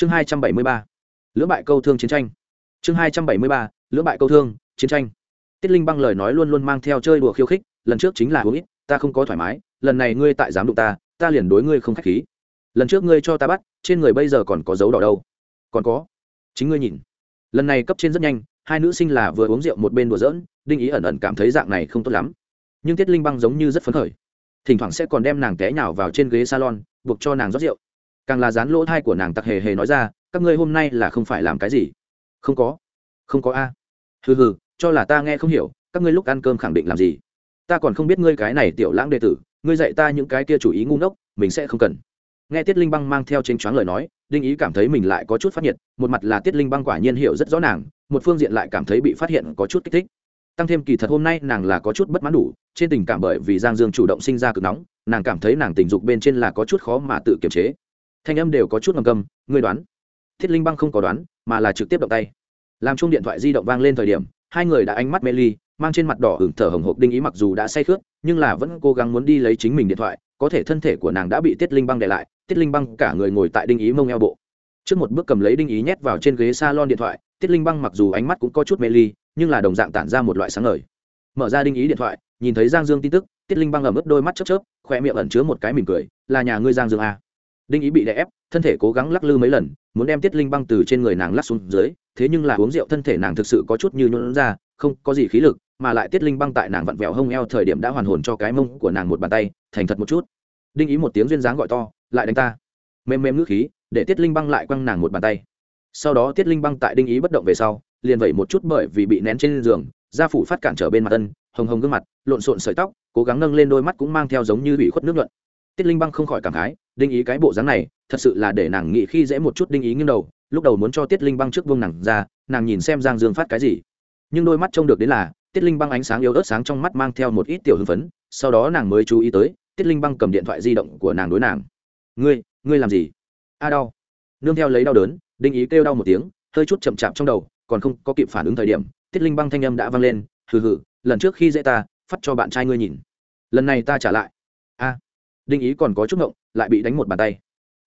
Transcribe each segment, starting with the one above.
chương hai trăm bảy mươi ba, lưỡng bại câu thương chiến tranh. Chương hai trăm bảy mươi ba, lưỡng bại câu thương chiến tranh. Tiết linh băng lời nói luôn luôn mang theo chơi đùa khiêu khích, lần trước chính là hữu ích ta không có thoải mái, lần này ngươi tại dám đụng ta ta liền đối ngươi không k h á c h khí. Lần trước ngươi cho ta bắt, trên người bây giờ còn có dấu đỏ đâu? Còn có. Chính ngươi nhìn. Lần này cấp trên rất nhanh, hai nữ sinh là vừa uống rượu một bên đùa giỡn, đinh ý ẩn ẩn cảm thấy dạng này không tốt lắm. Nhưng tiết linh băng giống như rất phấn khởi. Thỉnh thoảng sẽ còn đem nàng té nhào vào trên ghế salon, buộc cho nàng rót rượu càng là dán lỗ thai của nàng tặc hề hề nói ra, các ngươi hôm nay là không phải làm cái gì? Không có. Không có a. Hừ hừ, cho là ta nghe không hiểu, các ngươi lúc ăn cơm khẳng định làm gì? Ta còn không biết ngươi cái này tiểu lãng đệ tử, ngươi dạy ta những cái kia chủ ý ngu ngốc, mình sẽ không cần. Nghe tiết linh băng mang theo tranh choáng lời nói, đinh ý cảm thấy mình lại có chút phát nhiệt, một mặt là tiết linh băng quả nhiên hiểu rất rõ nàng, một phương diện lại cảm thấy bị phát hiện có chút kích thích. Tăng thêm kỳ thật hôm nay nàng là có chút bất mãn đủ, trên tình cảm bởi vì giang dương chủ động sinh ra cực nóng, nàng cảm thấy nàng tình dục bên trên là có chút khó mà tự kiềm chế thanh âm đều có chút ngầm cầm, ngươi đoán? Thiết linh băng không có đoán, mà là trực tiếp động tay. Làm chung điện thoại di động vang lên thời điểm, hai người đã ánh mắt mê ly, mang trên mặt đỏ hửng thở hồng hộc đinh ý mặc dù đã say khướt, nhưng là vẫn cố gắng muốn đi lấy chính mình điện thoại, có thể thân thể của nàng đã bị tiết linh băng để lại tiết linh băng cả người ngồi tại đinh ý mông eo bộ. Trước một bước cầm lấy đinh ý nhét vào trên ghế s a lon điện thoại tiết linh băng mặc dù ánh mắt cũng có chút mê ly, nhưng là đồng dạng tản ra một loại sáng ngời. Mở ra đinh ý điện thoại, nhìn thấy giang dương tin tức tiết linh băng ẩm ướt đôi mắt chớp chớp khoe miệng ẩn chứa một cái mỉm cười, là nhà ngươi giang dương a đinh ý bị đè ép, thân thể cố gắng lắc lư mấy lần, muốn đem tiết linh băng từ trên người nàng lắc xuống dưới, thế nhưng là uống rượu thân thể nàng thực sự có chút như nhuận ra, không có gì khí lực, mà lại tiết linh băng tại nàng vặn vẹo hông eo thời điểm đã hoàn hồn cho cái mông của nàng một bàn tay, thành thật một chút. Đinh ý một tiếng duyên dáng gọi to, lại đánh ta. Mềm mềm ngữ khí, để tiết linh băng lại quăng nàng một bàn tay. Sau đó tiết linh băng tại đinh ý bất động về sau, liền vẩy một chút bởi vì bị nén trên giường, da phủ phát cản trở bên mặt tân hồng hồng gương mặt, lộn xộn sợi tóc, cố gắng nâng lên đôi mắt cũng mang theo giống như bị khuất nước nhuận. Tiết linh băng không khỏi cảm khái đinh ý cái bộ dáng này, thật sự là để nàng nghĩ khi dễ một chút đinh ý nghiêng đầu, lúc đầu muốn cho tiết linh băng trước vương nàng ra, nàng nhìn xem giang dương phát cái gì. Nhưng đôi mắt trông được đến là, tiết linh băng ánh sáng yếu ớt sáng trong mắt mang theo một ít tiểu hưng phấn, sau đó nàng mới chú ý tới, tiết linh băng cầm điện thoại di động của nàng đối nàng. Ngươi ngươi làm gì? A đau. Nương theo lấy đau đớn, đinh ý kêu đau một tiếng, hơi chút chậm chạp trong đầu, còn không có kịp phản ứng thời điểm, tiết linh băng thanh âm đã vang lên, hừ hừ, lần trước khi dễ ta, phát cho bạn trai ngươi nhìn. Lần này ta trả lại đinh ý còn có chút ngộng, lại bị đánh một bàn tay.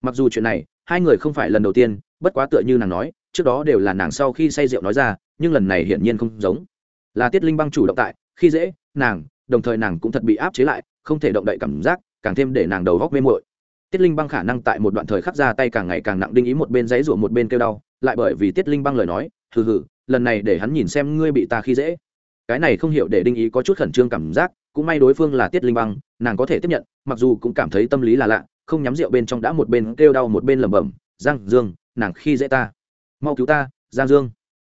Mặc dù chuyện này, hai người không phải lần đầu tiên, bất quá tựa như nàng nói, trước đó đều là nàng sau khi say rượu nói ra, nhưng lần này hiển nhiên không giống. Là tiết linh băng chủ động tại, khi dễ, nàng, đồng thời nàng cũng thật bị áp chế lại, không thể động đậy cảm giác, càng thêm để nàng đầu góc mê mội tiết linh băng khả năng tại một đoạn thời khắc ra tay càng ngày càng nặng, đinh ý một bên giấy rủa một bên kêu đau, lại bởi vì tiết linh băng lời nói, hừ hừ, lần này để hắn nhìn xem ngươi bị ta khi dễ. Cái này không hiểu để đinh ý có chút khẩn trương cảm giác cũng may đối phương là tiết linh băng, nàng có thể tiếp nhận, mặc dù cũng cảm thấy tâm lý là lạ, không nhắm rượu bên trong đã một bên kêu đau một bên lẩm bẩm, giang dương, nàng khi dễ ta. Mau cứu ta, giang dương.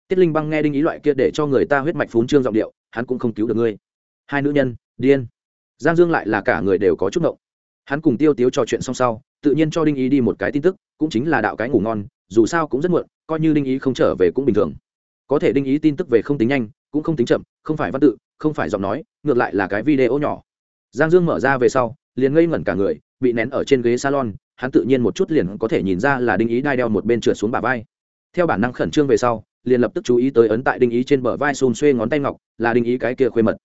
Tiết linh băng nghe đinh ý loại kia để cho người ta huyết mạch phún trương giọng điệu, hắn cũng không cứu được ngươi. Hai nữ nhân, điên. Giang dương lại là cả người đều có chút ngộng. Hắn cùng tiêu tiếu trò chuyện xong sau, tự nhiên cho đinh ý đi một cái tin tức, cũng chính là đạo cái ngủ ngon, dù sao cũng rất muộn, coi như đinh ý không trở về cũng bình thường. Có thể đinh ý tin tức về không tính nhanh, cũng không tính chậm, không phải văn tự không phải giọng nói, ngược lại là cái video nhỏ. Giang dương mở ra về sau, liền ngây ngẩn cả người, bị nén ở trên ghế salon, hắn tự nhiên một chút liền có thể nhìn ra là đinh ý đai đeo một bên trượt xuống bả vai. Theo bản năng khẩn trương về sau, liền lập tức chú ý tới ấn tại đinh ý trên bờ vai xôn xuê ngón tay ngọc, là đinh ý cái kia khuê mật.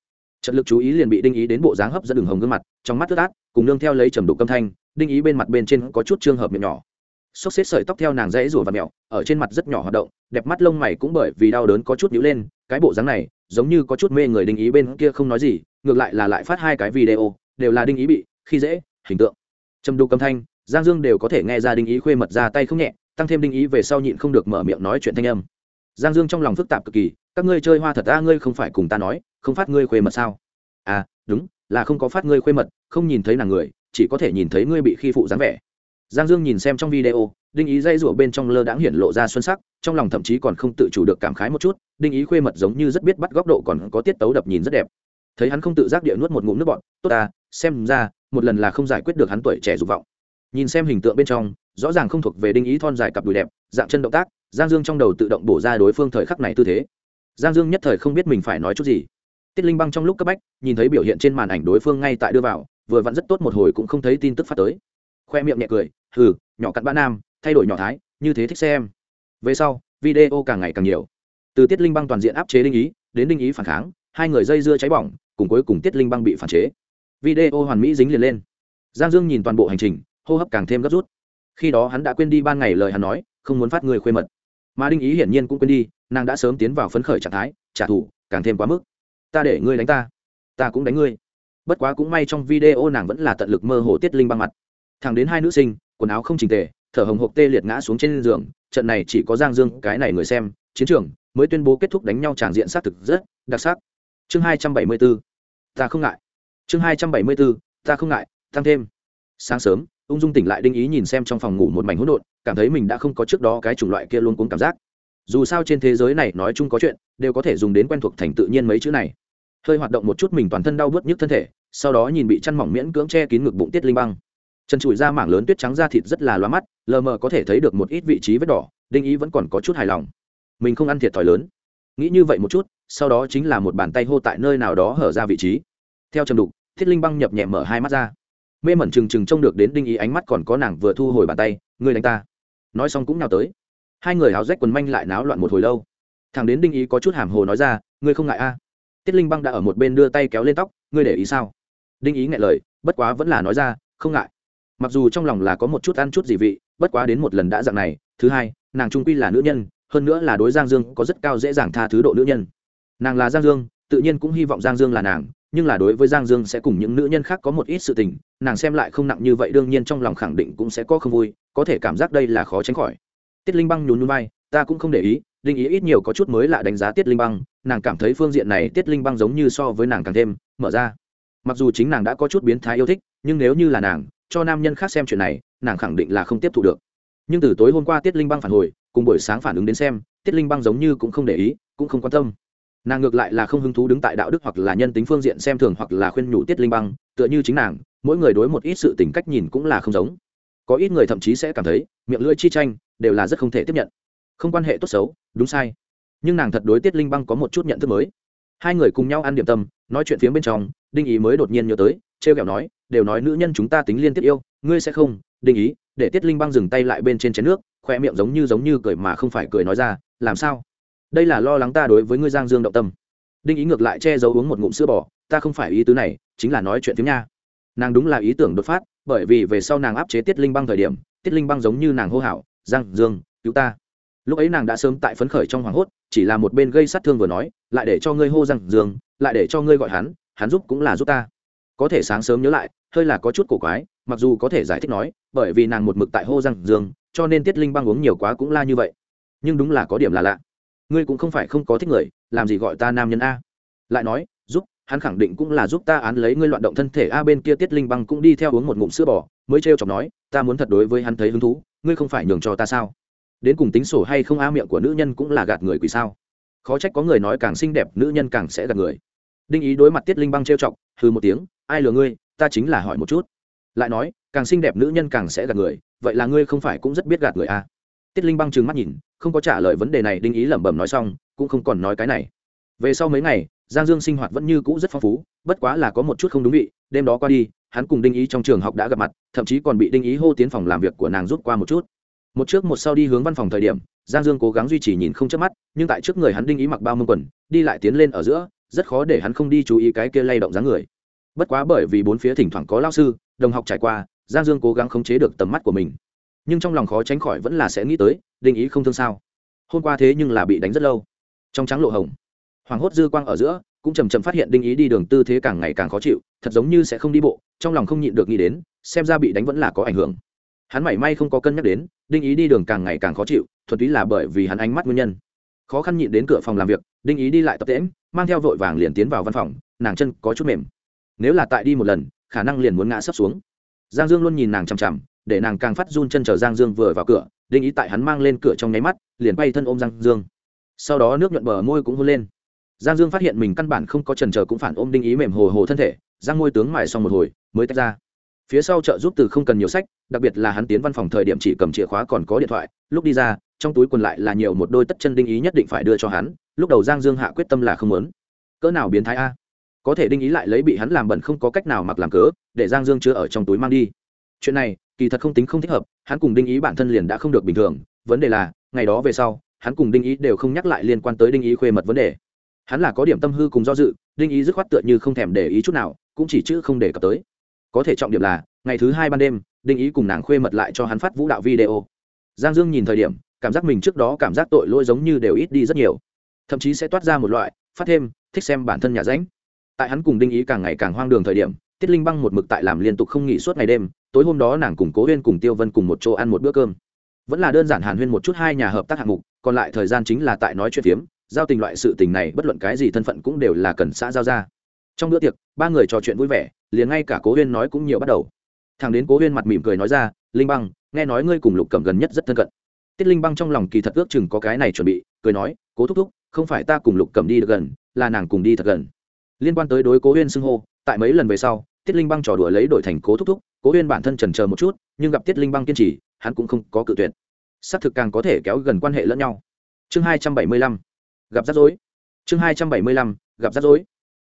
Trận lực chú ý liền bị đinh ý đến bộ dáng hấp dẫn đường hồng gương mặt, trong mắt tức át cùng nương theo lấy trầm đục âm thanh, đinh ý bên mặt bên trên có chút trường hợp miệng nhỏ. Xốc xếp sợi tóc theo nàng rẽ rủa và mẹo, ở trên mặt rất nhỏ hoạt động, đẹp mắt lông mày cũng bởi vì đau đớn có chút nhíu lên cái bộ dáng này, giống như có chút mê người đinh ý bên kia không nói gì, ngược lại là lại phát hai cái video, đều là đinh ý bị, khi dễ, hình tượng. Trầm đục âm thanh, giang dương đều có thể nghe ra đinh ý khuê mật ra tay không nhẹ, tăng thêm đinh ý về sau nhịn không được mở miệng nói chuyện thanh âm. Giang dương trong lòng phức tạp cực kỳ, các ngươi chơi hoa thật ta ngươi không phải cùng ta nói, không phát ngươi khuê mật sao? À đúng, là không có phát ngươi khuê mật, không nhìn thấy nàng người, chỉ có thể nhìn thấy ngươi bị khi phụ dáng vẻ giang dương nhìn xem trong video, đinh ý dây rủa bên trong lơ đãng hiện lộ ra xuân sắc, trong lòng thậm chí còn không tự chủ được cảm khái một chút, đinh ý khuê mật giống như rất biết bắt góc độ còn có tiết tấu đập nhìn rất đẹp. Thấy hắn không tự giác địa nuốt một ngụm nước bọn tốt ta, xem ra, một lần là không giải quyết được hắn tuổi trẻ dục vọng. Nhìn xem hình tượng bên trong, rõ ràng không thuộc về đinh ý thon dài cặp đùi đẹp, dạng chân động tác, giang dương trong đầu tự động bổ ra đối phương thời khắc này tư thế. Giang dương nhất thời không biết mình phải nói chút gì. Tiết linh băng trong lúc cấp bách, nhìn thấy biểu hiện trên màn ảnh đối phương ngay tại đưa vào, vừa vặn rất tốt một hồi cũng không thấy tin tức phát tới khoe miệng nhẹ cười, hừ, nhỏ cặn bã nam, thay đổi nhỏ thái, như thế thích xem. Về sau, video càng ngày càng nhiều. Từ tiết linh băng toàn diện áp chế đinh ý, đến đinh ý phản kháng, hai người dây dưa cháy bỏng, cùng cuối cùng tiết linh băng bị phản chế. Video hoàn mỹ dính liền lên. Giang dương nhìn toàn bộ hành trình, hô hấp càng thêm gấp rút. Khi đó hắn đã quên đi ban ngày lời hắn nói, không muốn phát người khuê mật. Mà đinh ý hiển nhiên cũng quên đi, nàng đã sớm tiến vào phấn khởi trạng thái, trả thù, càng thêm quá mức. Ta để ngươi đánh ta ta cũng đánh ngươi. Bất quá cũng may trong video nàng vẫn là tận lực mơ hồ tiết linh băng mặt thẳng đến hai nữ sinh, quần áo không chỉnh tề, thở hồng hộc tê liệt ngã xuống trên giường. Trận này chỉ có giang dương, cái này người xem, chiến trường mới tuyên bố kết thúc đánh nhau tràng diện xác thực rất đặc sắc. Chương hai trăm bảy mươi bốn, ta không ngại. Chương hai trăm bảy mươi bốn, ta không ngại, tăng thêm. Sáng sớm, ung dung tỉnh lại đinh ý nhìn xem trong phòng ngủ một mảnh hỗn độn, cảm thấy mình đã không có trước đó cái chủng loại kia luôn cuốn cảm giác. Dù sao trên thế giới này nói chung có chuyện, đều có thể dùng đến quen thuộc thành tự nhiên mấy chữ này. Hơi hoạt động một chút mình toàn thân đau bớt nhức thân thể, sau đó nhìn bị chăn mỏng miễn cưỡng che kín ngực bụng tiết linh băng chân trụi ra mảng lớn tuyết trắng da thịt rất là loa mắt, lờ mờ có thể thấy được một ít vị trí vết đỏ, đinh ý vẫn còn có chút hài lòng. Mình không ăn thiệt thòi lớn. Nghĩ như vậy một chút, sau đó chính là một bàn tay hô tại nơi nào đó hở ra vị trí. Theo trầm đục, thiết linh băng nhập nhẹ mở hai mắt ra. Mê mẩn trừng trừng trông được đến đinh ý ánh mắt còn có nàng vừa thu hồi bàn tay, ngươi đánh ta. Nói xong cũng nào tới. Hai người háo rách quần manh lại náo loạn một hồi lâu. Thằng đến đinh ý có chút hàm hồ nói ra, ngươi không ngại a? Tiết linh băng đã ở một bên đưa tay kéo lên tóc, ngươi để ý sao? Đinh ý ngại lời, bất quá vẫn là nói ra, không ngại mặc dù trong lòng là có một chút ăn chút gì vị, bất quá đến một lần đã dạng này, thứ hai, nàng trung quy là nữ nhân, hơn nữa là đối giang dương có rất cao dễ dàng tha thứ độ nữ nhân. Nàng là giang dương, tự nhiên cũng hy vọng giang dương là nàng, nhưng là đối với giang dương sẽ cùng những nữ nhân khác có một ít sự tình, nàng xem lại không nặng như vậy đương nhiên trong lòng khẳng định cũng sẽ có không vui, có thể cảm giác đây là khó tránh khỏi. Tiết linh băng nhún núi bay ta cũng không để ý, đinh ý ít nhiều có chút mới lạ đánh giá tiết linh băng, nàng cảm thấy phương diện này tiết linh băng giống như so với nàng càng thêm mở ra. Mặc dù chính nàng đã có chút biến thái yêu thích, nhưng nếu như là nàng cho nam nhân khác xem chuyện này, nàng khẳng định là không tiếp thu được. Nhưng từ tối hôm qua tiết linh băng phản hồi, cùng buổi sáng phản ứng đến xem, tiết linh băng giống như cũng không để ý, cũng không quan tâm. Nàng ngược lại là không hứng thú đứng tại đạo đức hoặc là nhân tính phương diện xem thường hoặc là khuyên nhủ tiết linh băng, tựa như chính nàng, mỗi người đối một ít sự tình cách nhìn cũng là không giống. Có ít người thậm chí sẽ cảm thấy, miệng lưỡi chi tranh, đều là rất không thể tiếp nhận. Không quan hệ tốt xấu, đúng sai. Nhưng nàng thật đối tiết linh băng có một chút nhận thức mới. Hai người cùng nhau ăn điểm tâm, nói chuyện phía bên trong, đinh ý mới đột nhiên nhớ tới t r e o kẹo nói đều nói nữ nhân chúng ta tính liên tiếp yêu, ngươi sẽ không đinh ý, để tiết linh băng dừng tay lại bên trên chén nước khoe miệng giống như giống như cười mà không phải cười nói ra, làm sao? Đây là lo lắng ta đối với ngươi giang dương động tâm. Đinh ý ngược lại che giấu uống một ngụm sữa bò, ta không phải ý tứ này, chính là nói chuyện tiếng nha. Nàng đúng là ý tưởng đột phát, bởi vì về sau nàng áp chế tiết linh băng thời điểm, tiết linh băng giống như nàng hô hào, giang dương, cứu ta. Lúc ấy nàng đã sớm tại phấn khởi trong hoảng hốt, chỉ là một bên gây sát thương vừa nói, lại để cho ngươi hô giang dương, lại để cho ngươi gọi hắn hắn giúp cũng là giúp ta. Có thể sáng sớm nhớ lại hơi là có chút cổ quái, mặc dù có thể giải thích nói, bởi vì nàng một mực tại hô răng dương, cho nên tiết linh băng uống nhiều quá cũng la như vậy. Nhưng đúng là có điểm là lạ. Ngươi cũng không phải không có thích người, làm gì gọi ta nam nhân a? Lại nói, giúp, hắn khẳng định cũng là giúp ta án lấy ngươi loạn động thân thể a bên kia tiết linh băng cũng đi theo uống một ngụm sữa bò, mới trêu chọc nói, ta muốn thật đối với hắn thấy hứng thú, ngươi không phải nhường cho ta sao? Đến cùng tính sổ hay không a miệng của nữ nhân cũng là gạt người quỷ sao? Khó trách có người nói càng xinh đẹp, nữ nhân càng sẽ gạt người. Đinh ý đối mặt tiết linh băng trêu chọc, hừ một tiếng, ai lừa ngươi? Ta chính là hỏi một chút. Lại nói, càng xinh đẹp nữ nhân càng sẽ gạt người, vậy là ngươi không phải cũng rất biết gạt người à? tiết linh băng trừng mắt nhìn, không có trả lời vấn đề này, đinh ý lẩm bẩm nói xong, cũng không còn nói cái này. Về sau mấy ngày, giang dương sinh hoạt vẫn như cũ rất phong phú, bất quá là có một chút không đúng vị, đêm đó qua đi, hắn cùng đinh ý trong trường học đã gặp mặt, thậm chí còn bị đinh ý hô tiến phòng làm việc của nàng rút qua một chút. Một trước một sau đi hướng văn phòng thời điểm, giang dương cố gắng duy trì nhìn không chớp mắt, nhưng tại trước người hắn đinh ý mặc bao mông quần, đi lại tiến lên ở giữa, rất khó để hắn không đi chú ý cái kia lay động dáng người bất quá bởi vì bốn phía thỉnh thoảng có lao sư, đồng học trải qua, giang dương cố gắng khống chế được tầm mắt của mình. Nhưng trong lòng khó tránh khỏi vẫn là sẽ nghĩ tới đinh ý không thương sao. Hôm qua thế nhưng là bị đánh rất lâu. Trong trắng lộ hồng, hoàng hốt dư quang ở giữa, cũng chầm chầm phát hiện đinh ý đi đường tư thế càng ngày càng khó chịu, thật giống như sẽ không đi bộ, trong lòng không nhịn được nghĩ đến, xem ra bị đánh vẫn là có ảnh hưởng. Hắn mảy may không có cân nhắc đến, đinh ý đi đường càng ngày càng khó chịu, thuần túy là bởi vì hắn ánh mắt nguyên nhân. Khó khăn nhịn đến cửa phòng làm việc, đinh ý đi lại tập tễm mang theo vội vàng liền tiến vào văn phòng, nàng chân có chút mềm nếu là tại đi một lần, khả năng liền muốn ngã sấp xuống. Giang dương luôn nhìn nàng chằm chằm, để nàng càng phát run chân chờ giang dương vừa vào cửa, đinh ý tại hắn mang lên cửa trong nháy mắt, liền bay thân ôm giang dương. Sau đó nước nhuận bờ môi cũng hôn lên. Giang dương phát hiện mình căn bản không có trần trờ cũng phản ôm đinh ý mềm hồ hồ thân thể, giang môi tướng mài xong một hồi, mới tách ra. Phía sau trợ giúp từ không cần nhiều sách, đặc biệt là hắn tiến văn phòng thời điểm chỉ cầm chìa khóa còn có điện thoại, lúc đi ra, trong túi quần lại là nhiều một đôi tất chân đinh ý nhất định phải đưa cho hắn, lúc đầu giang dương hạ quyết tâm là không muốn. Cỡ nào biến thái a? Có thể đinh ý lại lấy bị hắn làm bẩn không có cách nào mặc làm cớ, để giang dương chưa ở trong túi mang đi. Chuyện này, kỳ thật không tính không thích hợp, hắn cùng đinh ý bản thân liền đã không được bình thường, vấn đề là, ngày đó về sau, hắn cùng đinh ý đều không nhắc lại liên quan tới đinh ý khuê mật vấn đề. Hắn là có điểm tâm hư cùng do dự, đinh ý dứt khoát tựa như không thèm để ý chút nào, cũng chỉ chữ không để cập tới. Có thể trọng điểm là, ngày thứ hai ban đêm, đinh ý cùng nàng khuê mật lại cho hắn phát vũ đạo video. Giang dương nhìn thời điểm, cảm giác mình trước đó cảm giác tội lỗi giống như đều ít đi rất nhiều. Thậm chí sẽ toát ra một loại, phát thêm, thích xem bản thân nhà ránh tại hắn cùng đinh ý càng ngày càng hoang đường thời điểm, tiết linh băng một mực tại làm liên tục không nghỉ suốt ngày đêm, tối hôm đó nàng cùng cố huyên cùng tiêu vân cùng một chỗ ăn một bữa cơm. Vẫn là đơn giản hàn huyên một chút hai nhà hợp tác hạng mục, còn lại thời gian chính là tại nói chuyện phiếm, giao tình loại sự tình này bất luận cái gì thân phận cũng đều là cần xã giao ra. Trong bữa tiệc, ba người trò chuyện vui vẻ, liền ngay cả cố huyên nói cũng nhiều bắt đầu. Thằng đến cố huyên mặt mỉm cười nói ra, linh băng, nghe nói ngươi cùng lục cẩm gần nhất rất thân cận. Tiết linh băng trong lòng kỳ thật ước chừng có cái này chuẩn bị, cười nói, cố thúc thúc, không phải ta cùng lục cẩm đi được gần, là nàng cùng đi thật gần liên quan tới đối cố huyên xưng hô, tại mấy lần về sau, tiết linh băng trò đùa lấy đổi thành cố thúc thúc, cố huyên bản thân trần chờ một chút, nhưng gặp tiết linh băng kiên trì, hắn cũng không có cự tuyệt. Xác thực càng có thể kéo gần quan hệ lẫn nhau. Chương hai trăm bảy mươi lăm, gặp rắc rối. Chương hai trăm bảy mươi lăm, gặp rắc rối.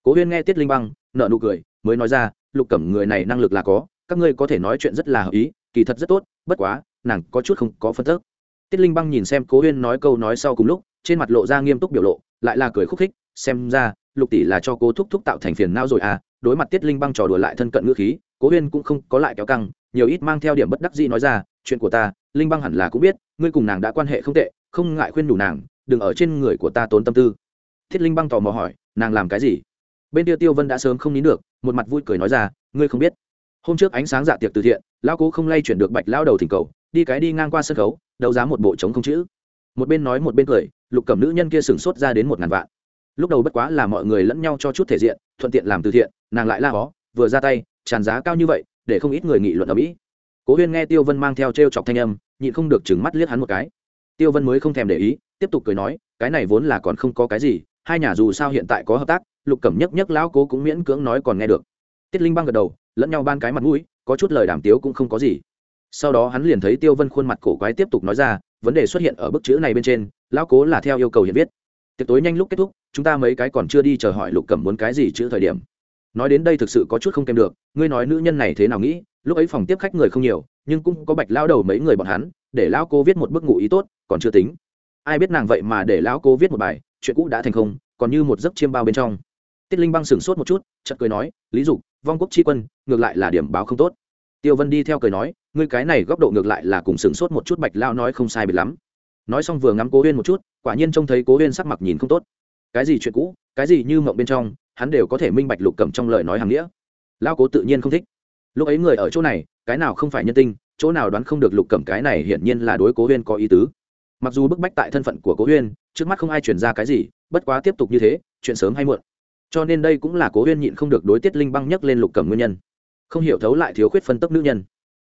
Cố huyên nghe tiết linh băng nợ nụ cười, mới nói ra, lục cẩm, người này năng lực là có, các ngươi có thể nói chuyện rất là hợp ý, kỳ thật rất tốt, bất quá, nàng có chút không có phân tức tiết linh băng nhìn xem cố huyên nói câu nói sau cùng lúc, trên mặt lộ ra nghiêm túc biểu lộ, lại là cười khúc khích, xem ra lục tỷ là cho cố thúc thúc tạo thành phiền não rồi à đối mặt tiết linh băng trò đùa lại thân cận ngữ khí, cố huyên cũng không có lại kéo căng, nhiều ít mang theo điểm bất đắc dĩ nói ra, chuyện của ta, linh băng hẳn là cũng biết, ngươi cùng nàng đã quan hệ không tệ, không ngại khuyên đủ nàng, đừng ở trên người của ta tốn tâm tư. Thiết linh băng tò mò hỏi, nàng làm cái gì? Bên tiêu tiêu vân đã sớm không nín được, một mặt vui cười nói ra, ngươi không biết. Hôm trước ánh sáng dạ tiệc từ thiện, lão cố không lay chuyển được bạch lao đầu thỉnh cầu, đi cái đi ngang qua sân khấu, đấu giá một bộ trống không chữ. Một bên nói một bên cười, lục cẩm nữ nhân kia sửng sốt ra đến một ngàn vạn lúc đầu bất quá là mọi người lẫn nhau cho chút thể diện, thuận tiện làm từ thiện, nàng lại la hó, vừa ra tay, tràn giá cao như vậy, để không ít người nghị luận ở mỹ. Cố huyên nghe tiêu vân mang theo t r e o chọc thanh âm, nhịn không được chừng mắt liếc hắn một cái. Tiêu vân mới không thèm để ý, tiếp tục cười nói, cái này vốn là còn không có cái gì, hai nhà dù sao hiện tại có hợp tác, lục cẩm nhất nhất lão cố cũng miễn cưỡng nói còn nghe được. Tiết linh băng gật đầu, lẫn nhau ban cái mặt mũi, có chút lời đàm tiếu cũng không có gì. Sau đó hắn liền thấy tiêu vân khuôn mặt cổ quái tiếp tục nói ra, vấn đề xuất hiện ở bức chữ này bên trên, lão cố là theo yêu cầu hiện viết tiệc tối nhanh lúc kết thúc, chúng ta mấy cái còn chưa đi chờ hỏi lục cẩm muốn cái gì chữ thời điểm. Nói đến đây thực sự có chút không kèm được, ngươi nói nữ nhân này thế nào nghĩ, lúc ấy phòng tiếp khách người không nhiều, nhưng cũng có bạch lao đầu mấy người bọn hắn, để lão cô viết một bức ngụ ý tốt, còn chưa tính. Ai biết nàng vậy mà để lão cô viết một bài, chuyện cũ đã thành không, còn như một giấc chiêm bao bên trong. Tiết linh băng sửng sốt một chút, chợt cười nói, lý dục, vong quốc tri quân, ngược lại là điểm báo không tốt. Tiêu vân đi theo cười nói, ngươi cái này góc độ ngược lại là cùng sửng sốt một chút bạch lao nói không sai biệt lắm nói xong vừa ngắm cố huyên một chút, quả nhiên trông thấy cố huyên sắc mặt nhìn không tốt. Cái gì chuyện cũ, cái gì như mộng bên trong, hắn đều có thể minh bạch lục cầm trong lời nói hàng nghĩa. Lao cố tự nhiên không thích. Lúc ấy người ở chỗ này, cái nào không phải nhân tinh, chỗ nào đoán không được lục cẩm cái này hiển nhiên là đối cố huyên có ý tứ. Mặc dù bức bách tại thân phận của cố huyên, trước mắt không ai chuyển ra cái gì, bất quá tiếp tục như thế, chuyện sớm hay muộn. Cho nên đây cũng là cố huyên nhịn không được đối tiết linh băng nhắc lên lục cẩm nguyên nhân. Không hiểu thấu lại thiếu khuyết phân tốc nữ nhân.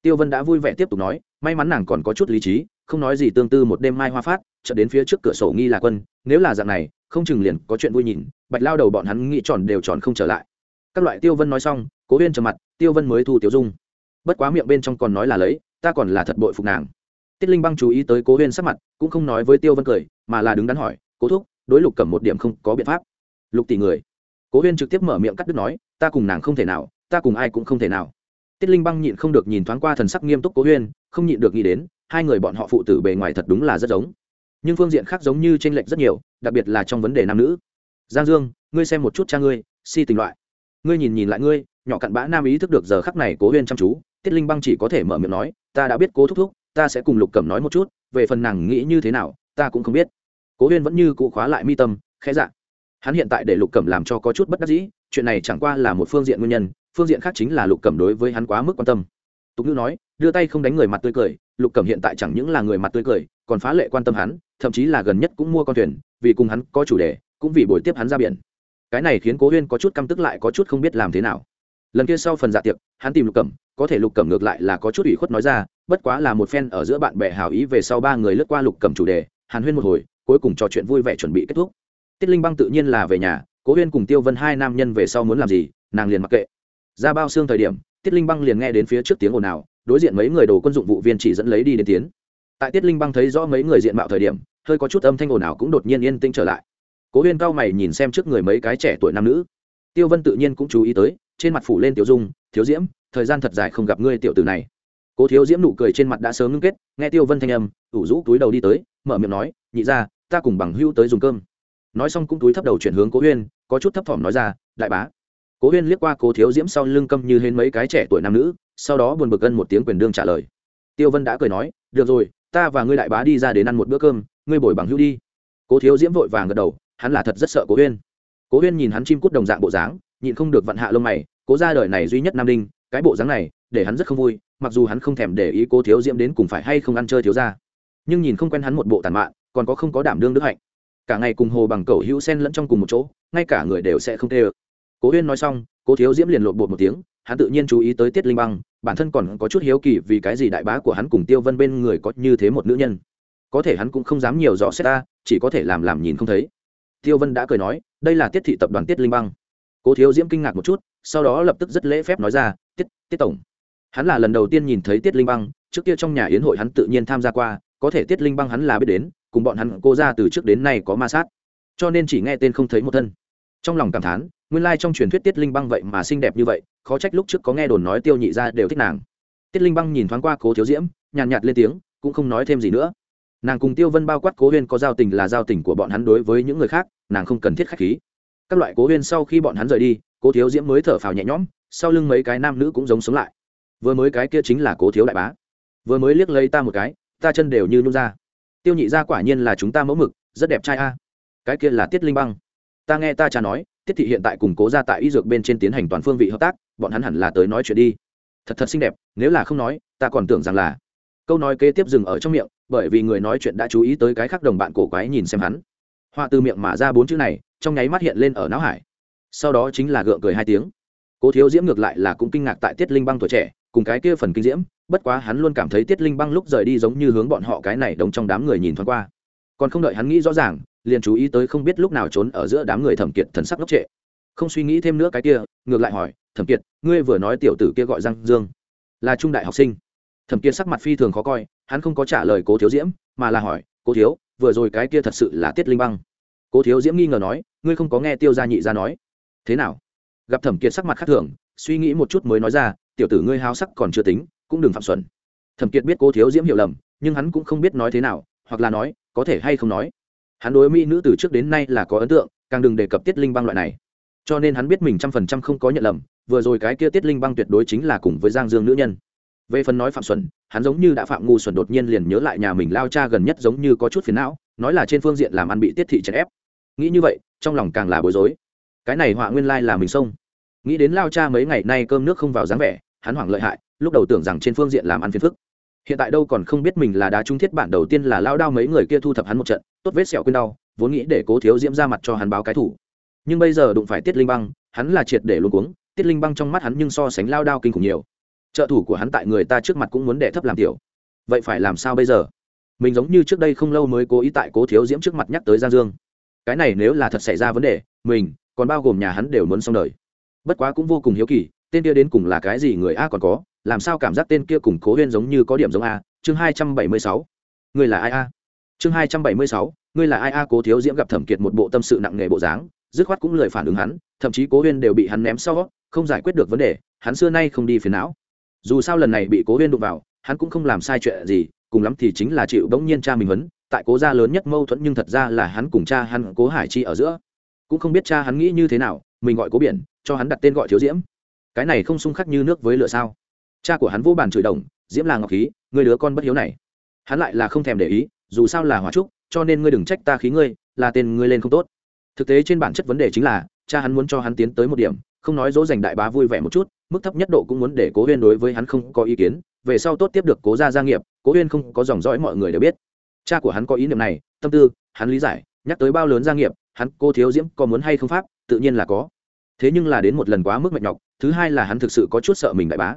Tiêu vân đã vui vẻ tiếp tục nói may mắn nàng còn có chút lý trí, không nói gì tương tư một đêm mai hoa phát, chợt đến phía trước cửa sổ nghi là quân, nếu là dạng này, không chừng liền có chuyện vui nhìn, bạch lao đầu bọn hắn nghĩ tròn đều tròn không trở lại. Các loại tiêu vân nói xong, cố huyên trầm mặt, tiêu vân mới thu tiêu dung. Bất quá miệng bên trong còn nói là lấy, ta còn là thật bội phục nàng. Tiết linh băng chú ý tới cố huyên sắc mặt, cũng không nói với tiêu vân cười, mà là đứng đắn hỏi, cố thúc, đối lục cầm một điểm không có biện pháp. Lục tỷ người. Cố huyên trực tiếp mở miệng cắt đứt nói, ta cùng nàng không thể nào, ta cùng ai cũng không thể nào tiết linh băng nhịn không được nhìn thoáng qua thần sắc nghiêm túc cố huyên, không nhịn được nghĩ đến, hai người bọn họ phụ tử bề ngoài thật đúng là rất giống. Nhưng phương diện khác giống như tranh lệch rất nhiều, đặc biệt là trong vấn đề nam nữ. Giang dương, ngươi xem một chút cha ngươi, si tình loại. Ngươi nhìn nhìn lại ngươi, nhỏ cặn bã nam ý thức được giờ khắc này cố huyên chăm chú. Tiết linh băng chỉ có thể mở miệng nói, ta đã biết cố thúc thúc, ta sẽ cùng lục cẩm nói một chút, về phần nàng nghĩ như thế nào, ta cũng không biết. Cố huyên vẫn như cụ khóa lại mi tâm, khẽ dạ. Hắn hiện tại để lục cẩm làm cho có chút bất đắc dĩ, chuyện này chẳng qua là một phương diện nguyên nhân phương diện khác chính là lục cẩm đối với hắn quá mức quan tâm. Tục ngữ nói, đưa tay không đánh người mặt tươi cười, lục cẩm hiện tại chẳng những là người mặt tươi cười, còn phá lệ quan tâm hắn, thậm chí là gần nhất cũng mua con thuyền, vì cùng hắn có chủ đề, cũng vì buổi tiếp hắn ra biển. Cái này khiến cố huyên có chút căm tức lại có chút không biết làm thế nào. Lần kia sau phần dạ tiệc, hắn tìm lục cẩm, có thể lục cẩm ngược lại là có chút ủy khuất nói ra, bất quá là một phen ở giữa bạn bè hào ý về sau ba người lướt qua lục cẩm chủ đề, hàn huyên một hồi, cuối cùng trò chuyện vui vẻ chuẩn bị kết thúc. Tiết linh băng tự nhiên là về nhà, cố huyên cùng tiêu vân hai nam nhân về sau muốn làm gì, nàng liền mặc kệ ra bao xương thời điểm, tiết linh băng liền nghe đến phía trước tiếng ồn ào, đối diện mấy người đồ quân dụng vụ viên chỉ dẫn lấy đi đến tiến. Tại tiết linh băng thấy rõ mấy người diện mạo thời điểm, hơi có chút âm thanh ồn ào cũng đột nhiên yên tĩnh trở lại. Cố huyên cao mày nhìn xem trước người mấy cái trẻ tuổi nam nữ. Tiêu vân tự nhiên cũng chú ý tới, trên mặt phủ lên tiểu dung, thiếu diễm, thời gian thật dài không gặp ngươi tiểu tử này. Cố thiếu diễm nụ cười trên mặt đã sớm ngưng kết, nghe tiêu vân thanh âm, ủ rũ túi đầu đi tới, mở miệng nói, nhị ra ta cùng bằng hưu tới dùng cơm. Nói xong cũng túi thấp đầu chuyển hướng cố huyên, có chút thấp thỏm nói ra, đại bá cố huyên liếc qua cố thiếu diễm sau lưng câm như hên mấy cái trẻ tuổi nam nữ, sau đó buồn bực gân một tiếng quyền đương trả lời. Tiêu vân đã cười nói, được rồi, ta và ngươi đại bá đi ra đến ăn một bữa cơm, ngươi bồi bằng hữu đi. Cố thiếu diễm vội vàng gật đầu, hắn là thật rất sợ cố huyên. Cố huyên nhìn hắn chim cút đồng dạng bộ dáng, nhịn không được vặn hạ lông mày, cố ra đời này duy nhất nam đinh, cái bộ dáng này, để hắn rất không vui, mặc dù hắn không thèm để ý cố thiếu diễm đến cùng phải hay không ăn chơi thiếu ra nhưng nhìn không quen hắn một bộ tàn mạn, còn có không có đảm đương đức hạnh. Cả ngày cùng hồ bằng cầu hữu sen lẫn trong cùng một chỗ, ngay cả người đều sẽ không tê ơ cố huyên nói xong, cố thiếu diễm liền lộn bột một tiếng, hắn tự nhiên chú ý tới tiết linh băng, bản thân còn có chút hiếu kỳ vì cái gì đại bá của hắn cùng tiêu vân bên người có như thế một nữ nhân. Có thể hắn cũng không dám nhiều rõ xét ta, chỉ có thể làm làm nhìn không thấy. Tiêu vân đã cười nói, đây là tiết thị tập đoàn tiết linh băng. Cố thiếu diễm kinh ngạc một chút, sau đó lập tức rất lễ phép nói ra, tiết tiết tổng. Hắn là lần đầu tiên nhìn thấy tiết linh băng, trước kia trong nhà yến hội hắn tự nhiên tham gia qua, có thể tiết linh băng hắn là biết đến, cùng bọn hắn cô ra từ trước đến nay có ma sát. Cho nên chỉ nghe tên không thấy một thân. Trong lòng cảm thán nguyên lai trong truyền thuyết tiết linh băng vậy mà xinh đẹp như vậy, khó trách lúc trước có nghe đồn nói tiêu nhị ra đều thích nàng. Tiết linh băng nhìn thoáng qua cố thiếu diễm, nhàn nhạt lên tiếng, cũng không nói thêm gì nữa. Nàng cùng tiêu vân bao quát cố huyên có giao tình là giao tình của bọn hắn đối với những người khác, nàng không cần thiết k h á c h khí. Các loại cố huyên sau khi bọn hắn rời đi, cố thiếu diễm mới thở phào nhẹ nhõm, sau lưng mấy cái nam nữ cũng giống sống lại. Vừa mới cái kia chính là cố thiếu đại bá. Vừa mới liếc lấy ta một cái, ta chân đều như nhung ra. Tiêu nhị ra quả nhiên là chúng ta mẫu mực, rất đẹp trai a. Cái kia là tiết linh băng. Ta nghe ta cha nói tiết thị hiện tại cùng cố ra tại y dược bên trên tiến hành toàn phương vị hợp tác, bọn hắn hẳn là tới nói chuyện đi. Thật thật xinh đẹp, nếu là không nói, ta còn tưởng rằng là câu nói kế tiếp dừng ở trong miệng, bởi vì người nói chuyện đã chú ý tới cái khác đồng bạn cổ quái nhìn xem hắn. Họa từ miệng mà ra bốn chữ này, trong nháy mắt hiện lên ở não hải. Sau đó chính là gượng cười hai tiếng. Cố thiếu diễm ngược lại là cũng kinh ngạc tại tiết linh băng tuổi trẻ, cùng cái kia phần kinh diễm, bất quá hắn luôn cảm thấy tiết linh băng lúc rời đi giống như hướng bọn họ cái này đống trong đám người nhìn thoáng qua. Còn không đợi hắn nghĩ rõ ràng liền chú ý tới không biết lúc nào trốn ở giữa đám người thẩm kiệt thần sắc ngốc trệ. Không suy nghĩ thêm nữa cái kia, ngược lại hỏi, thẩm kiệt, ngươi vừa nói tiểu tử kia gọi răng dương, là trung đại học sinh. Thẩm kiệt sắc mặt phi thường khó coi, hắn không có trả lời cố thiếu diễm, mà là hỏi, cố thiếu, vừa rồi cái kia thật sự là tiết linh băng? Cố thiếu diễm nghi ngờ nói, ngươi không có nghe tiêu gia nhị ra nói. Thế nào? Gặp thẩm kiệt sắc mặt khác thường, suy nghĩ một chút mới nói ra, tiểu tử ngươi háo sắc còn chưa tính, cũng đừng phạm xuẩn. Thẩm kiệt biết cố thiếu diễm hiểu lầm, nhưng hắn cũng không biết nói thế nào, hoặc là nói, có thể hay không nói hắn đối mỹ nữ từ trước đến nay là có ấn tượng, càng đừng đề cập tiết linh băng loại này. Cho nên hắn biết mình trăm phần trăm không có nhận lầm, vừa rồi cái kia tiết linh băng tuyệt đối chính là cùng với giang dương nữ nhân. Về phần nói phạm xuẩn hắn giống như đã phạm ngu xuẩn đột nhiên liền nhớ lại nhà mình lao cha gần nhất giống như có chút phiền não, nói là trên phương diện làm ăn bị tiết thị chèn ép. Nghĩ như vậy, trong lòng càng là bối rối. Cái này họa nguyên lai là mình xông. Nghĩ đến lao cha mấy ngày nay cơm nước không vào dáng vẻ, hắn hoảng lợi hại, lúc đầu tưởng rằng trên phương diện làm ăn phiền phức hiện tại đâu còn không biết mình là đá trung thiết bản đầu tiên là lao đao mấy người kia thu thập hắn một trận, tốt vết sẹo quên đau, vốn nghĩ để cố thiếu diễm ra mặt cho hắn báo cái thủ. Nhưng bây giờ đụng phải tiết linh băng, hắn là triệt để luôn cuống, tiết linh băng trong mắt hắn nhưng so sánh lao đao kinh khủng nhiều. Trợ thủ của hắn tại người ta trước mặt cũng muốn để thấp làm tiểu. Vậy phải làm sao bây giờ? Mình giống như trước đây không lâu mới cố ý tại cố thiếu diễm trước mặt nhắc tới giang dương. Cái này nếu là thật xảy ra vấn đề, mình, còn bao gồm nhà hắn đều muốn xong đời. Bất quá cũng vô cùng hiếu kỳ, tên kia đến cùng là cái gì người a còn có làm sao cảm giác tên kia cùng cố huyên giống như có điểm giống a? Chương hai trăm bảy mươi sáu. Người là ai a? Chương hai trăm bảy mươi sáu, ngươi là ai a? Cố thiếu diễm gặp thẩm kiệt một bộ tâm sự nặng nề bộ dáng, dứt khoát cũng lời phản ứng hắn, thậm chí cố huyên đều bị hắn ném sau, không giải quyết được vấn đề, hắn xưa nay không đi phiền não. Dù sao lần này bị cố huyên đụng vào, hắn cũng không làm sai chuyện gì, cùng lắm thì chính là chịu bỗng nhiên cha mình huấn, tại cố gia lớn nhất mâu thuẫn nhưng thật ra là hắn cùng cha hắn, cố hải chi ở giữa. Cũng không biết cha hắn nghĩ như thế nào, mình gọi cố biển, cho hắn đặt tên gọi thiếu diễm. Cái này không xung khắc như nước với lửa sao? Cha của hắn vô bàn chửi đồng, diễm là ngọc khí người đứa con bất hiếu này. Hắn lại là không thèm để ý, dù sao là hòa trúc, cho nên ngươi đừng trách ta khí ngươi, là tên ngươi lên không tốt. Thực tế trên bản chất vấn đề chính là, cha hắn muốn cho hắn tiến tới một điểm, không nói dỗ dành đại bá vui vẻ một chút, mức thấp nhất độ cũng muốn để cố huyên đối với hắn không có ý kiến, về sau tốt tiếp được cố gia gia nghiệp, cố huyên không có dòng dõi mọi người đều biết. Cha của hắn có ý niệm này, tâm tư, hắn lý giải, nhắc tới bao lớn gia nghiệp, hắn cô thiếu diễm có muốn hay không pháp, tự nhiên là có. Thế nhưng là đến một lần quá mức mệt nhọc, thứ hai là hắn thực sự có chút sợ mình đại bá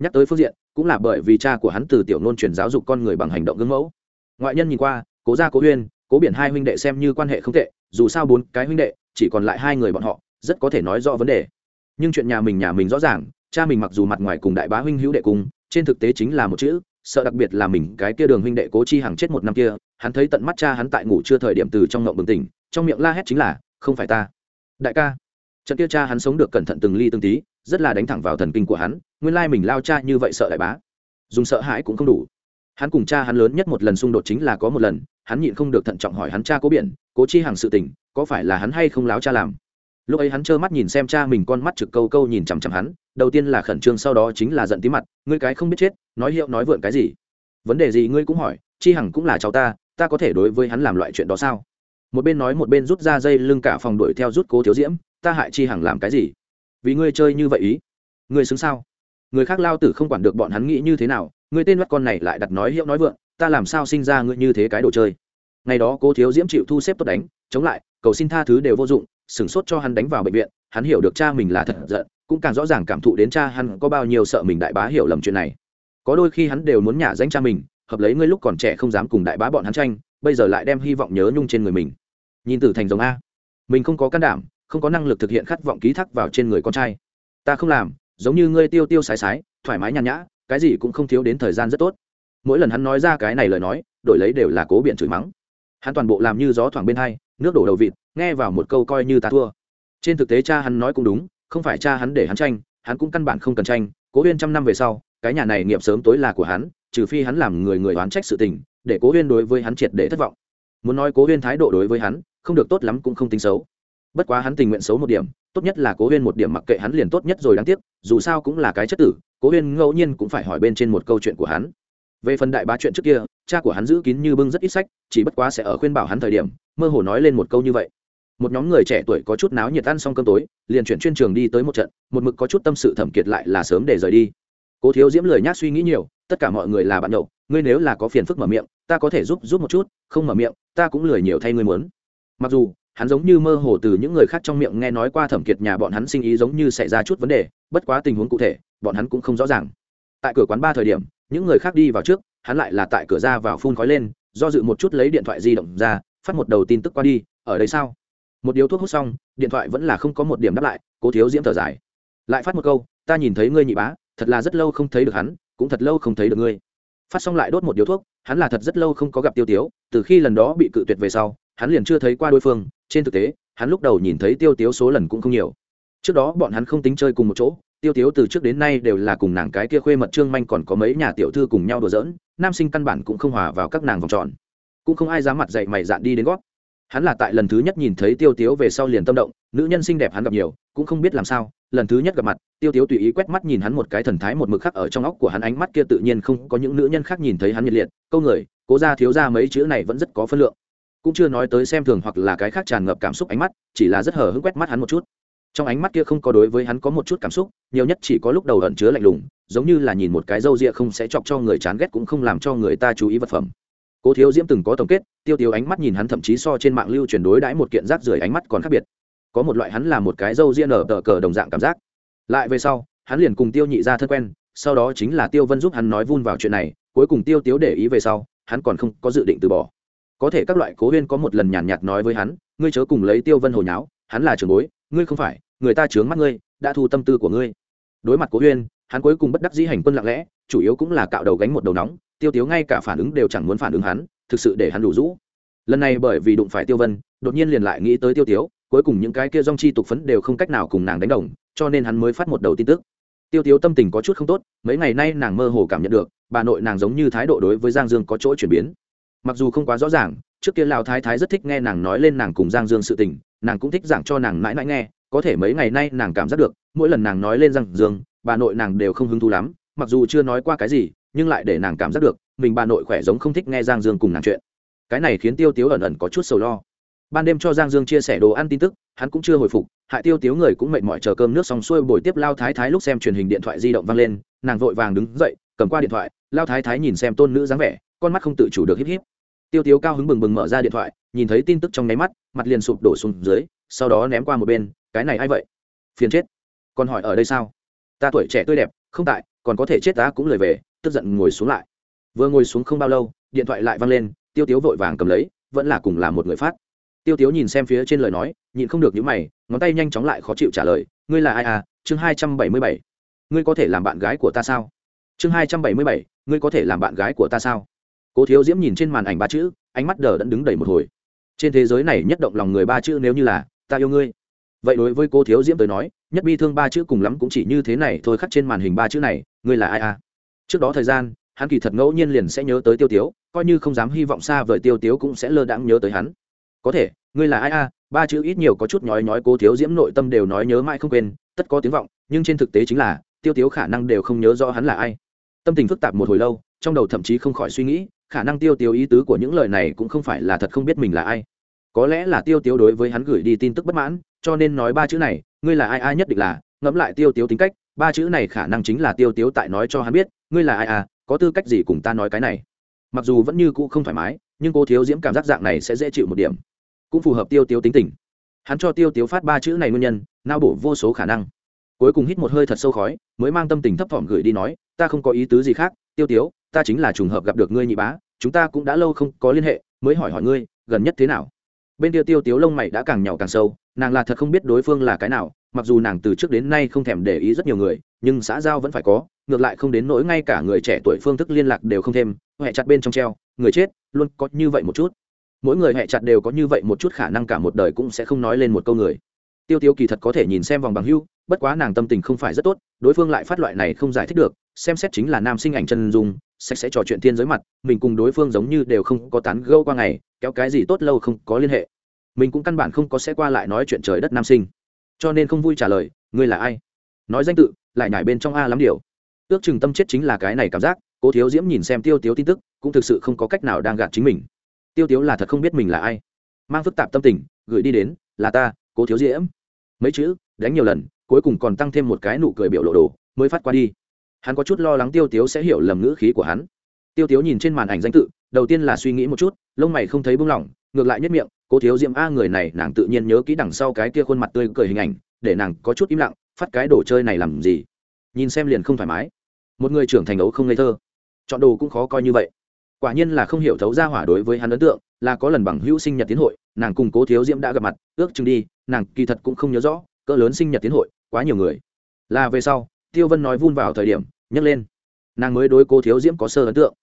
nhắc tới phương diện, cũng là bởi vì cha của hắn từ tiểu nôn truyền giáo dục con người bằng hành động gương mẫu. Ngoại nhân nhìn qua, cố gia cố huyên, cố biển hai huynh đệ xem như quan hệ không tệ, dù sao bốn cái huynh đệ, chỉ còn lại hai người bọn họ, rất có thể nói rõ vấn đề. Nhưng chuyện nhà mình nhà mình rõ ràng, cha mình mặc dù mặt ngoài cùng đại bá huynh hữu đệ cùng, trên thực tế chính là một chữ, sợ đặc biệt là mình, cái kia đường huynh đệ cố chi hàng chết một năm kia, hắn thấy tận mắt cha hắn tại ngủ chưa thời điểm từ trong ngộng bừng tỉnh, trong miệng la hét chính là, không phải ta. Đại ca. Trận kia cha hắn sống được cẩn thận từng ly từng tí, rất là đánh thẳng vào thần kinh của hắn nguyên lai mình lao cha như vậy sợ đại bá. Dùng sợ hãi cũng không đủ. Hắn cùng cha hắn lớn nhất một lần xung đột chính là có một lần, hắn nhịn không được thận trọng hỏi hắn cha cố biển, cố chi hàng sự tình, có phải là hắn hay không láo cha làm? Lúc ấy hắn trơ mắt nhìn xem cha mình con mắt trực câu câu nhìn chằm chằm hắn, đầu tiên là khẩn trương sau đó chính là giận tí mặt, ngươi cái không biết chết, nói hiệu nói vượn cái gì? Vấn đề gì ngươi cũng hỏi, chi hằng cũng là cháu ta ta có thể đối với hắn làm loại chuyện đó sao? Một bên nói một bên rút ra dây lưng cả phòng đuổi theo rút cố thiếu diễm, ta hại chi hằng làm cái gì? Vì ngươi chơi như vậy ý, ngươi xứng sao? Người khác lao tử không quản được bọn hắn nghĩ như thế nào, người tên mắt con này lại đặt nói hiệu nói vượng, ta làm sao sinh ra ngươi như thế cái đồ chơi? Ngày đó cố thiếu diễm chịu thu xếp tốt đánh, chống lại, cầu xin tha thứ đều vô dụng, sửng sốt cho hắn đánh vào bệnh viện, hắn hiểu được cha mình là thật giận, cũng càng rõ ràng cảm thụ đến cha hắn có bao nhiêu sợ mình đại bá hiểu lầm chuyện này. Có đôi khi hắn đều muốn nhả danh cha mình, hợp lấy ngươi lúc còn trẻ không dám cùng đại bá bọn hắn tranh, bây giờ lại đem hy vọng nhớ nhung trên người mình. Nhìn từ thành giống a. Mình không có can đảm, không có năng lực thực hiện khát vọng ký thác vào trên người con trai. Ta không làm giống như ngươi tiêu tiêu sái sái, thoải mái nhàn nhã, cái gì cũng không thiếu đến thời gian rất tốt. Mỗi lần hắn nói ra cái này lời nói, đổi lấy đều là cố biện chửi mắng. Hắn toàn bộ làm như gió thoảng bên hai, nước đổ đầu vịt, nghe vào một câu coi như ta thua. Trên thực tế cha hắn nói cũng đúng, không phải cha hắn để hắn tranh, hắn cũng căn bản không cần tranh, cố huyên trăm năm về sau, cái nhà này nghiệp sớm tối là của hắn, trừ phi hắn làm người người oán trách sự tình, để cố huyên đối với hắn triệt để thất vọng. Muốn nói cố huyên thái độ đối với hắn, không được tốt lắm cũng không tính xấu bất quá hắn tình nguyện xấu một điểm, tốt nhất là cố huyên một điểm mặc kệ hắn liền tốt nhất rồi đáng tiếc, dù sao cũng là cái chất tử, cố huyên ngẫu nhiên cũng phải hỏi bên trên một câu chuyện của hắn. Về phần đại bá chuyện trước kia, cha của hắn giữ kín như bưng rất ít sách, chỉ bất quá sẽ ở khuyên bảo hắn thời điểm, mơ hồ nói lên một câu như vậy. Một nhóm người trẻ tuổi có chút náo nhiệt ăn xong cơm tối, liền chuyển chuyên trường đi tới một trận, một mực có chút tâm sự thẩm kiệt lại là sớm để rời đi. Cố thiếu diễm lời nhác suy nghĩ nhiều, tất cả mọi người là bạn nhậu, ngươi nếu là có phiền phức mở miệng, ta có thể giúp giúp một chút, không mở miệng, ta cũng lười nhiều thay ngươi muốn. Mặc dù hắn giống như mơ hồ từ những người khác trong miệng nghe nói qua thẩm kiệt nhà bọn hắn sinh ý giống như xảy ra chút vấn đề, bất quá tình huống cụ thể, bọn hắn cũng không rõ ràng. Tại cửa quán ba thời điểm, những người khác đi vào trước, hắn lại là tại cửa ra vào phun khói lên, do dự một chút lấy điện thoại di động ra, phát một đầu tin tức qua đi, ở đây sao? Một điếu thuốc hút xong, điện thoại vẫn là không có một điểm đáp lại, cố thiếu diễm thở dài. Lại phát một câu, ta nhìn thấy ngươi nhị bá, thật là rất lâu không thấy được hắn, cũng thật lâu không thấy được ngươi. Phát xong lại đốt một điếu thuốc, hắn là thật rất lâu không có gặp tiêu tiếu, từ khi lần đó bị cự tuyệt về sau, hắn liền chưa thấy qua đối phương trên thực tế, hắn lúc đầu nhìn thấy tiêu tiếu số lần cũng không nhiều. Trước đó bọn hắn không tính chơi cùng một chỗ, tiêu tiếu từ trước đến nay đều là cùng nàng cái kia khuê mật trương manh còn có mấy nhà tiểu thư cùng nhau đùa giỡn, nam sinh căn bản cũng không hòa vào các nàng vòng tròn. Cũng không ai dám mặt dậy mày dạn đi đến gót. Hắn là tại lần thứ nhất nhìn thấy tiêu tiếu về sau liền tâm động, nữ nhân xinh đẹp hắn gặp nhiều, cũng không biết làm sao, lần thứ nhất gặp mặt, tiêu tiếu tùy ý quét mắt nhìn hắn một cái thần thái một mực khắc ở trong óc của hắn, ánh mắt kia tự nhiên không có những nữ nhân khác nhìn thấy hắn nhiệt liệt. Câu người, cố ra thiếu ra mấy chữ này vẫn rất có phân lượng cũng chưa nói tới xem thường hoặc là cái khác tràn ngập cảm xúc ánh mắt, chỉ là rất hờ hững quét mắt hắn một chút. Trong ánh mắt kia không có đối với hắn có một chút cảm xúc, nhiều nhất chỉ có lúc đầu ẩn chứa lạnh lùng, giống như là nhìn một cái râu ria không sẽ chọc cho người chán ghét cũng không làm cho người ta chú ý vật phẩm. Cố thiếu diễm từng có tổng kết, tiêu tiêu ánh mắt nhìn hắn thậm chí so trên mạng lưu truyền đối đãi một kiện rác rưởi ánh mắt còn khác biệt. Có một loại hắn là một cái râu ria nở tờ cờ đồng dạng cảm giác. Lại về sau, hắn liền cùng tiêu nhị ra thân quen, sau đó chính là tiêu vân giúp hắn nói vun vào chuyện này, cuối cùng tiêu tiếu để ý về sau, hắn còn không có dự định từ bỏ có thể các loại cố huyên có một lần nhàn nhạt nói với hắn, ngươi chớ cùng lấy tiêu vân hồi nháo, hắn là trường bối, ngươi không phải, người ta chướng mắt ngươi, đã thu tâm tư của ngươi. Đối mặt cố huyên, hắn cuối cùng bất đắc dĩ hành quân lặng lẽ, chủ yếu cũng là cạo đầu gánh một đầu nóng, tiêu tiếu ngay cả phản ứng đều chẳng muốn phản ứng hắn, thực sự để hắn đủ rũ. Lần này bởi vì đụng phải tiêu vân, đột nhiên liền lại nghĩ tới tiêu tiếu, cuối cùng những cái kia dong chi tục phấn đều không cách nào cùng nàng đánh đồng, cho nên hắn mới phát một đầu tin tức. Tiêu tiếu tâm tình có chút không tốt, mấy ngày nay nàng mơ hồ cảm nhận được, bà nội nàng giống như thái độ đối với giang dương có chỗ chuyển biến mặc dù không quá rõ ràng, trước kia lão thái thái rất thích nghe nàng nói lên nàng cùng giang dương sự tình, nàng cũng thích giảng cho nàng mãi mãi nghe, có thể mấy ngày nay nàng cảm giác được, mỗi lần nàng nói lên giang dương, bà nội nàng đều không hứng thú lắm, mặc dù chưa nói qua cái gì, nhưng lại để nàng cảm giác được, mình bà nội khỏe giống không thích nghe giang dương cùng nàng chuyện. Cái này khiến tiêu tiếu ẩn ẩn có chút sầu lo. Ban đêm cho giang dương chia sẻ đồ ăn tin tức, hắn cũng chưa hồi phục, hại tiêu tiếu người cũng mệt mỏi chờ cơm nước xong xuôi buổi tiếp lao thái thái lúc xem truyền hình điện thoại di động vang lên, nàng vội vàng đứng dậy, cầm qua điện thoại lao thái thái nhìn xem tôn nữ dáng vẻ con mắt không tự chủ được híp híp. Tiêu tiếu cao hứng bừng bừng mở ra điện thoại, nhìn thấy tin tức trong nháy mắt, mặt liền sụp đổ xuống dưới, sau đó ném qua một bên, cái này a i vậy? Phiền chết. Còn hỏi ở đây sao? Ta tuổi trẻ tươi đẹp, không tại, còn có thể chết ta cũng lời về, tức giận ngồi xuống lại. Vừa ngồi xuống không bao lâu, điện thoại lại văng lên, tiêu tiếu vội vàng cầm lấy, vẫn là cùng là một người phát. Tiêu tiếu nhìn xem phía trên lời nói, nhịn không được những mày, ngón tay nhanh chóng lại khó chịu trả lời, ngươi là ai à? Chương hai trăm bảy mươi bảy. Ngươi có thể làm bạn gái của ta sao? Chương hai trăm bảy mươi bảy. Ngươi có thể làm bạn gái của ta sao? Cố thiếu diễm nhìn trên màn ảnh ba chữ, ánh mắt đờ đẫn đứng đầy một hồi. Trên thế giới này nhất động lòng người ba chữ nếu như là, ta yêu ngươi. Vậy đối với cô thiếu diễm tới nói, nhất bi thương ba chữ cùng lắm cũng chỉ như thế này, thôi khắc trên màn hình ba chữ này, ngươi là ai à? Trước đó thời gian, hắn kỳ thật ngẫu nhiên liền sẽ nhớ tới tiêu tiếu, coi như không dám hy vọng xa vời tiêu tiếu cũng sẽ lơ đãng nhớ tới hắn. Có thể, ngươi là ai a ba chữ ít nhiều có chút nhói nhói cô thiếu diễm nội tâm đều nói nhớ mãi không quên, tất có tiếng vọng, nhưng trên thực tế chính là, tiêu tiếu khả năng đều không nhớ rõ hắn là ai. Tâm tình phức tạp một hồi lâu, trong đầu thậm chí không khỏi suy nghĩ khả năng tiêu tiêu ý tứ của những lời này cũng không phải là thật không biết mình là ai. Có lẽ là tiêu tiêu đối với hắn gửi đi tin tức bất mãn, cho nên nói ba chữ này, ngươi là ai ai nhất định là, ngẫm lại tiêu tiêu tính cách, ba chữ này khả năng chính là tiêu tiêu tại nói cho hắn biết, ngươi là ai à có tư cách gì cùng ta nói cái này. Mặc dù vẫn như cũ không thoải mái, nhưng cô thiếu diễm cảm giác dạng này sẽ dễ chịu một điểm. Cũng phù hợp tiêu tiêu tính tình. Hắn cho tiêu tiêu phát ba chữ này nguyên nhân, nao bổ vô số khả năng. Cuối cùng hít một hơi thật sâu khói, mới mang tâm tình thấp thỏm gửi đi nói, ta không có ý tứ gì khác, tiêu tiêu ta chính là trùng hợp gặp được ngươi nhị bá, chúng ta cũng đã lâu không có liên hệ, mới hỏi hỏi ngươi, gần nhất thế nào? Bên kia tiêu tiếu lông mày đã càng nhỏ càng sâu, nàng là thật không biết đối phương là cái nào, mặc dù nàng từ trước đến nay không thèm để ý rất nhiều người, nhưng xã giao vẫn phải có, ngược lại không đến nỗi ngay cả người trẻ tuổi phương thức liên lạc đều không thêm, hẹ chặt bên trong treo, người chết, luôn có như vậy một chút. Mỗi người hẹ chặt đều có như vậy một chút khả năng cả một đời cũng sẽ không nói lên một câu người. Tiêu tiêu kỳ thật có thể nhìn xem vòng bằng hưu bất quá nàng tâm tình không phải rất tốt, đối phương lại phát loại này không giải thích được, xem xét chính là nam sinh ảnh chân dung sạch sẽ trò chuyện thiên giới mặt, mình cùng đối phương giống như đều không có tán gâu qua ngày, kéo cái gì tốt lâu không có liên hệ. Mình cũng căn bản không có sẽ qua lại nói chuyện trời đất nam sinh. Cho nên không vui trả lời, ngươi là ai? Nói danh tự, lại nhảy bên trong a lắm điều. Ước chừng tâm chết chính là cái này cảm giác, cố thiếu diễm nhìn xem tiêu tiếu tin tức, cũng thực sự không có cách nào đang gạt chính mình. Tiêu tiếu là thật không biết mình là ai. Mang phức tạp tâm tình, gửi đi đến, là ta, cố thiếu diễm. Mấy chữ, đánh nhiều lần, cuối cùng còn tăng thêm một cái nụ cười biểu lộ đồ, mới phát qua đi hắn có chút lo lắng tiêu tiếu sẽ hiểu lầm ngữ khí của hắn. Tiêu tiếu nhìn trên màn ảnh danh tự, đầu tiên là suy nghĩ một chút, lông mày không thấy buông lỏng, ngược lại nhất miệng, cố thiếu diễm a, người này nàng tự nhiên nhớ kỹ đằng sau cái kia khuôn mặt tươi cười hình ảnh, để nàng có chút im lặng, phát cái đồ chơi này làm gì? Nhìn xem liền không thoải mái. Một người trưởng thành ấu không ngây thơ. Chọn đồ cũng khó coi như vậy. Quả nhiên là không hiểu thấu ra hỏa đối với hắn ấn tượng, là có lần bằng hữu sinh nhật tiến hội, nàng cùng cố thiếu diễm đã gặp mặt, ước chừng đi, nàng kỳ thật cũng không nhớ rõ, cỡ lớn sinh nhật tiến hội, quá nhiều người. Là về sau tiêu vân nói vun vào thời điểm, nhấc lên. Nàng mới đối cô thiếu diễm có sơ ấn tượng.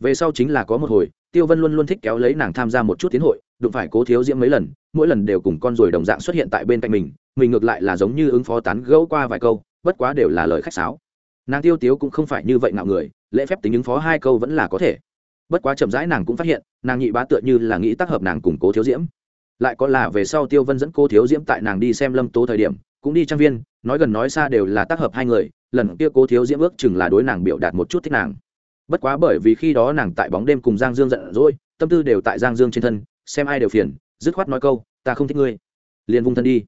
Về sau chính là có một hồi, tiêu vân luôn luôn thích kéo lấy nàng tham gia một chút tiến hội, đụng phải cố thiếu diễm mấy lần, mỗi lần đều cùng con ruồi đồng dạng xuất hiện tại bên cạnh mình mình ngược lại là giống như ứng phó tán gẫu qua vài câu, bất quá đều là lời khách sáo. Nàng tiêu tiếu cũng không phải như vậy ngạo người, lễ phép tính ứng phó hai câu vẫn là có thể. Bất quá chậm rãi nàng cũng phát hiện, nàng nhị bá tựa như là nghĩ tác hợp nàng cùng cố thiếu diễm. Lại có là về sau tiêu vân dẫn cô thiếu diễm tại nàng đi xem lâm tố thời điểm, cũng đi trang viên, nói gần nói xa đều là tác hợp hai người lần kia cố thiếu diễm ước chừng là đối nàng biểu đạt một chút thích nàng. Bất quá bởi vì khi đó nàng tại bóng đêm cùng giang dương giận dỗi, tâm tư đều tại giang dương trên thân, xem ai đều phiền, dứt khoát nói câu, ta không thích ngươi. Liền vung thân đi.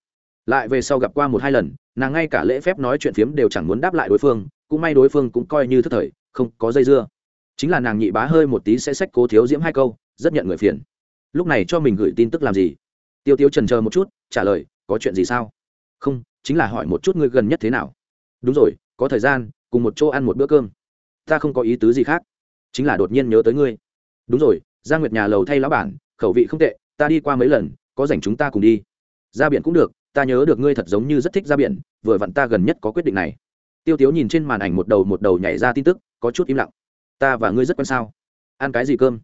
Lại về sau gặp qua một hai lần, nàng ngay cả lễ phép nói chuyện phiếm đều chẳng muốn đáp lại đối phương, cũng may đối phương cũng coi như thất thời, không có dây dưa. Chính là nàng nhị bá hơi một tí sẽ sách cố thiếu diễm hai câu, rất nhận người phiền. Lúc này cho mình gửi tin tức làm gì? Tiêu tiêu trần chờ một chút, trả lời, có chuyện gì sao? Không, chính là hỏi một chút ngươi gần nhất thế nào. Đúng rồi có thời gian, cùng một chỗ ăn một bữa cơm. Ta không có ý tứ gì khác, chính là đột nhiên nhớ tới ngươi. Đúng rồi gia nguyệt nhà lầu thay lão bản, khẩu vị không tệ, ta đi qua mấy lần, có rảnh chúng ta cùng đi. Ra biển cũng được, ta nhớ được ngươi thật giống như rất thích ra biển, vừa vặn ta gần nhất có quyết định này. Tiêu tiếu nhìn trên màn ảnh một đầu một đầu nhảy ra tin tức, có chút im lặng. Ta và ngươi rất quen sao? Ăn cái gì cơm?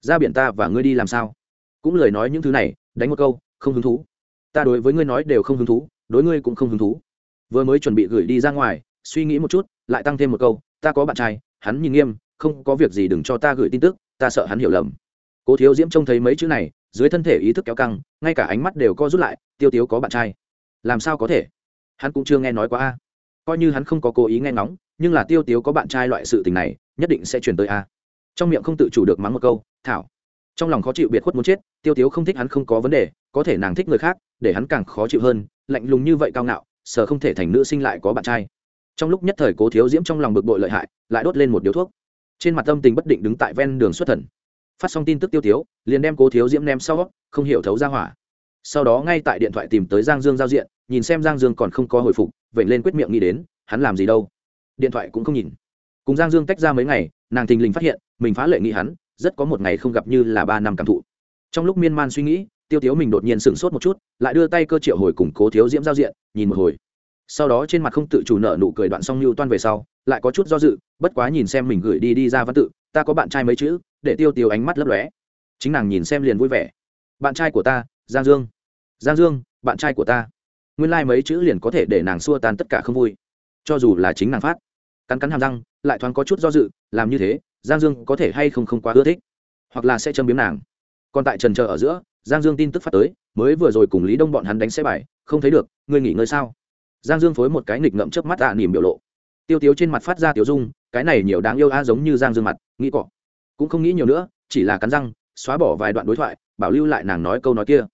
Ra biển ta và ngươi đi làm sao? Cũng lời nói những thứ này, đánh một câu, không hứng thú. Ta đối với ngươi nói đều không hứng thú, đối ngươi cũng không hứng thú. Vừa mới chuẩn bị gửi đi ra ngoài suy nghĩ một chút, lại tăng thêm một câu, ta có bạn trai, hắn nhìn nghiêm, không có việc gì đừng cho ta gửi tin tức, ta sợ hắn hiểu lầm. Cố thiếu diễm trông thấy mấy chữ này, dưới thân thể ý thức kéo căng, ngay cả ánh mắt đều co rút lại, tiêu tiếu có bạn trai, làm sao có thể? Hắn cũng chưa nghe nói quá a. Coi như hắn không có cố ý nghe ngóng, nhưng là tiêu tiếu có bạn trai loại sự tình này, nhất định sẽ truyền tới a. Trong miệng không tự chủ được mắng một câu, thảo. Trong lòng khó chịu biệt khuất muốn chết, tiêu tiếu không thích hắn không có vấn đề, có thể nàng thích người khác, để hắn càng khó chịu hơn, lạnh lùng như vậy cao ngạo, sợ không thể thành nữ sinh lại có bạn trai trong lúc nhất thời cố thiếu diễm trong lòng bực bội lợi hại, lại đốt lên một điếu thuốc. Trên mặt tâm tình bất định đứng tại ven đường xuất thần. Phát xong tin tức tiêu tiếu, liền đem cố thiếu diễm ném sau, không hiểu thấu ra hỏa. Sau đó ngay tại điện thoại tìm tới giang dương giao diện, nhìn xem giang dương còn không có hồi phục vậy lên quyết miệng nghĩ đến, hắn làm gì đâu. Điện thoại cũng không nhìn. Cùng giang dương tách ra mấy ngày, nàng thình lình phát hiện, mình phá lệ nghĩ hắn, rất có một ngày không gặp như là ba năm cảm thụ. Trong lúc miên man suy nghĩ, tiêu tiếu mình đột nhiên sửng sốt một chút, lại đưa tay cơ triệu hồi cùng cố thiếu diễm giao diện, nhìn một hồi sau đó trên mặt không tự chủ nợ nụ cười đoạn xong mưu toan về sau, lại có chút do dự, bất quá nhìn xem mình gửi đi đi ra văn tự, ta có bạn trai mấy chữ, để tiêu tiêu ánh mắt lấp lóe. Chính nàng nhìn xem liền vui vẻ. Bạn trai của ta, giang dương. Giang dương, bạn trai của ta. Nguyên lai、like、mấy chữ liền có thể để nàng xua tan tất cả không vui. Cho dù là chính nàng phát, cắn cắn hàm răng, lại thoáng có chút do dự, làm như thế, giang dương có thể hay không không quá ưa thích? Hoặc là sẽ châm biếm nàng? Còn tại trần trờ ở giữa, giang dương tin tức phát tới, mới vừa rồi cùng lý đông bọn hắn đánh xe bài, không thấy được, ngươi nghỉ ngơi sao? Giang dương phối một cái nghịch ngậm chớp mắt ạ à, nỉm biểu lộ. Tiêu tiếu trên mặt phát ra tiểu dung cái này nhiều đáng yêu a giống như giang dương mặt nghĩ cọ. Cũng không nghĩ nhiều nữa chỉ là cắn răng xóa bỏ vài đoạn đối thoại bảo lưu lại nàng nói câu nói kia.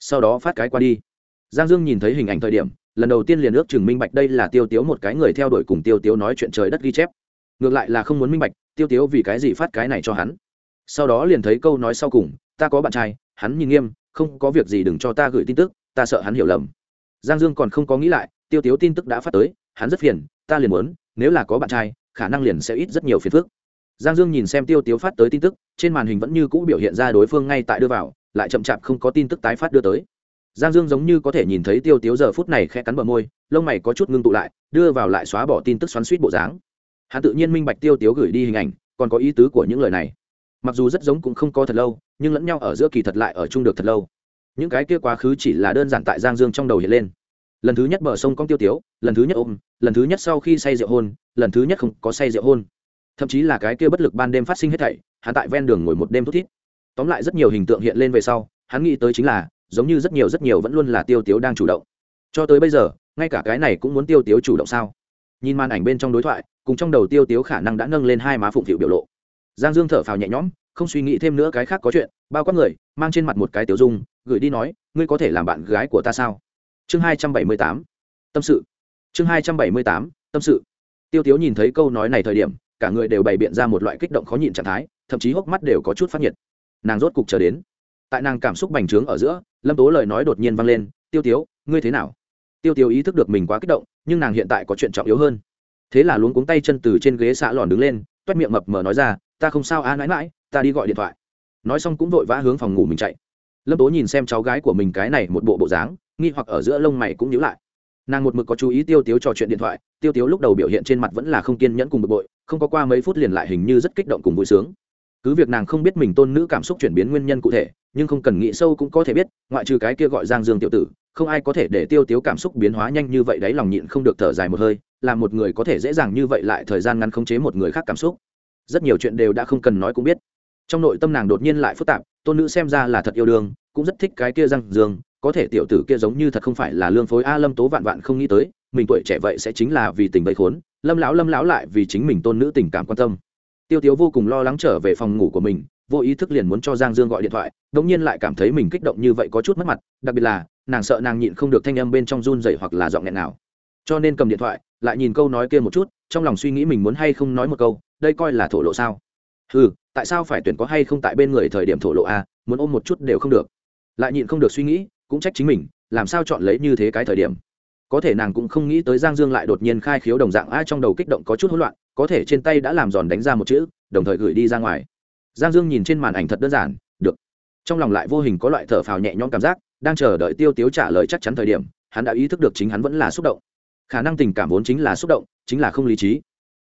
Sau đó phát cái qua đi. Giang dương nhìn thấy hình ảnh thời điểm lần đầu tiên liền ước chừng minh bạch đây là tiêu tiếu một cái người theo đuổi cùng tiêu tiếu nói chuyện trời đất ghi chép. Ngược lại là không muốn minh bạch tiêu tiếu vì cái gì phát cái này cho hắn. Sau đó liền thấy câu nói sau cùng ta có bạn trai hắn nhìn nghiêm không có việc gì đừng cho ta gửi tin tức ta sợ hắn hiểu lầm. Giang dương còn không có nghĩ lại tiêu tiếu tin tức đã phát tới, hắn rất phiền, ta liền muốn, nếu là có bạn trai, khả năng liền sẽ ít rất nhiều phiền phức. Giang dương nhìn xem tiêu tiếu phát tới tin tức, trên màn hình vẫn như cũ biểu hiện ra đối phương ngay tại đưa vào, lại chậm chạp không có tin tức tái phát đưa tới. Giang dương giống như có thể nhìn thấy tiêu tiếu giờ phút này khe cắn bờ môi, lông mày có chút ngưng tụ lại, đưa vào lại xóa bỏ tin tức xoắn suýt bộ dáng. Hắn tự nhiên minh bạch tiêu tiếu gửi đi hình ảnh, còn có ý tứ của những lời này. Mặc dù rất giống cũng không có thật lâu, nhưng lẫn nhau ở giữa kỳ thật lại ở chung được thật lâu. Những cái kia quá khứ chỉ là đơn giản tại giang dương trong đầu hiện lên lần thứ nhất bờ sông con tiêu tiếu, lần thứ nhất ôm, lần thứ nhất sau khi say rượu hôn, lần thứ nhất không có say rượu hôn. Thậm chí là cái kia bất lực ban đêm phát sinh hết thảy, hắn tại ven đường ngồi một đêm thút thít. Tóm lại rất nhiều hình tượng hiện lên về sau, hắn nghĩ tới chính là, giống như rất nhiều rất nhiều vẫn luôn là tiêu tiếu đang chủ động. Cho tới bây giờ, ngay cả cái này cũng muốn tiêu tiếu chủ động sao? Nhìn màn ảnh bên trong đối thoại, cùng trong đầu tiêu tiếu khả năng đã nâng lên hai má phụng thiệu biểu lộ. Giang dương thở phào nhẹ nhõm, không suy nghĩ thêm nữa cái khác có chuyện, bao quát người, mang trên mặt một cái tiểu dung, gửi đi nói, ngươi có thể làm bạn gái của ta sao? Chương hai trăm bảy mươi tám tâm sự. Chương hai trăm bảy mươi tám tâm sự. Tiêu tiếu nhìn thấy câu nói này thời điểm cả người đều bày biện ra một loại kích động khó nhịn trạng thái thậm chí hốc mắt đều có chút phát nhiệt. Nàng rốt cục chờ đến. Tại nàng cảm xúc bành trướng ở giữa lâm tố lời nói đột nhiên vang lên tiêu tiếu ngươi thế nào? Tiêu tiếu ý thức được mình quá kích động nhưng nàng hiện tại có chuyện trọng yếu hơn. Thế là luống cuống tay chân từ trên ghế xạ lòn đứng lên toét miệng mập mờ nói ra ta không sao a à, mãi mãi ta đi gọi điện thoại. Nói xong cũng vội vã hướng phòng ngủ mình chạy. Lâm tố nhìn xem cháu gái của mình cái này một bộ bộ dáng nghi hoặc ở giữa lông mày cũng nhíu lại. Nàng một mực có chú ý tiêu tiếu trò chuyện điện thoại, tiêu tiếu lúc đầu biểu hiện trên mặt vẫn là không kiên nhẫn cùng bực bội, không có qua mấy phút liền lại hình như rất kích động cùng vui sướng. Cứ việc nàng không biết mình tôn nữ cảm xúc chuyển biến nguyên nhân cụ thể, nhưng không cần nghĩ sâu cũng có thể biết, ngoại trừ cái kia gọi giang dương tiểu tử, không ai có thể để tiêu tiếu cảm xúc biến hóa nhanh như vậy đấy lòng nhịn không được thở dài một hơi, là một người có thể dễ dàng như vậy lại thời gian ngắn khống chế một người khác cảm xúc. Rất nhiều chuyện đều đã không cần nói cũng biết. Trong nội tâm nàng đột nhiên lại phức tạp, tôn nữ xem ra là thật yêu đương, cũng rất thích cái kia giang dương có thể tiểu tử kia giống như thật không phải là lương phối a lâm tố vạn vạn không nghĩ tới, mình tuổi trẻ vậy sẽ chính là vì tình vây khốn, lâm lão lâm lão lại vì chính mình tôn nữ tình cảm quan tâm. Tiêu tiếu vô cùng lo lắng trở về phòng ngủ của mình, vô ý thức liền muốn cho giang dương gọi điện thoại đ ỗ n g nhiên lại cảm thấy mình kích động như vậy có chút mất mặt, đặc biệt là, nàng sợ nàng nhịn không được thanh âm bên trong run dậy hoặc là giọng nghẹn nào. Cho nên cầm điện thoại, lại nhìn câu nói kia một chút, trong lòng suy nghĩ mình muốn hay không nói một câu, đây coi là thổ lộ sao? Ừ tại sao phải tuyển có hay không tại bên người thời điểm thổ lộ a, muốn ôm một chút đều không được. Lại nhịn không được suy nghĩ cũng trách chính mình, làm sao chọn lấy như thế cái thời điểm. Có thể nàng cũng không nghĩ tới giang dương lại đột nhiên khai khiếu đồng dạng a trong đầu kích động có chút hỗn loạn, có thể trên tay đã làm giòn đánh ra một chữ, đồng thời gửi đi ra ngoài. Giang dương nhìn trên màn ảnh thật đơn giản, được. Trong lòng lại vô hình có loại thở phào nhẹ nhõm cảm giác, đang chờ đợi tiêu tiếu trả lời chắc chắn thời điểm, hắn đã ý thức được chính hắn vẫn là xúc động. Khả năng tình cảm vốn chính là xúc động, chính là không lý trí.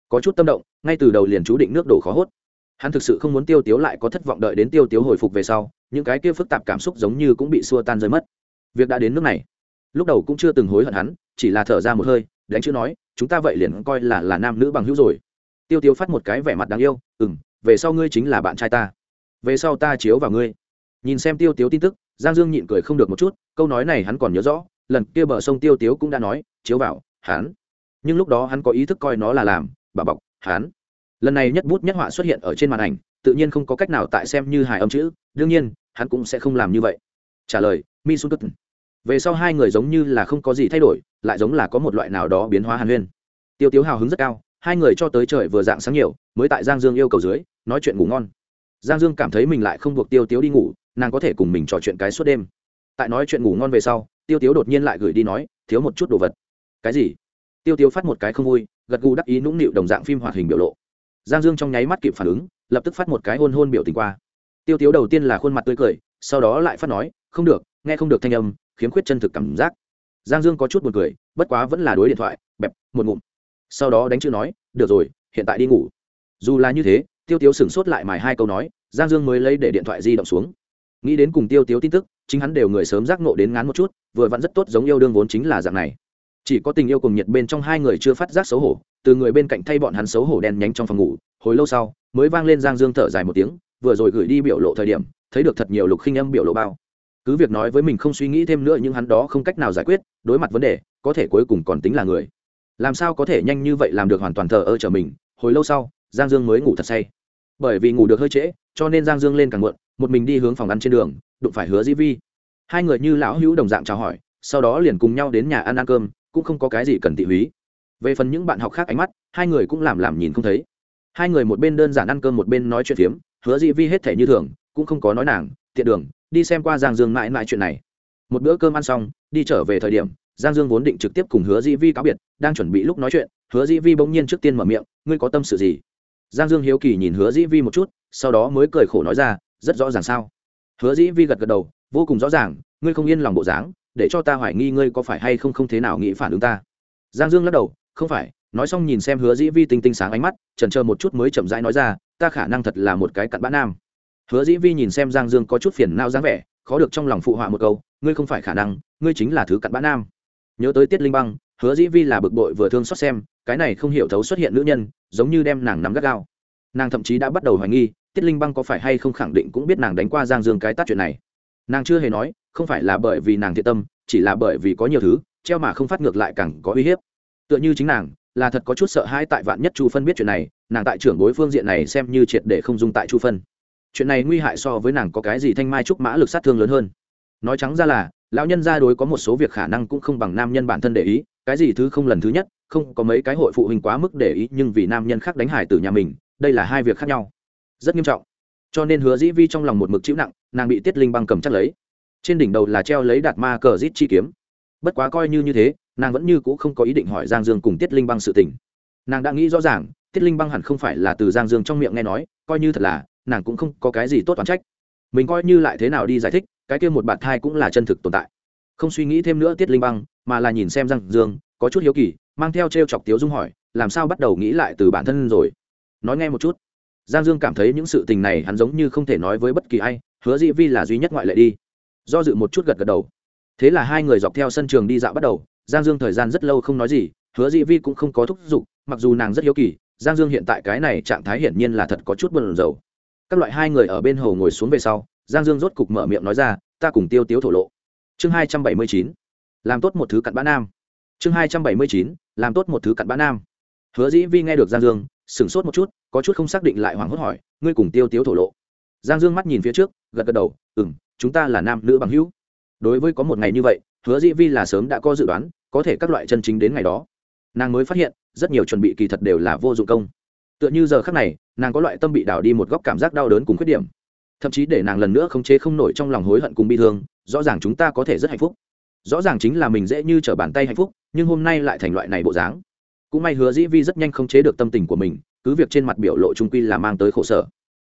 Có chút tâm động, ngay từ đầu liền chú định nước đổ khó hốt. Hắn thực sự không muốn tiêu tiếu lại có thất vọng đợi đến tiêu tiếu hồi phục về sau, những cái kia phức tạp cảm xúc giống như cũng bị xua tan rơi mất việc đã đến nước này. Lúc đầu cũng chưa từng hối hận hắn, chỉ là thở ra một hơi, đánh chữ nói, chúng ta vậy liền coi là là nam nữ bằng hữu rồi. Tiêu tiêu phát một cái vẻ mặt đáng yêu ừ m về sau ngươi chính là bạn trai ta. Về sau ta chiếu vào ngươi. Nhìn xem tiêu tiếu tin tức, giang dương nhịn cười không được một chút, câu nói này hắn còn nhớ rõ, lần kia bờ sông tiêu tiếu cũng đã nói, chiếu vào, hắn. Nhưng lúc đó hắn có ý thức coi nó là làm, bà bọc, hắn. Lần này nhất bút nhất họa xuất hiện ở trên màn ảnh, tự nhiên không có cách nào tại xem như hài âm chữ, đương nhiên, hắn cũng sẽ không làm như vậy trả lời, mi sun cất về sau hai người giống như là không có gì thay đổi, lại giống là có một loại nào đó biến hóa hàn huyên. Tiêu tiếu hào hứng rất cao, hai người cho tới trời vừa dạng sáng nhiều, mới tại giang dương yêu cầu dưới, nói chuyện ngủ ngon. Giang dương cảm thấy mình lại không buộc tiêu tiếu đi ngủ, nàng có thể cùng mình trò chuyện cái suốt đêm. Tại nói chuyện ngủ ngon về sau, tiêu tiếu đột nhiên lại gửi đi nói, thiếu một chút đồ vật. Cái gì? Tiêu tiếu phát một cái không vui, gật gù đắc ý nũng nịu đồng dạng phim hoạt hình biểu lộ. Giang dương trong nháy mắt kịp phản ứng, lập tức phát một cái hôn hôn biểu tình qua. Tiêu tiếu đầu tiên là khuôn mặt tươi cười, sau đó lại phát nói không được, nghe không được thanh âm, khiếm khuyết chân thực cảm giác. Giang dương có chút buồn cười, bất quá vẫn là đối điện thoại, bẹp, một ngụm. Sau đó đánh chữ nói, được rồi, hiện tại đi ngủ. Dù là như thế, tiêu tiếu sửng sốt lại mài hai câu nói, giang dương mới lấy để điện thoại di động xuống. Nghĩ đến cùng tiêu tiếu tin tức, chính hắn đều người sớm giác nộ đến ngán một chút, vừa vặn rất tốt giống yêu đương vốn chính là dạng này. Chỉ có tình yêu cùng nhiệt bên trong hai người chưa phát giác xấu hổ, từ người bên cạnh thay bọn hắn xấu hổ đen nhánh trong phòng ngủ, hồi lâu sau, mới vang lên giang dương thở dài một tiếng, vừa rồi gửi đi biểu lộ thời điểm, thấy được thật nhiều lục khinh âm biểu lộ bao cứ việc nói với mình không suy nghĩ thêm nữa nhưng hắn đó không cách nào giải quyết, đối mặt vấn đề, có thể cuối cùng còn tính là người. Làm sao có thể nhanh như vậy làm được hoàn toàn thờ ơ trở mình, hồi lâu sau, giang dương mới ngủ thật say. Bởi vì ngủ được hơi trễ, cho nên giang dương lên càng muộn, một mình đi hướng phòng ăn trên đường, đụng phải hứa dĩ vi. Hai người như lão hữu đồng dạng chào hỏi, sau đó liền cùng nhau đến nhà ăn ăn cơm, cũng không có cái gì cần tị húy. Về phần những bạn học khác ánh mắt, hai người cũng làm làm nhìn không thấy. Hai người một bên đơn giản ăn cơm một bên nói chuyện phiếm, hứa dĩ vi hết thể như thường, cũng không có nói nàng, tiện đường đi xem qua giang dương mãi mãi chuyện này. Một bữa cơm ăn xong, đi trở về thời điểm, giang dương vốn định trực tiếp cùng hứa dĩ vi cáo biệt, đang chuẩn bị lúc nói chuyện, hứa dĩ vi bỗng nhiên trước tiên mở miệng, ngươi có tâm sự gì? Giang dương hiếu kỳ nhìn hứa dĩ vi một chút, sau đó mới cười khổ nói ra, rất rõ ràng sao? Hứa dĩ vi gật gật đầu, vô cùng rõ ràng, ngươi không yên lòng bộ dáng, để cho ta hoài nghi ngươi có phải hay không không thế nào nghĩ phản ứng ta. Giang dương lắc đầu, không phải. Nói xong nhìn xem hứa dĩ vi tinh tinh sáng ánh mắt trần chờ một chút mới chậm rãi nói ra, ta khả năng thật là một cái cặn bã nam hứa dĩ vi nhìn xem giang dương có chút phiền nao dáng vẻ, khó được trong lòng phụ họa một câu, ngươi không phải khả năng, ngươi chính là thứ cặn bã nam. Nhớ tới tiết linh băng, hứa dĩ vi là bực bội vừa thương xót xem, cái này không hiểu thấu xuất hiện nữ nhân, giống như đem nàng nắm gắt gao. Nàng thậm chí đã bắt đầu hoài nghi, tiết linh băng có phải hay không khẳng định cũng biết nàng đánh qua giang dương cái tát chuyện này. Nàng chưa hề nói, không phải là bởi vì nàng thiện tâm, chỉ là bởi vì có nhiều thứ, treo mà không phát ngược lại càng có uy hiếp. Tựa như chính nàng, là thật có chút sợ hãi tại vạn nhất chu phân biết chuyện này, nàng tại trưởng bối phương diện này xem như triệt để không dung tại chu phân chuyện này nguy hại so với nàng có cái gì thanh mai trúc mã lực sát thương lớn hơn. Nói trắng ra là, lão nhân gia đối có một số việc khả năng cũng không bằng nam nhân bản thân để ý, cái gì thứ không lần thứ nhất, không có mấy cái hội phụ huynh quá mức để ý, nhưng vì nam nhân khác đánh hải từ nhà mình, đây là hai việc khác nhau. Rất nghiêm trọng. Cho nên hứa dĩ vi trong lòng một mực chịu nặng, nàng bị tiết linh băng cầm chắc lấy. Trên đỉnh đầu là treo lấy đạt ma cờ rít chi kiếm. Bất quá coi như như thế, nàng vẫn như c ũ không có ý định hỏi giang dương cùng tiết linh băng sự tình. Nàng đã nghĩ rõ ràng, tiết linh băng hẳn không phải là từ giang dương trong miệng nghe nói, coi như thật là nàng cũng không có cái gì tốt toán trách. Mình coi như lại thế nào đi giải thích, cái kia một bạt thai cũng là chân thực tồn tại. Không suy nghĩ thêm nữa tiết linh băng, mà là nhìn xem giang dương, có chút hiếu kỳ, mang theo t r e o chọc tiếu dung hỏi, làm sao bắt đầu nghĩ lại từ bản thân rồi? Nói nghe một chút. Giang dương cảm thấy những sự tình này hắn giống như không thể nói với bất kỳ ai, hứa dĩ vi là duy nhất ngoại lệ đi. Do dự một chút gật gật đầu. Thế là hai người dọc theo sân trường đi dạo bắt đầu, giang dương thời gian rất lâu không nói gì, hứa dĩ vi cũng không có thúc giục, mặc dù nàng rất hiếu kỳ, giang dương hiện tại cái này trạng thái hiển nhiên là thật có chút buồn rầu các loại hai người ở bên hồ ngồi xuống về sau, giang dương rốt cục mở miệng nói ra, ta cùng tiêu tiếu thổ lộ. Chương hai trăm bảy mươi chín, làm tốt một thứ cặn bã nam. Chương hai trăm bảy mươi chín, làm tốt một thứ cặn bã nam. Hứa dĩ vi nghe được giang dương, sửng sốt một chút, có chút không xác định lại hoảng hốt hỏi, ngươi cùng tiêu tiếu thổ lộ? Giang dương mắt nhìn phía trước, gật gật đầu ừ m chúng ta là nam nữ bằng hữu. Đối với có một ngày như vậy, hứa dĩ vi là sớm đã có dự đoán, có thể các loại chân chính đến ngày đó. Nàng mới phát hiện, rất nhiều chuẩn bị kỳ thật đều là vô dụng công tựa như giờ khác này, nàng có loại tâm bị đảo đi một góc cảm giác đau đớn cùng khuyết điểm. Thậm chí để nàng lần nữa không chế không nổi trong lòng hối hận cùng bi thương, rõ ràng chúng ta có thể rất hạnh phúc. Rõ ràng chính là mình dễ như trở bàn tay hạnh phúc, nhưng hôm nay lại thành loại này bộ dáng. Cũng may hứa dĩ vi rất nhanh không chế được tâm tình của mình, cứ việc trên mặt biểu lộ trung quy là mang tới khổ sở.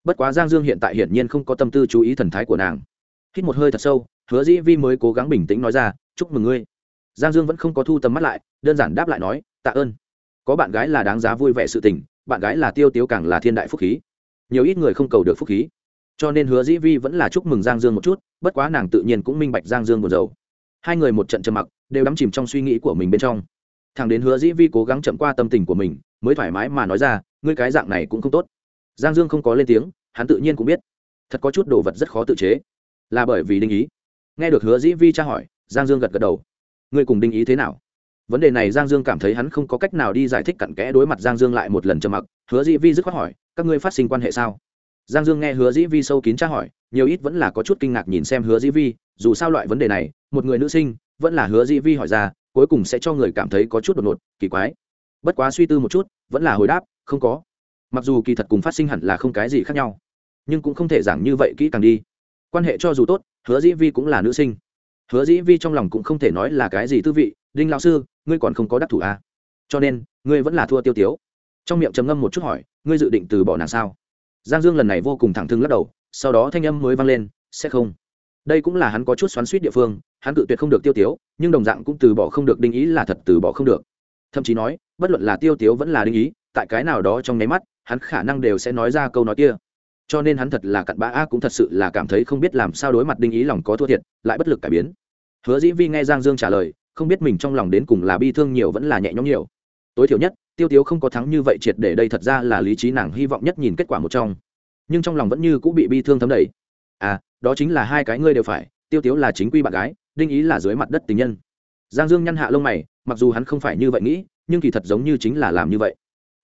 Bất quá giang dương hiện tại hiển nhiên không có tâm tư chú ý thần thái của nàng. Hít một hơi thật sâu, hứa dĩ vi mới cố gắng bình tĩnh nói ra, chúc mừng ngươi. Giang dương vẫn không có thu tầm mắt lại, đơn giản đáp lại nói, tạ ơn. Có bạn gái là đáng giá vui vẻ sự tình bạn gái là tiêu tiếu càng là thiên đại phúc khí. Nhiều ít người không cầu được phúc khí. Cho nên hứa dĩ vi vẫn là chúc mừng giang dương một chút, bất quá nàng tự nhiên cũng minh bạch giang dương buồn rầu. Hai người một trận trầm mặc, đều đắm chìm trong suy nghĩ của mình bên trong. Thằng đến hứa dĩ vi cố gắng chậm qua tâm tình của mình, mới thoải mái mà nói ra, ngươi cái dạng này cũng không tốt. Giang dương không có lên tiếng, hắn tự nhiên cũng biết. Thật có chút đồ vật rất khó tự chế. Là bởi vì đinh ý. Nghe được hứa dĩ vi tra hỏi, giang dương gật gật đầu. Ngươi cùng đinh ý thế nào? Vấn đề này giang dương cảm thấy hắn không có cách nào đi giải thích cặn kẽ đối mặt giang dương lại một lần trầm mặc. Hứa dĩ vi dứt khoát hỏi, các ngươi phát sinh quan hệ sao? Giang dương nghe hứa dĩ vi sâu kín tra hỏi, nhiều ít vẫn là có chút kinh ngạc nhìn xem hứa dĩ vi, dù sao loại vấn đề này, một người nữ sinh, vẫn là hứa dĩ vi hỏi ra, cuối cùng sẽ cho người cảm thấy có chút đột ngột, kỳ quái. Bất quá suy tư một chút, vẫn là hồi đáp, không có. Mặc dù kỳ thật cùng phát sinh hẳn là không cái gì khác nhau, nhưng cũng không thể giảng như vậy kỹ càng đi. Quan hệ cho dù tốt, hứa dĩ vi cũng là nữ sinh. Hứa dĩ vi trong lòng cũng không thể nói là cái gì tư vị, đinh lão sư ngươi còn không có đắc thủ à. cho nên, ngươi vẫn là thua tiêu tiếu. Trong miệng trầm ngâm một chút hỏi, ngươi dự định từ bỏ nàng sao? Giang dương lần này vô cùng thẳng thừng lắc đầu, sau đó thanh âm mới vang lên, sẽ không. Đây cũng là hắn có chút xoắn suýt địa phương, hắn cự tuyệt không được tiêu tiếu, nhưng đồng dạng cũng từ bỏ không được, đinh ý là thật từ bỏ không được. Thậm chí nói, bất luận là tiêu tiếu vẫn là đinh ý, tại cái nào đó trong nháy mắt, hắn khả năng đều sẽ nói ra câu nói kia. Cho nên hắn thật là cặn bã a cũng thật sự là cảm thấy không biết làm sao đối mặt đinh ý lòng có thua thiệt, lại bất lực cải biến. Hứa dĩ vi nghe giang dương trả lời không biết mình trong lòng đến cùng là bi thương nhiều vẫn là nhẹ nhõm nhiều. Tối thiểu nhất, tiêu tiếu không có thắng như vậy triệt để đây thật ra là lý trí nàng hy vọng nhất nhìn kết quả một trong. Nhưng trong lòng vẫn như cũng bị bi thương thấm đầy. À đó chính là hai cái ngươi đều phải, tiêu tiếu là chính quy bạn gái, đinh ý là dưới mặt đất tình nhân. Giang dương nhăn hạ lông mày, mặc dù hắn không phải như vậy nghĩ, nhưng kỳ thật giống như chính là làm như vậy.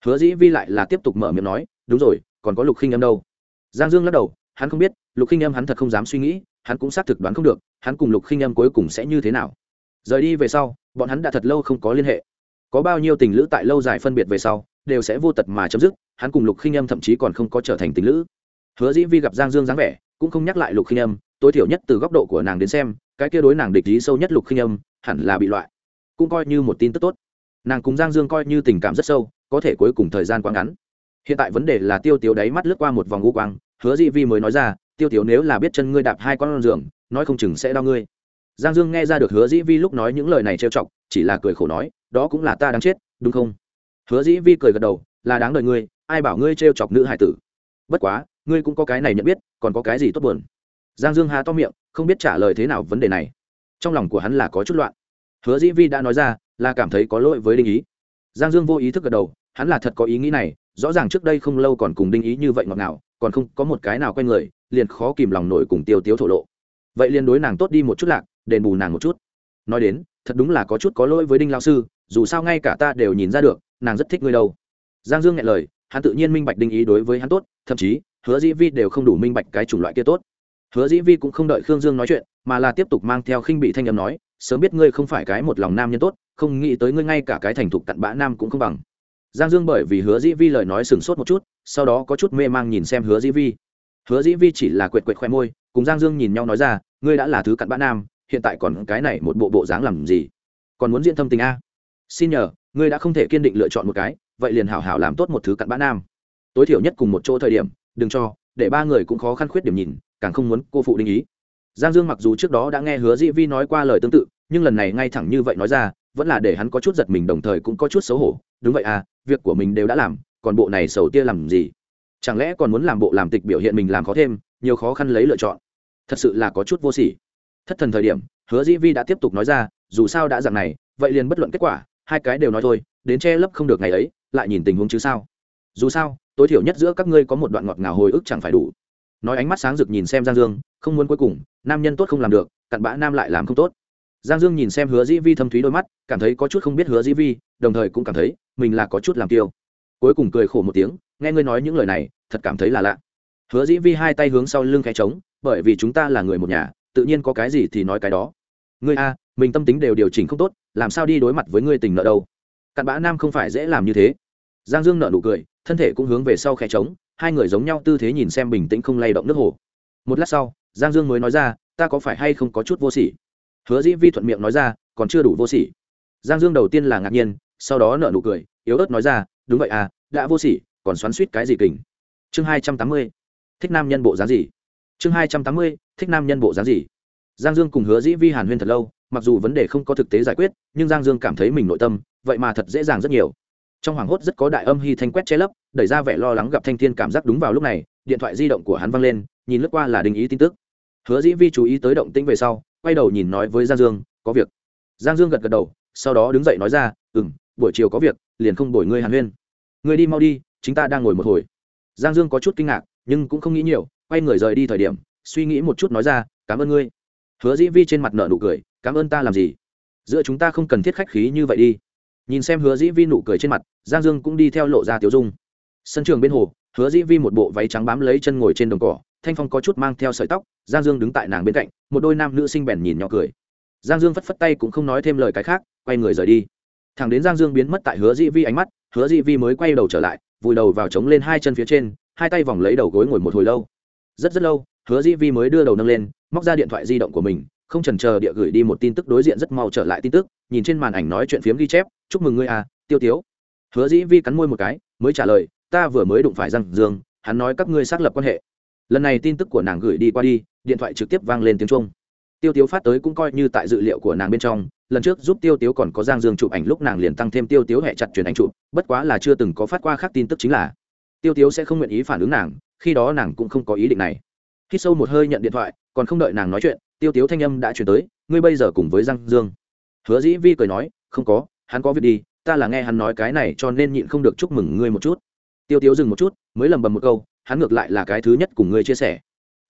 Hứa dĩ vi lại là tiếp tục mở miệng nói, đúng rồi, còn có lục khinh âm đâu? Giang dương lắc đầu, hắn không biết, lục khinh âm hắn thật không dám suy nghĩ, hắn cũng xác thực đoán không được, hắn cùng lục khinh âm cuối cùng sẽ như thế nào rời đi về sau, bọn hắn đã thật lâu không có liên hệ. Có bao nhiêu tình lữ tại lâu dài phân biệt về sau, đều sẽ vô tật mà chấm dứt, hắn cùng lục khinh âm thậm chí còn không có trở thành tình lữ. Hứa dĩ vi gặp giang dương dáng vẻ, cũng không nhắc lại lục khinh âm, tối thiểu nhất từ góc độ của nàng đến xem, cái kia đối nàng địch ý sâu nhất lục khinh âm, hẳn là bị loại. Cũng coi như một tin tức tốt. Nàng cùng giang dương coi như tình cảm rất sâu, có thể cuối cùng thời gian quá ngắn. Hiện tại vấn đề là tiêu tiếu đáy mắt lướt qua một vòng u quang, hứa dĩ vi mới nói ra, tiêu tiếu nếu là biết chân ngươi đạp hai con giường, nói không chừng sẽ đau ngươi giang dương nghe ra được hứa dĩ vi lúc nói những lời này trêu chọc, chỉ là cười khổ nói, đó cũng là ta đáng chết, đúng không? Hứa dĩ vi cười gật đầu, là đáng đời ngươi, ai bảo ngươi trêu chọc nữ hải tử? Bất quá, ngươi cũng có cái này nhận biết, còn có cái gì tốt buồn? Giang dương hà to miệng, không biết trả lời thế nào vấn đề này. Trong lòng của hắn là có chút loạn. Hứa dĩ vi đã nói ra, là cảm thấy có lỗi với đinh ý. Giang dương vô ý thức gật đầu, hắn là thật có ý nghĩ này, rõ ràng trước đây không lâu còn cùng đinh ý như vậy ngọt ngào, còn không có một cái nào quen người, liền khó kìm lòng nổi cùng tiêu tiếu thổ lộ. Vậy liền đối nàng tốt đi một chút lạc đền bù nàng một chút. Nói đến, thật đúng là có chút có lỗi với đinh lao sư, dù sao ngay cả ta đều nhìn ra được, nàng rất thích ngươi đâu. Giang dương nghe lời, hắn tự nhiên minh bạch đinh ý đối với hắn tốt, thậm chí, hứa dĩ vi đều không đủ minh bạch cái chủng loại kia tốt. Hứa dĩ vi cũng không đợi khương dương nói chuyện, mà là tiếp tục mang theo khinh bị thanh âm nói, sớm biết ngươi không phải cái một lòng nam nhân tốt, không nghĩ tới ngươi ngay cả cái thành thục cặn bã nam cũng không bằng. Giang dương bởi vì hứa dĩ vi lời nói sừng sốt một chút, sau đó có chút mê mang nhìn xem hứa dĩ vi. Hứa dĩ vi chỉ là quệt quệt khoe môi, cùng giang dương nhìn nhau nói ra, ngươi đã là thứ cặn bã nam hiện tại còn cái này một bộ bộ dáng làm gì? Còn muốn diễn thâm tình a. Xin nhờ, ngươi đã không thể kiên định lựa chọn một cái, vậy liền hảo hảo làm tốt một thứ cặn bã nam. Tối thiểu nhất cùng một chỗ thời điểm, đừng cho, để ba người cũng khó khăn khuyết điểm nhìn, càng không muốn cô phụ định ý. Giang dương mặc dù trước đó đã nghe hứa dĩ vi nói qua lời tương tự, nhưng lần này ngay thẳng như vậy nói ra, vẫn là để hắn có chút giật mình đồng thời cũng có chút xấu hổ. Đúng vậy à việc của mình đều đã làm, còn bộ này sầu tia làm gì? Chẳng lẽ còn muốn làm bộ làm tịch biểu hiện mình làm khó thêm, nhiều khó khăn lấy lựa chọn? Thật sự là có chút vô sỉ thất thần thời điểm, hứa dĩ vi đã tiếp tục nói ra, dù sao đã dặn này, vậy liền bất luận kết quả, hai cái đều nói thôi, đến che lấp không được ngày ấy, lại nhìn tình huống chứ sao. Dù sao, tối thiểu nhất giữa các ngươi có một đoạn ngọt ngào hồi ức chẳng phải đủ. Nói ánh mắt sáng rực nhìn xem giang dương, không muốn cuối cùng, nam nhân tốt không làm được, cặn bã nam lại làm không tốt. Giang dương nhìn xem hứa dĩ vi thâm thúy đôi mắt, cảm thấy có chút không biết hứa dĩ vi, đồng thời cũng cảm thấy, mình là có chút làm tiêu cuối cùng cười khổ một tiếng, nghe ngươi nói những lời này, thật cảm thấy là lạ. Hứa dĩ vi hai tay hướng sau lưng khẽ trống, bởi vì chúng ta là người một nhà tự nhiên có cái gì thì nói cái đó. Ngươi a, mình tâm tính đều điều chỉnh không tốt, làm sao đi đối mặt với ngươi tình nợ đâu? Cặn bã nam không phải dễ làm như thế. Giang dương nợ nụ cười, thân thể cũng hướng về sau khe trống, hai người giống nhau tư thế nhìn xem bình tĩnh không lay động nước hồ. Một lát sau, giang dương mới nói ra, ta có phải hay không có chút vô sỉ? Hứa dĩ vi thuận miệng nói ra, còn chưa đủ vô sỉ. Giang dương đầu tiên là ngạc nhiên, sau đó nợ nụ cười, yếu ớt nói ra, đúng vậy à đã vô sỉ, còn xoắn suýt cái gì kình? Chương hai trăm tám mươi, thích nam nhân bộ giá gì? Chương hai trăm tám mươi, thích nam nhân bộ dáng gì? Giang dương cùng hứa dĩ vi hàn huyên thật lâu, mặc dù vấn đề không có thực tế giải quyết, nhưng giang dương cảm thấy mình nội tâm, vậy mà thật dễ dàng rất nhiều. Trong hoảng hốt rất có đại âm hy thanh quét che lấp, đẩy ra vẻ lo lắng gặp thanh thiên cảm giác đúng vào lúc này, điện thoại di động của hắn văng lên, nhìn lướt qua là đình ý tin tức. Hứa dĩ vi chú ý tới động tĩnh về sau, quay đầu nhìn nói với giang dương, có việc. Giang dương gật gật đầu, sau đó đứng dậy nói ra ừ m buổi chiều có việc, liền không đổi ngươi hàn huyên. Người đi mau đi chúng ta đang ngồi một hồi. Giang dương có chút kinh ngạc, nhưng cũng không nghĩ nhiều quay người rời đi thời điểm, suy nghĩ một chút nói ra, cảm ơn ngươi. Hứa dĩ vi trên mặt nợ nụ cười, cảm ơn ta làm gì? Giữa chúng ta không cần thiết khách khí như vậy đi. Nhìn xem hứa dĩ vi nụ cười trên mặt, giang dương cũng đi theo lộ ra tiểu dung. Sân trường bên hồ, hứa dĩ vi một bộ váy trắng bám lấy chân ngồi trên đồng cỏ, thanh phong có chút mang theo sợi tóc, giang dương đứng tại nàng bên cạnh, một đôi nam nữ sinh bèn nhìn nhỏ cười. Giang dương phất phất tay cũng không nói thêm lời cái khác, quay người rời đi. Thằng đến giang dương biến mất tại hứa dĩ vi ánh mắt, hứa dĩ vi mới quay đầu trở lại, vùi đầu vào trống lên hai chân phía trên, hai tay vòng lấy đầu gối ngồi một hồi lâu rất rất lâu, hứa dĩ vi mới đưa đầu nâng lên, móc ra điện thoại di động của mình, không chần chờ địa gửi đi một tin tức đối diện rất mau trở lại tin tức, nhìn trên màn ảnh nói chuyện phiếm ghi chép, chúc mừng ngươi à tiêu tiếu. Hứa dĩ vi cắn môi một cái, mới trả lời, ta vừa mới đụng phải răng dương, hắn nói các ngươi xác lập quan hệ. Lần này tin tức của nàng gửi đi qua đi, điện thoại trực tiếp vang lên tiếng trung tiêu tiếu phát tới cũng coi như tại dự liệu của nàng bên trong, lần trước giúp tiêu tiếu còn có giang dương chụp ảnh lúc nàng liền tăng thêm tiêu tiếu hẹ chặt truyền ảnh chụp, bất quá là chưa từng có phát qua khác tin tức chính là, tiêu tiếu sẽ không nguyện ý phản ứng nàng khi đó nàng cũng không có ý định này. Khi sâu một hơi nhận điện thoại, còn không đợi nàng nói chuyện, tiêu tiếu thanh âm đã chuyển tới, ngươi bây giờ cùng với giang dương. Hứa dĩ vi cười nói, không có, hắn có việc đi, ta là nghe hắn nói cái này cho nên nhịn không được chúc mừng ngươi một chút. Tiêu tiếu dừng một chút, mới lầm bầm một câu, hắn ngược lại là cái thứ nhất cùng ngươi chia sẻ.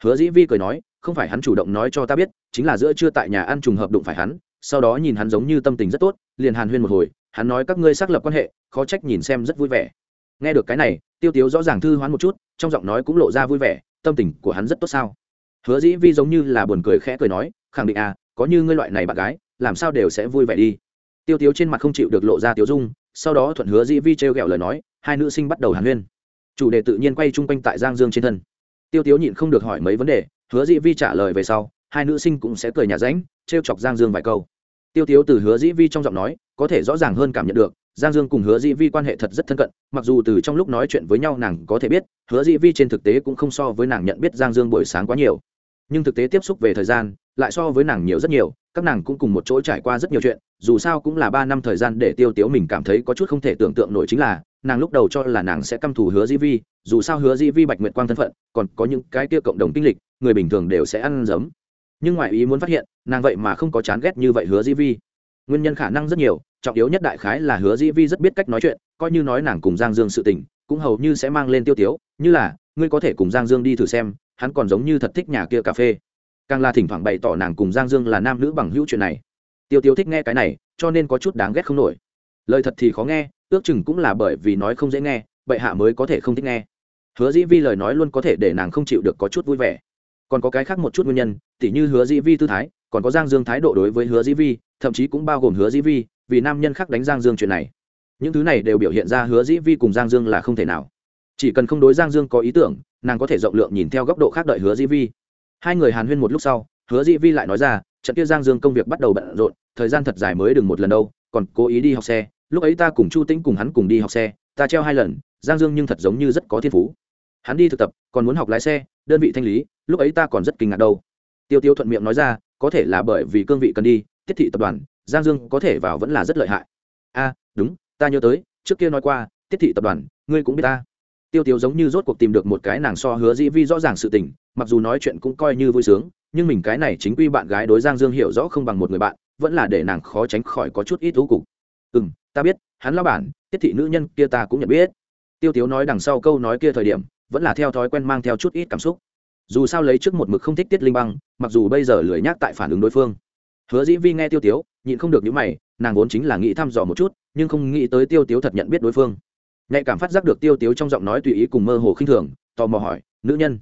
Hứa dĩ vi cười nói, không phải hắn chủ động nói cho ta biết, chính là giữa trưa tại nhà ăn trùng hợp đụng phải hắn, sau đó nhìn hắn giống như tâm tình rất tốt, liền hàn huyên một hồi, hắn nói các ngươi xác lập quan hệ, khó trách nhìn xem rất vui vẻ. Nghe được cái này tiêu tiếu rõ ràng thư hoán một chút, trong giọng nói cũng lộ ra vui vẻ, tâm tình của hắn rất tốt sao? Hứa dĩ vi giống như là buồn cười khẽ cười nói, khẳng định à có như ngươi loại này bạn gái, làm sao đều sẽ vui vẻ đi. Tiêu tiếu trên mặt không chịu được lộ ra tiếu dung, sau đó thuận hứa dĩ vi trêu ghẹo lời nói, hai nữ sinh bắt đầu hàn huyên. Chủ đề tự nhiên quay chung quanh tại giang dương trên thân. Tiêu tiếu nhịn không được hỏi mấy vấn đề, hứa dĩ vi trả lời về sau, hai nữ sinh cũng sẽ cười nhà ránh, trêu chọc giang dương vài câu. Tiêu tiếu từ hứa dĩ vi trong giọng nói, có thể rõ ràng hơn cảm nhận được giang dương cùng hứa dĩ vi quan hệ thật rất thân cận, mặc dù từ trong lúc nói chuyện với nhau nàng có thể biết, hứa dĩ vi trên thực tế cũng không so với nàng nhận biết giang dương buổi sáng quá nhiều. Nhưng thực tế tiếp xúc về thời gian, lại so với nàng nhiều rất nhiều, các nàng cũng cùng một chỗ trải qua rất nhiều chuyện, dù sao cũng là ba năm thời gian để tiêu tiếu mình cảm thấy có chút không thể tưởng tượng nổi chính là, nàng lúc đầu cho là nàng sẽ căm thù hứa dĩ vi, dù sao hứa dĩ vi bạch nguyện quang thân phận, còn có những cái kia cộng đồng kinh lịch, người bình thường đều sẽ ăn giấm nhưng ngoại ý muốn phát hiện, nàng vậy mà không có chán ghét như vậy hứa dĩ vi. Nguyên nhân khả năng rất nhiều trọng yếu nhất đại khái là hứa dĩ vi rất biết cách nói chuyện, coi như nói nàng cùng giang dương sự tình, cũng hầu như sẽ mang lên tiêu tiếu, như là, ngươi có thể cùng giang dương đi thử xem, hắn còn giống như thật thích nhà kia cà phê. Càng là thỉnh thoảng bày tỏ nàng cùng giang dương là nam nữ bằng hữu chuyện này. Tiêu tiêu thích nghe cái này, cho nên có chút đáng ghét không nổi. Lời thật thì khó nghe, ước chừng cũng là bởi vì nói không dễ nghe, bệ hạ mới có thể không thích nghe. Hứa dĩ vi lời nói luôn có thể để nàng không chịu được có chút vui vẻ. Còn có cái khác một chút nguyên nhân, tỉ như hứa dĩ vi tư thái còn có giang dương thái độ đối với hứa dĩ vi, thậm chí cũng bao gồm hứa dĩ vi, vì nam nhân khác đánh giang dương chuyện này. Những thứ này đều biểu hiện ra hứa dĩ vi cùng giang dương là không thể nào. Chỉ cần không đối giang dương có ý tưởng, nàng có thể rộng lượng nhìn theo góc độ khác đợi hứa dĩ vi. Hai người hàn huyên một lúc sau, hứa dĩ vi lại nói ra, trận kia giang dương công việc bắt đầu bận rộn, thời gian thật dài mới đừng một lần đâu, còn cố ý đi học xe. Lúc ấy ta cùng chu tĩnh cùng hắn cùng đi học xe, ta treo hai lần, giang dương nhưng thật giống như rất có thiên phú. Hắn đi thực tập, còn muốn học lái xe, đơn vị thanh lý, lúc ấy ta còn rất kinh ngạc đâu. Tiêu tiêu thuận miệng nói ra có thể là bởi vì cương vị cần đi, tiết thị tập đoàn, giang dương có thể vào vẫn là rất lợi hại. A, đúng, ta nhớ tới, trước kia nói qua, tiết thị tập đoàn, ngươi cũng biết ta. Tiêu tiêu giống như rốt cuộc tìm được một cái nàng so hứa dĩ vi rõ ràng sự tình, mặc dù nói chuyện cũng coi như vui sướng, nhưng mình cái này chính quy bạn gái đối giang dương hiểu rõ không bằng một người bạn, vẫn là để nàng khó tránh khỏi có chút ít thú cục. Ừ m ta biết, hắn lao bản, tiết thị nữ nhân kia ta cũng nhận biết. Tiêu tiêu nói đằng sau câu nói kia thời điểm, vẫn là theo thói quen mang theo chút ít cảm xúc dù sao lấy trước một mực không thích tiết linh băng, mặc dù bây giờ lười nhác tại phản ứng đối phương. Hứa dĩ vi nghe tiêu tiếu, nhịn không được những mày, nàng vốn chính là nghĩ thăm dò một chút, nhưng không nghĩ tới tiêu tiếu thật nhận biết đối phương. Nhạy cảm phát giác được tiêu tiếu trong giọng nói tùy ý cùng mơ hồ khinh thường, tò mò hỏi, nữ nhân?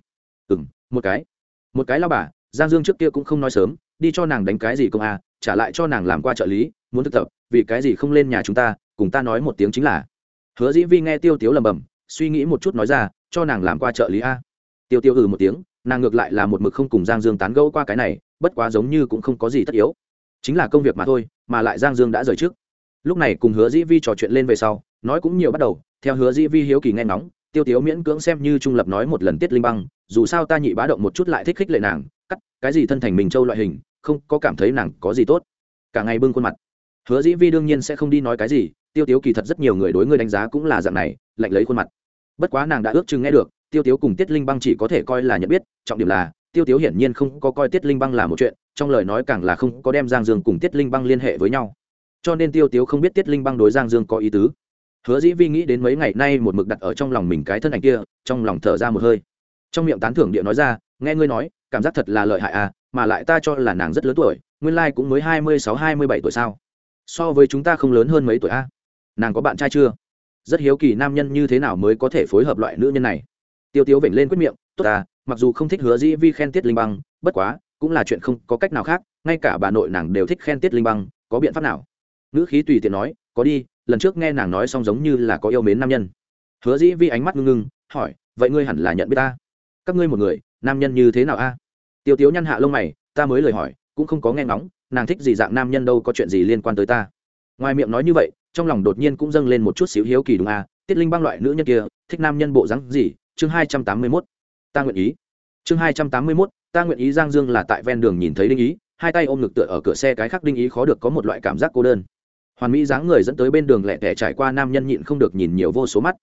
Ừ m một cái. Một cái lao bà, giang dương trước kia cũng không nói sớm, đi cho nàng đánh cái gì công à trả lại cho nàng làm qua trợ lý, muốn thực tập, vì cái gì không lên nhà chúng ta, cùng ta nói một tiếng chính là. Hứa dĩ vi nghe tiêu tiếu lầm bầm suy nghĩ một chút nói ra, cho nàng làm qua trợ lý a. Tiêu tiêu ừ một tiếng nàng ngược lại là một mực không cùng giang dương tán gẫu qua cái này, bất quá giống như cũng không có gì tất yếu. Chính là công việc mà thôi, mà lại giang dương đã rời trước. Lúc này cùng hứa dĩ vi trò chuyện lên về sau, nói cũng nhiều bắt đầu, theo hứa dĩ vi hiếu kỳ nghe ngóng, tiêu tiếu miễn cưỡng xem như trung lập nói một lần tiết linh băng, dù sao ta nhị bá động một chút lại thích khích lệ nàng, cắt, cái gì thân thành mình châu loại hình, không có cảm thấy nàng có gì tốt. Cả ngày bưng khuôn mặt. Hứa dĩ vi đương nhiên sẽ không đi nói cái gì, tiêu tiếu kỳ thật rất nhiều người đối ngươi đánh giá cũng là dạng này, lạnh lấy khuôn mặt. Bất quá nàng đã ước chừng nghe được tiêu tiếu cùng tiết linh băng chỉ có thể coi là nhận biết, trọng điểm là, tiêu tiếu hiển nhiên không có coi tiết linh băng là một chuyện, trong lời nói càng là không có đem giang dương cùng tiết linh băng liên hệ với nhau. Cho nên tiêu tiếu không biết tiết linh băng đối giang dương có ý tứ. Hứa dĩ vi nghĩ đến mấy ngày nay một mực đặt ở trong lòng mình cái thân ảnh kia, trong lòng thở ra một hơi. Trong miệng tán thưởng địa nói ra, nghe ngươi nói, cảm giác thật là lợi hại à mà lại ta cho là nàng rất lớn tuổi, nguyên lai、like、cũng mới hai mươi sáu, hai mươi bảy tuổi sao? So với chúng ta không lớn hơn mấy tuổi a à? nàng có bạn trai chưa? Rất hiếu kỳ nam nhân như thế nào mới có thể phối hợp loại nữ nhân này? Tiêu tiếu vểnh lên quyết miệng, tốt ta, mặc dù không thích hứa dĩ vi khen tiết linh băng, bất quá, cũng là chuyện không có cách nào khác, ngay cả bà nội nàng đều thích khen tiết linh băng, có biện pháp nào? Nữ khí tùy tiện nói, có đi, lần trước nghe nàng nói xong giống như là có yêu mến nam nhân. Hứa dĩ vi ánh mắt ngưng ngưng, hỏi, vậy ngươi hẳn là nhận biết ta? Các ngươi một người, nam nhân như thế nào a? Tiêu tiếu nhăn hạ lông mày, ta mới lời hỏi, cũng không có nghe ngóng, nàng thích gì dạng nam nhân đâu, có chuyện gì liên quan tới ta? Ngoài miệng nói như vậy, trong lòng đột nhiên cũng dâng lên một chút xíu hiếu kỳ đúng a, tiết linh băng loại nữ nhân kia, thích nam nhân bộ rắn gì chương hai trăm tám mươi mốt, ta nguyện ý. Chương hai trăm tám mươi mốt, ta nguyện ý giang dương là tại ven đường nhìn thấy đinh ý, hai tay ôm ngực tựa ở cửa xe cái khác đinh ý khó được có một loại cảm giác cô đơn. Hoàn mỹ dáng người dẫn tới bên đường lẹ tẻ trải qua nam nhân nhịn không được nhìn nhiều vô số mắt.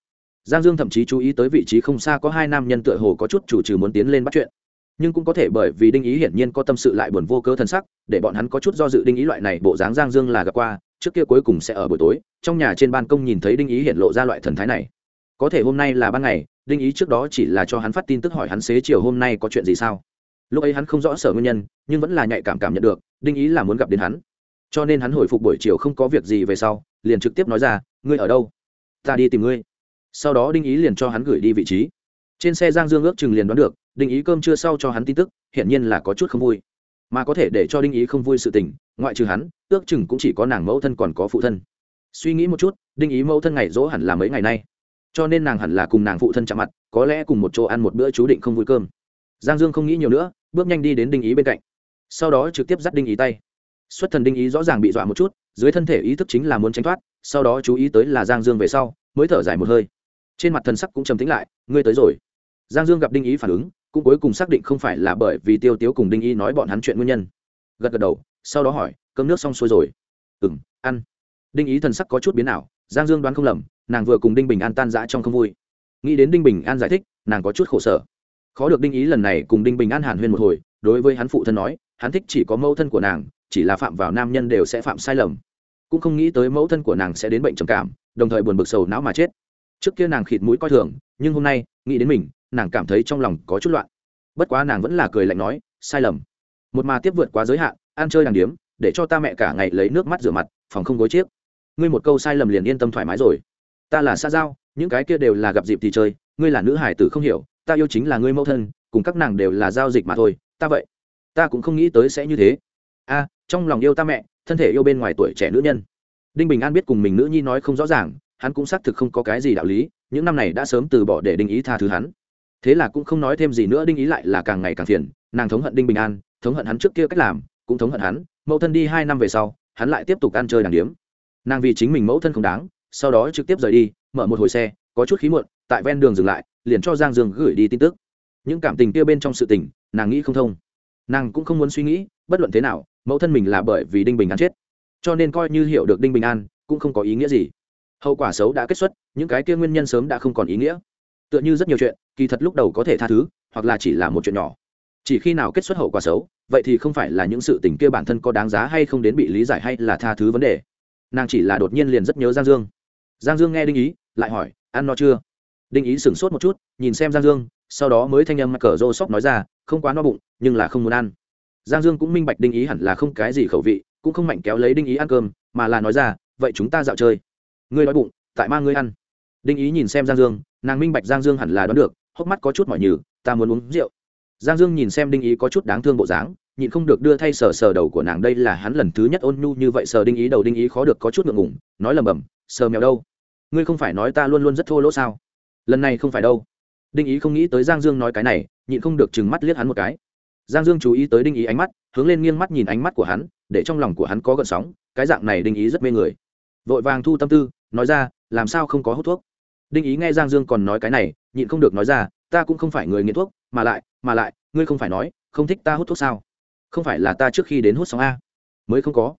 Giang dương thậm chí chú ý tới vị trí không xa có hai nam nhân tựa hồ có chút chủ trừ muốn tiến lên bắt chuyện. Nhưng cũng có thể bởi vì đinh ý hiển nhiên có tâm sự lại buồn vô cớ thân sắc, để bọn hắn có chút do dự đinh ý loại này bộ dáng giang dương là gặp qua, trước kia cuối cùng sẽ ở buổi tối, trong nhà trên ban công nhìn thấy đinh ý hiện lộ ra loại thần thái này có thể hôm nay là ban ngày, đinh ý trước đó chỉ là cho hắn phát tin tức hỏi hắn xế chiều hôm nay có chuyện gì sao. Lúc ấy hắn không rõ sở nguyên nhân, nhưng vẫn là nhạy cảm cảm nhận được, đinh ý là muốn gặp đến hắn. Cho nên hắn hồi phục buổi chiều không có việc gì về sau, liền trực tiếp nói ra, ngươi ở đâu? Ta đi tìm ngươi. Sau đó đinh ý liền cho hắn gửi đi vị trí. Trên xe giang dương ước chừng liền đoán được, đinh ý cơm chưa sau cho hắn tin tức, hiển nhiên là có chút không vui. Mà có thể để cho đinh ý không vui sự tình, ngoại trừ hắn, ước chừng cũng chỉ có nàng mẫu thân còn có phụ thân. Suy nghĩ một chút, đinh ý mẫu thân ngày dỗ hẳn là mấy ngày nay? Cho nên nàng hẳn là cùng nàng phụ thân chạm mặt, có lẽ cùng một chỗ ăn một bữa chú định không vui cơm. Giang dương không nghĩ nhiều nữa, bước nhanh đi đến đinh ý bên cạnh. Sau đó trực tiếp dắt đinh ý tay. Xuất thần đinh ý rõ ràng bị dọa một chút, dưới thân thể ý thức chính là muốn tránh thoát, sau đó chú ý tới là giang dương về sau, mới thở dài một hơi. Trên mặt thần sắc cũng trầm tính lại, ngươi tới rồi. Giang dương gặp đinh ý phản ứng, cũng cuối cùng xác định không phải là bởi vì tiêu tiếu cùng đinh ý nói bọn hắn chuyện nguyên nhân. Gật gật đầu, sau đó hỏi, cơm nước xong xuôi rồi? Ừ m ăn. Đinh ý thần sắc có chút biến ảo giang dương đoán không lầm, nàng vừa cùng đinh bình an tan giã trong không vui. Nghĩ đến đinh bình an giải thích, nàng có chút khổ sở. Khó được đinh ý lần này cùng đinh bình an hàn huyên một hồi, đối với hắn phụ thân nói, hắn thích chỉ có mẫu thân của nàng, chỉ là phạm vào nam nhân đều sẽ phạm sai lầm. Cũng không nghĩ tới mẫu thân của nàng sẽ đến bệnh trầm cảm, đồng thời buồn bực sầu não mà chết. Trước kia nàng khịt mũi coi thường, nhưng hôm nay, nghĩ đến mình, nàng cảm thấy trong lòng có chút loạn. Bất quá nàng vẫn là cười lạnh nói, sai lầm. Một mà tiếp vượt quá giới hạn, ăn chơi đàng điếm, để cho ta mẹ cả ngày lấy nước mắt rửa mặt, phòng không gối chiếc ngươi một câu sai lầm liền yên tâm thoải mái rồi. Ta là xa giao, những cái kia đều là gặp dịp thì chơi, ngươi là nữ hải tử không hiểu, ta yêu chính là ngươi mẫu thân, cùng các nàng đều là giao dịch mà thôi, ta vậy, ta cũng không nghĩ tới sẽ như thế. A, trong lòng yêu ta mẹ, thân thể yêu bên ngoài tuổi trẻ nữ nhân. Đinh bình an biết cùng mình nữ nhi nói không rõ ràng, hắn cũng xác thực không có cái gì đạo lý, những năm này đã sớm từ bỏ để đinh ý tha thứ hắn. Thế là cũng không nói thêm gì nữa, đinh ý lại là càng ngày càng phiền, nàng thống hận đinh bình an, thống hận hắn trước kia cách làm, cũng thống hận hắn, mẫu thân đi hai năm về sau, hắn lại tiếp tục ăn chơi đàng điếm nàng vì chính mình mẫu thân không đáng, sau đó trực tiếp rời đi, mở một hồi xe, có chút khí muộn, tại ven đường dừng lại, liền cho giang dương gửi đi tin tức. Những cảm tình kia bên trong sự tình, nàng nghĩ không thông. Nàng cũng không muốn suy nghĩ, bất luận thế nào, mẫu thân mình là bởi vì đinh bình an chết. Cho nên coi như hiểu được đinh bình an cũng không có ý nghĩa gì. Hậu quả xấu đã kết xuất, những cái kia nguyên nhân sớm đã không còn ý nghĩa. Tựa như rất nhiều chuyện, kỳ thật lúc đầu có thể tha thứ, hoặc là chỉ là một chuyện nhỏ. Chỉ khi nào kết xuất hậu quả xấu, vậy thì không phải là những sự tình kia bản thân có đáng giá hay không đến bị lý giải hay là tha thứ vấn đề nàng chỉ là đột nhiên liền rất nhớ giang dương. Giang dương nghe đinh ý, lại hỏi, ăn no chưa? Đinh ý sửng sốt một chút, nhìn xem giang dương, sau đó mới thanh âm cờ rô sóc nói ra, không quá no bụng, nhưng là không muốn ăn. Giang dương cũng minh bạch đinh ý hẳn là không cái gì khẩu vị, cũng không mạnh kéo lấy đinh ý ăn cơm, mà là nói ra, vậy chúng ta dạo chơi. Ngươi đói bụng, tại mang ngươi ăn. Đinh ý nhìn xem giang dương, nàng minh bạch giang dương hẳn là đoán được, hốc mắt có chút mỏi nhừ, ta muốn uống rượu. Giang dương nhìn xem đinh ý có chút đáng thương bộ dáng nhịn không được đưa thay sờ sờ đầu của nàng đây là hắn lần thứ nhất ôn nhu như vậy, sờ đinh ý đầu đinh ý khó được có chút ngượng ngủng nói lầm bầm, sờ mèo đâu? Ngươi không phải nói ta luôn luôn rất thô lỗ sao? Lần này không phải đâu. Đinh ý không nghĩ tới giang dương nói cái này, nhịn không được chừng mắt liếc hắn một cái. Giang dương chú ý tới đinh ý ánh mắt, hướng lên nghiêng mắt nhìn ánh mắt của hắn, để trong lòng của hắn có gợn sóng, cái dạng này đinh ý rất mê người. Vội vàng thu tâm tư, nói ra, làm sao không có hút thuốc? Đinh ý nghe giang dương còn nói cái này, nhịn không được nói ra, ta cũng không phải người nghiện thuốc, mà lại mà lại, ngươi không phải nói, không thích ta hút thuốc sao? Không phải là ta trước khi đến hút xong a. Mới không có.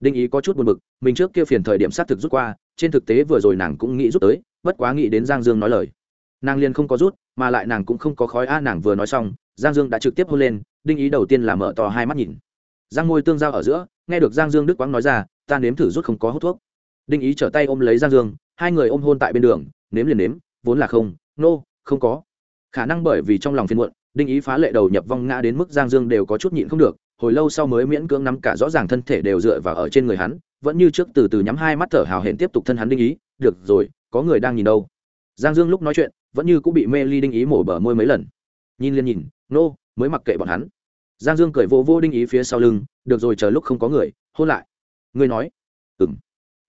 Đinh ý có chút buồn bực mình trước kia phiền thời điểm xác thực rút qua trên thực tế vừa rồi nàng cũng nghĩ rút tới bất quá nghĩ đến giang dương nói lời. Nàng liền không có rút mà lại nàng cũng không có khói a nàng vừa nói xong giang dương đã trực tiếp hôn lên đinh ý đầu tiên là mở to hai mắt nhìn. Giang môi tương giao ở giữa nghe được giang dương đức Quang nói ra ta nếm thử rút không có hút thuốc. Đinh ý trở tay ôm lấy giang dương hai người ôm hôn tại bên đường nếm liền nếm vốn là không nô、no, không có. Khả năng bởi vì trong lòng phiên muộn đinh ý phá lệ đầu nhập vong ngã đến mức giang dương đều có chút nhịn không được, hồi lâu sau mới miễn cưỡng nắm cả rõ ràng thân thể đều dựa vào ở trên người hắn, vẫn như trước từ từ nhắm hai mắt thở hào hẹn tiếp tục thân hắn đinh ý, được rồi, có người đang nhìn đâu. Giang dương lúc nói chuyện, vẫn như cũng bị mê ly đinh ý mổ bờ môi mấy lần. Nhìn liền nhìn, nô, mới mặc kệ bọn hắn. Giang dương cười vô vô đinh ý phía sau lưng, được rồi, chờ lúc không có người, hôn lại. Ngươi nói. Ừng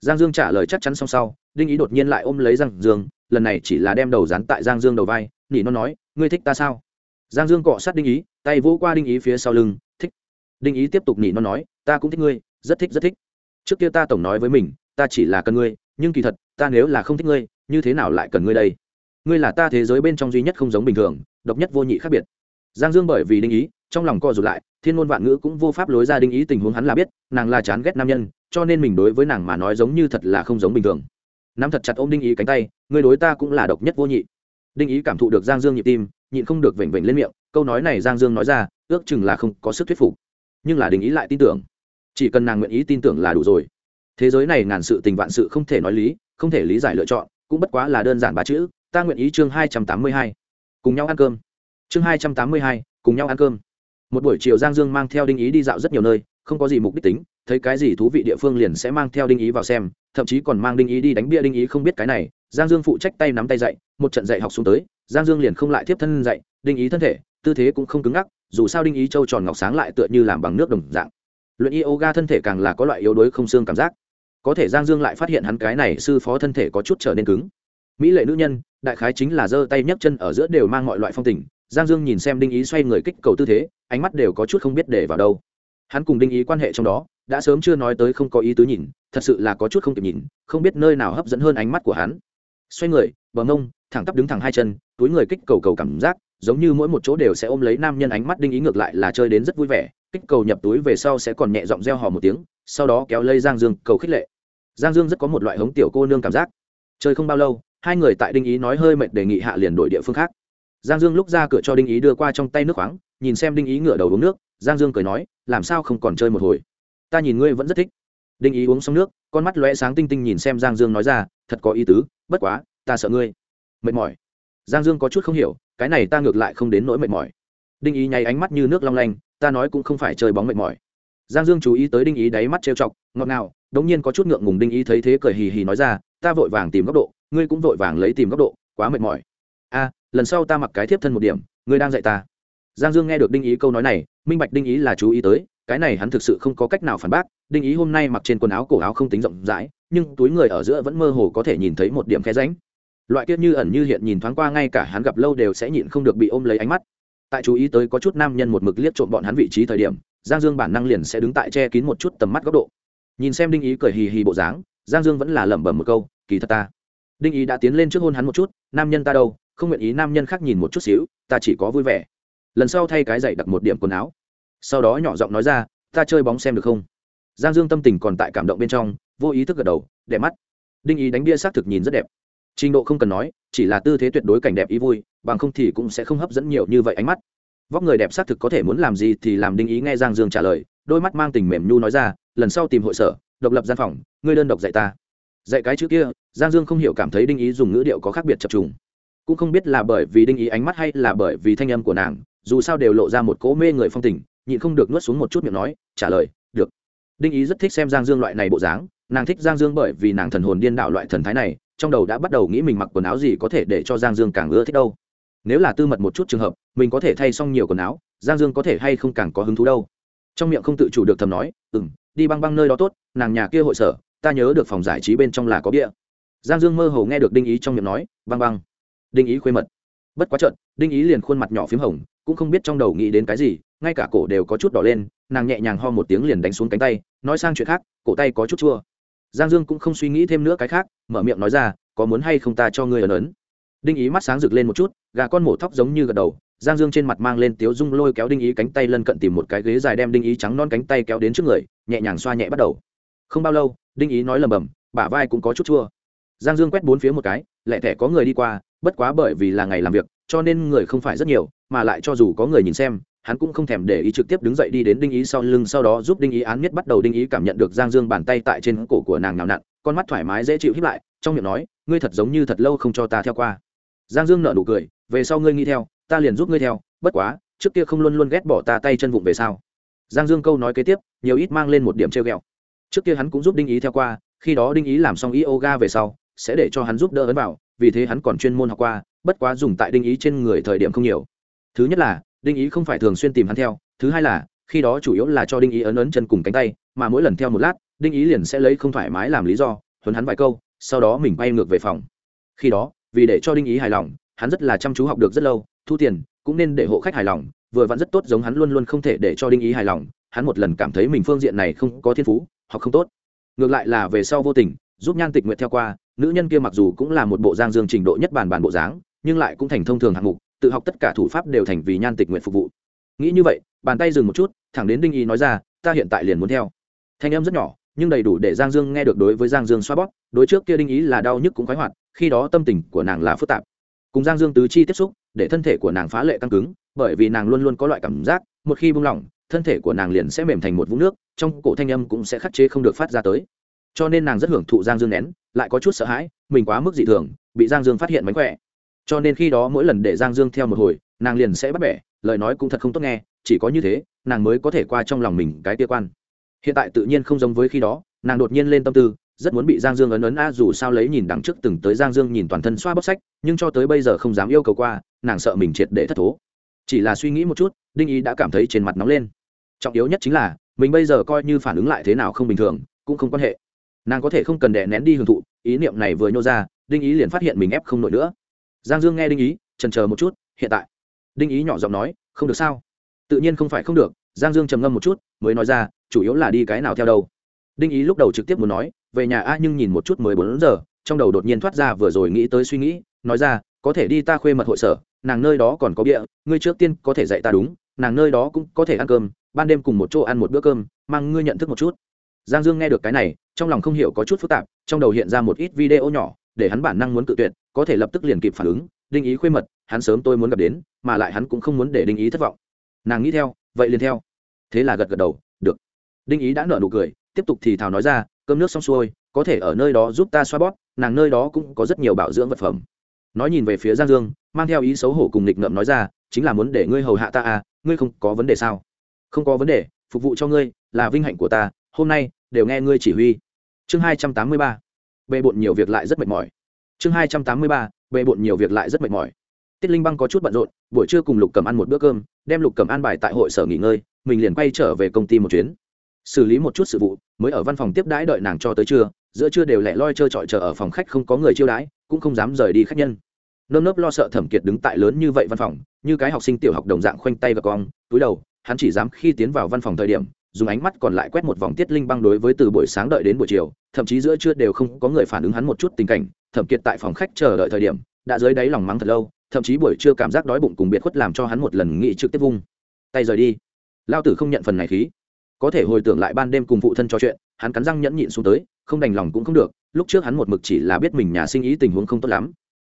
giang dương trả lời chắc chắn xong sau, đinh ý đột nhiên lại ôm lấy giang dương, lần này chỉ là đem đầu dán tại giang dương đầu vai, nỉ nó nói, ngươi thích ta sao? Giang dương cọ sát đinh ý, tay vỗ qua đinh ý phía sau lưng, thích. Đinh ý tiếp tục nỉ nó nói, ta cũng thích ngươi, rất thích rất thích. Trước kia ta tổng nói với mình, ta chỉ là cần ngươi, nhưng kỳ thật, ta nếu là không thích ngươi, như thế nào lại cần ngươi đây? Ngươi là ta thế giới bên trong duy nhất không giống bình thường, độc nhất vô nhị khác biệt. Giang dương bởi vì đinh ý, trong lòng co rụt lại, thiên ngôn vạn ngữ cũng vô pháp lối ra đinh ý tình huống hắn là biết, nàng là chán ghét nam nhân, cho nên mình đối với nàng mà nói giống như thật là không giống bình thường. Nắm thật chặt ôm đinh ý cánh tay, ngươi đối ta cũng là độc nhất vô nhị đinh ý cảm thụ được giang dương nhịp tim, nhịn không được vểnh vểnh lên miệng, câu nói này giang dương nói ra, ước chừng là không có sức thuyết phục. Nhưng là đinh ý lại tin tưởng. Chỉ cần nàng nguyện ý tin tưởng là đủ rồi. Thế giới này ngàn sự tình vạn sự không thể nói lý, không thể lý giải lựa chọn, cũng bất quá là đơn giản ba chữ, ta nguyện ý chương hai trăm tám mươi hai, cùng nhau ăn cơm. Chương hai trăm tám mươi hai, cùng nhau ăn cơm. Một buổi chiều giang dương mang theo đinh ý đi dạo rất nhiều nơi không có gì mục đích tính, thấy cái gì thú vị địa phương liền sẽ mang theo đinh ý vào xem, thậm chí còn mang đinh ý đi đánh bia đinh ý không biết cái này, giang dương phụ trách tay nắm tay dạy, một trận dạy học xuống tới, giang dương liền không lại tiếp thân dạy, đinh ý thân thể, tư thế cũng không cứng ngắc, dù sao đinh ý trâu tròn ngọc sáng lại tựa như làm bằng nước đồng dạng. Luyện yoga thân thể càng là có loại yếu đuối không xương cảm giác. Có thể giang dương lại phát hiện hắn cái này sư phó thân thể có chút trở nên cứng. Mỹ lệ nữ nhân, đại khái chính là giơ tay nhấc chân ở giữa đều mang mọi loại phong tình. Giang dương nhìn xem đinh ý xoay người kích cầu tư thế, ánh mắt đều có chút không biết để vào đâu hắn cùng đinh ý quan hệ trong đó, đã sớm chưa nói tới không có ý tứ nhìn, thật sự là có chút không kịp nhìn, không biết nơi nào hấp dẫn hơn ánh mắt của hắn. Xoay người, bờ mông, thẳng tắp đứng thẳng hai chân, túi người kích cầu cầu cảm giác, giống như mỗi một chỗ đều sẽ ôm lấy nam nhân ánh mắt đinh ý ngược lại là chơi đến rất vui vẻ, kích cầu nhập túi về sau sẽ còn nhẹ giọng reo hò một tiếng, sau đó kéo lây giang dương cầu khích lệ. Giang dương rất có một loại hống tiểu cô nương cảm giác. Chơi không bao lâu, hai người tại đinh ý nói hơi mệt đề nghị hạ liền đổi địa phương khác. Giang dương lúc ra cửa cho đinh ý đưa qua trong tay nước khoáng, nhìn xem đinh ý ngửa đầu uống nước giang dương cười nói, làm sao không còn chơi một hồi? Ta nhìn ngươi vẫn rất thích. Đinh ý uống xong nước, con mắt lóe sáng tinh tinh nhìn xem giang dương nói ra, thật có ý tứ, bất quá, ta sợ ngươi. Mệt mỏi. Giang dương có chút không hiểu, cái này ta ngược lại không đến nỗi mệt mỏi. Đinh ý nháy ánh mắt như nước long lanh, ta nói cũng không phải chơi bóng mệt mỏi. Giang dương chú ý tới đinh ý đáy mắt trêu chọc, ngọt ngào, đống nhiên có chút ngượng ngùng đinh ý thấy thế cười hì hì nói ra, ta vội vàng tìm góc độ, ngươi cũng vội vàng lấy tìm góc độ, quá mệt mỏi. A, lần sau ta mặc cái thiếp thân một điểm, ngươi đang dạy ta. Giang dương nghe được đinh ý câu nói này minh bạch đinh ý là chú ý tới, cái này hắn thực sự không có cách nào phản bác, đinh ý hôm nay mặc trên quần áo cổ áo không tính rộng rãi, nhưng túi người ở giữa vẫn mơ hồ có thể nhìn thấy một điểm khe ránh loại kiết như ẩn như hiện nhìn thoáng qua ngay cả hắn gặp lâu đều sẽ nhịn không được bị ôm lấy ánh mắt. Tại chú ý tới có chút nam nhân một mực liếc trộm bọn hắn vị trí thời điểm, giang dương bản năng liền sẽ đứng tại che kín một chút tầm mắt góc độ. Nhìn xem đinh ý cười hì hì bộ dáng, giang dương vẫn là lẩm bẩm một câu, kỳ thật ta. Đinh ý đã tiến lên trước hôn hắn một chút, nam nhân ta đâu? Không nguyện ý nam nhân khác nhìn một chút xíu, ta chỉ có vui vẻ lần sau thay cái dậy đặt một điểm quần áo. Sau đó nhỏ giọng nói ra, ta chơi bóng xem được không? Giang dương tâm tình còn tại cảm động bên trong, vô ý thức gật đầu, đẹp mắt. Đinh ý đánh bia xác thực nhìn rất đẹp. Trình độ không cần nói, chỉ là tư thế tuyệt đối cảnh đẹp ý vui, bằng không thì cũng sẽ không hấp dẫn nhiều như vậy ánh mắt. Vóc người đẹp xác thực có thể muốn làm gì thì làm, đinh ý nghe giang dương trả lời, đôi mắt mang tình mềm nhu nói ra, lần sau tìm hội sở, độc lập gian phòng, ngươi đơn độc dạy ta. Dạy cái chữ kia, giang dương không hiểu cảm thấy đinh ý dùng ngữ điệu có khác biệt chập trùng. Cũng không biết là bởi vì đinh ý ánh mắt hay là bởi vì thanh âm của nàng dù sao đều lộ ra một cỗ mê người phong tình, nhịn không được nuốt xuống một chút miệng nói, trả lời, được. Đinh ý rất thích xem giang dương loại này bộ dáng, nàng thích giang dương bởi vì nàng thần hồn điên đạo loại thần thái này, trong đầu đã bắt đầu nghĩ mình mặc quần áo gì có thể để cho giang dương càng ưa thích đâu. Nếu là tư mật một chút trường hợp, mình có thể thay xong nhiều quần áo, giang dương có thể hay không càng có hứng thú đâu. Trong miệng không tự chủ được thầm nói ừ m đi băng băng nơi đó tốt, nàng nhà kia hội sở, ta nhớ được phòng giải trí bên trong là có bia. Giang dương mơ hồ nghe được đinh ý trong miệng nói, băng băng. Đinh ý khuê mật bất quá trận đinh ý liền khuôn mặt nhỏ p h í m hồng, cũng không biết trong đầu nghĩ đến cái gì, ngay cả cổ đều có chút đỏ lên, nàng nhẹ nhàng ho một tiếng liền đánh xuống cánh tay, nói sang chuyện khác, cổ tay có chút chua. Giang dương cũng không suy nghĩ thêm nữa cái khác, mở miệng nói ra, có muốn hay không ta cho ngươi ấn ấn? Đinh ý mắt sáng rực lên một chút, gà con mổ thóc giống như gật đầu, giang dương trên mặt mang lên tiếu dung lôi kéo đinh ý cánh tay lân cận tìm một cái ghế dài đem đinh ý trắng non cánh tay kéo đến trước người, nhẹ nhàng xoa nhẹ bắt đầu. Không bao lâu, đinh ý nói lầm bầm, bả vai cũng có chút chua. Giang dương quét bốn phía một cái, lẹ thẻ có người đi qua bất quá bởi vì là ngày làm việc, cho nên người không phải rất nhiều, mà lại cho dù có người nhìn xem, hắn cũng không thèm để ý trực tiếp đứng dậy đi đến đinh ý sau lưng, sau đó giúp đinh ý án miết bắt đầu đinh ý cảm nhận được giang dương bàn tay tại trên cổ của nàng nào nặn, con mắt thoải mái dễ chịu hiếp lại, trong miệng nói, ngươi thật giống như thật lâu không cho ta theo qua. Giang dương nợ nụ cười, về sau ngươi nghĩ theo, ta liền giúp ngươi theo, bất quá, trước kia không luôn luôn ghét bỏ ta tay chân vụng về sau giang dương câu nói kế tiếp, nhiều ít mang lên một điểm treo g ẹ o trước kia hắn cũng giúp đinh ý theo qua, khi đó đinh ý làm xong yoga về sau, sẽ để cho hắn giúp đỡ ấn vào vì thế hắn còn chuyên môn học qua, bất quá dùng tại đinh ý trên người thời điểm không nhiều. Thứ nhất là, đinh ý không phải thường xuyên tìm hắn theo, thứ hai là, khi đó chủ yếu là cho đinh ý ấn ấn chân cùng cánh tay, mà mỗi lần theo một lát, đinh ý liền sẽ lấy không thoải mái làm lý do, huấn hắn vài câu, sau đó mình bay ngược về phòng. Khi đó, vì để cho đinh ý hài lòng, hắn rất là chăm chú học được rất lâu, thu tiền, cũng nên để hộ khách hài lòng, vừa vẫn rất tốt giống hắn luôn luôn không thể để cho đinh ý hài lòng, hắn một lần cảm thấy mình phương diện này không có thiên phú hoặc không tốt. Ngược lại là về sau vô tình, giúp nhan tịch nguyện theo qua nữ nhân kia mặc dù cũng là một bộ giang dương trình độ nhất bản bản bộ dáng, nhưng lại cũng thành thông thường hạng mục, tự học tất cả thủ pháp đều thành vì nhan tịch nguyện phục vụ. Nghĩ như vậy, bàn tay dừng một chút, thẳng đến đinh ý nói ra, ta hiện tại liền muốn theo. Thanh em rất nhỏ, nhưng đầy đủ để giang dương nghe được đối với giang dương xoa bóp, đối trước kia đinh ý là đau nhức cũng khoái hoạt, khi đó tâm tình của nàng là phức tạp. Cùng giang dương tứ chi tiếp xúc, để thân thể của nàng phá lệ căng cứng, bởi vì nàng luôn luôn có loại cảm giác, một khi buông lỏng, thân thể của nàng liền sẽ mềm thành một vũng nước, trong cổ thanh âm cũng sẽ khắc chế không được phát ra tới. Cho nên nàng rất hưởng thụ giang dương nén lại có chút sợ hãi, mình quá mức dị thường, bị giang dương phát hiện mánh khỏe. Cho nên khi đó mỗi lần để giang dương theo một hồi, nàng liền sẽ bắt bẻ, lời nói cũng thật không tốt nghe, chỉ có như thế, nàng mới có thể qua trong lòng mình cái tia quan. Hiện tại tự nhiên không giống với khi đó, nàng đột nhiên lên tâm tư, rất muốn bị giang dương ấn ấn a dù sao lấy nhìn đằng trước từng tới giang dương nhìn toàn thân xoa bóc sách, nhưng cho tới bây giờ không dám yêu cầu qua, nàng sợ mình triệt để thất thố. Chỉ là suy nghĩ một chút, đinh ý đã cảm thấy trên mặt nóng lên. Trọng yếu nhất chính là, mình bây giờ coi như phản ứng lại thế nào không bình thường, cũng không quan hệ nàng có thể không cần đè nén đi hưởng thụ, ý niệm này vừa nhô ra, đinh ý liền phát hiện mình ép không nổi nữa. Giang dương nghe đinh ý trần chờ một chút, hiện tại. Đinh ý nhỏ giọng nói, không được sao? Tự nhiên không phải không được. Giang dương trầm ngâm một chút, mới nói ra, chủ yếu là đi cái nào theo đâu? Đinh ý lúc đầu trực tiếp muốn nói, về nhà a, nhưng nhìn một chút mười bốn giờ, trong đầu đột nhiên thoát ra vừa rồi nghĩ tới suy nghĩ, nói ra, có thể đi ta khuê mật hội sở, nàng nơi đó còn có bịa ngươi trước tiên có thể dạy ta đúng, nàng nơi đó cũng có thể ăn cơm, ban đêm cùng một chỗ ăn một bữa cơm, mang ngươi nhận thức một chút giang dương nghe được cái này, trong lòng không hiểu có chút phức tạp, trong đầu hiện ra một ít video nhỏ, để hắn bản năng muốn tự tuyệt, có thể lập tức liền kịp phản ứng, đinh ý khuê mật, hắn sớm tôi muốn gặp đến, mà lại hắn cũng không muốn để đinh ý thất vọng. Nàng nghĩ theo, vậy liền theo. Thế là gật gật đầu, được. Đinh ý đã nở nụ cười, tiếp tục thì thào nói ra, cơm nước xong xuôi, có thể ở nơi đó giúp ta xoa bót nàng nơi đó cũng có rất nhiều bảo dưỡng vật phẩm. Nói nhìn về phía giang dương, mang theo ý xấu hổ cùng nghịch ngợm nói ra, chính là muốn để ngươi hầu hạ ta à ngươi không có vấn đề sao? Không có vấn đề, phục vụ cho ngươi là vinh hạnh của ta hôm nay đều nghe ngươi chỉ huy. Chương hai trăm tám mươi ba, bề bộn nhiều việc lại rất mệt mỏi. Chương hai trăm tám mươi ba, bề bộn nhiều việc lại rất mệt mỏi. Tiết linh băng có chút bận rộn, buổi trưa cùng lục cầm ăn một bữa cơm, đem lục cầm ăn bài tại hội sở nghỉ ngơi, mình liền quay trở về công ty một chuyến. Xử lý một chút sự vụ, mới ở văn phòng tiếp đãi đợi nàng cho tới trưa, giữa trưa đều lẻ loi trơ trọi chờ ở phòng khách không có người chiêu đãi, cũng không dám rời đi khách nhân. Nơm nớp lo sợ thẩm kiệt đứng tại lớn như vậy văn phòng, như cái học sinh tiểu học đồng dạng khoanh tay và cong, túi đầu, hắn chỉ dám khi tiến vào văn phòng thời điểm dùng ánh mắt còn lại quét một vòng tiết linh băng đối với từ buổi sáng đợi đến buổi chiều, thậm chí giữa trưa đều không có người phản ứng hắn một chút tình cảnh, thẩm kiệt tại phòng khách chờ đợi thời điểm, đã dưới đáy lòng mắng thật lâu, thậm chí buổi trưa cảm giác đói bụng cùng biệt khuất làm cho hắn một lần nghĩ trực tiếp vung. Tay rời đi. Lao tử không nhận phần này khí. Có thể hồi tưởng lại ban đêm cùng phụ thân trò chuyện, hắn cắn răng nhẫn nhịn xuống tới, không đành lòng cũng không được, lúc trước hắn một mực chỉ là biết mình nhà sinh ý tình huống không tốt lắm.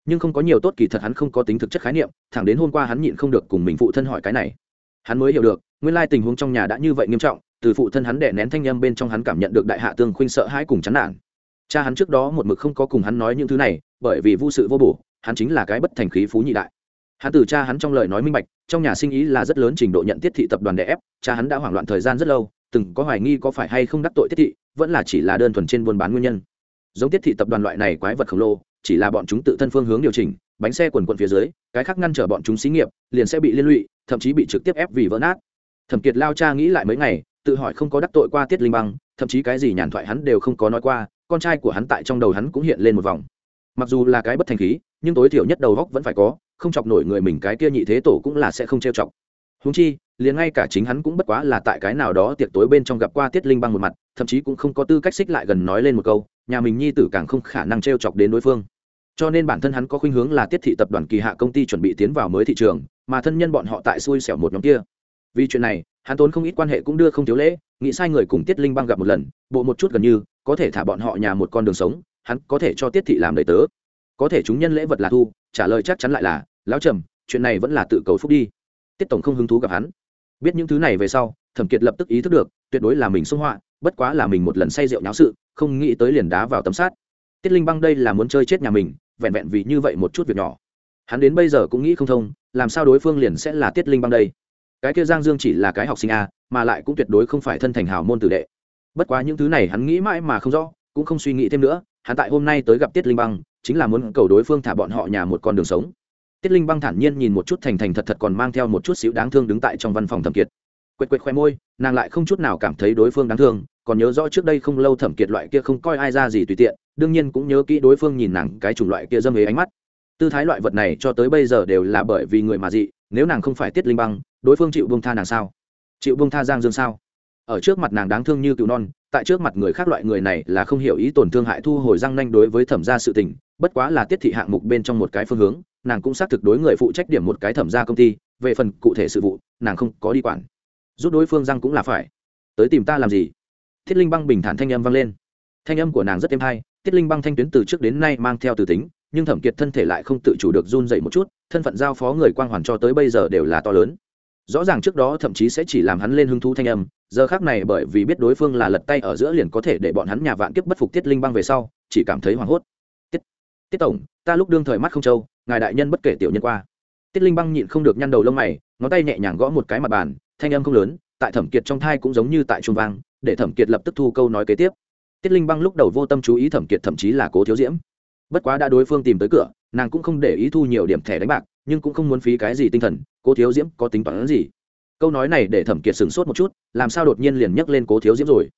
Nhưng không có nhiều tốt kỳ thật hắn không có tính thực chất khái niệm, thẳng đến hôm qua hắn nhịn không được cùng mình phụ thân hỏi cái này. Hắn mới hiểu được nguyên lai tình huống trong nhà đã như vậy nghiêm trọng, từ phụ thân hắn đẻ nén thanh â m bên trong hắn cảm nhận được đại hạ tương khuynh sợ hãi cùng chán nản. Cha hắn trước đó một mực không có cùng hắn nói những thứ này, bởi vì vô sự vô bổ, hắn chính là cái bất thành khí phú nhị đại. Hắn từ cha hắn trong lời nói minh bạch, trong nhà sinh ý là rất lớn trình độ nhận tiết thị tập đoàn đẻ ép, cha hắn đã hoảng loạn thời gian rất lâu, từng có hoài nghi có phải hay không đắc tội tiết thị, vẫn là chỉ là đơn thuần trên buôn bán nguyên nhân. Giống tiết thị tập đoàn loại này quái vật khổng lồ, chỉ là bọn chúng tự thân phương hướng điều chỉnh, bánh xe quần quận phía dưới, cái khác ngăn trở bọn chúng xí nghiệp, liền sẽ bị liên lụy, thậm chí bị trực tiếp ép vì vỡ nát thẩm kiệt lao cha nghĩ lại mấy ngày, tự hỏi không có đắc tội qua tiết linh băng, thậm chí cái gì nhàn thoại hắn đều không có nói qua, con trai của hắn tại trong đầu hắn cũng hiện lên một vòng. Mặc dù là cái bất thành khí, nhưng tối thiểu nhất đầu góc vẫn phải có, không chọc nổi người mình cái kia nhị thế tổ cũng là sẽ không trêu chọc. Húng chi, liền ngay cả chính hắn cũng bất quá là tại cái nào đó tiệc tối bên trong gặp qua tiết linh băng một mặt, thậm chí cũng không có tư cách xích lại gần nói lên một câu, nhà mình nhi tử càng không khả năng trêu chọc đến đối phương. Cho nên bản thân hắn có khuynh hướng là tiết thị tập đoàn kỳ hạ công ty chuẩn bị tiến vào mới thị trường, mà thân nhân bọn họ tại xui xẻo một nhóm kia vì chuyện này, hắn tốn không ít quan hệ cũng đưa không thiếu lễ, nghĩ sai người cùng tiết linh băng gặp một lần, bộ một chút gần như, có thể thả bọn họ nhà một con đường sống, hắn có thể cho tiết thị làm đầy tớ. Có thể chúng nhân lễ vật là thu, trả lời chắc chắn lại là, lão trầm, chuyện này vẫn là tự cầu phúc đi. Tiết tổng không hứng thú gặp hắn. Biết những thứ này về sau, thẩm kiệt lập tức ý thức được, tuyệt đối là mình xung họa, bất quá là mình một lần say rượu nháo sự, không nghĩ tới liền đá vào tấm sát tiết linh băng đây là muốn chơi chết nhà mình, vẹn vẹn vì như vậy một chút việc nhỏ. Hắn đến bây giờ cũng nghĩ không thông, làm sao đối phương liền sẽ là tiết linh băng đây? Cái kia giang dương chỉ là cái học sinh a, mà lại cũng tuyệt đối không phải thân thành hào môn tử đệ. Bất quá những thứ này hắn nghĩ mãi mà không rõ, cũng không suy nghĩ thêm nữa, hắn tại hôm nay tới gặp tiết linh băng, chính là muốn cầu đối phương thả bọn họ nhà một con đường sống. Tiết linh băng thản nhiên nhìn một chút thành thành thật thật còn mang theo một chút xíu đáng thương đứng tại trong văn phòng thẩm kiệt. Quệt quệt khoe môi, nàng lại không chút nào cảm thấy đối phương đáng thương, còn nhớ rõ trước đây không lâu thẩm kiệt loại kia không coi ai ra gì tùy tiện, đương nhiên cũng nhớ kỹ đối phương nhìn nàng cái chủng loại kia dâm ế ánh mắt. Tư thái loại vật này cho tới bây giờ đều là bởi vì người mà dị, nếu nàng không phải tiết linh băng đối phương chịu bông tha nàng sao? Chịu bông tha giang dương sao? Ở trước mặt nàng đáng thương như cựu non, tại trước mặt người khác loại người này là không hiểu ý tổn thương hại thu hồi răng nanh đối với thẩm gia sự tình, bất quá là tiết thị hạng mục bên trong một cái phương hướng, nàng cũng xác thực đối người phụ trách điểm một cái thẩm gia công ty, về phần cụ thể sự vụ, nàng không có đi quản. Giúp đối phương răng cũng là phải. Tới tìm ta làm gì? Thiết linh băng bình thản thanh âm vang lên. Thanh âm của nàng rất êm hay tiết linh băng thanh tuyến từ trước đến nay mang theo từ tính, nhưng thẩm kiệt thân thể lại không tự chủ được run dậy một chút, thân phận giao phó người quang hoàn cho tới bây giờ đều là to lớn rõ ràng trước đó thậm chí sẽ chỉ làm hắn lên hứng thú thanh âm, giờ khác này bởi vì biết đối phương là lật tay ở giữa liền có thể để bọn hắn nhà vạn kiếp bất phục tiết linh băng về sau, chỉ cảm thấy hoảng hốt. Tiết tiết tổng, ta lúc đương thời mắt không trâu, ngài đại nhân bất kể tiểu nhân qua. Tiết linh băng nhịn không được nhăn đầu lông mày, ngón tay nhẹ nhàng gõ một cái mặt bàn, thanh âm không lớn, tại thẩm kiệt trong thai cũng giống như tại trung vang, để thẩm kiệt lập tức thu câu nói kế tiếp. Tiết linh băng lúc đầu vô tâm chú ý thẩm kiệt thậm chí là cố thiếu diễm. Bất quá đã đối phương tìm tới cửa nàng cũng không để ý thu nhiều điểm thẻ đánh bạc, nhưng cũng không muốn phí cái gì tinh thần, cố thiếu diễm có tính toán gì? Câu nói này để thẩm kiệt sửng sốt một chút, làm sao đột nhiên liền nhắc lên cố thiếu diễm rồi?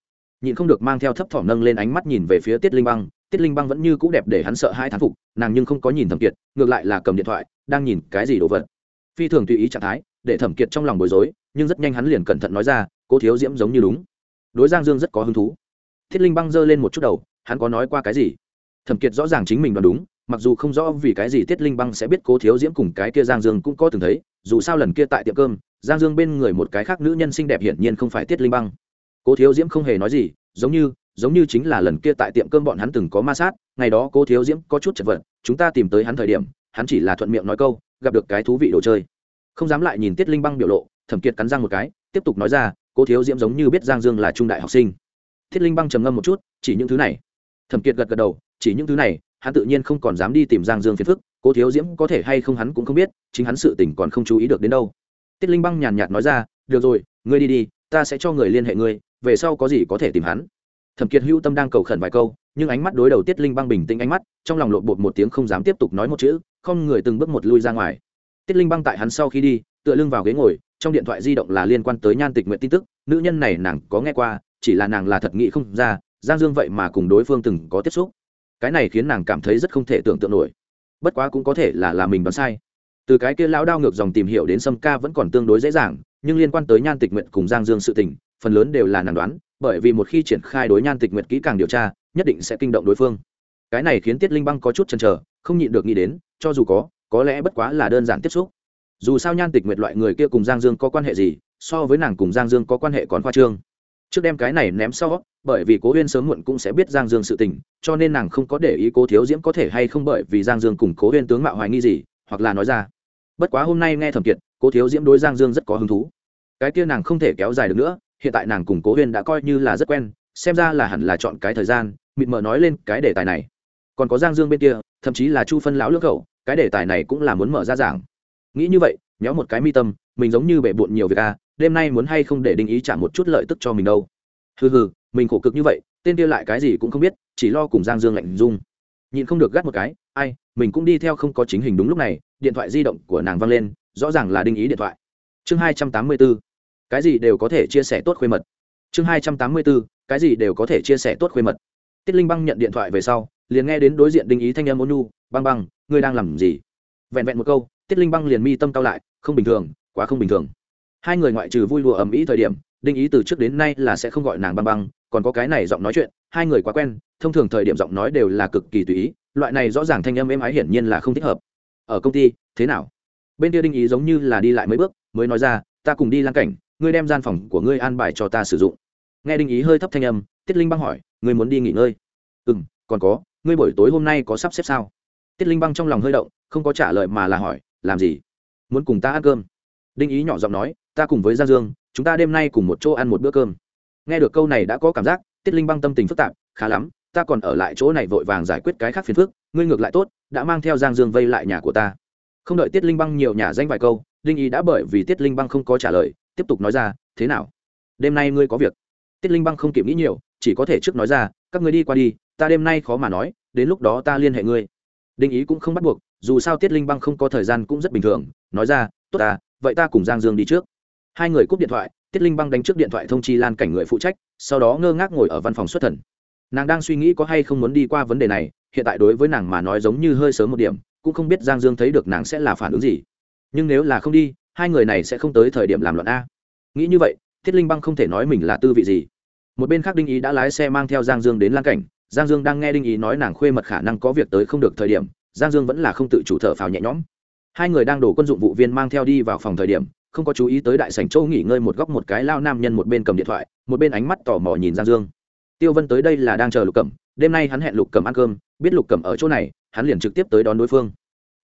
Nhịn không được mang theo thấp thỏm nâng lên ánh mắt nhìn về phía tiết linh băng, tiết linh băng vẫn như c ũ đẹp để hắn sợ hai thán phục, nàng nhưng không có nhìn thẩm kiệt, ngược lại là cầm điện thoại, đang nhìn cái gì đồ vật. Phi thường tùy ý trạng thái, để thẩm kiệt trong lòng bối rối, nhưng rất nhanh hắn liền cẩn thận nói ra, cố thiếu diễm giống như đúng. Đối giang dương rất có hứng thú. Thiết linh băng giơ lên một chút đầu, hắn có nói qua cái gì? Thẩm kiệt rõ ràng chính mình đoán đúng mặc dù không rõ vì cái gì tiết linh băng sẽ biết cố thiếu diễm cùng cái kia giang dương cũng có từng thấy, dù sao lần kia tại tiệm cơm, giang dương bên người một cái khác nữ nhân xinh đẹp hiển nhiên không phải tiết linh băng. Cố thiếu diễm không hề nói gì, giống như giống như chính là lần kia tại tiệm cơm bọn hắn từng có ma sát, ngày đó cố thiếu diễm có chút chật vật, chúng ta tìm tới hắn thời điểm, hắn chỉ là thuận miệng nói câu, gặp được cái thú vị đồ chơi. Không dám lại nhìn tiết linh băng biểu lộ, thẩm kiệt cắn răng một cái, tiếp tục nói ra, cố thiếu diễm giống như biết giang dương là trung đại học sinh. Thiết linh băng trầm ngâm một chút, chỉ những thứ này. Thẩm kiệt gật gật đầu, chỉ những thứ này hắn tự nhiên không còn dám đi tìm giang dương phiền phức, cố thiếu diễm có thể hay không hắn cũng không biết, chính hắn sự tỉnh còn không chú ý được đến đâu. Tiết linh băng nhàn nhạt nói ra, được rồi, ngươi đi đi, ta sẽ cho người liên hệ ngươi, về sau có gì có thể tìm hắn. Thẩm kiệt hữu tâm đang cầu khẩn vài câu, nhưng ánh mắt đối đầu tiết linh băng bình tĩnh ánh mắt, trong lòng lộn bột một tiếng không dám tiếp tục nói một chữ, không người từng bước một lui ra ngoài. Tiết linh băng tại hắn sau khi đi, tựa lưng vào ghế ngồi, trong điện thoại di động là liên quan tới nhan tịch nguyện tin tức, nữ nhân này nàng có nghe qua, chỉ là nàng là thật nghĩ không ra, giang dương vậy mà cùng đối phương từng có tiếp xúc cái này khiến nàng cảm thấy rất không thể tưởng tượng nổi. Bất quá cũng có thể là là mình đoán sai. Từ cái kia lão đao ngược dòng tìm hiểu đến sâm ca vẫn còn tương đối dễ dàng, nhưng liên quan tới nhan tịch nguyện cùng giang dương sự tình, phần lớn đều là nàng đoán, bởi vì một khi triển khai đối nhan tịch nguyện kỹ càng điều tra, nhất định sẽ kinh động đối phương. Cái này khiến tiết linh băng có chút chần chờ, không nhịn được nghĩ đến, cho dù có có lẽ bất quá là đơn giản tiếp xúc. Dù sao nhan tịch nguyệt loại người kia cùng giang dương có quan hệ gì, so với nàng cùng giang dương có quan hệ còn khoa trương trước đem cái này ném sau, bởi vì cố huyên sớm muộn cũng sẽ biết giang dương sự tình, cho nên nàng không có để ý cố thiếu diễm có thể hay không bởi vì giang dương cùng cố huyên tướng mạo hoài nghi gì, hoặc là nói ra. Bất quá hôm nay nghe thẩm kiệt, cố thiếu diễm đối giang dương rất có hứng thú. Cái kia nàng không thể kéo dài được nữa, hiện tại nàng cùng cố huyên đã coi như là rất quen, xem ra là hẳn là chọn cái thời gian, mịt mờ nói lên cái đề tài này. Còn có giang dương bên kia, thậm chí là chu phân lão lưỡng khẩu cái đề tài này cũng là muốn mở ra giảng. Nghĩ như vậy nhéo một cái mi tâm, mình giống như bể bộn nhiều việc à đêm nay muốn hay không để đinh ý trả một chút lợi tức cho mình đâu. Hừ hừ, mình khổ cực như vậy, tên kia lại cái gì cũng không biết, chỉ lo cùng giang dương lạnh dung. Nhìn không được gắt một cái, ai, mình cũng đi theo không có chính hình đúng lúc này, điện thoại di động của nàng văng lên, rõ ràng là đinh ý điện thoại. Chương hai trăm tám mươi b ố cái gì đều có thể chia sẻ tốt khuê mật. Chương hai trăm tám mươi b ố cái gì đều có thể chia sẻ tốt khuê mật. Tiết linh băng nhận điện thoại về sau, liền nghe đến đối diện đinh ý thanh âm ôn nu băng băng, ngươi đang làm gì? Vẹn vẹn một câu, tiết linh băng liền mi tâm cao lại, không bình thường, quá không bình thường hai người ngoại trừ vui lùa ầm ĩ thời điểm, đinh ý từ trước đến nay là sẽ không gọi nàng băng băng, còn có cái này giọng nói chuyện, hai người quá quen, thông thường thời điểm giọng nói đều là cực kỳ tùy ý, loại này rõ ràng thanh âm êm ái hiển nhiên là không thích hợp. Ở công ty, thế nào? Bên kia đinh ý giống như là đi lại mấy bước, mới nói ra, ta cùng đi lan cảnh, ngươi đem gian phòng của ngươi an bài cho ta sử dụng. Nghe đinh ý hơi thấp thanh âm, tiết linh băng hỏi, ngươi muốn đi nghỉ ngơi? Ừ m còn có, ngươi buổi tối hôm nay có sắp xếp sao? Tiết linh băng trong lòng hơi động, không có trả lời mà là hỏi, làm gì? Muốn cùng ta ăn cơm? Đinh ý nhỏ giọng nói ta cùng với giang dương, chúng ta đêm nay cùng một chỗ ăn một bữa cơm. Nghe được câu này đã có cảm giác, tiết linh băng tâm tình phức tạp, khá lắm, ta còn ở lại chỗ này vội vàng giải quyết cái khác phiền phức, ngươi ngược lại tốt, đã mang theo giang dương vây lại nhà của ta. Không đợi tiết linh băng nhiều nhà danh vài câu, đinh ý đã bởi vì tiết linh băng không có trả lời, tiếp tục nói ra, thế nào? Đêm nay ngươi có việc? Tiết linh băng không kịp nghĩ nhiều, chỉ có thể trước nói ra, các ngươi đi qua đi, ta đêm nay khó mà nói, đến lúc đó ta liên hệ ngươi. Đinh ý cũng không bắt buộc, dù sao tiết linh băng không có thời gian cũng rất bình thường, nói ra, tốt à vậy ta cùng giang dương đi trước hai người cúp điện thoại, tiết linh băng đánh trước điện thoại thông chi lan cảnh người phụ trách, sau đó ngơ ngác ngồi ở văn phòng xuất thần. Nàng đang suy nghĩ có hay không muốn đi qua vấn đề này, hiện tại đối với nàng mà nói giống như hơi sớm một điểm, cũng không biết giang dương thấy được nàng sẽ là phản ứng gì. Nhưng nếu là không đi, hai người này sẽ không tới thời điểm làm loạn a. Nghĩ như vậy thiết linh băng không thể nói mình là tư vị gì. Một bên khác đinh ý đã lái xe mang theo giang dương đến lan cảnh, giang dương đang nghe đinh ý nói nàng khuê mật khả năng có việc tới không được thời điểm, giang dương vẫn là không tự chủ thở phào nhẹ nhõm. Hai người đang đổ quân dụng vụ viên mang theo đi vào phòng thời điểm không có chú ý tới đại sảnh châu nghỉ ngơi một góc một cái lao nam nhân một bên cầm điện thoại, một bên ánh mắt tò mò nhìn giang dương. Tiêu vân tới đây là đang chờ lục cẩm, đêm nay hắn hẹn lục cẩm ăn cơm, biết lục cẩm ở chỗ này, hắn liền trực tiếp tới đón đối phương.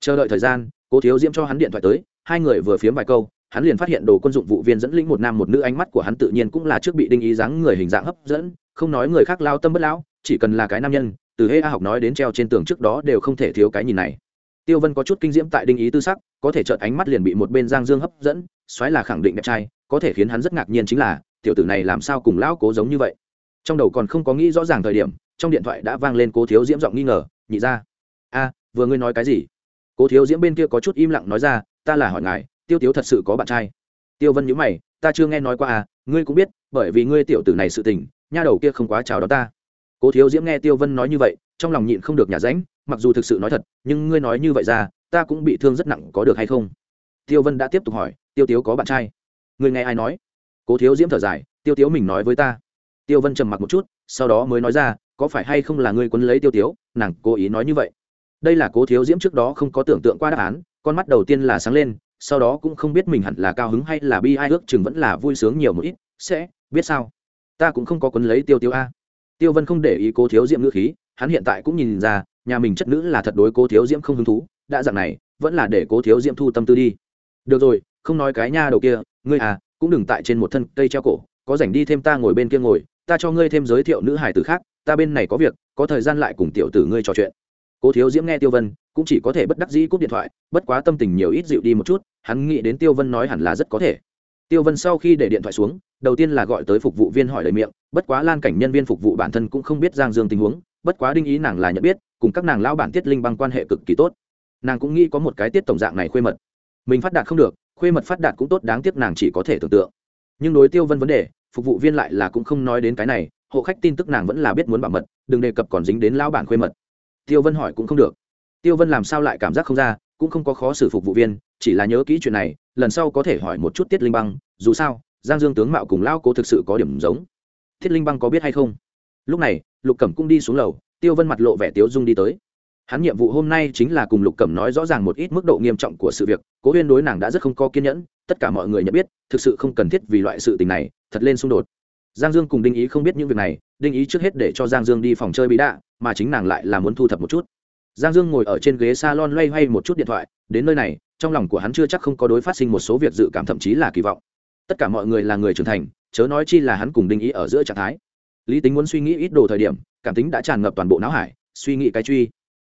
Chờ đợi thời gian, cố thiếu diễm cho hắn điện thoại tới, hai người vừa phiếm vài câu, hắn liền phát hiện đồ quân dụng vụ viên dẫn lĩnh một nam một nữ ánh mắt của hắn tự nhiên cũng là trước bị đinh ý dáng người hình dạng hấp dẫn, không nói người khác lao tâm bất lão, chỉ cần là cái nam nhân, từ hê a học nói đến treo trên tường trước đó đều không thể thiếu cái nhìn này tiêu vân có chút kinh diễm tại đinh ý tư sắc, có thể chợt ánh mắt liền bị một bên giang dương hấp dẫn xoáy là khẳng định đẹp trai, có thể khiến hắn rất ngạc nhiên chính là, tiểu tử này làm sao cùng lão cố giống như vậy. Trong đầu còn không có nghĩ rõ ràng thời điểm, trong điện thoại đã vang lên cố thiếu diễm giọng nghi ngờ, nhị ra a, vừa ngươi nói cái gì? Cố thiếu diễm bên kia có chút im lặng nói ra, ta là hỏi ngài, tiêu tiếu thật sự có bạn trai. Tiêu vân nhữ mày, ta chưa nghe nói qua à ngươi cũng biết, bởi vì ngươi tiểu tử này sự tình, nha đầu kia không quá chào đó ta. Cố thiếu diễm nghe tiêu vân nói như vậy trong lòng nhịn không được nhà ránh mặc dù thực sự nói thật, nhưng ngươi nói như vậy ra, ta cũng bị thương rất nặng, có được hay không? Tiêu vân đã tiếp tục hỏi, tiêu tiếu có bạn trai? Ngươi nghe ai nói? Cố thiếu diễm thở dài, tiêu tiếu mình nói với ta. Tiêu vân trầm mặc một chút, sau đó mới nói ra, có phải hay không là ngươi quấn lấy tiêu tiếu, nàng cố ý nói như vậy? Đây là cố thiếu diễm trước đó không có tưởng tượng qua đáp án, con mắt đầu tiên là sáng lên, sau đó cũng không biết mình hẳn là cao hứng hay là bi ai ước chừng vẫn là vui sướng nhiều một ít, sẽ, biết sao? Ta cũng không có quấn lấy tiêu tiêu a. Tiêu vân không để ý cố thiếu diễm ngữ khí hắn hiện tại cũng nhìn ra, nhà mình chất nữ là thật đối cố thiếu diễm không hứng thú, đã dạng này, vẫn là để cố thiếu diễm thu tâm tư đi. Được rồi, không nói cái nha đầu kia, ngươi à cũng đừng tại trên một thân cây treo cổ, có rảnh đi thêm ta ngồi bên kia ngồi, ta cho ngươi thêm giới thiệu nữ hải tử khác, ta bên này có việc, có thời gian lại cùng tiểu tử ngươi trò chuyện. Cố thiếu diễm nghe tiêu vân, cũng chỉ có thể bất đắc dĩ cúp điện thoại, bất quá tâm tình nhiều ít dịu đi một chút, hắn nghĩ đến tiêu vân nói hẳn là rất có thể. Tiêu vân sau khi để điện thoại xuống, đầu tiên là gọi tới phục vụ viên hỏi lời miệng, bất quá lan cảnh nhân viên phục vụ bản thân cũng không biết giang dương tình huống bất quá đinh ý nàng là nhận biết, cùng các nàng lao bản tiết linh băng quan hệ cực kỳ tốt. Nàng cũng nghĩ có một cái tiết tổng dạng này khuê mật. Mình phát đạt không được, khuê mật phát đạt cũng tốt, đáng tiếc nàng chỉ có thể tưởng tượng. Nhưng đối tiêu vân vấn đề, phục vụ viên lại là cũng không nói đến cái này, hộ khách tin tức nàng vẫn là biết muốn bảo mật, đừng đề cập còn dính đến lao bản khuê mật. Tiêu vân hỏi cũng không được. Tiêu vân làm sao lại cảm giác không ra, cũng không có khó xử phục vụ viên, chỉ là nhớ kỹ chuyện này, lần sau có thể hỏi một chút tiết linh băng, dù sao, giang dương tướng mạo cùng lao cố thực sự có điểm giống. Thiết linh băng có biết hay không? Lúc này lục cẩm cũng đi xuống lầu, tiêu vân mặt lộ vẻ tiếu dung đi tới. Hắn nhiệm vụ hôm nay chính là cùng lục cẩm nói rõ ràng một ít mức độ nghiêm trọng của sự việc, cố huyên đối nàng đã rất không có kiên nhẫn, tất cả mọi người nhận biết, thực sự không cần thiết vì loại sự tình này, thật lên xung đột. Giang dương cùng đinh ý không biết những việc này, đinh ý trước hết để cho giang dương đi phòng chơi bí đạ, mà chính nàng lại là muốn thu thập một chút. Giang dương ngồi ở trên ghế s a lon loay hoay một chút điện thoại, đến nơi này, trong lòng của hắn chưa chắc không có đối phát sinh một số việc dự cảm thậm chí là kỳ vọng. Tất cả mọi người là người trưởng thành, chớ nói chi là hắn cùng đinh ý ở giữa trạng thái lý tính muốn suy nghĩ ít đồ thời điểm, cảm tính đã tràn ngập toàn bộ não hải, suy nghĩ cái truy.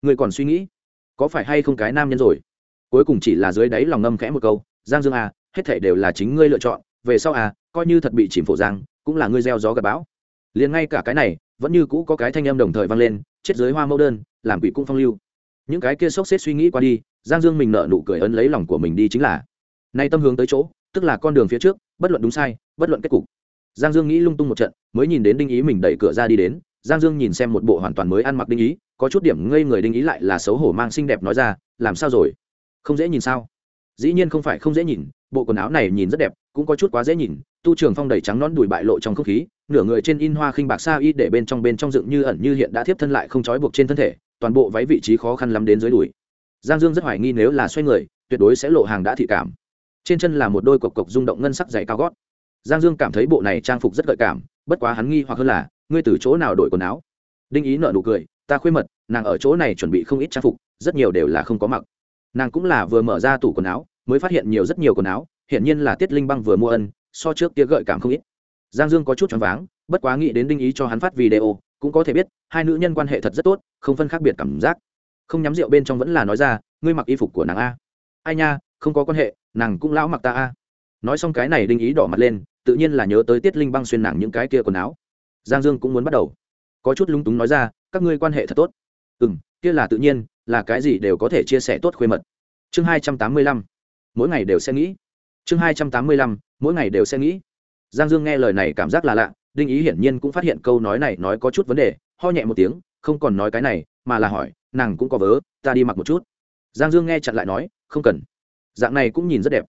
Người còn suy nghĩ, có phải hay không cái nam nhân rồi? Cuối cùng chỉ là dưới đáy lòng ngâm khẽ một câu, giang dương à hết thể đều là chính ngươi lựa chọn, về sau à coi như thật bị chìm phổ giang, cũng là ngươi gieo gió gặp bão. Liền ngay cả cái này, vẫn như cũ có cái thanh âm đồng thời vang lên, chết dưới hoa mẫu đơn, làm quỷ cũng phong lưu. Những cái kia sốc xếp suy nghĩ qua đi, giang dương mình nợ nụ cười ấn lấy lòng của mình đi chính là, nay tâm hướng tới chỗ, tức là con đường phía trước, bất luận đúng sai, bất luận kết cục giang dương nghĩ lung tung một trận, mới nhìn đến đinh ý mình đẩy cửa ra đi đến. Giang dương nhìn xem một bộ hoàn toàn mới ăn mặc đinh ý, có chút điểm ngây người đinh ý lại là xấu hổ mang xinh đẹp nói ra, làm sao rồi? Không dễ nhìn sao? Dĩ nhiên không phải không dễ nhìn, bộ quần áo này nhìn rất đẹp, cũng có chút quá dễ nhìn. Tu trường phong đầy trắng nón đùi bại lộ trong không khí, nửa người trên in hoa khinh bạc sa y để bên trong bên trong dựng như ẩn như hiện đã thiếp thân lại không trói buộc trên thân thể, toàn bộ váy vị trí khó khăn lắm đến dưới đùi. Giang dương rất hoài nghi nếu là xoay người, tuyệt đối sẽ lộ hàng đã thị cảm. Trên chân là một đôi cộc cộc rung động ngân sắc dày cao gót giang dương cảm thấy bộ này trang phục rất gợi cảm, bất quá hắn nghi hoặc hơn là, ngươi từ chỗ nào đổi quần áo? Đinh ý nợ nụ cười, ta khuê mật, nàng ở chỗ này chuẩn bị không ít trang phục, rất nhiều đều là không có mặc. Nàng cũng là vừa mở ra tủ quần áo, mới phát hiện nhiều rất nhiều quần áo, hiển nhiên là tiết linh băng vừa mua ân, so trước kia gợi cảm không ít. Giang dương có chút choáng váng, bất quá nghĩ đến đinh ý cho hắn phát video, cũng có thể biết, hai nữ nhân quan hệ thật rất tốt, không phân khác biệt cảm giác. Không nhắm rượu bên trong vẫn là nói ra, ngươi mặc y phục của nàng a. Ai nha, không có quan hệ, nàng cũng lão mặc ta a nói xong cái này đinh ý đỏ mặt lên, tự nhiên là nhớ tới tiết linh băng xuyên nàng những cái kia quần áo. Giang dương cũng muốn bắt đầu. Có chút lung túng nói ra, các ngươi quan hệ thật tốt. Ừ m kia là tự nhiên, là cái gì đều có thể chia sẻ tốt khuê mật. Chương hai trăm tám mươi lăm. Mỗi ngày đều sẽ nghĩ. Chương hai trăm tám mươi lăm, mỗi ngày đều sẽ nghĩ. Giang dương nghe lời này cảm giác là lạ, đinh ý hiển nhiên cũng phát hiện câu nói này nói có chút vấn đề, ho nhẹ một tiếng, không còn nói cái này, mà là hỏi, nàng cũng có vớ, ta đi mặc một chút. Giang dương nghe chặn lại nói, không cần. Dạng này cũng nhìn rất đẹp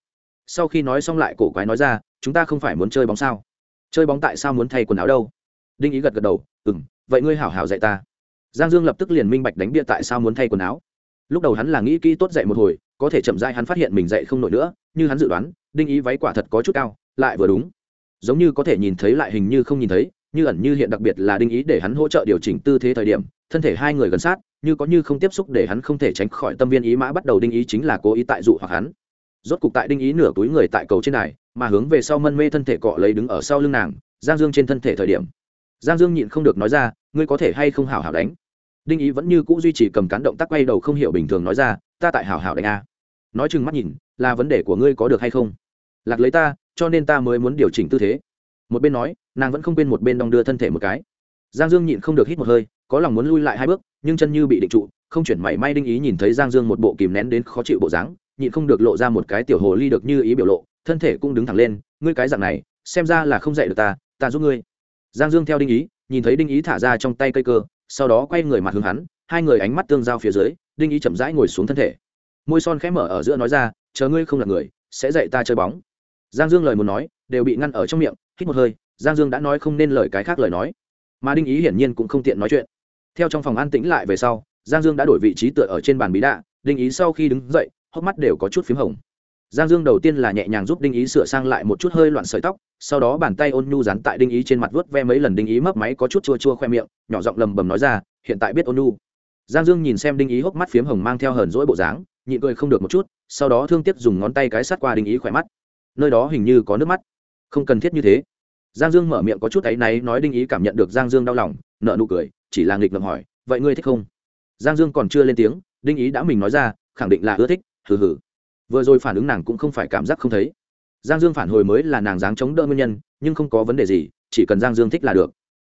sau khi nói xong lại cổ quái nói ra, chúng ta không phải muốn chơi bóng sao? Chơi bóng tại sao muốn thay quần áo đâu? Đinh ý gật gật đầu ừ m vậy ngươi hảo hảo dạy ta. Giang dương lập tức liền minh bạch đánh bia tại sao muốn thay quần áo. Lúc đầu hắn là nghĩ kỹ tốt dạy một hồi, có thể chậm dai hắn phát hiện mình dạy không nổi nữa, như hắn dự đoán, đinh ý váy quả thật có chút cao, lại vừa đúng. Giống như có thể nhìn thấy lại hình như không nhìn thấy, như ẩn như hiện đặc biệt là đinh ý để hắn hỗ trợ điều chỉnh tư thế thời điểm, thân thể hai người gần sát, như có như không tiếp xúc để hắn không thể tránh khỏi tâm viên ý mã bắt đầu đinh ý chính là cố ý tại dụ hoặc hắn rốt cục tại đinh ý nửa túi người tại cầu trên này, mà hướng về sau mân mê thân thể cọ lấy đứng ở sau lưng nàng giang dương trên thân thể thời điểm. Giang dương nhịn không được nói ra ngươi có thể hay không hảo hảo đánh? Đinh ý vẫn như cũ duy trì cầm cán động tác quay đầu không hiểu bình thường nói ra ta tại hảo hảo đánh a. Nói chừng mắt nhìn là vấn đề của ngươi có được hay không? Lạc lấy ta cho nên ta mới muốn điều chỉnh tư thế. Một bên nói nàng vẫn không quên một bên đong đưa thân thể một cái. Giang dương nhịn không được hít một hơi có lòng muốn lui lại hai bước nhưng chân như bị định trụ không chuyển mảy may đinh ý nhìn thấy giang dương một bộ kìm nén đến khó chịu bộ dáng nhịn không được lộ ra một cái tiểu hồ ly được như ý biểu lộ, thân thể cũng đứng thẳng lên, ngươi cái dạng này, xem ra là không dạy được ta ta giúp ngươi. Giang dương theo đinh ý, nhìn thấy đinh ý thả ra trong tay cây cơ, sau đó quay người mặt hướng hắn, hai người ánh mắt tương giao phía dưới, đinh ý chậm rãi ngồi xuống thân thể. Môi son khẽ mở ở giữa nói ra, chờ ngươi không là người, sẽ dạy ta chơi bóng. Giang dương lời muốn nói, đều bị ngăn ở trong miệng, hít một hơi, giang dương đã nói không nên lời cái khác lời nói. Mà đinh ý hiển nhiên cũng không tiện nói chuyện. Theo trong phòng an tĩnh lại về sau, giang dương đã đổi vị trí tựa ở trên bàn bí đạ, đinh ý sau khi đứng dậy hốc mắt đều có chút p h í m hồng. Giang dương đầu tiên là nhẹ nhàng giúp đinh ý sửa sang lại một chút hơi loạn sợi tóc, sau đó bàn tay ôn nhu dán tại đinh ý trên mặt vớt ve mấy lần đinh ý mấp máy có chút chua chua khoe miệng, nhỏ giọng lầm bầm nói ra, hiện tại biết ôn nhu. Giang dương nhìn xem đinh ý hốc mắt phiếm hồng mang theo hờn rỗi bộ dáng, nhịn cười không được một chút, sau đó thương tiếc dùng ngón tay cái sát qua đinh ý khỏe mắt. Nơi đó hình như có nước mắt. Không cần thiết như thế. Giang dương mở miệng có chút áy náy nói đinh ý cảm nhận được giang dương đau lòng nợ nụ cười, chỉ là nghịch ngầm hỏi, vậy ngươi thích không? Giang dương còn chưa lên tiếng, đinh ý đã mình nói ra, khẳng định là ưa thích hừ hừ. Vừa rồi phản ứng nàng cũng không phải cảm giác không thấy. Giang dương phản hồi mới là nàng dáng chống đỡ nguyên nhân, nhưng không có vấn đề gì, chỉ cần giang dương thích là được.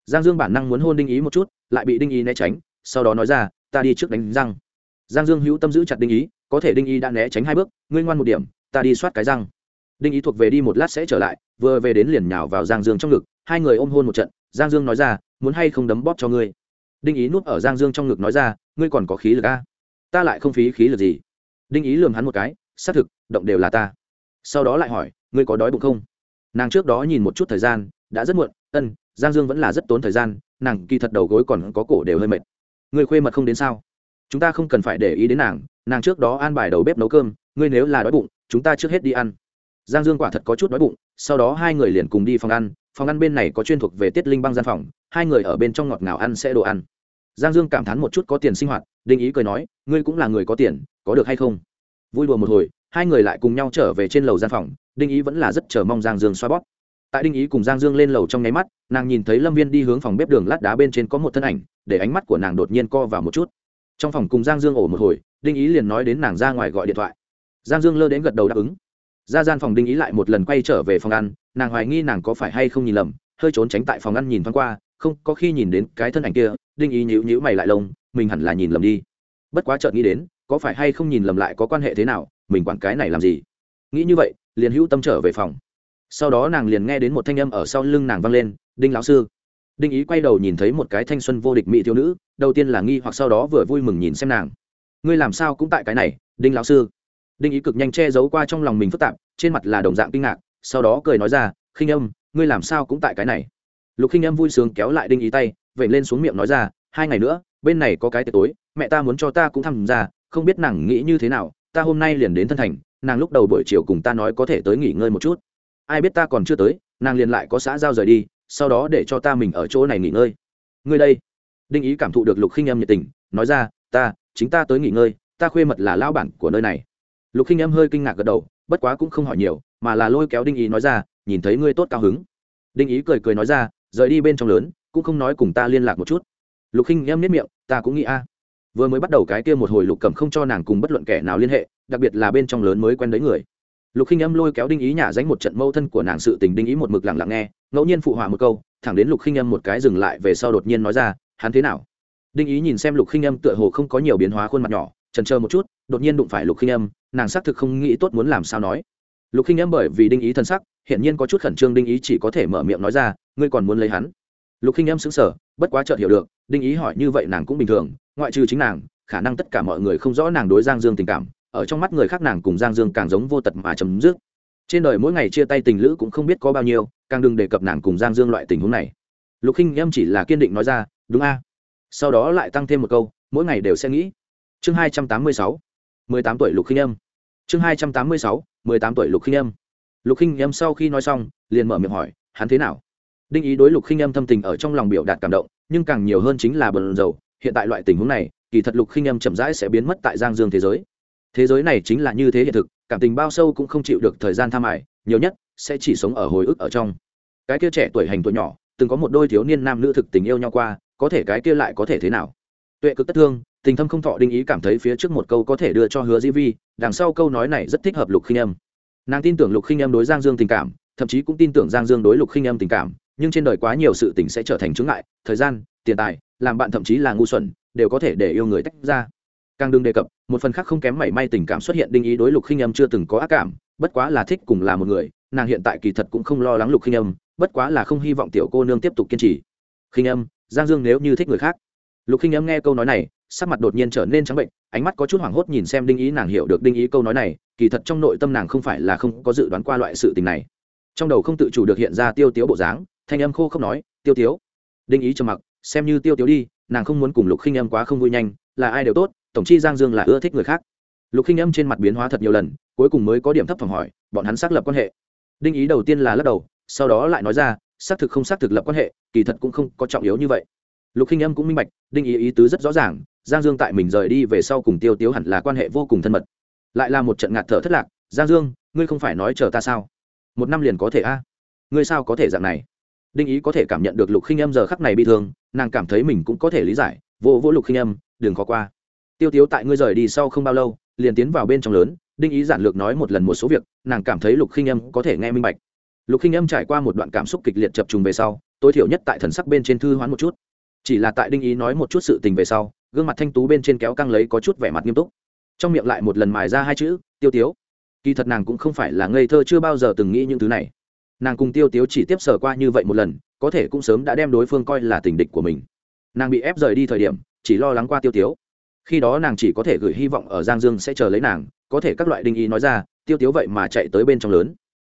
Giang dương bản năng muốn hôn đinh ý một chút, lại bị đinh ý né tránh, sau đó nói ra, ta đi trước đánh răng. Giang dương hữu tâm giữ chặt đinh ý, có thể đinh ý đã né tránh hai bước, ngươi ngoan một điểm, ta đi soát cái răng. Đinh ý thuộc về đi một lát sẽ trở lại, vừa về đến liền nhào vào giang dương trong ngực, hai người ôm hôn một trận, giang dương nói ra, muốn hay không đấm bóp cho ngươi? Đinh ý nuốt ở giang dương trong ngực nói ra, ngươi còn có khí lực a à? ta lại không phí khí lực gì đinh ý lường hắn một cái, xác thực, động đều là ta. Sau đó lại hỏi, ngươi có đói bụng không? Nàng trước đó nhìn một chút thời gian, đã rất muộn, ân, giang dương vẫn là rất tốn thời gian, nàng kỳ thật đầu gối còn có cổ đều hơi mệt. Người khuê mật không đến sao? Chúng ta không cần phải để ý đến nàng nàng trước đó an bài đầu bếp nấu cơm, ngươi nếu là đói bụng, chúng ta trước hết đi ăn. Giang dương quả thật có chút đói bụng, sau đó hai người liền cùng đi phòng ăn phòng ăn bên này có chuyên thuộc về tiết linh băng gian phòng, hai người ở bên trong ngọt ngào ăn sẽ đồ ăn. Giang dương cảm thán một chút có tiền sinh hoạt, đinh ý cười nói, ngươi cũng là người có tiền có được hay không? Vui đùa một hồi, hai người lại cùng nhau trở về trên lầu gian phòng, đinh ý vẫn là rất chờ mong giang dương xoa bóp. Tại đinh ý cùng giang dương lên lầu trong nháy mắt, nàng nhìn thấy lâm viên đi hướng phòng bếp đường lát đá bên trên có một thân ảnh, để ánh mắt của nàng đột nhiên co vào một chút. Trong phòng cùng giang dương ổ một hồi, đinh ý liền nói đến nàng ra ngoài gọi điện thoại. Giang dương lơ đến gật đầu đáp ứng. Ra gian phòng đinh ý lại một lần quay trở về phòng ăn, nàng hoài nghi nàng có phải hay không nhìn lầm, hơi trốn tránh tại phòng ăn nhìn thoáng qua, không, có khi nhìn đến cái thân ảnh kia, đinh ý nhữ nhữ mày lại lông, mình hẳn là nhìn lầm đi. Bất quá chợt nghĩ đến có phải hay không nhìn lầm lại có quan hệ thế nào, mình quản cái này làm gì? Nghĩ như vậy, liền hữu tâm trở về phòng. Sau đó nàng liền nghe đến một thanh âm ở sau lưng nàng vang lên, đinh lão sư. Đinh ý quay đầu nhìn thấy một cái thanh xuân vô địch mỹ thiếu nữ, đầu tiên là nghi hoặc sau đó vừa vui mừng nhìn xem nàng. Ngươi làm sao cũng tại cái này, đinh lão sư? Đinh ý cực nhanh che giấu qua trong lòng mình phức tạp, trên mặt là đồng dạng kinh ngạc, sau đó cười nói ra, khinh âm, ngươi làm sao cũng tại cái này? Lục khinh âm vui sướng kéo lại đinh ý tay vậy lên xuống miệng nói ra, hai ngày nữa, bên này có cái tiệc tối, mẹ ta muốn cho ta cũng tham gia không biết nàng nghĩ như thế nào, ta hôm nay liền đến thân thành, nàng lúc đầu buổi chiều cùng ta nói có thể tới nghỉ ngơi một chút. Ai biết ta còn chưa tới, nàng liền lại có xã giao rời đi, sau đó để cho ta mình ở chỗ này nghỉ ngơi. Ngươi đây. Đinh ý cảm thụ được lục khinh em nhiệt tình, nói ra, ta, chính ta tới nghỉ ngơi, ta khuê mật là lao bản của nơi này. Lục khinh em hơi kinh ngạc gật đầu, bất quá cũng không hỏi nhiều, mà là lôi kéo đinh ý nói ra, nhìn thấy ngươi tốt cao hứng. Đinh ý cười cười nói ra, rời đi bên trong lớn, cũng không nói cùng ta liên lạc một chút. Lục khinh em nếp miệng, ta cũng nghĩ a vừa mới bắt đầu cái kia một hồi lục cẩm không cho nàng cùng bất luận kẻ nào liên hệ, đặc biệt là bên trong lớn mới quen đấy người. Lục khinh âm lôi kéo đinh ý nhả dánh một trận mâu thân của nàng sự tình đinh ý một mực lặng lặng nghe, ngẫu nhiên phụ họa một câu, thẳng đến lục khinh âm một cái dừng lại về sau đột nhiên nói ra, hắn thế nào? Đinh ý nhìn xem lục khinh âm tựa hồ không có nhiều biến hóa khuôn mặt nhỏ trần chờ một chút, đột nhiên đụng phải lục khinh âm, nàng xác thực không nghĩ tốt muốn làm sao nói. Lục khinh âm bởi vì đinh ý thân sắc hiện nhiên có chút khẩn trương đinh ý chỉ có thể mở miệng nói ra, ngươi còn muốn lấy hắn? Lục khinh âm xứng sở bất quá chợt hiểu được đinh ý hỏi như vậy nàng cũng bình thường, ngoại trừ chính nàng, khả năng tất cả mọi người không rõ nàng đối giang dương tình cảm, ở trong mắt người khác nàng cùng giang dương càng giống vô tật mà chấm dứt. Trên đời mỗi ngày chia tay tình lữ cũng không biết có bao nhiêu, càng đừng đề cập nàng cùng giang dương loại tình huống này. Lục khinh Em chỉ là kiên định nói ra, đúng a. Sau đó lại tăng thêm một câu, mỗi ngày đều sẽ nghĩ. Chương hai trăm tám mươi sáu, mười tám tuổi lục khinh Em. chương hai trăm tám mươi sáu, mười tám tuổi lục khinh Em. lục khinh Em sau khi nói xong, liền mở miệng hỏi, hắn thế nào? Đinh ý đối lục khinh Em thâm tình ở trong lòng biểu đạt cảm động nhưng càng nhiều hơn chính là bần dầu. Hiện tại loại tình huống này, kỳ thật lục khinh âm chậm rãi sẽ biến mất tại giang dương thế giới. Thế giới này chính là như thế hiện thực, cảm tình bao sâu cũng không chịu được thời gian tham ải, nhiều nhất sẽ chỉ sống ở hồi ức ở trong. Cái kia trẻ tuổi hành tuổi nhỏ, từng có một đôi thiếu niên nam nữ thực tình yêu nhau qua, có thể cái kia lại có thể thế nào? Tuệ cực tất thương, tình thâm không thọ đinh ý cảm thấy phía trước một câu có thể đưa cho hứa di vi, đằng sau câu nói này rất thích hợp lục khinh âm. Nàng tin tưởng lục khinh em đối giang dương tình cảm, thậm chí cũng tin tưởng giang dương đối lục khinh em tình cảm nhưng trên đời quá nhiều sự tình sẽ trở thành chướng ngại, thời gian, tiền tài, làm bạn thậm chí là ngu xuẩn, đều có thể để yêu người tách ra. Càng đừng đề cập, một phần khác không kém mảy may tình cảm xuất hiện đinh ý đối lục khinh âm chưa từng có ác cảm, bất quá là thích cùng là một người, nàng hiện tại kỳ thật cũng không lo lắng lục khinh âm, bất quá là không hy vọng tiểu cô nương tiếp tục kiên trì. Khinh âm, giang dương nếu như thích người khác. Lục khinh âm nghe câu nói này, sắc mặt đột nhiên trở nên trắng bệnh, ánh mắt có chút hoảng hốt nhìn xem đinh ý nàng hiểu được đinh ý câu nói này, kỳ thật trong nội tâm nàng không phải là không có dự đoán qua loại sự tình này. Trong đầu không tự chủ được hiện ra tiêu tiếu bộ dáng thanh âm khô không nói, tiêu tiếu. Đinh ý trầm mặc, xem như tiêu tiếu đi, nàng không muốn cùng lục khinh âm quá không vui nhanh, là ai đều tốt, tổng chi giang dương là ưa thích người khác. Lục khinh âm trên mặt biến hóa thật nhiều lần, cuối cùng mới có điểm thấp phòng hỏi, bọn hắn xác lập quan hệ? Đinh ý đầu tiên là lắc đầu, sau đó lại nói ra, xác thực không xác thực lập quan hệ, kỳ thật cũng không có trọng yếu như vậy. Lục khinh âm cũng minh bạch, đinh ý ý tứ rất rõ ràng, giang dương tại mình rời đi về sau cùng tiêu tiếu hẳn là quan hệ vô cùng thân mật. Lại là một trận ngạt thở thất lạc, giang dương, ngươi không phải nói chờ ta sao? Một năm liền có thể a? Ngươi sao có thể dạng này? Đinh ý có thể cảm nhận được lục khinh âm giờ khắc này bị thương, nàng cảm thấy mình cũng có thể lý giải, vô vô lục khinh âm, đừng khó qua. Tiêu tiếu tại ngươi rời đi sau không bao lâu, liền tiến vào bên trong lớn. Đinh ý giản lược nói một lần một số việc, nàng cảm thấy lục khinh âm có thể nghe minh bạch. Lục khinh âm trải qua một đoạn cảm xúc kịch liệt chập trùng về sau, tối thiểu nhất tại thần sắc bên trên thư hoán một chút. Chỉ là tại đinh ý nói một chút sự tình về sau, gương mặt thanh tú bên trên kéo căng lấy có chút vẻ mặt nghiêm túc. Trong miệng lại một lần mài ra hai chữ, tiêu tiếu. Kỳ thật nàng cũng không phải là ngây thơ chưa bao giờ từng nghĩ những thứ này nàng cùng tiêu tiếu chỉ tiếp sở qua như vậy một lần, có thể cũng sớm đã đem đối phương coi là tình địch của mình. Nàng bị ép rời đi thời điểm, chỉ lo lắng qua tiêu tiếu. Khi đó nàng chỉ có thể gửi hy vọng ở giang dương sẽ chờ lấy nàng, có thể các loại đinh ý nói ra, tiêu tiếu vậy mà chạy tới bên trong lớn.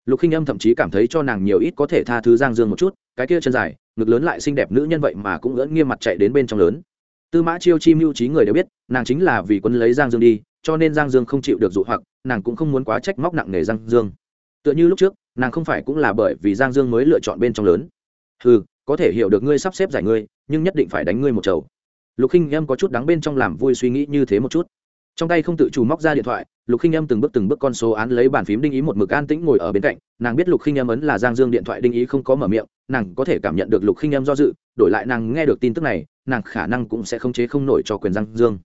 Lục khinh âm thậm chí cảm thấy cho nàng nhiều ít có thể tha thứ giang dương một chút, cái kia chân dài, ngực lớn lại xinh đẹp nữ nhân vậy mà cũng ngỡ nghiêm mặt chạy đến bên trong lớn. Tư mã chiêu chi mưu trí người đều biết, nàng chính là vì quân lấy giang dương đi, cho nên giang dương không chịu được dụ hoặc, nàng cũng không muốn quá trách móc nặng nề giang dương. Tựa như lúc trước nàng không phải cũng là bởi vì giang dương mới lựa chọn bên trong lớn. Ừ có thể hiểu được ngươi sắp xếp giải ngươi, nhưng nhất định phải đánh ngươi một chầu. Lục khinh em có chút đắng bên trong làm vui suy nghĩ như thế một chút. Trong tay không tự chủ móc ra điện thoại, lục khinh em từng bước từng bước con số án lấy bàn phím đinh ý một mực an tĩnh ngồi ở bên cạnh, nàng biết lục khinh em ấn là giang dương điện thoại đinh ý không có mở miệng, nàng có thể cảm nhận được lục khinh em do dự, đổi lại nàng nghe được tin tức này, nàng khả năng cũng sẽ không chế không nổi cho quyền giang dương.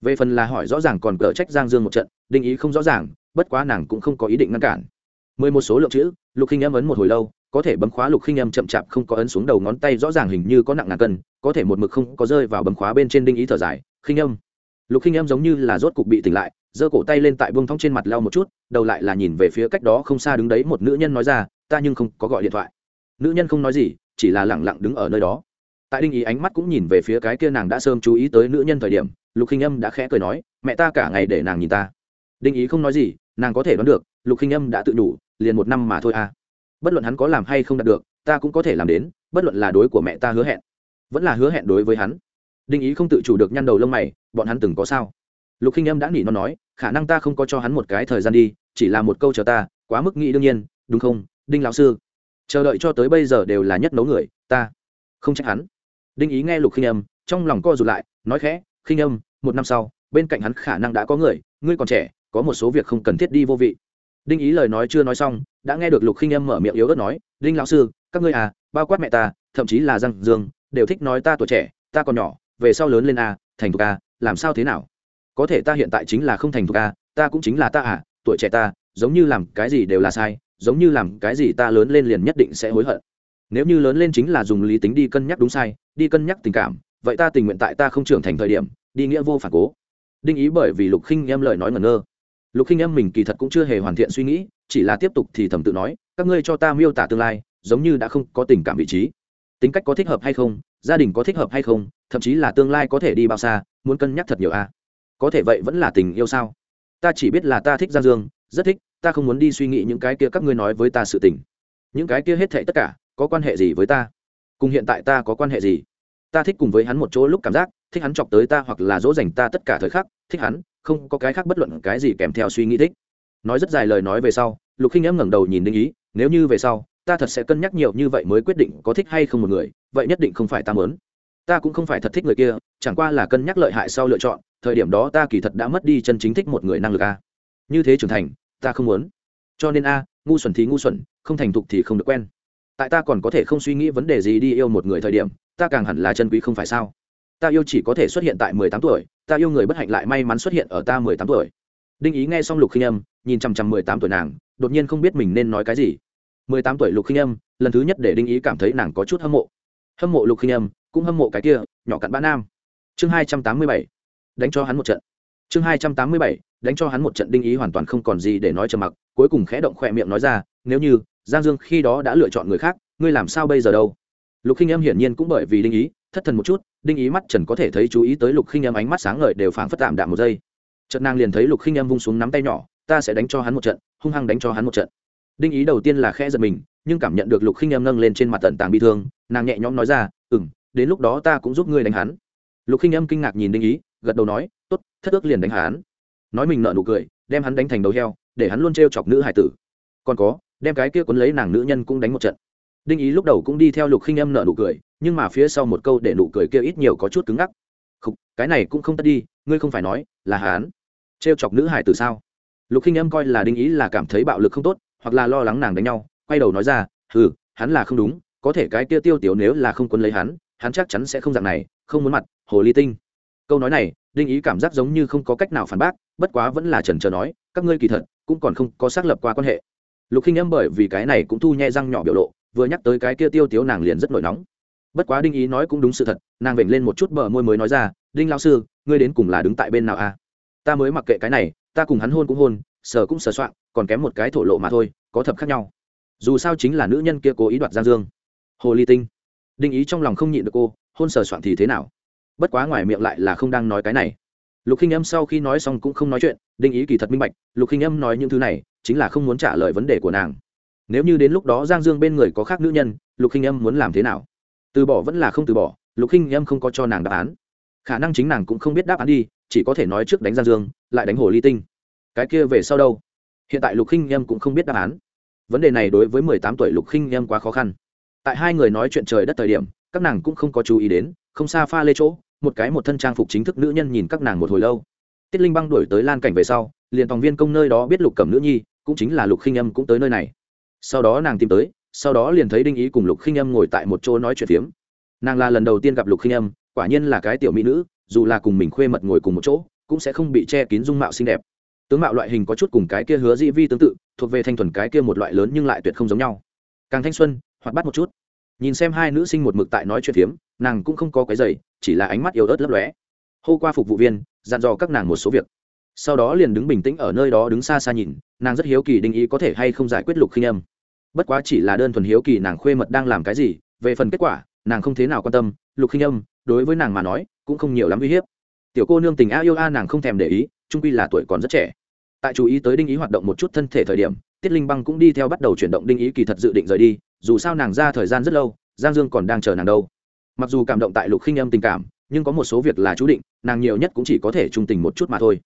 Về phần là hỏi rõ ràng còn cờ trách giang dương một trận, đinh ý không rõ ràng, bất quá nàng cũng không có ý định ngăn cản mười một số lượng chữ, lục khinh em ấn một hồi lâu, có thể bấm khóa lục khinh em chậm chạp không có ấn xuống đầu ngón tay, rõ ràng hình như có nặng ngàn cân, có thể một mực không có rơi vào bấm khóa bên trên đinh ý thở dài, khinh âm. Lục khinh âm giống như là rốt cục bị tỉnh lại, giơ cổ tay lên tại vương thong trên mặt lau một chút, đầu lại là nhìn về phía cách đó không xa đứng đấy một nữ nhân nói ra, ta nhưng không có gọi điện thoại. Nữ nhân không nói gì, chỉ là lẳng lặng đứng ở nơi đó. Tại đinh ý ánh mắt cũng nhìn về phía cái kia nàng đã sớm chú ý tới nữ nhân thời điểm, lục khinh âm đã khẽ cười nói, mẹ ta cả ngày để nàng nhìn ta. Đinh ý không nói gì nàng có thể đoán được, lục khinh âm đã tự đủ, liền một năm mà thôi à. Bất luận hắn có làm hay không đạt được, ta cũng có thể làm đến, bất luận là đối của mẹ ta hứa hẹn, vẫn là hứa hẹn đối với hắn. Đinh ý không tự chủ được nhăn đầu lông mày, bọn hắn từng có sao? Lục khinh âm đã nghĩ nó nói, khả năng ta không có cho hắn một cái thời gian đi, chỉ là một câu chờ ta, quá mức nghĩ đương nhiên, đúng không, đinh lão sư? Chờ đợi cho tới bây giờ đều là nhất nấu người, ta không trách hắn. Đinh ý nghe lục khinh âm, trong lòng co rụt lại, nói khẽ, khinh âm, một năm sau, bên cạnh hắn khả năng đã có người, ngươi còn trẻ có một số việc không cần thiết đi vô vị. Đinh ý lời nói chưa nói xong đã nghe được lục khinh em mở miệng yếu ớt nói đinh lão sư các ngươi à bao quát mẹ ta thậm chí là giang dương đều thích nói ta tuổi trẻ ta còn nhỏ về sau lớn lên à, thành thục à, làm sao thế nào? Có thể ta hiện tại chính là không thành thục à, ta cũng chính là ta à tuổi trẻ ta giống như làm cái gì đều là sai giống như làm cái gì ta lớn lên liền nhất định sẽ hối hận. Nếu như lớn lên chính là dùng lý tính đi cân nhắc đúng sai đi cân nhắc tình cảm vậy ta tình nguyện tại ta không trưởng thành thời điểm đi nghĩa vô phản cố. Đinh ý bởi vì lục khinh em lời nói ngẩn ngơ lục khinh em mình kỳ thật cũng chưa hề hoàn thiện suy nghĩ, chỉ là tiếp tục thì thầm tự nói, các ngươi cho ta miêu tả tương lai, giống như đã không có tình cảm vị trí. Tính cách có thích hợp hay không, gia đình có thích hợp hay không, thậm chí là tương lai có thể đi bao xa, muốn cân nhắc thật nhiều a. À. có thể vậy vẫn là tình yêu sao? Ta chỉ biết là ta thích giang dương, rất thích, ta không muốn đi suy nghĩ những cái kia các ngươi nói với ta sự tình. Những cái kia hết thệ tất cả, có quan hệ gì với ta? Cùng hiện tại ta có quan hệ gì? Ta thích cùng với hắn một chỗ lúc cảm giác, thích hắn chọc tới ta hoặc là dỗ dành ta tất cả thời khắc, thích hắn không có cái khác bất luận cái gì kèm theo suy nghĩ thích. Nói rất dài lời nói về sau, lục khinh em ngẩng đầu nhìn đinh ý, nếu như về sau, ta thật sẽ cân nhắc nhiều như vậy mới quyết định có thích hay không một người, vậy nhất định không phải ta mớn ta cũng không phải thật thích người kia, chẳng qua là cân nhắc lợi hại sau lựa chọn, thời điểm đó ta kỳ thật đã mất đi chân chính thích một người năng lực a. Như thế trưởng thành, ta không muốn. Cho nên a, ngu xuẩn thì ngu xuẩn, không thành thục thì không được quen. Tại ta còn có thể không suy nghĩ vấn đề gì đi yêu một người thời điểm, ta càng hẳn là chân quý không phải sao? Ta yêu chỉ có thể xuất hiện tại mười tám tuổi, ta yêu người bất hạnh lại may mắn xuất hiện ở ta mười tám tuổi. Đinh ý nghe xong lục khinh âm, nhìn chằm chằm mười tám tuổi nàng, đột nhiên không biết mình nên nói cái gì. Mười tám tuổi lục khinh âm, lần thứ nhất để đinh ý cảm thấy nàng có chút hâm mộ. Hâm mộ lục khinh âm, cũng hâm mộ cái kia, nhỏ cặn bã nam. Chương hai trăm tám mươi bảy, đánh cho hắn một trận. Chương hai trăm tám mươi bảy, đánh cho hắn một trận đinh ý hoàn toàn không còn gì để nói trầm mặc, cuối cùng khẽ động khỏe miệng nói ra, nếu như, giang dương khi đó đã lựa chọn người khác, ngươi làm sao bây giờ đâu? Lục khinh âm hiển nhiên cũng bởi vì đinh ý thất thần một chút, đinh ý mắt trần có thể thấy chú ý tới lục khinh em ánh mắt sáng ngời đều phảng phất tạm đạm một giây. Trận nàng liền thấy lục khinh em vung xuống nắm tay nhỏ, ta sẽ đánh cho hắn một trận, hung hăng đánh cho hắn một trận. Đinh ý đầu tiên là khẽ giật mình, nhưng cảm nhận được lục khinh em nâng lên trên mặt tận tàng bị thương, nàng nhẹ nhõm nói ra ừ m đến lúc đó ta cũng giúp ngươi đánh hắn. Lục khinh em kinh ngạc nhìn đinh ý, gật đầu nói t ố t thất ước liền đánh hắn. Nói mình nợ nụ cười, đem hắn đánh thành đầu heo, để hắn luôn t chọc nữ hải tử. Còn có, đem cái kia quấn lấy nàng nữ nhân cũng đánh một trận đinh ý lúc đầu cũng đi theo lục khinh âm nợ nụ cười nhưng mà phía sau một câu để nụ cười kia ít nhiều có chút cứng ngắc. Khúc, cái này cũng không tất đi ngươi không phải nói là hắn t r e o chọc nữ hải từ sao? Lục khinh âm coi là đinh ý là cảm thấy bạo lực không tốt hoặc là lo lắng nàng đánh nhau quay đầu nói ra ừ hắn là không đúng có thể cái kia tiêu tiểu nếu là không quấn lấy hắn hắn chắc chắn sẽ không dạng này không muốn mặt hồ ly tinh. Câu nói này đinh ý cảm giác giống như không có cách nào phản bác bất quá vẫn là trần trờ nói các ngươi kỳ thật cũng còn không có xác lập qua quan hệ. Lục khinh âm bởi vì cái này cũng thu nhẹ răng nhỏ biểu lộ vừa nhắc tới cái kia tiêu tiếu nàng liền rất nổi nóng. Bất quá đinh ý nói cũng đúng sự thật, nàng vểnh lên một chút bờ môi mới nói ra, đinh lao sư, ngươi đến cùng là đứng tại bên nào a à? ta mới mặc kệ cái này, ta cùng hắn hôn cũng hôn, sờ cũng sờ soạn còn kém một cái thổ lộ mà thôi, có thập khác nhau. Dù sao chính là nữ nhân kia cố ý đoạt giang dương. Hồ ly tinh. Đinh ý trong lòng không nhịn được cô, hôn sờ soạn thì thế nào? Bất quá ngoài miệng lại là không đang nói cái này. Lục khinh âm sau khi nói xong cũng không nói chuyện, đinh ý kỳ thật minh bạch, lục khinh âm nói những thứ này, chính là không muốn trả lời vấn đề của nàng nếu như đến lúc đó giang dương bên người có khác nữ nhân, lục khinh âm muốn làm thế nào? Từ bỏ vẫn là không từ bỏ, lục khinh âm không có cho nàng đáp án. Khả năng chính nàng cũng không biết đáp án đi, chỉ có thể nói trước đánh giang dương, lại đánh hồ ly tinh. Cái kia về sau đâu? Hiện tại lục khinh âm cũng không biết đáp án. Vấn đề này đối với mười tám tuổi lục khinh âm quá khó khăn. Tại hai người nói chuyện trời đất thời điểm, các nàng cũng không có chú ý đến, không xa pha lê chỗ, một cái một thân trang phục chính thức nữ nhân nhìn các nàng một hồi lâu. Tiết linh băng đuổi tới lan cảnh về sau, liền tòng viên công nơi đó biết lục cầm nữ nhi, cũng chính là lục khinh âm cũng tới nơi này sau đó nàng tìm tới, sau đó liền thấy đinh ý cùng lục khinh âm ngồi tại một chỗ nói chuyện phiếm. Nàng là lần đầu tiên gặp lục khinh âm, quả nhiên là cái tiểu mỹ nữ, dù là cùng mình khuê mật ngồi cùng một chỗ, cũng sẽ không bị che kín dung mạo xinh đẹp. Tướng mạo loại hình có chút cùng cái kia hứa dĩ vi tương tự, thuộc về thanh thuần cái kia một loại lớn nhưng lại tuyệt không giống nhau. Càng thanh xuân, hoạt bát một chút. Nhìn xem hai nữ sinh một mực tại nói chuyện phiếm, nàng cũng không có cái giày, chỉ là ánh mắt yếu ớt lấp lóe. Hô qua phục vụ viên, dặn dò các nàng một số việc. Sau đó liền đứng bình tĩnh ở nơi đó đứng xa xa nhìn, nàng rất hiếu kỳ đinh ý có thể hay không giải quyết lục khinh âm bất quá chỉ là đơn thuần hiếu kỳ nàng khuê mật đang làm cái gì, về phần kết quả, nàng không thế nào quan tâm, lục khinh âm, đối với nàng mà nói, cũng không nhiều lắm uy hiếp. Tiểu cô nương tình a yêu a nàng không thèm để ý trung quy là tuổi còn rất trẻ. Tại chú ý tới đinh ý hoạt động một chút thân thể thời điểm, tiết linh băng cũng đi theo bắt đầu chuyển động đinh ý kỳ thật dự định rời đi, dù sao nàng ra thời gian rất lâu, giang dương còn đang chờ nàng đâu. Mặc dù cảm động tại lục khinh âm tình cảm, nhưng có một số việc là chú định, nàng nhiều nhất cũng chỉ có thể trung tình một chút mà thôi.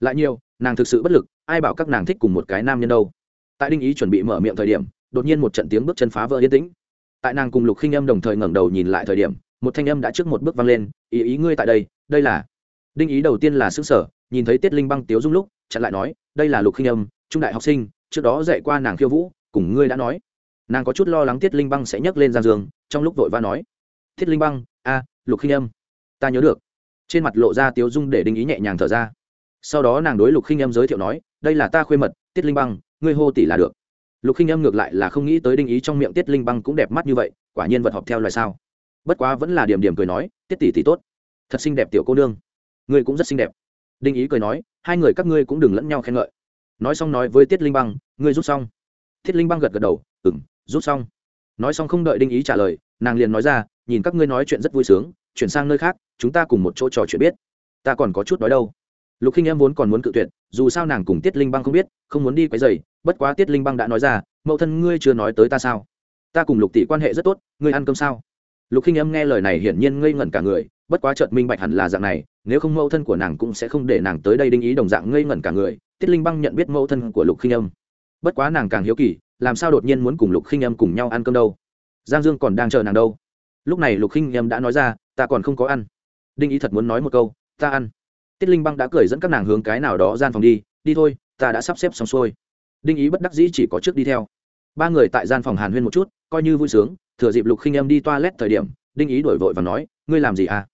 Lại nhiều, nàng thực sự bất lực, ai bảo các nàng thích cùng một cái nam nhân đâu. Tại đinh ý chuẩn bị mở miệng thời điểm đột nhiên một trận tiếng bước chân phá vỡ yên tĩnh. Tại nàng cùng lục khinh âm đồng thời ngẩng đầu nhìn lại thời điểm một thanh âm đã trước một bước vang lên ý ý ngươi tại đây đây là đinh ý đầu tiên là xứ sở nhìn thấy tiết linh băng tiếu dung lúc chặn lại nói đây là lục khinh âm trung đại học sinh trước đó dạy qua nàng khiêu vũ cùng ngươi đã nói. Nàng có chút lo lắng tiết linh băng sẽ nhấc lên giang giường, trong lúc vội va nói thiết linh băng a lục khinh âm ta nhớ được. Trên mặt lộ ra tiếu dung để đinh ý nhẹ nhàng thở ra. Sau đó nàng đối lục khinh âm giới thiệu nói đây là ta khuê mật tiết linh băng ngươi hô tỷ là được lục khinh âm ngược lại là không nghĩ tới đinh ý trong miệng tiết linh băng cũng đẹp mắt như vậy, quả nhiên vật họp theo loài sao. Bất quá vẫn là điểm điểm cười nói, tiết tỷ tỷ tốt, thật xinh đẹp tiểu cô nương, ngươi cũng rất xinh đẹp. Đinh ý cười nói, hai người các ngươi cũng đừng lẫn nhau khen ngợi. Nói xong nói với tiết linh băng, ngươi rút xong. Tiết linh băng gật gật đầu ừng rút xong. Nói xong không đợi đinh ý trả lời, nàng liền nói ra, nhìn các ngươi nói chuyện rất vui sướng, chuyển sang nơi khác, chúng ta cùng một chỗ trò chuyện biết. Ta còn có chút nói đâu lục khinh em vốn còn muốn cự tuyệt, dù sao nàng cùng tiết linh băng không biết, không muốn đi quấy dày bất quá tiết linh băng đã nói ra mẫu thân ngươi chưa nói tới ta sao? Ta cùng lục tỷ quan hệ rất tốt, ngươi ăn cơm sao? Lục khinh em nghe lời này hiển nhiên ngây ngẩn cả người, bất quá chợt minh bạch hẳn là dạng này, nếu không mẫu thân của nàng cũng sẽ không để nàng tới đây đinh ý đồng dạng ngây ngẩn cả người, tiết linh băng nhận biết mẫu thân của lục khinh em. Bất quá nàng càng hiếu kỳ, làm sao đột nhiên muốn cùng lục khinh em cùng nhau ăn cơm đâu? Giang dương còn đang chờ nàng đâu? Lúc này lục khinh em đã nói ra, ta còn không có ăn. Đinh ý thật muốn nói một câu, ta ăn tiết linh băng đã cười dẫn các nàng hướng cái nào đó gian phòng đi đi thôi, ta đã sắp xếp xong xuôi. Đinh ý bất đắc dĩ chỉ có trước đi theo. Ba người tại gian phòng hàn huyên một chút, coi như vui sướng, thừa dịp lục khinh em đi toilet thời điểm, đinh ý đổi vội và nói, ngươi làm gì à?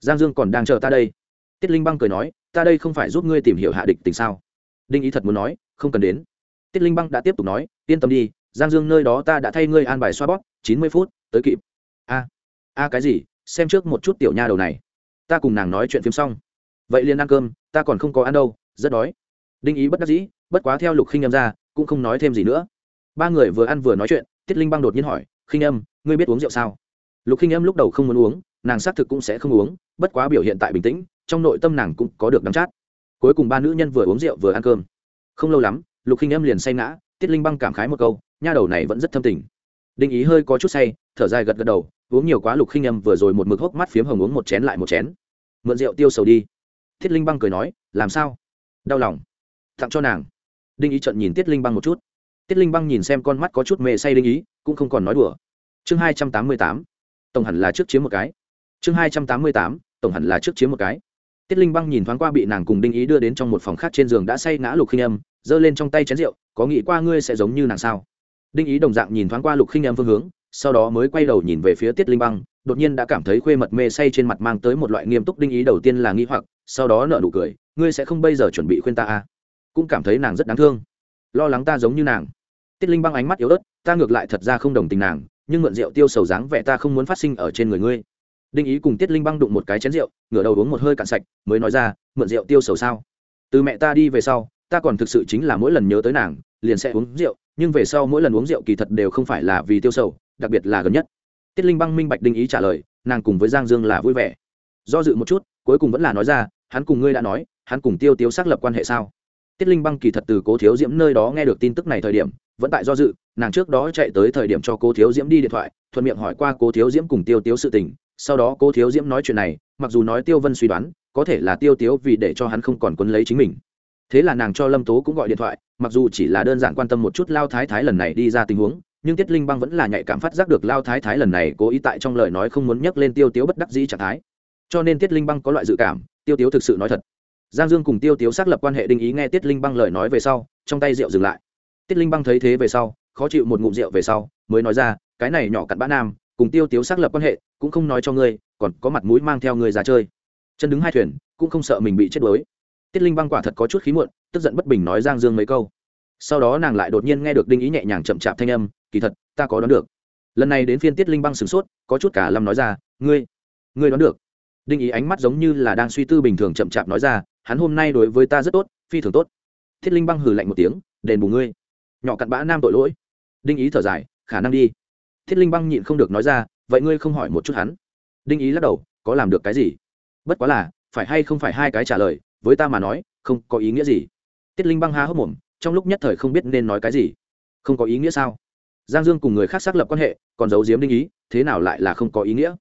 Giang dương còn đang chờ ta đây. Tiết linh băng cười nói, ta đây không phải giúp ngươi tìm hiểu hạ địch tình sao? Đinh ý thật muốn nói, không cần đến. Tiết linh băng đã tiếp tục nói, yên tâm đi, giang dương nơi đó ta đã thay ngươi an bài xoa bóp, chín mươi phút, tới kịp. A a cái gì? Xem trước một chút tiểu nha đầu này. Ta cùng nàng nói chuyện phim xong vậy liền ăn cơm, ta còn không có ăn đâu, rất đói. Đinh ý bất đắc dĩ, bất quá theo lục khinh âm ra, cũng không nói thêm gì nữa. Ba người vừa ăn vừa nói chuyện, tiết linh băng đột nhiên hỏi, khinh âm, ngươi biết uống rượu sao? Lục khinh âm lúc đầu không muốn uống, nàng xác thực cũng sẽ không uống, bất quá biểu hiện tại bình tĩnh, trong nội tâm nàng cũng có được đắm chát. Cuối cùng ba nữ nhân vừa uống rượu vừa ăn cơm. Không lâu lắm, lục khinh âm liền say ngã, tiết linh băng cảm khái một câu, nha đầu này vẫn rất thâm tình. Đinh ý hơi có chút say, thở dài gật gật đầu, uống nhiều quá lục khinh âm vừa rồi một mực hốc mắt phiếm hồng uống một chén lại một chén. Mượn rượu tiêu sầu đi thiết linh băng cười nói, làm sao? Đau lòng. Tặng cho nàng. Đinh ý trận nhìn tiết linh băng một chút. Tiết linh băng nhìn xem con mắt có chút mê say đinh ý, cũng không còn nói đùa. Chương hai trăm tám mươi tám, tổng hẳn là trước chiếm một cái. Chương hai trăm tám mươi tám, tổng hẳn là trước chiếm một cái. Tiết linh băng nhìn thoáng qua bị nàng cùng đinh ý đưa đến trong một phòng khác trên giường đã say ngã lục khinh âm, giơ lên trong tay chén rượu, có nghĩ qua ngươi sẽ giống như nàng sao? Đinh ý đồng dạng nhìn thoáng qua lục khinh âm phương hướng, sau đó mới quay đầu nhìn về phía tiết linh băng, đột nhiên đã cảm thấy khuê mật mê say trên mặt mang tới một loại nghiêm túc đinh ý đầu tiên là nghi hoặc sau đó nợ nụ cười, ngươi sẽ không bây giờ chuẩn bị khuyên ta à? Cũng cảm thấy nàng rất đáng thương. Lo lắng ta giống như nàng. Tiết linh băng ánh mắt yếu ớt, ta ngược lại thật ra không đồng tình nàng, nhưng mượn rượu tiêu sầu dáng vẻ ta không muốn phát sinh ở trên người ngươi. Đinh ý cùng tiết linh băng đụng một cái chén rượu, ngửa đầu uống một hơi cạn sạch, mới nói ra, mượn rượu tiêu sầu sao? Từ mẹ ta đi về sau, ta còn thực sự chính là mỗi lần nhớ tới nàng, liền sẽ uống rượu, nhưng về sau mỗi lần uống rượu kỳ thật đều không phải là vì tiêu sầu, đặc biệt là gần nhất. Tiết linh băng minh bạch đinh ý trả lời, nàng cùng với giang dương là vui vẻ. Do dự một chút, cuối cùng vẫn là nói ra hắn cùng ngươi đã nói, hắn cùng tiêu Tiếu xác lập quan hệ sao? Tiết linh băng kỳ thật từ cố thiếu diễm nơi đó nghe được tin tức này thời điểm, vẫn tại do dự, nàng trước đó chạy tới thời điểm cho cố thiếu diễm đi điện thoại, thuận miệng hỏi qua cố thiếu diễm cùng tiêu tiếu sự tình, sau đó cố thiếu diễm nói chuyện này, mặc dù nói tiêu vân suy đoán, có thể là tiêu tiếu vì để cho hắn không còn quấn lấy chính mình. Thế là nàng cho lâm tố cũng gọi điện thoại, mặc dù chỉ là đơn giản quan tâm một chút lao thái thái lần này đi ra tình huống, nhưng tiết linh băng vẫn là nhạy cảm phát giác được lao thái thái lần này cố ý tại trong lời nói không muốn nhắc lên tiêu tiếu bất đắc dĩ trạng thái. Cho nên tiết linh băng có loại dự cảm tiêu tiếu thực sự nói thật. Giang dương cùng tiêu tiếu xác lập quan hệ đinh ý nghe tiết linh băng lời nói về sau, trong tay rượu dừng lại. Tiết linh băng thấy thế về sau, khó chịu một ngụm rượu về sau, mới nói ra, cái này nhỏ cặn bã nam, cùng tiêu tiếu xác lập quan hệ, cũng không nói cho ngươi, còn có mặt mũi mang theo ngươi ra chơi. Chân đứng hai thuyền, cũng không sợ mình bị chết đuối. Tiết linh băng quả thật có chút khí muộn, tức giận bất bình nói giang dương mấy câu. Sau đó nàng lại đột nhiên nghe được đinh ý nhẹ nhàng chậm chạp thanh âm, kỳ thật, ta có đoán được. Lần này đến phiên tiết linh băng sửng sốt, có chút cả lâm nói ra, ngươi ngươi đoán được đinh ý ánh mắt giống như là đang suy tư bình thường chậm chạp nói ra, hắn hôm nay đối với ta rất tốt, phi thường tốt. Thiết linh băng hừ lạnh một tiếng, đền bù ngươi. Nhỏ cặn bã nam tội lỗi. Đinh ý thở dài, khả năng đi. Thiết linh băng nhịn không được nói ra, vậy ngươi không hỏi một chút hắn? Đinh ý lắc đầu, có làm được cái gì? Bất quá là, phải hay không phải hai cái trả lời, với ta mà nói, không có ý nghĩa gì. Tiết linh băng há hốc mồm, trong lúc nhất thời không biết nên nói cái gì. Không có ý nghĩa sao? Giang dương cùng người khác xác lập quan hệ, còn giấu giếm đinh ý, thế nào lại là không có ý nghĩa?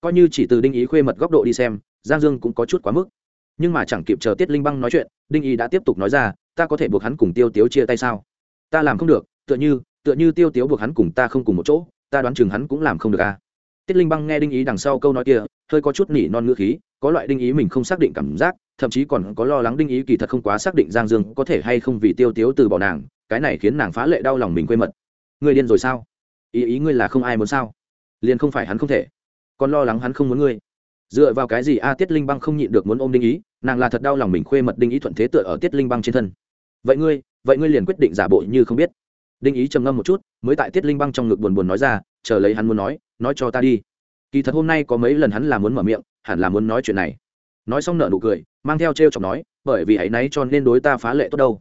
Coi như chỉ từ đinh ý khuê mật góc độ đi xem, giang dương cũng có chút quá mức. Nhưng mà chẳng kịp chờ tiết linh băng nói chuyện, đinh ý đã tiếp tục nói ra, ta có thể buộc hắn cùng tiêu tiếu chia tay sao? Ta làm không được, tựa như tựa như tiêu tiếu buộc hắn cùng ta không cùng một chỗ, ta đoán chừng hắn cũng làm không được à. tiết linh băng nghe đinh ý đằng sau câu nói kia, hơi có chút nỉ non ngữ khí, có loại đinh ý mình không xác định cảm giác, thậm chí còn có lo lắng đinh ý kỳ thật không quá xác định giang dương có thể hay không vì tiêu tiếu từ bỏ nàng, cái này khiến nàng phá lệ đau lòng mình quê mật người điên rồi sao? Ý ý ngươi là không ai muốn sao? Liền không phải hắn không thể còn lo lắng hắn không muốn ngươi. Dựa vào cái gì a tiết linh băng không nhịn được muốn ôm đinh ý, nàng là thật đau lòng mình khuê mật đinh ý thuận thế tựa ở tiết linh băng trên thân. Vậy ngươi vậy ngươi liền quyết định giả bộ như không biết. Đinh ý trầm ngâm một chút, mới tại tiết linh băng trong ngực buồn buồn nói ra, chờ lấy hắn muốn nói nói cho ta đi. Kỳ thật hôm nay có mấy lần hắn là muốn mở miệng, hẳn là muốn nói chuyện này. Nói xong nợ nụ cười, mang theo t r e o chọc nói, bởi vì ấ y náy cho nên đối ta phá lệ tốt đâu.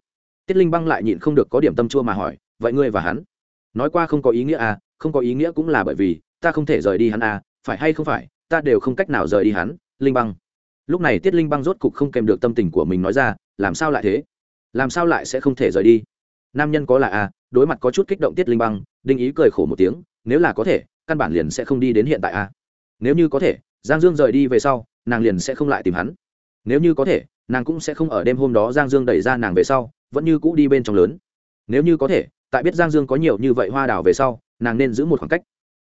Tiết linh băng lại nhịn không được có điểm tâm chua mà hỏi, vậy ngươi và hắn? Nói qua không có ý nghĩa à không có ý nghĩa cũng là bởi vì, ta không thể rời đi hắn à phải hay không phải, ta đều không cách nào rời đi hắn, linh băng. Lúc này tiết linh băng rốt cục không kèm được tâm tình của mình nói ra, làm sao lại thế? Làm sao lại sẽ không thể rời đi? Nam nhân có là à đối mặt có chút kích động tiết linh băng, đinh ý cười khổ một tiếng, nếu là có thể, căn bản liền sẽ không đi đến hiện tại à nếu như có thể, giang dương rời đi về sau, nàng liền sẽ không lại tìm hắn. Nếu như có thể, nàng cũng sẽ không ở đêm hôm đó giang dương đẩy ra nàng về sau, vẫn như cũ đi bên trong lớn. Nếu như có thể, tại biết giang dương có nhiều như vậy hoa đào về sau, nàng nên giữ một khoảng cách.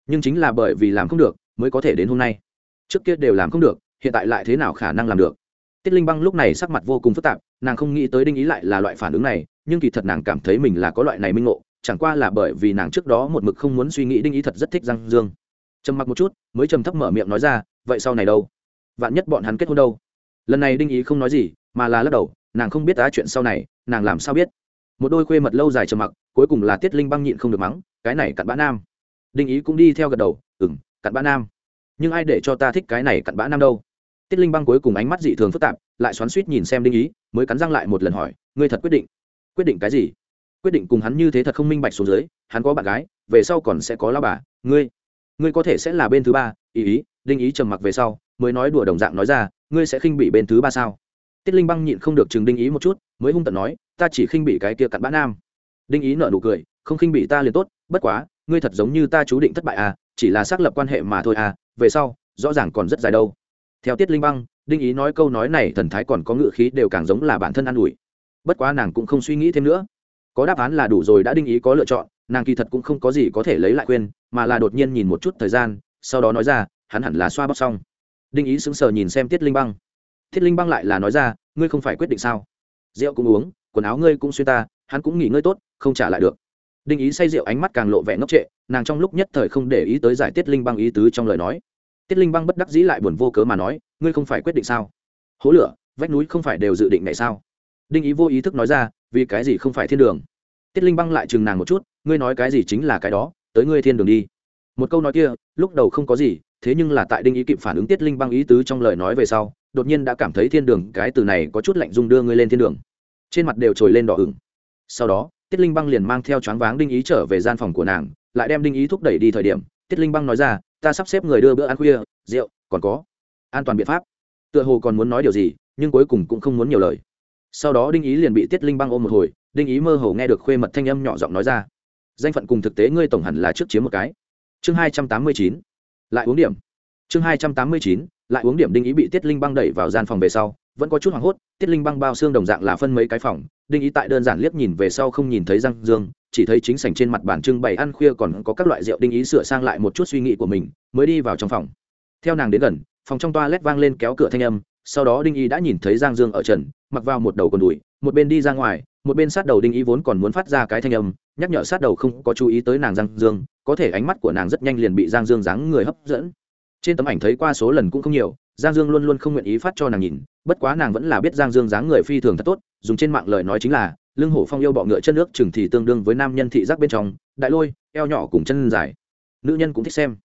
Nhưng chính là bởi vì làm không được mới có thể đến hôm nay. Trước kia đều làm không được, hiện tại lại thế nào khả năng làm được? Tiết linh băng lúc này sắc mặt vô cùng phức tạp, nàng không nghĩ tới đinh ý lại là loại phản ứng này, nhưng kỳ thật nàng cảm thấy mình là có loại này minh ngộ, chẳng qua là bởi vì nàng trước đó một mực không muốn suy nghĩ đinh ý thật rất thích giang dương. Trầm mặc một chút, mới trầm thấp mở miệng nói ra, vậy sau này đâu? Vạn nhất bọn hắn kết hôn đâu? Lần này đinh ý không nói gì, mà là lắc đầu, nàng không biết á chuyện sau này, nàng làm sao biết? Một đôi khuê mật lâu dài trầm mặc, cuối cùng là tiết linh băng nhịn không được mắng, cái này cặn bã nam. Đinh ý cũng đi theo gật đầu ừng cặn bã nam. Nhưng ai để cho ta thích cái này cặn bã nam đâu? Tiết linh băng cuối cùng ánh mắt dị thường phức tạp, lại xoắn suýt nhìn xem đinh ý, mới cắn răng lại một lần hỏi, ngươi thật quyết định? Quyết định cái gì? Quyết định cùng hắn như thế thật không minh bạch xuống dưới, hắn có bạn gái, về sau còn sẽ có lao bà, ngươi ngươi có thể sẽ là bên thứ ba, ý ý. Đinh ý trầm mặc về sau, mới nói đùa đồng dạng nói ra, ngươi sẽ khinh bị bên thứ ba sao? Tiết linh băng nhịn không được chừng đinh ý một chút, mới hung tận nói, ta chỉ khinh bị cái kia cặn bã nam. Đinh ý nợ nụ cười, không khinh bị ta liền tốt, bất quá, ngươi thật giống như ta chú định thất bại à chỉ là xác lập quan hệ mà thôi à về sau, rõ ràng còn rất dài đâu. Theo tiết linh băng, đinh ý nói câu nói này thần thái còn có ngự khí đều càng giống là bản thân an ủi. Bất quá nàng cũng không suy nghĩ thêm nữa. Có đáp án là đủ rồi đã đinh ý có lựa chọn, nàng kỳ thật cũng không có gì có thể lấy lại quên mà là đột nhiên nhìn một chút thời gian, sau đó nói ra, hắn hẳn là xoa bóc xong. Đinh ý sững sờ nhìn xem tiết linh băng. Tiết linh băng lại là nói ra, ngươi không phải quyết định sao? Rượu cũng uống, quần áo ngươi cũng xuyên ta, hắn cũng nghỉ ngơi tốt, không trả lại được. Đinh ý say rượu ánh mắt càng lộ vẻ ngốc trệ nàng trong lúc nhất thời không để ý tới giải tiết linh băng ý tứ trong lời nói. Tiết linh băng bất đắc dĩ lại buồn vô cớ mà nói, ngươi không phải quyết định sao? Hố lửa, vách núi không phải đều dự định này sao? Đinh ý vô ý thức nói ra, vì cái gì không phải thiên đường? Tiết linh băng lại chừng nàng một chút, ngươi nói cái gì chính là cái đó, tới ngươi thiên đường đi. Một câu nói kia, lúc đầu không có gì, thế nhưng là tại đinh ý kịp phản ứng tiết linh băng ý tứ trong lời nói về sau, đột nhiên đã cảm thấy thiên đường, cái từ này có chút lạnh dung đưa ngươi lên thiên đường. Trên mặt đều trồi lên đỏ ửng. Sau đó, tiết linh băng liền mang theo choáng váng đinh ý trở về gian phòng của nàng lại đem đinh ý thúc đẩy đi thời điểm, tiết linh băng nói ra, ta sắp xếp người đưa bữa ăn khuya, rượu, còn có an toàn biện pháp. Tựa hồ còn muốn nói điều gì, nhưng cuối cùng cũng không muốn nhiều lời. Sau đó đinh ý liền bị tiết linh băng ôm một hồi, đinh ý mơ hồ nghe được khuê mật thanh âm nhỏ giọng nói ra, danh phận cùng thực tế ngươi tổng hẳn là trước chiếm một cái. Chương hai trăm tám mươi chín, lại uống điểm. Chương hai trăm tám mươi chín, lại uống điểm đinh ý bị tiết linh băng đẩy vào gian phòng về sau, vẫn có chút hoảng hốt, tiết linh băng bao xương đồng dạng là phân mấy cái phòng, đinh ý tại đơn giản liếc nhìn về sau không nhìn thấy răng dương chỉ thấy chính sảnh trên mặt bàn trưng bày ăn khuya còn có các loại rượu đinh ý sửa sang lại một chút suy nghĩ của mình, mới đi vào trong phòng. Theo nàng đến gần, phòng trong toa lét vang lên kéo cửa thanh âm, sau đó đinh ý đã nhìn thấy giang dương ở trần, mặc vào một đầu còn đùi, một bên đi ra ngoài, một bên sát đầu đinh ý vốn còn muốn phát ra cái thanh âm, nhắc nhở sát đầu không có chú ý tới nàng giang dương, có thể ánh mắt của nàng rất nhanh liền bị giang dương dáng người hấp dẫn. Trên tấm ảnh thấy qua số lần cũng không nhiều, giang dương luôn luôn không nguyện ý phát cho nàng nhìn, bất quá nàng vẫn là biết giang dương dáng người phi thường thật tốt, dùng trên mạng lời nói chính là lưng hổ phong yêu bọ ngựa chân nước chừng thì tương đương với nam nhân thị giác bên trong, đại lôi, eo nhỏ cùng chân dài. Nữ nhân cũng thích xem.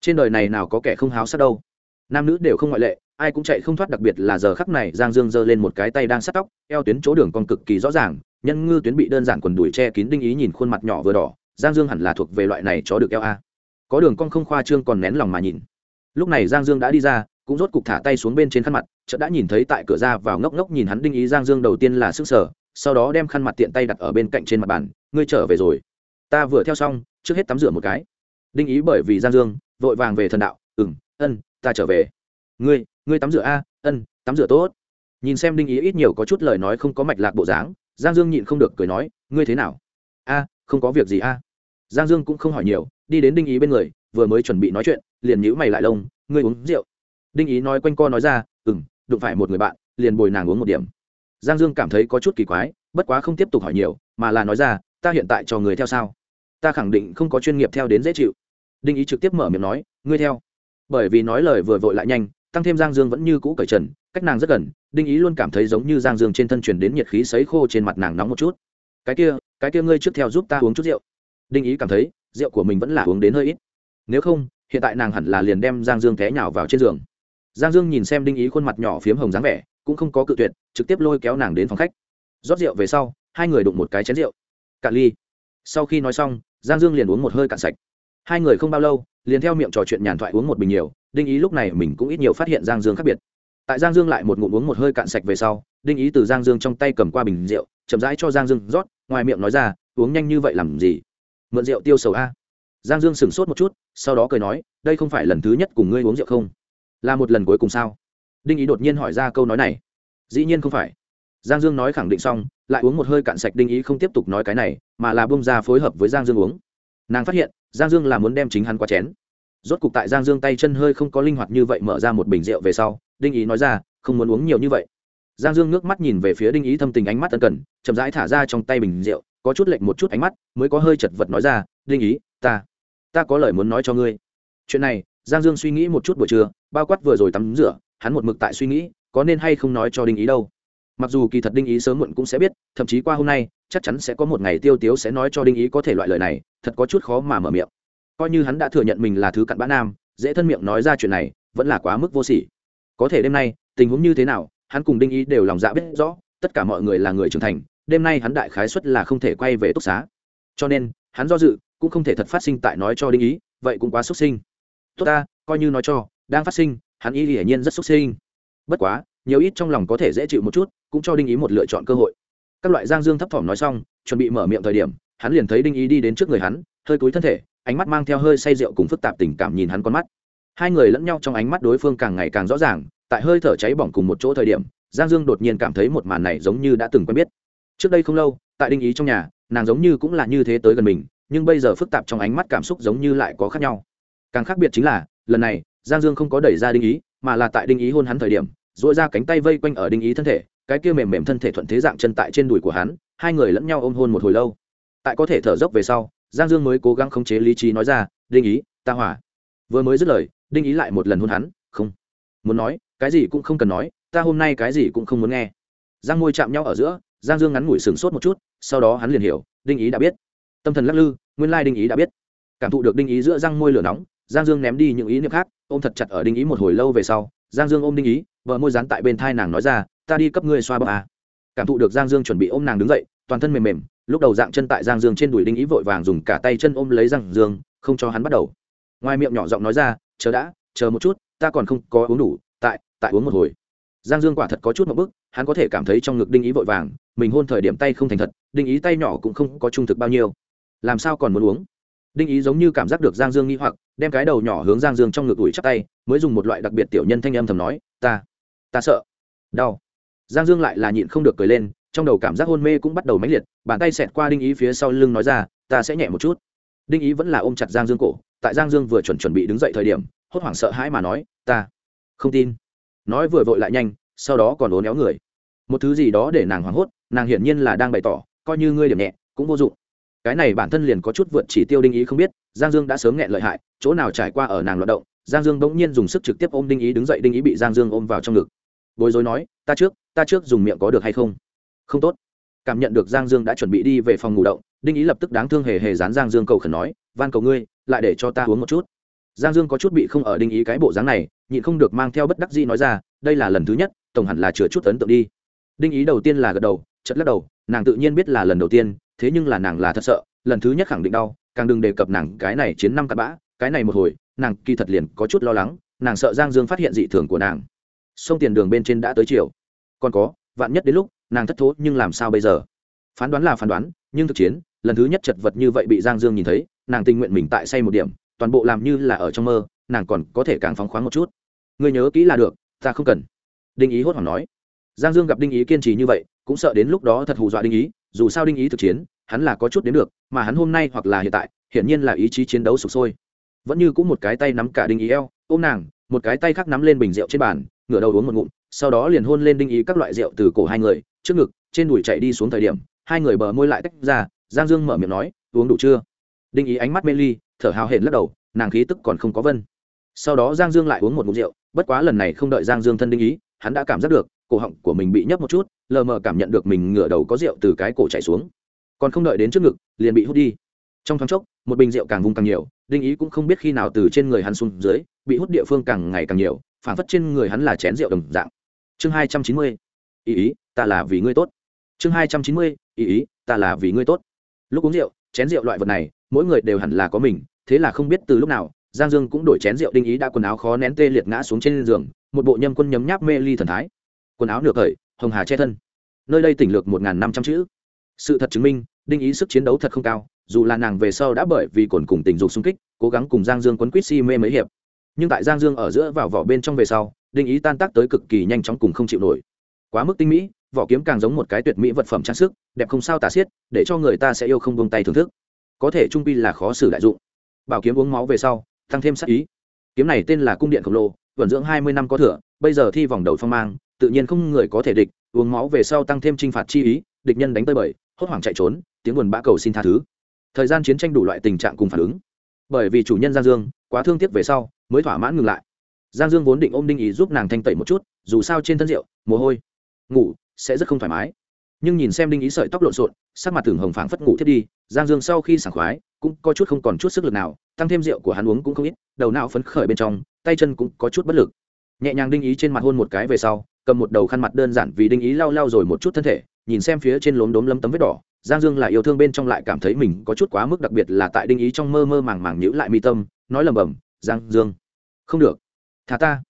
Trên đời này nào có kẻ không háo sát đâu. Nam nữ đều không ngoại lệ, ai cũng chạy không thoát đặc biệt là giờ khắc này giang dương giơ lên một cái tay đang sát tóc, eo tuyến chỗ đường còn cực kỳ rõ ràng, nhân ngư tuyến bị đơn giản quần đùi che kín đinh ý nhìn khuôn mặt nhỏ vừa đỏ, giang dương hẳn là thuộc về loại này chó được eo a. Có đường con không khoa trương còn nén lòng mà nhìn. Lúc này giang dương đã đi ra, cũng rốt cục thả tay xuống bên trên khăn mặt, chợt đã nhìn thấy tại cửa ra vào ngốc ngốc nhìn hắn đinh ý giang dương đầu tiên là sức sở sau đó đem khăn mặt tiện tay đặt ở bên cạnh trên mặt bàn, ngươi trở về rồi. Ta vừa theo xong, trước hết tắm rửa một cái. Đinh ý bởi vì giang dương, vội vàng về thần đạo ừng ân, ta trở về. Ngươi ngươi tắm rửa a, ân, tắm rửa tốt. Nhìn xem đinh ý ít nhiều có chút lời nói không có mạch lạc bộ dáng, giang dương nhịn không được cười nói, ngươi thế nào? A, không có việc gì a. Giang dương cũng không hỏi nhiều, đi đến đinh ý bên người, vừa mới chuẩn bị nói chuyện, liền nhữ mày lại lông, ngươi uống rượu. Đinh ý nói quanh co nói ra ừ m đụng phải một người bạn, liền bồi nàng uống một điểm giang dương cảm thấy có chút kỳ quái, bất quá không tiếp tục hỏi nhiều, mà là nói ra, ta hiện tại cho người theo sao? Ta khẳng định không có chuyên nghiệp theo đến dễ chịu. Đinh ý trực tiếp mở miệng nói, ngươi theo. Bởi vì nói lời vừa vội lại nhanh, tăng thêm giang dương vẫn như cũ cởi trần, cách nàng rất gần, đinh ý luôn cảm thấy giống như giang dương trên thân truyền đến nhiệt khí sấy khô trên mặt nàng nóng một chút. Cái kia cái kia ngươi trước theo giúp ta uống chút rượu. Đinh ý cảm thấy, rượu của mình vẫn là uống đến hơi ít. Nếu không, hiện tại nàng hẳn là liền đem giang dương té nhào vào trên giường. Giang dương nhìn xem đinh ý khuôn mặt nhỏ phiếm hồng dáng vẻ cũng không có cự tuyệt, trực tiếp lôi kéo nàng đến phòng khách. Rót rượu về sau, hai người đụng một cái chén rượu. Cạn ly. Sau khi nói xong, giang dương liền uống một hơi cạn sạch. Hai người không bao lâu, liền theo miệng trò chuyện nhàn thoại uống một bình nhiều, đinh ý lúc này mình cũng ít nhiều phát hiện giang dương khác biệt. Tại giang dương lại một ngụm uống một hơi cạn sạch về sau, đinh ý từ giang dương trong tay cầm qua bình rượu, chậm rãi cho giang dương rót, ngoài miệng nói ra, uống nhanh như vậy làm gì? Mượn rượu tiêu sầu a. Giang dương sửng sốt một chút, sau đó cười nói, đây không phải lần thứ nhất cùng ngươi uống rượu không? Là một lần cuối cùng sao? Đinh ý đột nhiên hỏi ra câu nói này. Dĩ nhiên không phải. Giang dương nói khẳng định xong, lại uống một hơi cạn sạch đinh ý không tiếp tục nói cái này, mà là bông ra phối hợp với giang dương uống. Nàng phát hiện, giang dương là muốn đem chính hắn qua chén. Rốt cục tại giang dương tay chân hơi không có linh hoạt như vậy mở ra một bình rượu về sau, đinh ý nói ra, không muốn uống nhiều như vậy. Giang dương nước mắt nhìn về phía đinh ý thâm tình ánh mắt ân cần, chậm rãi thả ra trong tay bình rượu, có chút lệnh một chút ánh mắt, mới có hơi chật vật nói ra, đinh ý, ta ta có lời muốn nói cho ngươi. Chuyện này, giang dương suy nghĩ một chút buổi trưa, bao quát vừa rồi tắm rửa hắn một mực tại suy nghĩ, có nên hay không nói cho đinh ý đâu. Mặc dù kỳ thật đinh ý sớm muộn cũng sẽ biết, thậm chí qua hôm nay, chắc chắn sẽ có một ngày tiêu tiếu sẽ nói cho đinh ý có thể loại lời này, thật có chút khó mà mở miệng. Coi như hắn đã thừa nhận mình là thứ cặn bã nam, dễ thân miệng nói ra chuyện này, vẫn là quá mức vô sỉ. Có thể đêm nay, tình huống như thế nào, hắn cùng đinh ý đều lòng dạ biết rõ, tất cả mọi người là người trưởng thành, đêm nay hắn đại khái suất là không thể quay về túc xá. Cho nên, hắn do dự, cũng không thể thật phát sinh tại nói cho đinh ý, vậy cũng quá xuất sinh. Tốt ta, coi như nói cho, đang phát sinh hắn ý hiển nhiên rất xúc sinh. Bất quá, nhiều ít trong lòng có thể dễ chịu một chút, cũng cho đinh ý một lựa chọn cơ hội. Các loại giang dương thấp thỏm nói xong, chuẩn bị mở miệng thời điểm, hắn liền thấy đinh ý đi đến trước người hắn, hơi cúi thân thể, ánh mắt mang theo hơi say rượu cùng phức tạp tình cảm nhìn hắn con mắt. Hai người lẫn nhau trong ánh mắt đối phương càng ngày càng rõ ràng, tại hơi thở cháy bỏng cùng một chỗ thời điểm, giang dương đột nhiên cảm thấy một màn này giống như đã từng quen biết. Trước đây không lâu, tại đinh ý trong nhà, nàng giống như cũng là như thế tới gần mình, nhưng bây giờ phức tạp trong ánh mắt cảm xúc giống như lại có khác nhau. Càng khác biệt chính là, lần này giang dương không có đẩy ra đinh ý, mà là tại đinh ý hôn hắn thời điểm dội ra cánh tay vây quanh ở đinh ý thân thể, cái kia mềm mềm thân thể thuận thế dạng chân tại trên đùi của hắn, hai người lẫn nhau ôm hôn một hồi lâu. Tại có thể thở dốc về sau, giang dương mới cố gắng khống chế lý trí nói ra, đinh ý, ta hỏa. Vừa mới dứt lời, đinh ý lại một lần hôn hắn, không. Muốn nói, cái gì cũng không cần nói, ta hôm nay cái gì cũng không muốn nghe. Giang môi chạm nhau ở giữa, giang dương ngắn ngủi sừng sốt một chút, sau đó hắn liền hiểu, đinh ý đã biết. Tâm thần lắc lư, nguyên lai đinh ý đã biết. Cảm thụ được đinh ý giữa răng môi lửa nóng giang dương ném đi những ý niệm khác, ôm thật chặt ở đinh ý một hồi lâu về sau, giang dương ôm đinh ý, vợ môi dán tại bên thai nàng nói ra, ta đi cấp ngươi xoa bờ à. cảm thụ được giang dương chuẩn bị ôm nàng đứng dậy, toàn thân mềm mềm, lúc đầu dạng chân tại giang dương trên đùi đinh ý vội vàng dùng cả tay chân ôm lấy giang dương, không cho hắn bắt đầu. Ngoài miệng nhỏ giọng nói ra, chờ đã, chờ một chút, ta còn không có uống đủ, tại tại uống một hồi. Giang dương quả thật có chút một bức, hắn có thể cảm thấy trong ngực đinh ý vội vàng, mình hôn thời điểm tay không thành thật, đinh ý tay nhỏ cũng không có trung thực bao nhiêu. Làm sao còn muốn uống? Đinh ý giống như cảm giác được giang dương nghi hoặc, đem cái đầu nhỏ hướng giang dương trong ngực ủi chắc tay, mới dùng một loại đặc biệt tiểu nhân thanh âm thầm nói, ta ta sợ, đau. Giang dương lại là nhịn không được cười lên, trong đầu cảm giác hôn mê cũng bắt đầu mãnh liệt, bàn tay xẹt qua đinh ý phía sau lưng nói ra, ta sẽ nhẹ một chút. Đinh ý vẫn là ôm chặt giang dương cổ, tại giang dương vừa chuẩn chuẩn bị đứng dậy thời điểm, hốt hoảng sợ hãi mà nói, ta không tin. Nói vừa vội lại nhanh, sau đó còn ố néo người. Một thứ gì đó để nàng hoảng hốt, nàng hiển nhiên là đang bày tỏ, coi như ngươi điểm nhẹ, cũng vô dụng cái này bản thân liền có chút vượt chỉ tiêu đinh ý không biết, giang dương đã sớm nghẹn lợi hại, chỗ nào trải qua ở nàng loạt động, giang dương bỗng nhiên dùng sức trực tiếp ôm đinh ý đứng dậy, đinh ý bị giang dương ôm vào trong ngực. Bối rối nói, ta trước ta trước dùng miệng có được hay không? Không tốt. Cảm nhận được giang dương đã chuẩn bị đi về phòng ngủ động, đinh ý lập tức đáng thương hề hề dán giang dương cầu khẩn nói, van cầu ngươi, lại để cho ta uống một chút. Giang dương có chút bị không ở đinh ý cái bộ dáng này, nhịn không được mang theo bất đắc dĩ nói ra, đây là lần thứ nhất, tổng hẳn là chừa chút ấn tượng đi. Đinh ý đầu tiên là gật đầu chật lắc đầu, nàng tự nhiên biết là lần đầu tiên thế nhưng là nàng là thật sợ, lần thứ nhất khẳng định đau, càng đừng đề cập nàng cái này chiến năm cặp bã, cái này một hồi, nàng kỳ thật liền có chút lo lắng, nàng sợ giang dương phát hiện dị thường của nàng. Sông tiền đường bên trên đã tới chiều. Còn có, vạn nhất đến lúc, nàng thất thố nhưng làm sao bây giờ? Phán đoán là phán đoán, nhưng thực chiến, lần thứ nhất chật vật như vậy bị giang dương nhìn thấy, nàng tình nguyện mình tại say một điểm, toàn bộ làm như là ở trong mơ, nàng còn có thể càng phóng khoáng một chút. Ngươi nhớ kỹ là được, ta không cần. Đinh ý hốt hoảng nói. Giang dương gặp đinh ý kiên trì như vậy, cũng sợ đến lúc đó thật hù dọa đinh ý dù sao đinh ý thực chiến, hắn là có chút đến được, mà hắn hôm nay hoặc là hiện tại, hiển nhiên là ý chí chiến đấu sụp sôi. Vẫn như cũng một cái tay nắm cả đinh ý eo, ôm nàng, một cái tay khác nắm lên bình rượu trên bàn, ngửa đầu uống một ngụm, sau đó liền hôn lên đinh ý các loại rượu từ cổ hai người, trước ngực, trên đùi chạy đi xuống thời điểm, hai người bờ môi lại tách ra, giang dương mở miệng nói, uống đủ chưa? Đinh ý ánh mắt mê ly, thở hào hển lắc đầu, nàng khí tức còn không có vân. Sau đó giang dương lại uống một ngụm rượu, bất quá lần này không đợi giang dương thân đinh ý, hắn đã cảm giác được cổ họng của mình bị nhấp một chút, lờ mờ cảm nhận được mình ngửa đầu có rượu từ cái cổ chảy xuống. Còn không đợi đến trước ngực, liền bị hút đi. Trong thoáng chốc, một bình rượu càng vung càng nhiều, đinh ý cũng không biết khi nào từ trên người hắn xuống dưới, bị hút địa phương càng ngày càng nhiều phản phất trên người hắn là chén rượu đồng dạng. Chương hai trăm chín mươi, ý ý, ta là vì ngươi tốt. Chương hai trăm chín mươi, ý ý, ta là vì ngươi tốt. Lúc uống rượu, chén rượu loại vật này, mỗi người đều hẳn là có mình, thế là không biết từ lúc nào, giang dương cũng đổi chén rượu đinh ý đã quần áo khó nén tê liệt ngã xuống trên giường, một bộ nhâm quân nhấm nháp mê ly thần thái quần áo nửa cởi, hồng hà che thân. Nơi đây tỉnh lược một năm trăm chữ. Sự thật chứng minh, đinh ý sức chiến đấu thật không cao, dù là nàng về sau đã bởi vì cồn cùng tình dục xung kích, cố gắng cùng giang dương quấn quýt si mê mấy hiệp. Nhưng tại giang dương ở giữa vào vỏ bên trong về sau, đinh ý tan tác tới cực kỳ nhanh chóng cùng không chịu nổi. Quá mức tinh mỹ, vỏ kiếm càng giống một cái tuyệt mỹ vật phẩm trang sức, đẹp không sao tả xiết, để cho người ta sẽ yêu không buông tay thưởng thức. Có thể trung pi là khó xử đại dụng. Bảo kiếm uống máu về sau, tăng thêm sắc ý. Kiếm này tên là cung điện khổng lồ, vận dưỡng hai mươi năm có thừa, bây giờ thi vòng đầu phong mang tự nhiên không người có thể địch, uống máu về sau tăng thêm t r i n h phạt chi ý, địch nhân đánh tơi bời, hốt hoảng chạy trốn, tiếng buồn bã cầu xin tha thứ. Thời gian chiến tranh đủ loại tình trạng cùng phản ứng. Bởi vì chủ nhân giang dương, quá thương tiếc về sau, mới thỏa mãn ngừng lại. Giang dương vốn định ôm đinh ý giúp nàng thanh tẩy một chút, dù sao trên thân rượu, mồ hôi, ngủ, sẽ rất không thoải mái. Nhưng nhìn xem đinh ý sợi tóc lộn xộn, sắc mặt tưởng hồng phảng phất ngủ thiết đi, giang dương sau khi sảng khoái, cũng có chút không còn chút sức lực nào, tăng thêm rượu của hắn uống cũng không ít, đầu não phấn khởi bên trong, tay chân cũng có chút bất lực. Nhẹ nhàng đinh ý trên mặt hôn một cái về sau cầm một đầu khăn mặt đơn giản vì đinh ý lau lau rồi một chút thân thể, nhìn xem phía trên lốm đốm lấm tấm vết đỏ. Giang dương lại yêu thương bên trong lại cảm thấy mình có chút quá mức đặc biệt là tại đinh ý trong mơ mơ màng màng nhữ lại mi tâm, nói lầm bầm giang dương. Không được. Thả ta.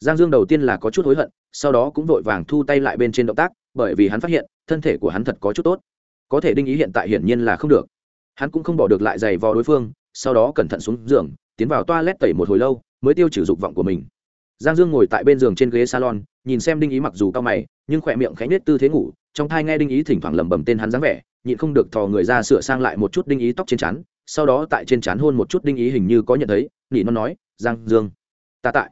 Giang dương đầu tiên là có chút hối hận, sau đó cũng vội vàng thu tay lại bên trên động tác, bởi vì hắn phát hiện, thân thể của hắn thật có chút tốt. Có thể đinh ý hiện tại hiển nhiên là không được. Hắn cũng không bỏ được lại giày vò đối phương, sau đó cẩn thận xuống giường, tiến vào toa lét tẩy một hồi lâu, mới tiêu trừ dục vọng của mình giang dương ngồi tại bên giường trên ghế salon, nhìn xem đinh ý mặc dù cao mày, nhưng khỏe miệng khẽ nết tư thế ngủ, trong thai nghe đinh ý thỉnh thoảng lẩm bẩm tên hắn dáng vẻ, nhịn không được thò người ra sửa sang lại một chút đinh ý tóc trên trán, sau đó tại trên trán hôn một chút đinh ý hình như có nhận thấy, nỉ nó nói, giang dương, ta tại.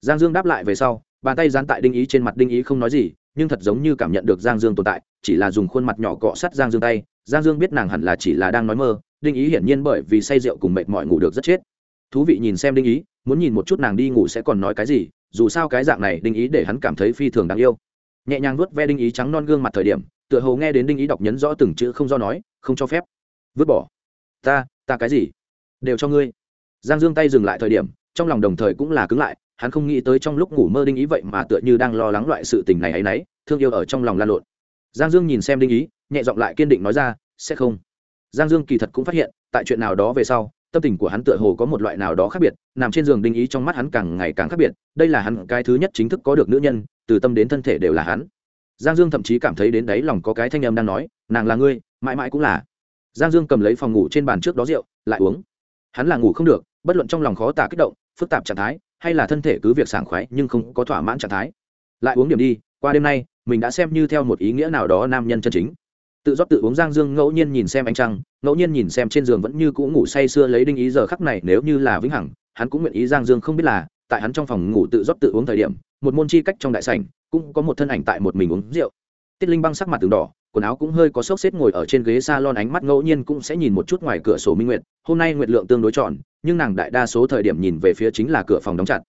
Giang dương đáp lại về sau, bàn tay dán tại đinh ý trên mặt đinh ý không nói gì, nhưng thật giống như cảm nhận được giang dương tồn tại, chỉ là dùng khuôn mặt nhỏ cọ sát giang dương tay. Giang dương biết nàng hẳn là chỉ là đang nói mơ, đinh ý hiển nhiên bởi vì say rượu cùng mệt mỏi ngủ được rất chết thú vị nhìn xem đinh ý, muốn nhìn một chút nàng đi ngủ sẽ còn nói cái gì, dù sao cái dạng này đinh ý để hắn cảm thấy phi thường đáng yêu. Nhẹ nhàng vuốt ve đinh ý trắng non gương mặt thời điểm, tựa hồ nghe đến đinh ý đọc nhấn rõ từng chữ không do nói, không cho phép. Vứt bỏ. Ta ta cái gì? Đều cho ngươi. Giang dương tay dừng lại thời điểm, trong lòng đồng thời cũng là cứng lại, hắn không nghĩ tới trong lúc ngủ mơ đinh ý vậy mà tựa như đang lo lắng loại sự tình này ấ y n ấ y thương yêu ở trong lòng lan lộn. Giang dương nhìn xem đinh ý, nhẹ giọng lại kiên định nói ra, sẽ không. Giang dương kỳ thật cũng phát hiện, tại chuyện nào đó về sau tâm tình của hắn tựa hồ có một loại nào đó khác biệt, nằm trên giường đinh ý trong mắt hắn càng ngày càng khác biệt, đây là hắn cái thứ nhất chính thức có được nữ nhân, từ tâm đến thân thể đều là hắn. Giang dương thậm chí cảm thấy đến đáy lòng có cái thanh âm đang nói, nàng là ngươi, mãi mãi cũng là. Giang dương cầm lấy phòng ngủ trên bàn trước đó rượu, lại uống. Hắn là ngủ không được, bất luận trong lòng khó tả kích động, phức tạp trạng thái, hay là thân thể cứ việc sảng khoái nhưng không có thỏa mãn trạng thái. Lại uống điểm đi, qua đêm nay, mình đã xem như theo một ý nghĩa nào đó nam nhân chân chính tự rót tự uống giang dương ngẫu nhiên nhìn xem ánh trăng, ngẫu nhiên nhìn xem trên giường vẫn như cũ ngủ say sưa lấy đinh ý giờ khắc này nếu như là vĩnh hằng, hắn cũng nguyện ý giang dương không biết là, tại hắn trong phòng ngủ tự rót tự uống thời điểm, một môn chi cách trong đại sảnh, cũng có một thân ảnh tại một mình uống rượu. Tiết linh băng sắc mặt từng đỏ, quần áo cũng hơi có xốc xếp ngồi ở trên ghế s a lon ánh mắt ngẫu nhiên cũng sẽ nhìn một chút ngoài cửa sổ minh nguyệt, hôm nay nguyệt lượng tương đối tròn, nhưng nàng đại đa số thời điểm nhìn về phía chính là cửa phòng đóng chặt.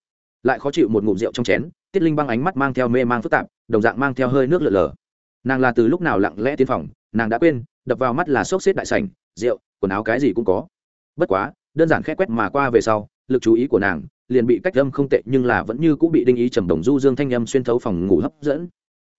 Lại khó chịu một ngụm rượu trong chén, tiết linh băng ánh mắt mang theo mê mang phức tạp, đồng dạng mang theo hơi nước lở lở. Nàng là từ lúc nào lặng lẽ tiến phòng nàng đã quên, đập vào mắt là xốc xếp đại sảnh, rượu, quần áo cái gì cũng có. Bất quá, đơn giản khẽ quét mà qua về sau, lực chú ý của nàng liền bị cách âm không tệ nhưng là vẫn như cũng bị đinh ý trầm đồng du dương thanh âm xuyên thấu phòng ngủ hấp dẫn.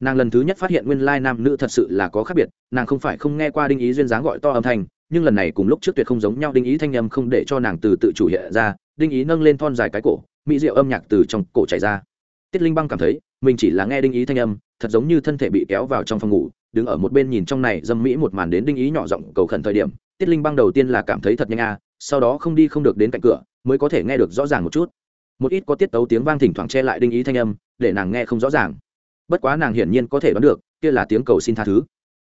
Nàng lần thứ nhất phát hiện nguyên lai nam nữ thật sự là có khác biệt, nàng không phải không nghe qua đinh ý duyên dáng gọi to âm thanh, nhưng lần này cùng lúc trước tuyệt không giống nhau, đinh ý thanh âm không để cho nàng từ tự chủ hiện ra, đinh ý nâng lên thon dài cái cổ, mỹ rượu âm nhạc từ trong cổ chảy ra. Tiết linh băng cảm thấy, mình chỉ là nghe đinh ý thanh âm, thật giống như thân thể bị kéo vào trong phòng ngủ đứng ở một bên nhìn trong này dâm mỹ một màn đến đinh ý nhỏ giọng cầu khẩn thời điểm, tiết linh băng đầu tiên là cảm thấy thật nhanh à sau đó không đi không được đến cạnh cửa, mới có thể nghe được rõ ràng một chút. Một ít có tiết tấu tiếng vang thỉnh thoảng che lại đinh ý thanh âm, để nàng nghe không rõ ràng. Bất quá nàng hiển nhiên có thể đoán được, kia là tiếng cầu xin tha thứ.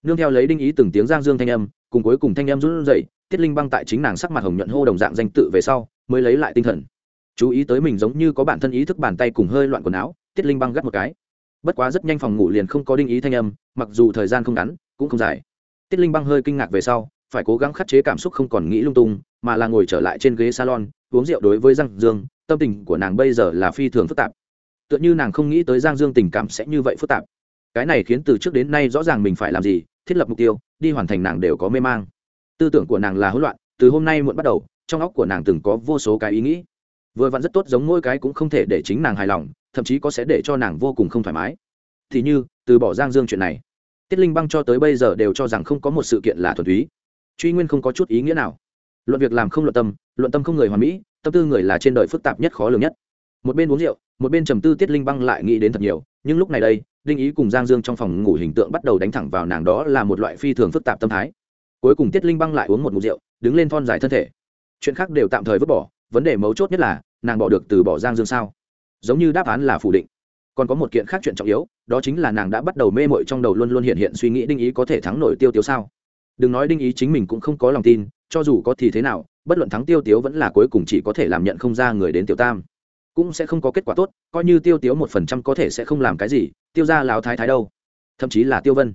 Nương theo lấy đinh ý từng tiếng giang dương thanh âm, cùng cuối cùng thanh âm run rẩy, tiết linh băng tại chính nàng sắc mặt hồng nhuận hô đồng dạng danh tự về sau, mới lấy lại tinh thần. Chú ý tới mình giống như có bản thân ý thức bàn tay cùng hơi loạn quần áo, tiết linh băng gắt một cái bất quá rất nhanh phòng ngủ liền không có đinh ý thanh âm, mặc dù thời gian không ngắn, cũng không dài. Tiết linh băng hơi kinh ngạc về sau, phải cố gắng khắc chế cảm xúc không còn nghĩ lung tung, mà là ngồi trở lại trên ghế salon, uống rượu đối với giang dương, tâm tình của nàng bây giờ là phi thường phức tạp. Tựa như nàng không nghĩ tới giang dương tình cảm sẽ như vậy phức tạp. Cái này khiến từ trước đến nay rõ ràng mình phải làm gì, thiết lập mục tiêu, đi hoàn thành nàng đều có mê mang. Tư tưởng của nàng là hỗn loạn, từ hôm nay muộn bắt đầu, trong óc của nàng từng có vô số cái ý nghĩ. Vừa vặn rất tốt giống mỗi cái cũng không thể để chính nàng hài lòng thậm chí có sẽ để cho nàng vô cùng không thoải mái. Thì như, từ bỏ giang dương chuyện này, tiết linh băng cho tới bây giờ đều cho rằng không có một sự kiện là thuần túy. Truy nguyên không có chút ý nghĩa nào. Luận việc làm không luận tâm luận tâm không người hoàn mỹ, tâm tư người là trên đời phức tạp nhất khó lường nhất. Một bên uống rượu, một bên trầm tư tiết linh băng lại nghĩ đến thật nhiều, nhưng lúc này đây, đinh ý cùng giang dương trong phòng ngủ hình tượng bắt đầu đánh thẳng vào nàng đó là một loại phi thường phức tạp tâm thái. Cuối cùng tiết linh băng lại uống một mục rượu, đứng lên thon dài thân thể. Chuyện khác đều tạm thời vứt bỏ, vấn đề mấu chốt nhất là, nàng bỏ được từ bỏ giang dương sao? Giống như đáp án là phủ định. Còn có một kiện khác chuyện trọng yếu, đó chính là nàng đã bắt đầu mê mội trong đầu luôn luôn hiện hiện suy nghĩ đinh ý có thể thắng nổi tiêu tiếu sao? Đừng nói đinh ý chính mình cũng không có lòng tin, cho dù có thì thế nào, bất luận thắng tiêu tiếu vẫn là cuối cùng chỉ có thể làm nhận không ra người đến tiểu tam. Cũng sẽ không có kết quả tốt, coi như tiêu tiếu một phần trăm có thể sẽ không làm cái gì, tiêu ra lào thái thái đâu? Thậm chí là tiêu vân.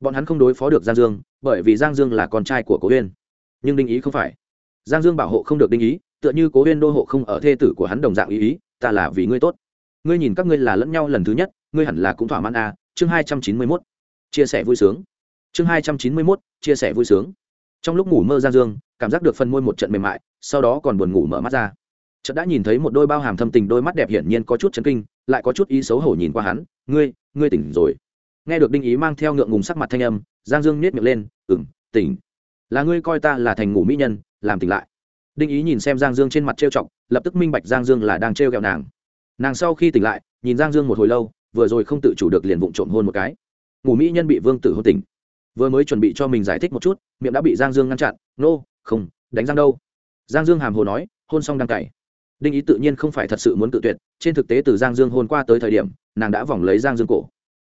Bọn hắn không đối phó được giang dương, bởi vì giang dương là con trai của cố huyên. Nhưng đinh ý không phải. Giang dương bảo hộ không được đinh ý, tựa như cố huyên đô hộ không ở thê tử của hắn đồng dạng ý ý ta là vì ngươi tốt. Ngươi nhìn các ngươi là lẫn nhau lần thứ nhất ngươi hẳn là cũng thỏa mãn à, chương hai trăm chín mươi mốt. Chia sẻ vui sướng. Chương hai trăm chín mươi mốt chia sẻ vui sướng. Trong lúc ngủ mơ giang dương cảm giác được phân môi một trận mềm mại sau đó còn buồn ngủ mở mắt ra. Chợt đã nhìn thấy một đôi bao hàm thâm tình đôi mắt đẹp hiển nhiên có chút chấn kinh lại có chút ý xấu hổ nhìn qua hắn ngươi ngươi tỉnh rồi. Nghe được đinh ý mang theo ngượng ngùng sắc mặt thanh âm giang dương nết miệng lên ừng tỉnh. Là ngươi coi ta là thành ngủ mỹ nhân làm tỉnh lại đinh ý nhìn xem giang dương trên mặt trêu chọc lập tức minh bạch giang dương là đang trêu ghẹo nàng. Nàng sau khi tỉnh lại nhìn giang dương một hồi lâu vừa rồi không tự chủ được liền vụng trộm hôn một cái. Ngủ mỹ nhân bị vương tử hôn tỉnh. Vừa mới chuẩn bị cho mình giải thích một chút miệng đã bị giang dương ngăn chặn nô、no, không đánh giang đâu. Giang dương hàm hồ nói hôn xong đang cày. Đinh ý tự nhiên không phải thật sự muốn tự tuyệt trên thực tế từ giang dương hôn qua tới thời điểm nàng đã vòng lấy giang dương cổ.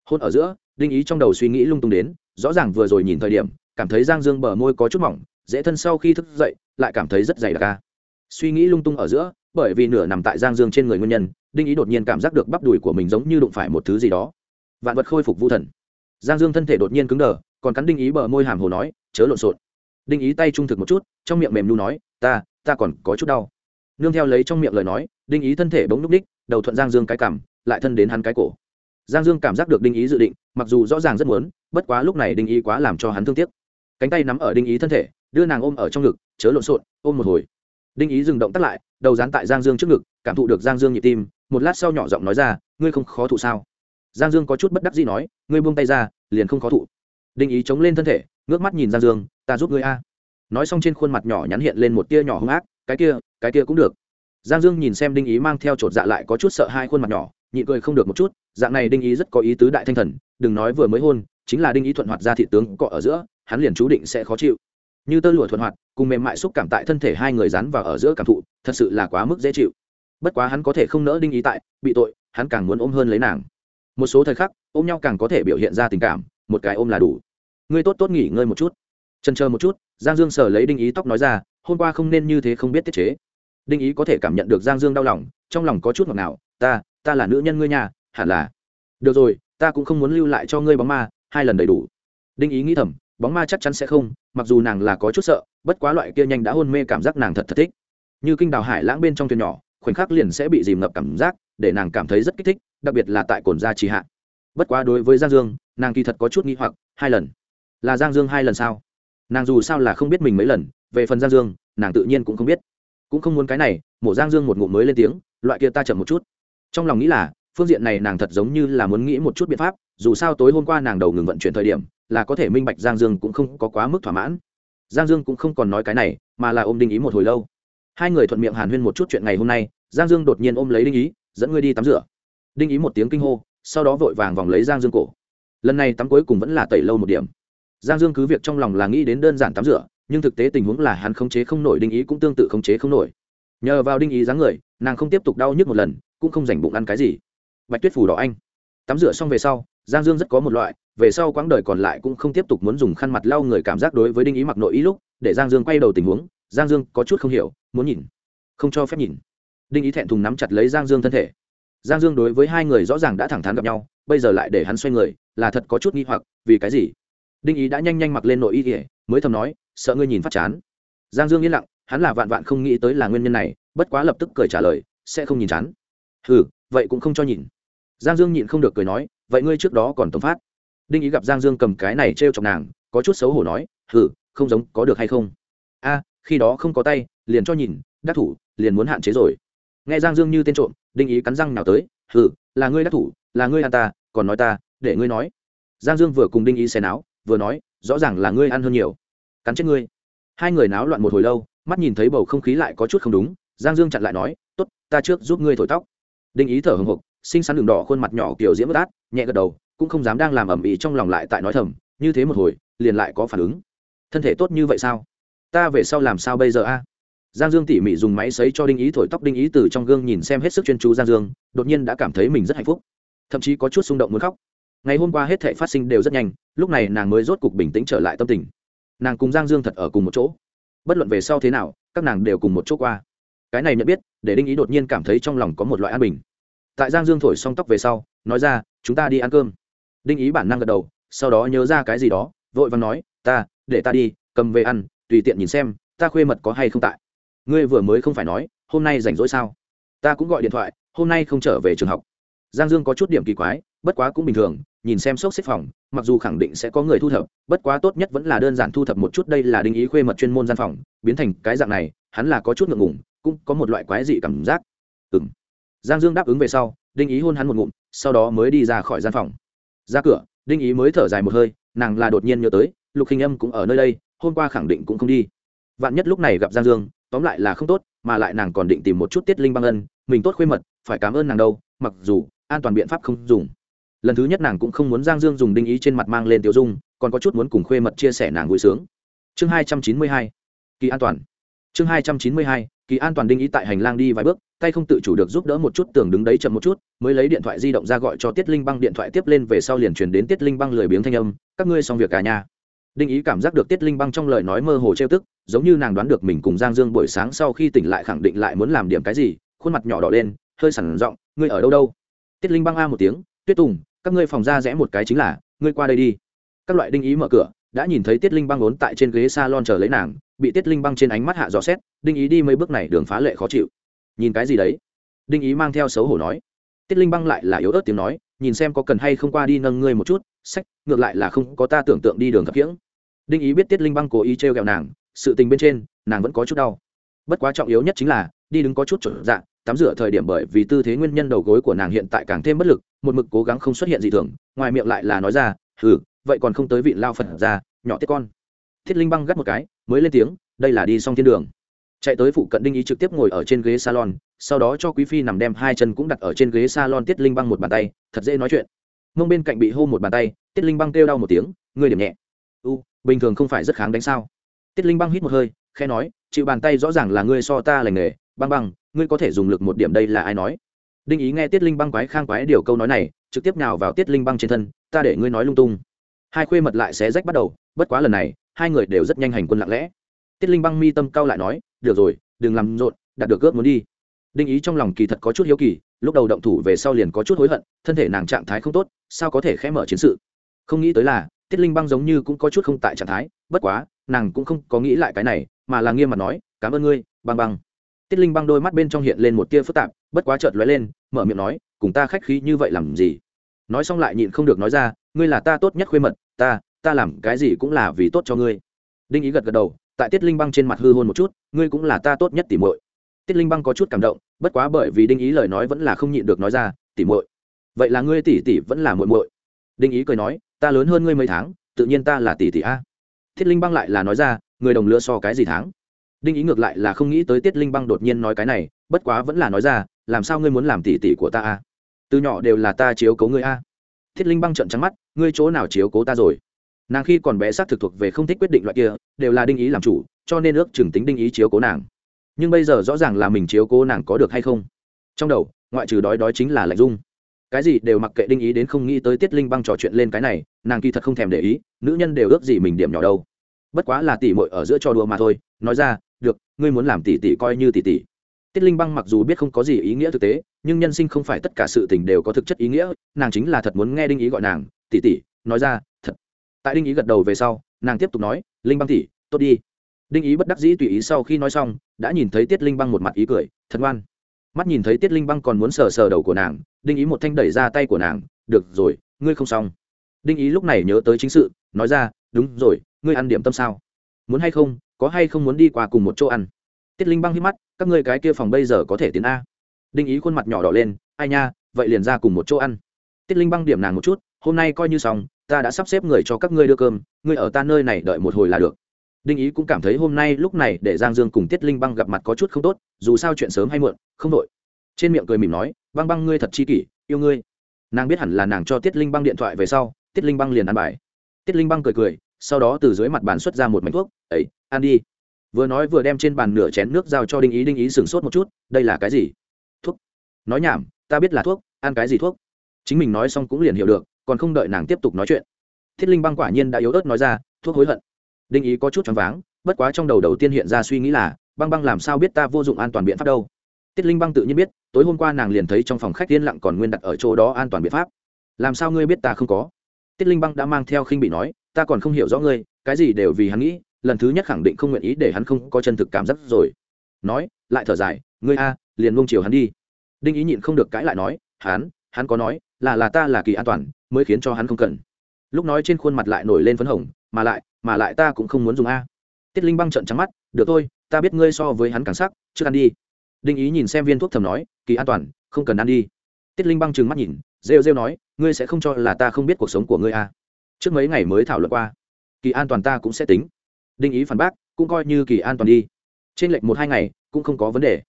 Hôn ở giữa đinh ý trong đầu suy nghĩ lung tung đến rõ ràng vừa rồi nhìn thời điểm cảm thấy giang dương bờ môi có chút mỏng dễ thân sau khi thức dậy, lại cảm thấy rất dày đặc ca suy nghĩ lung tung ở giữa, bởi vì nửa nằm tại giang dương trên người nguyên nhân, đinh ý đột nhiên cảm giác được bắp đùi của mình giống như đụng phải một thứ gì đó. Vạn vật khôi phục vô thần. Giang dương thân thể đột nhiên cứng đờ, còn cắn đinh ý bờ môi hàm hồ nói, chớ lộn xộn. Đinh ý tay trung thực một chút, trong miệng mềm nu nói, ta ta còn có chút đau. Nương theo lấy trong miệng lời nói, đinh ý thân thể bỗng núp đích đầu thuận giang dương cái cằm, lại thân đến hắn cái cổ. Giang dương cảm giác được đinh ý dự định, mặc dù rõ ràng rất muốn, bất quá lúc này đinh ý quá làm cho hắn thương tiếc. Cánh tay nắm ở đinh ý thân thể đưa nàng ôm ở trong ngực, chớ lộn xộn, ôm một hồi. Đinh ý dừng động tắt lại, đầu dán tại giang dương trước ngực, cảm thụ được giang dương nhịp tim, một lát sau nhỏ giọng nói ra, ngươi không khó thụ sao? Giang dương có chút bất đắc gì nói, ngươi buông tay ra, liền không khó thụ. Đinh ý chống lên thân thể, ngước mắt nhìn giang dương, ta giúp ngươi a. Nói xong trên khuôn mặt nhỏ nhắn hiện lên một tia nhỏ hung ác, cái kia cái kia cũng được. Giang dương nhìn xem đinh ý mang theo chột dạ lại có chút sợ hai khuôn mặt nhỏ, nhịn cười không được một chút, dạng này đinh ý rất có ý tứ đại thanh thần, đừng nói vừa mới hôn, chính là đinh ý thuận hoạt ra thị tướng cọ ở giữa, hắn liền chú định sẽ khó chịu như tơ lụa thuận hoạt, cùng mềm mại xúc cảm tại thân thể hai người dán vào ở giữa cảm thụ, thật sự là quá mức dễ chịu. Bất quá hắn có thể không nỡ đinh ý tại, bị tội, hắn càng muốn ôm hơn lấy nàng. Một số thời khắc, ôm nhau càng có thể biểu hiện ra tình cảm, một cái ôm là đủ. Ngươi tốt tốt nghỉ ngơi một chút. Chân chờ một chút, giang dương sờ lấy đinh ý tóc nói ra, hôm qua không nên như thế không biết tiết chế. Đinh ý có thể cảm nhận được giang dương đau lòng, trong lòng có chút ngọt ngào, ta ta là nữ nhân ngươi nhà hẳn là. Được rồi, ta cũng không muốn lưu lại cho ngươi bóng ma, hai lần đầy đủ. Đinh ý nghĩ thầm bóng ma chắc chắn sẽ không, mặc dù nàng là có chút sợ, bất quá loại kia nhanh đã hôn mê cảm giác nàng thật thật thích. Như kinh đào hải lãng bên trong thuyền nhỏ, khoảnh khắc liền sẽ bị dìm ngập cảm giác, để nàng cảm thấy rất kích thích, đặc biệt là tại cồn gia trì hạ. Bất quá đối với giang dương, nàng kỳ thật có chút nghi hoặc, hai lần. Là giang dương hai lần sao? Nàng dù sao là không biết mình mấy lần, về phần giang dương, nàng tự nhiên cũng không biết. Cũng không muốn cái này, mổ giang dương một ngụm mới lên tiếng, loại kia ta chậm một chút. Trong lòng nghĩ là, phương diện này nàng thật giống như là muốn nghĩ một chút biện pháp, dù sao tối hôm qua nàng đầu ngừng vận chuyển thời điểm là có thể minh bạch giang dương cũng không có quá mức thỏa mãn. Giang dương cũng không còn nói cái này, mà là ôm đinh ý một hồi lâu. Hai người thuận miệng hàn huyên một chút chuyện ngày hôm nay, giang dương đột nhiên ôm lấy đinh ý, dẫn ngươi đi tắm rửa. Đinh ý một tiếng kinh hô, sau đó vội vàng vòng lấy giang dương cổ. Lần này tắm cuối cùng vẫn là tẩy lâu một điểm. Giang dương cứ việc trong lòng là nghĩ đến đơn giản tắm rửa, nhưng thực tế tình huống là hắn khống chế không nổi, đinh ý cũng tương tự khống chế không nổi. Nhờ vào đinh ý dáng người, nàng không tiếp tục đau nhức một lần, cũng không dành bụng ăn cái gì. Bạch tuyết phủ đỏ anh. Tắm rửa xong về sau giang dương rất có một loại, về sau quãng đời còn lại cũng không tiếp tục muốn dùng khăn mặt lau người cảm giác đối với đinh ý mặc nội ý lúc, để giang dương quay đầu tình huống, giang dương có chút không hiểu, muốn nhìn, không cho phép nhìn. Đinh ý thẹn thùng nắm chặt lấy giang dương thân thể. Giang dương đối với hai người rõ ràng đã thẳng thắn gặp nhau, bây giờ lại để hắn xoay người, là thật có chút nghi hoặc, vì cái gì? Đinh ý đã nhanh nhanh mặc lên nội y ỉa mới thầm nói, sợ ngươi nhìn phát chán. Giang dương yên lặng, hắn là vạn vạn không nghĩ tới là nguyên nhân này, bất quá lập tức cười trả lời, sẽ không nhìn chán. Ừ vậy cũng không cho nhìn. Giang dương nhịn không được cười nói vậy ngươi trước đó còn tống phát. Đinh ý gặp giang dương cầm cái này t r e o chọc nàng, có chút xấu hổ nói ừ không giống, có được hay không? A, khi đó không có tay, liền cho nhìn, đắc thủ, liền muốn hạn chế rồi. Nghe giang dương như tên trộm, đinh ý cắn răng nào tới ừ là ngươi đắc thủ, là ngươi ăn ta, còn nói ta, để ngươi nói. Giang dương vừa cùng đinh ý xé náo, vừa nói, rõ ràng là ngươi ăn hơn nhiều, cắn chết ngươi. Hai người náo loạn một hồi lâu, mắt nhìn thấy bầu không khí lại có chút không đúng, giang dương chặn lại nói t ố t ta trước giúp ngươi thổi tóc. Đinh ý thở hồng hộc xinh xắn đường đỏ khuôn mặt nhỏ kiểu diễm bất át, nhẹ gật đầu, cũng không dám đang làm ẩm ĩ trong lòng lại tại nói thầm, như thế một hồi, liền lại có phản ứng. Thân thể tốt như vậy sao? Ta về sau làm sao bây giờ a? Giang dương tỉ mỉ dùng máy xấy cho đinh ý thổi tóc đinh ý từ trong gương nhìn xem hết sức chuyên chú giang dương, đột nhiên đã cảm thấy mình rất hạnh phúc. Thậm chí có chút xung động muốn khóc. Ngày hôm qua hết thể phát sinh đều rất nhanh, lúc này nàng mới rốt cục bình tĩnh trở lại tâm tình. Nàng cùng giang dương thật ở cùng một chỗ. Bất luận về sau thế nào, các nàng đều cùng một chỗ qua. Cái này nhận biết, để đinh ý đột nhiên cảm thấy trong lòng có một loại an bình tại giang dương thổi xong tóc về sau, nói ra, chúng ta đi ăn cơm. Đinh ý bản năng gật đầu, sau đó nhớ ra cái gì đó, vội vàng nói, ta, để ta đi, cầm về ăn, tùy tiện nhìn xem, ta khuê mật có hay không tại. Ngươi vừa mới không phải nói, hôm nay rảnh rỗi sao? Ta cũng gọi điện thoại, hôm nay không trở về trường học. Giang dương có chút điểm kỳ quái, bất quá cũng bình thường, nhìn xem sốc xếp phòng, mặc dù khẳng định sẽ có người thu thập, bất quá tốt nhất vẫn là đơn giản thu thập một chút, đây là đinh ý khuê mật chuyên môn gian phòng, biến thành cái dạng này, hắn là có chút ngượng ngủng cũng có một loại quái dị cảm giác. Ừ m giang dương đáp ứng về sau, đinh ý hôn hắn một ngụm, sau đó mới đi ra khỏi gian phòng. Ra cửa, đinh ý mới thở dài một hơi, nàng là đột nhiên nhớ tới, lục hình âm cũng ở nơi đây, hôm qua khẳng định cũng không đi. Vạn nhất lúc này gặp giang dương, tóm lại là không tốt, mà lại nàng còn định tìm một chút tiết linh băng ân, mình tốt khuê mật, phải cảm ơn nàng đâu, mặc dù, an toàn biện pháp không dùng. Lần thứ nhất nàng cũng không muốn giang dương dùng đinh ý trên mặt mang lên tiểu dung, còn có chút muốn cùng khuê mật chia sẻ nàng vui sướng. Chương hai trăm chín mươi hai, kỳ an toàn. Chương hai trăm chín mươi hai, kỳ an toàn đinh ý tại hành lang đi vài bước tay không tự chủ được giúp đỡ một chút, tường đứng đấy chậm một chút, mới lấy điện thoại di động ra gọi cho tiết linh băng, điện thoại tiếp lên về sau liền truyền đến tiết linh băng lười biếng thanh âm, các ngươi xong việc cả nhà. Đinh ý cảm giác được tiết linh băng trong lời nói mơ hồ trêu tức, giống như nàng đoán được mình cùng giang dương buổi sáng sau khi tỉnh lại khẳng định lại muốn làm điểm cái gì, khuôn mặt nhỏ đỏ lên, hơi sẳn giọng, ngươi ở đâu đâu? Tiết linh băng a một tiếng, tuyết tùng, các ngươi phòng ra rẽ một cái chính là, ngươi qua đây đi. Các loại đinh ý mở cửa, đã nhìn thấy tiết linh băng ốn tại trên ghế s a lon chờ lấy nàng, bị tiết linh băng trên ánh mắt hạ dò xét, đinh ý đi mấy bước này đường phá lệ khó chịu nhìn cái gì đấy? Đinh ý mang theo xấu hổ nói. Tiết linh băng lại là yếu ớt tiếng nói, nhìn xem có cần hay không qua đi nâng ngươi một chút, sách, ngược lại là không có ta tưởng tượng đi đường khập khiễng đinh ý biết tiết linh băng cố ý t r e o g ẹ o nàng, sự tình bên trên, nàng vẫn có chút đau. Bất quá trọng yếu nhất chính là, đi đứng có chút trở dạ tắm rửa thời điểm bởi vì tư thế nguyên nhân đầu gối của nàng hiện tại càng thêm bất lực, một mực cố gắng không xuất hiện gì thường, ngoài miệng lại là nói ra ừ vậy còn không tới vị lao phật ra, nhỏ tiết con. Thiết linh băng gắt một cái, mới lên tiếng, đây là đi xong thiên đường chạy tới phụ cận đinh ý trực tiếp ngồi ở trên ghế salon, sau đó cho quý phi nằm đem hai chân cũng đặt ở trên ghế salon tiết linh băng một bàn tay, thật dễ nói chuyện. Mông bên cạnh bị hô một bàn tay, tiết linh băng kêu đau một tiếng người điểm nhẹ. U, bình thường không phải rất kháng đánh sao? Tiết linh băng hít một hơi khe nói, chịu bàn tay rõ ràng là ngươi so ta lành nghề, băng băng, ngươi có thể dùng lực một điểm đây là ai nói? Đinh ý nghe tiết linh băng quái khang quái điều câu nói này, trực tiếp nào vào tiết linh băng trên thân, ta để ngươi nói lung tung. Hai khuê mật lại xé rách bắt đầu, bất quá lần này, hai người đều rất nhanh hành quân lặng lẽ. Tiết linh băng mi tâm cao lại nói được rồi, đừng làm rộn, đạt được ước muốn đi. Đinh ý trong lòng kỳ thật có chút hiếu kỳ, lúc đầu động thủ về sau liền có chút hối hận, thân thể nàng trạng thái không tốt, sao có thể khẽ mở chiến sự? Không nghĩ tới là, tiết linh băng giống như cũng có chút không tại trạng thái, bất quá, nàng cũng không có nghĩ lại cái này, mà là nghiêm mặt nói, cảm ơn ngươi, băng băng. Tiết linh băng đôi mắt bên trong hiện lên một tia phức tạp, bất quá chợt lóe lên, mở miệng nói, cùng ta khách khí như vậy làm gì? Nói xong lại nhịn không được nói ra, ngươi là ta tốt nhất khuê mật, ta ta làm cái gì cũng là vì tốt cho ngươi. Đinh ý gật gật đầu tại tiết linh băng trên mặt hư hôn một chút, ngươi cũng là ta tốt nhất tỉ muội. Tiết linh băng có chút cảm động, bất quá bởi vì đinh ý lời nói vẫn là không nhịn được nói ra, tỉ muội. Vậy là ngươi tỷ tỷ vẫn là muội muội. Đinh ý cười nói, ta lớn hơn ngươi mấy tháng, tự nhiên ta là tỷ tỷ a. Thiết linh băng lại là nói ra, người đồng lứa so cái gì tháng? Đinh ý ngược lại là không nghĩ tới tiết linh băng đột nhiên nói cái này, bất quá vẫn là nói ra, làm sao ngươi muốn làm tỷ tỷ của ta a? Từ nhỏ đều là ta chiếu cố ngươi a. Thiết linh băng trợn trắng mắt, ngươi chỗ nào chiếu cố ta rồi? Nàng khi còn bé xác thực thuộc về không thích quyết định loại kia, đều là đinh ý làm chủ, cho nên ước chừng tính đinh ý chiếu cố nàng. Nhưng bây giờ rõ ràng là mình chiếu cố nàng có được hay không? Trong đầu, ngoại trừ đói đói chính là lạnh dung cái gì đều mặc kệ đinh ý đến không nghĩ tới tiết linh băng trò chuyện lên cái này, nàng kỳ thật không thèm để ý, nữ nhân đều ước gì mình điểm nhỏ đâu. Bất quá là tỉ mội ở giữa trò đùa mà thôi, nói ra, được, ngươi muốn làm tỉ tỉ coi như tỉ tỉ. Tiết linh băng mặc dù biết không có gì ý nghĩa thực tế, nhưng nhân sinh không phải tất cả sự tình đều có thực chất ý nghĩa, nàng chính là thật muốn nghe đinh ý gọi nàng, tỉ tỉ, nói ra, thật tại đinh ý gật đầu về sau, nàng tiếp tục nói, linh băng tỉ tốt đi. Đinh ý bất đắc dĩ tùy ý sau khi nói xong, đã nhìn thấy tiết linh băng một mặt ý cười, thật ngoan. Mắt nhìn thấy tiết linh băng còn muốn sờ sờ đầu của nàng, đinh ý một thanh đẩy ra tay của nàng, được rồi, ngươi không xong. Đinh ý lúc này nhớ tới chính sự, nói ra, đúng rồi, ngươi ăn điểm tâm sao? Muốn hay không, có hay không muốn đi qua cùng một chỗ ăn? Tiết linh băng hít mắt, các ngươi cái kia phòng bây giờ có thể tiến a. Đinh ý khuôn mặt nhỏ đỏ lên, ai nha, vậy liền ra cùng một chỗ ăn. Tiết linh băng điểm nàng một chút, hôm nay coi như xong ta đã sắp xếp người cho các ngươi đưa cơm, ngươi ở ta nơi này đợi một hồi là được. Đinh ý cũng cảm thấy hôm nay lúc này để giang dương cùng tiết linh băng gặp mặt có chút không tốt, dù sao chuyện sớm hay muộn, không đội trên miệng cười mỉm nói, băng băng ngươi thật chi kỷ, yêu ngươi. Nàng biết hẳn là nàng cho tiết linh băng điện thoại về sau, tiết linh băng liền ăn bài. Tiết linh băng cười cười, sau đó từ dưới mặt bàn xuất ra một mảnh thuốc ấy ăn đi. Vừa nói vừa đem trên bàn nửa chén nước giao cho đinh ý đinh ý sửng sốt một chút, đây là cái gì? Thuốc. Nói nhảm, ta biết là thuốc, ăn cái gì thuốc. Chính mình nói xong cũng liền hiểu được còn không đợi nàng tiếp tục nói chuyện, thiết linh băng quả nhiên đã yếu ớt nói ra, thuốc hối hận. Đinh ý có chút choáng váng, bất quá trong đầu đầu tiên hiện ra suy nghĩ là, băng băng làm sao biết ta vô dụng an toàn biện pháp đâu? Tiết linh băng tự nhiên biết, tối hôm qua nàng liền thấy trong phòng khách yên lặng còn nguyên đặt ở chỗ đó an toàn biện pháp. Làm sao ngươi biết ta không có? Tiết linh băng đã mang theo khinh bị nói, ta còn không hiểu rõ ngươi, cái gì đều vì hắn nghĩ, lần thứ nhất khẳng định không nguyện ý để hắn không có chân thực cảm giác rồi. Nói, lại thở dài, ngươi a, liền mông chiều hắn đi. Đinh ý nhịn không được cãi lại nói, hắn hắn có nói, là là ta là kỳ an toàn mới khiến cho hắn không cần. Lúc nói trên khuôn mặt lại nổi lên phấn hồng, mà lại mà lại ta cũng không muốn dùng a. Tiết linh băng trận trắng mắt, được thôi, ta biết ngươi so với hắn càng sắc, trước ăn đi. Đinh ý nhìn xem viên thuốc thầm nói, kỳ an toàn, không cần ăn đi. Tiết linh băng trừng mắt nhìn, rêu rêu nói, ngươi sẽ không cho là ta không biết cuộc sống của ngươi a. Trước mấy ngày mới thảo luận qua, kỳ an toàn ta cũng sẽ tính. Đinh ý phản bác, cũng coi như kỳ an toàn đi. Trên lệnh một hai ngày, cũng không có vấn đề.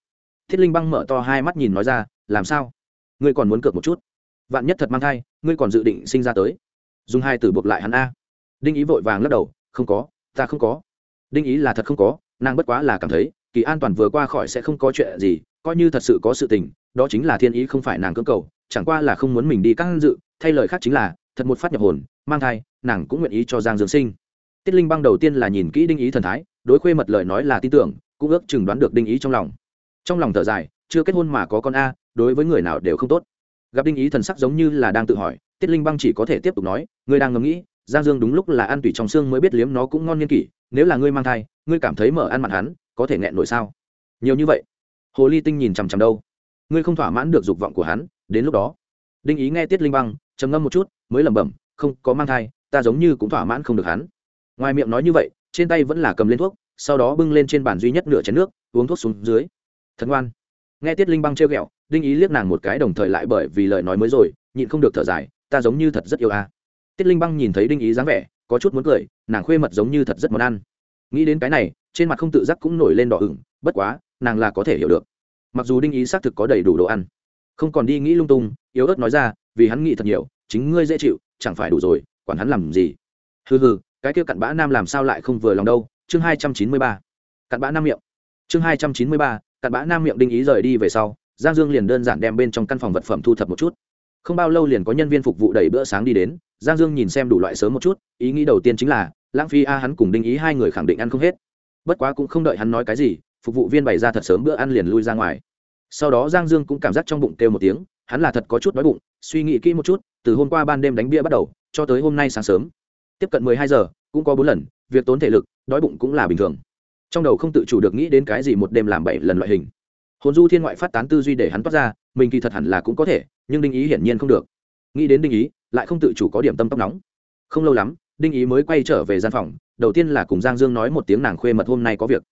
Thiết linh băng mở to hai mắt nhìn nói ra, làm sao? Ngươi còn muốn cược một chút? Vạn nhất thật mang thai, ngươi còn dự định sinh ra tới. Dùng hai từ buộc lại hắn a. Đinh ý vội vàng lắc đầu, không có, ta không có. Đinh ý là thật không có, nàng bất quá là cảm thấy, kỳ an toàn vừa qua khỏi sẽ không có chuyện gì, coi như thật sự có sự tình, đó chính là thiên ý không phải nàng cưỡng cầu, chẳng qua là không muốn mình đi các dự, thay lời khác chính là, thật một phát nhập hồn, mang thai, nàng cũng nguyện ý cho giang dương sinh. Tiết linh băng đầu tiên là nhìn kỹ đinh ý thần thái, đối khuê mật lời nói là tin tưởng, cũng ước chừng đoán được đinh ý trong lòng. Trong lòng thở dài, chưa kết hôn mà có con a, đối với người nào đều không tốt gặp đinh ý thần sắc giống như là đang tự hỏi, tiết linh băng chỉ có thể tiếp tục nói, ngươi đang ngẫm nghĩ, giang dương đúng lúc là ăn tủy trong xương mới biết liếm nó cũng ngon nghiên kỷ, nếu là ngươi mang thai, ngươi cảm thấy mở ăn mặn hắn, có thể nghẹn nổi sao? Nhiều như vậy, hồ ly tinh nhìn chằm chằm đâu. Ngươi không thỏa mãn được dục vọng của hắn, đến lúc đó. Đinh ý nghe tiết linh băng, trầm ngâm một chút, mới lẩm bẩm, không, có mang thai, ta giống như cũng thỏa mãn không được hắn. Ngoài miệng nói như vậy, trên tay vẫn là cầm lên thuốc, sau đó bưng lên trên bàn duy nhất nửa chén nước, uống thuốc xuống dưới. Thật ngoan nghe tiết linh băng trêu ghẹo, đinh ý liếc nàng một cái đồng thời lại bởi vì lời nói mới rồi, nhịn không được thở dài, ta giống như thật rất yêu a. Tiết linh băng nhìn thấy đinh ý dáng vẻ, có chút muốn cười, nàng khuê mật giống như thật rất món ăn. Nghĩ đến cái này, trên mặt không tự giác cũng nổi lên đỏ ửng, bất quá, nàng là có thể hiểu được. Mặc dù đinh ý xác thực có đầy đủ đồ ăn, không còn đi nghĩ lung tung, yếu ớt nói ra, vì hắn nghĩ thật nhiều, chính ngươi dễ chịu, chẳng phải đủ rồi, quản hắn làm gì? Hừ hừ, cái kia cặn bã nam làm sao lại không vừa lòng đâu? Chương hai trăm chín mươi ba. Cặn bã nam miệng. Chương hai trăm chín mươi ba cặn bã nam miệng đinh ý rời đi về sau, giang dương liền đơn giản đem bên trong căn phòng vật phẩm thu thập một chút. Không bao lâu liền có nhân viên phục vụ đẩy bữa sáng đi đến, giang dương nhìn xem đủ loại sớm một chút, ý nghĩ đầu tiên chính là, lãng phí a hắn cùng đinh ý hai người khẳng định ăn không hết. Bất quá cũng không đợi hắn nói cái gì, phục vụ viên bày ra thật sớm bữa ăn liền lui ra ngoài. Sau đó giang dương cũng cảm giác trong bụng kêu một tiếng, hắn là thật có chút đói bụng, suy nghĩ kỹ một chút, từ hôm qua ban đêm đánh bia bắt đầu, cho tới hôm nay sáng sớm. Tiếp cận mười hai giờ, cũng có bốn lần, việc tốn thể lực, đói bụng cũng là bình thường trong đầu không tự chủ được nghĩ đến cái gì một đêm làm bảy lần loại hình. Hồn du thiên ngoại phát tán tư duy để hắn toát ra, mình kỳ thật hẳn là cũng có thể, nhưng đinh ý hiển nhiên không được. Nghĩ đến đinh ý, lại không tự chủ có điểm tâm tóc nóng. Không lâu lắm, đinh ý mới quay trở về gian phòng, đầu tiên là cùng giang dương nói một tiếng nàng khuê mật hôm nay có việc.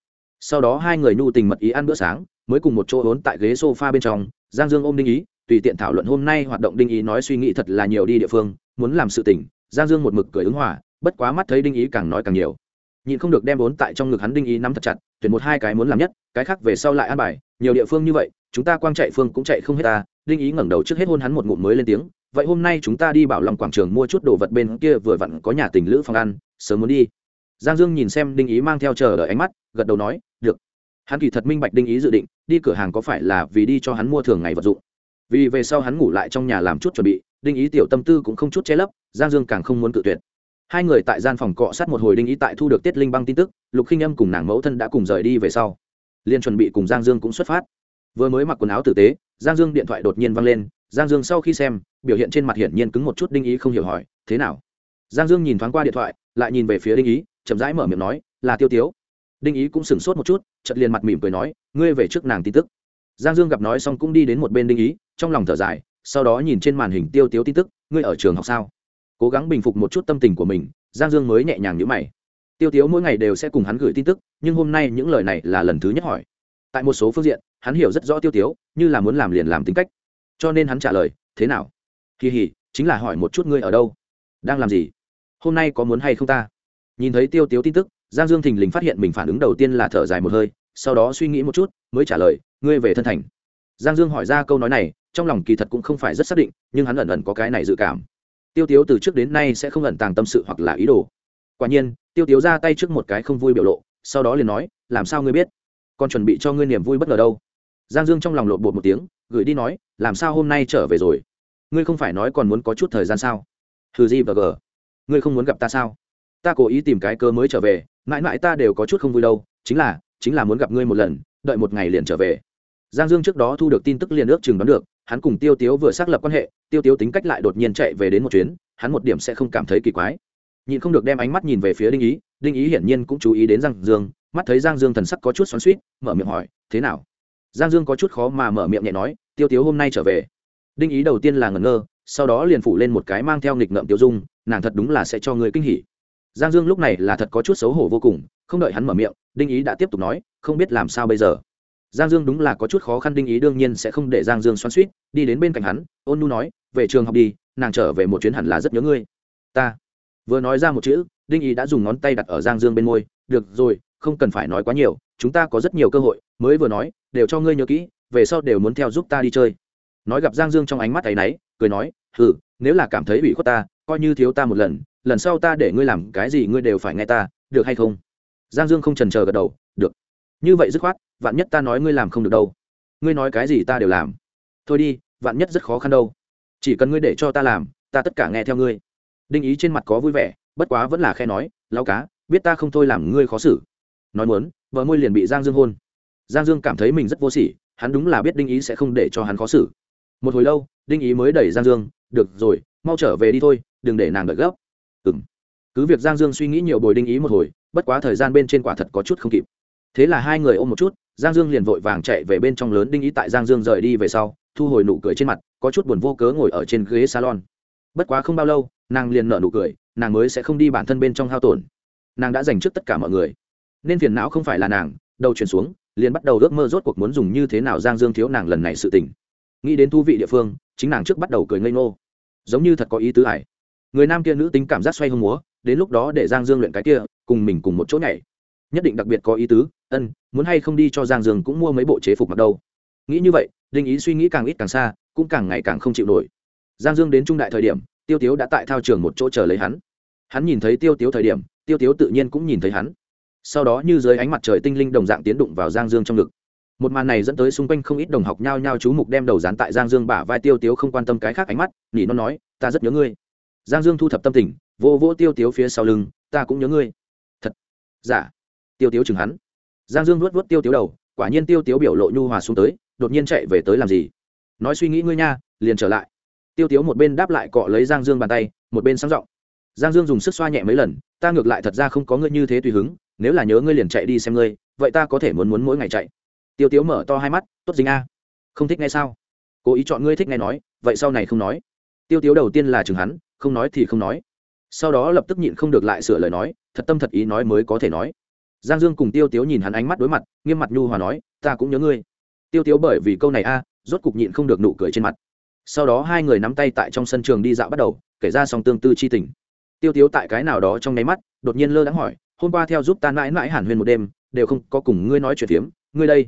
Sau đó hai người nhu tình mật ý ăn bữa sáng, mới cùng một chỗ hốn tại ghế s o f a bên trong, giang dương ôm đinh ý, tùy tiện thảo luận hôm nay hoạt động đinh ý nói suy nghĩ thật là nhiều đi địa phương, muốn làm sự tỉnh giang dương một mực cười ứng hòa, bất quá mắt thấy đinh ý càng nói càng nhiều nhịn không được đem vốn tại trong ngực hắn đinh ý nắm thật chặt, tuyển một hai cái muốn làm nhất, cái khác về sau lại ăn bài, nhiều địa phương như vậy, chúng ta quang chạy phương cũng chạy không hết ta, đinh ý ngẩng đầu trước hết hôn hắn một ngụm mới lên tiếng, vậy hôm nay chúng ta đi bảo lòng quảng trường mua chút đồ vật bên kia vừa vặn có nhà tình lữ phòng ăn, sớm muốn đi. Giang dương nhìn xem đinh ý mang theo chờ đợi ánh mắt, gật đầu nói, được. Hắn kỳ thật minh bạch đinh ý dự định, đi cửa hàng có phải là vì đi cho hắn mua thường ngày vật dụng. Vì về sau hắn ngủ lại trong nhà làm chút chuẩn bị, đinh ý tiểu tâm tư cũng không chút che lấp, giang dương càng không muốn cự tuyệt hai người tại gian phòng cọ sát một hồi đinh ý tại thu được tiết linh băng tin tức, lục khinh âm cùng nàng mẫu thân đã cùng rời đi về sau. Liên chuẩn bị cùng giang dương cũng xuất phát. Vừa mới mặc quần áo tử tế, giang dương điện thoại đột nhiên văng lên, giang dương, sau khi xem, biểu hiện trên mặt hiển nhiên cứng một chút đinh ý không hiểu hỏi, thế nào? Giang dương nhìn thoáng qua điện thoại, lại nhìn về phía đinh ý, chậm rãi mở miệng nói, là tiêu tiếu. Đinh ý cũng sửng sốt một chút chật liền mặt mỉm cười nói, ngươi về trước nàng tin tức. Giang dương gặp nói xong cũng đi đến một bên đinh ý, trong lòng thở dài, sau đó nhìn trên màn hình tiêu tiếu tin tức, ngươi ở trường học sao? Cố gắng bình phục một chút tâm tình của mình, giang dương mới nhẹ nhàng nhữ mày. Tiêu tiếu mỗi ngày đều sẽ cùng hắn gửi tin tức, nhưng hôm nay những lời này là lần thứ nhất hỏi. Tại một số phương diện, hắn hiểu rất rõ tiêu tiếu, như là muốn làm liền làm tính cách. Cho nên hắn trả lời, thế nào? Kỳ hỉ, chính là hỏi một chút ngươi ở đâu? Đang làm gì? Hôm nay có muốn hay không ta? Nhìn thấy tiêu tiếu tin tức, giang dương thình lình phát hiện mình phản ứng đầu tiên là thở dài một hơi, sau đó suy nghĩ một chút, mới trả lời, ngươi về thân thành. Giang dương hỏi ra câu nói này, trong lòng kỳ thật cũng không phải rất xác định, nhưng hắn ẩn ẩn có cái này dự cảm tiêu tiếu từ trước đến nay sẽ không ẩn tàng tâm sự hoặc là ý đồ. Quả nhiên tiêu tiếu ra tay trước một cái không vui biểu lộ sau đó liền nói làm sao ngươi biết? Con chuẩn bị cho ngươi niềm vui bất ngờ đâu. Giang dương trong lòng lộn bột một tiếng gửi đi nói làm sao hôm nay trở về rồi? Ngươi không phải nói còn muốn có chút thời gian sao? Thử gì và gờ, ngươi không muốn gặp ta sao? Ta cố ý tìm cái cơ mới trở về mãi mãi ta đều có chút không vui đâu chính là chính là muốn gặp ngươi một lần đợi một ngày liền trở về giang dương trước đó thu được tin tức liền ước chừng đoán được, hắn cùng tiêu tiếu vừa xác lập quan hệ, tiêu tiếu tính cách lại đột nhiên chạy về đến một chuyến, hắn một điểm sẽ không cảm thấy kỳ quái. Nhìn không được đem ánh mắt nhìn về phía đinh ý đinh ý hiển nhiên cũng chú ý đến giang dương, mắt thấy giang dương thần sắc có chút xoắn suýt mở miệng hỏi, thế nào? Giang dương có chút khó mà mở miệng nhẹ nói, tiêu tiếu hôm nay trở về. Đinh ý đầu tiên là ngẩn ngơ, sau đó liền phủ lên một cái mang theo nghịch ngợm tiêu dung, nàng thật đúng là sẽ cho người kinh hỉ. Giang dương lúc này là thật có chút xấu hổ vô cùng, không đợi hắn mở miệng, đinh ý đã tiếp tục nói, không biết làm sao bây giờ giang dương đúng là có chút khó khăn, đinh ý đương nhiên sẽ không để giang dương xoắn suýt đi đến bên cạnh hắn, ôn nu nói, về trường học đi, nàng trở về một chuyến hẳn là rất nhớ ngươi. Ta. Vừa nói ra một chữ, đinh ý đã dùng ngón tay đặt ở giang dương bên môi. Được rồi, không cần phải nói quá nhiều, chúng ta có rất nhiều cơ hội, mới vừa nói, đều cho ngươi nhớ kỹ, về sau đều muốn theo giúp ta đi chơi. Nói gặp giang dương trong ánh mắt áy náy, cười nói, hừ, nếu là cảm thấy ủy khuất ta, coi như thiếu ta một lần lần sau ta để ngươi làm cái gì ngươi đều phải nghe ta, được hay không? Giang dương không trần trờ gật đầu như vậy dứt khoát, vạn nhất ta nói ngươi làm không được đâu. Ngươi nói cái gì ta đều làm. Thôi đi, vạn nhất rất khó khăn đâu. Chỉ cần ngươi để cho ta làm, ta tất cả nghe theo ngươi. Đinh ý trên mặt có vui vẻ, bất quá vẫn là khe nói lao cá, biết ta không thôi làm ngươi khó xử. Nói muốn, vợ môi liền bị giang dương hôn. Giang dương cảm thấy mình rất vô sỉ, hắn đúng là biết đinh ý sẽ không để cho hắn khó xử. Một hồi lâu, đinh ý mới đẩy giang dương, được rồi, mau trở về đi thôi, đừng để nàng đợi gấp. Ừ m cứ việc giang dương suy nghĩ nhiều bồi đinh ý một hồi, bất quá thời gian bên trên quả thật có chút không kịp thế là hai người ôm một chút, giang dương liền vội vàng chạy về bên trong lớn đinh ý tại giang dương rời đi về sau, thu hồi nụ cười trên mặt, có chút buồn vô cớ ngồi ở trên ghế salon. Bất quá không bao lâu, nàng liền nở nụ cười, nàng mới sẽ không đi bản thân bên trong hao tổn. Nàng đã dành trước tất cả mọi người. Nên phiền não không phải là nàng, đầu chuyển xuống, liền bắt đầu ước mơ rốt cuộc muốn dùng như thế nào giang dương thiếu nàng lần này sự tình. Nghĩ đến thú vị địa phương, chính nàng trước bắt đầu cười ngây ngô. Giống như thật có ý tứ hải người nam kia nữ tính cảm giác xoay hông múa, đến lúc đó để giang dương luyện cái kia, cùng mình cùng một chỗ nhảy nhất định đặc biệt có ý tứ, ân, muốn hay không đi cho giang dương cũng mua mấy bộ chế phục mặc đâu. Nghĩ như vậy, đinh ý suy nghĩ càng ít càng xa, cũng càng ngày càng không chịu nổi. Giang dương đến trung đại thời điểm, tiêu tiếu đã tại thao trường một chỗ chờ lấy hắn. Hắn nhìn thấy tiêu tiếu thời điểm, tiêu tiếu tự nhiên cũng nhìn thấy hắn. Sau đó như dưới ánh mặt trời tinh linh đồng dạng tiến đụng vào giang dương trong ngực. Một màn này dẫn tới xung quanh không ít đồng học nhao nhao chú mục đem đầu dán tại giang dương bả vai tiêu tiếu không quan tâm cái khác ánh mắt nhỉ nó nói, ta rất nhớ ngươi. Giang dương thu thập tâm tình vô vỗ tiêu tiếu phía sau lưng, ta cũng nhớ ngươi. Thật? Giả dạ tiêu tiếu chừng hắn. Giang dương nuốt vuốt tiêu tiếu đầu, quả nhiên tiêu tiếu biểu lộ nhu hòa xuống tới, đột nhiên chạy về tới làm gì? Nói suy nghĩ ngươi nha, liền trở lại. Tiêu tiếu một bên đáp lại cọ lấy giang dương bàn tay, một bên sáng giọng. Giang dương dùng sức xoa nhẹ mấy lần, ta ngược lại thật ra không có ngươi như thế tùy hứng, nếu là nhớ ngươi liền chạy đi xem ngươi, vậy ta có thể muốn muốn mỗi ngày chạy. Tiêu tiếu mở to hai mắt, tốt dính a không thích nghe sao? Cố ý chọn ngươi thích nghe nói, vậy sau này không nói. Tiêu tiếu đầu tiên là chừng hắn, không nói thì không nói. Sau đó lập tức nhịn không được lại sửa lời nói, thật tâm thật ý nói mới có thể nói giang dương cùng tiêu tiếu nhìn hắn ánh mắt đối mặt, nghiêm mặt nhu hòa nói, ta cũng nhớ ngươi. Tiêu tiếu bởi vì câu này a, rốt cục nhịn không được nụ cười trên mặt. Sau đó hai người nắm tay tại trong sân trường đi dạo bắt đầu, kể ra song tương tư chi tình. Tiêu tiếu tại cái nào đó trong nháy mắt, đột nhiên lơ đãng hỏi, hôm qua theo giúp ta mãi mãi hàn huyên một đêm, đều không có cùng ngươi nói chuyện phiếm, ngươi đây,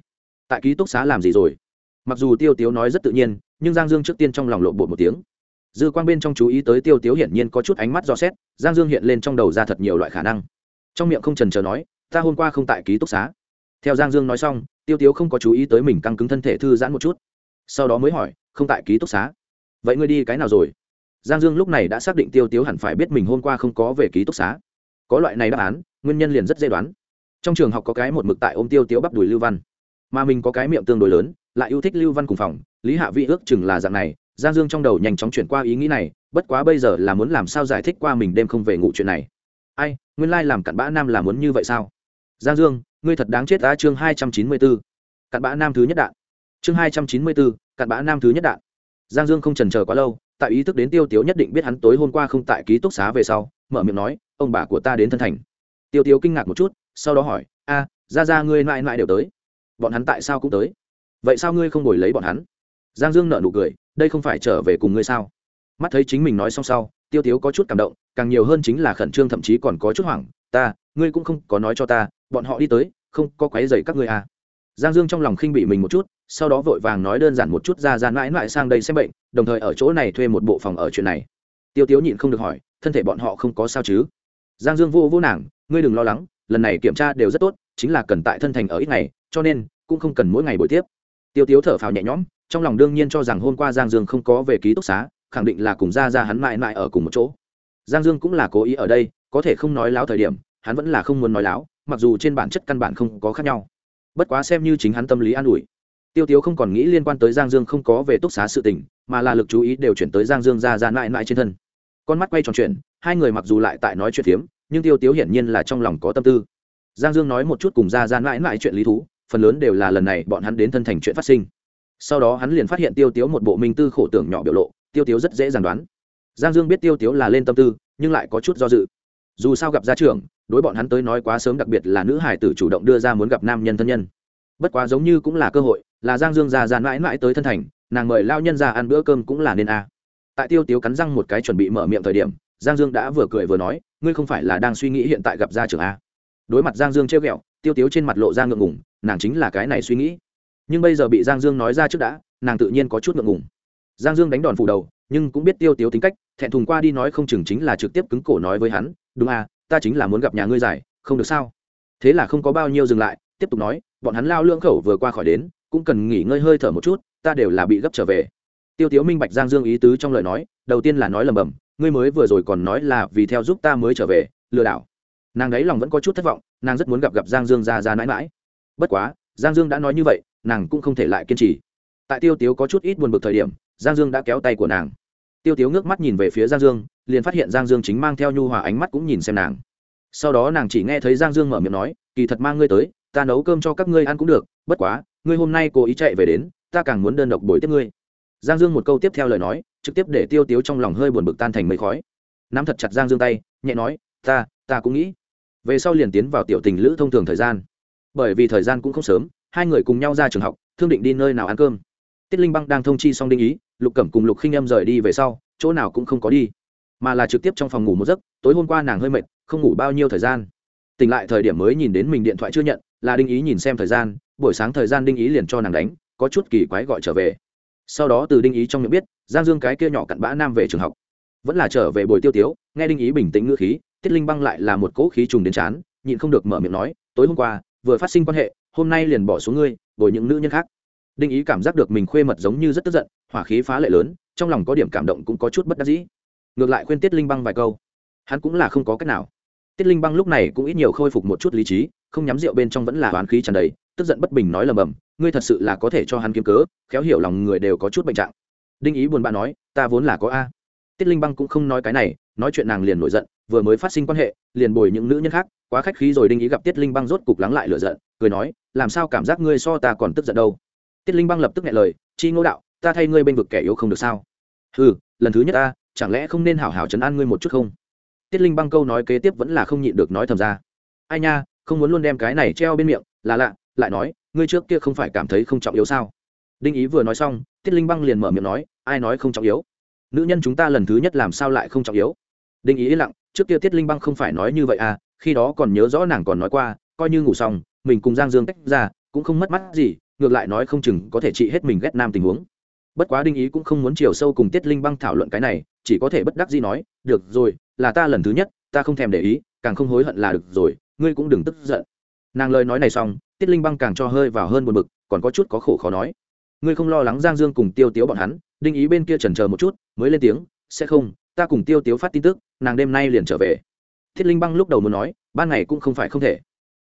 tại ký túc xá làm gì rồi? Mặc dù tiêu tiếu nói rất tự nhiên, nhưng giang dương trước tiên trong lòng lộn bột một tiếng. Dư quang bên trong chú ý tới tiêu tiếu hiển nhiên có chút ánh mắt dò xét, giang dương hiện lên trong đầu ra thật nhiều loại khả năng. Trong miệng không trần trờ nói ta hôm qua không tại ký túc xá. Theo giang dương nói xong, tiêu tiếu không có chú ý tới mình căng cứng thân thể thư giãn một chút. Sau đó mới hỏi, không tại ký túc xá? Vậy ngươi đi cái nào rồi? Giang dương lúc này đã xác định tiêu tiếu hẳn phải biết mình hôm qua không có về ký túc xá. Có loại này đáp án, nguyên nhân liền rất dễ đoán. Trong trường học có cái một mực tại ôm tiêu tiếu bắp đùi lưu văn. Mà mình có cái miệng tương đối lớn, lại yêu thích lưu văn cùng phòng, lý hạ vị ước chừng là dạng này. Giang dương trong đầu nhanh chóng chuyển qua ý nghĩ này, bất quá bây giờ là muốn làm sao giải thích qua mình đêm không về ngủ chuyện này. Ai, nguyên lai làm cặn bã nam là muốn như vậy sao? Giang dương, ngươi thật đáng chết ta chương hai trăm chín mươi bốn cặn bã nam thứ nhất đạn. Chương hai trăm chín mươi bốn cặn bã nam thứ nhất đạn. Giang dương không trần chờ quá lâu, tại ý thức đến tiêu tiếu nhất định biết hắn tối hôm qua không tại ký túc xá về sau, mở miệng nói, ông bà của ta đến thân thành. Tiêu tiếu kinh ngạc một chút, sau đó hỏi, a, ra ra ngươi mãi mãi đều tới. Bọn hắn tại sao cũng tới? Vậy sao ngươi không đổi lấy bọn hắn? Giang dương nợ nụ cười, đây không phải trở về cùng ngươi sao? Mắt thấy chính mình nói xong sau, tiêu tiếu có chút cảm động, càng nhiều hơn chính là khẩn trương thậm chí còn có chút hoảng ta, ngươi cũng không có nói cho ta, bọn họ đi tới, không có quấy dày các ngươi à. giang dương trong lòng khinh bị mình một chút, sau đó vội vàng nói đơn giản một chút ra ra mãi mãi sang đây xem bệnh, đồng thời ở chỗ này thuê một bộ phòng ở chuyện này. Tiêu tiếu nhịn không được hỏi, thân thể bọn họ không có sao chứ? Giang dương vô vô nàng, ngươi đừng lo lắng, lần này kiểm tra đều rất tốt, chính là cần tại thân thành ở ít ngày, cho nên, cũng không cần mỗi ngày buổi tiếp. Tiêu tiếu thở phào nhẹ nhõm, trong lòng đương nhiên cho rằng hôm qua giang dương không có về ký túc xá, khẳng định là cùng ra ra hắn mãi mãi ở cùng một chỗ. Giang dương cũng là cố ý ở đây, có thể không nói láo thời điểm hắn vẫn là không muốn nói láo, mặc dù trên bản chất căn bản không có khác nhau. Bất quá xem như chính hắn tâm lý an ủi. Tiêu tiếu không còn nghĩ liên quan tới giang dương không có về túc xá sự tình, mà là lực chú ý đều chuyển tới giang dương ra ra mãi mãi trên thân. Con mắt quay tròn chuyện hai người mặc dù lại tại nói chuyện phiếm, nhưng tiêu tiếu hiển nhiên là trong lòng có tâm tư. Giang dương nói một chút cùng ra ra mãi mãi chuyện lý thú, phần lớn đều là lần này bọn hắn đến thân thành chuyện phát sinh. Sau đó hắn liền phát hiện tiêu tiếu một bộ minh tư khổ tưởng nhỏ biểu lộ, tiêu tiếu rất dễ dàng đoán. Giang dương biết tiêu tiếu là lên tâm tư, nhưng lại có chút do dự dù sao gặp gia trưởng, đối bọn hắn tới nói quá sớm, đặc biệt là nữ hải tử chủ động đưa ra muốn gặp nam nhân thân nhân. Bất quá giống như cũng là cơ hội, là giang dương già già mãi mãi tới thân thành, nàng mời lao nhân ra ăn bữa cơm cũng là nên a. À. Tại tiêu tiếu cắn răng một cái chuẩn bị mở miệng thời điểm, giang dương đã vừa cười vừa nói, ngươi không phải là đang suy nghĩ hiện tại gặp gia trưởng a? Đối mặt giang dương trêu ghẹo, tiêu tiếu trên mặt lộ ra ngượng ngủng nàng chính là cái này suy nghĩ. Nhưng bây giờ bị giang dương nói ra trước đã, nàng tự nhiên có chút ngượng ngùng giang dương đánh đòn phủ đầu, nhưng cũng biết tiêu tiếu tính cách, thẹn thùng qua đi nói không chừng chính là trực tiếp cứng cổ nói với hắn, đúng à ta chính là muốn gặp nhà ngươi giải, không được sao? Thế là không có bao nhiêu dừng lại, tiếp tục nói, bọn hắn lao lương khẩu vừa qua khỏi đến, cũng cần nghỉ ngơi hơi thở một chút, ta đều là bị gấp trở về. Tiêu tiếu minh bạch giang dương ý tứ trong lời nói, đầu tiên là nói lầm bầm, ngươi mới vừa rồi còn nói là vì theo giúp ta mới trở về, lừa đảo. Nàng ấy lòng vẫn có chút thất vọng, nàng rất muốn gặp gặp giang dương ra ra mãi mãi. Bất quá, giang dương đã nói như vậy, nàng cũng không thể lại kiên trì. Tại tiêu tiếu có chút ít buồn bực thời điểm giang dương đã kéo tay của nàng. Tiêu tiếu ngước mắt nhìn về phía giang dương, liền phát hiện giang dương chính mang theo nhu hòa ánh mắt cũng nhìn xem nàng. Sau đó nàng chỉ nghe thấy giang dương mở miệng nói, kỳ thật mang ngươi tới, ta nấu cơm cho các ngươi ăn cũng được, bất quá, ngươi hôm nay cố ý chạy về đến, ta càng muốn đơn độc bồi tiếp ngươi. Giang dương một câu tiếp theo lời nói, trực tiếp để tiêu tiếu trong lòng hơi buồn bực tan thành mây khói. Nắm thật chặt giang dương tay, nhẹ nói, ta ta cũng nghĩ. Về sau liền tiến vào tiểu tình lữ thông thường thời gian. Bởi vì thời gian cũng không sớm, hai người cùng nhau ra trường học, thương định đi nơi nào ăn cơm. Tiết linh băng đang thông chi xong đinh ý lục cẩm cùng lục khinh em rời đi về sau, chỗ nào cũng không có đi, mà là trực tiếp trong phòng ngủ một giấc, tối hôm qua nàng hơi mệt, không ngủ bao nhiêu thời gian. Tỉnh lại thời điểm mới nhìn đến mình điện thoại chưa nhận, là đinh ý nhìn xem thời gian, buổi sáng thời gian đinh ý liền cho nàng đánh, có chút kỳ quái gọi trở về. Sau đó từ đinh ý trong miệng biết, giang dương cái kia nhỏ cặn bã nam về trường học. Vẫn là trở về buổi tiêu tiếu, nghe đinh ý bình tĩnh ngữ khí, tiết linh băng lại là một cỗ khí trùng đến chán, nhịn không được mở miệng nói, tối hôm qua, vừa phát sinh quan hệ, hôm nay liền bỏ xuống ngươi, bồi những nữ nhân khác đinh ý cảm giác được mình khuê mật giống như rất tức giận, hỏa khí phá lệ lớn, trong lòng có điểm cảm động cũng có chút bất đắc dĩ. Ngược lại khuyên tiết linh băng vài câu. Hắn cũng là không có cách nào. Tiết linh băng lúc này cũng ít nhiều khôi phục một chút lý trí, không nhắm rượu bên trong vẫn là oán khí tràn đầy, tức giận bất bình nói lầm bầm, ngươi thật sự là có thể cho hắn kiếm cớ, khéo hiểu lòng người đều có chút bệnh trạng. Đinh ý buồn bã nói, ta vốn là có a. Tiết linh băng cũng không nói cái này, nói chuyện nàng liền nổi giận, vừa mới phát sinh quan hệ, liền bồi những nữ nhân khác, quá khách khí rồi đinh ý gặp tiết linh băng rốt cục lắng lại lửa giận, cười nói, làm sao cảm giác ngươi so ta còn tức giận đâu? Tiết linh băng lập tức nghe lời, chi ngô đạo, ta thay ngươi bên vực kẻ yếu không được sao? Ừ lần thứ nhất ta, chẳng lẽ không nên hảo hảo chấn an ngươi một chút không? Tiết linh băng câu nói kế tiếp vẫn là không nhịn được nói thầm ra. Ai nha, không muốn luôn đem cái này treo bên miệng, là lạ, lại nói, ngươi trước kia không phải cảm thấy không trọng yếu sao? Đinh ý vừa nói xong, tiết linh băng liền mở miệng nói, ai nói không trọng yếu? Nữ nhân chúng ta lần thứ nhất làm sao lại không trọng yếu? Đinh ý yên lặng, trước kia tiết linh băng không phải nói như vậy à khi đó còn nhớ rõ nàng còn nói qua, coi như ngủ xong, mình cùng giang dương tách ra, cũng không mất mắt gì ngược lại nói không chừng có thể trị hết mình ghét nam tình huống. Bất quá đinh ý cũng không muốn chiều sâu cùng tiết linh băng thảo luận cái này, chỉ có thể bất đắc gì nói, được rồi, là ta lần thứ nhất, ta không thèm để ý, càng không hối hận là được rồi, ngươi cũng đừng tức giận. Nàng lời nói này xong, tiết linh băng càng cho hơi vào hơn buồn bực, còn có chút có khổ khó nói. Ngươi không lo lắng giang dương cùng tiêu tiếu bọn hắn, đinh ý bên kia chần chờ một chút, mới lên tiếng, sẽ không, ta cùng tiêu tiếu phát tin tức, nàng đêm nay liền trở về. Thiết linh băng lúc đầu muốn nói, ban ngày cũng không phải không thể.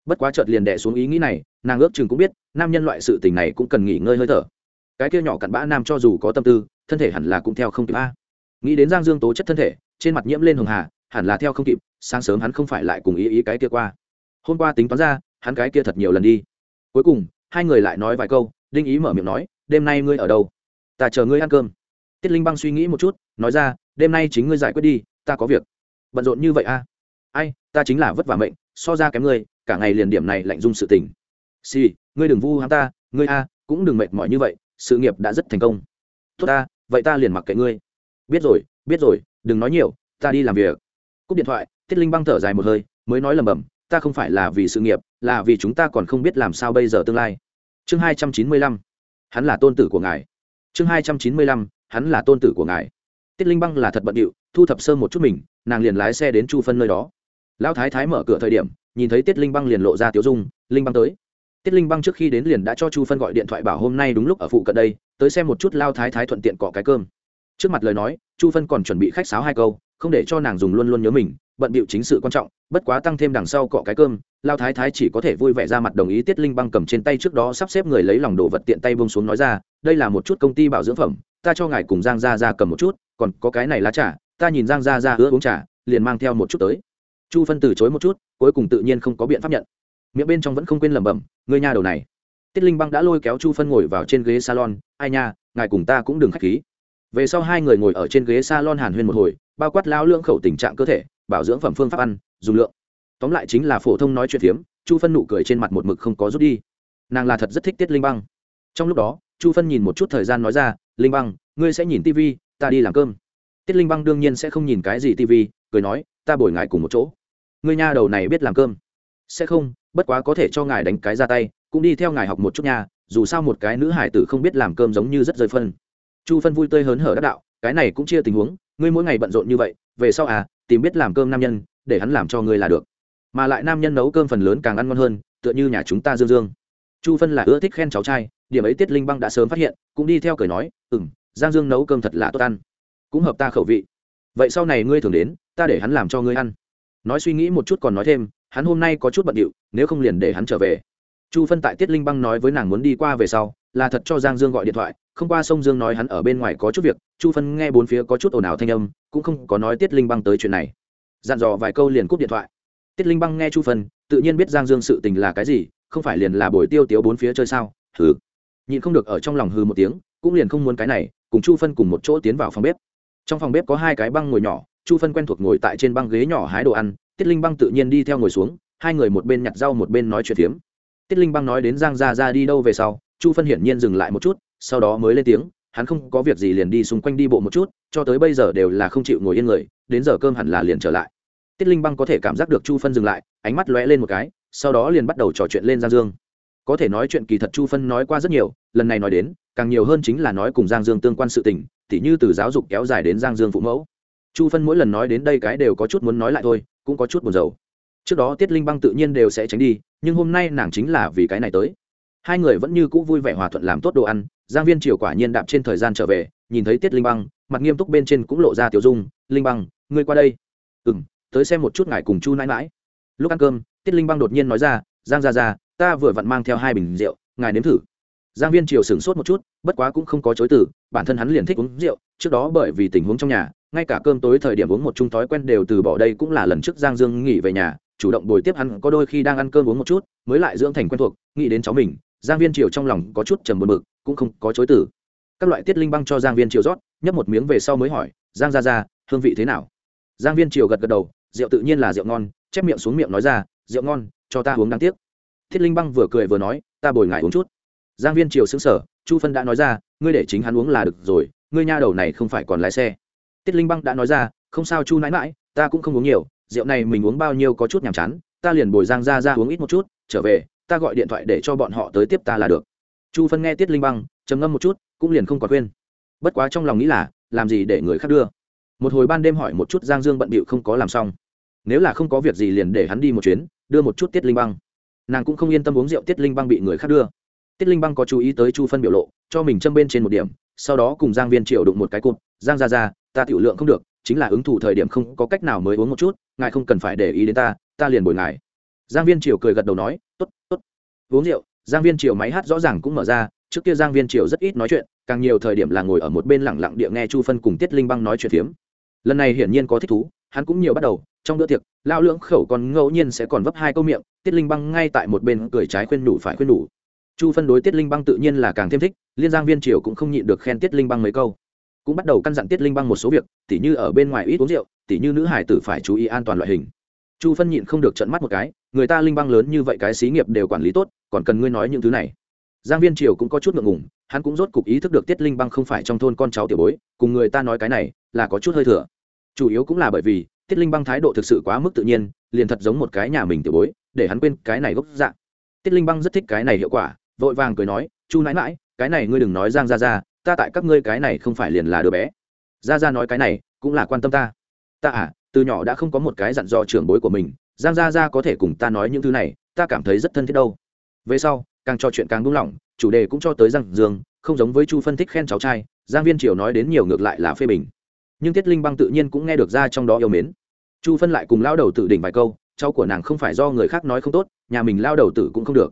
Bất quá chợt liền đẻ xuống ý nghĩ này nàng ước chừng cũng biết, nam nhân loại sự tình này cũng cần nghỉ ngơi hơi thở. Cái kia nhỏ cặn bã nam cho dù có tâm tư, thân thể hẳn là cũng theo không kịp a. Nghĩ đến giang dương tố chất thân thể, trên mặt nhiễm lên hồng hà, hẳn là theo không kịp, sáng sớm hắn không phải lại cùng ý ý cái kia qua. Hôm qua tính toán ra, hắn cái kia thật nhiều lần đi. Cuối cùng, hai người lại nói vài câu, đinh ý mở miệng nói, đêm nay ngươi ở đâu? Ta chờ ngươi ăn cơm. Tiết linh băng suy nghĩ một chút, nói ra, đêm nay chính ngươi giải quyết đi, ta có việc. Bận rộn như vậy a. Ai, ta chính là vất vả mệnh, so ra kém ngươi, cả ngày liền điểm này lạnh dung sự tình xì、sì, ngươi đừng vu hắn ta ngươi a cũng đừng mệt mỏi như vậy sự nghiệp đã rất thành công. Tốt ta vậy ta liền mặc kệ ngươi. Biết rồi biết rồi đừng nói nhiều ta đi làm việc. Cúp điện thoại tiết linh băng thở dài một hơi mới nói lầm bầm ta không phải là vì sự nghiệp là vì chúng ta còn không biết làm sao bây giờ tương lai. Chương hai trăm chín mươi lăm hắn là tôn tử của ngài. Chương hai trăm chín mươi lăm hắn là tôn tử của ngài. Tiết linh băng là thật bận điệu thu thập sơ một chút mình nàng liền lái xe đến chu phân nơi đó. Lão thái thái mở cửa thời điểm nhìn thấy tiết linh băng liền lộ ra tiểu dung linh băng tới tiết linh băng trước khi đến liền đã cho chu phân gọi điện thoại bảo hôm nay đúng lúc ở phụ cận đây, tới xem một chút lao thái thái thuận tiện cọ cái cơm. Trước mặt lời nói, chu phân còn chuẩn bị khách sáo hai câu, không để cho nàng dùng luôn luôn nhớ mình, bận bịu chính sự quan trọng, bất quá tăng thêm đằng sau cọ cái cơm, lao thái thái chỉ có thể vui vẻ ra mặt đồng ý tiết linh băng cầm trên tay trước đó sắp xếp người lấy lòng đồ vật tiện tay bông xuống nói ra, đây là một chút công ty bảo dưỡng phẩm, ta cho ngài cùng giang gia ra cầm một chút, còn có cái này lá trà, ta nhìn giang gia ra ưa uống trà, liền mang theo một chút tới. Chu phân từ chối một chút, cuối cùng tự nhiên không có biện pháp nhận miệng bên trong vẫn không quên lẩm bẩm, ngươi nhà đầu này. Tiết linh băng đã lôi kéo chu phân ngồi vào trên ghế salon, ai nha, ngài cùng ta cũng đừng k h á c h khí. Về sau hai người ngồi ở trên ghế salon hàn huyên một hồi, bao quát lao lưỡng khẩu tình trạng cơ thể, bảo dưỡng phẩm phương pháp ăn, dùng lượng. Tóm lại chính là phổ thông nói chuyện phiếm, chu phân nụ cười trên mặt một mực không có rút đi. Nàng là thật rất thích tiết linh băng. Trong lúc đó, chu phân nhìn một chút thời gian nói ra, linh băng, ngươi sẽ nhìn tv ta đi làm cơm. Tiết linh băng đương nhiên sẽ không nhìn cái gì tv cười nói, ta bồi ngài cùng một chỗ. Ngươi nha đầu này biết làm cơm. Sẽ không bất quá có thể cho ngài đánh cái ra tay, cũng đi theo ngài học một chút nha, dù sao một cái nữ hải tử không biết làm cơm giống như rất rơi phân. Chu phân vui tươi hớn hở đắc đạo, cái này cũng chia tình huống, ngươi mỗi ngày bận rộn như vậy, về sau à tìm biết làm cơm nam nhân, để hắn làm cho ngươi là được. Mà lại nam nhân nấu cơm phần lớn càng ăn ngon hơn, tựa như nhà chúng ta dương dương. Chu phân là ưa thích khen cháu trai, điểm ấy tiết linh băng đã sớm phát hiện, cũng đi theo cười nói ừ m giang dương nấu cơm thật là tốt ăn. Cũng hợp ta khẩu vị. Vậy sau này ngươi thường đến, ta để hắn làm cho ngươi ăn. Nói suy nghĩ một chút còn nói thêm hắn hôm nay có chút bận điệu, nếu không liền để hắn trở về. Chu phân tại tiết linh băng nói với nàng muốn đi qua về sau, là thật cho giang dương gọi điện thoại, không qua sông dương nói hắn ở bên ngoài có chút việc, chu phân nghe bốn phía có chút ồn ào thanh âm, cũng không có nói tiết linh băng tới chuyện này. Dặn dò vài câu liền cúp điện thoại. Tiết linh băng nghe chu phân, tự nhiên biết giang dương sự tình là cái gì, không phải liền là buổi tiêu tiếu bốn phía chơi sao? Hừ. Nhịn không được ở trong lòng hư một tiếng, cũng liền không muốn cái này, cùng chu phân cùng một chỗ tiến vào phòng bếp. Trong phòng bếp có hai cái băng ngồi nhỏ, chu phân quen thuộc ngồi tại trên băng ghế nhỏ hái đồ ăn tiết linh băng tự nhiên đi theo ngồi xuống, hai người một bên nhặt rau một bên nói chuyện phiếm. Tiết linh băng nói đến giang Gia ra đi đâu về sau, chu phân hiển nhiên dừng lại một chút, sau đó mới lên tiếng, hắn không có việc gì liền đi xung quanh đi bộ một chút, cho tới bây giờ đều là không chịu ngồi yên người, đến giờ cơm hẳn là liền trở lại. Tiết linh băng có thể cảm giác được chu phân dừng lại, ánh mắt lóe lên một cái, sau đó liền bắt đầu trò chuyện lên giang dương. Có thể nói chuyện kỳ thật chu phân nói qua rất nhiều, lần này nói đến, càng nhiều hơn chính là nói cùng giang dương tương quan sự tình, tỉ như từ giáo dục kéo dài đến giang dương phụ mẫu. Chu phân mỗi lần nói đến đây cái đều có chút muốn nói lại thôi cũng có chút buồn rầu. Trước đó tiết linh băng tự nhiên đều sẽ tránh đi, nhưng hôm nay nàng chính là vì cái này tới. Hai người vẫn như cũ vui vẻ hòa thuận làm tốt đồ ăn, giang viên triều quả nhiên đạp trên thời gian trở về, nhìn thấy tiết linh băng, mặt nghiêm túc bên trên cũng lộ ra tiểu dung, linh băng, ngươi qua đây. Ừ m tới xem một chút ngài cùng chu nãi mãi lúc ăn cơm, tiết linh băng đột nhiên nói ra, giang ra ra ta vừa vặn mang theo hai bình rượu, ngài nếm thử. Giang viên triều sửng sốt một chút, bất quá cũng không có chối từ, bản thân hắn liền thích uống rượu, trước đó bởi vì tình huống trong nhà ngay cả cơm tối thời điểm uống một chung thói quen đều từ bỏ đây cũng là lần trước giang dương nghỉ về nhà, chủ động bồi tiếp hắn, có đôi khi đang ăn cơm uống một chút, mới lại dưỡng thành quen thuộc, nghĩ đến cháu mình, giang viên triều trong lòng có chút trầm buồn bực, cũng không có chối từ. Các loại tiết linh băng cho giang viên triều rót, nhấp một miếng về sau mới hỏi, giang ra ra hương vị thế nào? Giang viên triều gật gật đầu, rượu tự nhiên là rượu ngon, chép miệng xuống miệng nói ra, rượu ngon, cho ta uống đáng tiếc. Thiết linh băng vừa cười vừa nói, ta bồi ngài uống chút. Giang viên triều xứng sở chu phân đã nói ra, ngươi để chính hắn uống là được rồi, ngươi nha đầu này không phải còn lái xe tiết linh băng đã nói ra, không sao chu nãi mãi ta cũng không uống nhiều, rượu này mình uống bao nhiêu có chút nhàm chán, ta liền bồi giang ra ra uống ít một chút, trở về, ta gọi điện thoại để cho bọn họ tới tiếp ta là được. Chu phân nghe tiết linh băng, trầm ngâm một chút, cũng liền không còn khuyên bất quá trong lòng nghĩ là, làm gì để người khác đưa? Một hồi ban đêm hỏi một chút giang dương bận bịu không có làm xong. Nếu là không có việc gì liền để hắn đi một chuyến, đưa một chút tiết linh băng. Nàng cũng không yên tâm uống rượu tiết linh băng bị người khác đưa. Tiết linh băng có chú ý tới chu phân biểu lộ, cho mình châm bên trên một điểm sau đó cùng giang viên triệu đụng một cái cụt, giang ra ra ta tiểu lượng không được, chính là ứng thủ thời điểm không có cách nào mới uống một chút, ngài không cần phải để ý đến ta ta liền bồi ngài. Giang viên triều cười gật đầu nói t ố t t ố t uống rượu. Giang viên triều máy hát rõ ràng cũng mở ra, trước kia giang viên triều rất ít nói chuyện, càng nhiều thời điểm là ngồi ở một bên lẳng lặng địa nghe chu phân cùng tiết linh băng nói chuyện phiếm. Lần này hiển nhiên có thích thú, hắn cũng nhiều bắt đầu, trong bữa tiệc lao lưỡng khẩu còn ngẫu nhiên sẽ còn vấp hai câu miệng, tiết linh băng ngay tại một bên cười trái khuyên đủ phải khuyên đủ chu phân đối tiết linh băng tự nhiên là càng thêm thích liên giang viên triều cũng không nhịn được khen tiết linh băng mấy câu. Cũng bắt đầu căn dặn tiết linh băng một số việc, tỉ như ở bên ngoài ít uống rượu, tỉ như nữ hải tử phải chú ý an toàn loại hình. Chu phân nhịn không được trận mắt một cái, người ta linh băng lớn như vậy cái xí nghiệp đều quản lý tốt, còn cần ngươi nói những thứ này. Giang viên triều cũng có chút ngượng ngùng, hắn cũng rốt cục ý thức được tiết linh băng không phải trong thôn con cháu tiểu bối, cùng người ta nói cái này là có chút hơi thừa. Chủ yếu cũng là bởi vì, tiết linh băng thái độ thực sự quá mức tự nhiên, liền thật giống một cái nhà mình tiểu bối, để hắn quên cái này gốc dạng. Tiết linh băng rất thích cái này hiệu quả, vội vàng cười nói, chu nãi mãi cái này ngươi đừng nói giang ra ra ta tại các ngươi cái này không phải liền là đứa bé. Ra ra nói cái này, cũng là quan tâm ta. Ta à từ nhỏ đã không có một cái dặn dò trưởng bối của mình, giang ra ra có thể cùng ta nói những thứ này, ta cảm thấy rất thân thiết đâu. Về sau, càng trò chuyện càng đúng lòng chủ đề cũng cho tới giang dương, không giống với chu phân tích khen cháu trai, giang viên triều nói đến nhiều ngược lại là phê bình. Nhưng tiết linh băng tự nhiên cũng nghe được ra trong đó yêu mến. Chu phân lại cùng lao đầu tự đỉnh vài câu, cháu của nàng không phải do người khác nói không tốt, nhà mình lao đầu tử cũng không được.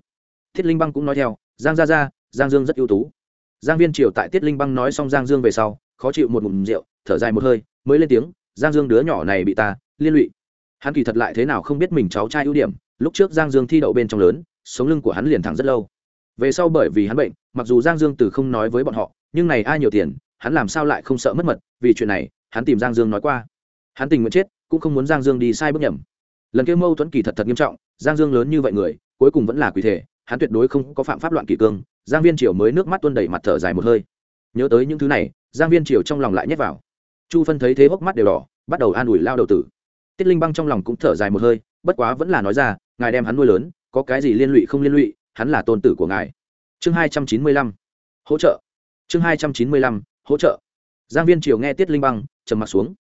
Thiết linh băng cũng nói theo, giang ra ra giang dương rất ưu tú. Giang viên triều tại tiết linh băng nói xong giang dương về sau, khó chịu một ngụm rượu, thở dài một hơi, mới lên tiếng, giang dương đứa nhỏ này bị ta liên lụy. Hắn kỳ thật lại thế nào không biết mình cháu trai ưu điểm, lúc trước giang dương thi đậu bên trong lớn, sống lưng của hắn liền thẳng rất lâu. Về sau bởi vì hắn bệnh, mặc dù giang dương từ không nói với bọn họ, nhưng này ai nhiều tiền, hắn làm sao lại không sợ mất mật, vì chuyện này, hắn tìm giang dương nói qua. Hắn tình nguyện chết, cũng không muốn giang dương đi sai bước nhầm. Lần kia mâu thuẫn kỳ thật thật nghiêm trọng, giang dương lớn như vậy người, cuối cùng vẫn là quỷ thể, hắn tuyệt đối không có phạm pháp loạn kỷ cương giang viên triều mới nước mắt tuôn đầy mặt thở dài một hơi. Nhớ tới những thứ này, giang viên triều trong lòng lại nhét vào. Chu phân thấy thế hốc mắt đều đỏ, bắt đầu an ủi lao đầu tử. Tiết linh băng trong lòng cũng thở dài một hơi, bất quá vẫn là nói ra, ngài đem hắn nuôi lớn, có cái gì liên lụy không liên lụy, hắn là tôn tử của ngài. Chương hai trăm chín mươi lăm, hỗ trợ. Chương hai trăm chín mươi lăm, hỗ trợ. Giang viên triều nghe tiết linh băng, trầm m ặ t xuống.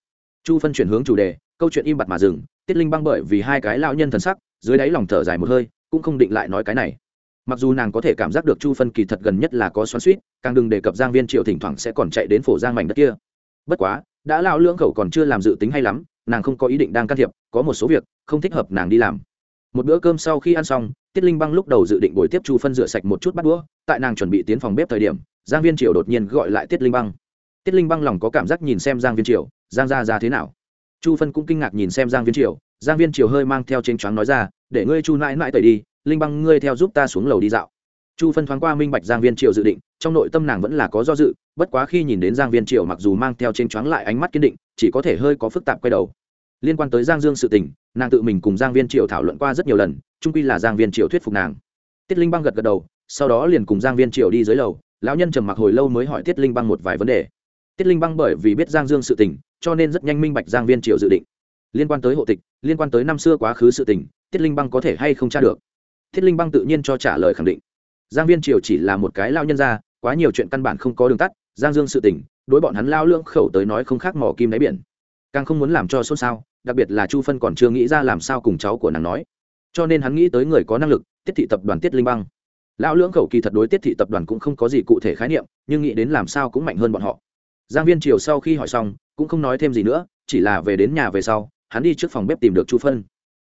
Chu phân chuyển hướng chủ đề, câu chuyện im bặt mà dừng. Tiết linh băng bởi vì hai cái lao nhân thần sắc, dưới đáy lòng thở dài một hơi, cũng không định lại nói cái này mặc dù nàng có thể cảm giác được chu phân kỳ thật gần nhất là có xoắn suýt, càng đừng đề cập giang viên triệu thỉnh thoảng sẽ còn chạy đến phổ giang mảnh đất kia. Bất quá, đã lao lưỡng khẩu còn chưa làm dự tính hay lắm, nàng không có ý định đang can thiệp, có một số việc không thích hợp nàng đi làm. Một bữa cơm sau khi ăn xong, tiết linh băng lúc đầu dự định buổi tiếp chu phân rửa sạch một chút bắt đũa, tại nàng chuẩn bị tiến phòng bếp thời điểm, giang viên triều đột nhiên gọi lại tiết linh băng. Tiết linh băng lòng có cảm giác nhìn xem giang viên triều giang ra ra thế nào? Chu phân cũng kinh ngạc nhìn xem giang viên triều giang viên triều hơi mang theo trên choáng nói ra, để ngươi chu nãi nãi tẩy đi linh băng ngươi theo giúp ta xuống lầu đi dạo. Chu phân thoáng qua minh bạch giang viên triều dự định, trong nội tâm nàng vẫn là có do dự, bất quá khi nhìn đến giang viên triều mặc dù mang theo trên choáng lại ánh mắt kiên định, chỉ có thể hơi có phức tạp quay đầu. Liên quan tới giang dương sự tình, nàng tự mình cùng giang viên triều thảo luận qua rất nhiều lần trung quy là giang viên triều thuyết phục nàng. Tiết linh băng gật gật đầu, sau đó liền cùng giang viên triều đi dưới lầu, lão nhân trầm mặc hồi lâu mới hỏi tiết linh băng một vài vấn đề. Tiết linh băng bởi vì biết giang dương sự tình, cho nên rất nhanh minh bạch giang viên triều dự định. Liên quan tới hộ tịch, liên quan tới năm xưa quá khứ sự tình, tiết linh băng có thể hay không tra được thiết linh băng tự nhiên cho trả lời khẳng định. Giang viên triều chỉ là một cái lao nhân ra quá nhiều chuyện căn bản không có đường tắt, giang dương sự tình, đối bọn hắn lao lưỡng khẩu tới nói không khác mỏ kim đáy biển. Càng không muốn làm cho xôn xao, đặc biệt là chu phân còn chưa nghĩ ra làm sao cùng cháu của nàng nói. Cho nên hắn nghĩ tới người có năng lực, tiết thị tập đoàn tiết linh băng. Lão lưỡng khẩu kỳ thật đối tiết thị tập đoàn cũng không có gì cụ thể khái niệm, nhưng nghĩ đến làm sao cũng mạnh hơn bọn họ. Giang viên triều sau khi hỏi xong, cũng không nói thêm gì nữa, chỉ là về đến nhà về sau, hắn đi trước phòng bếp tìm được chu phân.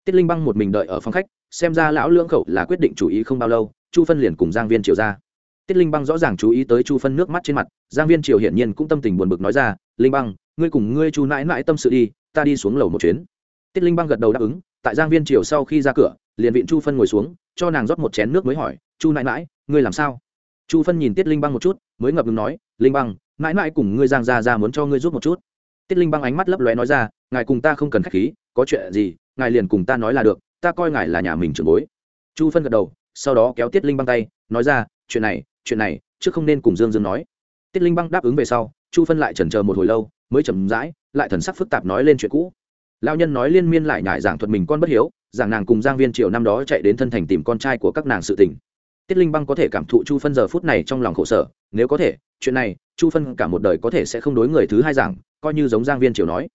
Tiết linh băng một mình đợi ở phòng khách xem ra lão lưỡng khẩu là quyết định chủ ý không bao lâu, chu phân liền cùng giang viên triều ra. Tiết linh băng rõ ràng chú ý tới chu phân nước mắt trên mặt, giang viên triều hiển nhiên cũng tâm tình buồn bực nói ra, linh băng, ngươi cùng ngươi chu nãi nãi tâm sự đi, ta đi xuống lầu một chuyến. Tiết linh băng gật đầu đáp ứng, tại giang viên triều sau khi ra cửa, liền vịn chu phân ngồi xuống, cho nàng rót một chén nước mới hỏi, chu nãi nãi, ngươi làm sao? Chu phân nhìn tiết linh băng một chút, mới ngập ngừng nói, linh băng mãi mãi cùng ngươi giang ra ra muốn cho ngươi giúp một chút. Tiết linh băng ánh mắt lấp lóe nói ra, ngài cùng ta không cần k h á c h khí, có chuyện gì, ngài liền cùng ta nói là được ta coi ngài là nhà mình trưởng bối. Chu phân gật đầu, sau đó kéo tiết linh băng tay, nói ra, chuyện này chuyện này, trước không nên cùng dương dương nói. Tiết linh băng đáp ứng về sau, chu phân lại chần chờ một hồi lâu, mới chầm rãi, lại thần sắc phức tạp nói lên chuyện cũ. Lao nhân nói liên miên lại nhải giảng thuật mình con bất hiếu, giảng nàng cùng giang viên triều năm đó chạy đến thân thành tìm con trai của các nàng sự tình. Tiết linh băng có thể cảm thụ chu phân giờ phút này trong lòng khổ sở, nếu có thể, chuyện này, chu phân cả một đời có thể sẽ không đối người thứ hai giảng, coi như giống giang viên triều nói.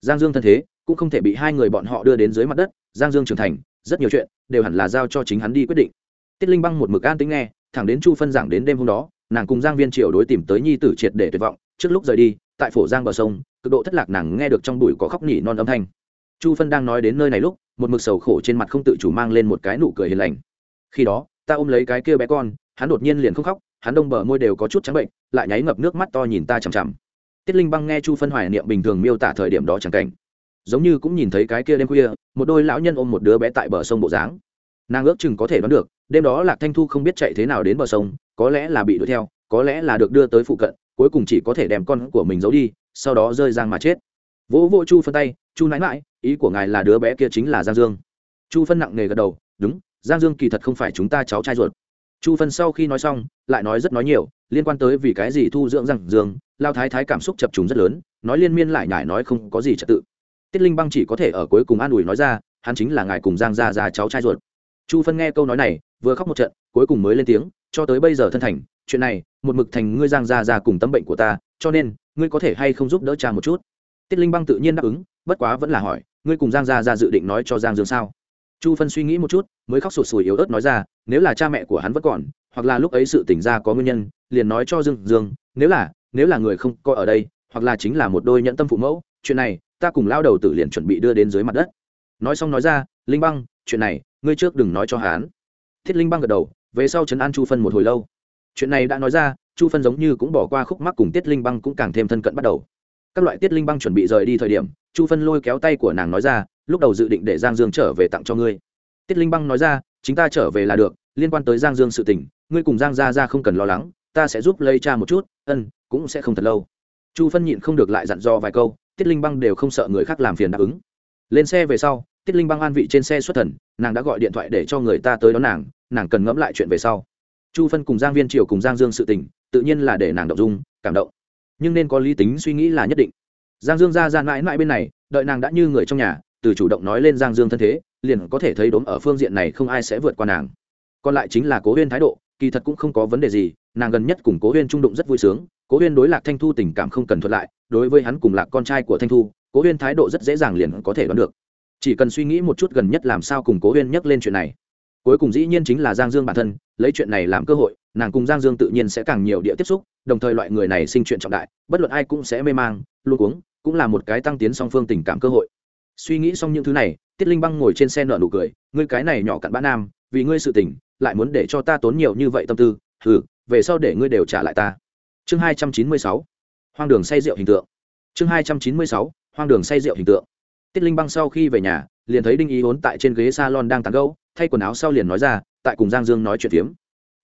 Giang dương thân thế, cũng không thể bị hai người bọn họ đưa đến dưới mặt đất giang dương trưởng thành, rất nhiều chuyện đều hẳn là giao cho chính hắn đi quyết định. Tiết linh băng một mực an tính nghe, thẳng đến chu phân giảng đến đêm hôm đó, nàng cùng giang viên triều đối tìm tới nhi tử triệt để tuyệt vọng. Trước lúc rời đi, tại phổ giang bờ sông, cực độ thất lạc nàng nghe được trong bụi có khóc nỉ non âm thanh. Chu phân đang nói đến nơi này lúc, một mực sầu khổ trên mặt không tự chủ mang lên một cái nụ cười hiền lành. Khi đó, ta ôm lấy cái kia bé con, hắn đột nhiên liền không khóc, hắn đông bờ môi đều có chút trắng bệnh, lại nháy ngập nước mắt to nhìn ta chằm chằm. Tiết linh băng nghe chu phân hoài niệm bình thường miêu tả thời điểm đó chẳng cảnh giống như cũng nhìn thấy cái kia đêm khuya, một đôi lão nhân ôm một đứa bé tại bờ sông bộ dáng. Nàng ước chừng có thể đoán được, đêm đó lạc thanh thu không biết chạy thế nào đến bờ sông, có lẽ là bị đuổi theo, có lẽ là được đưa tới phụ cận, cuối cùng chỉ có thể đem con của mình giấu đi, sau đó rơi giang mà chết. Vỗ vỗ chu phân tay, chu nãi mãi ý của ngài là đứa bé kia chính là giang dương. Chu phân nặng nề gật đầu, đúng, giang dương kỳ thật không phải chúng ta cháu trai ruột. Chu phân sau khi nói xong, lại nói rất nói nhiều, liên quan tới vì cái gì thu dưỡng giang dương, lao thái thái cảm xúc chập trùng rất lớn, nói liên miên lại nhải nói không có gì trật tự tiết linh băng chỉ có thể ở cuối cùng an ủi nói ra, hắn chính là ngài cùng giang gia già cháu trai ruột. Chu phân nghe câu nói này, vừa khóc một trận, cuối cùng mới lên tiếng, cho tới bây giờ thân thành, chuyện này, một mực thành ngươi giang gia già cùng tâm bệnh của ta, cho nên, ngươi có thể hay không giúp đỡ cha một chút? Tiết linh băng tự nhiên đáp ứng, bất quá vẫn là hỏi, ngươi cùng giang gia già dự định nói cho giang dương sao? Chu phân suy nghĩ một chút, mới khóc sụt sùi yếu ớt nói ra, nếu là cha mẹ của hắn vẫn còn, hoặc là lúc ấy sự tỉnh ra có nguyên nhân, liền nói cho dương dương, nếu là nếu là người không có ở đây, hoặc là chính là một đôi nhẫn tâm phụ mẫu, chuyện này ta cùng lao đầu tử liền chuẩn bị đưa đến dưới mặt đất. Nói xong nói ra, linh băng, chuyện này, ngươi trước đừng nói cho hán thiết linh băng gật đầu, về sau trấn an chu phân một hồi lâu. Chuyện này đã nói ra, chu phân giống như cũng bỏ qua khúc mắc cùng tiết linh băng cũng càng thêm thân cận bắt đầu. Các loại tiết linh băng chuẩn bị rời đi thời điểm, chu phân lôi kéo tay của nàng nói ra, lúc đầu dự định để giang dương trở về tặng cho ngươi. Tiết linh băng nói ra, chính ta trở về là được, liên quan tới giang dương sự tình, ngươi cùng giang gia ra không cần lo lắng, ta sẽ giúp lây cha một chút, ân, cũng sẽ không thật lâu. Chu phân nhịn không được lại dặn dò vài câu tiết linh băng đều không sợ người khác làm phiền đáp ứng. Lên xe về sau, tiết linh băng an vị trên xe xuất thần, nàng đã gọi điện thoại để cho người ta tới đón nàng nàng cần ngẫm lại chuyện về sau. Chu phân cùng giang viên triều cùng giang dương sự tình, tự nhiên là để nàng động dung, cảm động. Nhưng nên có lý tính suy nghĩ là nhất định. Giang dương ra ra mãi mãi bên này, đợi nàng đã như người trong nhà, từ chủ động nói lên giang dương thân thế, liền có thể thấy đốm ở phương diện này không ai sẽ vượt qua nàng. Còn lại chính là cố huyên thái độ, kỳ thật cũng không có vấn đề gì, nàng gần nhất cùng cố huyên trung đụng rất vui sướng cố huyên đối lạc thanh thu tình cảm không cần thuật lại, đối với hắn cùng lạc con trai của thanh thu, cố huyên thái độ rất dễ dàng liền có thể đoán được. Chỉ cần suy nghĩ một chút gần nhất làm sao cùng cố huyên nhắc lên chuyện này. Cuối cùng dĩ nhiên chính là giang dương bản thân, lấy chuyện này làm cơ hội, nàng cùng giang dương tự nhiên sẽ càng nhiều địa tiếp xúc, đồng thời loại người này sinh chuyện trọng đại, bất luận ai cũng sẽ mê mang, luôn uống cũng là một cái tăng tiến song phương tình cảm cơ hội. Suy nghĩ xong những thứ này, tiết linh băng ngồi trên xe nợ nụ cười, ngươi cái này nhỏ cặn bã nam, vì ngươi sự tình, lại muốn để cho ta tốn nhiều như vậy tâm tư, hừ, về sau để ngươi đều trả lại ta chương hai trăm chín mươi sáu, hoang đường say rượu hình tượng. Chương hai trăm chín mươi sáu, hoang đường say rượu hình tượng. Tiết linh băng sau khi về nhà, liền thấy đinh ý ốn tại trên ghế s a lon đang tàn gâu thay quần áo sau liền nói ra, tại cùng giang dương nói chuyện phiếm.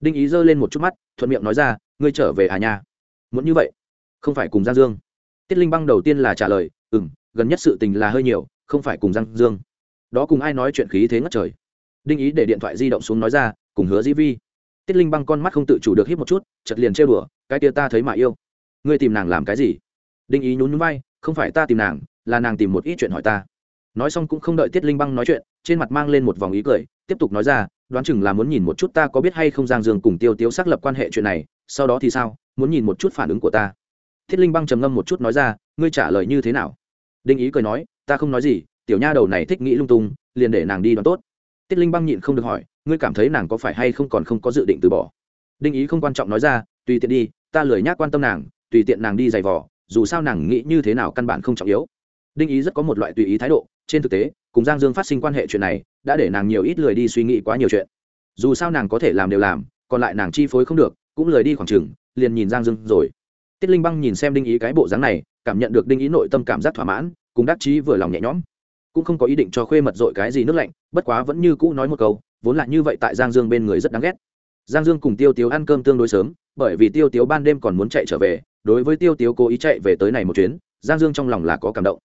Đinh ý giơ lên một chút mắt, thuận miệng nói ra, ngươi trở về à nha? Muốn như vậy, không phải cùng giang dương. Tiết linh băng đầu tiên là trả lời ừ m gần nhất sự tình là hơi nhiều, không phải cùng giang dương. Đó cùng ai nói chuyện khí thế ngất trời. Đinh ý để điện thoại di động xuống nói ra, cùng hứa dĩ vi tiết linh băng con mắt không tự chủ được hít một chút chật liền trêu đùa, cái tia ta thấy mà yêu. Ngươi tìm nàng làm cái gì? Đinh ý nhún nhún vai, không phải ta tìm nàng, là nàng tìm một ít chuyện hỏi ta. Nói xong cũng không đợi tiết linh băng nói chuyện, trên mặt mang lên một vòng ý cười, tiếp tục nói ra, đoán chừng là muốn nhìn một chút ta có biết hay không giang dương cùng tiêu tiếu xác lập quan hệ chuyện này, sau đó thì sao, muốn nhìn một chút phản ứng của ta. Thiết linh băng trầm ngâm một chút nói ra, ngươi trả lời như thế nào? Đinh ý cười nói, ta không nói gì, tiểu nha đầu này thích nghĩ lung tung, liền để nàng đi đoán tốt. Tiết linh băng nhịn không được hỏi ngươi cảm thấy nàng có phải hay không còn không có dự định từ bỏ? Đinh ý không quan trọng nói ra, tùy tiện đi, ta lười nhác quan tâm nàng, tùy tiện nàng đi giày vò, dù sao nàng nghĩ như thế nào căn bản không trọng yếu. Đinh ý rất có một loại tùy ý thái độ, trên thực tế, cùng giang dương phát sinh quan hệ chuyện này, đã để nàng nhiều ít lười đi suy nghĩ quá nhiều chuyện. Dù sao nàng có thể làm đều làm, còn lại nàng chi phối không được, cũng lười đi khoảng chừng, liền nhìn giang dương rồi. Tiết linh băng nhìn xem đinh ý cái bộ dáng này, cảm nhận được đinh ý nội tâm cảm giác thỏa mãn, cùng đắc chí vừa lòng nhẹ nhõm. Cũng không có ý định cho khuê mật dội cái gì nước lạnh, bất quá vẫn như cũ nói một câu vốn là như vậy tại giang dương bên người rất đáng ghét. Giang dương cùng tiêu tiếu ăn cơm tương đối sớm, bởi vì tiêu tiếu ban đêm còn muốn chạy trở về, đối với tiêu tiếu cố ý chạy về tới này một chuyến, giang dương trong lòng là có cảm động.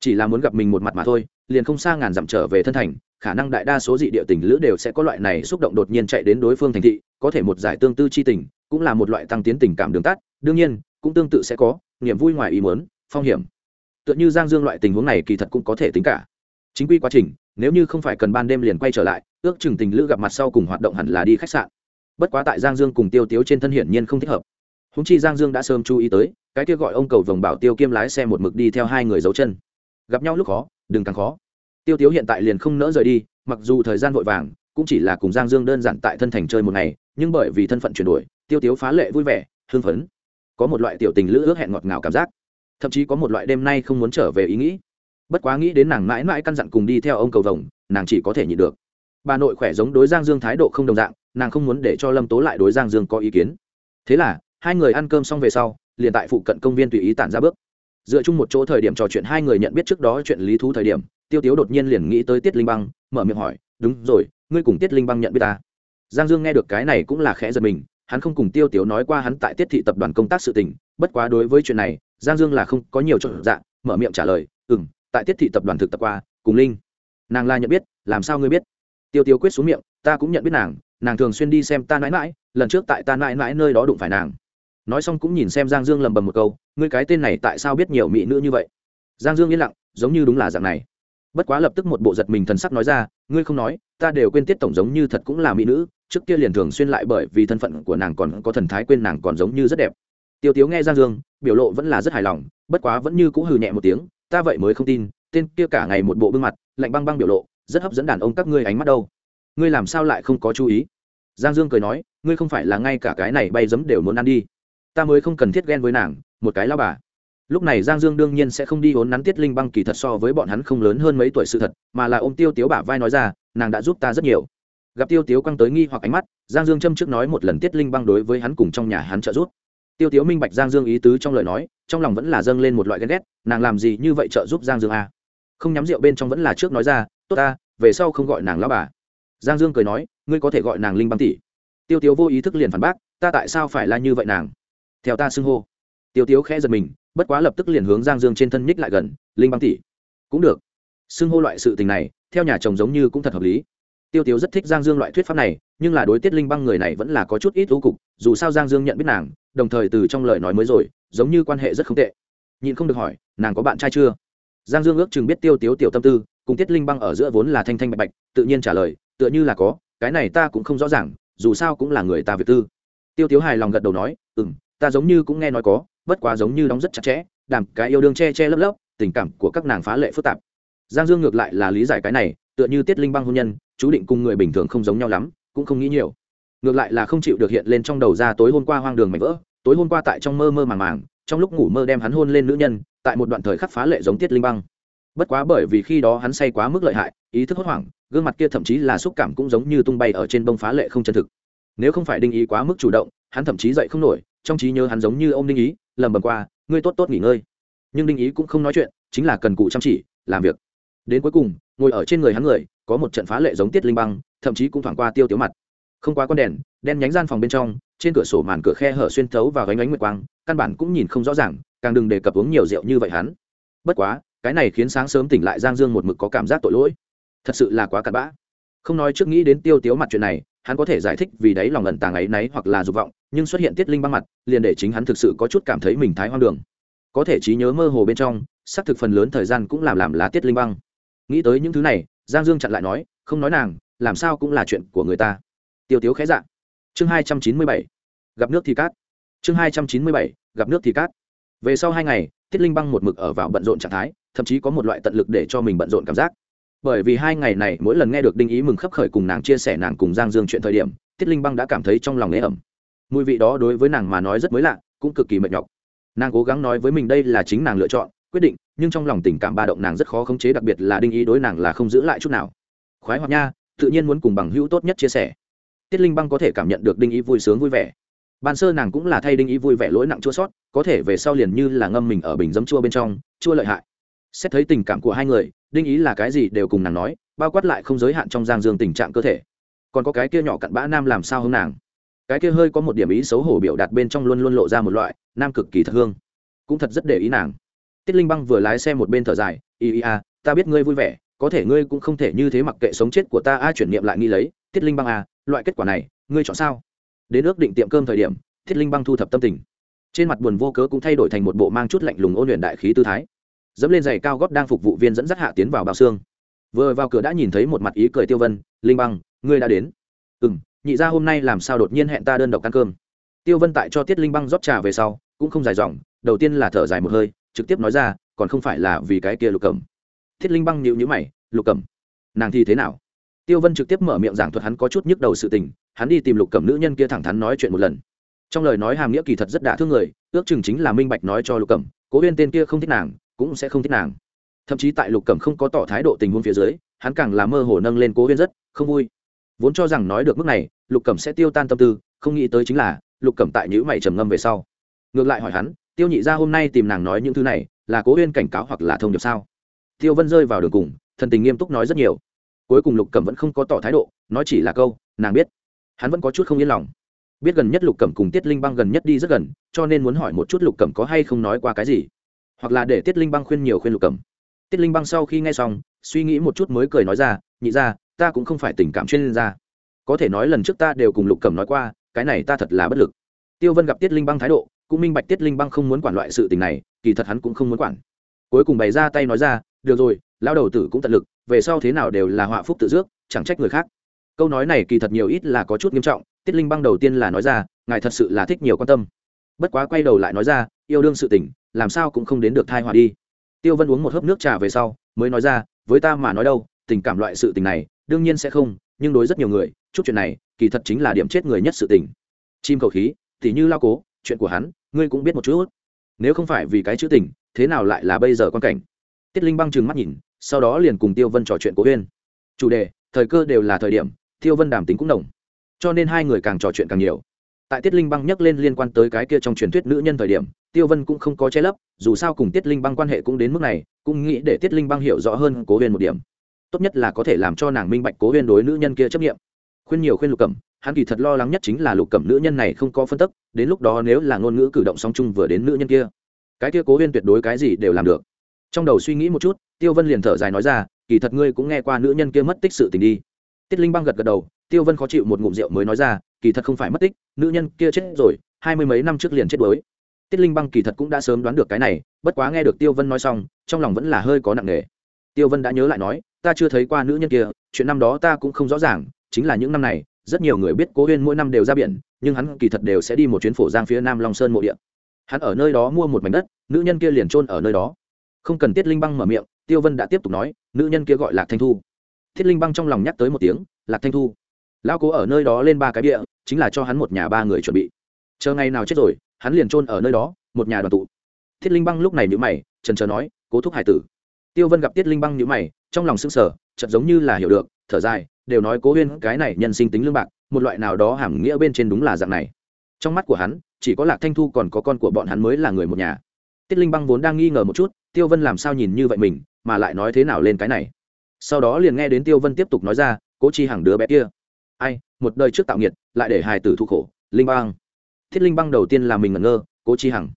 Chỉ là muốn gặp mình một mặt mà thôi, liền không xa ngàn dặm trở về thân thành, khả năng đại đa số dị địa tình lữ đều sẽ có loại này xúc động đột nhiên chạy đến đối phương thành thị, có thể một giải tương tư chi tình, cũng là một loại tăng tiến tình cảm đường tắt, đương nhiên, cũng tương tự sẽ có, niềm vui ngoài ý muốn, phong hiểm. Tựa như giang dương loại tình huống này kỳ thật cũng có thể tính cả. Chính quy quá trình nếu như không phải cần ban đêm liền quay trở lại, ước chừng tình lữ gặp mặt sau cùng hoạt động hẳn là đi khách sạn. Bất quá tại giang dương cùng tiêu tiếu trên thân hiển nhiên không thích hợp. Húng chi giang dương đã sớm chú ý tới, cái kia gọi ông cầu vồng bảo tiêu kiêm lái xe một mực đi theo hai người giấu chân. Gặp nhau lúc khó, đừng càng khó. Tiêu tiếu hiện tại liền không nỡ rời đi, mặc dù thời gian vội vàng, cũng chỉ là cùng giang dương đơn giản tại thân thành chơi một ngày, nhưng bởi vì thân phận chuyển đổi, tiêu tiếu phá lệ vui vẻ, hưng phấn. Có một loại tiểu tình lữ ước hẹn ngọt ngào cảm giác. Thậm chí có một loại đêm nay không muốn trở về ý nghĩ bất quá nghĩ đến nàng mãi mãi căn dặn cùng đi theo ông cầu vồng, nàng chỉ có thể nhịn được. Bà nội khỏe giống đối giang dương thái độ không đồng dạng, nàng không muốn để cho lâm tố lại đối giang dương có ý kiến. Thế là, hai người ăn cơm xong về sau, liền tại phụ cận công viên tùy ý tản ra bước. Dựa chung một chỗ thời điểm trò chuyện, hai người nhận biết trước đó chuyện lý thú thời điểm, tiêu tiếu đột nhiên liền nghĩ tới tiết linh băng, mở miệng hỏi, đúng rồi, ngươi cùng tiết linh băng nhận biết ta? Giang dương nghe được cái này cũng là khẽ giật mình, hắn không cùng tiêu tiếu nói qua hắn tại tiết thị tập đoàn công tác sự tình, bất quá đối với chuyện này, giang dương là không có nhiều chỗ dạng, mở miệng trả lời ừ m tại tiết thị tập đoàn thực tập qua, cùng linh. Nàng la nhận biết, làm sao ngươi biết? Tiêu tiêu quyết xuống miệng, ta cũng nhận biết nàng nàng thường xuyên đi xem ta mãi mãi, lần trước tại ta mãi mãi nơi đó đụng phải nàng. Nói xong cũng nhìn xem giang dương lầm bầm một câu, ngươi cái tên này tại sao biết nhiều mỹ nữ như vậy? Giang dương yên lặng, giống như đúng là dạng này. Bất quá lập tức một bộ giật mình thần sắc nói ra, ngươi không nói, ta đều quên tiết tổng giống như thật cũng là mỹ nữ, trước kia liền thường xuyên lại bởi vì thân phận của nàng còn có thần thái quên nàng còn giống như rất đẹp. Tiêu tiếu nghe giang dương, biểu lộ vẫn là rất hài lòng, bất quá vẫn như cũng hừ nhẹ một tiếng ta vậy mới không tin, tên kia cả ngày một bộ bưng mặt, lạnh băng băng biểu lộ, rất hấp dẫn đàn ông các ngươi ánh mắt đâu. Ngươi làm sao lại không có chú ý? Giang dương cười nói, ngươi không phải là ngay cả cái này bay giấm đều muốn ăn đi. Ta mới không cần thiết ghen với nàng, một cái lao bà. Lúc này giang dương đương nhiên sẽ không đi vốn nắn tiết linh băng kỳ thật so với bọn hắn không lớn hơn mấy tuổi sự thật, mà là ôm tiêu tiếu bả vai nói ra, nàng đã giúp ta rất nhiều. Gặp tiêu tiếu căng tới nghi hoặc ánh mắt, giang dương châm trước nói một lần tiết linh băng đối với hắn cùng trong nhà hắn trợ giúp. Tiêu tiếu minh bạch giang dương ý tứ trong lời nói trong lòng vẫn là dâng lên một loại ghen ghét, nàng làm gì như vậy trợ giúp giang dương a không nhắm rượu bên trong vẫn là trước nói ra, tốt ta, về sau không gọi nàng lao bà. Giang dương cười nói, ngươi có thể gọi nàng linh băng tỷ. Tiêu tiếu vô ý thức liền phản bác, ta tại sao phải là như vậy nàng? Theo ta xưng hô. Tiêu tiếu khẽ giật mình, bất quá lập tức liền hướng giang dương trên thân nhích lại gần, linh băng tỷ. Cũng được. Xưng hô loại sự tình này, theo nhà chồng giống như cũng thật hợp lý. Tiêu tiếu rất thích giang dương loại thuyết pháp này, nhưng là đối tiết linh băng người này vẫn là có chút ít thú cục, dù sao giang dương nhận biết nàng, đồng thời từ trong lời nói mới rồi giống như quan hệ rất không tệ. Nhìn không được hỏi, nàng có bạn trai chưa? Giang dương ước chừng biết tiêu tiếu tiểu tâm tư, cùng tiết linh băng ở giữa vốn là thanh thanh bạch bạch, tự nhiên trả lời, tựa như là có, cái này ta cũng không rõ ràng, dù sao cũng là người ta việt tư. Tiêu tiếu hài lòng gật đầu nói ừ m ta giống như cũng nghe nói có, bất quá giống như đóng rất chặt chẽ đảm cái yêu đương che che lấp lấp, tình cảm của các nàng phá lệ phức tạp. Giang dương ngược lại là lý giải cái này, tựa như tiết linh băng hôn nhân, chú định cùng người bình thường không giống nhau lắm, cũng không nghĩ nhiều. Ngược lại là không chịu được hiện lên trong đầu ra tối hôm qua hoang đường mạnh vỡ tối hôm qua tại trong mơ mơ màng màng, trong lúc ngủ mơ đem hắn hôn lên nữ nhân, tại một đoạn thời khắc phá lệ giống tiết linh băng. Bất quá bởi vì khi đó hắn say quá mức lợi hại, ý thức hốt hoảng, gương mặt kia thậm chí là xúc cảm cũng giống như tung bay ở trên bông phá lệ không chân thực. Nếu không phải đinh ý quá mức chủ động, hắn thậm chí dậy không nổi, trong trí nhớ hắn giống như ông đinh ý lầm bầm qua, ngươi tốt tốt nghỉ ngơi. Nhưng đinh ý cũng không nói chuyện, chính là cần cụ chăm chỉ, làm việc. Đến cuối cùng, ngồi ở trên người hắn người, có một trận phá lệ giống tiết linh băng, thậm chí cũng thoảng qua tiêu tiếu mặt. Không quá con đèn, đen nhánh gian phòng bên trong trên cửa sổ màn cửa khe hở xuyên thấu vào gánh ánh nguyệt quang, căn bản cũng nhìn không rõ ràng, càng đừng đề cập uống nhiều rượu như vậy hắn. Bất quá, cái này khiến sáng sớm tỉnh lại giang dương một mực có cảm giác tội lỗi. Thật sự là quá cặn bã. Không nói trước nghĩ đến tiêu tiếu mặt chuyện này, hắn có thể giải thích vì đấy lòng ẩn tàng ấy náy hoặc là dục vọng, nhưng xuất hiện tiết linh băng mặt, liền để chính hắn thực sự có chút cảm thấy mình thái hoang đường. Có thể trí nhớ mơ hồ bên trong, xác thực phần lớn thời gian cũng làm làm lá tiết linh băng. Nghĩ tới những thứ này, giang dương chặn lại nói, không nói nàng, làm sao cũng là chuyện của người ta. Tiêu tiếu khẽ dạng chương hai trăm chín mươi bảy, gặp nước thì cát. Chương hai trăm chín mươi bảy, gặp nước thì cát. Về sau hai ngày tiết linh băng một mực ở vào bận rộn trạng thái, thậm chí có một loại tận lực để cho mình bận rộn cảm giác. Bởi vì hai ngày này, mỗi lần nghe được đinh ý mừng khấp khởi cùng nàng chia sẻ nàng cùng giang dương chuyện thời điểm tiết linh băng đã cảm thấy trong lòng ế ẩm. Mùi vị đó đối với nàng mà nói rất mới lạ, cũng cực kỳ mệt nhọc. Nàng cố gắng nói với mình đây là chính nàng lựa chọn, quyết định, nhưng trong lòng tình cảm ba động nàng rất khó khống chế, đặc biệt là đinh ý đối nàng là không giữ lại chút nào. Khoái hoặc nha, tự nhiên muốn cùng bằng hữu tốt nhất chia sẻ tiết linh băng có thể cảm nhận được đinh ý vui sướng vui vẻ. Ban sơ nàng cũng là thay đinh ý vui vẻ lỗi nặng chua sót, có thể về sau liền như là ngâm mình ở bình dấm chua bên trong, chua lợi hại. Xét thấy tình cảm của hai người, đinh ý là cái gì đều cùng nàng nói, bao quát lại không giới hạn trong giang dương tình trạng cơ thể. Còn có cái kia nhỏ cặn bã nam làm sao hướng nàng? Cái kia hơi có một điểm ý xấu hổ biểu đạt bên trong luôn luôn lộ ra một loại nam cực kỳ thật hương. Cũng thật rất để ý nàng. Tiết linh băng vừa lái xe một bên thở dài y y a ta biết ngươi vui vẻ, có thể ngươi cũng không thể như thế mặc kệ sống chết của ta, a, chuyển niệm lại nghi lấy. Tiết linh băng a loại kết quả này, ngươi chọn sao? Đến ước định tiệm cơm thời điểm, thiết linh băng thu thập tâm tình. Trên mặt buồn vô cớ cũng thay đổi thành một bộ mang chút lạnh lùng ôn luyện đại khí tư thái. Dẫm lên giày cao gót đang phục vụ viên dẫn dắt hạ tiến vào bao xương. Vừa vào cửa đã nhìn thấy một mặt ý cười tiêu vân, linh băng, ngươi đã đến. Ừ m nhị ra hôm nay làm sao đột nhiên hẹn ta đơn độc ăn cơm? Tiêu vân tại cho tiết linh băng rót trà về sau, cũng không dài dòng, đầu tiên là thở dài một hơi, trực tiếp nói ra, còn không phải là vì cái kia lục cẩm. Thiết linh băng nhịu nhữ mày, lục cẩm, nàng thì thế nào? Tiêu vân trực tiếp mở miệng giảng thuật hắn có chút nhức đầu sự tình, hắn đi tìm lục cẩm nữ nhân kia thẳng thắn nói chuyện một lần. Trong lời nói hàm nghĩa kỳ thật rất đả thương người, ước chừng chính là minh bạch nói cho lục cẩm, cố huyên tên kia không thích nàng, cũng sẽ không thích nàng. Thậm chí tại lục cẩm không có tỏ thái độ tình huống phía dưới, hắn càng là mơ hồ nâng lên cố huyên rất, không vui. Vốn cho rằng nói được mức này, lục cẩm sẽ tiêu tan tâm tư, không nghĩ tới chính là, lục cẩm tại nhữ mày trầm ngâm về sau. Ngược lại hỏi hắn, tiêu nhị ra hôm nay tìm nàng nói những thứ này, là cố huyên cảnh cáo hoặc là thông điệp sao? Tiêu vân rơi vào đường cùng, thần tình nghiêm túc nói rất nhiều cuối cùng lục cẩm vẫn không có tỏ thái độ, nói chỉ là câu, nàng biết. Hắn vẫn có chút không yên lòng. Biết gần nhất lục cẩm cùng tiết linh băng gần nhất đi rất gần, cho nên muốn hỏi một chút lục cẩm có hay không nói qua cái gì. Hoặc là để tiết linh băng khuyên nhiều khuyên lục cẩm. Tiết linh băng sau khi nghe xong, suy nghĩ một chút mới cười nói ra, nhị ra ta cũng không phải tình cảm chuyên gia. Có thể nói lần trước ta đều cùng lục cẩm nói qua, cái này ta thật là bất lực. Tiêu vân gặp tiết linh băng thái độ, cũng minh bạch tiết linh băng không muốn quản loại sự tình này, kỳ thật hắn cũng không muốn quản. Cuối cùng bày ra tay nói ra, được rồi lao đầu tử cũng tận lực về sau thế nào đều là họa phúc tự dước, chẳng trách người khác. Câu nói này kỳ thật nhiều ít là có chút nghiêm trọng, tiết linh băng đầu tiên là nói ra, ngài thật sự là thích nhiều quan tâm. Bất quá quay đầu lại nói ra, yêu đương sự tình, làm sao cũng không đến được thai hòa đi. Tiêu vân uống một hớp nước trà về sau, mới nói ra, với ta mà nói đâu, tình cảm loại sự tình này, đương nhiên sẽ không, nhưng đối rất nhiều người, chút chuyện này, kỳ thật chính là điểm chết người nhất sự tình. Chim cầu khí thì như lao cố, chuyện của hắn, ngươi cũng biết một chút. Nếu không phải vì cái chữ tình, thế nào lại là bây giờ quan cảnh? Tiết linh băng trừng mắt nhìn sau đó liền cùng tiêu vân trò chuyện cố huyên. Chủ đề, thời cơ đều là thời điểm, tiêu vân đàm tính cũng đồng. Cho nên hai người càng trò chuyện càng nhiều. Tại tiết linh băng nhắc lên liên quan tới cái kia trong truyền thuyết nữ nhân thời điểm, tiêu vân cũng không có che lấp, dù sao cùng tiết linh băng quan hệ cũng đến mức này, cũng nghĩ để tiết linh băng hiểu rõ hơn cố huyên một điểm. Tốt nhất là có thể làm cho nàng minh bạch cố huyên đối nữ nhân kia chấp nghiệm khuyên nhiều khuyên lục cẩm, hắn kỳ thật lo lắng nhất chính là lục cẩm nữ nhân này không có phân tức, đến lúc đó nếu là ngôn ngữ cử động song chung vừa đến nữ nhân kia, cái kia cố huyên tuyệt đối cái gì đều làm được trong đầu suy nghĩ một chút, tiêu vân liền thở dài nói ra, kỳ thật ngươi cũng nghe qua nữ nhân kia mất tích sự tình đi. Tiết linh băng gật gật đầu, tiêu vân khó chịu một ngụm rượu mới nói ra, kỳ thật không phải mất tích, nữ nhân kia chết rồi, hai mươi mấy năm trước liền chết đuối. Tiết linh băng kỳ thật cũng đã sớm đoán được cái này, bất quá nghe được tiêu vân nói xong, trong lòng vẫn là hơi có nặng nề. Tiêu vân đã nhớ lại nói, ta chưa thấy qua nữ nhân kia, chuyện năm đó ta cũng không rõ ràng, chính là những năm này, rất nhiều người biết cố huyên mỗi năm đều ra biển, nhưng hắn kỳ thật đều sẽ đi một chuyến phổ giang phía nam long sơn mộ địa. Hắn ở nơi đó mua một mảnh đất, nữ nhân kia liền trôn ở nơi đó không cần tiết linh băng mở miệng tiêu vân đã tiếp tục nói nữ nhân kia gọi lạc thanh thu. Thiết linh băng trong lòng nhắc tới một tiếng lạc thanh thu. Lão cố ở nơi đó lên ba cái bia, chính là cho hắn một nhà ba người chuẩn bị. Chờ ngày nào chết rồi hắn liền trôn ở nơi đó một nhà đoàn tụ. Thiết linh băng lúc này nhữ mày trần trờ nói cố thúc hải tử. Tiêu vân gặp tiết linh băng nhữ mày trong lòng sững sờ chợt giống như là hiểu được thở dài đều nói cố huyên cái này nhân sinh tính lương bạc một loại nào đó hàm nghĩa bên trên đúng là dạng này. Trong mắt của hắn chỉ có lạc thanh thu còn có con của bọn hắn mới là người một nhà. Tiết linh băng vốn đang nghi ngờ một chút tiêu vân làm sao nhìn như vậy mình, mà lại nói thế nào lên cái này? Sau đó liền nghe đến tiêu vân tiếp tục nói ra, cố chi hàng đứa bé kia. Ai, một đời trước tạo nghiệt, lại để hài tử thu khổ, linh băng. Thiết linh băng đầu tiên là mình ngẩn ngơ, cố chi hằng,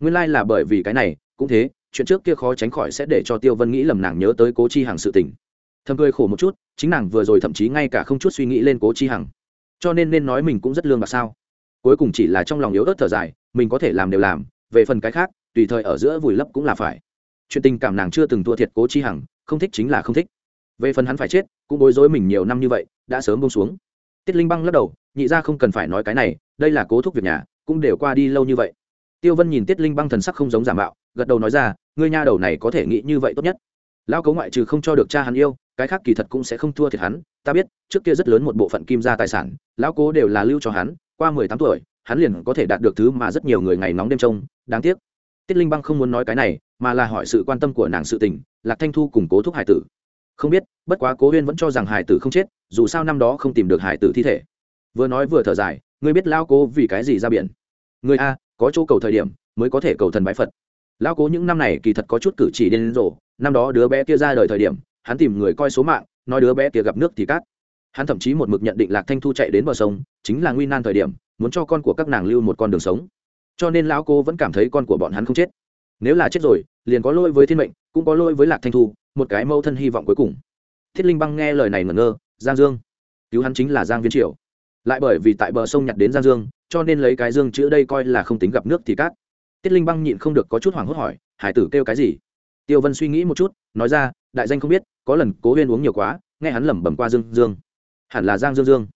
nguyên lai là bởi vì cái này, cũng thế, chuyện trước kia khó tránh khỏi sẽ để cho tiêu vân nghĩ lầm nàng nhớ tới cố chi hằng sự tình. Thầm cười khổ một chút, chính nàng vừa rồi thậm chí ngay cả không chút suy nghĩ lên cố chi hằng. Cho nên nên nói mình cũng rất lương bạc sao. Cuối cùng chỉ là trong lòng yếu ớt thở dài, mình có thể làm đều làm, về phần cái khác, tùy thời ở giữa vùi lấp cũng là phải chuyện tình cảm nàng chưa từng thua thiệt cố chi hằng, không thích chính là không thích. Về phần hắn phải chết, cũng bối rối mình nhiều năm như vậy, đã sớm bông xuống. Tiết linh băng lắc đầu, nhị ra không cần phải nói cái này, đây là cố thúc việc nhà, cũng đều qua đi lâu như vậy. Tiêu vân nhìn tiết linh băng thần sắc không giống giả mạo, gật đầu nói ra, ngươi nha đầu này có thể nghĩ như vậy tốt nhất. Lao cấu ngoại trừ không cho được cha hắn yêu, cái khác kỳ thật cũng sẽ không thua thiệt hắn, ta biết, trước kia rất lớn một bộ phận kim gia tài sản, lão cố đều là lưu cho hắn, qua mười tám tuổi, hắn liền có thể đạt được thứ mà rất nhiều người ngày nóng đêm trông, đáng tiếc tiết linh băng không muốn nói cái này, mà là hỏi sự quan tâm của nàng sự tình, lạc thanh thu cùng cố thúc hải tử. Không biết, bất quá cố huyên vẫn cho rằng hải tử không chết, dù sao năm đó không tìm được hải tử thi thể. Vừa nói vừa thở dài, ngươi biết lao cố vì cái gì ra biển? Người a, có chỗ cầu thời điểm, mới có thể cầu thần bái phật. Lao cố những năm này kỳ thật có chút cử chỉ điên rồ, năm đó đứa bé kia ra đời thời điểm, hắn tìm người coi số mạng, nói đứa bé kia gặp nước thì cát. Hắn thậm chí một mực nhận định lạc thanh thu chạy đến bờ sông, chính là nguy nan thời điểm, muốn cho con của các nàng lưu một con đường sống cho nên lão cô vẫn cảm thấy con của bọn hắn không chết. Nếu là chết rồi, liền có lỗi với thiên mệnh, cũng có lỗi với lạc thanh thu, một cái mâu thân hy vọng cuối cùng. Thiết linh băng nghe lời này ngẩn ngơ, giang dương. Cứu hắn chính là giang viên triều. Lại bởi vì tại bờ sông nhặt đến giang dương, cho nên lấy cái dương chữ đây coi là không tính gặp nước thì cát. Tiết linh băng nhịn không được có chút hoảng hốt hỏi, hải tử kêu cái gì? Tiêu vân suy nghĩ một chút, nói ra, đại danh không biết, có lần cố huyên uống nhiều quá, nghe hắn lẩm bẩm qua dương dương. Hẳn là giang dương dương.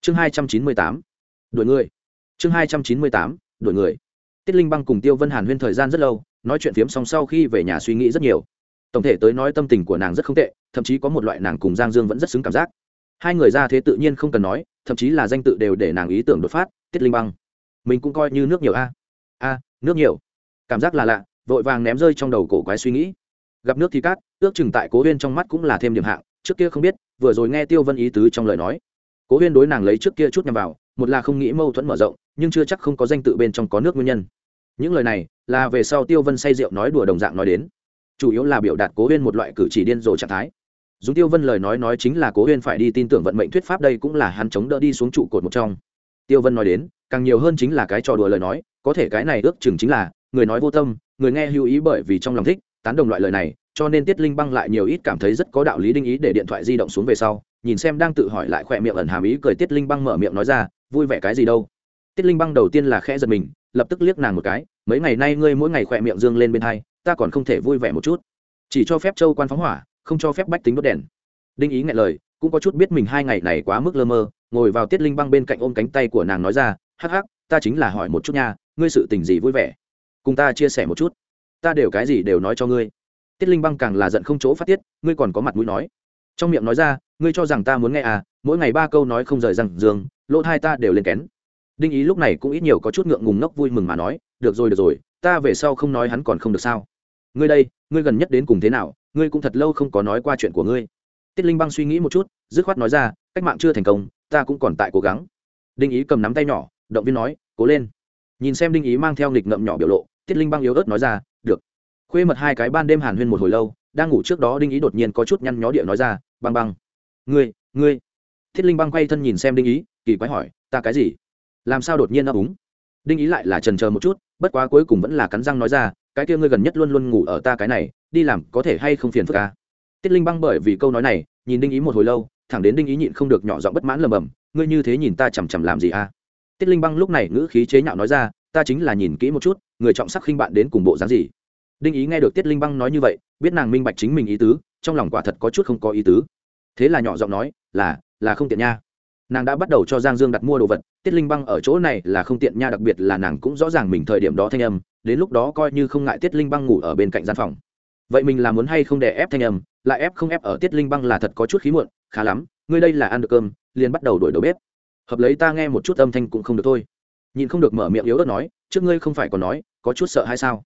Chương hai trăm chín mươi tám. Đuổi người. Chương hai trăm chín mươi tám. Đuổi người tiết linh băng cùng tiêu vân hàn huyên thời gian rất lâu, nói chuyện phiếm xong sau khi về nhà suy nghĩ rất nhiều. Tổng thể tới nói tâm tình của nàng rất không tệ, thậm chí có một loại nàng cùng giang dương vẫn rất xứng cảm giác. Hai người ra thế tự nhiên không cần nói, thậm chí là danh tự đều để nàng ý tưởng đột phát, tiết linh băng. Mình cũng coi như nước nhiều a. A, nước nhiều. Cảm giác là lạ, vội vàng ném rơi trong đầu cổ quái suy nghĩ. Gặp nước thì cát, ước chừng tại cố huyên trong mắt cũng là thêm điểm hạng, trước kia không biết, vừa rồi nghe tiêu vân ý tứ trong lời nói. Cố huyên đối nàng lấy trước kia chút nhằm vào, một là không nghĩ mâu thuẫn mở rộng nhưng chưa chắc không có danh tự bên trong có nước nguyên nhân. Những lời này là về sau tiêu vân say rượu nói đùa đồng dạng nói đến. Chủ yếu là biểu đạt cố huyên một loại cử chỉ điên rồ trạng thái. Dùng tiêu vân lời nói nói chính là cố huyên phải đi tin tưởng vận mệnh thuyết pháp đây cũng là hắn chống đỡ đi xuống trụ cột một trong. Tiêu vân nói đến, càng nhiều hơn chính là cái trò đùa lời nói, có thể cái này ước chừng chính là, người nói vô tâm, người nghe hữu ý bởi vì trong lòng thích, tán đồng loại lời này, cho nên tiết linh băng lại nhiều ít cảm thấy rất có đạo lý đinh ý để điện thoại di động xuống về sau, nhìn xem đang tự hỏi lại khỏe miệng ẩn hàm ý cười tiết linh băng mở miệng nói ra, vui vẻ cái gì đâu? Tiết linh băng đầu tiên là khẽ giật mình, lập tức liếc nàng một cái, mấy ngày nay ngươi mỗi ngày khỏe miệng dương lên bên hai, ta còn không thể vui vẻ một chút. Chỉ cho phép châu quan phóng hỏa, không cho phép bách tính đốt đèn. Đinh ý ngại lời, cũng có chút biết mình hai ngày này quá mức lơ mơ, ngồi vào tiết linh băng bên cạnh ôm cánh tay của nàng nói ra, hắc hắc, ta chính là hỏi một chút nha, ngươi sự tình gì vui vẻ? Cùng ta chia sẻ một chút. Ta đều cái gì đều nói cho ngươi. Tiết linh băng càng là giận không chỗ phát tiết, ngươi còn có mặt mũi nói. Trong miệng nói ra, ngươi cho rằng ta muốn nghe à mỗi ngày ba câu nói không rời rằng dương lỗ hai ta đều lên kén đinh ý lúc này cũng ít nhiều có chút ngượng ngùng ngốc vui mừng mà nói, được rồi được rồi, ta về sau không nói hắn còn không được sao? Ngươi đây, ngươi gần nhất đến cùng thế nào? Ngươi cũng thật lâu không có nói qua chuyện của ngươi. Tiết linh băng suy nghĩ một chút, dứt khoát nói ra, cách mạng chưa thành công, ta cũng còn tại cố gắng. Đinh ý cầm nắm tay nhỏ, động viên nói, cố lên. Nhìn xem đinh ý mang theo nghịch ngậm nhỏ biểu lộ, tiết linh băng yếu ớt nói ra, được. Khuê mật hai cái ban đêm hàn huyên một hồi lâu, đang ngủ trước đó đinh ý đột nhiên có chút nhăn nhó địa nói ra, băng băng. Ngươi ngươi. Thiết linh băng quay thân nhìn xem đinh ý, kỳ quái hỏi, ta cái gì? Làm sao đột nhiên ấp úng? Đinh ý lại là trần chờ một chút, bất quá cuối cùng vẫn là cắn răng nói ra, cái kia ngươi gần nhất luôn luôn ngủ ở ta cái này, đi làm có thể hay không phiền phức ca tiết linh băng bởi vì câu nói này, nhìn đinh ý một hồi lâu, thẳng đến đinh ý nhịn không được nhỏ giọng bất mãn lầm bầm, ngươi như thế nhìn ta chằm chằm làm gì a? Tiết linh băng lúc này ngữ khí chế nhạo nói ra, ta chính là nhìn kỹ một chút, người trọng sắc khinh bạn đến cùng bộ dáng gì? Đinh ý nghe được tiết linh băng nói như vậy, biết nàng minh bạch chính mình ý tứ, trong lòng quả thật có chút không có ý tứ. Thế là nhỏ giọng nói, là là không tiện nha nàng đã bắt đầu cho giang dương đặt mua đồ vật, tiết linh băng ở chỗ này là không tiện nha, đặc biệt là nàng cũng rõ ràng mình thời điểm đó thanh âm, đến lúc đó coi như không ngại tiết linh băng ngủ ở bên cạnh gian phòng. Vậy mình là muốn hay không để ép thanh âm? Lại ép không ép ở tiết linh băng là thật có chút khí muộn, khá lắm, ngươi đây là ăn được cơm, liền bắt đầu đổi đầu bếp. Hợp lấy ta nghe một chút âm thanh cũng không được thôi. Nhìn không được mở miệng yếu ớt nói, trước ngươi không phải còn nói, có chút sợ hay sao?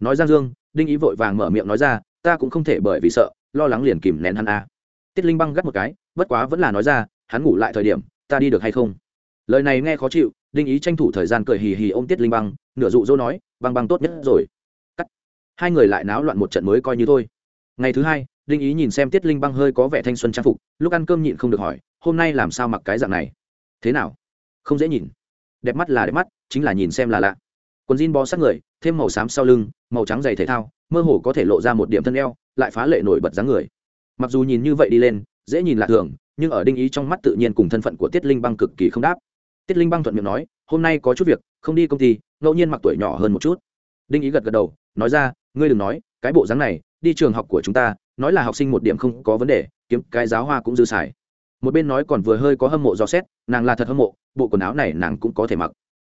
Nói giang dương, đinh ý vội vàng mở miệng nói ra, ta cũng không thể bởi vì sợ, lo lắng liền kìm nén hắn a. Tiết linh băng gắt một cái, bất quá vẫn là nói ra hắn ngủ lại thời điểm, ta đi được hay không? Lời này nghe khó chịu, đinh ý tranh thủ thời gian cười hì hì ôm tiết linh băng, nửa dụ dỗ nói, băng băng tốt nhất rồi. Cắt. Hai người lại náo loạn một trận mới coi như thôi. Ngày thứ hai, đinh ý nhìn xem tiết linh băng hơi có vẻ thanh xuân trang phục, lúc ăn cơm nhịn không được hỏi, hôm nay làm sao mặc cái dạng này? Thế nào? Không dễ nhìn. Đẹp mắt là đẹp mắt, chính là nhìn xem là lạ. Quần jean bó sát người, thêm màu xám sau lưng, màu trắng dày thể thao, mơ hồ có thể lộ ra một điểm thân eo, lại phá lệ nổi bật dáng người. Mặc dù nhìn như vậy đi lên, dễ nhìn lạ thường nhưng ở đinh ý trong mắt tự nhiên cùng thân phận của tiết linh băng cực kỳ không đáp. Tiết linh băng thuận miệng nói, hôm nay có chút việc, không đi công ty, ngẫu nhiên mặc tuổi nhỏ hơn một chút. Đinh ý gật gật đầu, nói ra, ngươi đừng nói, cái bộ dáng này, đi trường học của chúng ta, nói là học sinh một điểm không có vấn đề, kiếm cái giáo hoa cũng dư xài. Một bên nói còn vừa hơi có hâm mộ do xét, nàng là thật hâm mộ, bộ quần áo này nàng cũng có thể mặc.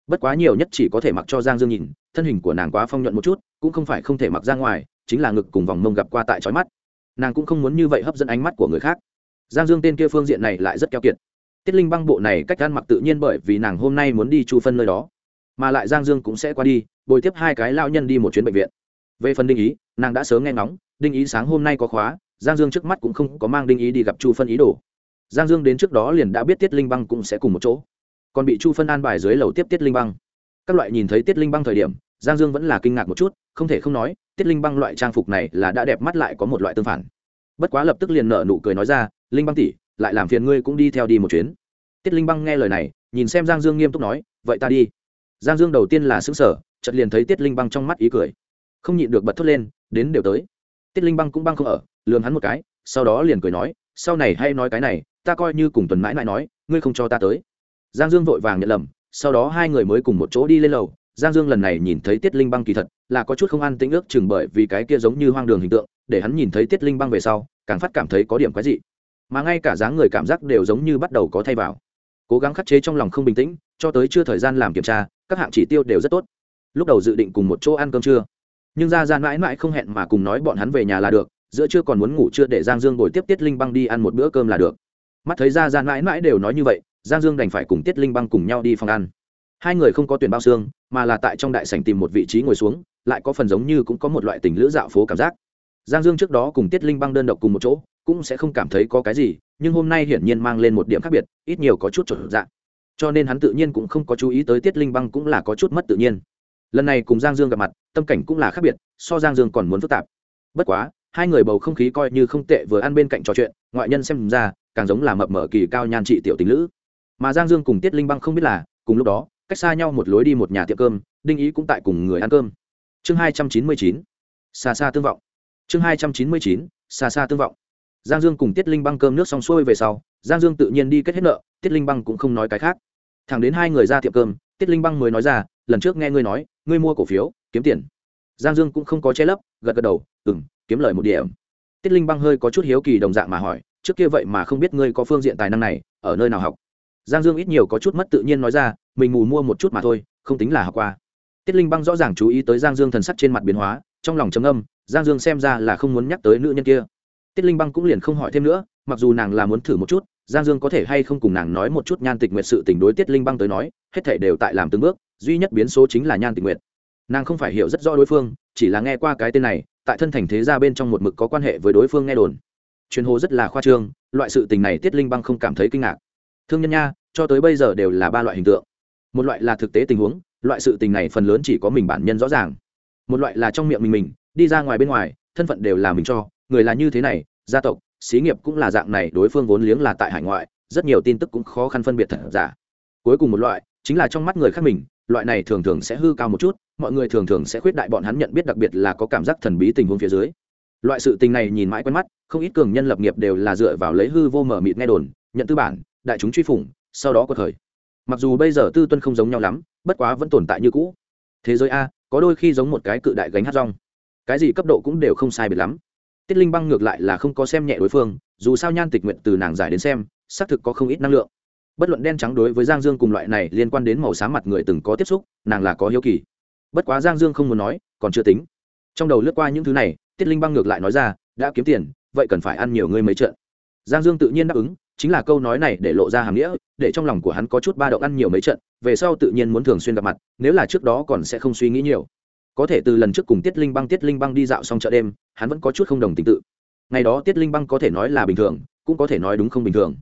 Bất quá nhiều nhất chỉ có thể mặc cho giang dương nhìn, thân hình của nàng quá phong nhuận một chút, cũng không phải không thể mặc ra ngoài, chính là ngực cùng vòng mông gặp qua tại trói mắt. Nàng cũng không muốn như vậy hấp dẫn ánh mắt của người khác giang dương tên kia phương diện này lại rất keo kiệt. Tiết linh băng bộ này cách ăn mặc tự nhiên bởi vì nàng hôm nay muốn đi chu phân nơi đó, mà lại giang dương cũng sẽ qua đi, bồi tiếp hai cái lao nhân đi một chuyến bệnh viện. Về phần đinh ý, nàng đã sớm nghe ngóng, đinh ý sáng hôm nay có khóa, giang dương trước mắt cũng không có mang đinh ý đi gặp chu phân ý đồ. Giang dương đến trước đó liền đã biết tiết linh băng cũng sẽ cùng một chỗ. Còn bị chu phân an bài dưới lầu tiếp tiết linh băng. Các loại nhìn thấy tiết linh băng thời điểm, giang dương vẫn là kinh ngạc một chút, không thể không nói, tiết linh băng loại trang phục này là đã đẹp mắt lại có một loại tương phản. Bất quá lập tức liền nở nụ cười nói ra linh băng tỷ, lại làm phiền ngươi cũng đi theo đi một chuyến. Tiết linh băng nghe lời này, nhìn xem giang dương nghiêm túc nói, vậy ta đi. Giang dương đầu tiên là xứng sở chợt liền thấy tiết linh băng trong mắt ý cười. Không nhịn được bật thốt lên, đến đều tới. Tiết linh băng cũng băng không ở lường hắn một cái, sau đó liền cười nói, sau này hay nói cái này, ta coi như cùng tuần mãi mãi nói, ngươi không cho ta tới. Giang dương vội vàng nhận lầm, sau đó hai người mới cùng một chỗ đi lên lầu. Giang dương lần này nhìn thấy tiết linh băng kỳ thật là có chút không an tĩnh ước chừng bởi vì cái kia giống như hoang đường hình tượng, để hắn nhìn thấy tiết linh băng về sau, càng phát cảm thấy có điểm quái dị mà ngay cả dáng người cảm giác đều giống như bắt đầu có thay vào. Cố gắng khắc chế trong lòng không bình tĩnh, cho tới chưa thời gian làm kiểm tra, các hạng chỉ tiêu đều rất tốt. Lúc đầu dự định cùng một chỗ ăn cơm trưa. Nhưng ra ra mãi mãi không hẹn mà cùng nói bọn hắn về nhà là được, giữa chưa còn muốn ngủ chưa để giang dương ngồi tiếp tiết linh băng đi ăn một bữa cơm là được. Mắt thấy ra ra mãi mãi đều nói như vậy, giang dương đành phải cùng tiết linh băng cùng nhau đi phòng ăn. Hai người không có tuyển bao xương, mà là tại trong đại sảnh tìm một vị trí ngồi xuống, lại có phần giống như cũng có một loại tình lữ dạo phố cảm giác. Giang dương trước đó cùng tiết linh băng đơn độc cùng một chỗ cũng sẽ không cảm thấy có cái gì, nhưng hôm nay hiển nhiên mang lên một điểm khác biệt, ít nhiều có chút trở dạng. Cho nên hắn tự nhiên cũng không có chú ý tới tiết linh băng cũng là có chút mất tự nhiên. Lần này cùng giang dương gặp mặt, tâm cảnh cũng là khác biệt, so giang dương còn muốn phức tạp. Bất quá, hai người bầu không khí coi như không tệ vừa ăn bên cạnh trò chuyện, ngoại nhân xem ra, càng giống là mập mở kỳ cao nhan trị tiểu tình lữ. Mà giang dương cùng tiết linh băng không biết là, cùng lúc đó, cách xa nhau một lối đi một nhà tiệm cơm, đinh ý cũng tại cùng người ăn cơm. Chương hai trăm chín mươi chín xa xa tương vọng. Chương hai trăm chín mươi chín xa xa tương vọng giang dương cùng tiết linh băng cơm nước xong xuôi về sau, giang dương tự nhiên đi kết hết nợ, tiết linh băng cũng không nói cái khác. Thẳng đến hai người ra tiệm cơm, tiết linh băng mới nói ra, lần trước nghe ngươi nói, ngươi mua cổ phiếu, kiếm tiền. Giang dương cũng không có che lấp, gật gật đầu ừ m kiếm lời một điểm. Tiết linh băng hơi có chút hiếu kỳ đồng dạng mà hỏi, trước kia vậy mà không biết ngươi có phương diện tài năng này, ở nơi nào học? Giang dương ít nhiều có chút mất tự nhiên nói ra, mình mù mua một chút mà thôi, không tính là học qua. Tiết linh băng rõ ràng chú ý tới giang dương thần sắc trên mặt biến hóa, trong lòng trầm âm giang dương xem ra là không muốn nhắc tới nữ nhân kia tiết linh băng cũng liền không hỏi thêm nữa, mặc dù nàng là muốn thử một chút, giang dương có thể hay không cùng nàng nói một chút nhan tịch nguyện sự tình đối tiết linh băng tới nói, hết thể đều tại làm từng bước, duy nhất biến số chính là nhan tịch nguyện nàng không phải hiểu rất rõ đối phương, chỉ là nghe qua cái tên này, tại thân thành thế gia bên trong một mực có quan hệ với đối phương nghe đồn. Truyền hồ rất là khoa trương, loại sự tình này tiết linh băng không cảm thấy kinh ngạc. Thương nhân nha, cho tới bây giờ đều là ba loại hình tượng. Một loại là thực tế tình huống, loại sự tình này phần lớn chỉ có mình bản nhân rõ ràng. Một loại là trong miệng mình mình, đi ra ngoài bên ngoài, thân phận đều là mình cho người là như thế này, gia tộc, xí nghiệp cũng là dạng này, đối phương vốn liếng là tại hải ngoại, rất nhiều tin tức cũng khó khăn phân biệt thật giả. Cuối cùng một loại, chính là trong mắt người khác mình, loại này thường thường sẽ hư cao một chút, mọi người thường thường sẽ khuyết đại bọn hắn nhận biết đặc biệt là có cảm giác thần bí tình huống phía dưới. Loại sự tình này nhìn mãi quen mắt, không ít cường nhân lập nghiệp đều là dựa vào lấy hư vô mở mịt nghe đồn, nhận tư bản, đại chúng truy phủng, sau đó có thời mặc dù bây giờ tư tuân không giống nhau lắm, bất quá vẫn tồn tại như cũ. Thế giới a, có đôi khi giống một cái cự đại gánh hát rong. Cái gì cấp độ cũng đều không sai biệt lắm tiết linh băng ngược lại là không có xem nhẹ đối phương, dù sao nhan tịch nguyện từ nàng giải đến xem, xác thực có không ít năng lượng. Bất luận đen trắng đối với giang dương cùng loại này liên quan đến màu xám mặt người từng có tiếp xúc, nàng là có hiếu kỳ. Bất quá giang dương không muốn nói, còn chưa tính. Trong đầu lướt qua những thứ này, tiết linh băng ngược lại nói ra, đã kiếm tiền, vậy cần phải ăn nhiều ngươi mấy trận. Giang dương tự nhiên đáp ứng, chính là câu nói này để lộ ra hàm nghĩa, để trong lòng của hắn có chút ba động ăn nhiều mấy trận, về sau tự nhiên muốn thường xuyên gặp mặt, nếu là trước đó còn sẽ không suy nghĩ nhiều có thể từ lần trước cùng tiết linh băng, tiết linh băng đi dạo xong chợ đêm, hắn vẫn có chút không đồng tình tự. Ngày đó tiết linh băng có thể nói là bình thường, cũng có thể nói đúng không bình thường.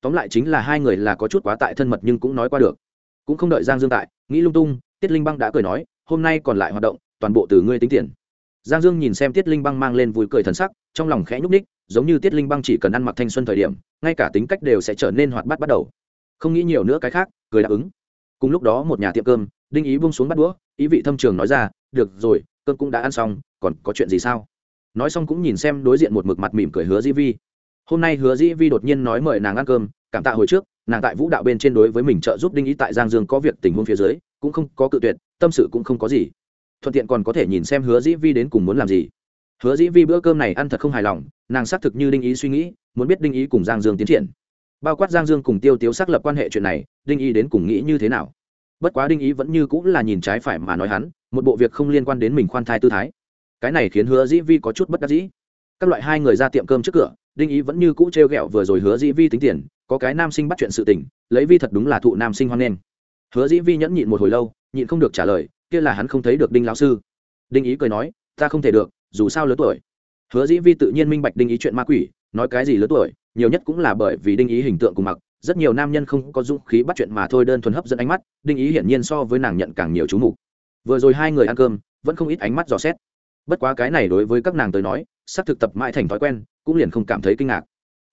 Tóm lại chính là hai người là có chút quá tại thân mật nhưng cũng nói qua được. Cũng không đợi giang dương tại, nghĩ lung tung, tiết linh băng đã cười nói, hôm nay còn lại hoạt động, toàn bộ từ ngươi tính tiền. Giang dương nhìn xem tiết linh băng mang lên vui cười thần sắc, trong lòng khẽ nhúc ních giống như tiết linh băng chỉ cần ăn mặc thanh xuân thời điểm, ngay cả tính cách đều sẽ trở nên hoạt bát bắt đầu. Không nghĩ nhiều nữa cái khác, cười đáp ứng. Cùng lúc đó một nhà tiệm cơm, đinh ý bung xuống bắt đũa, ý vị thâm trường nói ra được rồi, cơm cũng đã ăn xong, còn có chuyện gì sao? Nói xong cũng nhìn xem đối diện một mực mặt mỉm cười hứa dĩ vi. Hôm nay hứa dĩ vi đột nhiên nói mời nàng ăn cơm, cảm tạ hồi trước, nàng tại vũ đạo bên trên đối với mình trợ giúp đinh ý tại giang dương có việc tình huống phía dưới, cũng không có cự tuyệt, tâm sự cũng không có gì. Thuận tiện còn có thể nhìn xem hứa dĩ vi đến cùng muốn làm gì. Hứa dĩ vi bữa cơm này ăn thật không hài lòng, nàng xác thực như đinh ý suy nghĩ, muốn biết đinh ý cùng giang dương tiến triển. Bao quát giang dương cùng tiêu tiếu xác lập quan hệ chuyện này, đinh ý đến cùng nghĩ như thế nào? Bất quá đinh ý vẫn như cũng là nhìn trái phải mà nói hắn một bộ việc không liên quan đến mình khoan thai tư thái. Cái này khiến hứa dĩ vi có chút bất đắc dĩ. Các loại hai người ra tiệm cơm trước cửa, đinh ý vẫn như cũ t r e o g ẹ o vừa rồi hứa dĩ vi tính tiền, có cái nam sinh bắt chuyện sự tình, lấy vi thật đúng là thụ nam sinh hoan nghênh. Hứa dĩ vi nhẫn nhịn một hồi lâu, nhịn không được trả lời, kia là hắn không thấy được đinh lão sư. Đinh ý cười nói, ta không thể được, dù sao lớn tuổi. Hứa dĩ vi tự nhiên minh bạch đinh ý chuyện ma quỷ, nói cái gì lớn tuổi, nhiều nhất cũng là bởi vì đinh ý hình tượng cùng mặc, rất nhiều nam nhân không có dũng khí bắt chuyện mà thôi, đơn thuần hấp dẫn ánh mắt, đinh ý hiển nhiên so với nàng nhận càng nhiều chú mục vừa rồi hai người ăn cơm, vẫn không ít ánh mắt dò xét. Bất quá cái này đối với các nàng tới nói, xác thực tập mãi thành thói quen, cũng liền không cảm thấy kinh ngạc.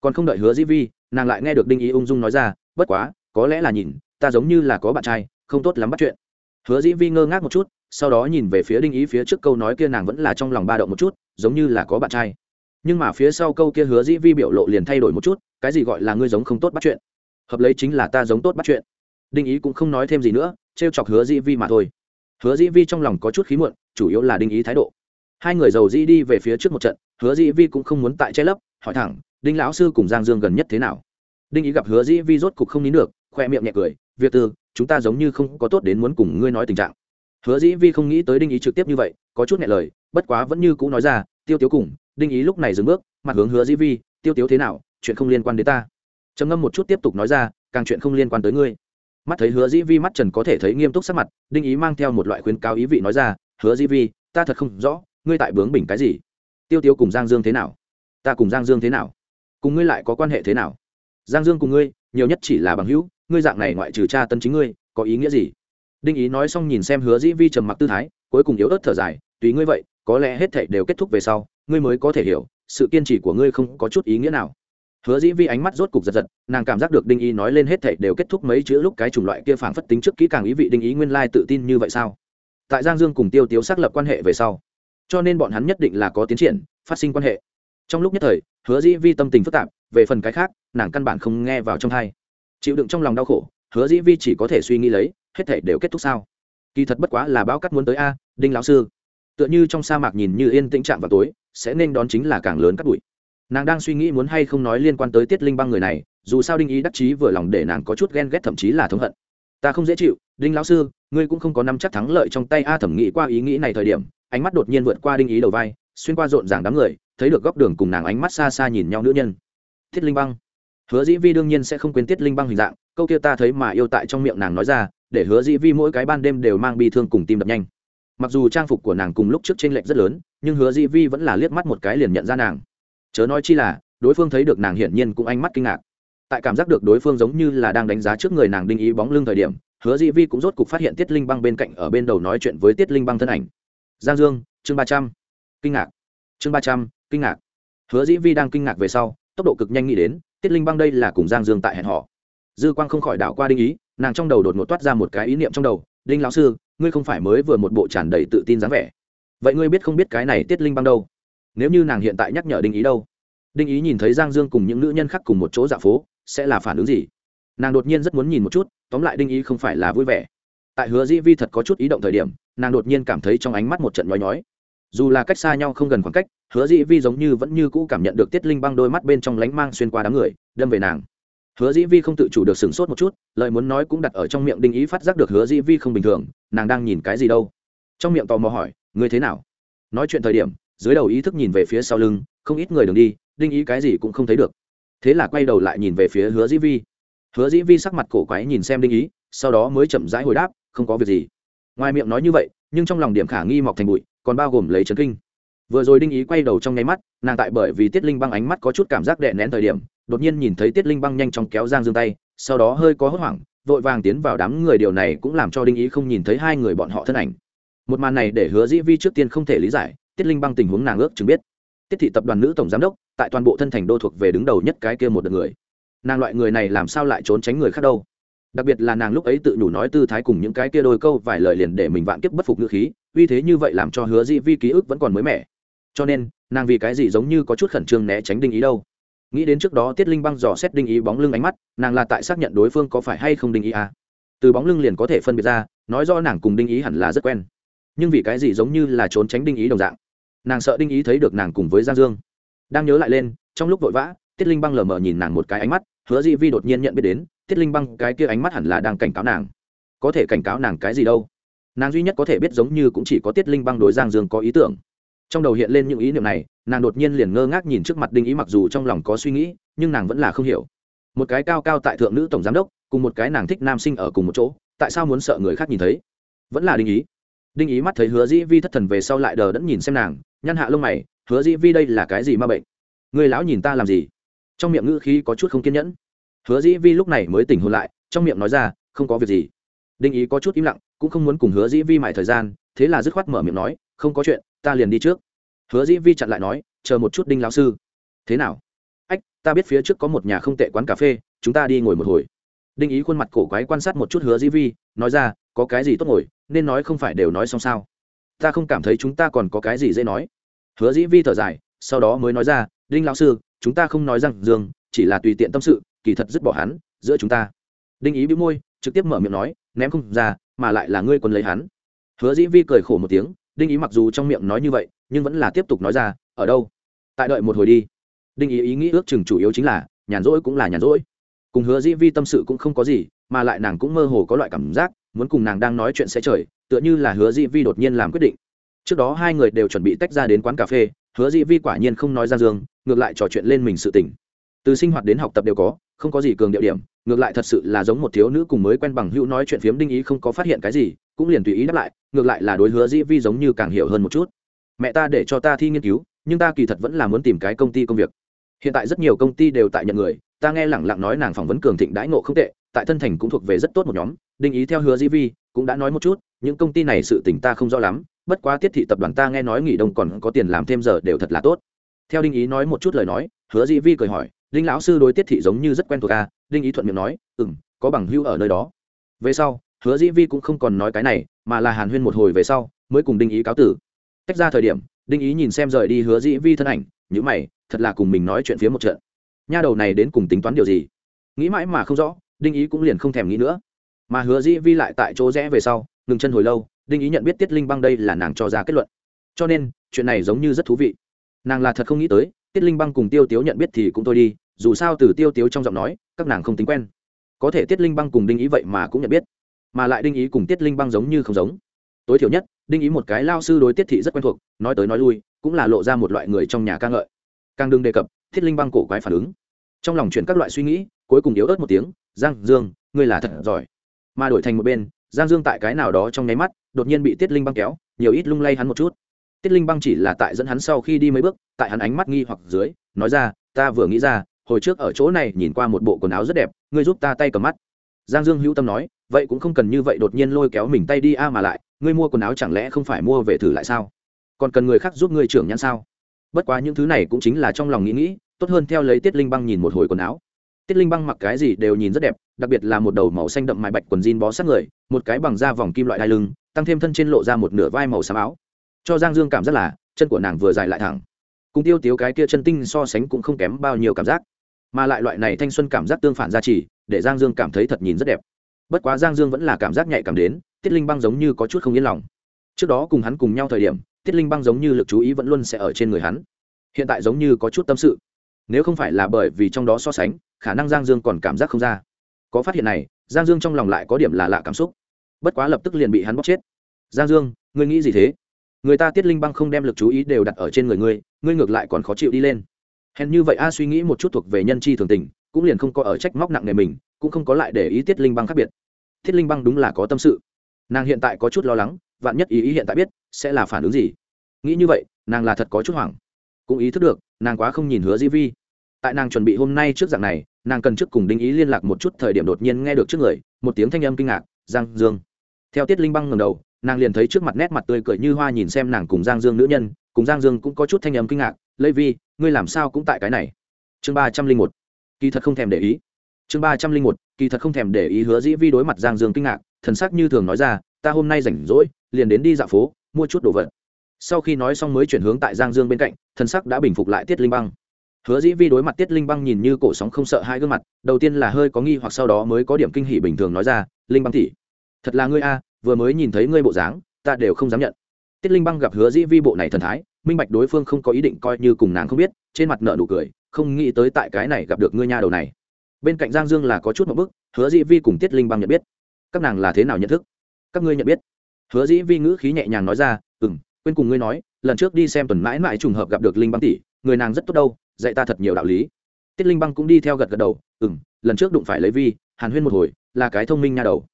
Còn không đợi hứa dĩ vi, nàng lại nghe được đinh ý ung dung nói ra, bất quá, có lẽ là nhìn, ta giống như là có bạn trai, không tốt lắm bắt chuyện. Hứa dĩ vi ngơ ngác một chút, sau đó nhìn về phía đinh ý phía trước câu nói kia nàng vẫn là trong lòng ba động một chút, giống như là có bạn trai. Nhưng mà phía sau câu kia hứa dĩ vi biểu lộ liền thay đổi một chút, cái gì gọi là ngươi giống không tốt bắt chuyện? Hợp lấy chính là ta giống tốt bắt chuyện. Đinh ý cũng không nói thêm gì nữa, trêu chọc hứa dĩ vi mà thôi hứa dĩ vi trong lòng có chút khí muộn, chủ yếu là đinh ý thái độ. Hai người giàu dĩ đi về phía trước một trận, hứa dĩ vi cũng không muốn tại che lấp, hỏi thẳng, đinh lão sư cùng giang dương gần nhất thế nào? Đinh ý gặp hứa dĩ vi rốt cục không nín được, khoe miệng nhẹ cười, việc tư, chúng ta giống như không có tốt đến muốn cùng ngươi nói tình trạng. Hứa dĩ vi không nghĩ tới đinh ý trực tiếp như vậy, có chút nhẹ lời, bất quá vẫn như cũ nói ra, tiêu tiếu cùng, đinh ý lúc này dừng bước, mặt hướng hứa dĩ vi, tiêu tiếu thế nào, chuyện không liên quan đến ta. Trầm ngâm một chút tiếp tục nói ra, càng chuyện không liên quan tới ngươi mắt thấy hứa dĩ vi mắt trần có thể thấy nghiêm túc sắc mặt, đinh ý mang theo một loại khuyến cáo ý vị nói ra, hứa dĩ vi, ta thật không rõ, ngươi tại bướng bỉnh cái gì? Tiêu tiêu cùng giang dương thế nào? Ta cùng giang dương thế nào? Cùng ngươi lại có quan hệ thế nào? Giang dương cùng ngươi, nhiều nhất chỉ là bằng hữu, ngươi dạng này ngoại trừ cha tân chính ngươi, có ý nghĩa gì? Đinh ý nói xong nhìn xem hứa dĩ vi trầm mặc tư thái, cuối cùng yếu ớt thở dài, tùy ngươi vậy, có lẽ hết thảy đều kết thúc về sau, ngươi mới có thể hiểu, sự kiên trì của ngươi không có chút ý nghĩa nào hứa dĩ vi ánh mắt rốt cục giật giật, nàng cảm giác được đinh ý nói lên hết thảy đều kết thúc mấy chữ lúc cái chủng loại kia phảng phất tính trước kỹ càng ý vị đinh ý nguyên lai tự tin như vậy sao? Tại giang dương cùng tiêu tiếu xác lập quan hệ về sau, cho nên bọn hắn nhất định là có tiến triển, phát sinh quan hệ. Trong lúc nhất thời, hứa dĩ vi tâm tình phức tạp, về phần cái khác, nàng căn bản không nghe vào trong thai chịu đựng trong lòng đau khổ, hứa dĩ vi chỉ có thể suy nghĩ lấy, hết thể đều kết thúc sao? Kỳ thật bất quá là báo cắt muốn tới a, đinh lão sư. Tựa như trong sa mạc nhìn như yên tĩnh trạng vào tối, sẽ nên đón chính là càng lớn cắt bụi nàng đang suy nghĩ muốn hay không nói liên quan tới tiết linh băng người này, dù sao đinh ý đắc chí vừa lòng để nàng có chút ghen ghét thậm chí là thống hận. Ta không dễ chịu, đinh lão sư, ngươi cũng không có năm chắc thắng lợi trong tay a thẩm nghĩ qua ý nghĩ này thời điểm, ánh mắt đột nhiên vượt qua đinh ý đầu vai, xuyên qua rộn ràng đám người, thấy được góc đường cùng nàng ánh mắt xa xa nhìn nhau nữ nhân. Thiết linh băng. Hứa dĩ vi đương nhiên sẽ không quên tiết linh băng hình dạng, câu kia ta thấy mà yêu tại trong miệng nàng nói ra, để hứa dĩ vi mỗi cái ban đêm đều mang bi thương cùng tim đập nhanh. Mặc dù trang phục của nàng cùng lúc trước t r ê n lệch rất lớn, nhưng hứa dĩ vi vẫn là liếc mắt một cái liền nhận ra nàng chớ nói chi là, đối phương thấy được nàng hiển nhiên cũng ánh mắt kinh ngạc. Tại cảm giác được đối phương giống như là đang đánh giá trước người nàng đinh ý bóng lưng thời điểm, hứa dĩ vi cũng rốt cục phát hiện tiết linh băng bên cạnh ở bên đầu nói chuyện với tiết linh băng thân ảnh. Giang dương, chương ba trăm. Kinh ngạc. Chương ba trăm, kinh ngạc. Hứa dĩ vi đang kinh ngạc về sau, tốc độ cực nhanh nghĩ đến, tiết linh băng đây là cùng giang dương tại hẹn họ dư quang không khỏi đảo qua đinh ý, nàng trong đầu đột ngột toát ra một cái ý niệm trong đầu. Đinh lão sư, ngươi không phải mới vừa một bộ tràn đầy tự tin dáng vẻ. Vậy ngươi biết không biết cái này tiết linh băng đâu? Nếu như nàng hiện tại nhắc nhở đinh ý đâu? Đinh ý nhìn thấy giang dương cùng những nữ nhân khác cùng một chỗ dạ phố, sẽ là phản ứng gì? Nàng đột nhiên rất muốn nhìn một chút, tóm lại đinh ý không phải là vui vẻ. Tại hứa dĩ vi thật có chút ý động thời điểm, nàng đột nhiên cảm thấy trong ánh mắt một trận nhói nhói. Dù là cách xa nhau không gần khoảng cách, hứa dĩ vi giống như vẫn như cũ cảm nhận được tiết linh băng đôi mắt bên trong lánh mang xuyên qua đám người, đâm về nàng. Hứa dĩ vi không tự chủ được sửng sốt một chút, lời muốn nói cũng đặt ở trong miệng đinh ý phát giác được hứa dĩ vi không bình thường, nàng đang nhìn cái gì đâu? Trong miệng tò mò hỏi người thế nào? Nói chuyện thời điểm dưới đầu ý thức nhìn về phía sau lưng, không ít người đường đi, đinh ý cái gì cũng không thấy được. Thế là quay đầu lại nhìn về phía hứa dĩ vi. Hứa dĩ vi sắc mặt cổ quái nhìn xem đinh ý, sau đó mới chậm rãi hồi đáp, không có việc gì. Ngoài miệng nói như vậy, nhưng trong lòng điểm khả nghi mọc thành bụi, còn bao gồm lấy trấn kinh. Vừa rồi đinh ý quay đầu trong nháy mắt, nàng tại bởi vì tiết linh băng ánh mắt có chút cảm giác đè nén thời điểm, đột nhiên nhìn thấy tiết linh băng nhanh chóng kéo giang dương tay, sau đó hơi có hốt hoảng, vội vàng tiến vào đám người điều này cũng làm cho đinh ý không nhìn thấy hai người bọn họ thân ảnh. Một màn này để hứa dĩ vi trước tiên không thể lý giải tiết linh băng tình huống nàng ước chứng biết. Tiết thị tập đoàn nữ tổng giám đốc, tại toàn bộ thân thành đô thuộc về đứng đầu nhất cái kia một đợt người. Nàng loại người này làm sao lại trốn tránh người khác đâu? Đặc biệt là nàng lúc ấy tự nhủ nói tư thái cùng những cái kia đôi câu vài lời liền để mình vạn kiếp bất phục ngữ khí, uy thế như vậy làm cho hứa dĩ vi ký ức vẫn còn mới mẻ. Cho nên, nàng vì cái gì giống như có chút khẩn trương né tránh đinh ý đâu? Nghĩ đến trước đó tiết linh băng dò xét đinh ý bóng lưng ánh mắt, nàng là tại xác nhận đối phương có phải hay không đinh ý à. từ bóng lưng liền có thể phân biệt ra, nói rõ nàng cùng đinh ý hẳn là rất quen nhưng vì cái gì giống như là trốn tránh đinh ý đồng dạng? Nàng sợ đinh ý thấy được nàng cùng với giang dương. Đang nhớ lại lên, trong lúc vội vã, tiết linh băng lờ mờ nhìn nàng một cái ánh mắt, hứa dị vi đột nhiên nhận biết đến, tiết linh băng cái kia ánh mắt hẳn là đang cảnh cáo nàng. Có thể cảnh cáo nàng cái gì đâu? Nàng duy nhất có thể biết giống như cũng chỉ có tiết linh băng đối giang dương có ý tưởng. Trong đầu hiện lên những ý niệm này, nàng đột nhiên liền ngơ ngác nhìn trước mặt đinh ý mặc dù trong lòng có suy nghĩ, nhưng nàng vẫn là không hiểu. Một cái cao cao tại thượng nữ tổng giám đốc, cùng một cái nàng thích nam sinh ở cùng một chỗ, tại sao muốn sợ người khác nhìn thấy? Vẫn là đinh ý đinh ý mắt thấy hứa dĩ vi thất thần về sau lại đờ đẫn nhìn xem nàng, nhăn hạ lông mày, hứa dĩ vi đây là cái gì ma bệnh? Người lão nhìn ta làm gì? Trong miệng ngữ khí có chút không kiên nhẫn. Hứa dĩ vi lúc này mới tỉnh hôn lại, trong miệng nói ra, không có việc gì. Đinh ý có chút im lặng, cũng không muốn cùng hứa dĩ vi mải thời gian, thế là dứt khoát mở miệng nói, không có chuyện, ta liền đi trước. Hứa dĩ vi chặn lại nói, chờ một chút đinh lão sư. Thế nào? Ách, ta biết phía trước có một nhà không tệ quán cà phê, chúng ta đi ngồi một hồi. Đinh ý khuôn mặt cổ quái quan sát một chút hứa dĩ vi, nói ra, có cái gì tốt ngồi? Nên nói không phải đều nói xong sao? Ta không cảm thấy chúng ta còn có cái gì dễ nói. Hứa dĩ vi thở dài, sau đó mới nói ra, đinh lão sư, chúng ta không nói rằng dương, chỉ là tùy tiện tâm sự, kỳ thật dứt bỏ hắn, giữa chúng ta. Đinh ý bị môi, trực tiếp mở miệng nói, ném không ra, mà lại là ngươi còn lấy hắn. Hứa dĩ vi cười khổ một tiếng, đinh ý mặc dù trong miệng nói như vậy, nhưng vẫn là tiếp tục nói ra, ở đâu? Tại đợi một hồi đi. Đinh ý ý nghĩ ước chừng chủ yếu chính là, nhàn rỗi cũng là nhàn rỗi. Cùng hứa dĩ vi tâm sự cũng không có gì, mà lại nàng cũng mơ hồ có loại cảm giác muốn cùng nàng đang nói chuyện sẽ trời, tựa như là hứa dĩ vi đột nhiên làm quyết định. Trước đó hai người đều chuẩn bị tách ra đến quán cà phê, hứa dĩ vi quả nhiên không nói ra dương ngược lại trò chuyện lên mình sự tỉnh từ sinh hoạt đến học tập đều có, không có gì cường điệu điểm, ngược lại thật sự là giống một thiếu nữ cùng mới quen bằng hữu nói chuyện phiếm đinh ý không có phát hiện cái gì, cũng liền tùy ý đáp lại, ngược lại là đối hứa dĩ vi giống như càng hiểu hơn một chút. Mẹ ta để cho ta thi nghiên cứu, nhưng ta kỳ thật vẫn là muốn tìm cái công ty công việc. Hiện tại rất nhiều công ty đều tại nhận người, ta nghe lẳng lặng nói nàng phỏng vấn cường thịnh đãi ngộ không tệ, tại thân thành cũng thuộc về rất tốt một nhóm đinh ý theo hứa dĩ vi, cũng đã nói một chút, những công ty này sự tình ta không rõ lắm, bất quá tiết thị tập đoàn ta nghe nói nghỉ đông còn có tiền làm thêm giờ đều thật là tốt. Theo đinh ý nói một chút lời nói, hứa dĩ vi cười hỏi, đinh lão sư đối tiết thị giống như rất quen thuộc a à? đinh ý thuận miệng nói ừ m có bằng hưu ở nơi đó. Về sau, hứa dĩ vi cũng không còn nói cái này, mà là hàn huyên một hồi về sau, mới cùng đinh ý cáo tử. Tách ra thời điểm, đinh ý nhìn xem rời đi hứa dĩ vi thân ảnh nhữ mày, thật là cùng mình nói chuyện phía một trận. Nha đầu này đến cùng tính toán điều gì? Nghĩ mãi mà không rõ, đinh ý cũng liền không thèm nghĩ nữa mà hứa dĩ vi lại tại chỗ rẽ về sau, ngừng chân hồi lâu, đinh ý nhận biết tiết linh băng đây là nàng cho ra kết luận. Cho nên, chuyện này giống như rất thú vị. Nàng là thật không nghĩ tới, tiết linh băng cùng tiêu tiếu nhận biết thì cũng thôi đi, dù sao từ tiêu tiếu trong giọng nói, các nàng không tính quen. Có thể tiết linh băng cùng đinh ý vậy mà cũng nhận biết, mà lại đinh ý cùng tiết linh băng giống như không giống. Tối thiểu nhất, đinh ý một cái lao sư đối tiết thị rất quen thuộc, nói tới nói lui, cũng là lộ ra một loại người trong nhà ca ngợi. Càng đừng đề cập thiết linh băng cổ quái phản ứng. Trong lòng chuyển các loại suy nghĩ, cuối cùng yếu ớt một tiếng, giang dương, ngươi là thật giỏi mà đổi thành một bên, giang dương tại cái nào đó trong nháy mắt, đột nhiên bị tiết linh băng kéo, nhiều ít lung lay hắn một chút. Tiết linh băng chỉ là tại dẫn hắn sau khi đi mấy bước, tại hắn ánh mắt nghi hoặc dưới, nói ra, ta vừa nghĩ ra, hồi trước ở chỗ này nhìn qua một bộ quần áo rất đẹp, ngươi giúp ta tay cầm mắt. Giang dương hữu tâm nói, vậy cũng không cần như vậy đột nhiên lôi kéo mình tay đi a mà lại, ngươi mua quần áo chẳng lẽ không phải mua về thử lại sao? Còn cần người khác giúp ngươi trưởng nhãn sao? Bất quá những thứ này cũng chính là trong lòng nghĩ nghĩ, tốt hơn theo lấy tiết linh băng nhìn một hồi quần áo tiết linh băng mặc cái gì đều nhìn rất đẹp, đặc biệt là một đầu màu xanh đậm mài bạch quần jean bó sát người, một cái bằng da vòng kim loại đai lưng, tăng thêm thân trên lộ ra một nửa vai màu xám áo. Cho giang dương cảm giác là, chân của nàng vừa dài lại thẳng. Cùng tiêu tiếu cái kia chân tinh so sánh cũng không kém bao nhiêu cảm giác. Mà lại loại này thanh xuân cảm giác tương phản gia trì để giang dương cảm thấy thật nhìn rất đẹp. Bất quá giang dương vẫn là cảm giác nhạy cảm đến, tiết linh băng giống như có chút không yên lòng. Trước đó cùng hắn cùng nhau thời điểm, tiết linh băng giống như lực chú ý vẫn luôn sẽ ở trên người hắn. Hiện tại giống như có chút tâm sự. Nếu không phải là bởi vì trong đó so sánh khả năng giang dương còn cảm giác không ra. Có phát hiện này, giang dương trong lòng lại có điểm là lạ cảm xúc. Bất quá lập tức liền bị hắn bóc chết. Giang dương, ngươi nghĩ gì thế? Người ta tiết linh băng không đem lực chú ý đều đặt ở trên người ngươi ngươi ngược lại còn khó chịu đi lên. Hèn như vậy a, suy nghĩ một chút thuộc về nhân chi thường tình, cũng liền không có ở trách móc nặng nề mình, cũng không có lại để ý tiết linh băng khác biệt. Tiết linh băng đúng là có tâm sự. Nàng hiện tại có chút lo lắng, vạn nhất ý ý hiện tại biết, sẽ là phản ứng gì? Nghĩ như vậy, nàng là thật có chút hoảng. Cũng ý thức được, nàng quá không nhìn hứa di vi tại nàng chuẩn bị hôm nay trước dạng này, nàng cần trước cùng đinh ý liên lạc một chút thời điểm đột nhiên nghe được trước người, một tiếng thanh âm kinh ngạc, giang dương. Theo tiết linh băng ngầm đầu, nàng liền thấy trước mặt nét mặt tươi cười như hoa nhìn xem nàng cùng giang dương nữ nhân, cùng giang dương cũng có chút thanh âm kinh ngạc lấy vi, ngươi làm sao cũng tại cái này? Chương ba trăm linh một, kỳ thật không thèm để ý. Chương ba trăm linh một, kỳ thật không thèm để ý hứa dĩ vi đối mặt giang dương kinh ngạc, thần sắc như thường nói ra, ta hôm nay rảnh rỗi, liền đến đi dạo phố, mua chút đồ vật. Sau khi nói xong mới chuyển hướng tại giang dương bên cạnh, thần sắc đã bình phục lại tiết linh băng hứa dĩ vi đối mặt tiết linh băng nhìn như cổ sóng không sợ hai gương mặt đầu tiên là hơi có nghi hoặc sau đó mới có điểm kinh hỉ bình thường nói ra linh băng Thị, thật là ngươi a vừa mới nhìn thấy ngươi bộ dáng ta đều không dám nhận. Tiết linh băng gặp hứa dĩ vi bộ này thần thái minh bạch đối phương không có ý định coi như cùng nàng không biết trên mặt nợ nụ cười không nghĩ tới tại cái này gặp được ngươi nha đầu này. Bên cạnh giang dương là có chút một bức hứa dĩ vi cùng tiết linh băng nhận biết. Các nàng là thế nào nhận thức? Các ngươi nhận biết. Hứa dĩ vi ngữ khí nhẹ nhàng nói ra ừ m quên cùng ngươi nói lần trước đi xem tuần mãi mãi trùng hợp gặp được linh băng tỷ người nàng rất tốt đâu dạy ta thật nhiều đạo lý. Tiết linh băng cũng đi theo gật gật đầu ừ m lần trước đụng phải lấy vi, hàn huyên một hồi, là cái thông minh nha đầu.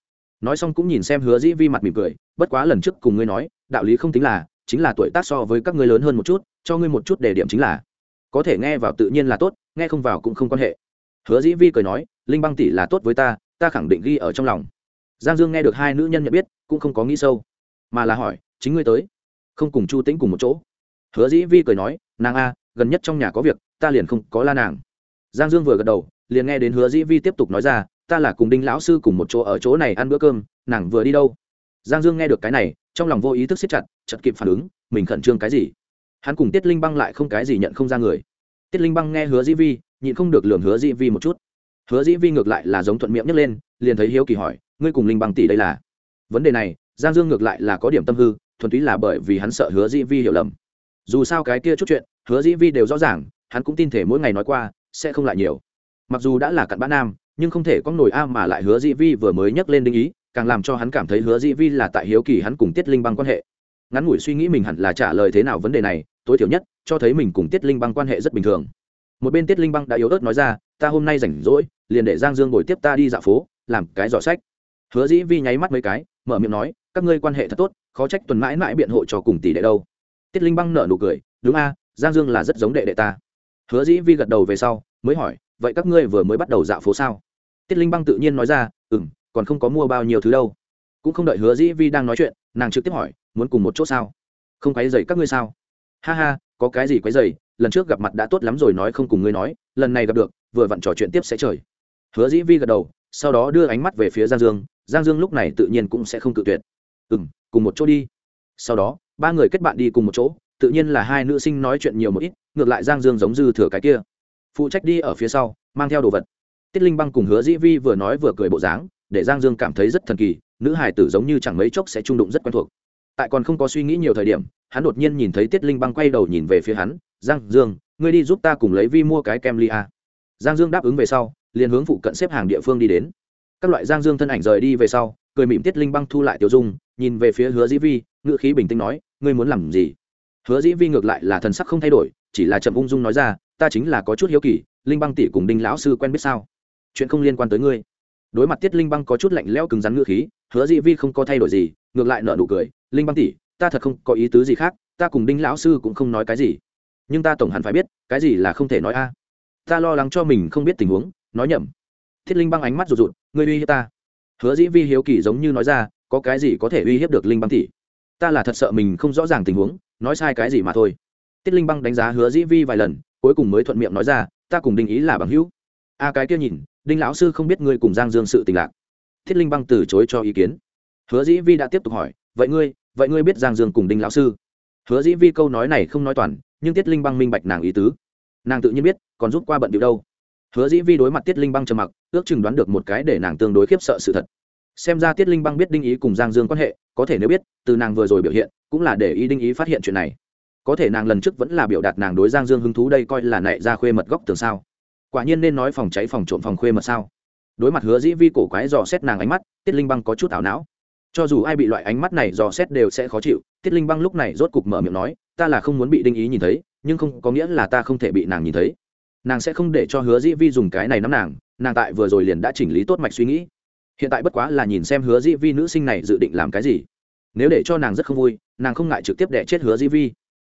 Nói xong cũng nhìn xem hứa dĩ vi mặt mỉm cười, bất quá lần trước cùng ngươi nói, đạo lý không tính là, chính là tuổi tác so với các ngươi lớn hơn một chút, cho ngươi một chút để điểm chính là, có thể nghe vào tự nhiên là tốt, nghe không vào cũng không quan hệ. Hứa dĩ vi cười nói, linh băng tỷ là tốt với ta ta khẳng định ghi ở trong lòng. Giang dương nghe được hai nữ nhân nhận biết, cũng không có nghĩ sâu, mà là hỏi, chính ngươi tới, không cùng chu tĩnh cùng một chỗ? Hứa dĩ vi cười nói, nàng a gần nhất trong nhà có việc, ta liền không có la nàng. Giang dương vừa gật đầu, liền nghe đến hứa dĩ vi tiếp tục nói ra, ta là cùng đinh lão sư cùng một chỗ ở chỗ này ăn bữa cơm, nàng vừa đi đâu? Giang dương nghe được cái này, trong lòng vô ý thức siết chặt chật kịp phản ứng, mình khẩn trương cái gì? Hắn cùng tiết linh băng lại không cái gì nhận không ra người. Tiết linh băng nghe hứa dĩ vi, nhịn không được lường hứa dĩ vi một chút. Hứa dĩ vi ngược lại là giống thuận miệng nhấc lên, liền thấy hiếu kỳ hỏi, ngươi cùng linh băng tỷ đây là? Vấn đề này, giang dương ngược lại là có điểm tâm hư, thuần túy là bởi vì hắn sợ hứa dĩ vi hiểu lầm. Dù sao cái kia chút chuyện hứa dĩ vi đều rõ ràng, hắn cũng tin thể mỗi ngày nói qua, sẽ không lại nhiều. Mặc dù đã là cặn bã nam, nhưng không thể có nổi a mà lại hứa dĩ vi vừa mới nhắc lên đinh ý, càng làm cho hắn cảm thấy hứa dĩ vi là tại hiếu kỳ hắn cùng tiết linh băng quan hệ. Ngắn ngủi suy nghĩ mình hẳn là trả lời thế nào vấn đề này, tối thiểu nhất, cho thấy mình cùng tiết linh băng quan hệ rất bình thường. Một bên tiết linh băng đã yếu ớt nói ra, ta hôm nay rảnh rỗi, liền để giang dương bồi tiếp ta đi dạo phố, làm cái giỏ sách. Hứa dĩ vi nháy mắt mấy cái, mở miệng nói, các ngươi quan hệ thật tốt, khó trách tuần mãi mãi biện hộ cho cùng tỷ đệ đâu. Tiết linh băng nở nụ cười, đúng a giang dương là rất giống đệ đệ ta. Hứa dĩ vi gật đầu về sau, mới hỏi, vậy các ngươi vừa mới bắt đầu dạo phố sao? Tiết linh băng tự nhiên nói ra ừ m còn không có mua bao nhiêu thứ đâu. Cũng không đợi hứa dĩ vi đang nói chuyện, nàng trực tiếp hỏi, muốn cùng một chỗ sao? Không quấy dày các ngươi sao? Ha ha, có cái gì quấy dày lần trước gặp mặt đã tốt lắm rồi nói không cùng ngươi nói, lần này gặp được, vừa vặn trò chuyện tiếp sẽ trời. Hứa dĩ vi gật đầu, sau đó đưa ánh mắt về phía giang dương giang dương lúc này tự nhiên cũng sẽ không cự tuyệt. Ừ m cùng một chỗ đi. Sau đó, ba người kết bạn đi cùng một chỗ tự nhiên là hai nữ sinh nói chuyện nhiều một ít, ngược lại giang dương giống dư thừa cái kia. Phụ trách đi ở phía sau, mang theo đồ vật. Tiết linh băng cùng hứa dĩ vi vừa nói vừa cười bộ dáng, để giang dương cảm thấy rất thần kỳ, nữ hải tử giống như chẳng mấy chốc sẽ trung đụng rất quen thuộc. Tại còn không có suy nghĩ nhiều thời điểm, hắn đột nhiên nhìn thấy tiết linh băng quay đầu nhìn về phía hắn, giang dương, ngươi đi giúp ta cùng lấy vi mua cái kem lia giang dương đáp ứng về sau, liền hướng phụ cận xếp hàng địa phương đi đến. Các loại giang dương thân ảnh rời đi về sau, cười mỉm tiết linh băng thu lại tiểu dung, nhìn về phía hứa dĩ vi ngự khí bình tĩnh nói, ngươi muốn làm gì? Hứa dĩ vi ngược lại là thần sắc không thay đổi, chỉ là chậm ung dung nói ra, ta chính là có chút hiếu kỳ, linh băng tỷ cùng đinh lão sư quen biết sao? Chuyện không liên quan tới ngươi. Đối mặt tiết linh băng có chút lạnh lẽo cứng rắn ngữ khí, hứa dĩ vi không có thay đổi gì, ngược lại nợ nụ cười, linh băng tỷ, ta thật không có ý tứ gì khác, ta cùng đinh lão sư cũng không nói cái gì. Nhưng ta tổng hẳn phải biết, cái gì là không thể nói a? Ta lo lắng cho mình không biết tình huống, nói nhầm. Thiết linh băng ánh mắt rụt rụt, ngươi uy hiếp ta. Hứa dĩ vi hiếu kỳ giống như nói ra, có cái gì có thể uy hiếp được linh băng tỷ? Ta là thật sợ mình không rõ ràng tình huống nói sai cái gì mà thôi. Tiết linh băng đánh giá hứa dĩ vi vài lần, cuối cùng mới thuận miệng nói ra, ta cùng đinh ý là bằng hữu. A cái kia nhìn, đinh lão sư không biết ngươi cùng giang dương sự tình lạc. Thiết linh băng từ chối cho ý kiến. Hứa dĩ vi đã tiếp tục hỏi, vậy ngươi vậy ngươi biết giang dương cùng đinh lão sư? Hứa dĩ vi câu nói này không nói toàn, nhưng tiết linh băng minh bạch nàng ý tứ. Nàng tự nhiên biết, còn rút qua bận điệu đâu. Hứa dĩ vi đối mặt tiết linh băng trầm mặc, ước chừng đoán được một cái để nàng tương đối khiếp sợ sự thật. Xem ra tiết linh băng biết đinh ý cùng giang dương quan hệ, có thể nếu biết, từ nàng vừa rồi biểu hiện cũng là để ý đinh ý phát hiện chuyện này. Có thể nàng lần trước vẫn là biểu đạt nàng đối giang dương hứng thú đây coi là nệ ra khuê mật góc tường sao. Quả nhiên nên nói phòng cháy phòng trộm phòng khuê mật sao. Đối mặt hứa dĩ vi cổ quái dò xét nàng ánh mắt, tiết linh băng có chút ảo não. Cho dù ai bị loại ánh mắt này dò xét đều sẽ khó chịu, tiết linh băng lúc này rốt cục mở miệng nói, ta là không muốn bị đinh ý nhìn thấy, nhưng không, có nghĩa là ta không thể bị nàng nhìn thấy. Nàng sẽ không để cho hứa dĩ vi dùng cái này nắm nàng nàng tại vừa rồi liền đã chỉnh lý tốt mạch suy nghĩ. Hiện tại bất quá là nhìn xem hứa dĩ vi nữ sinh này dự định làm cái gì. Nếu để cho nàng rất không vui nàng không ngại trực tiếp đẻ chết hứa dĩ vi.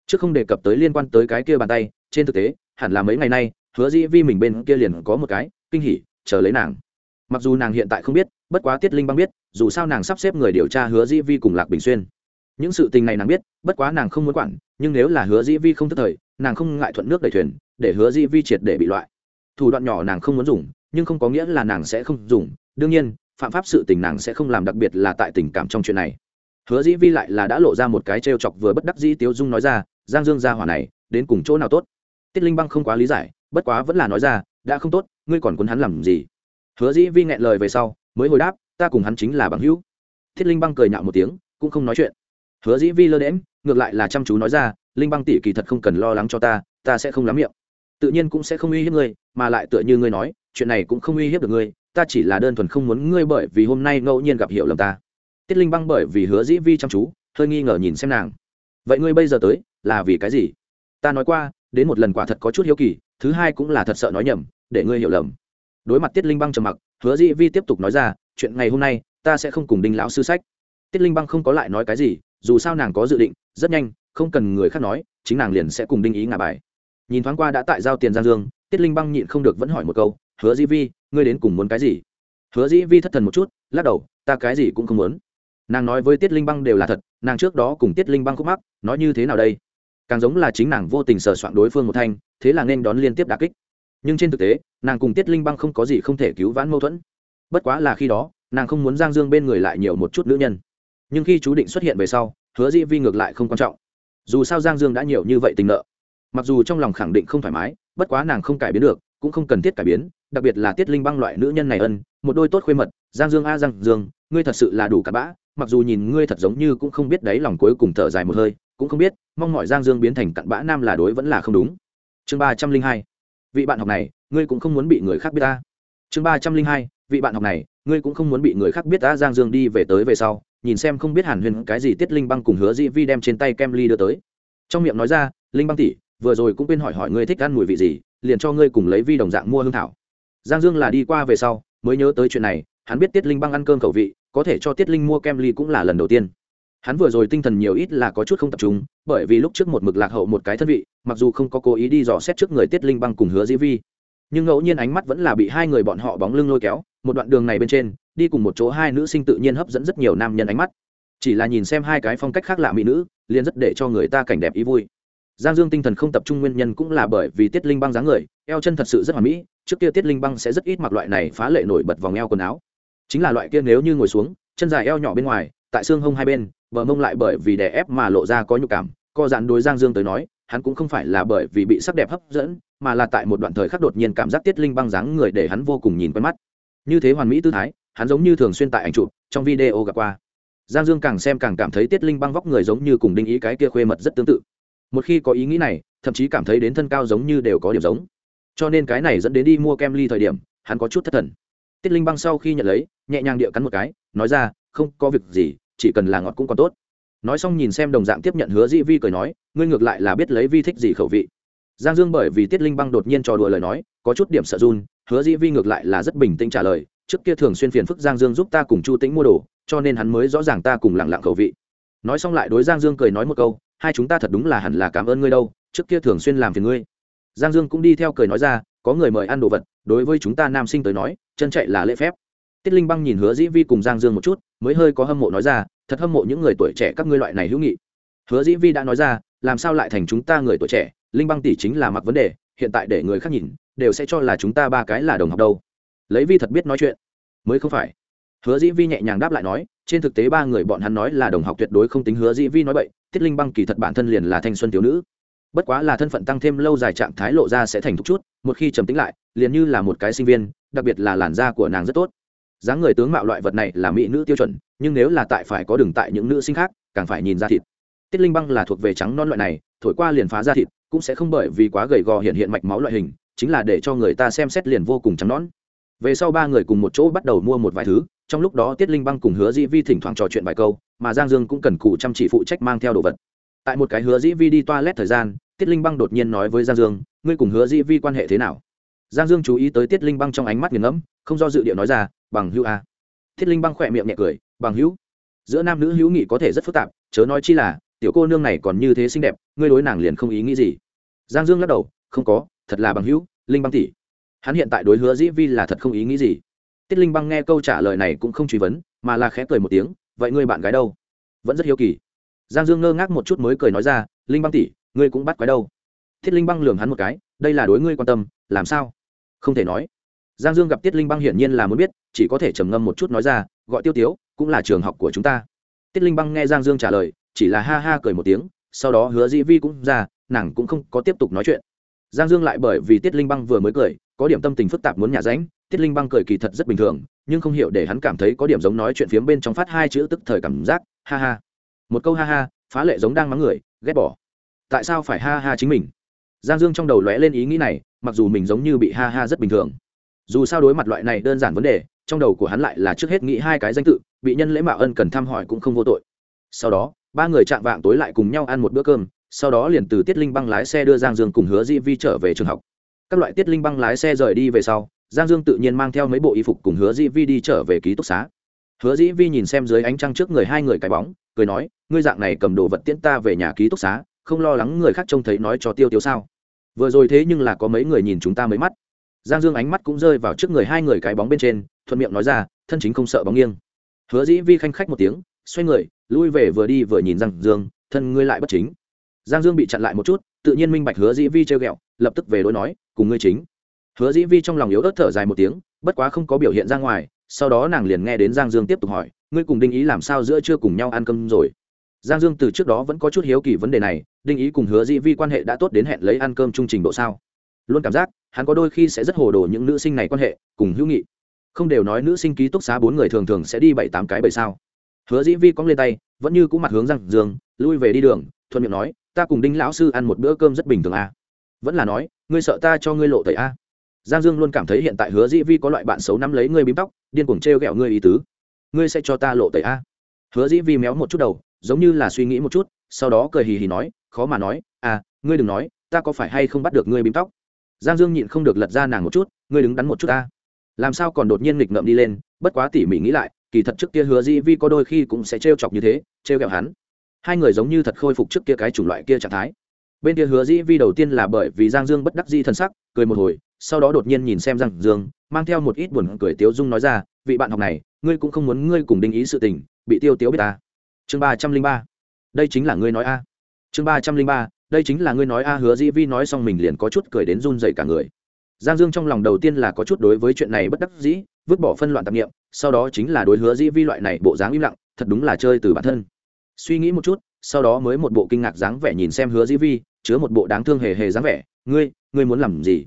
Chứ không đề cập tới liên quan tới cái kia bàn tay, trên thực tế, hẳn là mấy ngày nay, hứa dĩ vi mình bên kia liền có một cái, kinh hỉ, chờ lấy nàng. Mặc dù nàng hiện tại không biết, bất quá tiết linh băng biết, dù sao nàng sắp xếp người điều tra hứa dĩ vi cùng lạc bình xuyên. Những sự tình này nàng biết, bất quá nàng không muốn quản, nhưng nếu là hứa dĩ vi không thức thời, nàng không ngại thuận nước đẩy thuyền, để hứa dĩ vi triệt để bị loại. Thủ đoạn nhỏ nàng không muốn dùng, nhưng không có nghĩa là nàng sẽ không dùng. Đương nhiên, phạm pháp sự tình nàng sẽ không làm, đặc biệt là tại tình cảm trong chuyện này hứa dĩ vi lại là đã lộ ra một cái trêu chọc vừa bất đắc dĩ tiếu dung nói ra, giang dương gia hỏa này, đến cùng chỗ nào tốt? Tiết linh băng không quá lý giải, bất quá vẫn là nói ra, đã không tốt, ngươi còn quấn hắn làm gì? Hứa dĩ vi nghẹn lời về sau, mới hồi đáp, ta cùng hắn chính là bằng hữu. Thiết linh băng cười nhạo một tiếng, cũng không nói chuyện. Hứa dĩ vi lơ đễm ngược lại là chăm chú nói ra, linh băng tỷ kỳ thật không cần lo lắng cho ta ta sẽ không lắm miệng. Tự nhiên cũng sẽ không uy hiếp ngươi, mà lại tựa như ngươi nói, chuyện này cũng không uy hiếp được ngươi, ta chỉ là đơn thuần không muốn ngươi bởi vì hôm nay ngẫu nhiên gặp hiểu lầm ta tiết linh băng bởi vì hứa dĩ vi chăm chú, hơi nghi ngờ nhìn xem nàng. Vậy ngươi bây giờ tới, là vì cái gì? Ta nói qua, đến một lần quả thật có chút hiếu kỳ, thứ hai cũng là thật sợ nói nhầm, để ngươi hiểu lầm. Đối mặt tiết linh băng trầm mặc, hứa dĩ vi tiếp tục nói ra, chuyện ngày hôm nay, ta sẽ không cùng đinh lão sư sách. Tiết linh băng không có lại nói cái gì, dù sao nàng có dự định, rất nhanh, không cần người khác nói, chính nàng liền sẽ cùng đinh ý ngả bài. Nhìn thoáng qua đã tại giao tiền giang dương, tiết linh băng nhịn không được vẫn hỏi một câu, hứa dĩ vi, ngươi đến cùng muốn cái gì? Hứa dĩ vi thất thần một chút, lắc đầu, ta cái gì cũng không muốn nàng nói với tiết linh băng đều là thật, nàng trước đó cùng tiết linh băng khúc mắc, nói như thế nào đây? Càng giống là chính nàng vô tình sờ soạn đối phương một thanh, thế là nên đón liên tiếp đà kích. Nhưng trên thực tế, nàng cùng tiết linh băng không có gì không thể cứu vãn mâu thuẫn. Bất quá là khi đó, nàng không muốn giang dương bên người lại nhiều một chút nữ nhân. Nhưng khi chú định xuất hiện về sau, hứa dĩ vi ngược lại không quan trọng. Dù sao giang dương đã nhiều như vậy tình nợ. Mặc dù trong lòng khẳng định không thoải mái, bất quá nàng không cải biến được, cũng không cần thiết cải biến, đặc biệt là tiết linh băng loại nữ nhân này ân, một đôi tốt khuê mật, giang dương a giang dương, ngươi thật sự là đủ cặn bã mặc dù nhìn ngươi thật giống như cũng không biết đấy lòng cuối cùng thở dài một hơi, cũng không biết, mong mọi giang dương biến thành cặn bã nam là đối vẫn là không đúng. Chương ba trăm linh hai, vị bạn học này, ngươi cũng không muốn bị người khác biết ta. Chương ba trăm linh hai, vị bạn học này, ngươi cũng không muốn bị người khác biết ta, giang dương đi về tới về sau, nhìn xem không biết hàn huyền cái gì tiết linh băng cùng hứa dĩ vi đem trên tay kem ly đưa tới. Trong miệng nói ra, linh băng tỷ, vừa rồi cũng quên hỏi hỏi ngươi thích ăn mùi vị gì, liền cho ngươi cùng lấy vi đồng dạng mua hương thảo. Giang dương là đi qua về sau, mới nhớ tới chuyện này, hắn biết tiết linh băng ăn cơm khẩu vị có thể cho tiết linh mua kem ly cũng là lần đầu tiên. Hắn vừa rồi tinh thần nhiều ít là có chút không tập trung, bởi vì lúc trước một mực lạc hậu một cái thân vị, mặc dù không có cố ý đi dò xét trước người tiết linh băng cùng hứa dĩ vi. Nhưng ngẫu nhiên ánh mắt vẫn là bị hai người bọn họ bóng lưng lôi kéo, một đoạn đường này bên trên, đi cùng một chỗ hai nữ sinh tự nhiên hấp dẫn rất nhiều nam nhân ánh mắt. Chỉ là nhìn xem hai cái phong cách khác lạ mỹ nữ, liền rất để cho người ta cảnh đẹp ý vui. Giang dương tinh thần không tập trung nguyên nhân cũng là bởi vì tiết linh băng dáng người, eo chân thật sự rất hoàn mỹ, trước kia tiết linh băng sẽ rất ít mặc loại này phá lệ nổi bật vòng eo quần áo chính là loại kia nếu như ngồi xuống, chân dài eo nhỏ bên ngoài, tại xương hông hai bên, bờ mông lại bởi vì đè ép mà lộ ra có nhục cảm, co giãn đối giang dương tới nói, hắn cũng không phải là bởi vì bị sắc đẹp hấp dẫn, mà là tại một đoạn thời khắc đột nhiên cảm giác tiết linh băng dáng người để hắn vô cùng nhìn quen mắt. Như thế hoàn mỹ tư thái, hắn giống như thường xuyên tại ảnh chụp, trong video gặp qua. Giang dương càng xem càng cảm thấy tiết linh băng vóc người giống như cùng đinh ý cái kia khuê mật rất tương tự. Một khi có ý nghĩ này, thậm chí cảm thấy đến thân cao giống như đều có điểm giống. Cho nên cái này dẫn đến đi mua kem ly thời điểm, hắn có chút thất thần. Tiết linh băng sau khi nhận lấy nhẹ nhàng địa cắn một cái, nói ra, không có việc gì, chỉ cần là ngọt cũng còn tốt. Nói xong nhìn xem đồng dạng tiếp nhận hứa dĩ vi cười nói, ngươi ngược lại là biết lấy vi thích gì khẩu vị. Giang dương bởi vì tiết linh băng đột nhiên trò đùa lời nói, có chút điểm sợ run, hứa dĩ vi ngược lại là rất bình tĩnh trả lời, trước kia thường xuyên phiền phức giang dương giúp ta cùng chu tĩnh mua đồ, cho nên hắn mới rõ ràng ta cùng lặng lặng khẩu vị. Nói xong lại đối giang dương cười nói một câu, hai chúng ta thật đúng là hẳn là cảm ơn ngươi đâu, trước kia thường xuyên làm phiền ngươi. Giang dương cũng đi theo cười nói ra, có người mời ăn đồ vật, đối với chúng ta nam sinh tới nói, chân chạy là lễ phép tiết linh băng nhìn hứa dĩ vi cùng giang dương một chút, mới hơi có hâm mộ nói ra, thật hâm mộ những người tuổi trẻ các ngươi loại này hữu nghị. Hứa dĩ vi đã nói ra, làm sao lại thành chúng ta người tuổi trẻ? Linh băng tỷ chính là mặc vấn đề, hiện tại để người khác nhìn, đều sẽ cho là chúng ta ba cái là đồng học đâu. Lấy vi thật biết nói chuyện. Mới không phải. Hứa dĩ vi nhẹ nhàng đáp lại nói, trên thực tế ba người bọn hắn nói là đồng học tuyệt đối không tính hứa dĩ vi nói vậy tiết linh băng kỳ thật bản thân liền là thanh xuân thiếu nữ. Bất quá là thân phận tăng thêm lâu dài trạng thái lộ ra sẽ thành thục chút, một khi trầm tính lại, liền như là một cái sinh viên, đặc biệt là làn da của nàng rất tốt dáng người tướng mạo loại vật này là mỹ nữ tiêu chuẩn, nhưng nếu là tại phải có đường tại những nữ sinh khác, càng phải nhìn ra thịt. Tiết linh băng là thuộc về trắng non loại này, thổi qua liền phá ra thịt, cũng sẽ không bởi vì quá gầy gò hiện hiện mạch máu loại hình, chính là để cho người ta xem xét liền vô cùng trắng nón về sau ba người cùng một chỗ bắt đầu mua một vài thứ, trong lúc đó tiết linh băng cùng hứa dĩ vi thỉnh thoảng trò chuyện vài câu, mà giang dương cũng cần cụ chăm chỉ phụ trách mang theo đồ vật. Tại một cái hứa dĩ vi đi toilet thời gian, tiết linh băng đột nhiên nói với giang dương, ngươi cùng hứa dĩ vi quan hệ thế nào? Giang dương chú ý tới tiết linh băng trong ánh mắt nghiền ngẫm, không do dự địa nói ra, bằng hữu a. À. tiết linh băng khỏe miệng nhẹ cười, bằng hữu, giữa nam nữ hữu nghị có thể rất phức tạp, chớ nói chi là, tiểu cô nương này còn như thế xinh đẹp, ngươi đối nàng liền không ý nghĩ gì. Giang dương lắc đầu, không có, thật là bằng hữu, linh băng tỷ. Hắn hiện tại đối hứa dĩ vi là thật không ý nghĩ gì. Tiết linh băng nghe câu trả lời này cũng không truy vấn, mà là khẽ cười một tiếng, vậy ngươi bạn gái đâu? Vẫn rất hiếu kỳ. Giang dương ngơ ngác một chút mới cười nói ra, linh băng tỷ, ngươi cũng bắt quái đâu? Thiết linh băng lường hắn một cái, đây là đối ngươi quan tâm, làm sao? Không thể nói. Giang dương gặp tiết linh băng hiển nhiên là muốn biết, chỉ có thể trầm ngâm một chút nói ra, gọi tiêu tiếu, cũng là trường học của chúng ta. Tiết linh băng nghe giang dương trả lời, chỉ là ha ha cười một tiếng, sau đó hứa dĩ vi cũng ra, nàng cũng không có tiếp tục nói chuyện. Giang dương lại bởi vì tiết linh băng vừa mới cười, có điểm tâm tình phức tạp muốn nhả ránh, tiết linh băng cười kỳ thật rất bình thường, nhưng không hiểu để hắn cảm thấy có điểm giống nói chuyện phiếm bên trong phát hai chữ tức thời cảm giác, ha ha. Một câu ha ha, phá lệ giống đang mắng người, ghét bỏ. Tại sao phải ha ha chính mình? Giang dương trong đầu lóe lên ý nghĩ này mặc dù mình giống như bị ha ha rất bình thường. Dù sao đối mặt loại này đơn giản vấn đề, trong đầu của hắn lại là trước hết nghĩ hai cái danh tự, bị nhân lễ mạo ân cần thăm hỏi cũng không vô tội. Sau đó, ba người chạm vạng tối lại cùng nhau ăn một bữa cơm, sau đó liền từ tiết linh băng lái xe đưa giang dương cùng hứa di vi trở về trường học. Các loại tiết linh băng lái xe rời đi về sau, giang dương tự nhiên mang theo mấy bộ y phục cùng hứa di vi đi trở về ký túc xá. Hứa dĩ vi nhìn xem dưới ánh trăng trước người hai người cái bóng, cười nói, ngươi dạng này cầm đồ vật tiễn ta về nhà ký túc xá, không lo lắng người khác trông thấy nói cho tiêu tiêu sao? Vừa rồi thế nhưng là có mấy người nhìn chúng ta mấy mắt. Giang dương ánh mắt cũng rơi vào trước người hai người cái bóng bên trên, thuận miệng nói ra, thân chính không sợ bóng nghiêng. Hứa dĩ vi khanh khách một tiếng, xoay người, lui về vừa đi vừa nhìn giang dương, thân ngươi lại bất chính. Giang dương bị chặn lại một chút, tự nhiên minh bạch hứa dĩ vi trêu ghẹo, lập tức về đối nói, cùng ngươi chính. Hứa dĩ vi trong lòng yếu ớt thở dài một tiếng, bất quá không có biểu hiện ra ngoài, sau đó nàng liền nghe đến giang dương tiếp tục hỏi, ngươi cùng đinh ý làm sao giữa chưa cùng nhau ăn cơm rồi? Giang dương từ trước đó vẫn có chút hiếu kỳ vấn đề này đinh ý cùng hứa dĩ vi quan hệ đã tốt đến hẹn lấy ăn cơm chung trình độ sao luôn cảm giác, hắn có đôi khi sẽ rất hồ đồ những nữ sinh này quan hệ, cùng hữu nghị không đều nói nữ sinh ký túc xá bốn người thường thường sẽ đi bảy tám cái bảy sao hứa dĩ vi cong lên tay, vẫn như cũng mặt hướng giang dương, lui về đi đường, thuận miệng nói, ta cùng đinh lão sư ăn một bữa cơm rất bình thường à. vẫn là nói, ngươi sợ ta cho ngươi lộ tẩy a à. giang dương luôn cảm thấy hiện tại hứa dĩ vi có loại bạn xấu nắm lấy ngươi bím tóc, điên cuồng t r e o g ẹ o ngươi ý tứ ngươi sẽ cho ta lộ tẩy a à. hứa dĩ vi méo một chút đầu giống như là suy nghĩ một chút, sau đó cười hì hì nói, khó mà nói à ngươi đừng nói, ta có phải hay không bắt được ngươi bím tóc? Giang dương nhịn không được lật ra nàng một chút, ngươi đứng đắn một chút ta. Làm sao còn đột nhiên nghịch ngợm đi lên, bất quá tỉ mỉ nghĩ lại, kỳ thật trước kia hứa dĩ vi có đôi khi cũng sẽ trêu chọc như thế, trêu ghẹo hắn. Hai người giống như thật khôi phục trước kia cái chủng loại kia trạng thái. Bên kia hứa dĩ vi đầu tiên là bởi vì giang dương bất đắc di thân sắc, cười một hồi, sau đó đột nhiên nhìn xem giang dương, mang theo một ít buồn cười tiếu dung nói ra, vị bạn học này, ngươi cũng không muốn ngươi cùng đinh ý sự tình, bị tiêu tiếu biết ta chương ba trăm linh ba. Đây chính là ngươi nói a. Chương ba trăm linh ba, đây chính là ngươi nói a, hứa dĩ vi nói xong mình liền có chút cười đến run dậy cả người. Giang dương trong lòng đầu tiên là có chút đối với chuyện này bất đắc dĩ, vứt bỏ phân loạn tạp nghiệm sau đó chính là đối hứa dĩ vi loại này bộ dáng im lặng, thật đúng là chơi từ bản thân. Suy nghĩ một chút, sau đó mới một bộ kinh ngạc dáng vẻ nhìn xem hứa dĩ vi, chứa một bộ đáng thương hề hề dáng vẻ. Ngươi ngươi muốn làm gì?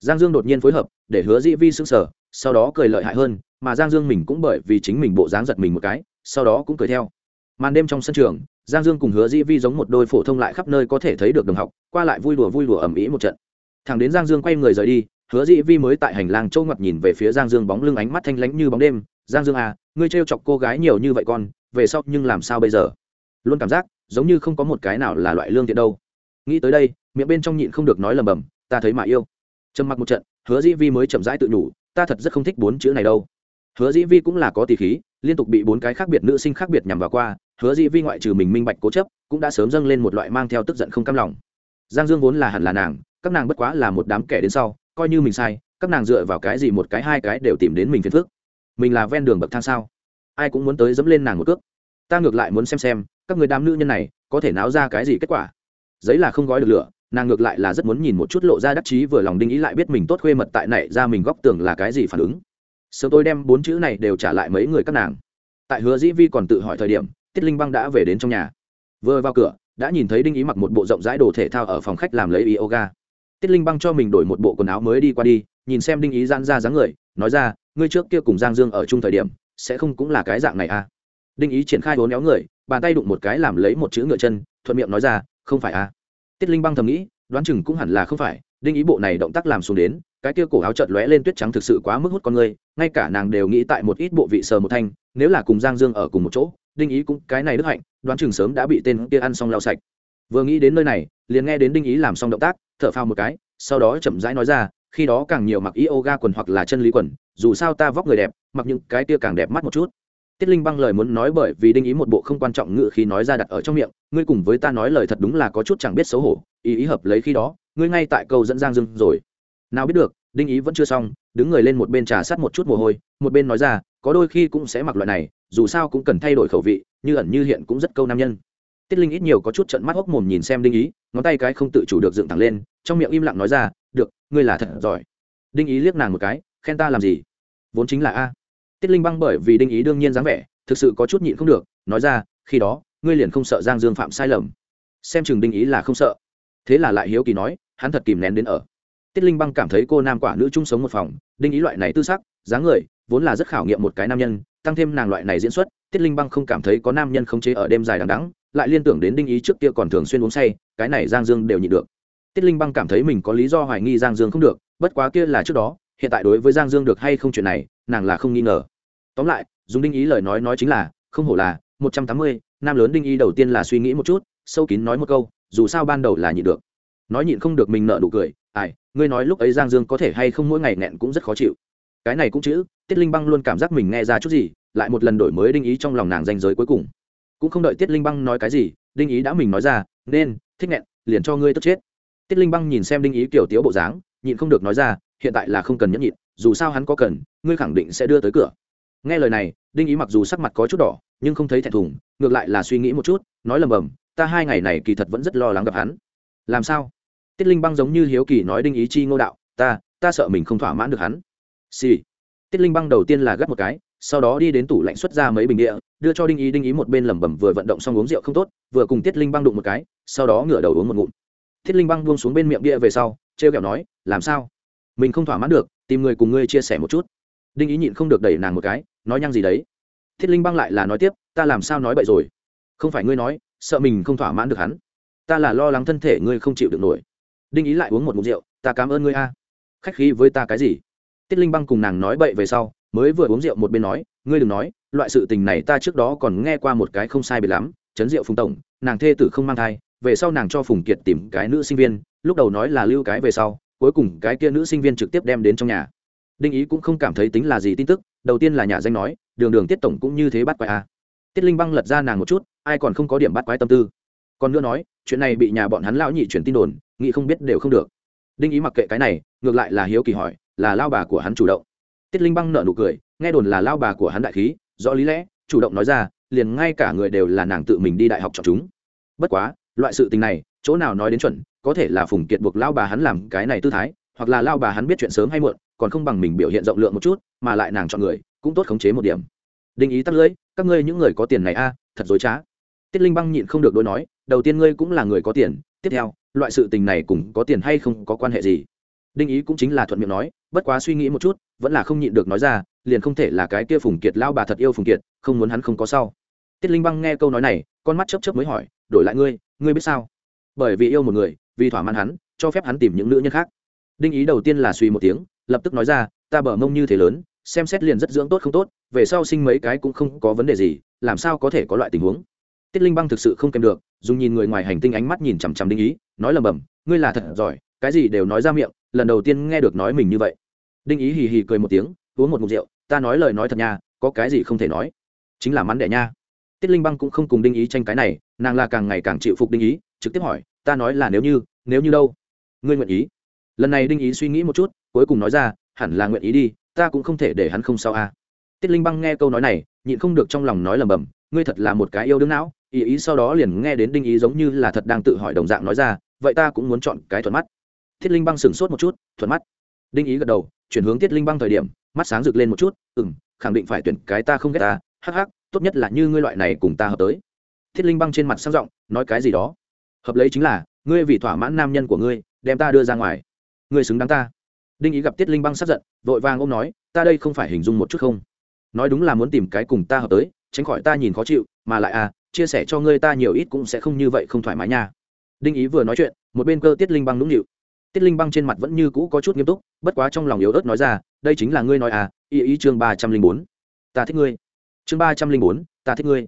Giang dương đột nhiên phối hợp, để hứa dĩ vi s ư n g sở sau đó cười lợi hại hơn, mà giang dương mình cũng bởi vì chính mình bộ dáng giật mình một cái, sau đó cũng cười theo màn đêm trong sân trường, giang dương cùng hứa dĩ vi giống một đôi phổ thông lại khắp nơi có thể thấy được đồng học, qua lại vui đùa vui đùa ẩm ý một trận. Thằng đến giang dương quay người rời đi, hứa dĩ vi mới tại hành lang châu ngập nhìn về phía giang dương bóng lưng ánh mắt thanh lánh như bóng đêm, giang dương à ngươi trêu chọc cô gái nhiều như vậy con, về sau nhưng làm sao bây giờ? Luôn cảm giác, giống như không có một cái nào là loại lương thiện đâu. Nghĩ tới đây, miệng bên trong nhịn không được nói lầm bầm, ta thấy mà yêu. Trầm mặc một trận, hứa dĩ vi mới chậm rãi tự nhủ, ta thật rất không thích bốn chữ này đâu. Hứa dĩ vi cũng là có tỷ khí, liên tục bị bốn cái khác biệt nữ sinh khác biệt nhằm vào qua hứa dĩ vi ngoại trừ mình minh bạch cố chấp, cũng đã sớm dâng lên một loại mang theo tức giận không cam lòng. Giang dương vốn là hẳn là nàng, các nàng bất quá là một đám kẻ đến sau, coi như mình sai, các nàng dựa vào cái gì một cái, hai cái đều tìm đến mình phiền phức. Mình là ven đường bậc thang sao? Ai cũng muốn tới dẫm lên nàng một cước. Ta ngược lại muốn xem xem, các người đám nữ nhân này, có thể náo ra cái gì kết quả? Giấy là không gói được lửa, nàng ngược lại là rất muốn nhìn một chút lộ ra đắc chí vừa lòng đinh ý lại biết mình tốt khuê mật tại này ra mình góc tường là cái gì phản ứng. Sớm tôi đem bốn chữ này đều trả lại mấy người các nàng. Tại hứa dĩ vi còn tự hỏi thời điểm tiết linh băng đã về đến trong nhà. Vừa vào cửa, đã nhìn thấy đinh ý mặc một bộ rộng rãi đồ thể thao ở phòng khách làm lấy yoga. Tiết linh băng cho mình đổi một bộ quần áo mới đi qua đi, nhìn xem đinh ý giãn ra dáng người, nói ra, ngươi trước kia cùng giang dương ở chung thời điểm, sẽ không cũng là cái dạng này à? Đinh ý triển khai vốn éo người, bàn tay đụng một cái làm lấy một chữ ngựa chân, thuận miệng nói ra, không phải à? Tiết linh băng thầm nghĩ, đoán chừng cũng hẳn là không phải, đinh ý bộ này động tác làm xuống đến, cái kia cổ áo chợt lóe lên tuyết trắng thực sự quá mức hút con người, ngay cả nàng đều nghĩ tại một ít bộ vị sờ một thanh, nếu là cùng giang dương ở cùng một chỗ đinh ý cũng cái này đức hạnh, đoán chừng sớm đã bị tên kia ăn xong lau sạch. Vừa nghĩ đến nơi này, liền nghe đến đinh ý làm xong động tác, thở phao một cái, sau đó chậm rãi nói ra, khi đó càng nhiều mặc yoga quần hoặc là chân lý quần, dù sao ta vóc người đẹp, mặc những cái kia càng đẹp mắt một chút. Tiết linh băng lời muốn nói bởi vì đinh ý một bộ không quan trọng ngự khi nói ra đặt ở trong miệng, ngươi cùng với ta nói lời thật đúng là có chút chẳng biết xấu hổ, ý ý hợp lấy khi đó, ngươi ngay tại câu dẫn giang dưng rồi. Nào biết được đinh ý vẫn chưa xong, đứng người lên một bên trà sát một chút mồ hôi, một bên nói ra, có đôi khi cũng sẽ mặc loại này, dù sao cũng cần thay đổi khẩu vị, như ẩn như hiện cũng rất câu nam nhân. Tiết linh ít nhiều có chút trận mắt hốc mồm nhìn xem đinh ý, ngón tay cái không tự chủ được dựng thẳng lên, trong miệng im lặng nói ra, được, ngươi là thật giỏi. Đinh ý liếc nàng một cái, khen ta làm gì? Vốn chính là a. Tiết linh băng bởi vì đinh ý đương nhiên dáng vẻ, thực sự có chút nhịn không được, nói ra, khi đó, ngươi liền không sợ giang dương phạm sai lầm. Xem chừng đinh ý là không sợ. Thế là lại hiếu kỳ nói, hắn thật kìm nén đến ở tiết linh băng cảm thấy cô nam quả nữ chung sống một phòng, đinh ý loại này tư sắc, dáng người, vốn là rất khảo nghiệm một cái nam nhân, tăng thêm nàng loại này diễn xuất, tiết linh băng không cảm thấy có nam nhân không chế ở đêm dài đằng đắng lại liên tưởng đến đinh ý trước kia còn thường xuyên uống say, cái này giang dương đều nhịn được. Tiết linh băng cảm thấy mình có lý do hoài nghi giang dương không được, bất quá kia là trước đó, hiện tại đối với giang dương được hay không chuyện này, nàng là không nghi ngờ. Tóm lại, dùng đinh ý lời nói nói chính là, không hổ là, một trăm tám mươi, nam lớn đinh ý đầu tiên là suy nghĩ một chút, sâu kín nói một câu, dù sao ban đầu là nhịn được. Nói nhịn không được mình nợ đủ cười ai, ngươi nói lúc ấy giang dương có thể hay không mỗi ngày nghẹn cũng rất khó chịu. Cái này cũng chữ, tiết linh băng luôn cảm giác mình nghe ra chút gì, lại một lần đổi mới đinh ý trong lòng nàng danh giới cuối cùng. Cũng không đợi tiết linh băng nói cái gì, đinh ý đã mình nói ra, nên, thích nghẹn, liền cho ngươi tức chết. Tiết linh băng nhìn xem đinh ý kiểu tiếu bộ dáng, nhịn không được nói ra, hiện tại là không cần nhẫn nhịn, dù sao hắn có cần, ngươi khẳng định sẽ đưa tới cửa. Nghe lời này, đinh ý mặc dù sắc mặt có chút đỏ, nhưng không thấy thẹn thùng, ngược lại là suy nghĩ một chút, nói lầm bầm, ta hai ngày này kỳ thật vẫn rất lo lắng gặp hắn. Làm sao? Tiết linh băng giống như hiếu kỳ nói đinh ý chi ngô đạo, ta ta sợ mình không thỏa mãn được hắn. Xì、sì. tiết linh băng đầu tiên là gắt một cái, sau đó đi đến tủ lạnh xuất ra mấy bình địa, đưa cho đinh ý đinh ý một bên lẩm bẩm vừa vận động xong uống rượu không tốt, vừa cùng tiết linh băng đụng một cái, sau đó ngửa đầu uống một ngụm. Tiết linh băng buông xuống bên miệng địa về sau t r e o kẹo nói, làm sao? Mình không thỏa mãn được, tìm người cùng ngươi chia sẻ một chút. Đinh ý nhịn không được đẩy nàng một cái, nói nhăng gì đấy? Thiết linh băng lại là nói tiếp, ta làm sao nói bậy rồi? Không phải ngươi nói, sợ mình không thỏa mãn được hắn. Ta là lo lắng thân thể ngươi không chịu được nổi đinh ý lại uống một mục rượu, ta cảm ơn ngươi a. Khách khí với ta cái gì? Tiết linh băng cùng nàng nói bậy về sau, mới vừa uống rượu một bên nói, ngươi đừng nói, loại sự tình này ta trước đó còn nghe qua một cái không sai biệt lắm, chấn rượu phùng tổng, nàng thê tử không mang thai, về sau nàng cho phùng kiệt tìm cái nữ sinh viên, lúc đầu nói là lưu cái về sau, cuối cùng cái kia nữ sinh viên trực tiếp đem đến trong nhà. Đinh ý cũng không cảm thấy tính là gì tin tức, đầu tiên là nhà danh nói, đường đường tiết tổng cũng như thế bắt quái a. À. tiết linh băng lật ra nàng một chút, ai còn không có điểm bắt quái tâm tư. Còn nữa nói, chuyện này bị nhà bọn hắn lão nhị chuyển tin đồn nghĩ không biết đều không được. Đinh ý mặc kệ cái này, ngược lại là hiếu kỳ hỏi, là lao bà của hắn chủ động. Tiết linh băng nợ nụ cười, nghe đồn là lao bà của hắn đại khí, rõ lý lẽ, chủ động nói ra, liền ngay cả người đều là nàng tự mình đi đại học chọn chúng. Bất quá, loại sự tình này, chỗ nào nói đến chuẩn, có thể là phùng kiệt buộc lao bà hắn làm cái này tư thái, hoặc là lao bà hắn biết chuyện sớm hay muộn, còn không bằng mình biểu hiện rộng lượng một chút, mà lại nàng chọn người, cũng tốt khống chế một điểm. Đinh ý tắt lưỡi các ngươi những người có tiền này a, thật dối trá. Tiết linh băng nhịn không được đối nói, đầu tiên ngươi cũng là người có tiền, tiếp theo loại sự tình này cũng có tiền hay không có quan hệ gì. Đinh ý cũng chính là thuận miệng nói, bất quá suy nghĩ một chút, vẫn là không nhịn được nói ra, liền không thể là cái kia phùng kiệt lao bà thật yêu phùng kiệt, không muốn hắn không có sau. Tiết linh băng nghe câu nói này, con mắt chấp chấp mới hỏi, đổi lại ngươi ngươi biết sao? Bởi vì yêu một người, vì thỏa mãn hắn, cho phép hắn tìm những nữ nhân khác. Đinh ý đầu tiên là suy một tiếng, lập tức nói ra, ta bờ mông như thế lớn, xem xét liền rất dưỡng tốt không tốt, về sau sinh mấy cái cũng không có vấn đề gì, làm sao có thể có loại tình huống? Tiết linh băng thực sự không kèm được, dùng nhìn người ngoài hành tinh ánh mắt nhìn chằm chằm đinh ý, nói lầm bầm, ngươi là thật giỏi, cái gì đều nói ra miệng, lần đầu tiên nghe được nói mình như vậy. Đinh ý hì hì cười một tiếng, uống một mục rượu, ta nói lời nói thật nha, có cái gì không thể nói. Chính là mắn đẻ nha. Tiết linh băng cũng không cùng đinh ý tranh cái này, nàng là càng ngày càng chịu phục đinh ý, trực tiếp hỏi, ta nói là nếu như nếu như đâu? Ngươi nguyện ý. Lần này đinh ý suy nghĩ một chút, cuối cùng nói ra, hẳn là nguyện ý đi, ta cũng không thể để hắn không sao a à. tiết linh băng nghe câu nói này, nhịn không được trong lòng nói lầm bầm, ngươi thật là một cái yêu đương não ý ý sau đó liền nghe đến đinh ý giống như là thật đang tự hỏi đồng dạng nói ra, vậy ta cũng muốn chọn cái thuận mắt. Thiết linh băng sửng sốt một chút, thuận mắt? Đinh ý gật đầu, chuyển hướng thiết linh băng thời điểm, mắt sáng rực lên một chút ừ m khẳng định phải tuyển cái ta không ghét ta, hắc hắc, tốt nhất là như ngươi loại này cùng ta hợp tới. Thiết linh băng trên mặt sang giọng, nói cái gì đó? Hợp lấy chính là, ngươi vì thỏa mãn nam nhân của ngươi, đem ta đưa ra ngoài. Ngươi xứng đáng ta. Đinh ý gặp tiết linh băng sắp giận, vội vàng ôm nói, ta đây không phải hình dung một chút không? Nói đúng là muốn tìm cái cùng ta hợp tới, tránh khỏi ta nhìn khó chịu, mà lại à chia sẻ cho ngươi ta nhiều ít cũng sẽ không như vậy không thoải mái nha. Đinh ý vừa nói chuyện, một bên cơ tiết linh băng nũng nịu. Tiết linh băng trên mặt vẫn như cũ có chút nghiêm túc, bất quá trong lòng yếu ớt nói ra, đây chính là ngươi nói à ý ý chương ba trăm linh bốn. Ta thích ngươi. Chương ba trăm linh bốn, ta thích ngươi.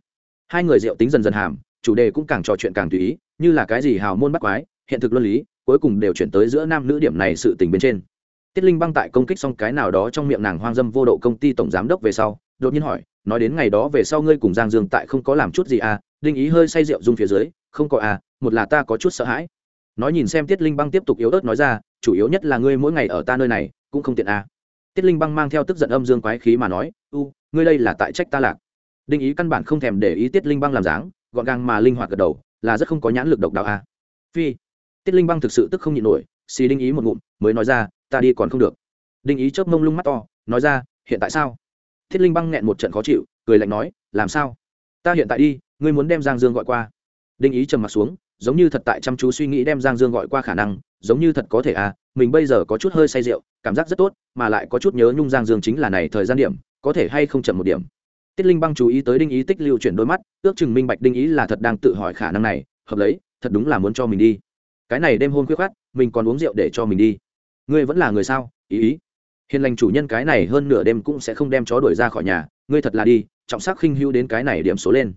Hai người diệu tính dần dần hàm, chủ đề cũng càng trò chuyện càng tùy ý, như là cái gì hào môn bắt quái, hiện thực luân lý, cuối cùng đều chuyển tới giữa nam nữ điểm này sự tình bên trên. Tiết linh băng tại công kích xong cái nào đó trong miệng nàng hoang dâm vô độ công ty tổng giám đốc về sau, đột nhiên hỏi nói đến ngày đó về sau ngươi cùng giang dương tại không có làm chút gì à đinh ý hơi say rượu dung phía dưới, không có à một là ta có chút sợ hãi. Nói nhìn xem tiết linh băng tiếp tục yếu ớt nói ra, chủ yếu nhất là ngươi mỗi ngày ở ta nơi này, cũng không tiện à. Tiết linh băng mang theo tức giận âm dương quái khí mà nói, u, ngươi đây là tại trách ta lạc. Đinh ý căn bản không thèm để ý tiết linh băng làm dáng, gọn gàng mà linh hoạt gật đầu, là rất không có nhãn lực độc đạo à. phi, tiết linh băng thực sự tức không nhịn nổi, xì đinh ý một ngụm, mới nói ra, ta đi còn không được. Đinh ý chớp mông lung mắt to, nói ra, hiện tại sao? Thiết linh băng nghẹn một trận khó chịu, cười lạnh nói, làm sao? Ta hiện tại đi, ngươi muốn đem giang dương gọi qua. Đinh ý trầm m ặ t xuống, giống như thật tại chăm chú suy nghĩ đem giang dương gọi qua khả năng, giống như thật có thể à mình bây giờ có chút hơi say rượu, cảm giác rất tốt, mà lại có chút nhớ nhung giang dương chính là này thời gian điểm, có thể hay không chậm một điểm. Tiết linh băng chú ý tới đinh ý tích lưu chuyển đôi mắt, ước chừng minh bạch đinh ý là thật đang tự hỏi khả năng này, hợp lấy, thật đúng là muốn cho mình đi. Cái này đêm hôn khuyết khát mình còn uống rượu để cho mình đi. Ngươi vẫn là người sao? Ý ý hiền lành chủ nhân cái này hơn nửa đêm cũng sẽ không đem chó đuổi ra khỏi nhà, ngươi thật là đi, trọng sắc khinh hữu đến cái này điểm số lên.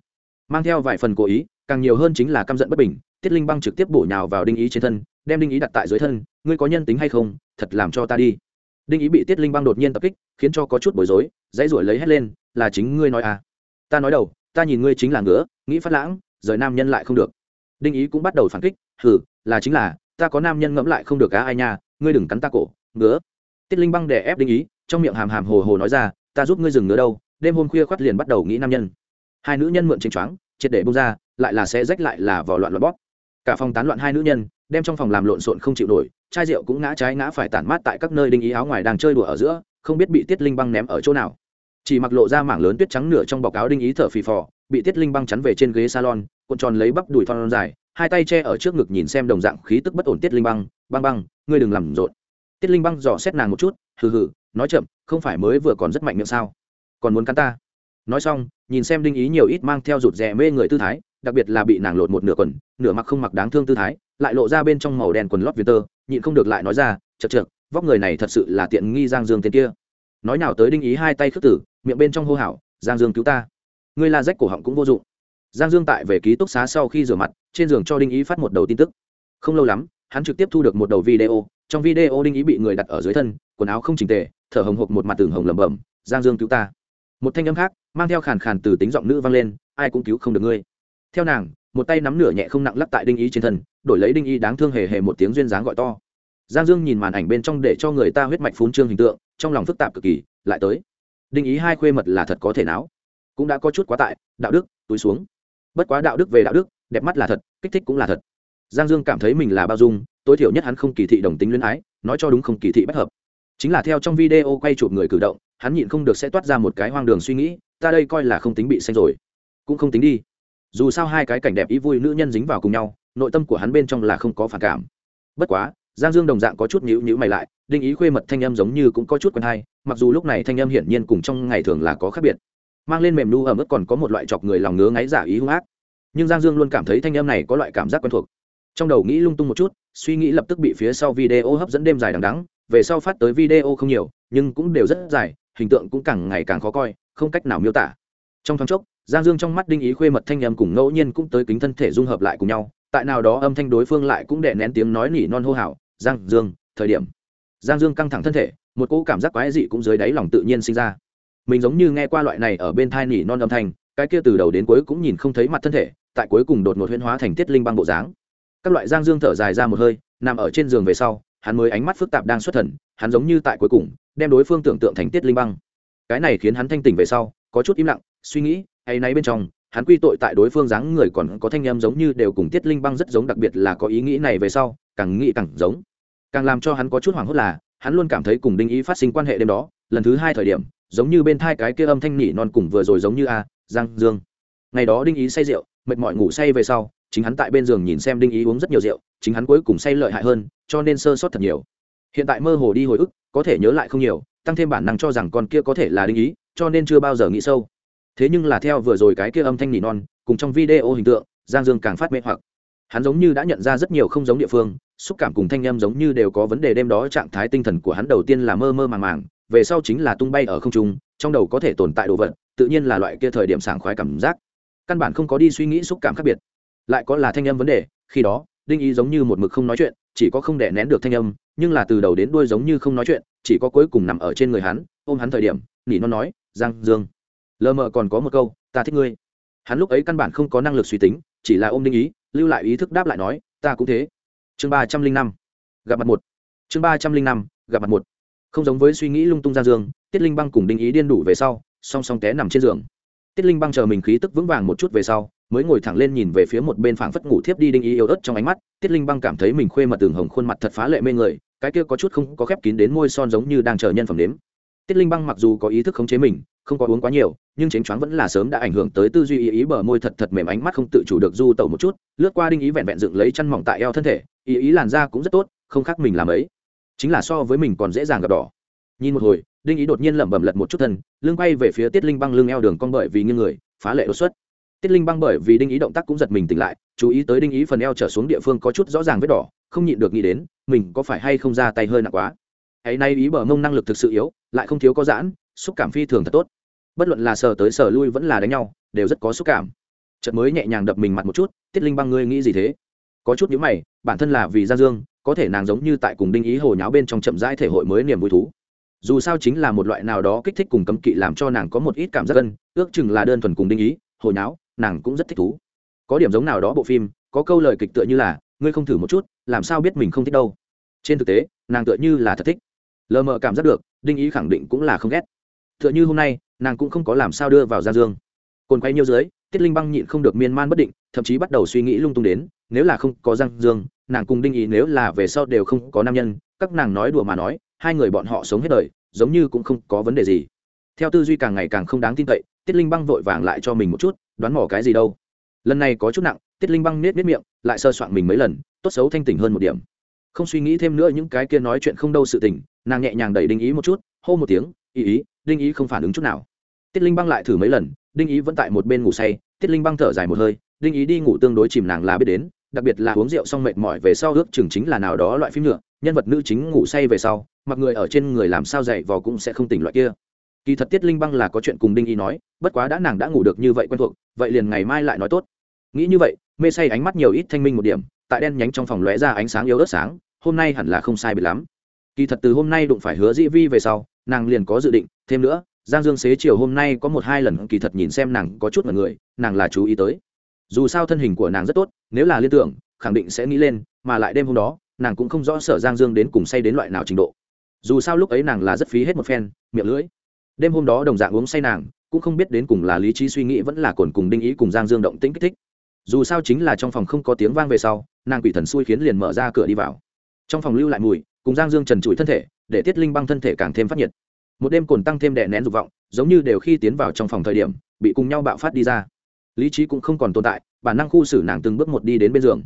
Mang theo vài phần cố ý, càng nhiều hơn chính là căm giận bất bình, tiết linh băng trực tiếp bổ nhào vào đinh ý trên thân, đem đinh ý đặt tại dưới thân, ngươi có nhân tính hay không? Thật làm cho ta đi. Đinh ý bị tiết linh băng đột nhiên tập kích, khiến cho có chút bối rối, dãy ruổi lấy hét lên, là chính ngươi nói à? Ta nói đầu, ta nhìn ngươi chính là ngứa, nghĩ phát lãng, rời nam nhân lại không được. Đinh ý cũng bắt đầu phản kích, hừ, là chính là, ta có nam nhân ngẫm lại không được cá ai nha, ngươi đừng cắn ta cổ, ngứa tiết linh băng đè ép đinh ý, trong miệng hàm hàm hồ hồ nói ra, ta giúp ngươi dừng ngứa đâu. Đêm hôm khuya khoắt liền bắt đầu nghĩ nam nhân. Hai nữ nhân mượn chênh choáng, triệt để bông ra, lại là sẽ rách lại là vỏ loạn loạn bóp. Cả phòng tán loạn hai nữ nhân, đem trong phòng làm lộn xộn không chịu nổi, chai rượu cũng ngã trái ngã phải tản mát tại các nơi đinh ý áo ngoài đang chơi đùa ở giữa, không biết bị tiết linh băng ném ở chỗ nào. Chỉ mặc lộ ra mảng lớn tuyết trắng nửa trong bọc áo đinh ý thở phì phò, bị tiết linh băng chắn về trên ghế salon, cuộn tròn lấy bắp đùi thon dài, hai tay che ở trước ngực nhìn xem đồng dạng khí tức bất ổn tiết linh băng băng băng, ngươi đừng làm rộn tiết linh băng dò xét nàng một chút, hừ hừ, nói chậm, không phải mới vừa còn rất mạnh miệng sao? Còn muốn cắn ta? Nói xong, nhìn xem đinh ý nhiều ít mang theo rụt rè mê người tư thái, đặc biệt là bị nàng lột một nửa quần, nửa mặc không mặc đáng thương tư thái, lại lộ ra bên trong màu đen quần lót viền tơ, nhịn không được lại nói ra chật chật vóc người này thật sự là tiện nghi giang dương tên kia. Nói nào tới đinh ý hai tay khước tử, miệng bên trong hô hào, giang dương cứu ta. Ngươi la rách cổ họng cũng vô dụng. Giang dương tại về ký túc xá sau khi rửa mặt, trên giường cho đinh ý phát một đầu tin tức. Không lâu lắm, hắn trực tiếp thu được một đầu video trong video đinh ý bị người đặt ở dưới thân, quần áo không chỉnh tề, thở hồng hộc một mặt tường hồng lẩm bẩm, giang dương cứu ta. Một thanh âm khác, mang theo khàn khàn từ tính giọng nữ vang lên, ai cũng cứu không được ngươi. Theo nàng, một tay nắm nửa nhẹ không nặng lắc tại đinh ý trên thân, đổi lấy đinh ý đáng thương hề hề một tiếng duyên dáng gọi to. Giang dương nhìn màn ảnh bên trong để cho người ta huyết mạch phun trương hình tượng, trong lòng phức tạp cực kỳ, lại tới. Đinh ý hai khuê mật là thật có thể não cũng đã có chút quá tại, đạo đức, túi xuống. Bất quá đạo đức về đạo đức, đẹp mắt là thật, kích thích cũng là thật giang dương cảm thấy mình là bao dung, tối thiểu nhất hắn không kỳ thị đồng tính luyến ái, nói cho đúng không kỳ thị bất hợp. Chính là theo trong video quay chụp người cử động, hắn nhịn không được sẽ toát ra một cái hoang đường suy nghĩ, ta đây coi là không tính bị xanh rồi. Cũng không tính đi. Dù sao hai cái cảnh đẹp ý vui nữ nhân dính vào cùng nhau, nội tâm của hắn bên trong là không có phản cảm. Bất quá, giang dương đồng dạng có chút nhữ nhữ mày lại, đinh ý khuê mật thanh âm giống như cũng có chút quen hay, mặc dù lúc này thanh âm hiển nhiên cùng trong ngày thường là có khác biệt. Mang lên mềm nu ở mức còn có một loại chọc người lòng ngứa ngáy giả ý hung ác. Nhưng giang dương luôn cảm thấy thanh âm này có loại cảm giác quen thuộc trong đầu nghĩ lung tung một chút, suy nghĩ lập tức bị phía sau video hấp dẫn đêm dài đằng đắng về sau phát tới video không nhiều, nhưng cũng đều rất dài, hình tượng cũng càng ngày càng khó coi, không cách nào miêu tả. Trong thoáng chốc, giang dương trong mắt đinh ý khuê mật thanh âm cùng ngẫu nhiên cũng tới kính thân thể dung hợp lại cùng nhau, tại nào đó âm thanh đối phương lại cũng đệ nén tiếng nói nỉ non hô hào, giang dương, thời điểm. Giang dương căng thẳng thân thể, một cỗ cảm giác quái dị cũng dưới đáy lòng tự nhiên sinh ra. Mình giống như nghe qua loại này ở bên thai nỉ non âm thanh, cái kia từ đầu đến cuối cũng nhìn không thấy mặt thân thể, tại cuối cùng đột ngột huyễn hóa thành tiết linh băng bộ dáng các loại giang dương thở dài ra một hơi, nằm ở trên giường về sau, hắn mới ánh mắt phức tạp đang xuất thần, hắn giống như tại cuối cùng, đem đối phương tưởng tượng thành tiết linh băng. Cái này khiến hắn thanh tỉnh về sau, có chút im lặng, suy nghĩ, hay nay bên trong, hắn quy tội tại đối phương dáng người còn có thanh em giống như đều cùng tiết linh băng rất giống, đặc biệt là có ý nghĩ này về sau, càng nghĩ càng giống. Càng làm cho hắn có chút hoảng hốt là, hắn luôn cảm thấy cùng đinh ý phát sinh quan hệ đêm đó, lần thứ hai thời điểm, giống như bên thai cái kia âm thanh nỉ non cùng vừa rồi giống như a, giang dương. Ngày đó đinh ý say rượu, mệt mỏi ngủ say về sau chính hắn tại bên giường nhìn xem đinh ý uống rất nhiều rượu, chính hắn cuối cùng say lợi hại hơn, cho nên sơ sót thật nhiều. Hiện tại mơ hồ đi hồi ức, có thể nhớ lại không nhiều, tăng thêm bản năng cho rằng con kia có thể là đinh ý, cho nên chưa bao giờ nghĩ sâu. Thế nhưng là theo vừa rồi cái kia âm thanh nỉ non, cùng trong video hình tượng, giang dương càng phát mê hoặc. Hắn giống như đã nhận ra rất nhiều không giống địa phương, xúc cảm cùng thanh âm giống như đều có vấn đề đêm đó trạng thái tinh thần của hắn đầu tiên là mơ mơ màng màng, về sau chính là tung bay ở không trung, trong đầu có thể tồn tại đồ vật, tự nhiên là loại kia thời điểm sảng khoái cảm giác. Căn bản không có đi suy nghĩ xúc cảm khác biệt lại có là thanh âm vấn đề, khi đó, đinh ý giống như một mực không nói chuyện, chỉ có không đè nén được thanh âm, nhưng là từ đầu đến đuôi giống như không nói chuyện, chỉ có cuối cùng nằm ở trên người hắn, ôm hắn thời điểm, nỉ nó nói, giang dương, lờ mờ còn có một câu, ta thích ngươi. Hắn lúc ấy căn bản không có năng lực suy tính, chỉ là ôm đinh ý, lưu lại ý thức đáp lại nói, ta cũng thế. Chương ba trăm linh năm, gặp mặt một. Chương ba trăm linh năm, gặp mặt một. Không giống với suy nghĩ lung tung ra dương, tiết linh băng cùng đinh ý điên đủ về sau, song song té nằm trên giường. Tiết linh băng chờ mình khí tức vững vàng một chút về sau mới ngồi thẳng lên nhìn về phía một bên phảng phất ngủ thiếp đi đinh ý yếu ớt trong ánh mắt, tiết linh băng cảm thấy mình khuê mật tường hồng khuôn mặt thật phá lệ mê người, cái kia có chút không có khép kín đến môi son giống như đang chờ nhân phẩm đếm tiết linh băng mặc dù có ý thức khống chế mình, không có uống quá nhiều, nhưng chính choáng vẫn là sớm đã ảnh hưởng tới tư duy ý ý bờ môi thật thật mềm ánh mắt không tự chủ được du tẩu một chút, lướt qua đinh ý vẹn vẹn dựng lấy chăn mỏng tại eo thân thể, ý ý làn da cũng rất tốt, không khác mình làm ấy. Chính là so với mình còn dễ dàng gặp đỏ. Nhìn một hồi, đinh ý đột nhiên lẩm bẩm lật một chút thân, lưng quay về phía tiết linh băng lưng eo đường cong bởi vì nghiêng người, phá lệ đột xuất tiết linh băng bởi vì đinh ý động tác cũng giật mình tỉnh lại, chú ý tới đinh ý phần eo trở xuống địa phương có chút rõ ràng vết đỏ, không nhịn được nghĩ đến, mình có phải hay không ra tay hơi nặng quá. Hãy nay ý bờ mông năng lực thực sự yếu, lại không thiếu có giãn, xúc cảm phi thường thật tốt. Bất luận là sờ tới sờ lui vẫn là đánh nhau, đều rất có xúc cảm. Chợt mới nhẹ nhàng đập mình mặt một chút, tiết linh băng ngươi nghĩ gì thế? Có chút nhíu mày, bản thân là vì giang dương, có thể nàng giống như tại cùng đinh ý hồ nháo bên trong chậm rãi thể hội mới niềm vui thú. Dù sao chính là một loại nào đó kích thích cùng cấm kỵ làm cho nàng có một ít cảm giác gân ước chừng là đơn thuần cùng đinh ý, hồ nháo nàng cũng rất thích thú. Có điểm giống nào đó bộ phim, có câu lời kịch tựa như là, ngươi không thử một chút, làm sao biết mình không thích đâu? Trên thực tế, nàng tựa như là thật thích. Lờ mờ cảm giác được, đinh ý khẳng định cũng là không ghét. Tựa như hôm nay, nàng cũng không có làm sao đưa vào gian dương. Cồn quay nhiêu dưới, tiết linh băng nhịn không được miên man bất định, thậm chí bắt đầu suy nghĩ lung tung đến, nếu là không có giang dương, nàng cùng đinh ý nếu là về sau đều không có nam nhân, các nàng nói đùa mà nói, hai người bọn họ sống hết đời, giống như cũng không có vấn đề gì. Theo tư duy càng ngày càng không đáng tin cậy, tiết linh băng vội vàng lại cho mình một chút đoán mỏ cái gì đâu. Lần này có chút nặng, tiết linh băng nết nết miệng, lại sơ soạn mình mấy lần, tốt xấu thanh tỉnh hơn một điểm. Không suy nghĩ thêm nữa những cái kia nói chuyện không đâu sự tình, nàng nhẹ nhàng đẩy đinh ý một chút, hô một tiếng, ý ý, đinh ý không phản ứng chút nào. Tiết linh băng lại thử mấy lần, đinh ý vẫn tại một bên ngủ say, tiết linh băng thở dài một hơi, đinh ý đi ngủ tương đối chìm nàng là biết đến, đặc biệt là uống rượu xong mệt mỏi về sau ước chừng chính là nào đó loại phim nhựa, nhân vật nữ chính ngủ say về sau, mặc người ở trên người làm sao dậy vò cũng sẽ không tỉnh loại kia kỳ thật tiết linh băng là có chuyện cùng đinh Y nói, bất quá đã nàng đã ngủ được như vậy quen thuộc, vậy liền ngày mai lại nói tốt. Nghĩ như vậy, mê say ánh mắt nhiều ít thanh minh một điểm, tại đen nhánh trong phòng lóe ra ánh sáng yếu ớt sáng, hôm nay hẳn là không sai bị lắm. Kỳ thật từ hôm nay đụng phải hứa dĩ vi về sau, nàng liền có dự định, thêm nữa, giang dương xế chiều hôm nay có một hai lần kỳ thật nhìn xem nàng có chút mật người, nàng là chú ý tới. Dù sao thân hình của nàng rất tốt, nếu là liên tưởng, khẳng định sẽ nghĩ lên, mà lại đêm hôm đó, nàng cũng không rõ sở giang dương đến cùng say đến loại nào trình độ. Dù sao lúc ấy nàng là rất phí hết một phen, miệng lưỡi đêm hôm đó đồng dạng uống say nàng, cũng không biết đến cùng là lý trí suy nghĩ vẫn là cồn cùng đinh ý cùng giang dương động tĩnh kích thích. Dù sao chính là trong phòng không có tiếng vang về sau, nàng quỷ thần xui khiến liền mở ra cửa đi vào. Trong phòng lưu lại mùi, cùng giang dương trần trụi thân thể, để tiết linh băng thân thể càng thêm phát nhiệt. Một đêm cồn tăng thêm đè nén dục vọng, giống như đều khi tiến vào trong phòng thời điểm, bị cùng nhau bạo phát đi ra. Lý trí cũng không còn tồn tại, bản năng khu xử nàng từng bước một đi đến bên giường.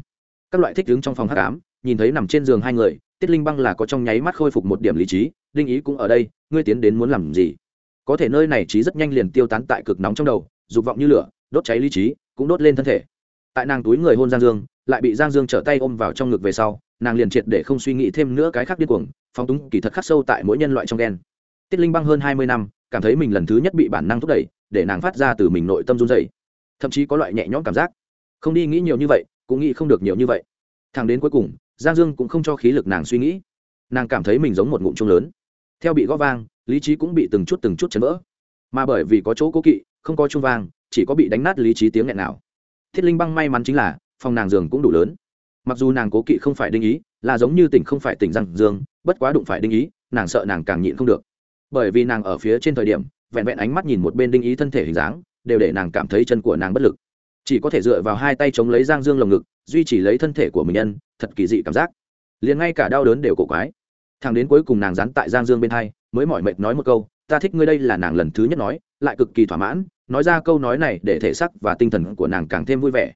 Các loại thích đứng trong phòng hát cám nhìn thấy nằm trên giường hai người, tiết linh băng là có trong nháy mắt khôi phục một điểm lý trí, đinh ý cũng ở đây, ngươi tiến đến muốn làm gì? Có thể nơi này trí rất nhanh liền tiêu tán tại cực nóng trong đầu, dục vọng như lửa, đốt cháy lý trí, cũng đốt lên thân thể. Tại nàng túi người hôn giang dương, lại bị giang dương trở tay ôm vào trong ngực về sau, nàng liền triệt để không suy nghĩ thêm nữa cái khác điên cuồng, phóng túng kỳ thật khắc sâu tại mỗi nhân loại trong đen tiết linh băng hơn hai mươi năm, cảm thấy mình lần thứ nhất bị bản năng thúc đẩy, để nàng phát ra từ mình nội tâm run dày thậm chí có loại nhẹ nhõm cảm giác. Không đi nghĩ nhiều như vậy, cũng nghĩ không được nhiều như vậy. Thằng đến cuối cùng, giang dương cũng không cho khí lực nàng suy nghĩ. Nàng cảm thấy mình giống một ngụm chung lớn. Theo bị góp vang lý trí cũng bị từng chút từng chút chấn vỡ. Mà bởi vì có chỗ cố kỵ, không có trung vang, chỉ có bị đánh nát lý trí tiếng nghẹn nào thiết linh băng may mắn chính là, phòng nàng giường cũng đủ lớn. Mặc dù nàng cố kỵ không phải đinh ý, là giống như tỉnh không phải tỉnh răng dương, bất quá đụng phải đinh ý, nàng sợ nàng càng nhịn không được. Bởi vì nàng ở phía trên thời điểm, vẹn vẹn ánh mắt nhìn một bên đinh ý thân thể hình dáng, đều để nàng cảm thấy chân của nàng bất lực. Chỉ có thể dựa vào hai tay chống lấy giang dương lồng ngực, duy trì lấy thân thể của mình nhân, thật kỳ dị cảm giác. Liền ngay cả đau đớn đều cổ quái. Thằng đến cuối cùng nàng dán tại giang dương bên hai mới mỏi mệt nói một câu, ta thích ngươi đây là nàng lần thứ nhất nói, lại cực kỳ thỏa mãn, nói ra câu nói này để thể sắc và tinh thần của nàng càng thêm vui vẻ.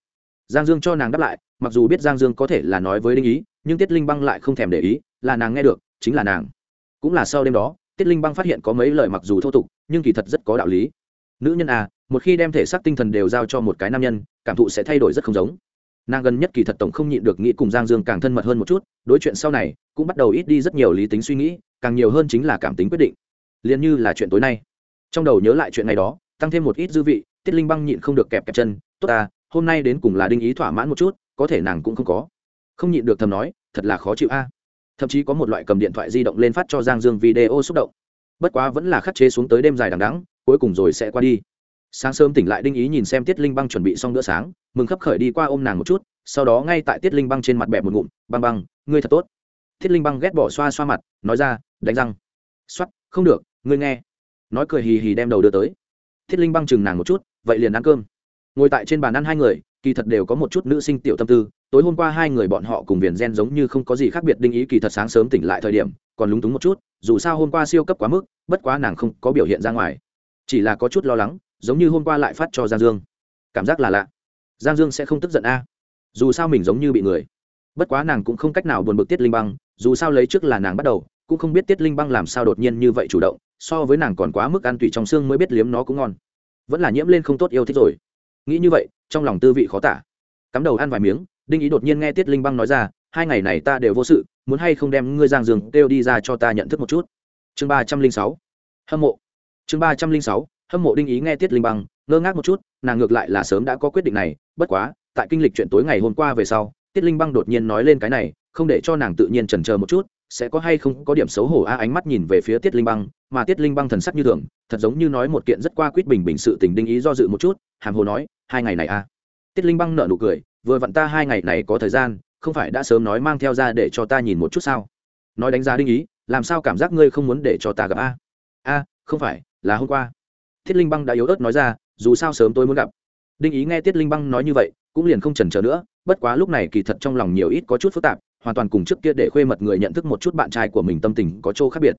Giang dương cho nàng đáp lại, mặc dù biết giang dương có thể là nói với đinh ý, nhưng tiết linh băng lại không thèm để ý, là nàng nghe được, chính là nàng. Cũng là sau đêm đó, tiết linh băng phát hiện có mấy lời mặc dù thô tục, nhưng kỳ thật rất có đạo lý. Nữ nhân à một khi đem thể xác tinh thần đều giao cho một cái nam nhân, cảm thụ sẽ thay đổi rất không giống nàng gần nhất kỳ thật tổng không nhịn được nghĩ cùng giang dương càng thân mật hơn một chút, đối chuyện sau này cũng bắt đầu ít đi rất nhiều lý tính suy nghĩ, càng nhiều hơn chính là cảm tính quyết định. Liền như là chuyện tối nay. Trong đầu nhớ lại chuyện này đó, tăng thêm một ít dư vị, tiết linh băng nhịn không được kẹp kẹp chân, tốt ta, hôm nay đến cùng là đinh ý thỏa mãn một chút, có thể nàng cũng không có. Không nhịn được thầm nói, thật là khó chịu a. Thậm chí có một loại cầm điện thoại di động lên phát cho giang dương video xúc động. Bất quá vẫn là khắc chế xuống tới đêm dài đằng đắng cuối cùng rồi sẽ qua đi sáng sớm tỉnh lại đinh ý nhìn xem tiết linh băng chuẩn bị xong bữa sáng, mừng khấp khởi đi qua ôm nàng một chút, sau đó ngay tại tiết linh băng trên mặt bẹp một ngụm, băng băng, ngươi thật tốt. Tiết linh băng ghét bỏ xoa xoa mặt, nói ra, đánh răng. X o á t không được, ngươi nghe. Nói cười hì hì đem đầu đưa tới. Tiết linh băng chừng nàng một chút, vậy liền ăn cơm. Ngồi tại trên bàn ăn hai người, kỳ thật đều có một chút nữ sinh tiểu tâm tư, tối hôm qua hai người bọn họ cùng viền gen giống như không có gì khác biệt đinh ý kỳ thật sáng sớm tỉnh lại thời điểm, còn lúng túng một chút, dù sao hôm qua siêu cấp quá mức, bất quá nàng không có biểu hiện ra ngoài. Chỉ là có chút lo lắng giống như hôm qua lại phát cho giang dương. Cảm giác là lạ. Giang dương sẽ không tức giận a. Dù sao mình giống như bị người. Bất quá nàng cũng không cách nào buồn bực tiết linh băng, dù sao lấy trước là nàng bắt đầu, cũng không biết tiết linh băng làm sao đột nhiên như vậy chủ động, so với nàng còn quá mức ăn tùy trong xương mới biết liếm nó cũng ngon. Vẫn là nhiễm lên không tốt yêu thích rồi. Nghĩ như vậy, trong lòng tư vị khó tả. Cắm đầu ăn vài miếng, đinh ý đột nhiên nghe tiết linh băng nói ra, hai ngày này ta đều vô sự, muốn hay không đem ngươi giang giường kêu đi ra cho ta nhận thức một chút. Chương ba trăm linh sáu. Hâm mộ. Chương ba trăm linh sáu hâm mộ đinh ý nghe tiết linh băng, ngơ ngác một chút, nàng ngược lại là sớm đã có quyết định này, bất quá, tại kinh lịch chuyện tối ngày hôm qua về sau, tiết linh băng đột nhiên nói lên cái này, không để cho nàng tự nhiên chần chờ một chút, sẽ có hay không có điểm xấu hổ a ánh mắt nhìn về phía tiết linh băng, mà tiết linh băng thần sắc như thường, thật giống như nói một kiện rất qua quýt bình bình sự tình đinh ý do dự một chút, hàm hồ nói, hai ngày này a tiết linh băng nợ nụ cười, vừa vặn ta hai ngày này có thời gian, không phải đã sớm nói mang theo ra để cho ta nhìn một chút sao? Nói đánh giá đinh ý, làm sao cảm giác ngươi không muốn để cho ta gặp a? A, không phải, là hôm qua thiết linh băng đã yếu ớt nói ra, dù sao sớm tôi muốn gặp. Đinh ý nghe tiết linh băng nói như vậy, cũng liền không chần chờ nữa, bất quá lúc này kỳ thật trong lòng nhiều ít có chút phức tạp, hoàn toàn cùng trước kia để khuê mật người nhận thức một chút bạn trai của mình tâm tình có chỗ khác biệt.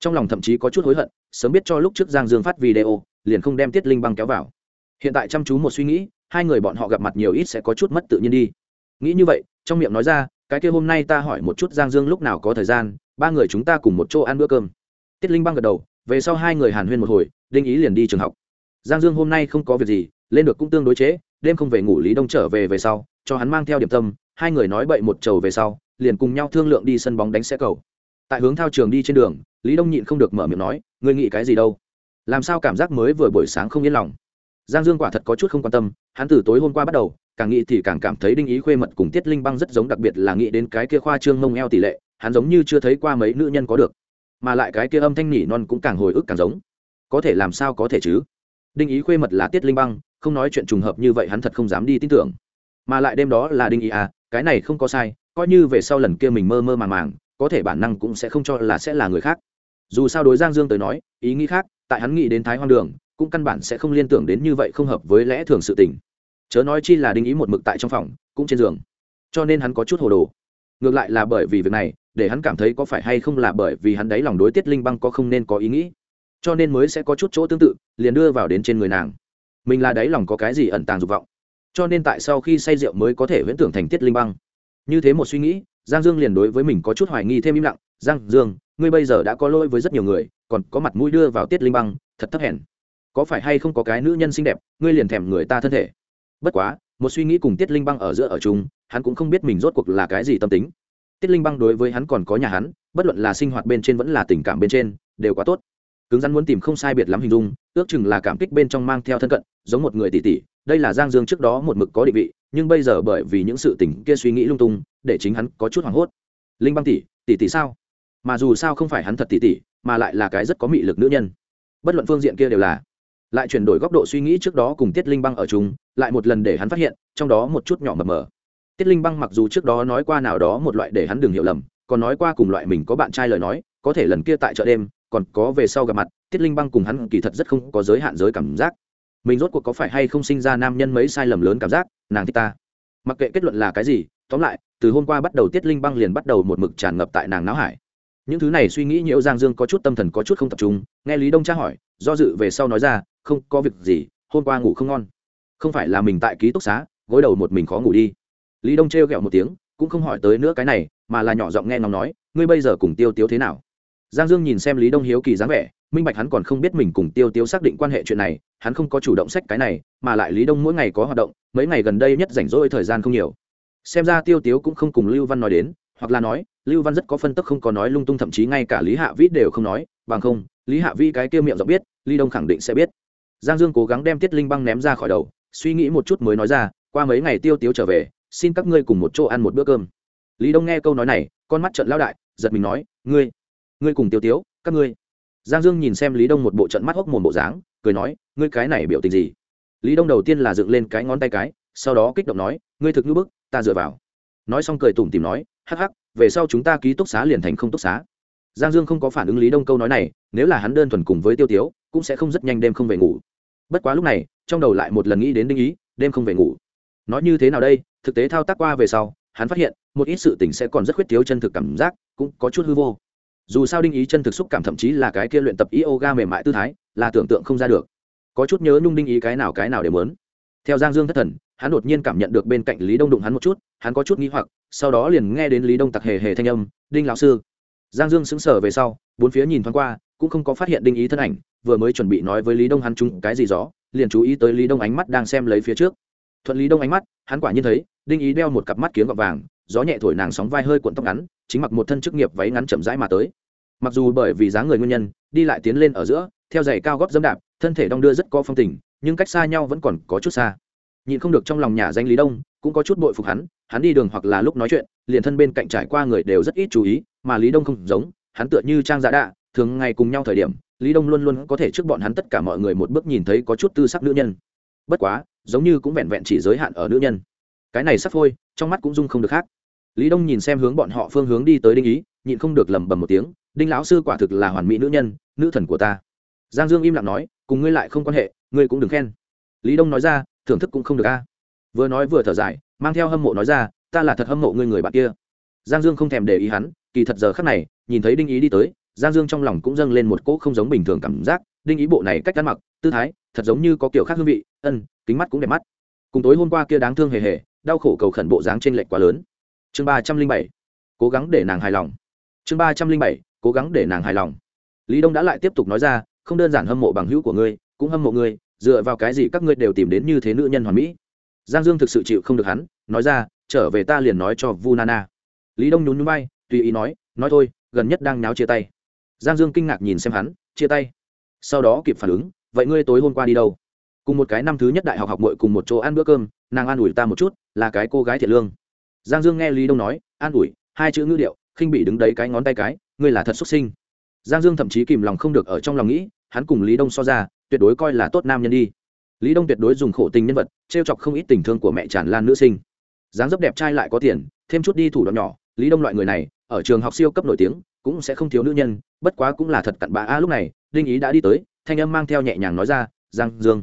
Trong lòng thậm chí có chút hối hận, sớm biết cho lúc trước giang dương phát video, liền không đem tiết linh băng kéo vào. Hiện tại chăm chú một suy nghĩ, hai người bọn họ gặp mặt nhiều ít sẽ có chút mất tự nhiên đi. Nghĩ như vậy, trong miệng nói ra, cái kia hôm nay ta hỏi một chút giang dương lúc nào có thời gian, ba người chúng ta cùng một chỗ ăn bữa cơm. Tiết linh băng gật đầu về sau hai người hàn huyên một hồi, đinh ý liền đi trường học. Giang dương hôm nay không có việc gì, lên được cũng tương đối chế đêm không về ngủ lý đông trở về về sau, cho hắn mang theo điểm tâm, hai người nói bậy một trầu về sau, liền cùng nhau thương lượng đi sân bóng đánh xe cầu. Tại hướng thao trường đi trên đường, lý đông nhịn không được mở miệng nói, ngươi nghĩ cái gì đâu? Làm sao cảm giác mới vừa buổi sáng không yên lòng? Giang dương quả thật có chút không quan tâm, hắn từ tối hôm qua bắt đầu, càng nghĩ thì càng cảm thấy đinh ý khuê mật cùng tiết linh băng rất giống, đặc biệt là nghĩ đến cái kia khoa trương mông eo tỷ lệ, hắn giống như chưa thấy qua mấy nữ nhân có được mà lại cái kia âm thanh nỉ non cũng càng hồi ức càng giống. Có thể làm sao có thể chứ? Đinh ý khuê mật là tiết linh băng, không nói chuyện trùng hợp như vậy hắn thật không dám đi tin tưởng. Mà lại đêm đó là đinh ý à cái này không có sai, coi như về sau lần kia mình mơ mơ màng màng, có thể bản năng cũng sẽ không cho là sẽ là người khác. Dù sao đối giang dương tới nói, ý nghĩ khác, tại hắn nghĩ đến thái hoang đường, cũng căn bản sẽ không liên tưởng đến như vậy không hợp với lẽ thường sự tình. Chớ nói chi là đinh ý một mực tại trong phòng, cũng trên giường. Cho nên hắn có chút hồ đồ. Ngược lại là bởi vì việc này để hắn cảm thấy có phải hay không là bởi vì hắn đáy lòng đối tiết linh băng có không nên có ý nghĩ. Cho nên mới sẽ có chút chỗ tương tự, liền đưa vào đến trên người nàng. Mình là đáy lòng có cái gì ẩn tàng dục vọng? Cho nên tại sau khi say rượu mới có thể huyễn tưởng thành tiết linh băng. Như thế một suy nghĩ, giang dương liền đối với mình có chút hoài nghi thêm im lặng. Giang dương, ngươi bây giờ đã có lỗi với rất nhiều người, còn có mặt mũi đưa vào tiết linh băng, thật thấp hèn. Có phải hay không có cái nữ nhân xinh đẹp, ngươi liền thèm người ta thân thể? Bất quá, một suy nghĩ cùng tiết linh băng ở giữa ở chung, hắn cũng không biết mình rốt cuộc là cái gì tâm tính tiết linh băng đối với hắn còn có nhà hắn, bất luận là sinh hoạt bên trên vẫn là tình cảm bên trên, đều quá tốt. Cứng rắn muốn tìm không sai biệt lắm hình dung, ước chừng là cảm kích bên trong mang theo thân cận, giống một người tỷ tỷ, đây là giang dương trước đó một mực có định vị, nhưng bây giờ bởi vì những sự tình kia suy nghĩ lung tung, để chính hắn có chút hoảng hốt. Linh băng tỷ tỷ tỷ sao? Mà dù sao không phải hắn thật tỷ tỷ, mà lại là cái rất có mị lực nữ nhân. Bất luận phương diện kia đều là. Lại chuyển đổi góc độ suy nghĩ trước đó cùng tiết linh băng ở chúng lại một lần để hắn phát hiện, trong đó một chút nhỏ mập mờ tiết linh băng mặc dù trước đó nói qua nào đó một loại để hắn đừng hiểu lầm, còn nói qua cùng loại mình có bạn trai lời nói, có thể lần kia tại chợ đêm, còn có về sau gặp mặt, tiết linh băng cùng hắn kỳ thật rất không có giới hạn giới cảm giác. Mình rốt cuộc có phải hay không sinh ra nam nhân mấy sai lầm lớn cảm giác, nàng thích ta. Mặc kệ kết luận là cái gì, tóm lại, từ hôm qua bắt đầu tiết linh băng liền bắt đầu một mực tràn ngập tại nàng não hải. Những thứ này suy nghĩ nhiễu giang dương có chút tâm thần có chút không tập trung, nghe lý đông tra hỏi, do dự về sau nói ra, không, có việc gì, hôm qua ngủ không ngon. Không phải là mình tại ký túc xá, gối đầu một mình khó ngủ đi lý đông trêu ghẹo một tiếng, cũng không hỏi tới nữa cái này, mà là nhỏ giọng nghe ngóng nói, ngươi bây giờ cùng tiêu tiếu thế nào? Giang dương nhìn xem lý đông hiếu kỳ dáng vẻ, minh bạch hắn còn không biết mình cùng tiêu tiếu xác định quan hệ chuyện này, hắn không có chủ động sách cái này, mà lại lý đông mỗi ngày có hoạt động, mấy ngày gần đây nhất rảnh rỗi thời gian không nhiều. Xem ra tiêu tiếu cũng không cùng lưu văn nói đến, hoặc là nói, lưu văn rất có phân tức không có nói lung tung, thậm chí ngay cả lý hạ vĩ đều không nói, bằng không, lý hạ vĩ cái kia miệng giọng biết, lý đông khẳng định sẽ biết. Giang dương cố gắng đem tiết linh băng ném ra khỏi đầu, suy nghĩ một chút mới nói ra, qua mấy ngày tiêu tiếu trở về xin các ngươi cùng một chỗ ăn một bữa cơm. Lý đông nghe câu nói này, con mắt trận lao đại, giật mình nói, ngươi ngươi cùng tiêu tiếu, các ngươi. Giang dương nhìn xem lý đông một bộ trận mắt hốc mồm bộ dáng, cười nói, ngươi cái này biểu tình gì? Lý đông đầu tiên là dựng lên cái ngón tay cái, sau đó kích động nói, ngươi thực ngữ bức, ta dựa vào. Nói xong cười tủm tìm nói, hắc hắc, về sau chúng ta ký túc xá liền thành không túc xá. Giang dương không có phản ứng lý đông câu nói này, nếu là hắn đơn thuần cùng với tiêu tiếu, cũng sẽ không rất nhanh đêm không về ngủ. Bất quá lúc này, trong đầu lại một lần nghĩ đến đinh ý, đêm không về ngủ. Nói như thế nào đây thực tế thao tác qua về sau, hắn phát hiện, một ít sự tình sẽ còn rất khuyết thiếu chân thực cảm giác, cũng có chút hư vô. Dù sao đinh ý chân thực xúc cảm thậm chí là cái kia luyện tập yoga mềm mại tư thái, là tưởng tượng không ra được. Có chút nhớ nhung đinh ý cái nào cái nào để mớn theo giang dương thất thần, hắn đột nhiên cảm nhận được bên cạnh lý đông đụng hắn một chút, hắn có chút nghĩ hoặc, sau đó liền nghe đến lý đông tặc hề hề thanh âm, đinh lão sư. Giang dương sững sờ về sau, bốn phía nhìn thoáng qua, cũng không có phát hiện đinh ý thân ảnh, vừa mới chuẩn bị nói với lý đông hắn chung cái gì đó liền chú ý tới lý đông ánh mắt đang xem lấy phía trước. Thuận lý đông ánh mắt, hắn quả nhiên thấy đinh ý đeo một cặp mắt kiếng gọt vàng, gió nhẹ thổi nàng sóng vai hơi cuộn tóc ngắn, chính mặc một thân chức nghiệp váy ngắn chậm rãi mà tới. Mặc dù bởi vì dáng người nguyên nhân, đi lại tiến lên ở giữa, theo giày cao góp dẫm đạp, thân thể đong đưa rất có phong tình, nhưng cách xa nhau vẫn còn có chút xa. Nhịn không được trong lòng nhà danh lý đông, cũng có chút bội phục hắn hắn đi đường hoặc là lúc nói chuyện, liền thân bên cạnh trải qua người đều rất ít chú ý, mà lý đông không giống, hắn tựa như trang giả đạ, thường ngày cùng nhau thời điểm, lý đông luôn luôn có thể trước bọn hắn tất cả mọi người một bước nhìn thấy có chút tư sắc nữ nhân. Bất quá, giống như cũng vẹn vẹn chỉ giới hạn ở nữ nhân cái này sắp thôi trong mắt cũng dung không được khác. Lý đông nhìn xem hướng bọn họ phương hướng đi tới đinh ý, nhịn không được lẩm bẩm một tiếng, đinh lão sư quả thực là hoàn mỹ nữ nhân, nữ thần của ta. Giang dương im lặng nói, cùng ngươi lại không quan hệ, ngươi cũng đừng khen. Lý đông nói ra, thưởng thức cũng không được a. Vừa nói vừa thở dài, mang theo hâm mộ nói ra, ta là thật hâm mộ ngươi người bạn kia. Giang dương không thèm để ý hắn, kỳ thật giờ khắc này, nhìn thấy đinh ý đi tới, giang dương trong lòng cũng dâng lên một cỗ không giống bình thường cảm giác, đinh ý bộ này cách ăn mặc, tư thái, thật giống như có kiểu khác hương vị, ân, kính mắt cũng đẹp mắt. Cùng tối hôm qua kia đáng thương hề hề đau khổ cầu khẩn bộ dáng trên lệch quá lớn. Chương ba trăm linh bảy, cố gắng để nàng hài lòng. Chương ba trăm linh bảy, cố gắng để nàng hài lòng. Lý đông đã lại tiếp tục nói ra, không đơn giản hâm mộ bằng hữu của ngươi, cũng hâm mộ ngươi, dựa vào cái gì các ngươi đều tìm đến như thế nữ nhân hoàn mỹ. Giang dương thực sự chịu không được hắn, nói ra, trở về ta liền nói cho vu nana. Lý đông nhún nhún bay tùy ý nói nói thôi, gần nhất đang náo chia tay. Giang dương kinh ngạc nhìn xem hắn, chia tay. Sau đó kịp phản ứng, vậy ngươi tối hôm qua đi đâu? Cùng một cái năm thứ nhất đại học học mội cùng một chỗ ăn bữa cơm nàng an ủi ta một chút, là cái cô gái thiện lương. Giang dương nghe lý đông nói, an ủi, hai chữ ngữ điệu, khinh bị đứng đấy cái ngón tay cái, ngươi là thật xuất sinh. Giang dương thậm chí kìm lòng không được ở trong lòng nghĩ, hắn cùng lý đông so ra, tuyệt đối coi là tốt nam nhân đi. Lý đông tuyệt đối dùng khổ tình nhân vật t r e o chọc không ít tình thương của mẹ tràn lan nữ sinh. Dáng dấp đẹp trai lại có tiền, thêm chút đi thủ đoạn nhỏ, lý đông loại người này, ở trường học siêu cấp nổi tiếng, cũng sẽ không thiếu nữ nhân, bất quá cũng là thật cặn bã. A lúc này, đinh ý đã đi tới, thanh âm mang theo nhẹ nhàng nói ra, giang dương.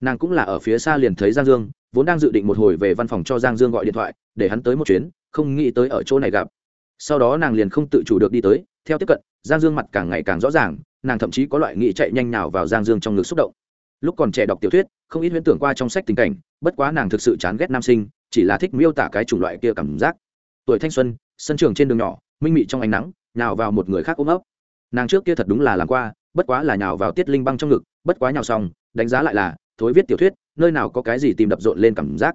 Nàng cũng là ở phía xa liền thấy giang dương vốn đang dự định một hồi về văn phòng cho giang dương gọi điện thoại, để hắn tới một chuyến, không nghĩ tới ở chỗ này gặp. Sau đó nàng liền không tự chủ được đi tới, theo tiếp cận, giang dương mặt càng ngày càng rõ ràng, nàng thậm chí có loại nghĩ chạy nhanh nào vào giang dương trong ngực xúc động. Lúc còn trẻ đọc tiểu thuyết, không ít huyễn tưởng qua trong sách tình cảnh, bất quá nàng thực sự chán ghét nam sinh, chỉ là thích miêu tả cái chủng loại kia cảm giác. Tuổi thanh xuân, sân trường trên đường nhỏ, minh mị trong ánh nắng nào vào một người khác ôm ấp. Nàng trước kia thật đúng là làm qua, bất quá là nhào vào tiết linh băng trong ngực, bất quá nhào xong, đánh giá lại là, thối viết tiểu thuyết nơi nào có cái gì tìm đập rộn lên cảm giác.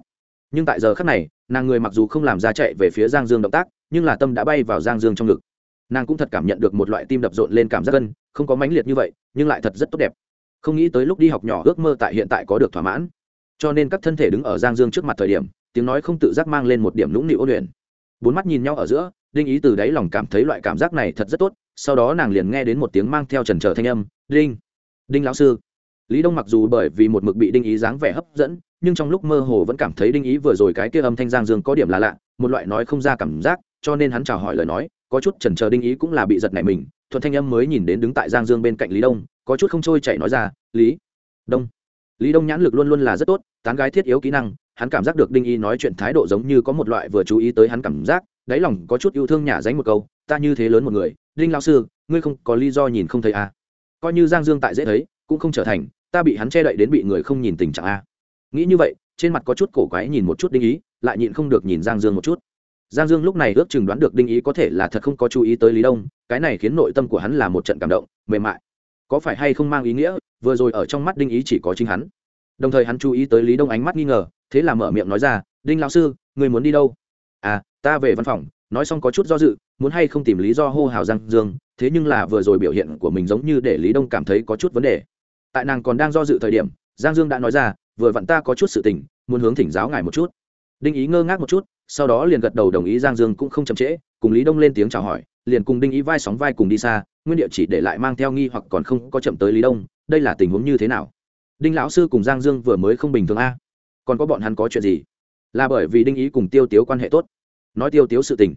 Nhưng tại giờ khắc này, nàng người mặc dù không làm ra chạy về phía giang dương động tác, nhưng là tâm đã bay vào giang dương trong ngực. Nàng cũng thật cảm nhận được một loại tim đập rộn lên cảm giác gân không có mãnh liệt như vậy, nhưng lại thật rất tốt đẹp. Không nghĩ tới lúc đi học nhỏ ước mơ tại hiện tại có được thỏa mãn. Cho nên các thân thể đứng ở giang dương trước mặt thời điểm, tiếng nói không tự giác mang lên một điểm lũng nịu ôn luyện. Bốn mắt nhìn nhau ở giữa, đinh ý từ đáy lòng cảm thấy loại cảm giác này thật rất tốt, sau đó nàng liền nghe đến một tiếng mang theo trần trờ thanh âm, đinh đinh lão sư lý đông mặc dù bởi vì một mực bị đinh ý dáng vẻ hấp dẫn, nhưng trong lúc mơ hồ vẫn cảm thấy đinh ý vừa rồi cái kia âm thanh giang dương có điểm là lạ, một loại nói không ra cảm giác, cho nên hắn chào hỏi lời nói, có chút chần chờ đinh ý cũng là bị giật này mình, thuận thanh âm mới nhìn đến đứng tại giang dương bên cạnh lý đông, có chút không trôi chảy nói ra, lý, đông lý đông nhãn lực luôn luôn là rất tốt, tán gái thiết yếu kỹ năng, hắn cảm giác được đinh ý nói chuyện thái độ giống như có một loại vừa chú ý tới hắn cảm giác, đáy lòng có chút yêu thương nhả dánh một câu, ta như thế lớn một người, đinh lao sư, ngươi không có lý do nhìn không thấy à. coi như giang dương tại dễ thấy cũng không trở thành, ta bị hắn che đậy đến bị người không nhìn tình trạng a. Nghĩ như vậy, trên mặt có chút cổ quái nhìn một chút đinh ý, lại nhịn không được nhìn giang dương một chút. Giang dương lúc này ước chừng đoán được đinh ý có thể là thật không có chú ý tới lý đông, cái này khiến nội tâm của hắn là một trận cảm động, mềm mại. Có phải hay không mang ý nghĩa, vừa rồi ở trong mắt đinh ý chỉ có chính hắn. Đồng thời hắn chú ý tới lý đông ánh mắt nghi ngờ, thế là mở miệng nói ra, đinh lão sư, người muốn đi đâu? À ta về văn phòng. Nói xong có chút do dự, muốn hay không tìm lý do hô hào giang dương, thế nhưng là vừa rồi biểu hiện của mình giống như để lý đông cảm thấy có chút vấn đề tại nàng còn đang do dự thời điểm, giang dương đã nói ra, vừa vặn ta có chút sự tình, muốn hướng thỉnh giáo ngài một chút. Đinh ý ngơ ngác một chút, sau đó liền gật đầu đồng ý giang dương cũng không chậm trễ, cùng lý đông lên tiếng chào hỏi, liền cùng đinh ý vai sóng vai cùng đi xa, nguyên địa chỉ để lại mang theo nghi hoặc còn không có chậm tới lý đông, đây là tình huống như thế nào? Đinh lão sư cùng giang dương vừa mới không bình thường a, còn có bọn hắn có chuyện gì? Là bởi vì đinh ý cùng tiêu tiếu quan hệ tốt? Nói tiêu tiếu sự tình,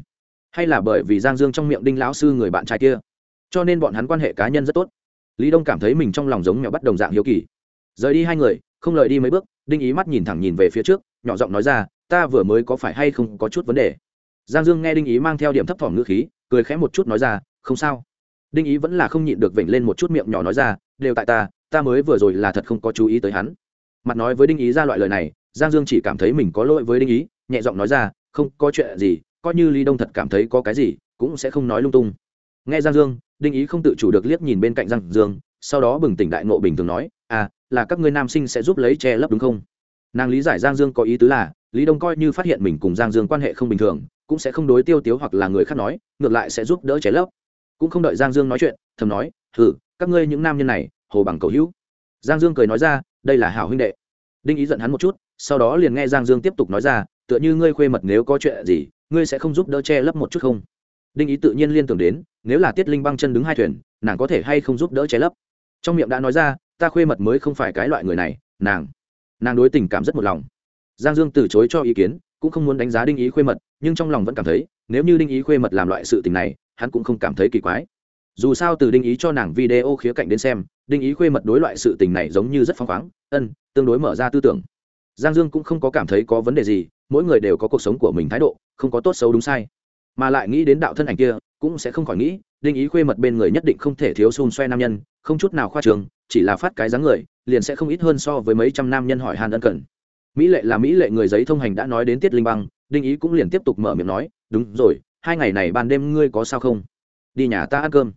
hay là bởi vì giang dương trong miệng đinh lão sư người bạn trai kia? Cho nên bọn hắn quan hệ cá nhân rất tốt lý đông cảm thấy mình trong lòng giống mèo bắt đồng dạng hiếu kỳ. Rời đi hai người, không lời đi mấy bước, đinh ý mắt nhìn thẳng nhìn về phía trước, nhỏ giọng nói ra, ta vừa mới có phải hay không có chút vấn đề? Giang dương nghe đinh ý mang theo điểm thấp thỏm ngữ khí, cười khẽ một chút nói ra, không sao. Đinh ý vẫn là không nhịn được vểnh lên một chút miệng nhỏ nói ra, đều tại ta ta mới vừa rồi là thật không có chú ý tới hắn. Mặt nói với đinh ý ra loại lời này, giang dương chỉ cảm thấy mình có lỗi với đinh ý, nhẹ giọng nói ra, không có chuyện gì, coi như lý đông thật cảm thấy có cái gì, cũng sẽ không nói lung tung nghe giang dương, đinh ý không tự chủ được liếc nhìn bên cạnh giang dương, sau đó bừng tỉnh đại nộ bình thường nói à là các ngươi nam sinh sẽ giúp lấy che lấp đúng không? Nàng lý giải giang dương có ý tứ là, lý đông coi như phát hiện mình cùng giang dương quan hệ không bình thường, cũng sẽ không đối tiêu tiếu hoặc là người khác nói, ngược lại sẽ giúp đỡ che lấp. Cũng không đợi giang dương nói chuyện, thầm nói thử các ngươi những nam nhân này, hồ bằng cầu hữu. Giang dương cười nói ra, đây là hảo huynh đệ. Đinh ý giận hắn một chút, sau đó liền nghe giang dương tiếp tục nói ra, tựa như ngươi khuê mật nếu có chuyện gì, ngươi sẽ không giúp đỡ che lấp một chút không? Đinh ý tự nhiên liên tưởng đến nếu là tiết linh băng chân đứng hai thuyền, nàng có thể hay không giúp đỡ che lấp? Trong miệng đã nói ra, ta khuê mật mới không phải cái loại người này, nàng nàng đối tình cảm rất một lòng. Giang dương từ chối cho ý kiến, cũng không muốn đánh giá đinh ý khuê mật, nhưng trong lòng vẫn cảm thấy, nếu như đinh ý khuê mật làm loại sự tình này, hắn cũng không cảm thấy kỳ quái. Dù sao từ đinh ý cho nàng video khía cạnh đến xem, đinh ý khuê mật đối loại sự tình này giống như rất phăng khoáng, ân, tương đối mở ra tư tưởng. Giang dương cũng không có cảm thấy có vấn đề gì, mỗi người đều có cuộc sống của mình thái độ, không có tốt xấu đúng sai. Mà lại nghĩ đến đạo thân ảnh kia cũng sẽ không khỏi nghĩ, đinh ý khuê mật bên người nhất định không thể thiếu xun xoe nam nhân, không chút nào khoa trường, chỉ là phát cái dáng người, liền sẽ không ít hơn so với mấy trăm nam nhân hỏi hàn ân cần. Mỹ lệ là mỹ lệ người giấy thông hành đã nói đến tiết linh băng, đinh ý cũng liền tiếp tục mở miệng nói, đúng rồi, hai ngày này ban đêm ngươi có sao không? Đi nhà ta ăn cơm.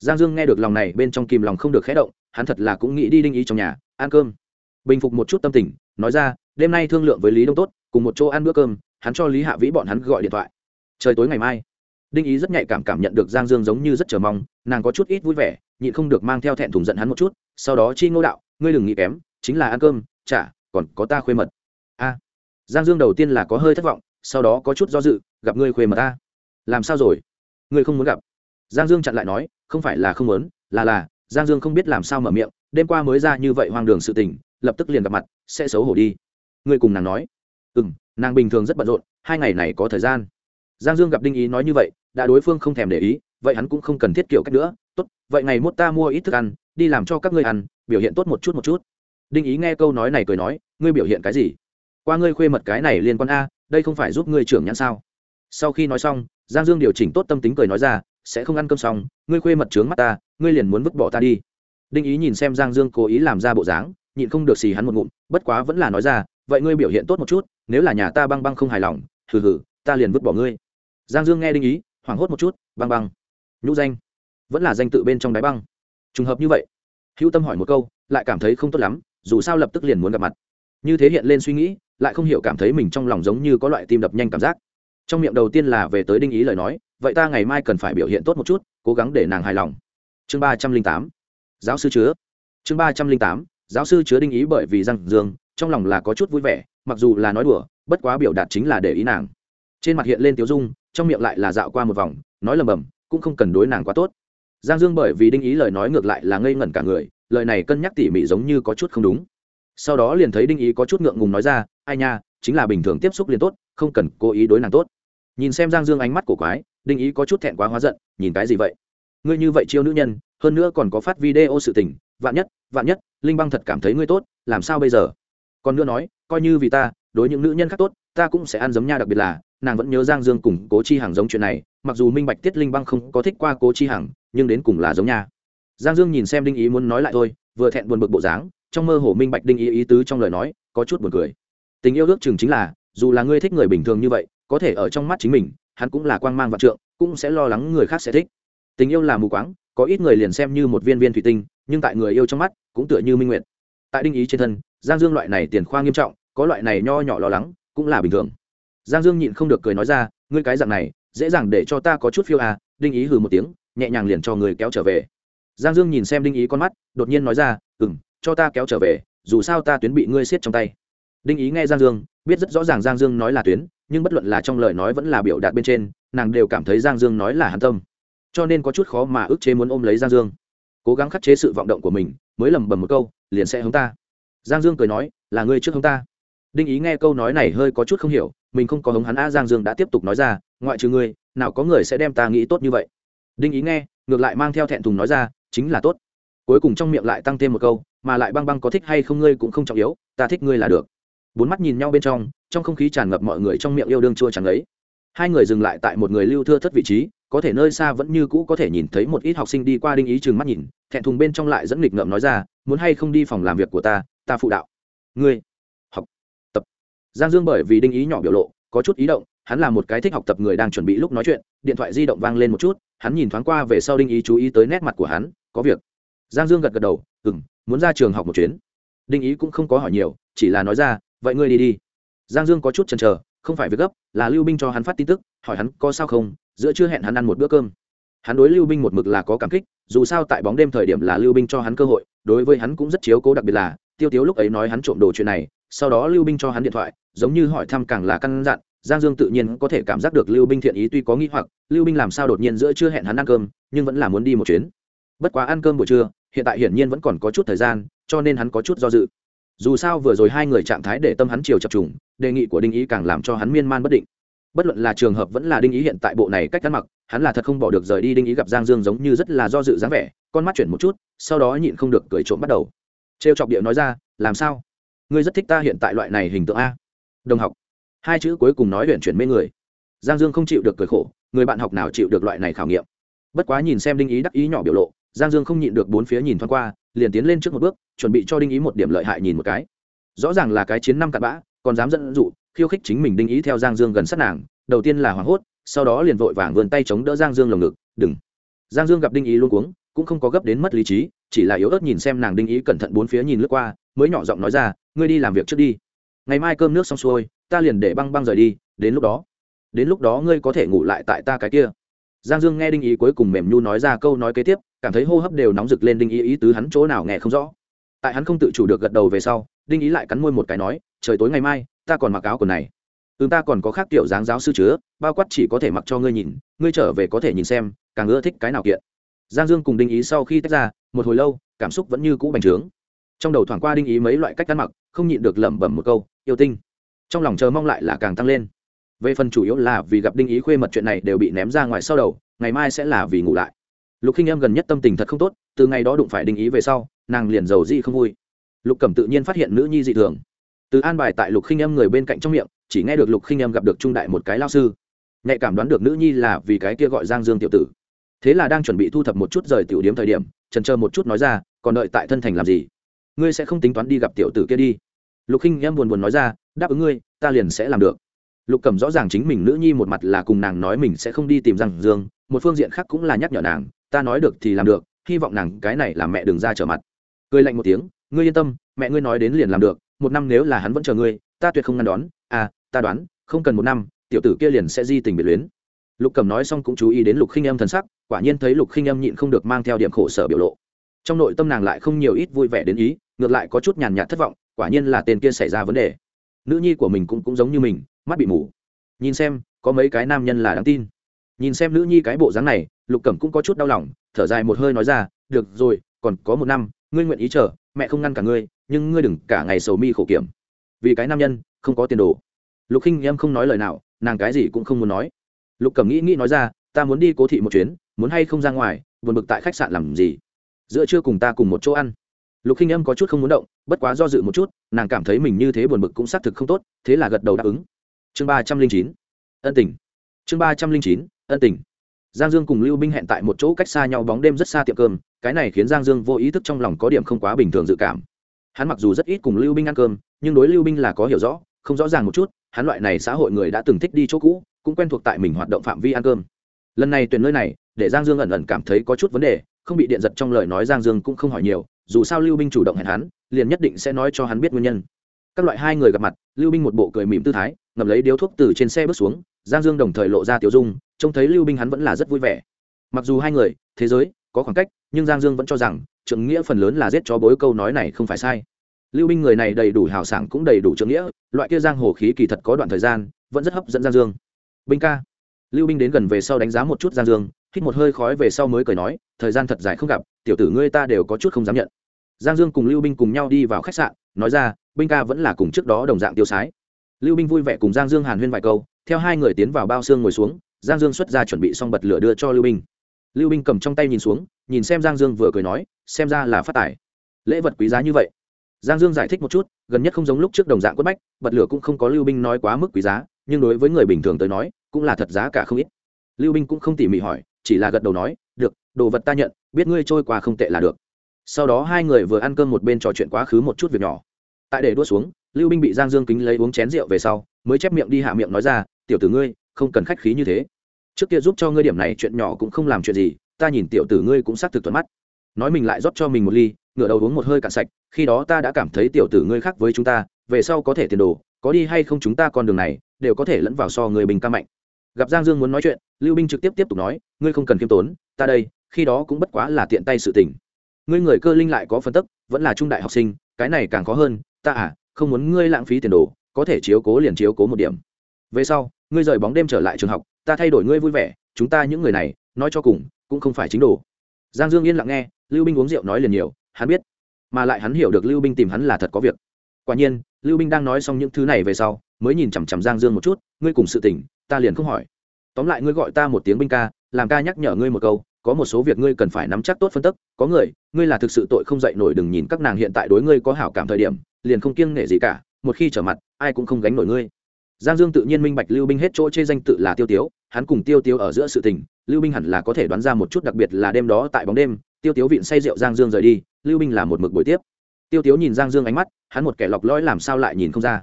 Giang dương nghe được lòng này, bên trong kìm lòng không được khé động, hắn thật là cũng nghĩ đi đinh ý trong nhà, ăn cơm. Bình phục một chút tâm tình, nói ra, đêm nay thương lượng với lý đông tốt, cùng một chỗ ăn bữa cơm, hắn cho lý hạ vĩ bọn hắn gọi điện thoại. Trời tối ngày mai đinh ý rất nhạy cảm cảm nhận được giang dương giống như rất chờ mong, nàng có chút ít vui vẻ, nhịn không được mang theo thẹn thùng giận hắn một chút, sau đó chi ngô đạo, ngươi đừng nghĩ kém, chính là ăn cơm, chả, còn có ta khuê mật. A. Giang dương đầu tiên là có hơi thất vọng, sau đó có chút do dự, gặp ngươi khuê mật ta? Làm sao rồi? Ngươi không muốn gặp? Giang dương chặn lại nói, không phải là không muốn, là là, giang dương không biết làm sao mở miệng, đêm qua mới ra như vậy hoang đường sự tình, lập tức liền gặp mặt, sẽ xấu hổ đi. Ngươi cùng nàng nói. Ừ m nàng bình thường rất bận rộn, hai ngày này có thời gian. Giang dương gặp đinh ý nói như vậy đã đối phương không thèm để ý, vậy hắn cũng không cần thiết kiểu cách nữa, tốt, vậy ngày mốt ta mua ít thức ăn, đi làm cho các ngươi ăn, biểu hiện tốt một chút một chút. Đinh ý nghe câu nói này cười nói, ngươi biểu hiện cái gì? Qua ngươi khuê mật cái này liên quan a, đây không phải giúp ngươi trưởng nhãn sao? Sau khi nói xong, giang dương điều chỉnh tốt tâm tính cười nói ra, sẽ không ăn cơm xong, ngươi khuê mật trướng mắt ta, ngươi liền muốn vứt bỏ ta đi. Đinh ý nhìn xem giang dương cố ý làm ra bộ dáng, nhịn không được xì hắn một ngụm, bất quá vẫn là nói ra, vậy ngươi biểu hiện tốt một chút, nếu là nhà ta băng băng không hài lòng, hừ hừ, ta liền vứt bỏ ngươi. Giang dương nghe đinh ý hoảng hốt một chút, băng băng. Nhũ danh. Vẫn là danh tự bên trong đáy băng. Trùng hợp như vậy, hữu tâm hỏi một câu, lại cảm thấy không tốt lắm, dù sao lập tức liền muốn gặp mặt. Như thế hiện lên suy nghĩ, lại không hiểu cảm thấy mình trong lòng giống như có loại tim đập nhanh cảm giác. Trong miệng đầu tiên là về tới đinh ý lời nói, vậy ta ngày mai cần phải biểu hiện tốt một chút, cố gắng để nàng hài lòng. Chương ba trăm linh tám. Giáo sư chứa. Chương ba trăm linh tám. Giáo sư chứa đinh ý bởi vì răng dương, trong lòng là có chút vui vẻ, mặc dù là nói đùa, bất quá biểu đạt chính là để ý nàng. Trên mặt hiện lên tiếu dung trong miệng lại là dạo qua một vòng, nói lầm bầm, cũng không cần đối nàng quá tốt. Giang dương bởi vì đinh ý lời nói ngược lại là ngây ngẩn cả người, lời này cân nhắc tỉ mỉ giống như có chút không đúng. Sau đó liền thấy đinh ý có chút ngượng ngùng nói ra, ai nha, chính là bình thường tiếp xúc liền tốt, không cần cố ý đối nàng tốt. Nhìn xem giang dương ánh mắt của quái, đinh ý có chút thẹn quá hóa giận, nhìn cái gì vậy? Ngươi như vậy chiêu nữ nhân, hơn nữa còn có phát video sự tình, vạn nhất vạn nhất, linh băng thật cảm thấy ngươi tốt, làm sao bây giờ? Còn nữa nói, coi như vì ta, đối những nữ nhân khác tốt, ta cũng sẽ ăn giống nha đặc biệt là nàng vẫn nhớ giang dương cùng cố chi hằng giống chuyện này, mặc dù minh bạch tiết linh băng không có thích qua cố chi hằng, nhưng đến cùng là giống nha. Giang dương nhìn xem đinh ý muốn nói lại thôi, vừa thẹn buồn bực bộ dáng, trong mơ hồ minh bạch đinh ý ý tứ trong lời nói, có chút buồn cười. Tình yêu ước chừng chính là, dù là ngươi thích người bình thường như vậy, có thể ở trong mắt chính mình, hắn cũng là quang mang vạn trượng, cũng sẽ lo lắng người khác sẽ thích. Tình yêu là mù quáng, có ít người liền xem như một viên viên thủy tinh, nhưng tại người yêu trong mắt, cũng tựa như minh nguyện tại đinh ý trên thân, giang dương loại này tiền khoa nghiêm trọng, có loại này nho nhỏ lo lắng, cũng là bình thường giang dương nhịn không được cười nói ra, ngươi cái dạng này, dễ dàng để cho ta có chút phiêu à? Đinh ý hừ một tiếng, nhẹ nhàng liền cho người kéo trở về. Giang dương nhìn xem đinh ý con mắt, đột nhiên nói ra ừ m cho ta kéo trở về, dù sao ta tuyến bị ngươi siết trong tay. Đinh ý nghe giang dương, biết rất rõ ràng giang dương nói là tuyến, nhưng bất luận là trong lời nói vẫn là biểu đạt bên trên, nàng đều cảm thấy giang dương nói là hàn tâm. Cho nên có chút khó mà ức chế muốn ôm lấy giang dương. Cố gắng khắc chế sự vọng động của mình, mới lầm bầm một câu, liền sẽ hống ta. Giang dương cười nói, là ngươi trước hống ta đinh ý nghe câu nói này hơi có chút không hiểu, mình không có hống hắn a giang dương đã tiếp tục nói ra, ngoại trừ ngươi, nào có người sẽ đem ta nghĩ tốt như vậy. Đinh ý nghe, ngược lại mang theo thẹn thùng nói ra, chính là tốt. Cuối cùng trong miệng lại tăng thêm một câu, mà lại băng băng có thích hay không ngươi cũng không trọng yếu, ta thích ngươi là được. Bốn mắt nhìn nhau bên trong trong không khí tràn ngập mọi người trong miệng yêu đương chua chẳng ấy. Hai người dừng lại tại một người lưu thưa thất vị trí, có thể nơi xa vẫn như cũ có thể nhìn thấy một ít học sinh đi qua đinh ý chừng mắt nhìn, thẹn thùng bên trong lại dẫn nghịch ngợm nói ra, muốn hay không đi phòng làm việc của ta ta phụ đạo. Ngươi giang dương bởi vì đinh ý nhỏ biểu lộ, có chút ý động, hắn là một cái thích học tập người đang chuẩn bị lúc nói chuyện, điện thoại di động vang lên một chút, hắn nhìn thoáng qua về sau đinh ý chú ý tới nét mặt của hắn, có việc. Giang dương gật gật đầu ừ m muốn ra trường học một chuyến. Đinh ý cũng không có hỏi nhiều, chỉ là nói ra, vậy ngươi đi đi. Giang dương có chút chần chờ, không phải việc gấp, là lưu binh cho hắn phát tin tức, hỏi hắn có sao không, giữa chưa hẹn hắn ăn một bữa cơm. Hắn đối lưu binh một mực là có cảm kích, dù sao tại bóng đêm thời điểm là lưu binh cho hắn cơ hội, đối với hắn cũng rất chiếu cố, đặc biệt là, tiêu tiếu lúc ấy nói hắn trộm đồ chuyện này sau đó lưu binh cho hắn điện thoại, giống như hỏi thăm càng là căn dặn, giang dương tự nhiên có thể cảm giác được lưu binh thiện ý tuy có nghĩ hoặc, lưu binh làm sao đột nhiên giữa chưa hẹn hắn ăn cơm, nhưng vẫn là muốn đi một chuyến. Bất quá ăn cơm buổi trưa, hiện tại hiển nhiên vẫn còn có chút thời gian, cho nên hắn có chút do dự. Dù sao vừa rồi hai người trạng thái để tâm hắn chiều chập trùng, đề nghị của đinh ý càng làm cho hắn miên man bất định. Bất luận là trường hợp vẫn là đinh ý hiện tại bộ này cách ăn mặc, hắn là thật không bỏ được rời đi đinh ý gặp giang dương giống như rất là do dự dáng vẻ, con mắt chuyển một chút, sau đó nhịn không được cười trộm bắt đầu. Trêu chọc điệu nói ra, làm sao? Ngươi rất thích ta hiện tại loại này hình tượng a. Đồng học. Hai chữ cuối cùng nói huyện chuyển mê người. Giang dương không chịu được cười khổ, người bạn học nào chịu được loại này khảo nghiệm? Bất quá nhìn xem đinh ý đắc ý nhỏ biểu lộ, giang dương không nhịn được bốn phía nhìn thoáng qua, liền tiến lên trước một bước, chuẩn bị cho đinh ý một điểm lợi hại nhìn một cái. Rõ ràng là cái chiến năm cặn bã, còn dám dẫn dụ, khiêu khích chính mình đinh ý theo giang dương gần sát nàng, đầu tiên là hoảng hốt, sau đó liền vội vàng vươn tay chống đỡ giang dương lồng ngực, đừng. Giang dương gặp đinh ý luôn cuống, cũng không có gấp đến mất lý trí, chỉ là yếu ớt nhìn xem nàng đinh ý cẩn thận bốn phía nhìn lướt qua, mới nhỏ giọng nói ra ngươi đi làm việc trước đi. Ngày mai cơm nước xong xuôi, ta liền để băng băng rời đi, đến lúc đó, đến lúc đó ngươi có thể ngủ lại tại ta cái kia. Giang dương nghe đinh ý cuối cùng mềm nhu nói ra câu nói kế tiếp, cảm thấy hô hấp đều nóng rực lên đinh ý ý tứ hắn chỗ nào nghe không rõ. Tại hắn không tự chủ được gật đầu về sau, đinh ý lại cắn môi một cái nói, trời tối ngày mai, ta còn mặc áo quần này. Ừ ta còn có khác kiểu dáng giáo sư chứa, bao quát chỉ có thể mặc cho ngươi nhìn, ngươi trở về có thể nhìn xem, càng ưa thích cái nào kiện. Giang dương cùng đinh ý sau khi tách ra, một hồi lâu, cảm xúc vẫn như cũ bành trướng. Trong đầu thoảng qua đinh ý mấy loại cách ăn mặc không nhịn được lẩm bẩm một câu, yêu tinh. Trong lòng chờ mong lại là càng tăng lên. Về phần chủ yếu là vì gặp đinh ý khuê mật chuyện này đều bị ném ra ngoài sau đầu, ngày mai sẽ là vì ngủ lại. Lục khinh em gần nhất tâm tình thật không tốt, từ ngày đó đụng phải đinh ý về sau, nàng liền giàu di không vui. Lục cẩm tự nhiên phát hiện nữ nhi dị thường. Từ an bài tại lục khinh em người bên cạnh trong miệng, chỉ nghe được lục khinh em gặp được trung đại một cái lao sư. Nhạy cảm đoán được nữ nhi là vì cái kia gọi giang dương tiểu tử. Thế là đang chuẩn bị thu thập một chút rời tiểu điếm thời điểm trần chờ một chút nói ra, còn đợi tại thân thành làm gì? Ngươi sẽ không tính toán đi gặp tiểu tử kia đi lục khinh em buồn buồn nói ra, đáp ứng ngươi, ta liền sẽ làm được. Lục cầm rõ ràng chính mình nữ nhi một mặt là cùng nàng nói mình sẽ không đi tìm rằng dương, một phương diện khác cũng là nhắc nhở nàng, ta nói được thì làm được, hy vọng nàng cái này là mẹ đừng ra trở mặt. Cười lạnh một tiếng, ngươi yên tâm, mẹ ngươi nói đến liền làm được, một năm nếu là hắn vẫn chờ ngươi, ta tuyệt không ngăn đón à ta đoán, không cần một năm, tiểu tử kia liền sẽ di tình biệt luyến. Lục cầm nói xong cũng chú ý đến lục khinh em thần sắc, quả nhiên thấy lục khinh em nhịn không được mang theo điểm khổ sở biểu lộ. Trong nội tâm nàng lại không nhiều ít vui vẻ đến ý, ngược lại có chút nhàn nhạt thất vọng quả nhiên là tên kia xảy ra vấn đề. Nữ nhi của mình cũng cũng giống như mình, mắt bị mù. Nhìn xem, có mấy cái nam nhân là đáng tin. Nhìn xem nữ nhi cái bộ dáng này, lục cẩm cũng có chút đau lòng, thở dài một hơi nói ra, được rồi, còn có một năm, ngươi nguyện ý chờ, mẹ không ngăn cả ngươi, nhưng ngươi đừng cả ngày sầu mi khổ kiểm. Vì cái nam nhân, không có tiền đồ. Lục khinh em không nói lời nào, nàng cái gì cũng không muốn nói. Lục cẩm nghĩ nghĩ nói ra, ta muốn đi cố thị một chuyến, muốn hay không ra ngoài, buồn bực tại khách sạn làm gì? Giữa trưa cùng ta cùng một chỗ ăn lục khinh âm có chút không muốn động, bất quá do dự một chút, nàng cảm thấy mình như thế buồn bực cũng xác thực không tốt, thế là gật đầu đáp ứng. Chương ba trăm linh chín, ân tình. Chương ba trăm linh chín, ân tình. Giang dương cùng lưu binh hẹn tại một chỗ cách xa nhau bóng đêm rất xa tiệm cơm, cái này khiến giang dương vô ý thức trong lòng có điểm không quá bình thường dự cảm. Hắn mặc dù rất ít cùng lưu binh ăn cơm, nhưng đối lưu binh là có hiểu rõ, không rõ ràng một chút, hắn loại này xã hội người đã từng thích đi chỗ cũ, cũng quen thuộc tại mình hoạt động phạm vi ăn cơm. Lần này tuyển nơi này, để giang dương ẩn ẩn cảm thấy có chút vấn đề, không bị điện giật trong lời nói giang dương cũng không hỏi nhiều dù sao lưu binh chủ động hẹn hắn, liền nhất định sẽ nói cho hắn biết nguyên nhân. Các loại hai người gặp mặt, lưu binh một bộ cười mỉm tư thái ngầm lấy điếu thuốc từ trên xe bước xuống, giang dương đồng thời lộ ra tiểu dung, trông thấy lưu binh hắn vẫn là rất vui vẻ. Mặc dù hai người, thế giới, có khoảng cách, nhưng giang dương vẫn cho rằng trượng nghĩa phần lớn là giết chó bối câu nói này không phải sai. Lưu binh người này đầy đủ hào sảng cũng đầy đủ trượng nghĩa, loại kia giang hồ khí kỳ thật có đoạn thời gian, vẫn rất hấp dẫn giang dương. Binh ca. Lưu binh đến gần về sau đánh giá một chút giang dương, hít một hơi khói về sau mới cười nói, thời gian thật dài không gặp tiểu tử ngươi ta đều có chút không dám nhận. Giang dương cùng lưu binh cùng nhau đi vào khách sạn, nói ra, binh ca vẫn là cùng trước đó đồng dạng tiêu sái. Lưu binh vui vẻ cùng giang dương hàn huyên vài câu, theo hai người tiến vào bao xương ngồi xuống, giang dương xuất ra chuẩn bị xong bật lửa đưa cho lưu binh. Lưu binh cầm trong tay nhìn xuống, nhìn xem giang dương vừa cười nói, xem ra là phát tài. Lễ vật quý giá như vậy. Giang dương giải thích một chút, gần nhất không giống lúc trước đồng dạng quất bách, bật lửa cũng không có lưu binh nói quá mức quý giá, nhưng đối với người bình thường tới nói, cũng là thật giá cả không ít. Lưu binh cũng không tỉ mỉ hỏi, chỉ là gật đầu nói, được, đồ vật ta nhận biết ngươi trôi qua không tệ là được. Sau đó hai người vừa ăn cơm một bên trò chuyện quá khứ một chút việc nhỏ. Tại để đua xuống, lưu binh bị giang dương kính lấy uống chén rượu về sau, mới chép miệng đi hạ miệng nói ra, tiểu tử ngươi, không cần khách khí như thế. Trước kia giúp cho ngươi điểm này chuyện nhỏ cũng không làm chuyện gì, ta nhìn tiểu tử ngươi cũng xác thực thuận mắt. Nói mình lại rót cho mình một ly, ngửa đầu uống một hơi cạn sạch, khi đó ta đã cảm thấy tiểu tử ngươi khác với chúng ta, về sau có thể tiền đồ, có đi hay không chúng ta con đường này, đều có thể lẫn vào so người bình ca mạnh. Gặp giang dương muốn nói chuyện, lưu binh trực tiếp tiếp tục nói, ngươi không cần khiêm tốn, ta đây khi đó cũng bất quá là tiện tay sự tình. Ngươi người cơ linh lại có phân tức, vẫn là trung đại học sinh, cái này càng khó hơn, ta à không muốn ngươi lãng phí tiền đồ, có thể chiếu cố liền chiếu cố một điểm. Về sau, ngươi rời bóng đêm trở lại trường học, ta thay đổi ngươi vui vẻ, chúng ta những người này, nói cho cùng, cũng không phải chính đồ. Giang dương yên lặng nghe, lưu binh uống rượu nói liền nhiều, hắn biết. Mà lại hắn hiểu được lưu binh tìm hắn là thật có việc. Quả nhiên, lưu binh đang nói xong những thứ này về sau, mới nhìn chằm chằm giang dương một chút, ngươi cùng sự tỉnh ta liền không hỏi. Tóm lại ngươi gọi ta một tiếng binh ca, làm ca nhắc nhở ngươi một câu có một số việc ngươi cần phải nắm chắc tốt phân tức, có người, ngươi là thực sự tội không dậy nổi, đừng nhìn các nàng hiện tại đối ngươi có hảo cảm thời điểm, liền không kiêng nể gì cả, một khi trở mặt, ai cũng không gánh nổi ngươi. Giang dương tự nhiên minh bạch lưu binh hết chỗ chê danh tự là tiêu tiếu, hắn cùng tiêu tiếu ở giữa sự tình, lưu binh hẳn là có thể đoán ra một chút đặc biệt là đêm đó tại bóng đêm, tiêu tiếu vịn say rượu giang dương rời đi, lưu binh là một mực buổi tiếp. Tiêu tiếu nhìn giang dương ánh mắt, hắn một kẻ lọc lõi làm sao lại nhìn không ra.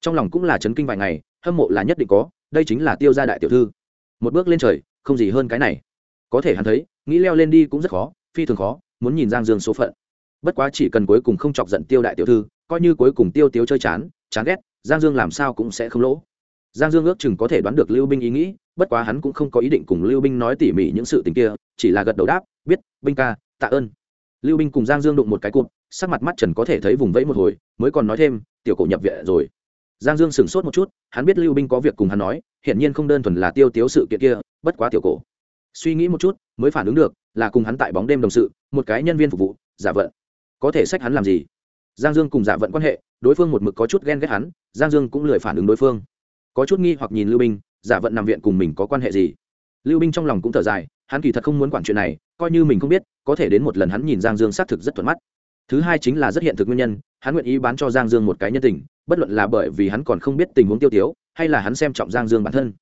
Trong lòng cũng là chấn kinh vài ngày, hâm mộ là nhất định có, đây chính là tiêu gia đại tiểu thư. Một bước lên trời, không gì hơn cái này có thể hắn thấy, nghĩ leo lên đi cũng rất khó, phi thường khó, muốn nhìn giang dương số phận. Bất quá chỉ cần cuối cùng không chọc giận tiêu đại tiểu thư, coi như cuối cùng tiêu tiếu chơi chán chán ghét, giang dương làm sao cũng sẽ không lỗ. Giang dương ước chừng có thể đoán được lưu binh ý nghĩ, bất quá hắn cũng không có ý định cùng lưu binh nói tỉ mỉ những sự tình kia, chỉ là gật đầu đáp, biết, binh ca, tạ ơn. Lưu binh cùng giang dương đụng một cái cụm sắc mặt mắt trần có thể thấy vùng vẫy một hồi, mới còn nói thêm, tiểu cổ nhập viện rồi. Giang dương sửng sốt một chút, hắn biết lưu binh có việc cùng hắn nói, hiển nhiên không đơn thuần là tiêu tiếu sự kiện kia, bất quá tiểu cổ suy nghĩ một chút, mới phản ứng được, là cùng hắn tại bóng đêm đồng sự, một cái nhân viên phục vụ, giả vận. Có thể sách hắn làm gì? Giang dương cùng giả vận quan hệ, đối phương một mực có chút ghen ghét hắn, giang dương cũng lười phản ứng đối phương. Có chút nghi hoặc nhìn lưu binh, giả vận nằm viện cùng mình có quan hệ gì? Lưu binh trong lòng cũng thở dài, hắn kỳ thật không muốn quản chuyện này, coi như mình không biết, có thể đến một lần hắn nhìn giang dương xác thực rất thuận mắt. Thứ hai chính là rất hiện thực nguyên nhân, hắn nguyện ý bán cho giang dương một cái nhân tình, bất luận là bởi vì hắn còn không biết tình huống tiêu tiếu, hay là hắn xem trọng giang dương bản thân.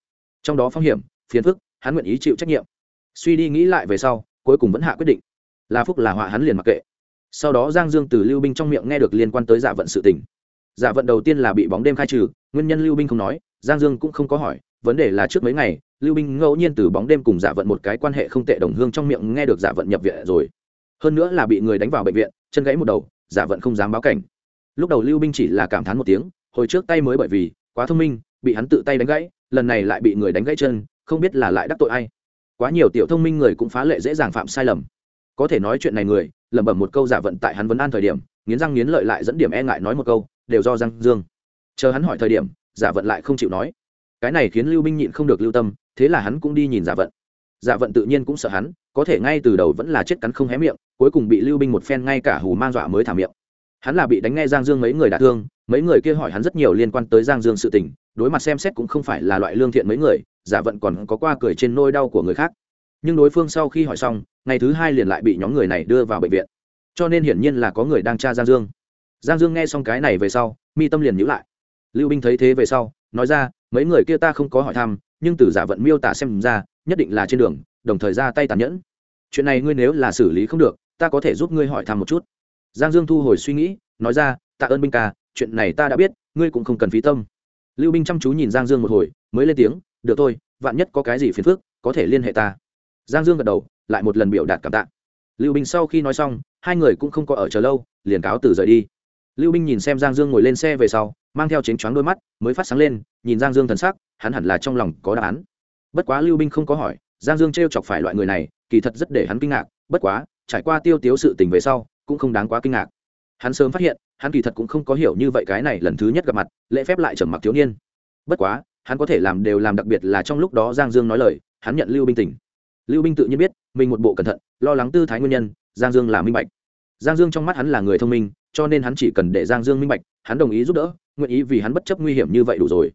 Trong đó phong hiểm, phiền phức, hắn nguyện ý chịu trách nhiệm suy đi nghĩ lại về sau, cuối cùng vẫn hạ quyết định. Là phúc là họa hắn liền mặc kệ. Sau đó giang dương từ lưu binh trong miệng nghe được liên quan tới giả vận sự tình. Giả vận đầu tiên là bị bóng đêm khai trừ, nguyên nhân lưu binh không nói, giang dương cũng không có hỏi, vấn đề là trước mấy ngày, lưu binh ngẫu nhiên từ bóng đêm cùng giả vận một cái quan hệ không tệ đồng hương trong miệng nghe được giả vận nhập viện rồi. Hơn nữa là bị người đánh vào bệnh viện, chân gãy một đầu giả vận không dám báo cảnh. Lúc đầu lưu binh chỉ là cảm thán một tiếng, hồi trước tay mới bởi vì quá thông minh, bị hắn tự tay đánh gãy, lần này lại bị người đánh gãy chân, không biết là lại đắc tội ai quá nhiều tiểu thông minh người cũng phá lệ dễ dàng phạm sai lầm. Có thể nói chuyện này người, lẩm bẩm một câu giả vận tại hắn vấn an thời điểm, nghiến răng nghiến lợi lại dẫn điểm e ngại nói một câu, đều do răng dương. Chờ hắn hỏi thời điểm, giả vận lại không chịu nói. Cái này khiến lưu binh nhịn không được lưu tâm, thế là hắn cũng đi nhìn giả vận. Giả vận tự nhiên cũng sợ hắn, có thể ngay từ đầu vẫn là chết cắn không hé miệng, cuối cùng bị lưu binh một phen ngay cả hù man dọa mới thả miệng. Hắn là bị đánh nghe giang dương mấy người đả thương mấy người kia hỏi hắn rất nhiều liên quan tới giang dương sự tình, đối mặt xem xét cũng không phải là loại lương thiện mấy người, giả vận còn có qua cười trên nôi đau của người khác. Nhưng đối phương sau khi hỏi xong, ngày thứ hai liền lại bị nhóm người này đưa vào bệnh viện. Cho nên hiển nhiên là có người đang tra giang dương. Giang dương nghe xong cái này về sau, mi tâm liền nhữ lại. Lưu binh thấy thế về sau, nói ra, mấy người kia ta không có hỏi thăm, nhưng từ giả vận miêu tả xem ra, nhất định là trên đường, đồng thời ra tay tàn nhẫn. Chuyện này ngươi nếu là xử lý không được, ta có thể giúp ngươi hỏi thăm một chút. Giang dương thu hồi suy nghĩ, nói ra, tạ ơn binh ca chuyện này ta đã biết, ngươi cũng không cần phí tâm. Lưu binh chăm chú nhìn giang dương một hồi, mới lên tiếng, được thôi, vạn nhất có cái gì phiền phức, có thể liên hệ ta. Giang dương gật đầu, lại một lần biểu đạt cảm tạ. Lưu binh sau khi nói xong, hai người cũng không có ở chờ lâu, liền cáo từ rời đi. Lưu binh nhìn xem giang dương ngồi lên xe về sau, mang theo chính choáng đôi mắt, mới phát sáng lên, nhìn giang dương thần sắc, hắn hẳn là trong lòng có đáp án. Bất quá lưu binh không có hỏi, giang dương t r e o chọc phải loại người này, kỳ thật rất để hắn kinh ngạc, bất quá, trải qua tiêu tiếu sự tình về sau, cũng không đáng quá kinh ngạc hắn sớm phát hiện, hắn kỳ thật cũng không có hiểu như vậy cái này lần thứ nhất gặp mặt, lễ phép lại trầm mặc thiếu niên. Bất quá, hắn có thể làm đều làm đặc biệt là trong lúc đó giang dương nói lời, hắn nhận lưu binh tỉnh. Lưu binh tự nhiên biết, mình một bộ cẩn thận, lo lắng tư thái nguyên nhân, giang dương là minh bạch. Giang dương trong mắt hắn là người thông minh, cho nên hắn chỉ cần để giang dương minh bạch, hắn đồng ý giúp đỡ, nguyện ý vì hắn bất chấp nguy hiểm như vậy đủ rồi.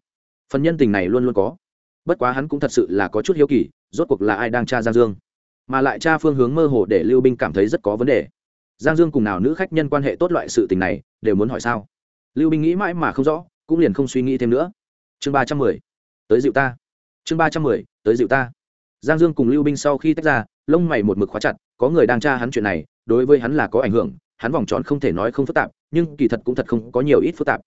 Phần nhân tình này luôn luôn có. Bất quá hắn cũng thật sự là có chút hiếu kỳ, rốt cuộc là ai đang tra giang dương? Mà lại tra phương hướng mơ hồ để lưu binh cảm thấy rất có vấn đề giang dương cùng nào nữ khách nhân quan hệ tốt loại sự tình này, đều muốn hỏi sao? Lưu binh nghĩ mãi mà không rõ, cũng liền không suy nghĩ thêm nữa. Chương ba trăm mười, tới dịu ta. Chương ba trăm mười, tới dịu ta. Giang dương cùng lưu binh sau khi tách ra, lông mày một mực khóa chặt, có người đang tra hắn chuyện này, đối với hắn là có ảnh hưởng, hắn vòng tròn không thể nói không phức tạp, nhưng kỳ thật cũng thật không có nhiều ít phức tạp.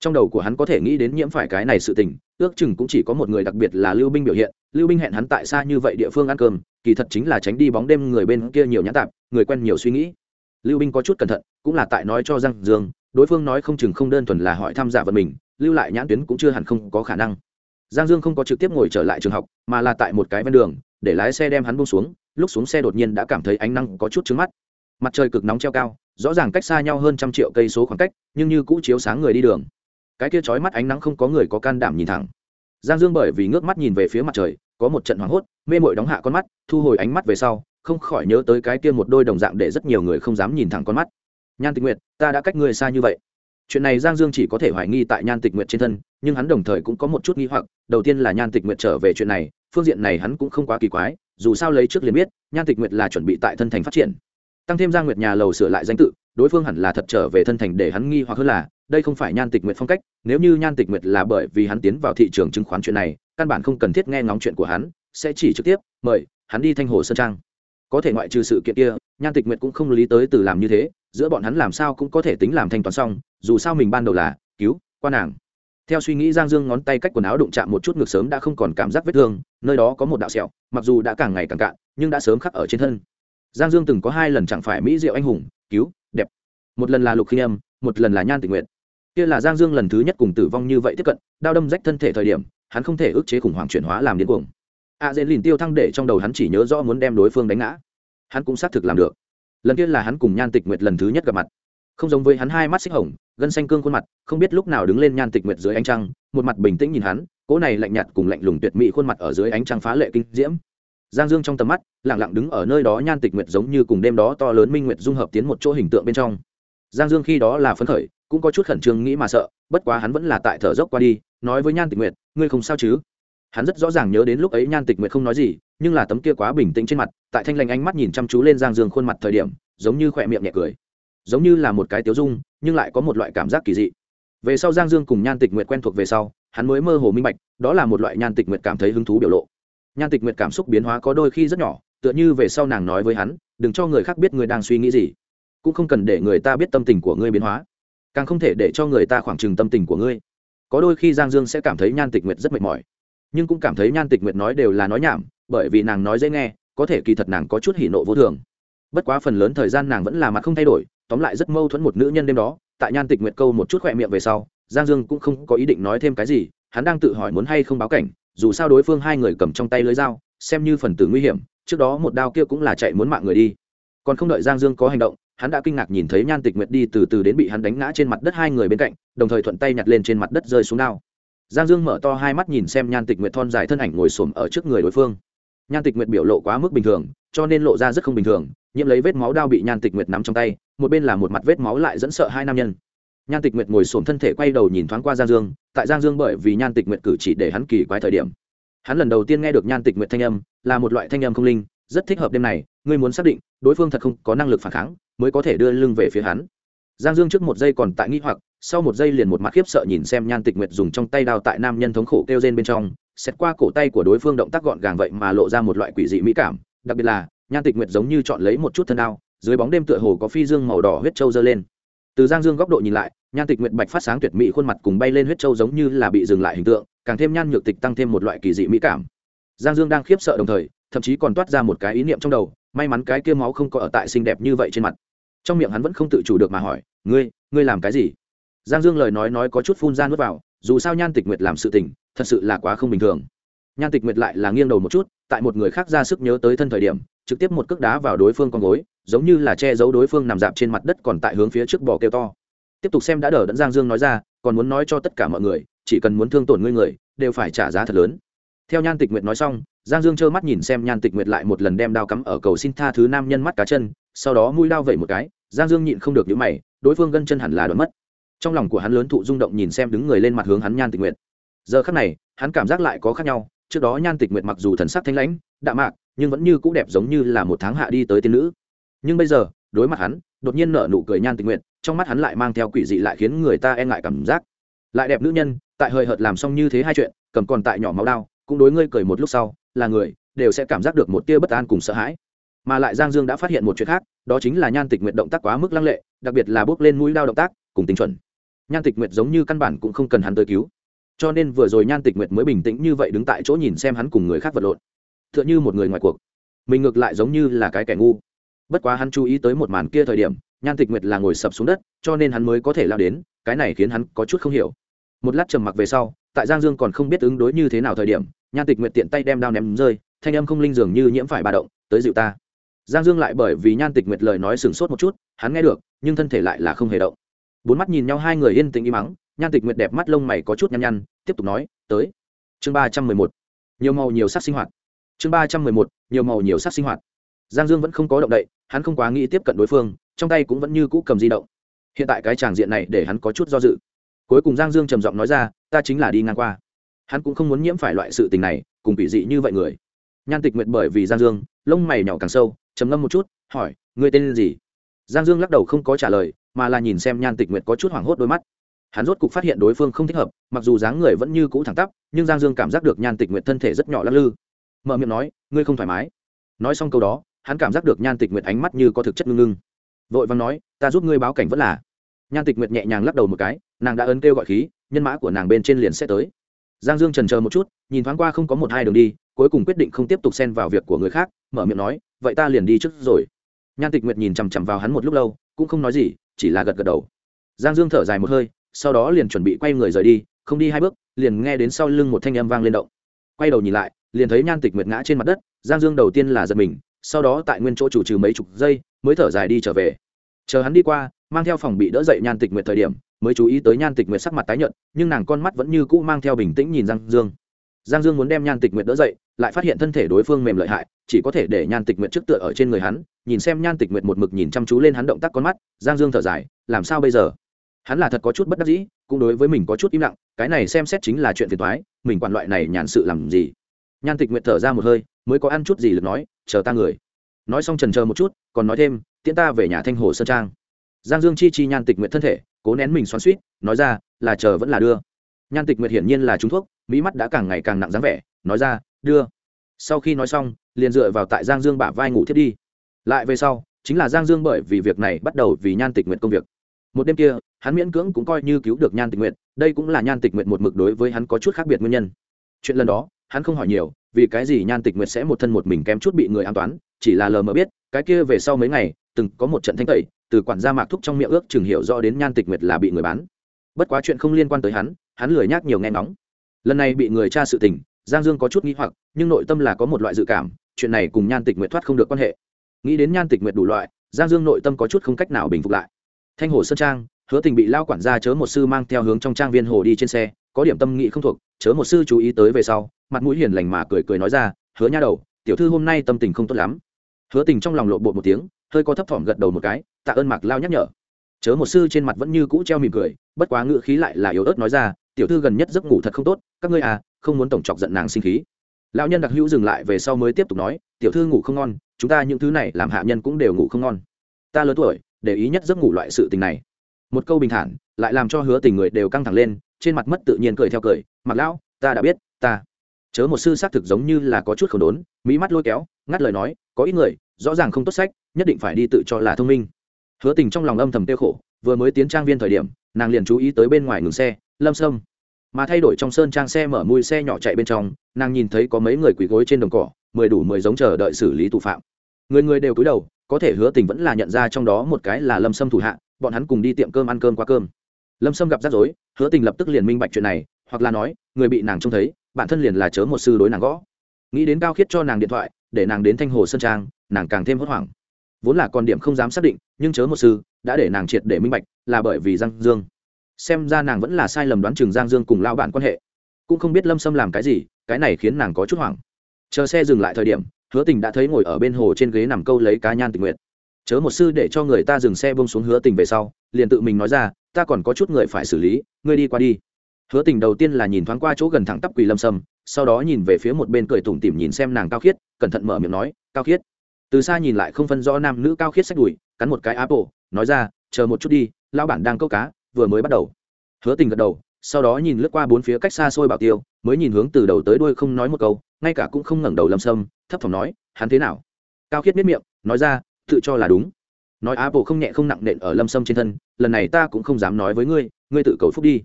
Trong đầu của hắn có thể nghĩ đến nhiễm phải cái này sự tình, ước chừng cũng chỉ có một người đặc biệt là lưu binh biểu hiện. Lưu binh hẹn hắn tại xa như vậy địa phương ăn cơm, kỳ thật chính là tránh đi bóng đêm người bên kia nhiều nhãn tạp, người quen nhiều suy nghĩ lưu binh có chút cẩn thận, cũng là tại nói cho giang dương, đối phương nói không chừng không đơn thuần là hỏi tham giả vận mình, lưu lại nhãn tuyến cũng chưa hẳn không có khả năng. Giang dương không có trực tiếp ngồi trở lại trường học, mà là tại một cái ven đường, để lái xe đem hắn bông xuống, lúc xuống xe đột nhiên đã cảm thấy ánh nắng có chút trứng mắt. Mặt trời cực nóng treo cao, rõ ràng cách xa nhau hơn trăm triệu cây số khoảng cách, nhưng như cũ chiếu sáng người đi đường. Cái kia trói mắt ánh nắng không có người có can đảm nhìn thẳng. Giang dương bởi vì ngước mắt nhìn về phía mặt trời, có một trận hoảng hốt, mê mội đóng hạ con mắt, thu hồi ánh mắt về sau không khỏi nhớ tới cái kia một đôi đồng dạng để rất nhiều người không dám nhìn thẳng con mắt. Nhan tịch nguyệt, ta đã cách ngươi xa như vậy. Chuyện này giang dương chỉ có thể hoài nghi tại nhan tịch nguyệt trên thân, nhưng hắn đồng thời cũng có một chút nghi hoặc. Đầu tiên là nhan tịch nguyệt trở về chuyện này, phương diện này hắn cũng không quá kỳ quái, dù sao lấy trước liền biết, nhan tịch nguyệt là chuẩn bị tại thân thành phát triển. Tăng thêm giang nguyệt nhà lầu sửa lại danh tự, đối phương hẳn là thật trở về thân thành để hắn nghi hoặc hơn là, đây không phải nhan tịch nguyệt phong cách, nếu như nhan tịch nguyệt là bởi vì hắn tiến vào thị trường chứng khoán chuyện này, căn bản không cần thiết nghe ngóng chuyện của hắn, sẽ chỉ trực tiếp mời hắn đi thanh hồ sơn trang có thể ngoại trừ sự kiện kia, nhan tịch nguyệt cũng không lý tới từ làm như thế, giữa bọn hắn làm sao cũng có thể tính làm thanh toán xong, dù sao mình ban đầu là, cứu quan nàng. Theo suy nghĩ giang dương ngón tay cách quần áo đụng chạm một chút ngược sớm đã không còn cảm giác vết thương, nơi đó có một đạo sẹo, mặc dù đã càng ngày càng cạn, nhưng đã sớm khắc ở trên thân. Giang dương từng có hai lần chẳng phải mỹ diệu anh hùng, cứu, đẹp. Một lần là lục khi âm, một lần là nhan tình nguyện kia là giang dương lần thứ nhất cùng tử vong như vậy tiếp cận, đao đâm rách thân thể thời điểm, hắn không thể ức chế khủng hoảng chuyển hóa làm điên cuồng a dễ lìn tiêu thăng để trong đầu hắn chỉ nhớ rõ muốn đem đối phương đánh ngã. Hắn cũng xác thực làm được. Lần kia là hắn cùng nhan tịch nguyệt lần thứ nhất gặp mặt. Không giống với hắn hai mắt xích hồng, gân xanh cương khuôn mặt, không biết lúc nào đứng lên nhan tịch nguyệt dưới ánh trăng, một mặt bình tĩnh nhìn hắn, cỗ này lạnh nhạt cùng lạnh lùng tuyệt mỹ khuôn mặt ở dưới ánh trăng phá lệ kinh diễm. Giang dương trong tầm mắt lẳng lặng đứng ở nơi đó nhan tịch nguyệt giống như cùng đêm đó to lớn minh nguyệt dung hợp tiến một chỗ hình tượng bên trong. Giang dương khi đó là phấn khởi, cũng có chút khẩn trương nghĩ mà sợ, bất quá hắn vẫn là tại thở dốc qua đi, nói với nhan tịch nguyệt, ngươi không sao chứ? Hắn rất rõ ràng nhớ đến lúc ấy nhan tịch nguyệt không nói gì, nhưng là tấm kia quá bình tĩnh trên mặt, tại thanh lành ánh mắt nhìn chăm chú lên giang dương khuôn mặt thời điểm, giống như khỏe miệng nhẹ cười. Giống như là một cái tiếu dung, nhưng lại có một loại cảm giác kỳ dị. Về sau giang dương cùng nhan tịch nguyệt quen thuộc về sau, hắn mới mơ hồ minh bạch, đó là một loại nhan tịch nguyệt cảm thấy hứng thú biểu lộ. Nhan tịch nguyệt cảm xúc biến hóa có đôi khi rất nhỏ, tựa như về sau nàng nói với hắn, đừng cho người khác biết người đang suy nghĩ gì, cũng không cần để người ta biết tâm tình của ngươi biến hóa, càng không thể để cho người ta khoảng trừng tâm tình của ngươi. Có đôi khi giang dương sẽ cảm thấy nhan tịch nguyệt rất mệt mỏi nhưng cũng cảm thấy nhan tịch nguyệt nói đều là nói nhảm, bởi vì nàng nói dễ nghe, có thể kỳ thật nàng có chút hỉ nộ vô thường. Bất quá phần lớn thời gian nàng vẫn là mặt không thay đổi, tóm lại rất mâu thuẫn một nữ nhân đêm đó, tại nhan tịch nguyệt câu một chút khỏe miệng về sau, giang dương cũng không có ý định nói thêm cái gì, hắn đang tự hỏi muốn hay không báo cảnh, dù sao đối phương hai người cầm trong tay lưới dao, xem như phần tử nguy hiểm, trước đó một đao kia cũng là chạy muốn mạng người đi. Còn không đợi giang dương có hành động, hắn đã kinh ngạc nhìn thấy nhan tịch nguyệt đi từ từ đến bị hắn đánh ngã trên mặt đất hai người bên cạnh, đồng thời thuận tay nhặt lên trên mặt đất rơi xuống đao giang dương mở to hai mắt nhìn xem nhan tịch nguyệt thon dài thân ảnh ngồi xổm ở trước người đối phương. Nhan tịch nguyệt biểu lộ quá mức bình thường, cho nên lộ ra rất không bình thường, nhiễm lấy vết máu đao bị nhan tịch nguyệt nắm trong tay, một bên là một mặt vết máu lại dẫn sợ hai nam nhân. Nhan tịch nguyệt ngồi xổm thân thể quay đầu nhìn thoáng qua giang dương, tại giang dương bởi vì nhan tịch nguyệt cử chỉ để hắn kỳ quái thời điểm. Hắn lần đầu tiên nghe được nhan tịch nguyệt thanh âm, là một loại thanh âm không linh, rất thích hợp đêm này, ngươi muốn xác định, đối phương thật không có năng lực phản kháng, mới có thể đưa lưng về phía hắn giang dương trước một giây còn tại nghi hoặc, sau một giây liền một mặt khiếp sợ nhìn xem nhan tịch nguyệt dùng trong tay đao tại nam nhân thống khổ kêu rên bên trong, xét qua cổ tay của đối phương động tác gọn gàng vậy mà lộ ra một loại quỷ dị mỹ cảm, đặc biệt là, nhan tịch nguyệt giống như chọn lấy một chút thân đao, dưới bóng đêm tựa hồ có phi dương màu đỏ huyết trâu dơ lên. Từ giang dương góc độ nhìn lại, nhan tịch nguyệt bạch phát sáng tuyệt mỹ khuôn mặt cùng bay lên huyết trâu giống như là bị dừng lại hình tượng, càng thêm nhan nhược tịch tăng thêm một loại kỳ dị mỹ cảm. Giang dương đang khiếp sợ đồng thời, thậm chí còn toát ra một cái ý niệm trong đầu, may mắn cái kia máu không có ở tại xinh đẹp như vậy trên mặt trong miệng hắn vẫn không tự chủ được mà hỏi, ngươi ngươi làm cái gì? Giang dương lời nói nói có chút phun ra nước vào, dù sao nhan tịch nguyệt làm sự tình, thật sự là quá không bình thường. Nhan tịch nguyệt lại là nghiêng đầu một chút, tại một người khác ra sức nhớ tới thân thời điểm, trực tiếp một cước đá vào đối phương con gối, giống như là che giấu đối phương nằm dạp trên mặt đất còn tại hướng phía trước bò kêu to. Tiếp tục xem đã đỡ đẫn giang dương nói ra, còn muốn nói cho tất cả mọi người, chỉ cần muốn thương tổn ngươi người, đều phải trả giá thật lớn. Theo nhan tịch nguyệt nói xong, giang dương trơ mắt nhìn xem nhan tịch nguyệt lại một lần đem đao cắm ở cầu xin tha thứ nam nhân mắt cá chân sau đó mũi đao vẩy một cái, giang dương nhịn không được những mày, đối phương gân chân hẳn là đoán mất. Trong lòng của hắn lớn thụ rung động nhìn xem đứng người lên mặt hướng hắn nhan tịch nguyệt. Giờ khắc này, hắn cảm giác lại có khác nhau, trước đó nhan tịch nguyệt mặc dù thần sắc thanh lãnh đạ mạc, nhưng vẫn như c ũ đẹp giống như là một tháng hạ đi tới tiên nữ. Nhưng bây giờ, đối mặt hắn, đột nhiên nở nụ cười nhan tịch nguyệt, trong mắt hắn lại mang theo quỷ dị lại khiến người ta e ngại cảm giác. Lại đẹp nữ nhân, tại hời hợt làm xong như thế hai chuyện, cầm còn tại nhỏ máu đao, cũng đối ngươi cười một lúc sau, là người, đều sẽ cảm giác được một tia bất an cùng sợ hãi mà lại giang dương đã phát hiện một chuyện khác, đó chính là nhan tịch nguyệt động tác quá mức lăng lệ, đặc biệt là bước lên mũi đao động tác, cùng tính chuẩn. Nhan tịch nguyệt giống như căn bản cũng không cần hắn tới cứu. Cho nên vừa rồi nhan tịch nguyệt mới bình tĩnh như vậy đứng tại chỗ nhìn xem hắn cùng người khác vật lộn. T h ư ợ n h ư một người ngoài cuộc. Mình ngược lại giống như là cái kẻ ngu. Bất quá hắn chú ý tới một màn kia thời điểm, nhan tịch nguyệt là ngồi sập xuống đất, cho nên hắn mới có thể lao đến, cái này khiến hắn có chút không hiểu. Một lát trầm mặc về sau, tại giang dương còn không biết ứng đối như thế nào thời điểm, nhan tịch nguyệt tiện tay đem đao ném rơi, thanh âm không linh dường như nhiễm phải bà động, tới dịu ta giang dương lại bởi vì nhan tịch nguyệt lời nói sửng sốt một chút, hắn nghe được, nhưng thân thể lại là không hề động. Bốn mắt nhìn nhau, hai người yên tĩnh im mắng, nhan tịch nguyệt đẹp mắt lông mày có chút nhăn nhăn, tiếp tục nói, tới. Chương ba trăm mười một. Nhiều màu nhiều sắc sinh hoạt. Chương ba trăm mười một, nhiều màu nhiều sắc sinh hoạt. Giang dương vẫn không có động đậy, hắn không quá nghĩ tiếp cận đối phương, trong tay cũng vẫn như cũ cầm di động. Hiện tại cái tràng diện này để hắn có chút do dự. Cuối cùng giang dương trầm giọng nói ra, ta chính là đi ngang qua. Hắn cũng không muốn nhiễm phải loại sự tình này, cùng bị dị như vậy người. Nhan tịch nguyệt bởi vì giang dương, lông mày nhỏ càng sâu trầm ngâm một chút, hỏi người tên gì? Giang dương lắc đầu không có trả lời, mà là nhìn xem nhan tịch nguyệt có chút hoảng hốt đôi mắt. Hắn rốt cục phát hiện đối phương không thích hợp, mặc dù dáng người vẫn như cũ thẳng tắp, nhưng giang dương cảm giác được nhan tịch nguyệt thân thể rất nhỏ lắc lư. Mở miệng nói, ngươi không thoải mái. Nói xong câu đó, hắn cảm giác được nhan tịch nguyệt ánh mắt như có thực chất ngưng ngưng. Vội vàng nói, ta giúp ngươi báo cảnh vẫn là. Nhan tịch nguyệt nhẹ nhàng lắc đầu một cái, nàng đã ấn kêu gọi khí, nhân mã của nàng bên trên liền sẽ tới giang dương trần chờ một chút, nhìn thoáng qua không có một hai đường đi, cuối cùng quyết định không tiếp tục xen vào việc của người khác, mở miệng nói, vậy ta liền đi trước rồi. Nhan tịch nguyệt nhìn chằm chằm vào hắn một lúc lâu, cũng không nói gì, chỉ là gật gật đầu. Giang dương thở dài một hơi, sau đó liền chuẩn bị quay người rời đi, không đi hai bước, liền nghe đến sau lưng một thanh âm vang lên động. Quay đầu nhìn lại, liền thấy nhan tịch nguyệt ngã trên mặt đất, giang dương đầu tiên là giật mình, sau đó tại nguyên chỗ chủ trừ mấy chục giây, mới thở dài đi trở về. Chờ hắn đi qua mang theo phòng bị đỡ dậy nhan tịch nguyệt thời điểm, mới chú ý tới nhan tịch nguyệt sắc mặt tái nhợt, nhưng nàng con mắt vẫn như cũ mang theo bình tĩnh nhìn giang dương. Giang dương muốn đem nhan tịch nguyệt đỡ dậy, lại phát hiện thân thể đối phương mềm lợi hại, chỉ có thể để nhan tịch nguyệt trước tựa ở trên người hắn, nhìn xem nhan tịch nguyệt một mực nhìn chăm chú lên hắn động tác con mắt, giang dương thở dài, làm sao bây giờ? Hắn là thật có chút bất đắc dĩ, cũng đối với mình có chút im lặng, cái này xem xét chính là chuyện phiền thoái mình quản loại này nhàn sự làm gì? Nhan tịch nguyệt thở ra một hơi, mới có ăn chút gì lực nói, chờ ta người. Nói xong trần chờ một chút, còn nói thêm, tiễn ta về nhà thanh hồ sơn trang giang dương chi chi nhan tịch nguyện thân thể, cố nén mình xoắn suýt nói ra, là chờ vẫn là đưa. Nhan tịch nguyện hiển nhiên là trúng thuốc, mỹ mắt đã càng ngày càng nặng dáng vẻ, nói ra, đưa. Sau khi nói xong, liền dựa vào tại giang dương bả vai ngủ thiết đi. Lại về sau, chính là giang dương bởi vì việc này bắt đầu vì nhan tịch nguyện công việc. Một đêm kia, hắn miễn cưỡng cũng coi như cứu được nhan tịch nguyện đây cũng là nhan tịch nguyện một mực đối với hắn có chút khác biệt nguyên nhân. Chuyện lần đó, hắn không hỏi nhiều, vì cái gì nhan tịch nguyện sẽ một thân một mình kém chút bị người an toán, chỉ là lờ mờ biết, cái kia về sau mấy ngày, từng có một trận thanh tẩy từ quản gia mạc thúc trong miệng ước chừng hiểu rõ đến nhan tịch nguyệt là bị người bán. Bất quá chuyện không liên quan tới hắn hắn lười nhác nhiều nghe nóng lần này bị người tra sự tình, giang dương có chút nghĩ hoặc, nhưng nội tâm là có một loại dự cảm, chuyện này cùng nhan tịch nguyệt thoát không được quan hệ. Nghĩ đến nhan tịch nguyệt đủ loại, giang dương nội tâm có chút không cách nào bình phục lại. Thanh hồ sơn trang, hứa tình bị lao quản gia chớ một sư mang theo hướng trong trang viên hồ đi trên xe, có điểm tâm nghị không thuộc, chớ một sư chú ý tới về sau, mặt mũi hiền lành mà cười cười nói ra, hứa nha đầu, tiểu thư hôm nay tâm tình không tốt lắm hứa tình trong lòng lộ bộ một tiếng, hơi có thấp thỏm gật đầu một cái, tạ ơn mạc lao nhắc nhở. Chớ một sư trên mặt vẫn như cũ treo mỉm cười, bất quá ngữ khí lại là yếu ớt nói ra, tiểu thư gần nhất giấc ngủ thật không tốt, các ngươi à không muốn tổng chọc giận nàng sinh khí. Lão nhân đặc hữu dừng lại về sau mới tiếp tục nói, tiểu thư ngủ không ngon, chúng ta những thứ này làm hạ nhân cũng đều ngủ không ngon. Ta lớn tuổi, để ý nhất giấc ngủ loại sự tình này. Một câu bình thản, lại làm cho hứa tình người đều căng thẳng lên, trên mặt mất tự nhiên cười theo cười mặc lão, ta đã biết, ta chớ một sư xác thực giống như là có chút khổ đốn, mỹ mắt lôi kéo, ngắt lời nói, có ít người, rõ ràng không tốt sách, nhất định phải đi tự cho là thông minh. Hứa tình trong lòng âm thầm tiêu khổ, vừa mới tiến trang viên thời điểm, nàng liền chú ý tới bên ngoài ngừng xe, lâm sâm. Mà thay đổi trong sơn trang xe mở mùi xe nhỏ chạy bên trong, nàng nhìn thấy có mấy người quỳ gối trên đồng cỏ, mười đủ mười giống chờ đợi xử lý thủ phạm. Người người đều cúi đầu, có thể hứa tình vẫn là nhận ra trong đó một cái là lâm sâm thủ hạ, bọn hắn cùng đi tiệm cơm ăn cơm qua cơm. Lâm sâm gặp rắc rối, hứa tình lập tức liền minh bạch chuyện này hoặc là nói, người bị nàng trông thấy, bản thân liền là chớ một sư đối nàng gõ. Nghĩ đến cao khiết cho nàng điện thoại, để nàng đến thanh hồ sơn trang, nàng càng thêm hốt hoảng. Vốn là còn điểm không dám xác định, nhưng chớ một sư đã để nàng triệt để minh bạch, là bởi vì giang dương. Xem ra nàng vẫn là sai lầm đoán chừng giang dương cùng lao bạn quan hệ. Cũng không biết lâm sâm làm cái gì, cái này khiến nàng có chút hoảng. Chờ xe dừng lại thời điểm, hứa tình đã thấy ngồi ở bên hồ trên ghế nằm câu lấy cá nhan tình nguyện chớ một sư để cho người ta dừng xe bông xuống hứa tình về sau, liền tự mình nói ra, ta còn có chút người phải xử lý, ngươi đi qua đi hứa tình đầu tiên là nhìn thoáng qua chỗ gần thẳng tắp quỳ lâm sâm, sau đó nhìn về phía một bên cười tủm tỉm nhìn xem nàng cao khiết, cẩn thận mở miệng nói, cao khiết. Từ xa nhìn lại không phân rõ nam nữ cao khiết sách đùi, cắn một cái apple bộ nói ra, chờ một chút đi, lão bản đang câu cá, vừa mới bắt đầu. Hứa tình gật đầu, sau đó nhìn lướt qua bốn phía cách xa xôi bảo tiêu, mới nhìn hướng từ đầu tới đuôi không nói một câu, ngay cả cũng không ngẩng đầu lâm sâm, thấp thỏm nói, hắn thế nào? Cao khiết miết miệng, nói ra, tự cho là đúng. Nói á bộ không nhẹ không nặng nện ở lâm sâm trên thân, lần này ta cũng không dám nói với ngươi ngươi tự cầu phúc đi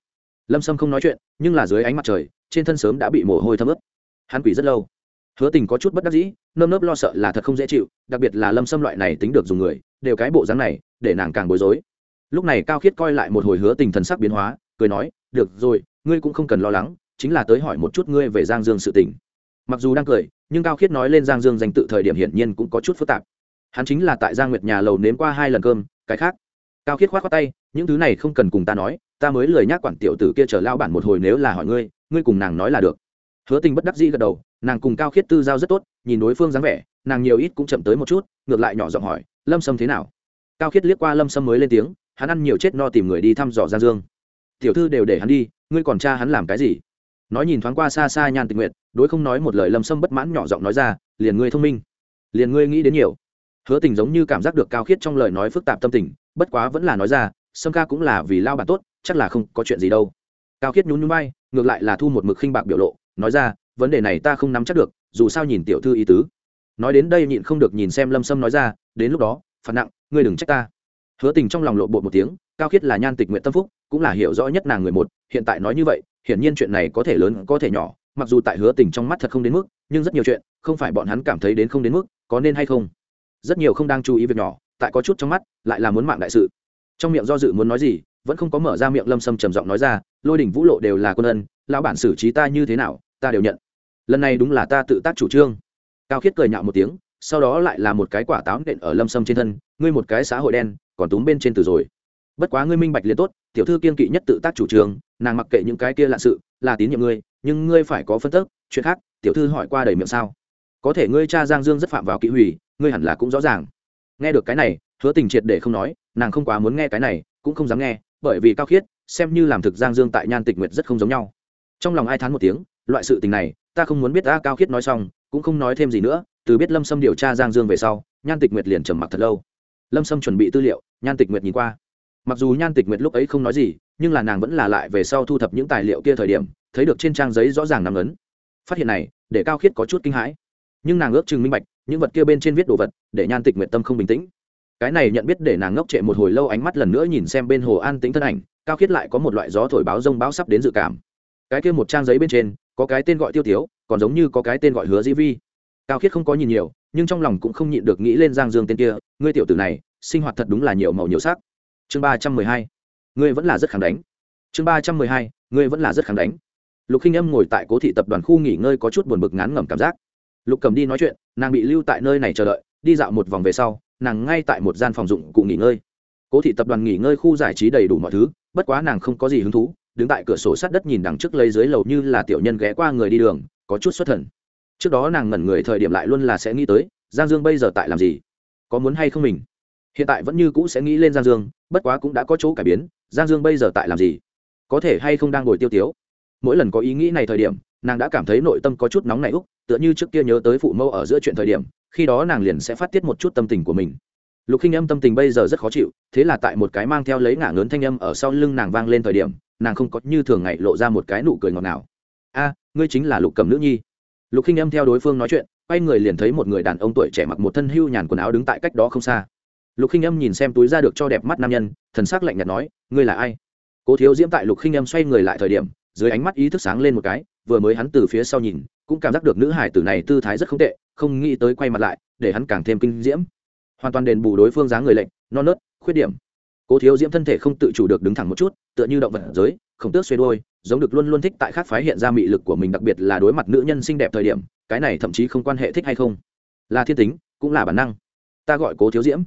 lâm sâm không nói chuyện, nhưng là dưới ánh mặt trời, trên thân sớm đã bị mồ hôi thấm ướt. Hắn quỷ rất lâu. Hứa tình có chút bất đắc dĩ, nơm nớp lo sợ là thật không dễ chịu, đặc biệt là lâm sâm loại này tính được dùng người, đều cái bộ dáng này, để nàng càng bối rối. Lúc này cao khiết coi lại một hồi hứa tình thần sắc biến hóa, cười nói, được rồi, ngươi cũng không cần lo lắng, chính là tới hỏi một chút ngươi về giang dương sự tình. Mặc dù đang cười, nhưng cao khiết nói lên giang dương danh tự thời điểm hiển nhiên cũng có chút phức tạp. Hắn chính là tại giang nguyệt nhà lầu nếm qua hai lần cơm, cái khác. Cao khiết khoát khoát tay, những thứ này không cần cùng ta nói ta mới lời nhắc quản tiểu tử kia chờ lao bản một hồi nếu là hỏi ngươi ngươi cùng nàng nói là được. Hứa tình bất đắc dĩ gật đầu, nàng cùng cao khiết tư giao rất tốt, nhìn đối phương dáng vẻ, nàng nhiều ít cũng chậm tới một chút, ngược lại nhỏ giọng hỏi, lâm sâm thế nào? Cao khiết liếc qua lâm sâm mới lên tiếng, hắn ăn nhiều chết no tìm người đi thăm dò giang dương. Tiểu thư đều để hắn đi, ngươi còn cha hắn làm cái gì? Nói nhìn thoáng qua xa xa nhan tình nguyện đối không nói một lời lâm sâm bất mãn nhỏ giọng nói ra, liền ngươi thông minh, liền ngươi nghĩ đến nhiều. Hứa tình giống như cảm giác được cao khiết trong lời nói phức tạp tâm tình, bất quá vẫn là nói ra sâm ca cũng là vì lao bản tốt, chắc là không có chuyện gì đâu. Cao khiết nhún nhún bay ngược lại là thu một mực khinh bạc biểu lộ, nói ra, vấn đề này ta không nắm chắc được, dù sao nhìn tiểu thư ý tứ. Nói đến đây nhịn không được nhìn xem lâm sâm nói ra, đến lúc đó, phạt nặng, ngươi đừng trách ta. Hứa tình trong lòng lộ bộ một tiếng, cao khiết là nhan tịch nguyện tâm phúc, cũng là hiểu rõ nhất nàng người một, hiện tại nói như vậy, hiển nhiên chuyện này có thể lớn, có thể nhỏ, mặc dù tại hứa tình trong mắt thật không đến mức, nhưng rất nhiều chuyện, không phải bọn hắn cảm thấy đến không đến mức, có nên hay không? Rất nhiều không đang chú ý việc nhỏ, tại có chút trong mắt, lại là muốn mạng đại sự trong miệng do dự muốn nói gì, vẫn không có mở ra miệng lâm sâm trầm giọng nói ra, lôi đỉnh vũ lộ đều là quân ân, lão bản xử trí ta như thế nào, ta đều nhận. Lần này đúng là ta tự tác chủ trương. Cao khiết cười nhạo một tiếng, sau đó lại là một cái quả táo nện ở lâm sâm trên thân, ngươi một cái xã hội đen, còn túm bên trên từ rồi. Bất quá ngươi minh bạch liền tốt, tiểu thư kiên kỵ nhất tự tác chủ trương, nàng mặc kệ những cái kia lạ sự, là tín nhiệm ngươi, nhưng ngươi phải có phân tức, chuyện khác, tiểu thư hỏi qua đầy miệng sao. Có thể ngươi cha giang dương rất phạm vào kỹ hủy, ngươi hẳn là cũng rõ ràng. Nghe được cái này hứa tình triệt để không nói, nàng không quá muốn nghe cái này, cũng không dám nghe, bởi vì cao khiết, xem như làm thực giang dương tại nhan tịch nguyệt rất không giống nhau. Trong lòng ai thán một tiếng, loại sự tình này, ta không muốn biết ta cao khiết nói xong, cũng không nói thêm gì nữa, từ biết lâm sâm điều tra giang dương về sau, nhan tịch nguyệt liền trầm mặc thật lâu. Lâm sâm chuẩn bị tư liệu, nhan tịch nguyệt nhìn qua. Mặc dù nhan tịch nguyệt lúc ấy không nói gì, nhưng là nàng vẫn là lại về sau thu thập những tài liệu kia thời điểm, thấy được trên trang giấy rõ ràng nằm ấn. Phát hiện này, để cao khiết có chút kinh hãi. Nhưng nàng ước chừng minh bạch, những vật kia bên trên viết đồ vật, để nhan tịch nguyệt tâm không bình tĩnh cái này nhận biết để nàng ngốc trệ một hồi lâu ánh mắt lần nữa nhìn xem bên hồ an tĩnh thân ảnh, cao khiết lại có một loại gió thổi báo rông báo sắp đến dự cảm. Cái kia một trang giấy bên trên, có cái tên gọi tiêu tiếu, còn giống như có cái tên gọi hứa dĩ vi. Cao khiết không có nhìn nhiều, nhưng trong lòng cũng không nhịn được nghĩ lên giang dương tên kia, ngươi tiểu tử này, sinh hoạt thật đúng là nhiều màu nhiều sắc. Chương ba trăm mười hai, ngươi vẫn là rất kháng đánh. Chương ba trăm mười hai, ngươi vẫn là rất kháng đánh. Lục khinh âm ngồi tại cố thị tập đoàn khu nghỉ ngơi có chút buồn bực ngán ngẩm cảm giác. Lục cầm đi nói chuyện, nàng bị lưu tại nơi này chờ đợi, đi dạo một vòng về sau nàng ngay tại một gian phòng dụng cụ nghỉ ngơi. Cố thị tập đoàn nghỉ ngơi khu giải trí đầy đủ mọi thứ, bất quá nàng không có gì hứng thú, đứng tại cửa sổ sát đất nhìn đằng trước lấy dưới lầu như là tiểu nhân ghé qua người đi đường, có chút xuất thần. Trước đó nàng ngẩn người thời điểm lại luôn là sẽ nghĩ tới, giang dương bây giờ tại làm gì? Có muốn hay không mình? Hiện tại vẫn như cũ sẽ nghĩ lên giang dương, bất quá cũng đã có chỗ cải biến, giang dương bây giờ tại làm gì? Có thể hay không đang ngồi tiêu tiếu? Mỗi lần có ý nghĩ này thời điểm, nàng đã cảm thấy nội tâm có chút nóng này úc, tựa như trước kia nhớ tới phụ mẫu ở giữa chuyện thời điểm, khi đó nàng liền sẽ phát tiết một chút tâm tình của mình. Lục khinh âm tâm tình bây giờ rất khó chịu, thế là tại một cái mang theo lấy ngả ngớn thanh âm ở sau lưng nàng vang lên thời điểm, nàng không có như thường ngày lộ ra một cái nụ cười ngọt ngào. A, ngươi chính là lục cầm nữ nhi. Lục khinh âm theo đối phương nói chuyện, quay người liền thấy một người đàn ông tuổi trẻ mặc một thân hưu nhàn quần áo đứng tại cách đó không xa. Lục khinh âm nhìn xem túi ra được cho đẹp mắt nam nhân, thần s ắ c lạnh nhạt nói, ngươi là ai? Cố thiếu diễm tại lục khinh âm xoay người lại thời điểm dưới ánh mắt ý thức sáng lên một cái, vừa mới hắn từ phía sau nhìn, cũng cảm giác được nữ hải tử này tư thái rất không tệ, không nghĩ tới quay mặt lại, để hắn càng thêm kinh diễm. Hoàn toàn đền bù đối phương dáng người lệnh non nớt, khuyết điểm. Cố thiếu diễm thân thể không tự chủ được đứng thẳng một chút, tựa như động vật giới, không tước xoay đôi, giống được luôn luôn thích tại khác phái hiện ra mị lực của mình, đặc biệt là đối mặt nữ nhân xinh đẹp thời điểm, cái này thậm chí không quan hệ thích hay không. Là thiên tính, cũng là bản năng. Ta gọi cố thiếu diễm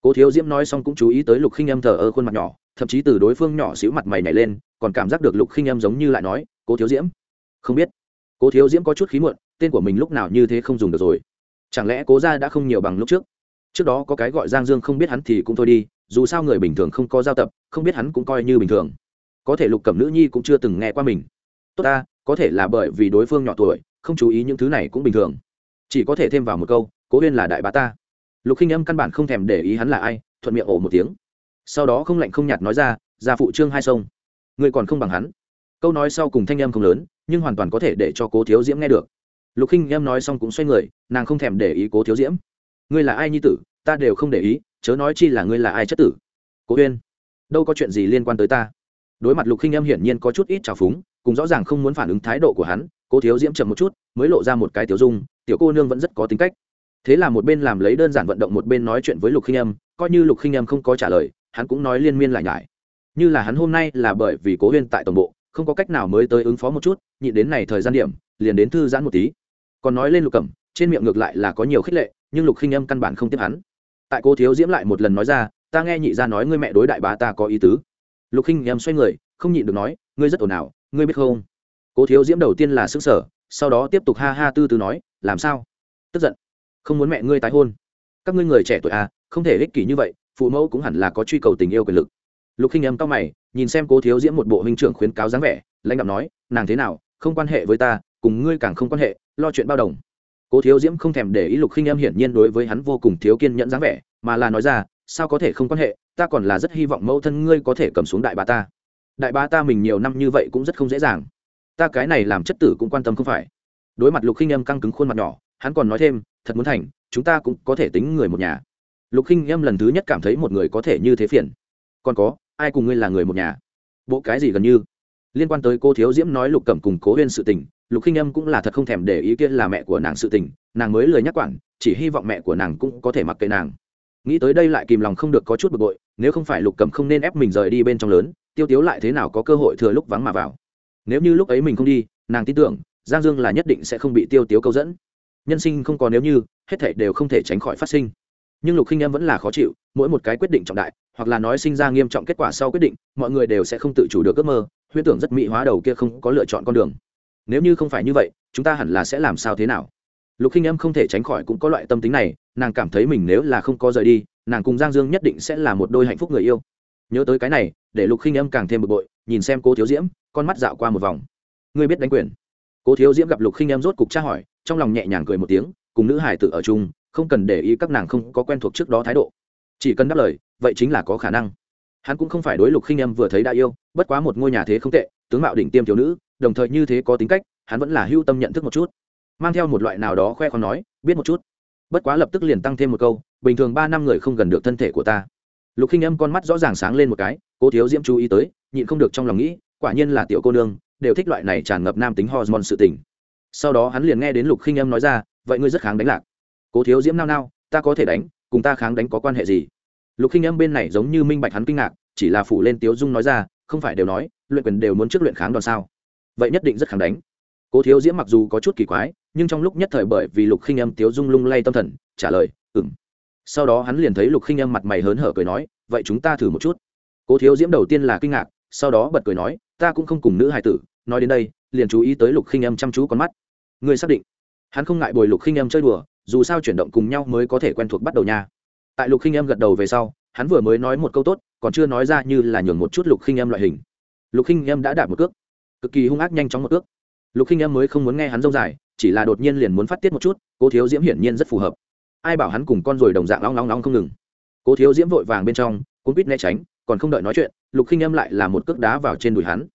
cố thiếu diễm nói xong cũng chú ý tới lục khinh em thờ ơ khuôn mặt nhỏ, thậm chí từ đối phương nhỏ xíu mặt mày nhảy lên, còn cảm giác được lục khinh em giống như lại nói, cố thiếu diễm? Không biết. Cố thiếu diễm có chút khí muộn, tên của mình lúc nào như thế không dùng được rồi. Chẳng lẽ cố ra đã không nhiều bằng lúc trước? Trước đó có cái gọi giang dương không biết hắn thì cũng thôi đi, dù sao người bình thường không có giao tập, không biết hắn cũng coi như bình thường. Có thể lục cẩm nữ nhi cũng chưa từng nghe qua mình. Tốt ta, có thể là bởi vì đối phương nhỏ tuổi, không chú ý những thứ này cũng bình thường. Chỉ có thể thêm vào một câu, cố huyên là đại bá ta lục khinh âm căn bản không thèm để ý hắn là ai, thuận miệng ổ một tiếng. Sau đó không lạnh không nhạt nói ra ra phụ trương hai sông người còn không bằng hắn. Câu nói sau cùng thanh âm không lớn, nhưng hoàn toàn có thể để cho cố thiếu diễm nghe được. Lục khinh âm nói xong cũng xoay người, nàng không thèm để ý cố thiếu diễm. Ngươi là ai nhi tử, ta đều không để ý, chớ nói chi là ngươi là ai chất tử. Cố huyên đâu có chuyện gì liên quan tới ta. Đối mặt lục khinh âm hiển nhiên có chút ít trào phúng, cùng rõ ràng không muốn phản ứng thái độ của hắn, cố thiếu diễm chậm một chút, mới lộ ra một cái tiểu dung, tiểu cô nương vẫn rất có tính cách thế là một bên làm lấy đơn giản vận động một bên nói chuyện với lục khinh âm, coi như lục khinh âm không có trả lời, hắn cũng nói liên miên lại nhải. Như là hắn hôm nay là bởi vì cố huyên tại tổng bộ, không có cách nào mới tới ứng phó một chút, nhịn đến này thời gian điểm, liền đến thư giãn một tí. Còn nói lên lục cẩm, trên miệng ngược lại là có nhiều khích lệ, nhưng lục khinh âm căn bản không tiếp hắn. Tại cô thiếu diễm lại một lần nói ra, ta nghe nhị ra nói ngươi mẹ đối đại bá ta có ý tứ. Lục khinh âm xoay người, không nhịn được nói, ngươi rất ồn ào, ngươi biết không? Cố thiếu diễm đầu tiên là xứng sở sau đó tiếp tục ha ha tư tư nói, làm sao? Tức giận không muốn mẹ ngươi tái hôn. Các ngươi người trẻ tuổi à không thể ích kỷ như vậy, phụ mẫu cũng hẳn là có truy cầu tình yêu quyền lực. Lục khinh âm cao mày, nhìn xem cố thiếu diễm một bộ huynh trưởng khuyến cáo dáng vẻ, lãnh đạo nói, nàng thế nào, không quan hệ với ta, cùng ngươi càng không quan hệ, lo chuyện bao đồng. Cố thiếu diễm không thèm để ý lục khinh âm hiển nhiên đối với hắn vô cùng thiếu kiên nhẫn dáng vẻ, mà là nói ra, sao có thể không quan hệ, ta còn là rất hy vọng mẫu thân ngươi có thể cầm xuống đại bá ta. Đại bá ta mình nhiều năm như vậy cũng rất không dễ dàng. Ta cái này làm chất tử cũng quan tâm không phải. Đối mặt lục khinh âm căng cứng khuôn mặt nhỏ, hắn còn nói thêm thật muốn thành, chúng ta cũng có thể tính người một nhà. Lục khinh em lần thứ nhất cảm thấy một người có thể như thế phiền. Còn có, ai cùng ngươi là người một nhà? Bộ cái gì gần như? Liên quan tới cô thiếu diễm nói lục cẩm cùng cố huyên sự tình, lục khinh âm cũng là thật không thèm để ý kia là mẹ của nàng sự tình, nàng mới lời nhắc quản, chỉ hy vọng mẹ của nàng cũng có thể mặc kệ nàng. Nghĩ tới đây lại kìm lòng không được có chút bực bội, nếu không phải lục cẩm không nên ép mình rời đi bên trong lớn, tiêu tiếu lại thế nào có cơ hội thừa lúc vắng mà vào. Nếu như lúc ấy mình không đi, nàng tin tưởng, giang dương là nhất định sẽ không bị tiêu tiếu câu dẫn nhân sinh không có nếu như, hết thảy đều không thể tránh khỏi phát sinh. Nhưng lục khinh em vẫn là khó chịu, mỗi một cái quyết định trọng đại, hoặc là nói sinh ra nghiêm trọng kết quả sau quyết định, mọi người đều sẽ không tự chủ được ước mơ, huyễn tưởng rất mỹ hóa đầu kia không có lựa chọn con đường. Nếu như không phải như vậy, chúng ta hẳn là sẽ làm sao thế nào? Lục khinh em không thể tránh khỏi cũng có loại tâm tính này, nàng cảm thấy mình nếu là không có rời đi, nàng cùng giang dương nhất định sẽ là một đôi hạnh phúc người yêu. Nhớ tới cái này, để lục khinh em càng thêm bực bội, nhìn xem cố thiếu diễm, con mắt dạo qua một vòng. Ngươi biết đánh quyền. Cố thiếu diễm gặp lục khinh em rốt cục tra hỏi trong lòng nhẹ nhàng cười một tiếng, cùng nữ hải tử ở chung, không cần để ý các nàng không có quen thuộc trước đó thái độ. Chỉ cần đáp lời, vậy chính là có khả năng. Hắn cũng không phải đối lục khinh em vừa thấy đã yêu, bất quá một ngôi nhà thế không tệ, tướng mạo đỉnh tiêm thiếu nữ, đồng thời như thế có tính cách, hắn vẫn là hưu tâm nhận thức một chút. Mang theo một loại nào đó khoe khoang nói, biết một chút. Bất quá lập tức liền tăng thêm một câu, bình thường ba năm người không gần được thân thể của ta. Lục khinh em con mắt rõ ràng sáng lên một cái cô thiếu diễm chú ý tới, nhịn không được trong lòng nghĩ, quả nhiên là tiểu cô nương, đều thích loại này tràn ngập nam tính hormone sự tình sau đó hắn liền nghe đến lục khinh âm nói ra, vậy ngươi rất kháng đánh lạc. Cố thiếu diễm nao nao, ta có thể đánh, cùng ta kháng đánh có quan hệ gì? Lục khinh âm bên này giống như minh bạch hắn kinh ngạc, chỉ là phủ lên tiếu dung nói ra, không phải đều nói, luyện quyền đều muốn trước luyện kháng đòn sao? Vậy nhất định rất kháng đánh. Cố thiếu diễm mặc dù có chút kỳ quái, nhưng trong lúc nhất thời bởi vì lục khinh âm tiếu dung lung lay tâm thần, trả lời ừng sau đó hắn liền thấy lục khinh âm mặt mày hớn hở cười nói, vậy chúng ta thử một chút. Cố thiếu diễm đầu tiên là kinh ngạc, sau đó bật cười nói, ta cũng không cùng nữ hài tử, nói đến đây, liền chú ý tới lục khinh âm chăm chú con mắt ngươi xác định. Hắn không ngại bồi lục khinh em chơi đùa, dù sao chuyển động cùng nhau mới có thể quen thuộc bắt đầu nha. Tại lục khinh em gật đầu về sau, hắn vừa mới nói một câu tốt, còn chưa nói ra như là nhường một chút lục khinh em loại hình. Lục khinh em đã đạp một cước. Cực kỳ hung ác nhanh chóng một cước. Lục khinh em mới không muốn nghe hắn rông dài, chỉ là đột nhiên liền muốn phát tiết một chút, cố thiếu diễm hiển nhiên rất phù hợp. Ai bảo hắn cùng con rồi đồng dạng long long long không ngừng. Cố thiếu diễm vội vàng bên trong, cuốn quýt né tránh, còn không đợi nói chuyện, lục khinh em lại là một cước đá vào trên đùi hắn.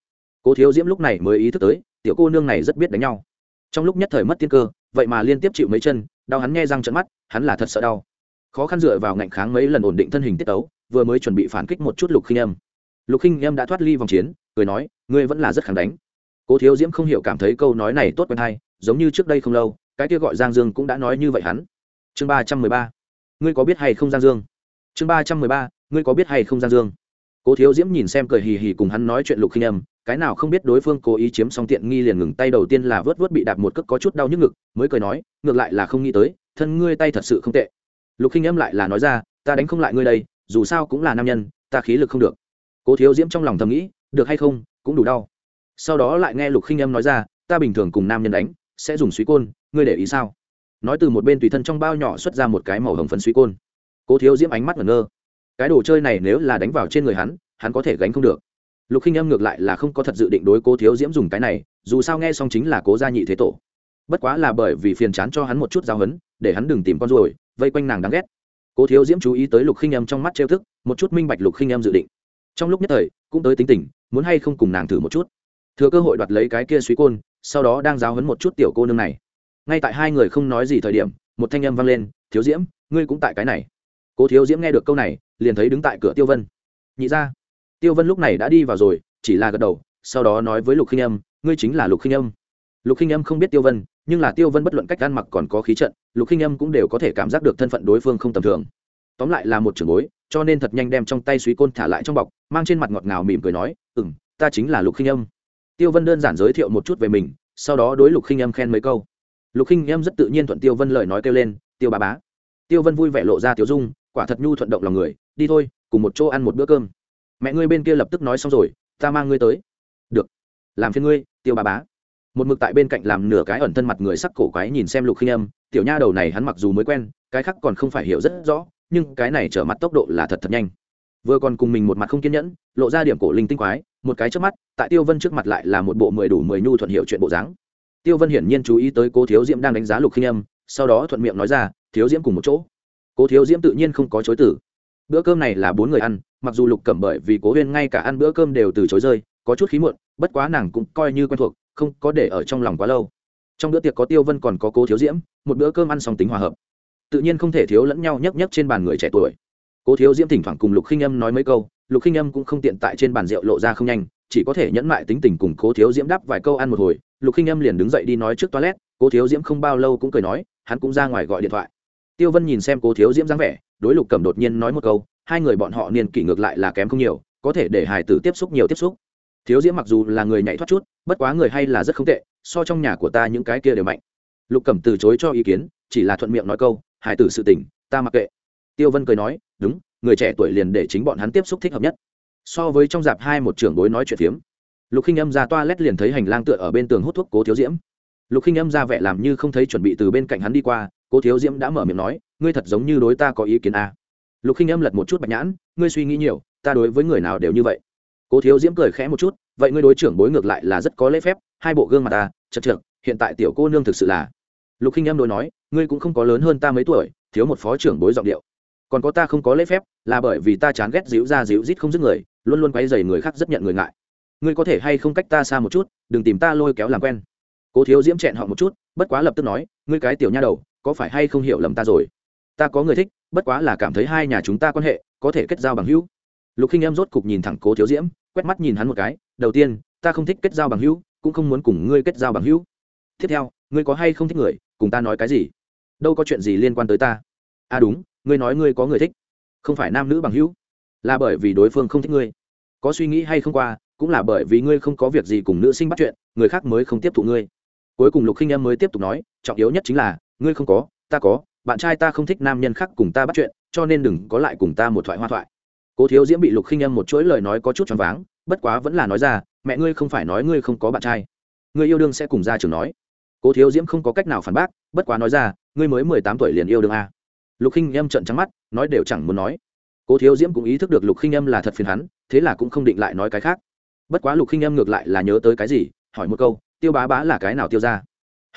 Cố thiếu diễm lúc này mới ý thức tới, tiểu cô nương này rất biết đánh nhau trong lúc nhất thời mất tiên cơ, vậy mà liên tiếp chịu mấy chân, đau hắn nghe răng trận mắt, hắn là thật sợ đau. Khó khăn dựa vào ngạnh kháng mấy lần ổn định thân hình tiết tấu, vừa mới chuẩn bị phản kích một chút lục khinh em lục khinh em đã thoát ly vòng chiến, cười nói, ngươi vẫn là rất kháng đánh. Cố thiếu diễm không hiểu cảm thấy câu nói này tốt quen hay, giống như trước đây không lâu, cái kia gọi giang dương cũng đã nói như vậy hắn. Chương ba trăm mười ba. Ngươi có biết hay không giang dương? Chương ba trăm mười ba. Ngươi có biết hay không giang dương? Cố thiếu diễm nhìn xem cười hì hì cùng hắn nói chuyện lục khinh em cái nào không biết đối phương cố ý chiếm xong tiện nghi liền ngừng tay đầu tiên là vớt vớt bị đạp một cước có chút đau nhức ngực, mới cười nói, ngược lại là không nghĩ tới, thân ngươi tay thật sự không tệ. Lục khinh âm lại là nói ra, ta đánh không lại ngươi đây, dù sao cũng là nam nhân, ta khí lực không được. Cố thiếu diễm trong lòng thầm nghĩ, được hay không, cũng đủ đau. Sau đó lại nghe lục khinh âm nói ra, ta bình thường cùng nam nhân đánh, sẽ dùng suy côn, ngươi để ý sao? Nói từ một bên tùy thân trong bao nhỏ xuất ra một cái màu hồng phấn suy côn. Cố thiếu diễm ánh mắt ngẩn ngơ. Cái đồ chơi này nếu là đánh vào trên người hắn hắn có thể gánh không được lục khinh âm ngược lại là không có thật dự định đối cố thiếu diễm dùng cái này, dù sao nghe xong chính là cố gia nhị thế tổ. Bất quá là bởi vì phiền chán cho hắn một chút giáo hấn, để hắn đừng tìm con ruồi, vây quanh nàng đáng ghét. Cố thiếu diễm chú ý tới lục khinh âm trong mắt trêu thức một chút minh bạch lục khinh âm dự định. Trong lúc nhất thời, cũng tới tính tình, muốn hay không cùng nàng thử một chút. Thừa cơ hội đoạt lấy cái kia suy côn, sau đó đang giáo hấn một chút tiểu cô nương này. Ngay tại hai người không nói gì thời điểm, một thanh âm vang lên, thiếu diễm, ngươi cũng tại cái này. Cố thiếu diễm nghe được câu này, liền thấy đứng tại cửa tiêu vân. Nhị ra tiêu vân lúc này đã đi vào rồi, chỉ là gật đầu, sau đó nói với lục khinh âm, ngươi chính là lục khinh âm. Lục khinh âm không biết tiêu vân, nhưng là tiêu vân bất luận cách ăn mặc còn có khí trận, lục khinh âm cũng đều có thể cảm giác được thân phận đối phương không tầm thường. Tóm lại là một trưởng bối, cho nên thật nhanh đem trong tay suý côn thả lại trong bọc, mang trên mặt ngọt ngào mỉm cười nói ừ m ta chính là lục khinh âm. Tiêu vân đơn giản giới thiệu một chút về mình, sau đó đối lục khinh âm khen mấy câu. Lục khinh âm rất tự nhiên thuận tiêu vân lời nói kêu lên, tiêu bà bá. Tiêu vân vui vẻ lộ ra tiêu dung, quả thật nhu thuận động lòng người, đi thôi, cùng một chỗ ăn một bữa cơm mẹ ngươi bên kia lập tức nói xong rồi, ta mang ngươi tới. Được. Làm phiên ngươi, tiêu bà bá. Một mực tại bên cạnh làm nửa cái ẩn thân mặt người sắc cổ quái nhìn xem lục khinh âm, tiểu nha đầu này hắn mặc dù mới quen, cái khác còn không phải hiểu rất rõ, nhưng cái này trở mặt tốc độ là thật thật nhanh. Vừa còn cùng mình một mặt không kiên nhẫn, lộ ra điểm cổ linh tinh quái, một cái trước mắt, tại tiêu vân trước mặt lại là một bộ mười đủ mười nhu thuận hiệu chuyện bộ dáng. Tiêu vân hiển nhiên chú ý tới cố thiếu diễm đang đánh giá lục khinh âm, sau đó thuận miệng nói ra, thiếu diễm cùng một chỗ. Cố thiếu diễm tự nhiên không có chối tử bữa cơm này là bốn người ăn mặc dù lục cẩm bởi vì cố huyên ngay cả ăn bữa cơm đều từ chối rơi, có chút khí muộn, bất quá nàng cũng coi như quen thuộc, không có để ở trong lòng quá lâu. Trong bữa tiệc có tiêu vân còn có cố thiếu diễm, một bữa cơm ăn xong tính hòa hợp. Tự nhiên không thể thiếu lẫn nhau nhấc nhấc trên bàn người trẻ tuổi. Cố thiếu diễm thỉnh thoảng cùng lục khinh âm nói mấy câu, lục khinh âm cũng không tiện tại trên bàn rượu lộ ra không nhanh, chỉ có thể nhẫn mại tính tình cùng cố thiếu diễm đáp vài câu ăn một hồi. Lục khinh âm liền đứng dậy đi nói trước toilet, cố thiếu diễm không bao lâu cũng cười nói, hắn cũng ra ngoài gọi điện thoại. Tiêu vân nhìn xem cố thiếu diễm dáng vẻ đối lục cẩm đột nhiên nói một câu, hai người bọn họ niên kỷ ngược lại là kém không nhiều, có thể để hải tử tiếp xúc nhiều tiếp xúc. Thiếu diễm mặc dù là người nhảy thoát chút, bất quá người hay là rất không tệ, so trong nhà của ta những cái kia đều mạnh. Lục cẩm từ chối cho ý kiến, chỉ là thuận miệng nói câu hải tử sự tình, ta mặc kệ. Tiêu vân cười nói, đúng, người trẻ tuổi liền để chính bọn hắn tiếp xúc thích hợp nhất. So với trong dạp hai một trưởng bối nói chuyện phiếm, lục khinh âm ra toa lét liền thấy hành lang tựa ở bên tường hút thuốc cố thiếu diễm. Lục khinh âm ra vẻ làm như không thấy chuẩn bị từ bên cạnh hắn đi qua cố thiếu diễm đã mở miệng nói, ngươi thật giống như đối ta có ý kiến a à. lục khinh âm lật một chút bạch nhãn, ngươi suy nghĩ nhiều, ta đối với người nào đều như vậy. Cố thiếu diễm cười khẽ một chút, vậy ngươi đối trưởng bối ngược lại là rất có lễ phép, hai bộ gương mặt ta chật chật hiện tại tiểu cô nương thực sự là. Lục khinh âm đối nói, ngươi cũng không có lớn hơn ta mấy tuổi, thiếu một phó trưởng bối giọng điệu. Còn có ta không có lễ phép, là bởi vì ta chán ghét dịu ra dịu rít không dứt người, luôn luôn quay dày người khác rất nhận người ngại. Ngươi có thể hay không cách ta xa một chút, đừng tìm ta lôi kéo làm quen. Cố thiếu diễm chẹn họ một chút, bất quá lập tức nói, ngươi cái tiểu nha đầu có phải hay không hiểu lầm ta rồi? Ta có người thích, bất quá là cảm thấy hai nhà chúng ta quan hệ có thể kết giao bằng hữu. Lục khinh em rốt cục nhìn thẳng cố thiếu diễm, quét mắt nhìn hắn một cái, đầu tiên, ta không thích kết giao bằng hữu, cũng không muốn cùng ngươi kết giao bằng hữu. Tiếp theo, ngươi có hay không thích người, cùng ta nói cái gì? Đâu có chuyện gì liên quan tới ta. À đúng, ngươi nói ngươi có người thích, không phải nam nữ bằng hữu, là bởi vì đối phương không thích ngươi. Có suy nghĩ hay không qua, cũng là bởi vì ngươi không có việc gì cùng nữ sinh bắt chuyện, người khác mới không tiếp thụ ngươi. Cuối cùng lục khinh em mới tiếp tục nói, trọng yếu nhất chính là ngươi không có, ta có, bạn trai ta không thích nam nhân khác cùng ta bắt chuyện, cho nên đừng có lại cùng ta một thoại hoa thoại. Cố thiếu diễm bị lục khinh em một chuỗi lời nói có chút choáng váng, bất quá vẫn là nói ra, mẹ ngươi không phải nói ngươi không có bạn trai. Ngươi yêu đương sẽ cùng ra trường nói. Cố thiếu diễm không có cách nào phản bác, bất quá nói ra, ngươi mới mười tám tuổi liền yêu đương a. À. lục khinh em trợn trắng mắt, nói đều chẳng muốn nói. Cố thiếu diễm cũng ý thức được lục khinh em là thật phiền hắn, thế là cũng không định lại nói cái khác. Bất quá lục khinh em ngược lại là nhớ tới cái gì, hỏi một câu, tiêu bá bá là cái nào tiêu ra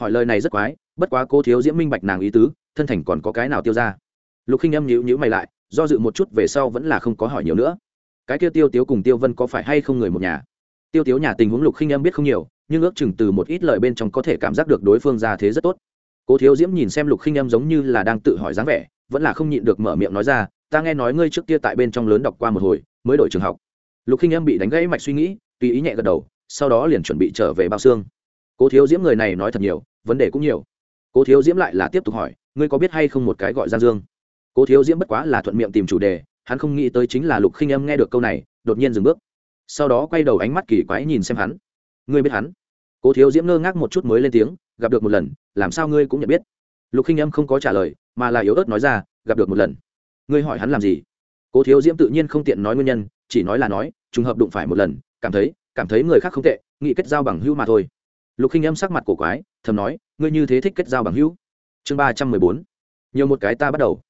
hỏi lời này rất quái, bất quá cô thiếu diễm minh bạch nàng ý tứ, thân thành còn có cái nào tiêu ra? Lục khinh âm nhữ nhữ mày lại, do dự một chút về sau vẫn là không có hỏi nhiều nữa. Cái kia tiêu tiếu cùng tiêu vân có phải hay không người một nhà? Tiêu tiếu nhà tình huống lục khinh âm biết không nhiều, nhưng ước chừng từ một ít lời bên trong có thể cảm giác được đối phương ra thế rất tốt. Cố thiếu diễm nhìn xem lục khinh âm giống như là đang tự hỏi dáng vẻ, vẫn là không nhịn được mở miệng nói ra, ta nghe nói ngươi trước kia tại bên trong lớn đọc qua một hồi, mới đổi trường học. Lục khinh âm bị đánh gãy mạch suy nghĩ, tùy ý nhẹ gật đầu, sau đó liền chuẩn bị trở về bao xương cố thiếu diễm người này nói thật nhiều, vấn đề cũng nhiều. Cố thiếu diễm lại là tiếp tục hỏi, ngươi có biết hay không một cái gọi giang dương? Cố thiếu diễm bất quá là thuận miệng tìm chủ đề, hắn không nghĩ tới chính là lục khinh âm nghe được câu này, đột nhiên dừng bước. Sau đó quay đầu ánh mắt kỳ quái nhìn xem hắn. Ngươi biết hắn? Cố thiếu diễm ngơ ngác một chút mới lên tiếng, gặp được một lần, làm sao ngươi cũng nhận biết? Lục khinh âm không có trả lời, mà là yếu ớt nói ra, gặp được một lần. Ngươi hỏi hắn làm gì? Cố thiếu diễm tự nhiên không tiện nói nguyên nhân, chỉ nói là nói, trùng hợp đụng phải một lần, cảm thấy cảm thấy người khác không tệ nghĩ kết giao bằng hữu mà thôi lục khinh âm sắc mặt cổ quái, thầm nói, ngươi như thế thích kết giao bằng hữu. Chương ba trăm mười bốn. Nhiều một cái ta bắt đầu.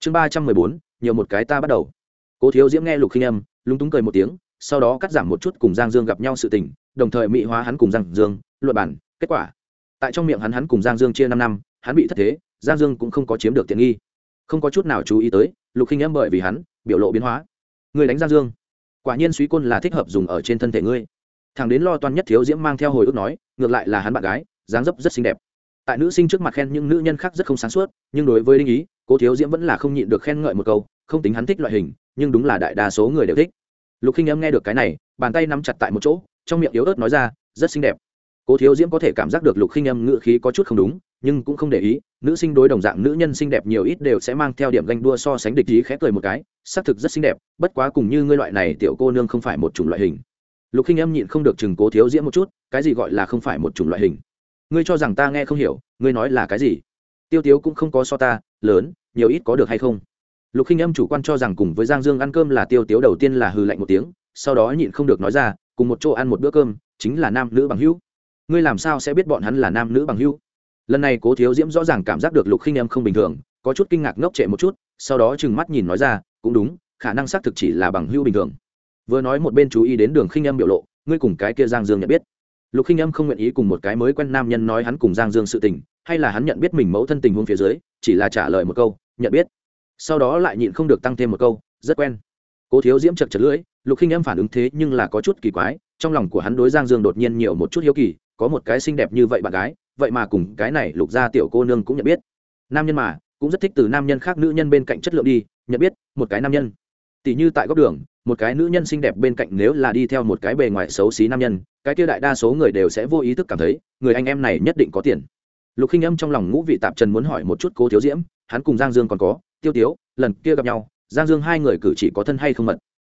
Chương ba trăm mười bốn, nhiều một cái ta bắt đầu. Cố thiếu diễm nghe lục khinh âm, lúng túng cười một tiếng, sau đó cắt giảm một chút cùng giang dương gặp nhau sự tình, đồng thời mỹ hóa hắn cùng giang dương luật bản, kết quả. Tại trong miệng hắn hắn cùng giang dương chia năm năm, hắn bị thất thế, giang dương cũng không có chiếm được tiện nghi. Không có chút nào chú ý tới, lục khinh âm bởi vì hắn, biểu lộ biến hóa. Người đánh giang dương. Quả nhiên suý côn là thích hợp dùng ở trên thân thể ngươi thằng đến lo toan nhất thiếu diễm mang theo hồi ức nói, ngược lại là hắn bạn gái, dáng dấp rất xinh đẹp. Tại nữ sinh trước mặt khen những nữ nhân khác rất không sáng suốt, nhưng đối với đinh ý cô thiếu diễm vẫn là không nhịn được khen ngợi một câu, không tính hắn thích loại hình, nhưng đúng là đại đa số người đều thích. Lục khinh em nghe được cái này, bàn tay nắm chặt tại một chỗ, trong miệng yếu ớt nói ra, rất xinh đẹp. Cô thiếu diễm có thể cảm giác được lục khinh em ngữ khí có chút không đúng, nhưng cũng không để ý, nữ sinh đối đồng dạng nữ nhân xinh đẹp nhiều ít đều sẽ mang theo điểm ganh đua so sánh địch ý khẽ cười một cái, xác thực rất xinh đẹp, bất quá cùng như ngươi loại này tiểu cô nương không phải một chủng loại hình lục khinh âm nhịn không được chừng cố thiếu diễm một chút, cái gì gọi là không phải một chủng loại hình? Ngươi cho rằng ta nghe không hiểu, ngươi nói là cái gì? Tiêu tiếu cũng không có so ta, lớn, nhiều ít có được hay không? Lục khinh âm chủ quan cho rằng cùng với giang dương ăn cơm là tiêu tiếu đầu tiên là hư lạnh một tiếng, sau đó nhịn không được nói ra, cùng một chỗ ăn một bữa cơm, chính là nam nữ bằng hữu. Ngươi làm sao sẽ biết bọn hắn là nam nữ bằng hữu? Lần này cố thiếu diễm rõ ràng cảm giác được lục khinh âm không bình thường, có chút kinh ngạc ngốc trệ một chút, sau đó trừng mắt nhìn nói ra, cũng đúng, khả năng xác thực chỉ là bằng hữu bình thường vừa nói một bên chú ý đến đường khinh âm biểu lộ, ngươi cùng cái kia giang dương nhận biết. Lục khinh âm không nguyện ý cùng một cái mới quen nam nhân nói hắn cùng giang dương sự tình, hay là hắn nhận biết mình mẫu thân tình huống phía dưới, chỉ là trả lời một câu, nhận biết. Sau đó lại nhịn không được tăng thêm một câu, rất quen. Cố thiếu diễm chật chật lưỡi, lục khinh âm phản ứng thế nhưng là có chút kỳ quái, trong lòng của hắn đối giang dương đột nhiên nhiều một chút hiếu kỳ, có một cái xinh đẹp như vậy bạn gái, vậy mà cùng cái này lục gia tiểu cô nương cũng nhận biết. Nam nhân mà, cũng rất thích từ nam nhân khác nữ nhân bên cạnh chất lượng đi, nhận biết một cái nam nhân. Tỷ như tại góc đường một cái nữ nhân xinh đẹp bên cạnh nếu là đi theo một cái bề ngoài xấu xí nam nhân, cái kia đại đa số người đều sẽ vô ý thức cảm thấy, người anh em này nhất định có tiền. Lục khinh âm trong lòng ngũ vị tạp trần muốn hỏi một chút cố thiếu diễm, hắn cùng giang dương còn có, tiêu tiếu, lần kia gặp nhau, giang dương hai người cử chỉ có thân hay không mật?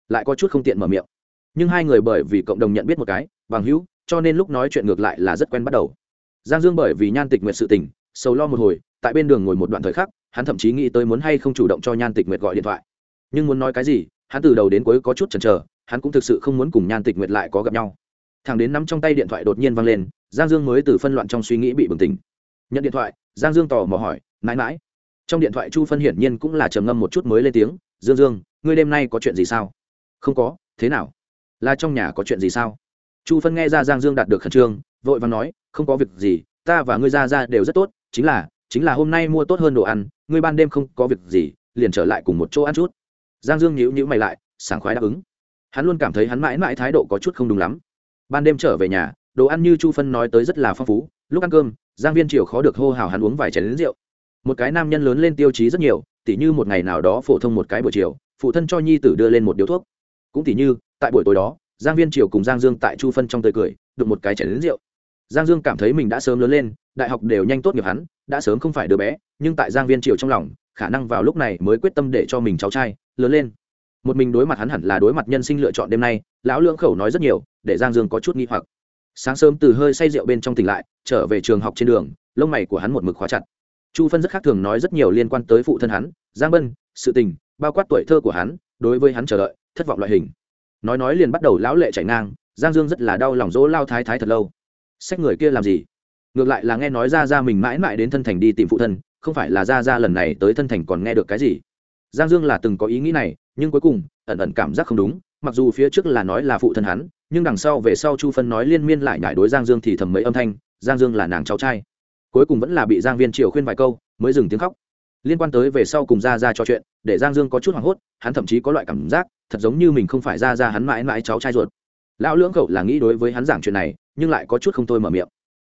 Lại có chút không tiện mở miệng. Nhưng hai người bởi vì cộng đồng nhận biết một cái, bằng hữu, cho nên lúc nói chuyện ngược lại là rất quen bắt đầu. Giang dương bởi vì nhan tịch nguyệt sự tình, sầu lo một hồi, tại bên đường ngồi một đoạn thời khắc, hắn thậm chí nghĩ tới muốn hay không chủ động cho nhan tịch nguyệt gọi điện thoại. Nhưng muốn nói cái gì hắn từ đầu đến cuối có chút chần chờ, hắn cũng thực sự không muốn cùng nhan tịch nguyệt lại có gặp nhau. Thằng đến nắm trong tay điện thoại đột nhiên văng lên, giang dương mới từ phân loạn trong suy nghĩ bị bừng tỉnh. Nhận điện thoại, giang dương tò mò hỏi mãi mãi trong điện thoại chu phân hiển nhiên cũng là trầm ngâm một chút mới lên tiếng, dương dương, ngươi đêm nay có chuyện gì sao? Không có, thế nào? Là trong nhà có chuyện gì sao? Chu phân nghe ra giang dương đạt được khẩn trương, vội và nói, không có việc gì, ta và ngươi ra ra đều rất tốt, chính là chính là hôm nay mua tốt hơn đồ ăn, ngươi ban đêm không có việc gì, liền trở lại cùng một chỗ ăn chút giang dương nhíu nhíu mày lại, sảng khoái đáp ứng. Hắn luôn cảm thấy hắn mãi mãi thái độ có chút không đúng lắm. Ban đêm trở về nhà, đồ ăn như chu phân nói tới rất là phong phú. Lúc ăn cơm, giang viên triều khó được hô hào hắn uống vài chén lính rượu. Một cái nam nhân lớn lên tiêu chí rất nhiều, tỉ như một ngày nào đó phổ thông một cái buổi chiều, phụ thân cho nhi tử đưa lên một điếu thuốc. Cũng tỉ như, tại buổi tối đó, giang viên triều cùng giang dương tại chu phân trong tơi cười, đụng một cái chén lính rượu. Giang dương cảm thấy mình đã sớm lớn lên, đại học đều nhanh tốt nghiệp hắn, đã sớm không phải đứa bé, nhưng tại giang viên triều trong lòng, khả năng vào lúc này mới quyết tâm để cho mình cháu trai lớn lên. Một mình đối mặt hắn hẳn là đối mặt nhân sinh lựa chọn đêm nay, lão lưỡng khẩu nói rất nhiều, để giang dương có chút nghi hoặc. Sáng sớm từ hơi say rượu bên trong tỉnh lại, trở về trường học trên đường, lông mày của hắn một mực khóa chặt. Chu phân rất khác thường nói rất nhiều liên quan tới phụ thân hắn, giang bân, sự tình, bao quát tuổi thơ của hắn, đối với hắn chờ đợi, thất vọng loại hình. Nói nói liền bắt đầu lão lệ chảy ngang, giang dương rất là đau lòng dỗ lao thái thái thật lâu. Sách người kia làm gì? Ngược lại là nghe nói ra ra mình mãi mãi đến thân thành đi tìm phụ thân, không phải là ra ra lần này tới thân thành còn nghe được cái gì? Giang dương là từng có ý nghĩ này, nhưng cuối cùng, ẩn ẩn cảm giác không đúng. Mặc dù phía trước là nói là phụ thân hắn, nhưng đằng sau về sau chu phân nói liên miên lại nhải đối giang dương thì thầm mấy âm thanh, giang dương là nàng cháu trai. Cuối cùng vẫn là bị giang viên triều khuyên vài câu, mới dừng tiếng khóc. Liên quan tới về sau cùng ra ra trò chuyện, để giang dương có chút hoảng hốt, hắn thậm chí có loại cảm giác, thật giống như mình không phải ra ra hắn mãi mãi cháu trai ruột. Lão lưỡng cậu là nghĩ đối với hắn giảng chuyện này, nhưng lại có chút không thôi mở miệng.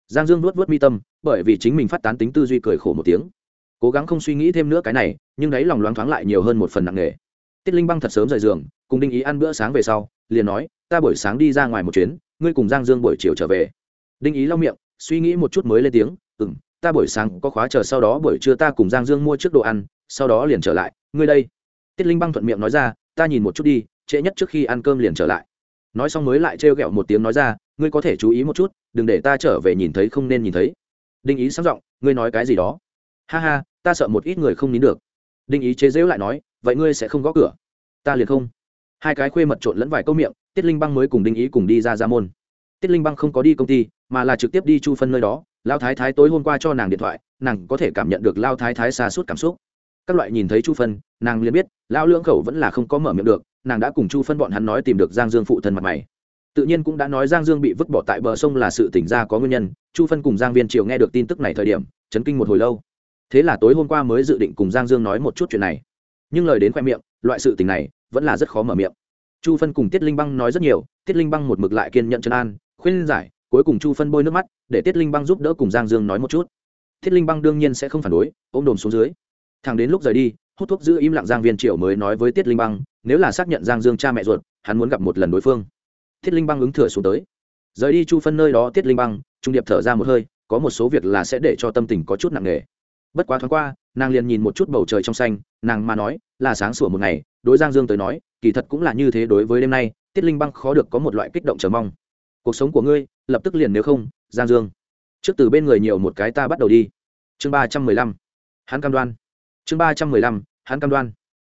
Giang dương nuốt vớt mi tâm, bởi vì chính mình phát tán tính tư duy cười khổ một tiếng cố gắng không suy nghĩ thêm nữa cái này, nhưng đấy lòng loáng thoáng lại nhiều hơn một phần nặng nề. Tiết linh băng thật sớm rời giường, cùng đinh ý ăn bữa sáng về sau, liền nói, ta buổi sáng đi ra ngoài một chuyến, ngươi cùng giang dương buổi chiều trở về. Đinh ý lau miệng, suy nghĩ một chút mới lên tiếng ừ m ta buổi sáng có khóa chờ sau đó buổi trưa ta cùng giang dương mua trước đồ ăn, sau đó liền trở lại, ngươi đây. Tiết linh băng thuận miệng nói ra, ta nhìn một chút đi, trễ nhất trước khi ăn cơm liền trở lại. Nói xong mới lại trêu ghẹo một tiếng nói ra, ngươi có thể chú ý một chút, đừng để ta trở về nhìn thấy không nên nhìn thấy. Đinh ý sáng giọng, ngươi nói cái gì đó? Ha ha ta sợ một ít người không nín được. Đinh ý chế dễu lại nói, vậy ngươi sẽ không gõ cửa? Ta liền không. Hai cái khuê mật trộn lẫn vài câu miệng, tiết linh băng mới cùng đinh ý cùng đi ra ra môn. Tiết linh băng không có đi công ty, mà là trực tiếp đi chu phân nơi đó. Lao thái thái tối hôm qua cho nàng điện thoại, nàng có thể cảm nhận được lao thái thái xa suốt cảm xúc. Các loại nhìn thấy chu phân, nàng liền biết, lao lưỡng khẩu vẫn là không có mở miệng được, nàng đã cùng chu phân bọn hắn nói tìm được giang dương phụ thân mặt mày. Tự nhiên cũng đã nói giang dương bị vứt bỏ tại bờ sông là sự tỉnh ra có nguyên nhân. Chu phân cùng giang viên triều nghe được tin tức này thời điểm, chấn kinh một hồi lâu thế là tối hôm qua mới dự định cùng giang dương nói một chút chuyện này. Nhưng lời đến khoe miệng, loại sự tình này vẫn là rất khó mở miệng. Chu phân cùng tiết linh băng nói rất nhiều, tiết linh băng một mực lại kiên nhận chân an, khuyên giải, cuối cùng chu phân bôi nước mắt, để tiết linh băng giúp đỡ cùng giang dương nói một chút. Tiết linh băng đương nhiên sẽ không phản đối, ôm đồm xuống dưới. Thằng đến lúc rời đi, hút thuốc giữ im lặng giang viên triệu mới nói với tiết linh băng, nếu là xác nhận giang dương cha mẹ ruột, hắn muốn gặp một lần đối phương. Tiết linh băng ứng thừa xuống tới. Rời đi chu phân nơi đó, tiết linh băng, trung điệp thở ra một hơi, có một số việc là sẽ để cho tâm tình có chút nặng nề bất quá thoáng qua, nàng liền nhìn một chút bầu trời trong xanh, nàng mà nói, là sáng sủa một ngày, đối giang dương tới nói, kỳ thật cũng là như thế đối với đêm nay, tiết linh băng khó được có một loại kích động chờ mong. Cuộc sống của ngươi, lập tức liền nếu không, giang dương. Trước từ bên người nhiều một cái ta bắt đầu đi. Chương ba trăm mười lăm. Hắn cam đoan. Chương ba trăm mười lăm, hắn cam đoan.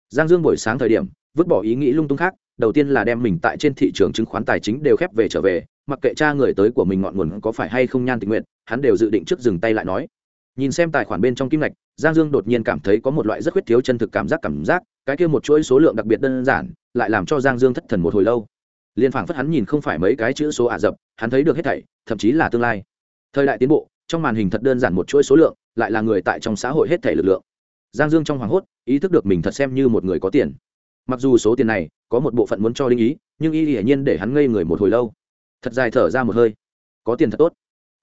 Giang dương buổi sáng thời điểm, vứt bỏ ý nghĩ lung tung khác, đầu tiên là đem mình tại trên thị trường chứng khoán tài chính đều khép về trở về, mặc kệ cha người tới của mình ngọn nguồn có phải hay không nhan tình nguyện, hắn đều dự định trước dừng tay lại nói nhìn xem tài khoản bên trong kim ngạch, giang dương đột nhiên cảm thấy có một loại rất khuyết thiếu chân thực cảm giác cảm giác, cái kia một chuỗi số lượng đặc biệt đơn giản, lại làm cho giang dương thất thần một hồi lâu. Liên phảng phất hắn nhìn không phải mấy cái chữ số ả rập, hắn thấy được hết thảy, thậm chí là tương lai. Thời đại tiến bộ, trong màn hình thật đơn giản một chuỗi số lượng, lại là người tại trong xã hội hết thảy lực lượng. Giang dương trong hoảng hốt, ý thức được mình thật xem như một người có tiền. Mặc dù số tiền này có một bộ phận muốn cho linh ý, nhưng y hiển nhiên để hắn ngây người một hồi lâu. Thật dài thở ra một hơi. Có tiền thật tốt.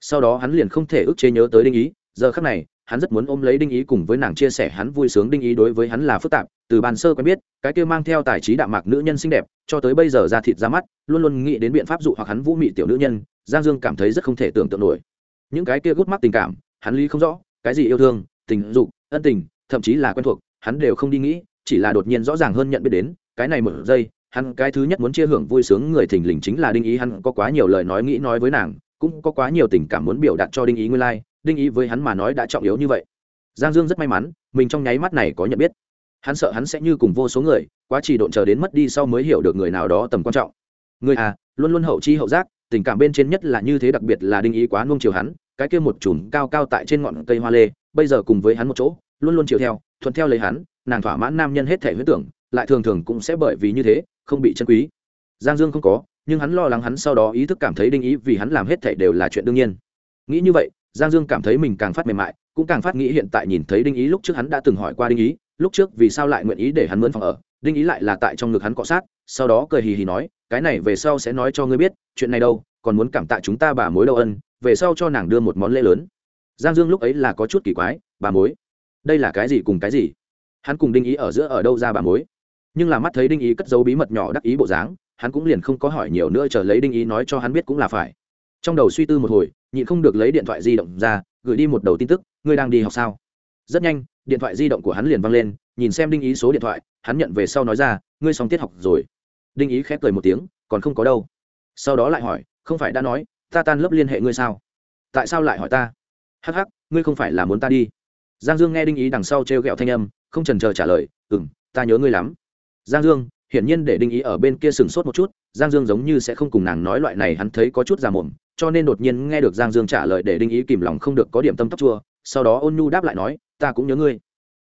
Sau đó hắn liền không thể ức chế nhớ tới đinh ý giờ khắc này hắn rất muốn ôm lấy đinh ý cùng với nàng chia sẻ hắn vui sướng đinh ý đối với hắn là phức tạp từ bàn sơ quen biết cái kia mang theo tài trí đạm mạc nữ nhân xinh đẹp cho tới bây giờ ra thịt ra mắt luôn luôn nghĩ đến biện pháp dụ hoặc hắn vũ mị tiểu nữ nhân giang dương cảm thấy rất không thể tưởng tượng nổi. Những cái kia gút mắt tình cảm hắn lý không rõ cái gì yêu thương tình dục ân tình thậm chí là quen thuộc hắn đều không đi nghĩ chỉ là đột nhiên rõ ràng hơn nhận biết đến cái này một giây hắn cái thứ nhất muốn chia hưởng vui sướng người thình lình chính là đinh ý hắn có quá nhiều lời nói nghĩ nói với nàng cũng có quá nhiều tình cảm muốn biểu đạt cho đinh ý nguyên lai、like, đinh ý với hắn mà nói đã trọng yếu như vậy. Giang dương rất may mắn, mình trong nháy mắt này có nhận biết. Hắn sợ hắn sẽ như cùng vô số người, quá chỉ độn chờ đến mất đi sau mới hiểu được người nào đó tầm quan trọng. Người à luôn luôn hậu chi hậu giác, tình cảm bên trên nhất là như thế đặc biệt là đinh ý quá nuông chiều hắn, cái kia một chùm cao cao tại trên ngọn cây hoa lê, bây giờ cùng với hắn một chỗ, luôn luôn chiều theo, thuận theo lấy hắn, nàng thỏa mãn nam nhân hết thể huyết tưởng, lại thường thường cũng sẽ bởi vì như thế, không bị chân quý. Giang dương không có, nhưng hắn lo lắng hắn sau đó ý thức cảm thấy đinh ý vì hắn làm hết thể đều là chuyện đương nhiên. Nghĩ như vậy giang dương cảm thấy mình càng phát mềm mại, cũng càng phát nghĩ hiện tại nhìn thấy đinh ý lúc trước hắn đã từng hỏi qua đinh ý, lúc trước vì sao lại nguyện ý để hắn mướn phòng ở, đinh ý lại là tại trong ngực hắn cọ sát, sau đó cười hì hì nói, cái này về sau sẽ nói cho ngươi biết, chuyện này đâu, còn muốn cảm tạ chúng ta bà mối đâu ân, về sau cho nàng đưa một món lễ lớn. Giang dương lúc ấy là có chút kỳ quái, bà mối? Đây là cái gì cùng cái gì? Hắn cùng đinh ý ở giữa ở đâu ra bà mối? Nhưng là mắt thấy đinh ý cất dấu bí mật nhỏ đắc ý bộ dáng, hắn cũng liền không có hỏi nhiều nữa, chờ lấy đinh ý nói cho hắn biết cũng là phải trong đầu suy tư một hồi, nhịn không được lấy điện thoại di động ra, gửi đi một đầu tin tức, ngươi đang đi học sao? Rất nhanh, điện thoại di động của hắn liền văng lên, nhìn xem đinh ý số điện thoại, hắn nhận về sau nói ra, ngươi xong tiết học rồi. Đinh ý khép cười một tiếng, còn không có đâu. Sau đó lại hỏi, không phải đã nói, ta tan lớp liên hệ ngươi sao? Tại sao lại hỏi ta? Hắc hắc, ngươi không phải là muốn ta đi. Giang dương nghe đinh ý đằng sau t r e o g ẹ o thanh âm, không trần chờ trả lời ừ m ta nhớ ngươi lắm. Giang dương, hiển nhiên để đinh ý ở bên kia sừng sốt một chút, giang dương giống như sẽ không cùng nàng nói loại này, hắn thấy có chút già mồm cho nên đột nhiên nghe được giang dương trả lời để đinh ý kìm lòng không được có điểm tâm tóc chua, sau đó ôn nhu đáp lại nói, ta cũng nhớ ngươi.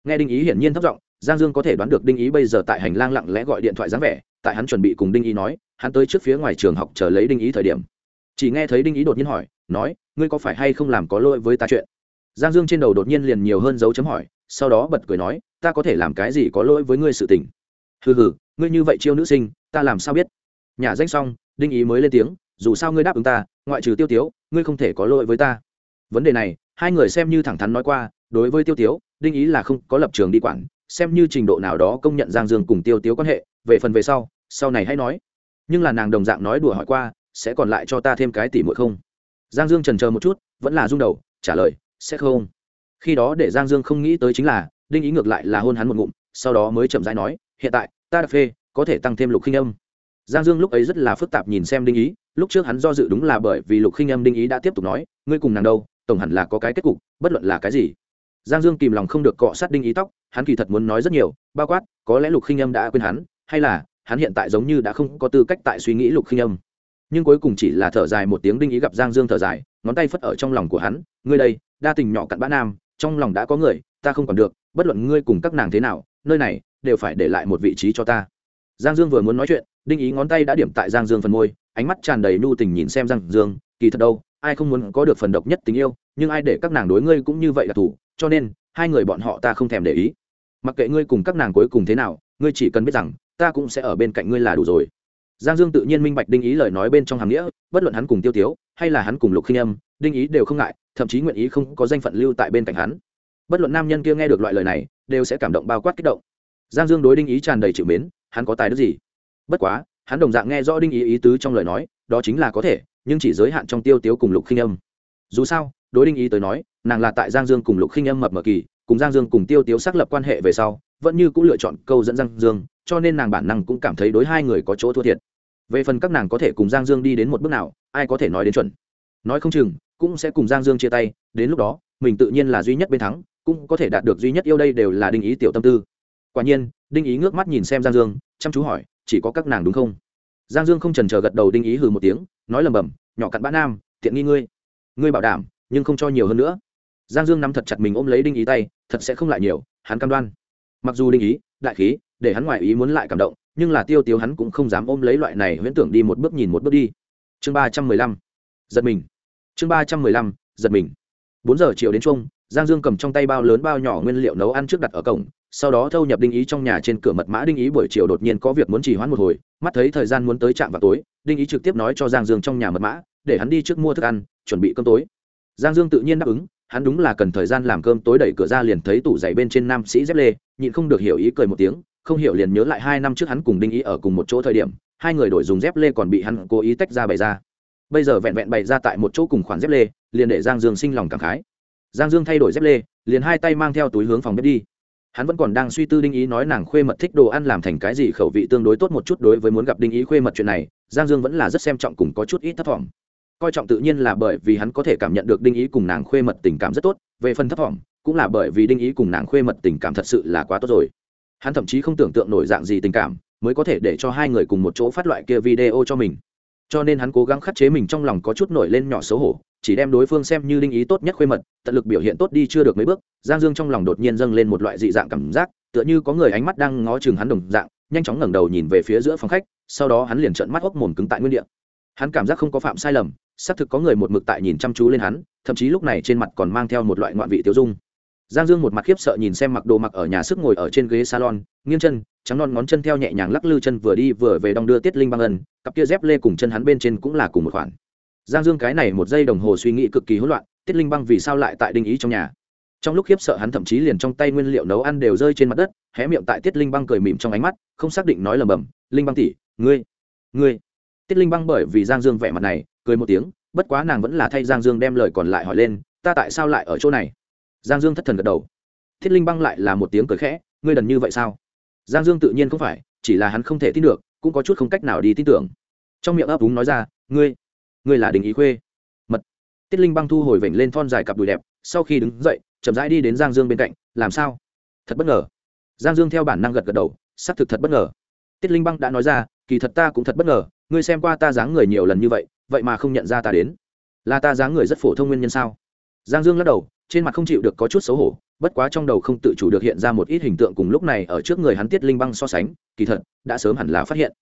Nghe đinh ý hiển nhiên thất vọng, giang dương có thể đoán được đinh ý bây giờ tại hành lang lặng lẽ gọi điện thoại dáng vẻ, tại hắn chuẩn bị cùng đinh ý nói, hắn tới trước phía ngoài trường học chờ lấy đinh ý thời điểm. Chỉ nghe thấy đinh ý đột nhiên hỏi, nói, ngươi có phải hay không làm có lỗi với ta chuyện? Giang dương trên đầu đột nhiên liền nhiều hơn dấu chấm hỏi, sau đó bật cười nói, ta có thể làm cái gì có lỗi với ngươi sự tình? Hừ hừ, ngươi như vậy chiêu nữ sinh, ta làm sao biết? Nhà danh xong, đinh ý mới lên tiếng dù sao ngươi đáp ứng ta, ngoại trừ tiêu tiếu, ngươi không thể có lỗi với ta. Vấn đề này, hai người xem như thẳng thắn nói qua, đối với tiêu tiếu, đinh ý là không có lập trường đi quản, xem như trình độ nào đó công nhận giang dương cùng tiêu tiếu quan hệ, về phần về sau sau này hãy nói. Nhưng là nàng đồng dạng nói đùa hỏi qua, sẽ còn lại cho ta thêm cái tỉ muội không? Giang dương trần chờ một chút, vẫn là rung đầu, trả lời, sẽ không. Khi đó để giang dương không nghĩ tới chính là, đinh ý ngược lại là hôn hắn một ngụm, sau đó mới chậm rãi nói, hiện tại, ta đã phê, có thể tăng thêm lục khinh âm. Giang dương lúc ấy rất là phức tạp nhìn xem đinh ý lúc trước hắn do dự đúng là bởi vì lục khinh âm đinh ý đã tiếp tục nói, ngươi cùng nàng đâu, tổng hẳn là có cái kết cục, bất luận là cái gì. Giang dương kìm lòng không được cọ sát đinh ý tóc, hắn kỳ thật muốn nói rất nhiều, bao quát, có lẽ lục khinh âm đã quên hắn, hay là, hắn hiện tại giống như đã không có tư cách tại suy nghĩ lục khinh âm. Nhưng cuối cùng chỉ là thở dài một tiếng đinh ý gặp giang dương thở dài, ngón tay phất ở trong lòng của hắn, ngươi đây, đa tình nhỏ cặn bã nam, trong lòng đã có người, ta không còn được, bất luận ngươi cùng các nàng thế nào, nơi này, đều phải để lại một vị trí cho ta. Giang dương vừa muốn nói chuyện đinh ý ngón tay đã điểm tại giang dương phần môi, ánh mắt tràn đầy nhu tình nhìn xem giang dương, kỳ thật đâu, ai không muốn có được phần độc nhất tình yêu, nhưng ai để các nàng đối ngươi cũng như vậy là thủ, cho nên, hai người bọn họ ta không thèm để ý. Mặc kệ ngươi cùng các nàng cuối cùng thế nào, ngươi chỉ cần biết rằng, ta cũng sẽ ở bên cạnh ngươi là đủ rồi. Giang dương tự nhiên minh bạch đinh ý lời nói bên trong hàm nghĩa, bất luận hắn cùng tiêu tiếu, hay là hắn cùng lục khinh âm, đinh ý đều không ngại, thậm chí nguyện ý không có danh phận lưu tại bên cạnh hắn. Bất luận nam nhân kia nghe được loại lời này, đều sẽ cảm động bao quát kích động. Giang dương đối đinh ý tràn đầy chịu mến, hắn có tài đức gì? Bất quá, hắn đồng dạng nghe rõ đinh ý ý tứ trong lời nói, đó chính là có thể, nhưng chỉ giới hạn trong tiêu tiếu cùng lục khinh âm. Dù sao, đối đinh ý tới nói, nàng là tại giang dương cùng lục khinh âm mập mờ kỳ, cùng giang dương cùng tiêu tiếu xác lập quan hệ về sau, vẫn như cũng lựa chọn câu dẫn giang dương, cho nên nàng bản năng cũng cảm thấy đối hai người có chỗ thua thiệt. Về phần các nàng có thể cùng giang dương đi đến một bước nào, ai có thể nói đến chuẩn. Nói không chừng, cũng sẽ cùng giang dương chia tay, đến lúc đó, mình tự nhiên là duy nhất bên thắng, cũng có thể đạt được duy nhất yêu đây đều là đinh ý tiểu tâm tư. Quả nhiên, đinh ý ngước mắt nhìn xem giang dương, chăm chú hỏi chỉ có các nàng đúng không? Giang dương không trần chờ gật đầu đinh ý hừ một tiếng, nói lầm bầm, nhỏ cặn bã nam, tiện nghi ngươi. Ngươi bảo đảm, nhưng không cho nhiều hơn nữa. Giang dương nắm thật chặt mình ôm lấy đinh ý tay, thật sẽ không lại nhiều, hắn cam đoan. Mặc dù đinh ý, đại khí, để hắn ngoại ý muốn lại cảm động, nhưng là tiêu tiêu hắn cũng không dám ôm lấy loại này huyễn tưởng đi một bước nhìn một bước đi. Chương ba trăm mười lăm, giật mình. Chương ba trăm mười lăm, giật mình. Bốn giờ chiều đến chung giang dương cầm trong tay bao lớn bao nhỏ nguyên liệu nấu ăn trước đặt ở cổng sau đó thâu nhập đinh ý trong nhà trên cửa mật mã đinh ý buổi chiều đột nhiên có việc muốn trì hoãn một hồi, mắt thấy thời gian muốn tới trạm vào tối, đinh ý trực tiếp nói cho giang dương trong nhà mật mã, để hắn đi trước mua thức ăn, chuẩn bị cơm tối. Giang dương tự nhiên đáp ứng, hắn đúng là cần thời gian làm cơm tối đẩy cửa ra liền thấy tủ giày bên trên nam sĩ dép lê, nhịn không được hiểu ý cười một tiếng, không hiểu liền nhớ lại hai năm trước hắn cùng đinh ý ở cùng một chỗ thời điểm, hai người đổi dùng dép lê còn bị hắn cố ý tách ra bày ra. Bây giờ vẹn vẹn bày ra tại một chỗ cùng khoản dép lê, liền để giang dương sinh lòng cảm khái. Giang dương thay đổi dép lê, liền hai tay mang theo túi hướng phòng bếp đi hắn vẫn còn đang suy tư đinh ý nói nàng khuê mật thích đồ ăn làm thành cái gì khẩu vị tương đối tốt một chút đối với muốn gặp đinh ý khuê mật chuyện này, giang dương vẫn là rất xem trọng cùng có chút ít thất vọng coi trọng tự nhiên là bởi vì hắn có thể cảm nhận được đinh ý cùng nàng khuê mật tình cảm rất tốt, về phần thất vọng cũng là bởi vì đinh ý cùng nàng khuê mật tình cảm thật sự là quá tốt rồi. Hắn thậm chí không tưởng tượng nổi dạng gì tình cảm mới có thể để cho hai người cùng một chỗ phát loại kia video cho mình. Cho nên hắn cố gắng khắc chế mình trong lòng có chút nổi lên nhỏ xấu hổ chỉ đem đối phương xem như linh ý tốt nhất khuê mật, tận lực biểu hiện tốt đi chưa được mấy bước, giang dương trong lòng đột nhiên dâng lên một loại dị dạng cảm giác, tựa như có người ánh mắt đang ngó chừng hắn đồng dạng, nhanh chóng ngẩng đầu nhìn về phía giữa phòng khách, sau đó hắn liền trợn mắt hốc mồm cứng tại nguyên địa. Hắn cảm giác không có phạm sai lầm, xác thực có người một mực tại nhìn chăm chú lên hắn, thậm chí lúc này trên mặt còn mang theo một loại ngoạn vị tiêu dung. Giang dương một mặt khiếp sợ nhìn xem mặc đồ mặc ở nhà sức ngồi ở trên ghế salon, nghiêng chân, trắng non ngón chân theo nhẹ nhàng lắc lư chân vừa đi vừa về đong đưa tiết linh băng ân, cặp kia dép lê cùng chân hắn bên trên cũng là cùng một khoản giang dương cái này một giây đồng hồ suy nghĩ cực kỳ hỗn loạn, tiết linh băng vì sao lại tại đinh ý trong nhà? Trong lúc khiếp sợ hắn thậm chí liền trong tay nguyên liệu nấu ăn đều rơi trên mặt đất, hé miệng tại tiết linh băng cười mỉm trong ánh mắt, không xác định nói lầm bầm, linh băng tỉ ngươi ngươi. Tiết linh băng bởi vì giang dương vẻ mặt này, cười một tiếng, bất quá nàng vẫn là thay giang dương đem lời còn lại hỏi lên, ta tại sao lại ở chỗ này? Giang dương thất thần gật đầu. Thiết linh băng lại là một tiếng cười khẽ, ngươi đần như vậy sao? Giang dương tự nhiên không phải, chỉ là hắn không thể tin được, cũng có chút không cách nào đi tin tưởng. Trong miệng ấp úng nói ra, ngươi ngươi là đình ý khuê. Mật. Tiết linh băng thu hồi vểnh lên thon dài cặp đùi đẹp, sau khi đứng dậy, chậm rãi đi đến giang dương bên cạnh, làm sao? Thật bất ngờ. Giang dương theo bản năng gật gật đầu, xác thực thật bất ngờ. Tiết linh băng đã nói ra, kỳ thật ta cũng thật bất ngờ, ngươi xem qua ta dáng người nhiều lần như vậy vậy mà không nhận ra ta đến. Là ta dáng người rất phổ thông nguyên nhân sao? Giang dương lắc đầu, trên mặt không chịu được có chút xấu hổ, bất quá trong đầu không tự chủ được hiện ra một ít hình tượng cùng lúc này ở trước người hắn tiết linh băng so sánh, kỳ thật, đã sớm hẳn là phát hiện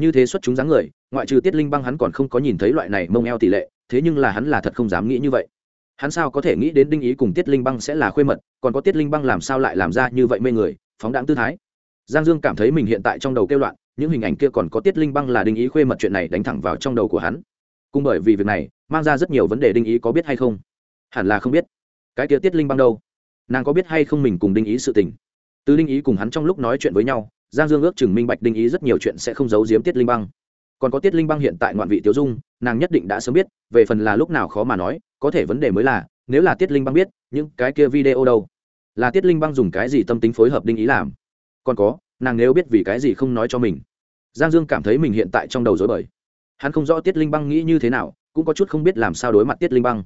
như thế xuất chúng dáng người, ngoại trừ tiết linh băng hắn còn không có nhìn thấy loại này mông eo tỷ lệ, thế nhưng là hắn là thật không dám nghĩ như vậy. Hắn sao có thể nghĩ đến đinh ý cùng tiết linh băng sẽ là khuê mật, còn có tiết linh băng làm sao lại làm ra như vậy mê người, phóng đáng tư thái. Giang dương cảm thấy mình hiện tại trong đầu kêu loạn, những hình ảnh kia còn có tiết linh băng là đinh ý khuê mật chuyện này đánh thẳng vào trong đầu của hắn. Cùng bởi vì việc này, mang ra rất nhiều vấn đề đinh ý có biết hay không? Hẳn là không biết. Cái kia tiết linh băng đâu? Nàng có biết hay không mình cùng đinh ý sự tình? Từ đinh ý cùng hắn trong lúc nói chuyện với nhau giang dương ước chừng minh bạch đinh ý rất nhiều chuyện sẽ không giấu giếm tiết linh băng. Còn có tiết linh băng hiện tại ngoạn vị tiêu dung, nàng nhất định đã sớm biết, về phần là lúc nào khó mà nói, có thể vấn đề mới là, nếu là tiết linh băng biết, những cái kia video đâu? Là tiết linh băng dùng cái gì tâm tính phối hợp đinh ý làm? Còn có, nàng nếu biết vì cái gì không nói cho mình? Giang dương cảm thấy mình hiện tại trong đầu dối bời. Hắn không rõ tiết linh băng nghĩ như thế nào, cũng có chút không biết làm sao đối mặt tiết linh băng.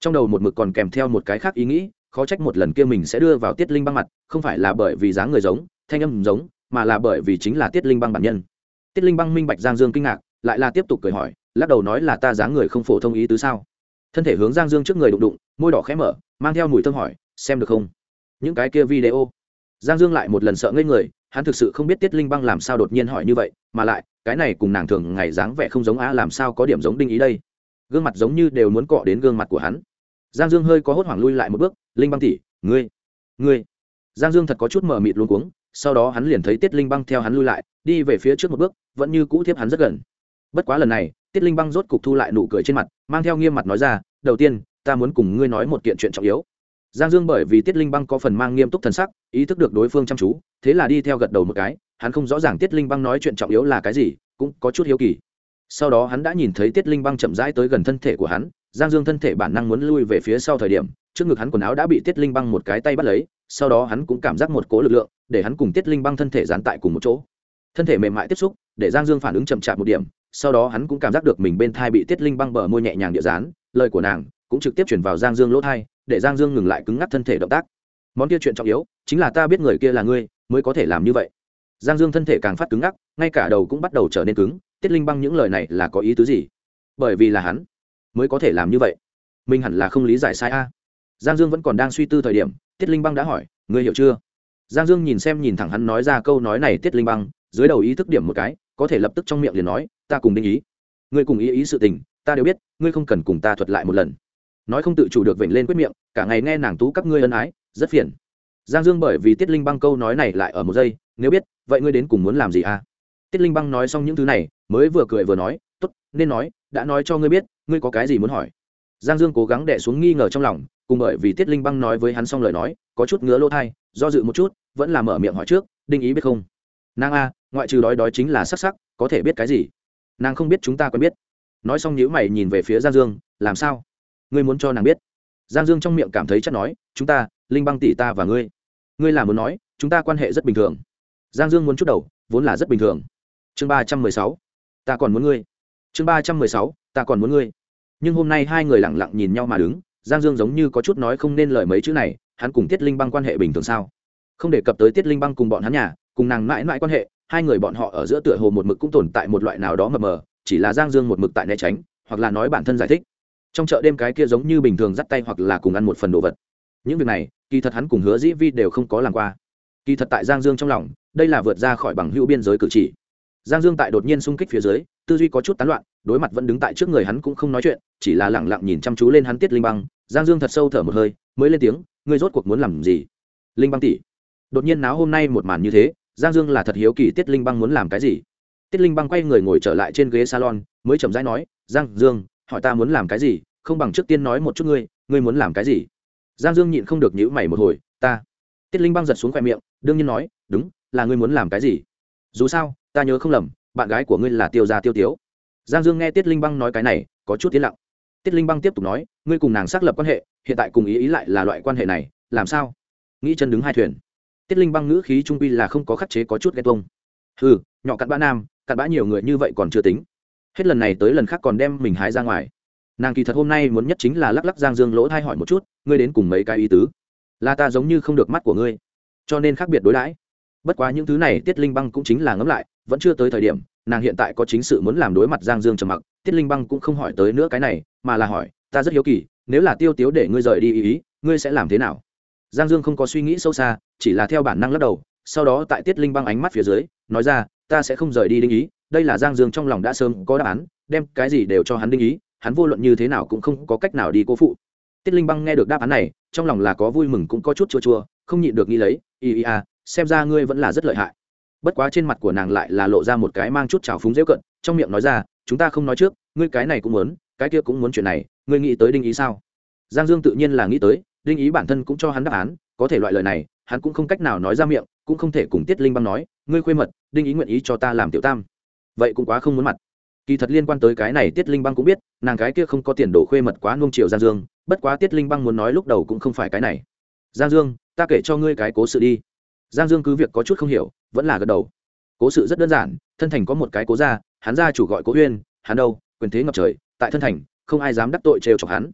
Trong đầu một mực còn kèm theo một cái khác ý nghĩ, khó trách một lần kia mình sẽ đưa vào tiết linh băng mặt, không phải là bởi vì dáng người giống, thanh âm giống mà là bởi vì chính là tiết linh băng bản nhân. Tiết linh băng minh bạch giang dương kinh ngạc, lại là tiếp tục cười hỏi, lắc đầu nói là ta dáng người không phổ thông ý tứ sao? Thân thể hướng giang dương trước người đụng đụng, môi đỏ khẽ mở, mang theo mùi thơm hỏi, xem được không? Những cái kia video. Giang dương lại một lần sợ ngây người, hắn thực sự không biết tiết linh băng làm sao đột nhiên hỏi như vậy, mà lại, cái này cùng nàng thường ngày dáng vẻ không giống á, làm sao có điểm giống đinh ý đây? Gương mặt giống như đều muốn cọ đến gương mặt của hắn. Giang dương hơi có hốt hoảng lui lại một bước, linh băng tỉ ngươi ngươi. Giang dương thật có chút mờ mịt luôn cuống sau đó hắn liền thấy tiết linh băng theo hắn lui lại, đi về phía trước một bước, vẫn như cũ thiếp hắn rất gần. Bất quá lần này, tiết linh băng rốt cục thu lại nụ cười trên mặt, mang theo nghiêm mặt nói ra, đầu tiên, ta muốn cùng ngươi nói một kiện chuyện trọng yếu. Giang dương bởi vì tiết linh băng có phần mang nghiêm túc thần sắc, ý thức được đối phương chăm chú, thế là đi theo gật đầu một cái, hắn không rõ ràng tiết linh băng nói chuyện trọng yếu là cái gì, cũng có chút hiếu kỳ. Sau đó hắn đã nhìn thấy tiết linh băng chậm rãi tới gần thân thể của hắn, giang dương thân thể bản năng muốn lui về phía sau thời điểm, trước ngực hắn quần áo đã bị tiết linh băng một cái tay bắt lấy, sau đó hắn cũng cảm giác một cố lực lượng để hắn cùng tiết linh băng thân thể dán tại cùng một chỗ. Thân thể mềm mại tiếp xúc, để giang dương phản ứng chậm chạp một điểm, sau đó hắn cũng cảm giác được mình bên thai bị tiết linh băng bờ môi nhẹ nhàng địa dán, lời của nàng cũng trực tiếp chuyển vào giang dương lỗ thai, để giang dương ngừng lại cứng ngắc thân thể động tác. Món kia chuyện trọng yếu, chính là ta biết người kia là ngươi, mới có thể làm như vậy. Giang dương thân thể càng phát cứng ngắc, ngay cả đầu cũng bắt đầu trở nên cứng, tiết linh băng những lời này là có ý tứ gì? Bởi vì là hắn mới có thể làm như vậy. Mình hẳn là không lý giải sai a. Giang dương vẫn còn đang suy tư thời điểm, tiết linh băng đã hỏi, ngươi hiểu chưa? Giang dương nhìn xem nhìn thẳng hắn nói ra câu nói này tiết linh băng, dưới đầu ý thức điểm một cái, có thể lập tức trong miệng liền nói, ta cùng đinh ý. Ngươi cùng ý ý sự tình, ta đều biết, ngươi không cần cùng ta thuật lại một lần. Nói không tự chủ được vểnh lên quyết miệng, cả ngày nghe nàng tú các ngươi ân ái, rất phiền. Giang dương bởi vì tiết linh băng câu nói này lại ở một giây, nếu biết, vậy ngươi đến cùng muốn làm gì à? Tiết linh băng nói xong những thứ này, mới vừa cười vừa nói t ố t nên nói, đã nói cho ngươi biết, ngươi có cái gì muốn hỏi? Giang dương cố gắng đẻ xuống nghi ngờ trong lòng, cùng bởi vì tiết linh băng nói với hắn xong lời nói, có chút ngứa lỗ thai do dự một chút, vẫn là mở miệng hỏi trước, đinh ý biết không? Nàng a, ngoại trừ đói đói chính là sắc sắc, có thể biết cái gì? Nàng không biết, chúng ta quen biết. Nói xong nhữ mày nhìn về phía giang dương, làm sao? Ngươi muốn cho nàng biết? Giang dương trong miệng cảm thấy chắc nói, chúng ta, linh băng tỷ ta và ngươi ngươi là muốn nói, chúng ta quan hệ rất bình thường. Giang dương muốn chút đầu, vốn là rất bình thường. Chương ba trăm mười sáu, ta còn muốn ngươi. Chương ba trăm mười sáu, ta còn muốn ngươi. Nhưng hôm nay hai người lẳng lặng nhìn nhau mà đứng, giang dương giống như có chút nói không nên lời mấy chữ này hắn cùng tiết linh băng quan hệ bình thường sao? Không đề cập tới tiết linh băng cùng bọn hắn nhà, cùng nàng mãi mãi quan hệ, hai người bọn họ ở giữa tựa hồ một mực cũng tồn tại một loại nào đó mờ mờ, chỉ là giang dương một mực tại né tránh, hoặc là nói bản thân giải thích. Trong chợ đêm cái kia giống như bình thường dắt tay hoặc là cùng ăn một phần đồ vật. Những việc này, kỳ thật hắn cùng hứa dĩ vi đều không có làm qua. Kỳ thật tại giang dương trong lòng, đây là vượt ra khỏi bằng hữu biên giới cử chỉ. Giang dương tại đột nhiên xung kích phía dưới, tư duy có chút tán loạn, đối mặt vẫn đứng tại trước người hắn cũng không nói chuyện, chỉ là lẳng lặng nhìn chăm chú lên hắn tiết linh băng. Giang dương thật sâu thở một hơi, mới lên tiếng ngươi rốt cuộc muốn làm gì? Linh băng tỷ. Đột nhiên náo hôm nay một màn như thế, giang dương là thật hiếu kỳ tiết linh băng muốn làm cái gì. Tiết linh băng quay người ngồi trở lại trên ghế salon, mới chậm rãi nói, giang dương, hỏi ta muốn làm cái gì? Không bằng trước tiên nói một chút ngươi ngươi muốn làm cái gì? Giang dương nhịn không được nhữ mày một hồi, ta. Tiết linh băng giật xuống khoe miệng, đương nhiên nói, đúng, là ngươi muốn làm cái gì? Dù sao, ta nhớ không lầm, bạn gái của ngươi là tiêu gia tiêu tiếu. Giang dương nghe tiết linh băng nói cái này, có chút tiến lặng. Tiết linh băng tiếp tục nói, ngươi cùng nàng xác lập quan hệ hiện tại cùng ý ý lại là loại quan hệ này, làm sao? Nghĩ chân đứng hai thuyền. Tiết linh băng ngữ khí trung pi là không có khắc chế có chút ghen tuông. Ừ nhỏ cặn bã nam, cặn bã nhiều người như vậy còn chưa tính. Hết lần này tới lần khác còn đem mình hái ra ngoài. Nàng kỳ thật hôm nay muốn nhất chính là lắc lắc giang dương lỗ thai hỏi một chút, ngươi đến cùng mấy cái ý tứ? Là ta giống như không được mắt của ngươi. Cho nên khác biệt đối đãi. Bất quá những thứ này tiết linh băng cũng chính là ngẫm lại, vẫn chưa tới thời điểm, nàng hiện tại có chính sự muốn làm đối mặt giang dương trầm mặc. Tiết linh băng cũng không hỏi tới nữa cái này, mà là hỏi, ta rất hiếu kỳ nếu là tiêu tiếu để ngươi rời đi ý ý, ngươi sẽ làm thế nào? Giang dương không có suy nghĩ sâu xa, chỉ là theo bản năng lắc đầu, sau đó tại tiết linh băng ánh mắt phía dưới, nói ra, ta sẽ không rời đi đinh ý, đây là giang dương trong lòng đã sớm có đáp án, đem cái gì đều cho hắn đinh ý, hắn vô luận như thế nào cũng không có cách nào đi cố phụ. Tiết linh băng nghe được đáp án này, trong lòng là có vui mừng cũng có chút chua chua, không nhịn được nghĩ lấy y y a xem ra ngươi vẫn là rất lợi hại. Bất quá trên mặt của nàng lại là lộ ra một cái mang chút trào phúng dễu cận, trong miệng nói ra, chúng ta không nói trước, ngươi cái này cũng muốn cái kia cũng muốn chuyện này, ngươi nghĩ tới đinh ý sao? Giang dương tự nhiên là nghĩ tới, đinh ý bản thân cũng cho hắn đáp án, có thể loại lời này, hắn cũng không cách nào nói ra miệng, cũng không thể cùng tiết linh băng nói, ngươi khuê mật, đinh ý nguyện ý cho ta làm tiểu tam. Vậy cũng quá không muốn mặt. Kỳ thật liên quan tới cái này tiết linh băng cũng biết, nàng cái kia không có tiền đồ khuê mật quá nung chiều giang dương, bất quá tiết linh băng muốn nói lúc đầu cũng không phải cái này. Giang dương, ta kể cho ngươi cái cố sự đi. Giang dương cứ việc có chút không hiểu, vẫn là gật đầu. Cố sự rất đơn giản, thân thành có một cái cố gia, hắn gia chủ gọi cố huyên hắn đâu, quyền thế ngập trời tại thân thành, không ai dám đắc tội trêu chọc hắn.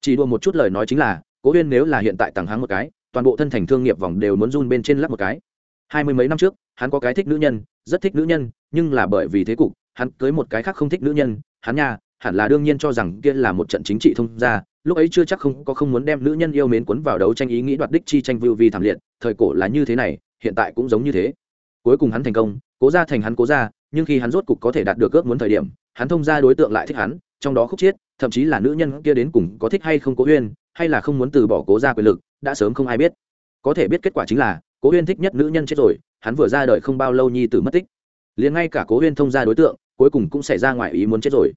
Chỉ đua một chút lời nói chính là, cố huyên nếu là hiện tại tàng hắn một cái, toàn bộ thân thành thương nghiệp vòng đều muốn run bên trên lắp một cái. Hai mươi mấy năm trước, hắn có cái thích nữ nhân, rất thích nữ nhân, nhưng là bởi vì thế cục, hắn cưới một cái khác không thích nữ nhân, hắn nha, hẳn là đương nhiên cho rằng kia là một trận chính trị thông gia, lúc ấy chưa chắc không có không muốn đem nữ nhân yêu mến cuốn vào đấu tranh ý nghĩ đoạt đích chi tranh vưu vi thảm liệt, thời cổ là như thế này, hiện tại cũng giống như thế. Cuối cùng hắn thành công, cố ra thành hắn cố ra nhưng khi hắn rốt cục có thể đạt được ước muốn thời điểm, hắn thông ra đối tượng lại thích hắn trong đó khúc chiết, thậm chí là nữ nhân kia đến cùng có thích hay không cố huyên, hay là không muốn từ bỏ cố ra quyền lực, đã sớm không ai biết. Có thể biết kết quả chính là, cố huyên thích nhất nữ nhân chết rồi, hắn vừa ra đời không bao lâu nhi tử mất tích. Liền ngay cả cố huyên thông ra đối tượng, cuối cùng cũng xảy ra ngoài ý muốn chết rồi.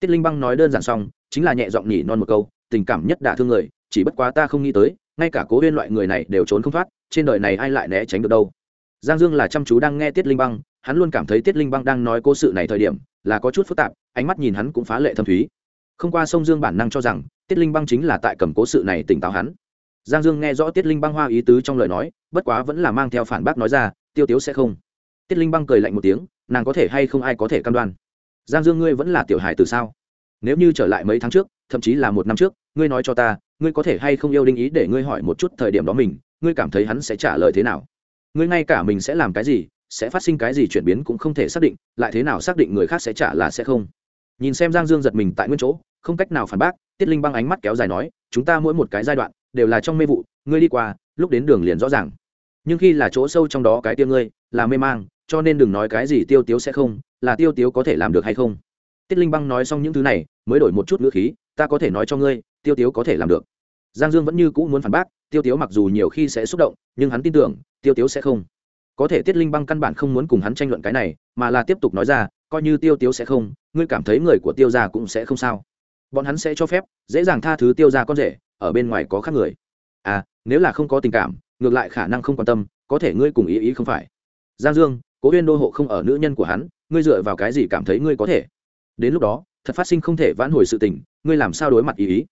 Tiết linh băng nói đơn giản xong, chính là nhẹ giọng nhỉ non một câu, tình cảm nhất đả thương người, chỉ bất quá ta không nghĩ tới, ngay cả cố huyên loại người này đều trốn không thoát, trên đời này ai lại né tránh được đâu. Giang dương là chăm chú đang nghe tiết linh băng, hắn luôn cảm thấy tiết linh băng đang nói cố sự này thời điểm, là có chút phức tạp ánh mắt nhìn hắn cũng phá lệ thâm thúy. Không qua sông dương bản năng cho rằng, tiết linh băng chính là tại cầm cố sự này tỉnh táo hắn. Giang dương nghe rõ tiết linh băng hoa ý tứ trong lời nói, bất quá vẫn là mang theo phản bác nói ra, tiêu tiếu sẽ không. Tiết linh băng cười lạnh một tiếng, nàng có thể hay không ai có thể cam đoan? Giang dương ngươi vẫn là tiểu hài từ sao? Nếu như trở lại mấy tháng trước, thậm chí là một năm trước, ngươi nói cho ta, ngươi có thể hay không yêu đinh ý để ngươi hỏi một chút thời điểm đó mình, ngươi cảm thấy hắn sẽ trả lời thế nào? Ngươi ngay cả mình sẽ làm cái gì, sẽ phát sinh cái gì chuyển biến cũng không thể xác định, lại thế nào xác định người khác sẽ trả là sẽ không? Nhìn xem giang dương giật mình tại nguyên chỗ, không cách nào phản bác, tiết linh băng ánh mắt kéo dài nói, chúng ta mỗi một cái giai đoạn đều là trong mê vụ, ngươi đi qua, lúc đến đường liền rõ ràng. Nhưng khi là chỗ sâu trong đó cái tiêu ngươi, là mê mang, cho nên đừng nói cái gì tiêu tiếu sẽ không, là tiêu tiếu có thể làm được hay không? Tiết linh băng nói xong những thứ này, mới đổi một chút ngữ khí, ta có thể nói cho ngươi, tiêu tiếu có thể làm được. Giang dương vẫn như cũ muốn phản bác, tiêu tiếu mặc dù nhiều khi sẽ xúc động, nhưng hắn tin tưởng, tiêu tiếu sẽ không. Có thể tiết linh băng căn bản không muốn cùng hắn tranh luận cái này, mà là tiếp tục nói ra coi như tiêu tiếu sẽ không, ngươi cảm thấy người của tiêu gia cũng sẽ không sao. Bọn hắn sẽ cho phép, dễ dàng tha thứ tiêu gia con rể, ở bên ngoài có khác người. À nếu là không có tình cảm, ngược lại khả năng không quan tâm, có thể ngươi cùng ý ý không phải. Giang dương, cố huyên đô hộ không ở nữ nhân của hắn, ngươi dựa vào cái gì cảm thấy ngươi có thể? Đến lúc đó, thật phát sinh không thể vãn hồi sự tình, ngươi làm sao đối mặt ý ý?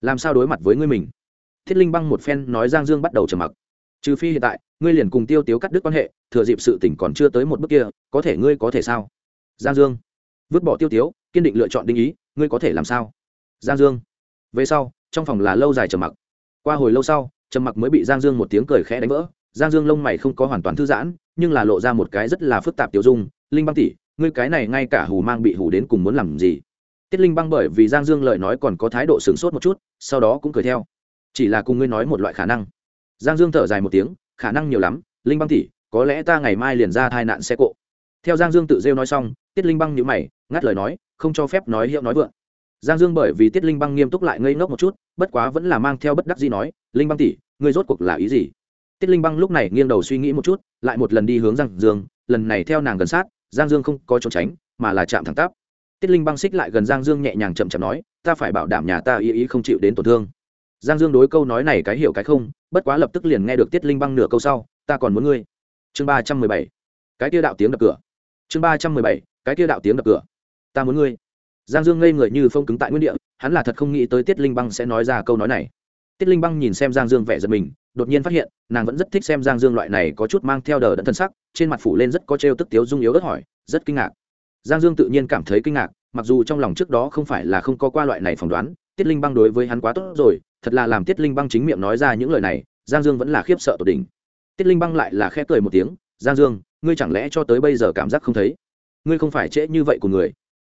Làm sao đối mặt với ngươi mình? Thiết linh băng một phen nói giang dương bắt đầu trầm mặc. Trừ phi hiện tại, ngươi liền cùng tiêu tiếu cắt đứt quan hệ, thừa dịp sự tỉnh còn chưa tới một bước kia, có thể ngươi có thể sao? Giang dương. Vứt bỏ tiêu tiếu, kiên định lựa chọn đinh ý, ngươi có thể làm sao? Giang dương. Về sau, trong phòng là lâu dài trầm mặc. Qua hồi lâu sau, trầm mặc mới bị giang dương một tiếng cười khẽ đánh vỡ. Giang dương lông mày không có hoàn toàn thư giãn, nhưng là lộ ra một cái rất là phức tạp tiêu dung. Linh băng tỷ, ngươi cái này ngay cả hù mang bị hù đến cùng muốn làm gì? Tiết linh băng bởi vì giang dương lời nói còn có thái độ sửng sốt một chút, sau đó cũng cười theo. Chỉ là cùng ngươi nói một loại khả năng. Giang dương thở dài một tiếng, khả năng nhiều lắm. Linh băng tỷ, có lẽ ta ngày mai liền ra tai nạn xe cộ theo giang dương tự rêu nói xong, tiết linh băng nhíu mày, ngắt lời nói, không cho phép nói hiệu nói vượng. Giang dương bởi vì tiết linh băng nghiêm túc lại ngây ngốc một chút, bất quá vẫn là mang theo bất đắc gì nói, linh băng tỷ, ngươi rốt cuộc là ý gì? Tiết linh băng lúc này nghiêng đầu suy nghĩ một chút, lại một lần đi hướng giang dương, lần này theo nàng gần sát, giang dương không có trốn tránh, mà là chạm thẳng tắp. Tiết linh băng xích lại gần giang dương nhẹ nhàng chậm chậm nói, ta phải bảo đảm nhà ta ý ý không chịu đến tổn thương. Giang dương đối câu nói này cái hiểu cái không, bất quá lập tức liền nghe được tiết linh băng nửa câu sau, ta còn muốn ngươi. Chương ba trăm mười bảy. Cái tiêu đạo tiếng đập cửa chương ba trăm mười bảy, cái kia đạo tiếng đập cửa. Ta muốn ngươi. Giang dương ngây người như phong cứng tại nguyên địa, hắn là thật không nghĩ tới tiết linh băng sẽ nói ra câu nói này. Tiết linh băng nhìn xem giang dương vẻ giật mình, đột nhiên phát hiện, nàng vẫn rất thích xem giang dương loại này có chút mang theo đờ đẫn thân sắc, trên mặt phủ lên rất có trêu tức tiếu dung yếu ớt hỏi, rất kinh ngạc. Giang dương tự nhiên cảm thấy kinh ngạc, mặc dù trong lòng trước đó không phải là không có qua loại này phỏng đoán, tiết linh băng đối với hắn quá tốt rồi, thật là làm tiết linh băng chính miệng nói ra những lời này, giang dương vẫn là khiếp sợ tột đỉnh. Tiết linh băng lại là khẽ cười một tiếng, giang dương ngươi chẳng lẽ cho tới bây giờ cảm giác không thấy? Ngươi không phải trễ như vậy của người.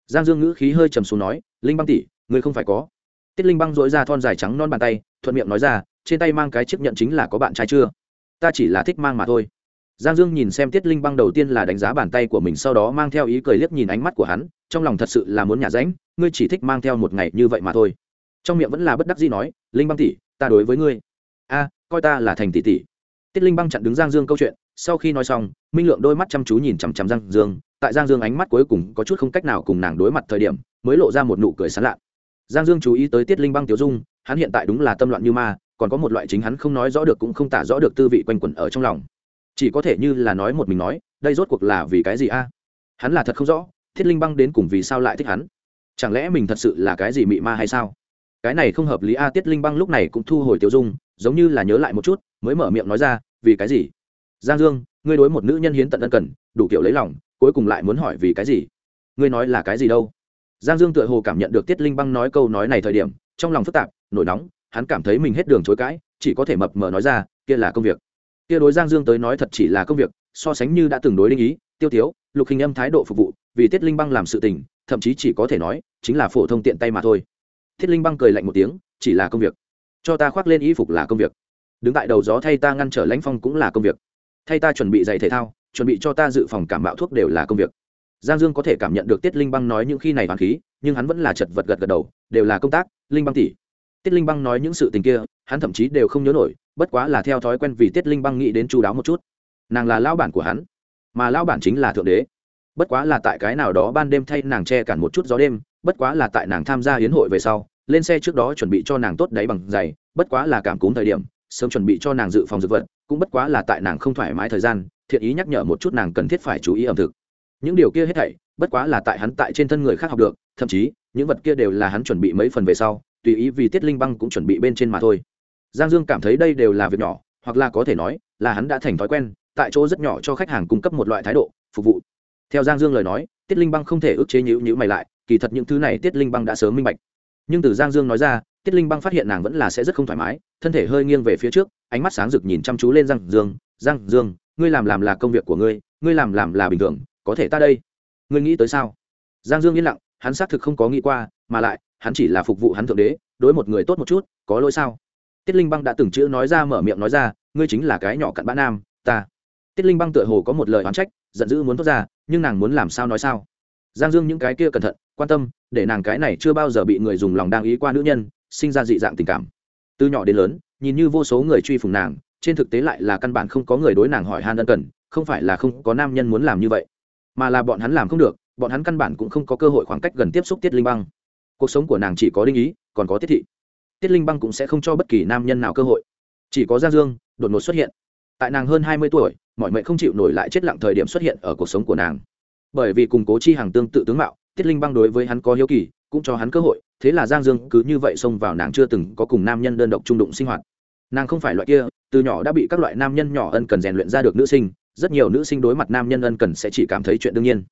Giang dương ngữ khí hơi trầm xuống nói, linh băng tỷ, ngươi không phải có. Tiết linh băng dỗi ra thon dài trắng non bàn tay, thuận miệng nói ra, trên tay mang cái chiếc nhận chính là có bạn trai chưa? Ta chỉ là thích mang mà thôi. Giang dương nhìn xem tiết linh băng đầu tiên là đánh giá bàn tay của mình, sau đó mang theo ý cười liếc nhìn ánh mắt của hắn, trong lòng thật sự là muốn nhả ránh, ngươi chỉ thích mang theo một ngày như vậy mà thôi. Trong miệng vẫn là bất đắc dĩ nói, linh băng tỷ, ta đối với ngươi. A, coi ta là thành tỷ tỷ. Tiết linh băng chặn đứng giang dương câu chuyện sau khi nói xong, minh lượng đôi mắt chăm chú nhìn chằm chằm giang dương. Tại giang dương ánh mắt cuối cùng có chút không cách nào cùng nàng đối mặt thời điểm, mới lộ ra một nụ cười sán lạ. Giang dương chú ý tới tiết linh băng tiểu dung, hắn hiện tại đúng là tâm loạn như ma, còn có một loại chính hắn không nói rõ được cũng không tả rõ được tư vị quanh quẩn ở trong lòng. Chỉ có thể như là nói một mình nói, đây rốt cuộc là vì cái gì a? Hắn là thật không rõ thiết linh băng đến cùng vì sao lại thích hắn? Chẳng lẽ mình thật sự là cái gì mị ma hay sao? Cái này không hợp lý a, tiết linh băng lúc này cũng thu hồi tiêu dung, giống như là nhớ lại một chút, mới mở miệng nói ra, vì cái gì? Giang dương, ngươi đối một nữ nhân hiến tận ân cần, đủ kiểu lấy lòng, cuối cùng lại muốn hỏi vì cái gì? Ngươi nói là cái gì đâu? Giang dương tựa hồ cảm nhận được tiết linh băng nói câu nói này thời điểm, trong lòng phức tạp, nổi nóng, hắn cảm thấy mình hết đường chối cãi, chỉ có thể mập mờ nói ra, kia là công việc. Kia đối giang dương tới nói thật chỉ là công việc, so sánh như đã từng đối linh ý, tiêu tiếu, lục hình âm thái độ phục vụ, vì tiết linh băng làm sự tình, thậm chí chỉ có thể nói, chính là phổ thông tiện tay mà thôi. Thiết linh băng cười lạnh một tiếng, chỉ là công việc. Cho ta khoác lên y phục là công việc. Đứng tại đầu gió thay ta ngăn trở lãnh phong cũng là công việc thay ta chuẩn bị giày thể thao, chuẩn bị cho ta dự phòng cảm bạo thuốc đều là công việc. Giang dương có thể cảm nhận được tiết linh băng nói những khi này hoàn khí, nhưng hắn vẫn là chật vật gật gật đầu, đều là công tác, linh băng tỷ. Tiết linh băng nói những sự tình kia, hắn thậm chí đều không nhớ nổi, bất quá là theo thói quen vì tiết linh băng nghĩ đến chú đáo một chút. Nàng là lao bản của hắn, mà lao bản chính là thượng đế. Bất quá là tại cái nào đó ban đêm thay nàng che cản một chút gió đêm, bất quá là tại nàng tham gia hiến hội về sau, lên xe trước đó chuẩn bị cho nàng tốt đáy bằng giày, bất quá là cảm cúm thời điểm, sớm chuẩn bị cho nàng dự phòng dược vật cũng bất quá là tại nàng không thoải mái thời gian, thiện ý nhắc nhở một chút nàng cần thiết phải chú ý ẩm thực. Những điều kia hết thảy, bất quá là tại hắn tại trên thân người khác học được, thậm chí, những vật kia đều là hắn chuẩn bị mấy phần về sau, tùy ý vì tiết linh băng cũng chuẩn bị bên trên mà thôi. Giang dương cảm thấy đây đều là việc nhỏ, hoặc là có thể nói, là hắn đã thành thói quen, tại chỗ rất nhỏ cho khách hàng cung cấp một loại thái độ, phục vụ. Theo giang dương lời nói, tiết linh băng không thể ức chế nhữ nhữ mày lại, kỳ thật những thứ này tiết linh băng đã sớm minh bạch. Nhưng từ giang dương nói ra tiết linh băng phát hiện nàng vẫn là sẽ rất không thoải mái, thân thể hơi nghiêng về phía trước, ánh mắt sáng rực nhìn chăm chú lên giang dương. Giang dương, ngươi làm làm là công việc của ngươi ngươi làm làm là bình thường, có thể ta đây? Ngươi nghĩ tới sao? Giang dương yên lặng, hắn xác thực không có nghĩ qua, mà lại, hắn chỉ là phục vụ hắn thượng đế, đối một người tốt một chút, có lỗi sao? Tiết linh băng đã từng chữ nói ra mở miệng nói ra, ngươi chính là cái nhỏ cặn bã nam, ta. Tiết linh băng tựa hồ có một lời oán trách, giận dữ muốn thoát ra, nhưng nàng muốn làm sao nói sao? Giang dương những cái kia cẩn thận, quan tâm, để nàng cái này chưa bao giờ bị người dùng lòng đang ý qua nữ nhân sinh ra dị dạng tình cảm. Từ nhỏ đến lớn, nhìn như vô số người truy phùng nàng, trên thực tế lại là căn bản không có người đối nàng hỏi han ân cần, không phải là không có nam nhân muốn làm như vậy. Mà là bọn hắn làm không được, bọn hắn căn bản cũng không có cơ hội khoảng cách gần tiếp xúc tiết linh băng. Cuộc sống của nàng chỉ có đinh ý, còn có tiết thị. Tiết linh băng cũng sẽ không cho bất kỳ nam nhân nào cơ hội. Chỉ có giang dương, đột ngột xuất hiện. Tại nàng hơn hai mươi tuổi, mọi mệnh không chịu nổi lại chết lặng thời điểm xuất hiện ở cuộc sống của nàng. Bởi vì cùng cố chi hàng tương tự tướng mạo, tiết linh băng đối với hắn có hiếu kỳ cũng cho hắn cơ hội, thế là giang dương cứ như vậy xông vào nàng chưa từng có cùng nam nhân đơn độc trung đụng sinh hoạt. Nàng không phải loại kia, từ nhỏ đã bị các loại nam nhân nhỏ ân cần rèn luyện ra được nữ sinh, rất nhiều nữ sinh đối mặt nam nhân ân cần sẽ chỉ cảm thấy chuyện đương nhiên.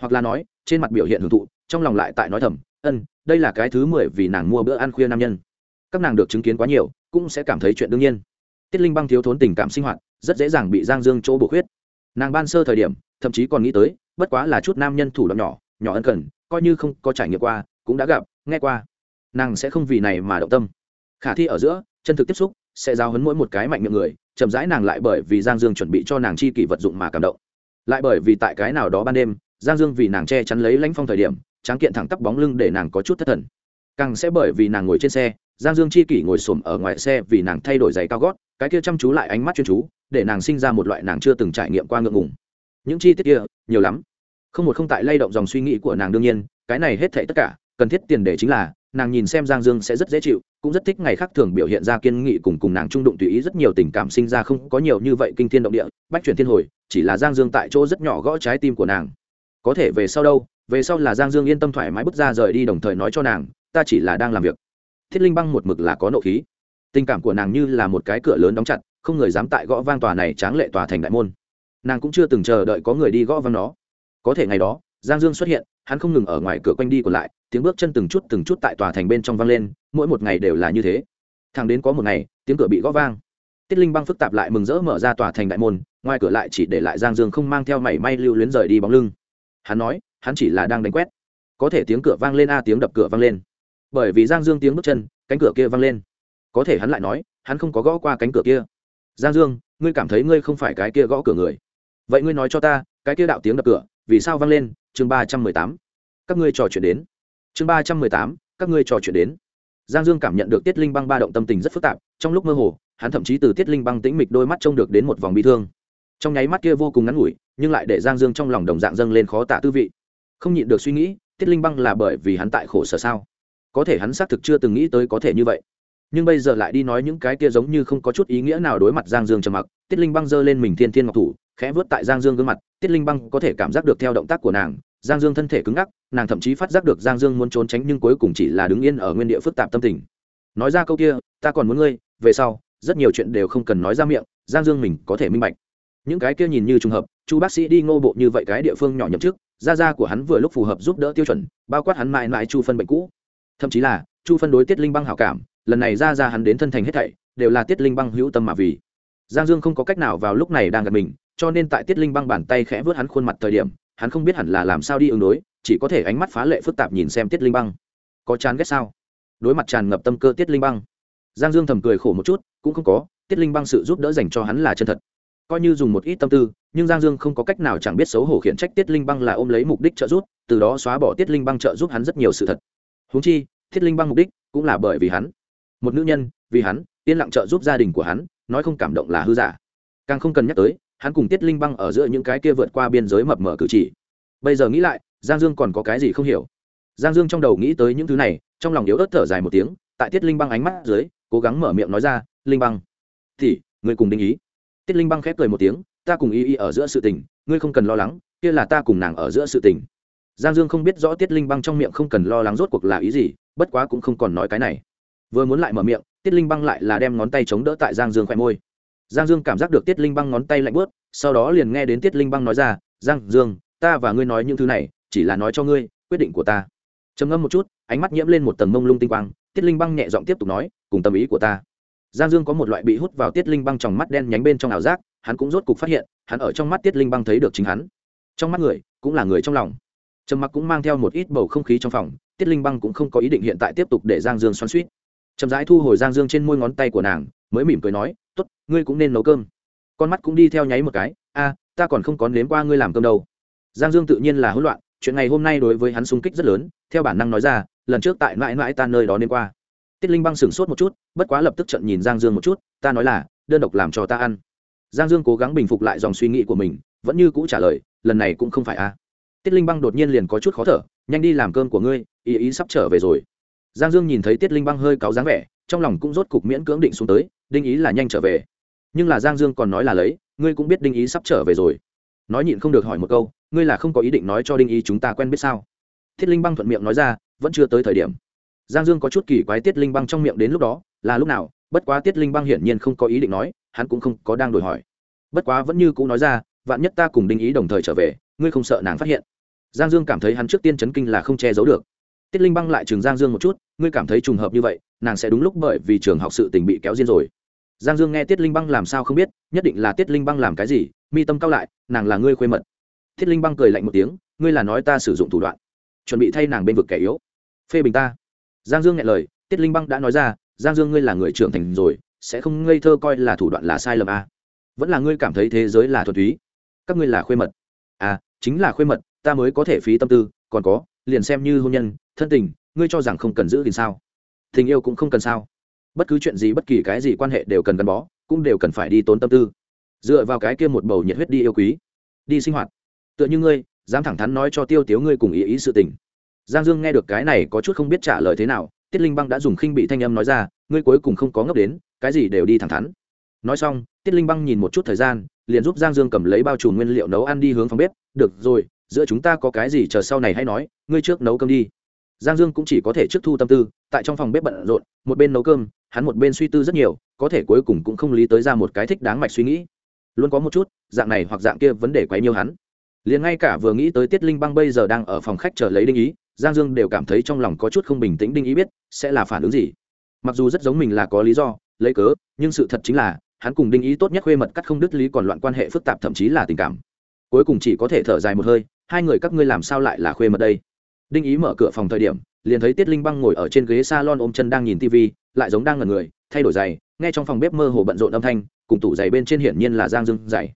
Hoặc là nói, trên mặt biểu hiện hưởng thụ, trong lòng lại tại nói thầm, ân, đây là cái thứ mười vì nàng mua bữa ăn khuya nam nhân. Các nàng được chứng kiến quá nhiều, cũng sẽ cảm thấy chuyện đương nhiên. Tiết linh băng thiếu thốn tình cảm sinh hoạt, rất dễ dàng bị giang dương chỗ bổ khuyết. Nàng ban sơ thời điểm, thậm chí còn nghĩ tới, bất quá là chút nam nhân thủ đoạn nhỏ nhỏ ân cần, coi như không có trải nghiệm qua cũng đã gặp, nghe qua. Nàng sẽ không vì này mà động tâm. Khả thi ở giữa, chân thực tiếp xúc sẽ giao hấn mỗi một cái mạnh miệng người, chậm rãi nàng lại bởi vì giang dương chuẩn bị cho nàng chi kỷ vật dụng mà cảm động. Lại bởi vì tại cái nào đó ban đêm, giang dương vì nàng che chắn lấy lãnh phong thời điểm, tráng kiện thẳng tắp bóng lưng để nàng có chút thất thần. Càng sẽ bởi vì nàng ngồi trên xe, giang dương chi kỷ ngồi xổm ở ngoài xe vì nàng thay đổi giày cao gót, cái kia chăm chú lại ánh mắt chuyên chú, để nàng sinh ra một loại nàng chưa từng trải nghiệm qua ngượng ngùng. Những chi tiết kia, nhiều lắm. Không một không tại lay động dòng suy nghĩ của nàng đương nhiên, cái này hết thảy tất cả cần thiết tiền để chính là, nàng nhìn xem giang dương sẽ rất dễ chịu, cũng rất thích ngày khác thường biểu hiện ra kiên nghị cùng cùng nàng trung đụng tùy ý rất nhiều tình cảm sinh ra không có nhiều như vậy kinh thiên động địa, bách chuyển thiên hồi, chỉ là giang dương tại chỗ rất nhỏ gõ trái tim của nàng. Có thể về sau đâu, về sau là giang dương yên tâm thoải mái bước ra rời đi đồng thời nói cho nàng, ta chỉ là đang làm việc. Thiết linh băng một mực là có nộ khí. Tình cảm của nàng như là một cái cửa lớn đóng chặt, không người dám tại gõ vang tòa này tráng lệ tòa thành đại môn. Nàng cũng chưa từng chờ đợi có người đi gõ vang nó. Có thể ngày đó, giang dương xuất hiện hắn không ngừng ở ngoài cửa quanh đi còn lại, tiếng bước chân từng chút từng chút tại tòa thành bên trong vang lên, mỗi một ngày đều là như thế. Thằng đến có một ngày, tiếng cửa bị gõ vang. Tiết linh băng phức tạp lại mừng rỡ mở ra tòa thành đại môn, ngoài cửa lại chỉ để lại giang dương không mang theo mảy may lưu luyến rời đi bóng lưng. Hắn nói, hắn chỉ là đang đánh quét. Có thể tiếng cửa vang lên a, tiếng đập cửa vang lên. Bởi vì giang dương tiếng bước chân, cánh cửa kia vang lên. Có thể hắn lại nói, hắn không có gõ qua cánh cửa kia. Giang dương, ngươi cảm thấy ngươi không phải cái kia gõ cửa người. Vậy ngươi nói cho ta, cái kia đạo tiếng đập cửa, vì sao vang lên chương ba trăm mười tám, các ngươi trò chuyện đến. Chương ba trăm mười tám, các ngươi trò chuyện đến. Giang dương cảm nhận được tiết linh băng ba động tâm tình rất phức tạp, trong lúc mơ hồ, hắn thậm chí từ tiết linh băng tĩnh mịch đôi mắt trông được đến một vòng bi thương. Trong nháy mắt kia vô cùng ngắn ngủi, nhưng lại để giang dương trong lòng đồng dạng dâng lên khó tả tư vị. Không nhịn được suy nghĩ, tiết linh băng là bởi vì hắn tại khổ sở sao? Có thể hắn xác thực chưa từng nghĩ tới có thể như vậy. Nhưng bây giờ lại đi nói những cái kia giống như không có chút ý nghĩa nào đối mặt giang dương trầm mặc, tiết linh băng giơ lên mình thiên thiên ngọc thủ khẽ vớt tại giang dương gương mặt, tiết linh băng có thể cảm giác được theo động tác của nàng, giang dương thân thể cứng ngắc, nàng thậm chí phát giác được giang dương muốn trốn tránh nhưng cuối cùng chỉ là đứng yên ở nguyên địa phức tạp tâm tình. Nói ra câu kia, ta còn muốn ngươi, về sau, rất nhiều chuyện đều không cần nói ra miệng, giang dương mình có thể minh bạch. Những cái kia nhìn như trùng hợp, chu bác sĩ đi ngô bộ như vậy cái địa phương nhỏ nhậm trước gia gia của hắn vừa lúc phù hợp giúp đỡ tiêu chuẩn, bao quát hắn mãi mãi chu phân bệnh cũ. Thậm chí là, chu phân đối tiết linh băng hảo cảm, lần này ra ra hắn đến thân thành hết thảy, đều là tiết linh băng hữu tâm mà vì. Giang dương không có cách nào vào lúc này đang gặp mình cho nên tại tiết linh băng bàn tay khẽ vớt hắn khuôn mặt thời điểm, hắn không biết hẳn là làm sao đi ứng đối, chỉ có thể ánh mắt phá lệ phức tạp nhìn xem tiết linh băng. Có chán ghét sao? Đối mặt tràn ngập tâm cơ tiết linh băng. Giang dương thầm cười khổ một chút, cũng không có, tiết linh băng sự giúp đỡ dành cho hắn là chân thật. Coi như dùng một ít tâm tư, nhưng giang dương không có cách nào chẳng biết xấu hổ khiển trách tiết linh băng là ôm lấy mục đích trợ giúp, từ đó xóa bỏ tiết linh băng trợ giúp hắn rất nhiều sự thật. Húng chi, tiết linh băng mục đích cũng là bởi vì hắn. Một nữ nhân, vì hắn, yên lặng trợ giúp gia đình của hắn, nói không cảm động là hư giả. Càng không cần nhắc tới hắn cùng tiết linh băng ở giữa những cái kia vượt qua biên giới mập mờ cử chỉ. Bây giờ nghĩ lại, giang dương còn có cái gì không hiểu? Giang dương trong đầu nghĩ tới những thứ này, trong lòng yếu ớt thở dài một tiếng, tại tiết linh băng ánh mắt dưới, cố gắng mở miệng nói ra, linh băng thì người cùng đinh ý. Tiết linh băng khép cười một tiếng, ta cùng y y ở giữa sự tình, ngươi không cần lo lắng, kia là ta cùng nàng ở giữa sự tình. Giang dương không biết rõ tiết linh băng trong miệng không cần lo lắng rốt cuộc là ý gì, bất quá cũng không còn nói cái này. Vừa muốn lại mở miệng, tiết linh băng lại là đem ngón tay chống đỡ tại giang dương khoe môi giang dương cảm giác được tiết linh băng ngón tay lạnh bớt sau đó liền nghe đến tiết linh băng nói ra, giang dương, ta và ngươi nói những thứ này, chỉ là nói cho ngươi, quyết định của ta. Trầm ngâm một chút, ánh mắt nhiễm lên một tầng mông lung tinh quang, tiết linh băng nhẹ giọng tiếp tục nói, cùng tâm ý của ta. Giang dương có một loại bị hút vào tiết linh băng trong mắt đen nhánh bên trong ảo giác, hắn cũng rốt cục phát hiện, hắn ở trong mắt tiết linh băng thấy được chính hắn. Trong mắt người, cũng là người trong lòng. Trầm mặc cũng mang theo một ít bầu không khí trong phòng, tiết linh băng cũng không có ý định hiện tại tiếp tục để giang dương xoắn suýt chậm rãi thu hồi giang dương trên môi ngón tay của nàng mới mỉm cười nói tốt, ngươi cũng nên nấu cơm. Con mắt cũng đi theo nháy một cái a ta còn không có nếm qua ngươi làm cơm đâu. Giang dương tự nhiên là hỗn loạn chuyện ngày hôm nay đối với hắn sung kích rất lớn theo bản năng nói ra lần trước tại mãi mãi ta nơi đó nên qua. Tiết linh băng sửng sốt một chút bất quá lập tức trận nhìn giang dương một chút ta nói là đơn độc làm cho ta ăn. Giang dương cố gắng bình phục lại dòng suy nghĩ của mình vẫn như cũ trả lời lần này cũng không phải a. Tiết linh băng đột nhiên liền có chút khó thở nhanh đi làm cơm của ngươi ý ý sắp trở về rồi. Giang dương nhìn thấy tiết linh băng hơi cáu dáng vẻ trong lòng cũng rốt cục miễn cưỡng định xuống tới đinh ý là nhanh trở về. Nhưng là giang dương còn nói là lấy, ngươi cũng biết đinh ý sắp trở về rồi. Nói nhịn không được hỏi một câu, ngươi là không có ý định nói cho đinh ý chúng ta quen biết sao? Thiết linh băng thuận miệng nói ra, vẫn chưa tới thời điểm. Giang dương có chút kỳ quái tiết linh băng trong miệng đến lúc đó, là lúc nào? Bất quá tiết linh băng hiển nhiên không có ý định nói, hắn cũng không có đang đổi hỏi. Bất quá vẫn như cũ nói ra, vạn nhất ta cùng đinh ý đồng thời trở về, ngươi không sợ nàng phát hiện. Giang dương cảm thấy hắn trước tiên chấn kinh là không che giấu được. Tiết linh băng lại trường giang dương một chút, ngươi cảm thấy trùng hợp như vậy, nàng sẽ đúng lúc bởi vì trường học sự tình bị kéo diên rồi giang dương nghe tiết linh băng làm sao không biết, nhất định là tiết linh băng làm cái gì, mi tâm cao lại, nàng là ngươi khuê mật. Tiết linh băng cười lạnh một tiếng, ngươi là nói ta sử dụng thủ đoạn, chuẩn bị thay nàng bên vực kẻ yếu. Phê bình ta. Giang dương nghe lời, tiết linh băng đã nói ra, giang dương ngươi là người trưởng thành rồi, sẽ không ngây thơ coi là thủ đoạn là sai lầm à. vẫn là ngươi cảm thấy thế giới là thuần túy. Các ngươi là khuê mật. À chính là khuê mật, ta mới có thể phí tâm tư, còn có, liền xem như hôn nhân, thân tình, ngươi cho rằng không cần giữ gìn sao? Tình yêu cũng không cần sao? Bất cứ chuyện gì, bất kỳ cái gì quan hệ đều cần gắn bó, cũng đều cần phải đi tốn tâm tư. Dựa vào cái kia một bầu nhiệt huyết đi yêu quý, đi sinh hoạt. Tựa như ngươi, dám thẳng thắn nói cho tiêu tiếu ngươi cùng ý ý sự tình. Giang dương nghe được cái này có chút không biết trả lời thế nào, tiết linh băng đã dùng khinh bị thanh âm nói ra, ngươi cuối cùng không có ngốc đến, cái gì đều đi thẳng thắn. Nói xong, tiết linh băng nhìn một chút thời gian, liền giúp giang dương cầm lấy bao trùm nguyên liệu nấu ăn đi hướng phòng bếp. Được rồi, giữa chúng ta có cái gì chờ sau này hay nói, ngươi trước nấu cơm đi giang dương cũng chỉ có thể trước thu tâm tư, tại trong phòng bếp bận rộn, một bên nấu cơm, hắn một bên suy tư rất nhiều, có thể cuối cùng cũng không lý tới ra một cái thích đáng mạch suy nghĩ. Luôn có một chút, dạng này hoặc dạng kia vấn đề quấy nhiêu hắn. Liền ngay cả vừa nghĩ tới tiết linh băng bây giờ đang ở phòng khách chờ lấy đinh ý, giang dương đều cảm thấy trong lòng có chút không bình tĩnh đinh ý biết sẽ là phản ứng gì. Mặc dù rất giống mình là có lý do, lấy cớ, nhưng sự thật chính là, hắn cùng đinh ý tốt nhất khuê mật cắt không đứt lý còn loạn quan hệ phức tạp thậm chí là tình cảm. Cuối cùng chỉ có thể thở dài một hơi, hai người các ngươi làm sao lại là khuê mật đây? Đinh ý mở cửa phòng thời điểm, liền thấy tiết linh băng ngồi ở trên ghế s a lon ôm chân đang nhìn tv lại giống đang ngẩn người, thay đổi giày, nghe trong phòng bếp mơ hồ bận rộn âm thanh, cùng tủ giày bên trên hiển nhiên là giang dương giày.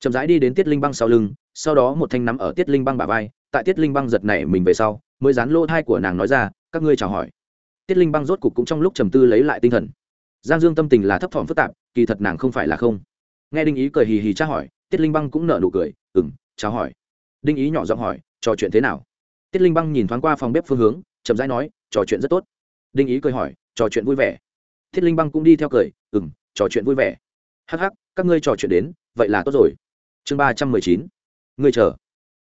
Chậm rãi đi đến tiết linh băng sau lưng, sau đó một thanh nắm ở tiết linh băng bà vai, tại tiết linh băng giật này mình về sau, mới dán lỗ thai của nàng nói ra, các ngươi chào hỏi. Tiết linh băng rốt cục cũng trong lúc trầm tư lấy lại tinh thần. Giang dương tâm tình là thấp thỏm phức tạp, kỳ thật nàng không phải là không. Nghe đinh ý cười hì hì tra hỏi, tiết linh băng cũng nở nụ cười ừ m chào hỏi. Đinh ý nhỏ giọng hỏi, trò chuyện thế nào? Tiết linh băng nhìn thoáng qua phòng bếp phương hướng, chậm rãi nói, trò chuyện rất tốt. Đinh ý cười hỏi, trò chuyện vui vẻ? Thiết linh băng cũng đi theo cười ừ m trò chuyện vui vẻ. Hh các ngươi trò chuyện đến, vậy là tốt rồi. Chương ba trăm mười chín, ngươi chờ.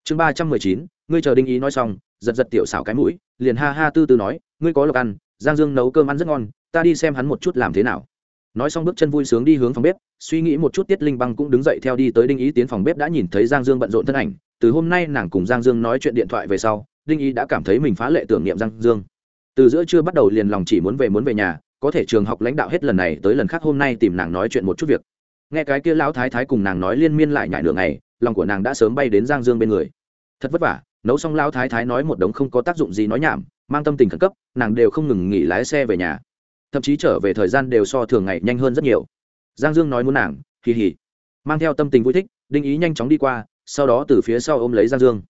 Chương ba trăm mười chín, ngươi chờ đinh ý nói xong, giật giật tiểu xảo cái mũi, liền ha ha tư tư nói, ngươi có lộc ăn, giang dương nấu cơm ăn rất ngon, ta đi xem hắn một chút làm thế nào. Nói xong bước chân vui sướng đi hướng phòng bếp, suy nghĩ một chút tiết linh băng cũng đứng dậy theo đi tới đinh ý tiến phòng bếp đã nhìn thấy giang dương bận rộn thân ảnh, từ hôm nay nàng cùng giang dương nói chuyện điện thoại về sau đinh ý đã cảm thấy mình phá lệ tưởng niệm giang dương. Từ giữa trưa bắt đầu liền lòng chỉ muốn về muốn về nhà, có thể trường học lãnh đạo hết lần này tới lần khác hôm nay tìm nàng nói chuyện một chút việc. Nghe cái kia lão thái thái cùng nàng nói liên miên lại nhải nửa ngày, lòng của nàng đã sớm bay đến giang dương bên người. Thật vất vả, nấu xong lão thái thái nói một đống không có tác dụng gì nói nhảm, mang tâm tình khẩn cấp, nàng đều không ngừng nghỉ lái xe về nhà. Thậm chí trở về thời gian đều so thường ngày nhanh hơn rất nhiều. Giang dương nói muốn nàng kỳ hì. Mang theo tâm tình vui thích, đinh ý nhanh chóng đi qua, sau đó từ phía sau ôm lấy giang dương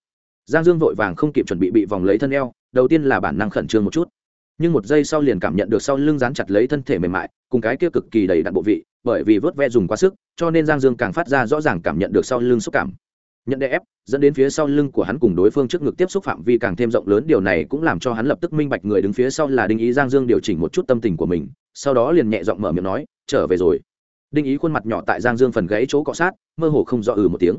giang dương vội vàng không kịp chuẩn bị bị vòng lấy thân eo, đầu tiên là bản năng khẩn trương một chút. Nhưng một giây sau liền cảm nhận được sau lưng dán chặt lấy thân thể mềm mại, cùng cái kia cực kỳ đầy đặn bộ vị, bởi vì vớt ve dùng quá sức, cho nên giang dương càng phát ra rõ ràng cảm nhận được sau lưng xúc cảm. Nhận đè ép, dẫn đến phía sau lưng của hắn cùng đối phương trước ngực tiếp xúc phạm vi càng thêm rộng lớn, điều này cũng làm cho hắn lập tức minh bạch người đứng phía sau là đinh ý. Giang dương điều chỉnh một chút tâm tình của mình, sau đó liền nhẹ giọng mở miệng nói, trở về rồi. Đinh ý khuôn mặt nhỏ tại giang dương phần gãy chỗ cọ sát, mơ hồ không rõ ừ một tiếng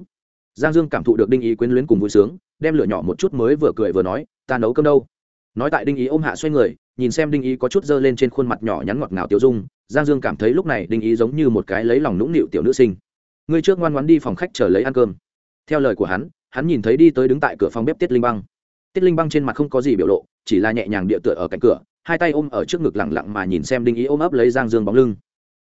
giang dương cảm thụ được đinh ý quyến luyến cùng vui sướng, đem lửa nhỏ một chút mới vừa cười vừa nói, ta nấu cơm đâu? Nói tại đinh ý ôm hạ xoay người, nhìn xem đinh ý có chút dơ lên trên khuôn mặt nhỏ nhắn ngọt ngào tiêu dung, giang dương cảm thấy lúc này đinh ý giống như một cái lấy lòng nũng nịu tiểu nữ sinh. Ngươi trước ngoan ngoan đi phòng khách chờ lấy ăn cơm. Theo lời của hắn hắn nhìn thấy đi tới đứng tại cửa phòng bếp tiết linh băng. Tiết linh băng trên mặt không có gì biểu lộ, chỉ là nhẹ nhàng địa tựa ở cạnh cửa, hai tay ôm ở trước ngực lẳng lặng mà nhìn xem đinh ý ôm ấp lấy giang dương bóng lưng.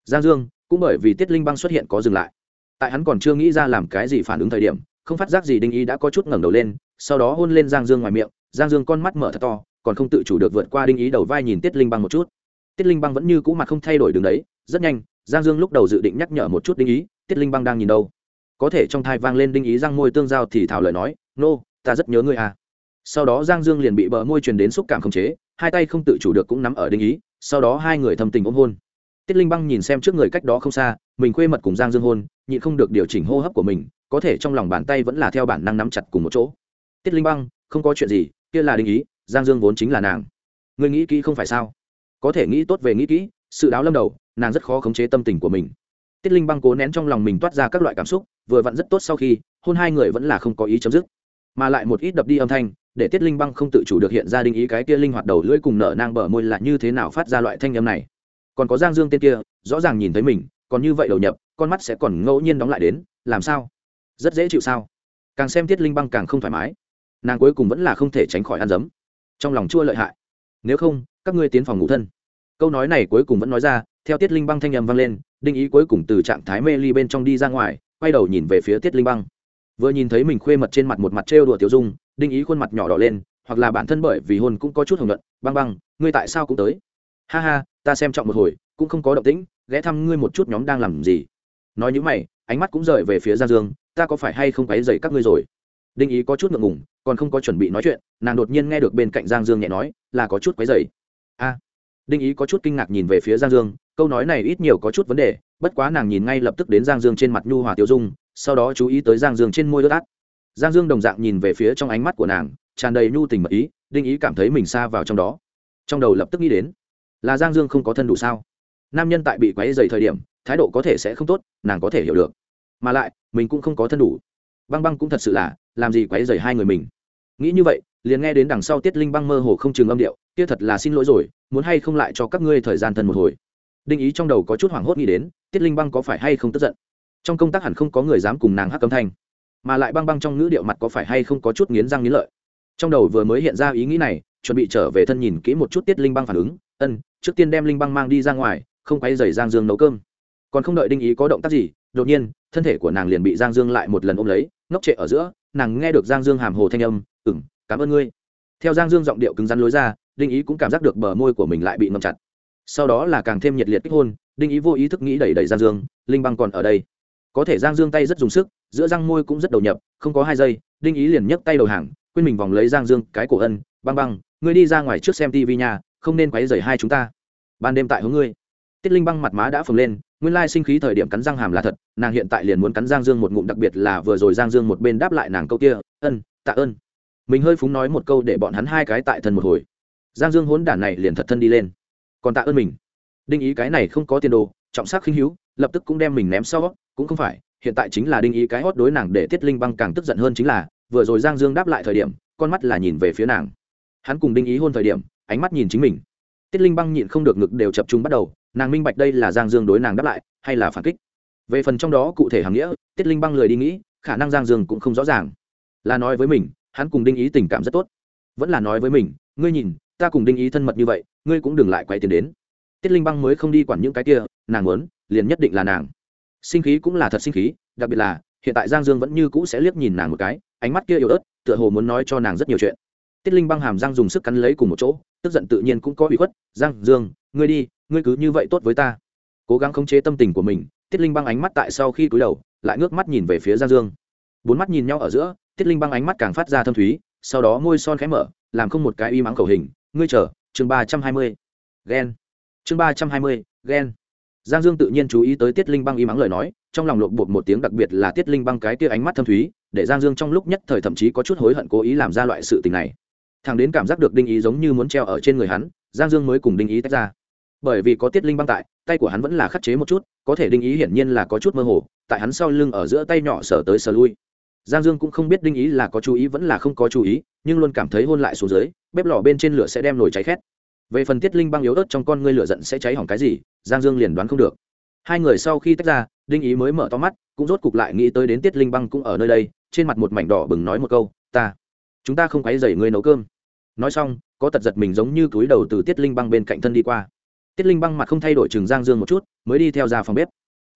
Giang dương, cũng bởi vì tiết linh băng xuất hiện có dừng lại tại hắn còn chưa nghĩ ra làm cái gì phản ứng thời điểm không phát giác gì đinh Y đã có chút ngẩng đầu lên sau đó hôn lên giang dương ngoài miệng giang dương con mắt mở thật to còn không tự chủ được vượt qua đinh ý đầu vai nhìn tiết linh băng một chút. Tiết linh băng vẫn như cũ mặt không thay đổi đường đấy rất nhanh giang dương lúc đầu dự định nhắc nhở một chút đinh ý tiết linh băng đang nhìn đâu. Có thể trong thai vang lên đinh ý răng môi tương giao thì thảo lời nói nô、no, ta rất nhớ ngươi à. Sau đó giang dương liền bị bờ môi truyền đến xúc cảm khống chế hai tay không tự chủ được cũng nắm ở đinh ý sau đó hai người thầm tình ôm hôn. Tiết linh băng nhìn xem trước người cách đó không xa mình khuê mật cùng giang dương hôn nhịn không được điều chỉnh hô hấp của mình, có thể trong lòng bàn tay vẫn là theo bản năng nắm chặt cùng một chỗ. Tiết linh băng, không có chuyện gì, kia là đình ý, giang dương vốn chính là nàng. Người nghĩ kỹ không phải sao? Có thể nghĩ tốt về nghĩ kỹ, sự đáo lâm đầu, nàng rất khó khống chế tâm tình của mình. Tiết linh băng cố nén trong lòng mình toát ra các loại cảm xúc, vừa vặn rất tốt sau khi, hôn hai người vẫn là không có ý chấm dứt. Mà lại một ít đập đi âm thanh, để tiết linh băng không tự chủ được hiện ra đình ý cái kia linh hoạt đầu lưỡi cùng nở nang bờ môi là như thế nào phát ra loại thanh âm này. Còn có giang dương tên kia, rõ ràng nhìn thấy mình còn như vậy đầu nhập, con mắt sẽ còn ngẫu nhiên đóng lại đến, làm sao? Rất dễ chịu sao? Càng xem tiết linh băng càng không thoải mái. Nàng cuối cùng vẫn là không thể tránh khỏi ăn dấm. Trong lòng chua lợi hại. Nếu không, các ngươi tiến phòng ngủ thân. Câu nói này cuối cùng vẫn nói ra, theo tiết linh băng thanh â vang lên, đinh ý cuối cùng từ trạng thái mê ly bên trong đi ra ngoài, quay đầu nhìn về phía tiết linh băng. Vừa nhìn thấy mình khuê mật trên mặt một mặt trêu đùa tiểu dung, đinh ý khuôn mặt nhỏ đỏ lên, hoặc là bản thân bởi vì hôn cũng có chút hồng luận băng băng, ngươi tại sao cũng tới? Ha ha, ta xem trọng một hồi, cũng không có động tĩnh ghé thăm ngươi một chút nhóm đang làm gì? Nói những mày, ánh mắt cũng rời về phía giang dương, ta có phải hay không quáy dày các ngươi rồi? Đinh ý có chút ngượng ngùng, còn không có chuẩn bị nói chuyện, nàng đột nhiên nghe được bên cạnh giang dương nhẹ nói, là có chút quấy dày a. Đinh ý có chút kinh ngạc nhìn về phía giang dương, câu nói này ít nhiều có chút vấn đề, bất quá nàng nhìn ngay lập tức đến giang dương trên mặt nhu hòa tiêu dung, sau đó chú ý tới giang dương trên môi ướt át. Giang dương đồng dạng nhìn về phía trong ánh mắt của nàng, tràn đầy nhu tình mật ý, đinh ý cảm thấy mình xa vào trong đó. Trong đầu lập tức nghĩ đến, là giang dương không có thân đủ sao? Nam nhân tại bị quáy dày thời điểm, thái độ có thể sẽ không tốt, nàng có thể hiểu được. Mà lại, mình cũng không có thân đủ. Băng băng cũng thật sự là, làm gì quáy dày hai người mình? Nghĩ như vậy, liền nghe đến đằng sau tiết linh băng mơ hồ không chừng âm điệu, kia thật là xin lỗi rồi, muốn hay không lại cho các ngươi thời gian thân một hồi. Đinh ý trong đầu có chút hoảng hốt nghĩ đến, tiết linh băng có phải hay không tức giận? Trong công tác hẳn không có người dám cùng nàng hắc âm thanh. Mà lại băng băng trong ngữ điệu mặt có phải hay không có chút nghiến răng nghiến lợi? Trong đầu vừa mới hiện ra ý nghĩ này, chuẩn bị trở về thân nhìn kỹ một chút tiết linh băng phản ứng. Ân, trước tiên đem linh băng mang đi ra ngoài không quay dày giang dương nấu cơm. Còn không đợi đinh ý có động tác gì đột nhiên thân thể của nàng liền bị giang dương lại một lần ôm lấy ngốc trệ ở giữa nàng nghe được giang dương hàm hồ thanh âm ừng cảm ơn ngươi. Theo giang dương giọng điệu cứng rắn lối ra đinh ý cũng cảm giác được bờ môi của mình lại bị ngầm chặt. Sau đó là càng thêm nhiệt liệt kích hôn đinh ý vô ý thức nghĩ đẩy đẩy giang dương linh băng còn ở đây. Có thể giang dương tay rất dùng sức giữa răng môi cũng rất đầu nhập không có hai giây đinh ý liền nhấc tay đầu hàng quên mình vòng lấy giang dương cái cổ ân băng băng ngươi đi ra ngoài trước xem tv nhà, không nên quấy rầy hai chúng ta. Ban đêm tại hướng ngươi tiết linh băng mặt má đã phồng lên, nguyên lai sinh khí thời điểm cắn răng hàm là thật, nàng hiện tại liền muốn cắn giang dương một ngụm, đặc biệt là vừa rồi giang dương một bên đáp lại nàng câu kia, ân, tạ ơn. Mình hơi phúng nói một câu để bọn hắn hai cái tại thân một hồi. Giang dương hốn đản này liền thật thân đi lên. Còn tạ ơn mình. Đinh ý cái này không có tiền đồ, trọng sắc khinh hữu, lập tức cũng đem mình ném sau, cũng không phải, hiện tại chính là đinh ý cái hót đối nàng để tiết linh băng càng tức giận hơn chính là, vừa rồi giang dương đáp lại thời điểm, con mắt là nhìn về phía nàng. Hắn cùng đinh ý hôn thời điểm, ánh mắt nhìn chính mình. Tiết linh băng nhịn không được ngực đều chập trung bắt đầu nàng minh bạch đây là giang dương đối nàng đáp lại, hay là phản kích. Về phần trong đó cụ thể hàm nghĩa, tiết linh băng lười đi nghĩ, khả năng giang dương cũng không rõ ràng. Là nói với mình, hắn cùng đinh ý tình cảm rất tốt. Vẫn là nói với mình, ngươi nhìn, ta cùng đinh ý thân mật như vậy, ngươi cũng đừng lại quay tiền đến. Tiết linh băng mới không đi quản những cái kia, nàng muốn, liền nhất định là nàng. Sinh khí cũng là thật sinh khí, đặc biệt là, hiện tại giang dương vẫn như cũ sẽ liếc nhìn nàng một cái, ánh mắt kia yếu ớt, tựa hồ muốn nói cho nàng rất nhiều chuyện. Tiết linh băng hàm giang dùng sức cắn lấy cùng một chỗ, tức giận tự nhiên cũng có bị khuất. Giang dương, ngươi đi ngươi cứ như vậy tốt với ta. Cố gắng khống chế tâm tình của mình, tiết linh băng ánh mắt tại sau khi cúi đầu, lại ngước mắt nhìn về phía giang dương. Bốn mắt nhìn nhau ở giữa, tiết linh băng ánh mắt càng phát ra thâm thúy, sau đó môi son khẽ mở, làm không một cái y mắng khẩu hình. Ngươi chờ, chương ba trăm hai mươi. Ghen. Chương ba trăm hai mươi, ghen. Giang dương tự nhiên chú ý tới tiết linh băng y mắng lời nói, trong lòng lộn bột một tiếng đặc biệt là tiết linh băng cái tia ánh mắt thâm thúy, để giang dương trong lúc nhất thời thậm chí có chút hối hận cố ý làm ra loại sự tình này. Thằng đến cảm giác được đinh ý giống như muốn treo ở trên người hắn, giang dương mới cùng đinh ý tách ra bởi vì có tiết linh băng tại, tay của hắn vẫn là khắc chế một chút, có thể đinh ý hiển nhiên là có chút mơ hồ, tại hắn sau lưng ở giữa tay nhỏ sở tới sở lui. Giang dương cũng không biết đinh ý là có chú ý vẫn là không có chú ý, nhưng luôn cảm thấy hôn lại xuống dưới, bếp lò bên trên lửa sẽ đem nồi cháy khét. Về phần tiết linh băng yếu ớt trong con ngươi lửa giận sẽ cháy hỏng cái gì, giang dương liền đoán không được. Hai người sau khi tách ra, đinh ý mới mở to mắt, cũng rốt cục lại nghĩ tới đến tiết linh băng cũng ở nơi đây, trên mặt một mảnh đỏ bừng nói một câu, ta, chúng ta không quấy dày ngươi nấu cơm. Nói xong, có tật giật mình giống như túi đầu từ tiết linh băng bên cạnh thân đi qua tiết linh băng mặt không thay đổi chừng giang dương một chút, mới đi theo ra phòng bếp.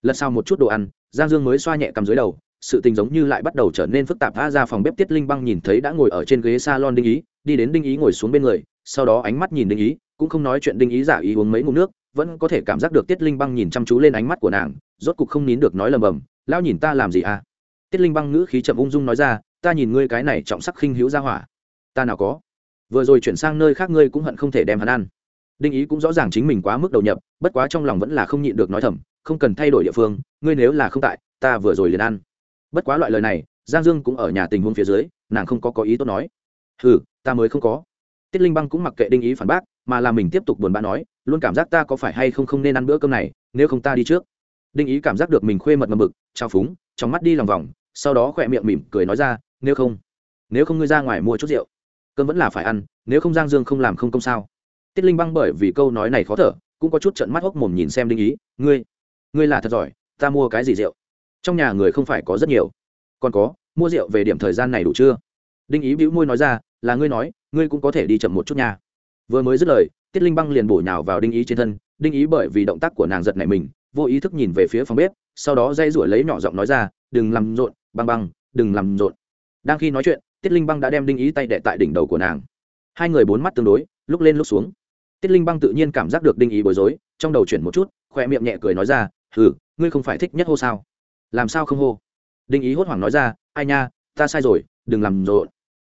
Lật sau một chút đồ ăn, giang dương mới xoa nhẹ cầm dưới đầu, sự tình giống như lại bắt đầu trở nên phức tạp. Tha ra phòng bếp tiết linh băng nhìn thấy đã ngồi ở trên ghế salon đinh ý, đi đến đinh ý ngồi xuống bên người, sau đó ánh mắt nhìn đinh ý, cũng không nói chuyện đinh ý giả ý uống mấy ngụm nước, vẫn có thể cảm giác được tiết linh băng nhìn chăm chú lên ánh mắt của nàng, rốt cục không nín được nói lầm bầm, lão nhìn ta làm gì à? Tiết linh băng ngữ khí chậm ung dung nói ra, ta nhìn ngươi cái này trọng sắc khinh hữu ra hỏa. Ta nào có. Vừa rồi chuyển sang nơi khác ngươi cũng hận không thể đem hắn ăn đinh ý cũng rõ ràng chính mình quá mức đầu nhập, bất quá trong lòng vẫn là không nhịn được nói thầm, không cần thay đổi địa phương, ngươi nếu là không tại, ta vừa rồi liền ăn. Bất quá loại lời này, giang dương cũng ở nhà tình huống phía dưới, nàng không có có ý tốt nói. Ừ ta mới không có. Tiết linh băng cũng mặc kệ đinh ý phản bác, mà là mình tiếp tục buồn bã nói, luôn cảm giác ta có phải hay không không nên ăn bữa cơm này, nếu không ta đi trước. Đinh ý cảm giác được mình khuê mật mầm mực trao phúng, trong mắt đi lòng vòng, sau đó khỏe miệng mỉm cười nói ra, nếu không nếu không ngươi ra ngoài mua chút rượu, cơm vẫn là phải ăn, nếu không giang dương không làm không công sao? Tiết linh băng bởi vì câu nói này khó thở, cũng có chút trận mắt hốc mồm nhìn xem đinh ý, ngươi ngươi là thật giỏi, ta mua cái gì rượu? Trong nhà người không phải có rất nhiều. Còn có, mua rượu về điểm thời gian này đủ chưa? Đinh ý bĩu môi nói ra, là ngươi nói, ngươi cũng có thể đi chậm một chút nha. Vừa mới dứt lời, tiết linh băng liền bổ nhào vào đinh ý trên thân. Đinh ý bởi vì động tác của nàng giật này mình, vô ý thức nhìn về phía phòng bếp, sau đó dây rủi lấy nhỏ giọng nói ra, đừng làm rộn, băng băng, đừng làm rộn. Đang khi nói chuyện, tiết linh băng đã đem đinh ý tay đệ tại đỉnh đầu của nàng. Hai người bốn mắt tương đối, lúc lên lúc xuống tiết linh băng tự nhiên cảm giác được đinh ý bối rối, trong đầu chuyển một chút khoe miệng nhẹ cười nói ra, hừ, ngươi không phải thích nhất hô sao? Làm sao không hô? Đinh ý hốt hoảng nói ra, ai nha, ta sai rồi, đừng làm rộn.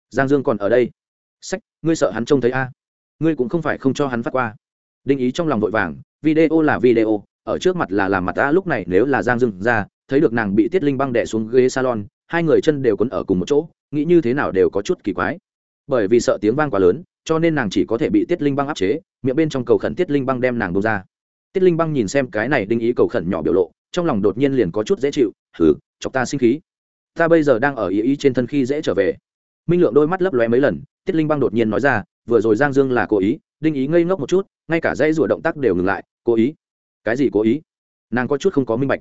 Giang dương còn ở đây. Sách, ngươi sợ hắn trông thấy a? Ngươi cũng không phải không cho hắn phát qua. Đinh ý trong lòng vội vàng, video là video, ở trước mặt là làm mặt ta, lúc này nếu là giang dương ra, thấy được nàng bị tiết linh băng đẻ xuống ghế salon, hai người chân đều quấn ở cùng một chỗ, nghĩ như thế nào đều có chút kỳ quái bởi vì sợ tiếng vang quá lớn, cho nên nàng chỉ có thể bị tiết linh băng áp chế, miệng bên trong cầu khẩn tiết linh băng đem nàng bông ra. Tiết linh băng nhìn xem cái này đinh ý cầu khẩn nhỏ biểu lộ, trong lòng đột nhiên liền có chút dễ chịu thử chọc ta sinh khí. Ta bây giờ đang ở ý ý trên thân khi dễ trở về. Minh lượng đôi mắt lấp lóe mấy lần, tiết linh băng đột nhiên nói ra, vừa rồi giang dương là cố ý, đinh ý ngây ngốc một chút, ngay cả dây rủa động tác đều ngừng lại, cố ý. Cái gì cố ý? Nàng có chút không có minh bạch.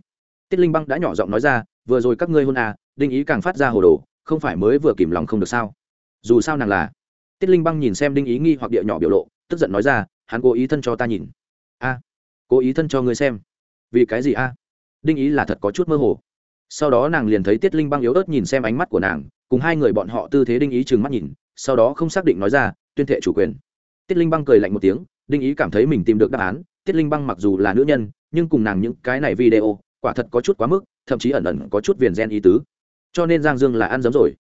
Tiết linh băng đã nhỏ giọng nói ra, vừa rồi các ngươi hôn à đinh ý càng phát ra hồ đồ, không phải mới vừa kìm lòng không được sao? Dù sao nàng là tiết linh băng nhìn xem đinh ý nghi hoặc địa nhỏ biểu lộ tức giận nói ra hắn cố ý thân cho ta nhìn a à, cố ý thân cho ngươi xem vì cái gì a à? đinh ý là thật có chút mơ hồ sau đó nàng liền thấy tiết linh băng yếu ớt nhìn xem ánh mắt của nàng cùng hai người bọn họ tư thế đinh ý chừng mắt nhìn sau đó không xác định nói ra tuyên thệ chủ quyền tiết linh băng cười lạnh một tiếng đinh ý cảm thấy mình tìm được đáp án tiết linh băng mặc dù là nữ nhân nhưng cùng nàng những cái này video quả thật có chút quá mức thậm chí ẩn ẩn có chút viền gen ý tứ cho nên giang dương là ăn giấm rồi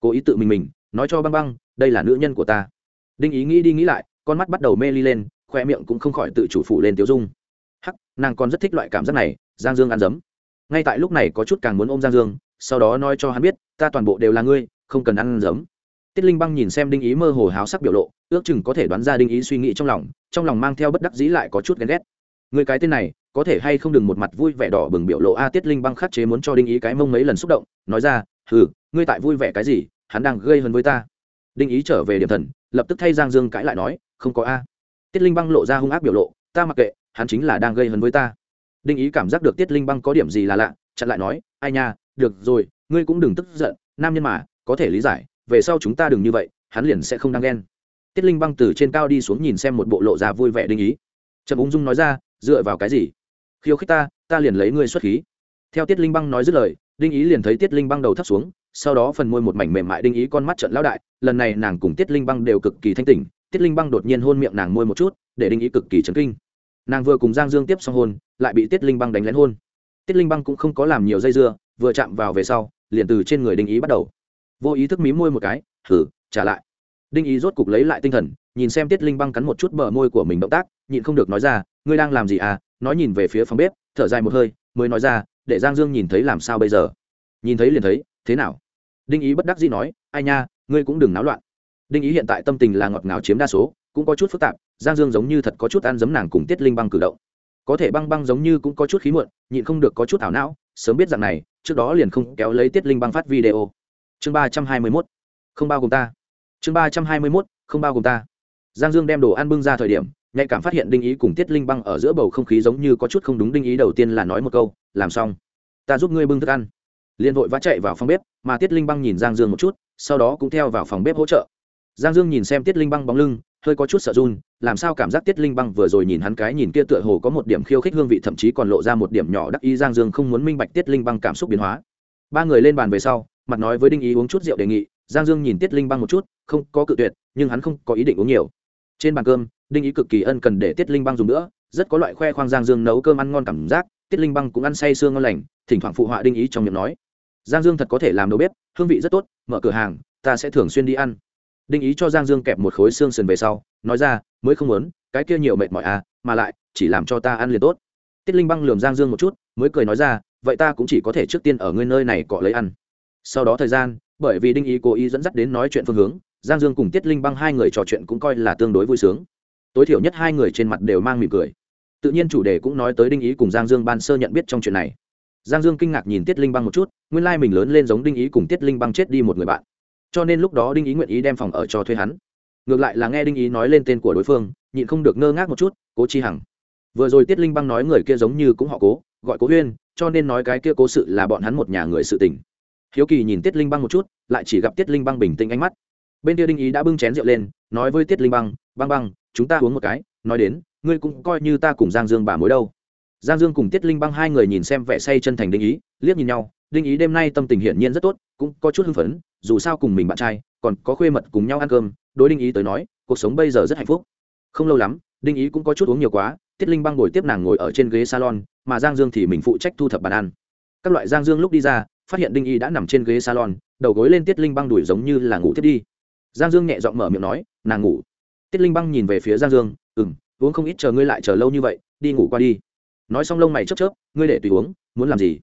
cố ý tự mình mình nói cho băng băng, đây là nữ nhân của ta. Đinh ý nghĩ đi nghĩ lại, con mắt bắt đầu mê ly lên khoe miệng cũng không khỏi tự chủ phụ lên tiêu dung. Hắc, nàng còn rất thích loại cảm giác này, giang dương ăn dấm. Ngay tại lúc này có chút càng muốn ôm giang dương, sau đó nói cho hắn biết, ta toàn bộ đều là ngươi, không cần ăn dấm. Tiết linh băng nhìn xem đinh ý mơ hồ háo sắc biểu lộ, ước chừng có thể đoán ra đinh ý suy nghĩ trong lòng trong lòng mang theo bất đắc dĩ lại có chút ghen ghét. Người cái tên này, có thể hay không đừng một mặt vui vẻ đỏ bừng biểu lộ a? Tiết linh băng khắc chế muốn cho đinh ý cái mông mấy lần xúc động, nói ra, hừ, ngươi tại vui vẻ cái gì? Hắn đang gây hấn với ta. Đinh ý trở về điểm thần, lập tức thay giang dương cãi lại nói, không có a. Tiết linh băng lộ ra hung ác biểu lộ, ta mặc kệ, hắn chính là đang gây hấn với ta. Đinh ý cảm giác được tiết linh băng có điểm gì là lạ, chặn lại nói, ai nha, được rồi, ngươi cũng đừng tức giận, nam nhân mà, có thể lý giải, về sau chúng ta đừng như vậy, hắn liền sẽ không đang ghen. Tiết linh băng từ trên cao đi xuống nhìn xem một bộ lộ ra vui vẻ đinh ý. Trầm ung dung nói ra, dựa vào cái gì? Khiêu khích ta ta liền lấy ngươi xuất khí. Theo tiết linh băng nói dứt lời, đinh ý liền thấy tiết linh băng đầu thấp xuống sau đó phần môi một mảnh mềm mại đinh ý con mắt trận lão đại, lần này nàng cùng tiết linh băng đều cực kỳ thanh tỉnh, tiết linh băng đột nhiên hôn miệng nàng môi một chút, để đinh ý cực kỳ chấn kinh. Nàng vừa cùng giang dương tiếp xong hôn, lại bị tiết linh băng đánh lén hôn. Tiết linh băng cũng không có làm nhiều dây dưa, vừa chạm vào về sau, liền từ trên người đinh ý bắt đầu. Vô ý thức mí môi một cái thử trả lại. Đinh ý rốt cục lấy lại tinh thần, nhìn xem tiết linh băng cắn một chút bờ môi của mình động tác, nhịn không được nói ra, ngươi đang làm gì à? Nói nhìn về phía phòng bếp, thở dài một hơi, mới nói ra, để giang dương nhìn thấy làm sao bây giờ? Nhìn thấy liền thấy, thế nào? Đinh ý bất đắc dĩ nói, ai nha, ngươi cũng đừng náo loạn. Đinh ý hiện tại tâm tình là ngọt ngào chiếm đa số, cũng có chút phức tạp, giang dương giống như thật có chút ăn giấm nàng cùng tiết linh băng cử động. Có thể băng băng giống như cũng có chút khí muộn, nhịn không được có chút ảo não, sớm biết rằng này, trước đó liền không kéo lấy tiết linh băng phát video. Chương ba trăm hai mươi mốt, không bao gồm ta. Chương ba trăm hai mươi mốt, không bao gồm ta. Giang dương đem đồ ăn bưng ra thời điểm, nhạy cảm phát hiện đinh ý cùng tiết linh băng ở giữa bầu không khí giống như có chút không đúng. Đinh ý đầu tiên là nói một câu, làm xong, ta giúp ngươi bưng thức ăn liền vội vã chạy vào phòng bếp, mà tiết linh băng nhìn giang dương một chút, sau đó cũng theo vào phòng bếp hỗ trợ. Giang dương nhìn xem tiết linh băng bóng lưng, hơi có chút sợ run, làm sao cảm giác tiết linh băng vừa rồi nhìn hắn cái nhìn kia tựa hồ có một điểm khiêu khích hương vị, thậm chí còn lộ ra một điểm nhỏ đắc ý. Giang dương không muốn minh bạch tiết linh băng cảm xúc biến hóa. Ba người lên bàn về sau, mặt nói với đinh ý uống chút rượu đề nghị, giang dương nhìn tiết linh băng một chút, không có cự tuyệt, nhưng hắn không có ý định uống nhiều. Trên bàn cơm, đinh ý cực kỳ ân cần để tiết linh băng dùng nữa, rất có loại khoe khoang giang dương nấu cơm ăn ngon cảm giác, tiết linh băng cũng ăn say sương ngon lành, thỉnh thoảng phụ họa đinh ý trong miệng nói giang dương thật có thể làm đầu bếp, hương vị rất tốt, mở cửa hàng, ta sẽ thường xuyên đi ăn. Đinh ý cho giang dương kẹp một khối xương sườn về sau, nói ra, mới không muốn, cái kia nhiều mệt mỏi à mà lại, chỉ làm cho ta ăn liền tốt. Tiết linh băng lườm giang dương một chút, mới cười nói ra, vậy ta cũng chỉ có thể trước tiên ở ngươi nơi này cọ lấy ăn. Sau đó thời gian, bởi vì đinh ý cố ý dẫn dắt đến nói chuyện phương hướng, giang dương cùng tiết linh băng hai người trò chuyện cũng coi là tương đối vui sướng. Tối thiểu nhất hai người trên mặt đều mang mỉm cười. Tự nhiên chủ đề cũng nói tới đinh ý cùng giang dương ban sơ nhận biết trong chuyện này giang dương kinh ngạc nhìn tiết linh băng một chút, nguyên lai mình lớn lên giống đinh ý cùng tiết linh băng chết đi một người bạn. Cho nên lúc đó đinh ý nguyện ý đem phòng ở cho thuê hắn. Ngược lại là nghe đinh ý nói lên tên của đối phương, nhịn không được ngơ ngác một chút, cố chi hằng. Vừa rồi tiết linh băng nói người kia giống như cũng họ cố, gọi cố huyên, cho nên nói cái kia cố sự là bọn hắn một nhà người sự tình. Hiếu kỳ nhìn tiết linh băng một chút, lại chỉ gặp tiết linh băng bình tĩnh ánh mắt. Bên kia đinh ý đã bưng chén rượu lên, nói với tiết linh băng băng băng, chúng ta uống một cái, nói đến, ngươi cũng coi như ta cùng giang dương bà mối đâu giang dương cùng tiết linh băng hai người nhìn xem vẻ say chân thành đinh ý, liếc nhìn nhau, đinh ý đêm nay tâm tình hiển nhiên rất tốt, cũng có chút hưng phấn, dù sao cùng mình bạn trai, còn có khuê mật cùng nhau ăn cơm, đối đinh ý tới nói, cuộc sống bây giờ rất hạnh phúc. Không lâu lắm, đinh ý cũng có chút uống nhiều quá, tiết linh băng ngồi tiếp nàng ngồi ở trên ghế salon, mà giang dương thì mình phụ trách thu thập bàn ăn. Các loại giang dương lúc đi ra, phát hiện đinh ý đã nằm trên ghế salon, đầu gối lên tiết linh băng đuổi giống như là ngủ tiếp đi. Giang dương nhẹ giọng mở miệng nói, nàng ngủ. Tiết linh băng nhìn về phía giang dương ừ m uống không ít, chờ ngươi lại chờ lâu như vậy, đi ngủ qua đi nói xong lông mày chớp chớp, ngươi để tùy uống, muốn làm gì?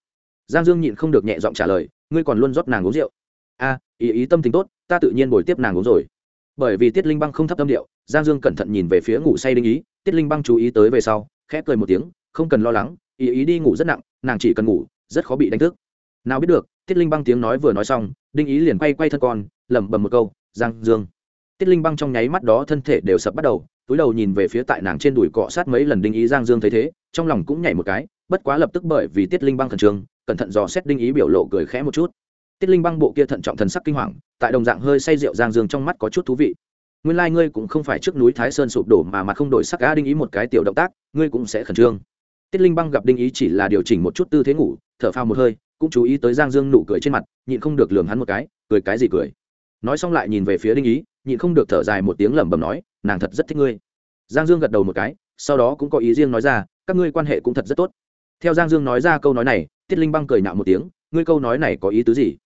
Giang dương nhịn không được nhẹ giọng trả lời, ngươi còn luôn rót nàng uống rượu. A, ý ý tâm tính tốt, ta tự nhiên bồi tiếp nàng uống rồi. Bởi vì tiết linh băng không thấp tâm điệu, giang dương cẩn thận nhìn về phía ngủ say đinh ý, tiết linh băng chú ý tới về sau, khẽ cười một tiếng, không cần lo lắng, ý ý đi ngủ rất nặng, nàng chỉ cần ngủ, rất khó bị đánh thức. Nào biết được, tiết linh băng tiếng nói vừa nói xong, đinh ý liền quay quay thân con, lẩm bẩm một câu, giang dương. Tiết linh băng trong nháy mắt đó thân thể đều sập bắt đầu túi đầu nhìn về phía tại nàng trên đùi cọ sát mấy lần đinh ý giang dương thấy thế, trong lòng cũng nhảy một cái, bất quá lập tức bởi vì tiết linh băng khẩn trương, cẩn thận dò xét đinh ý biểu lộ cười khẽ một chút. Tiết linh băng bộ kia thận trọng thần sắc kinh hoàng, tại đồng dạng hơi say rượu giang dương trong mắt có chút thú vị. Nguyên lai、like、ngươi cũng không phải trước núi thái sơn sụp đổ mà mặt không đổi sắc á đinh ý một cái tiểu động tác, ngươi cũng sẽ khẩn trương. Tiết linh băng gặp đinh ý chỉ là điều chỉnh một chút tư thế ngủ, thở phao một hơi, cũng chú ý tới giang dương nụ cười trên mặt, nhịn không được lường hắn một cái, cười cái gì cười. Nói xong lại nhìn về phía đinh ý nhịn không được thở dài một tiếng lẩm bẩm nói, nàng thật rất thích ngươi. Giang dương gật đầu một cái, sau đó cũng có ý riêng nói ra, các ngươi quan hệ cũng thật rất tốt. Theo giang dương nói ra câu nói này, tiết linh băng cười nạo một tiếng, ngươi câu nói này có ý tứ gì?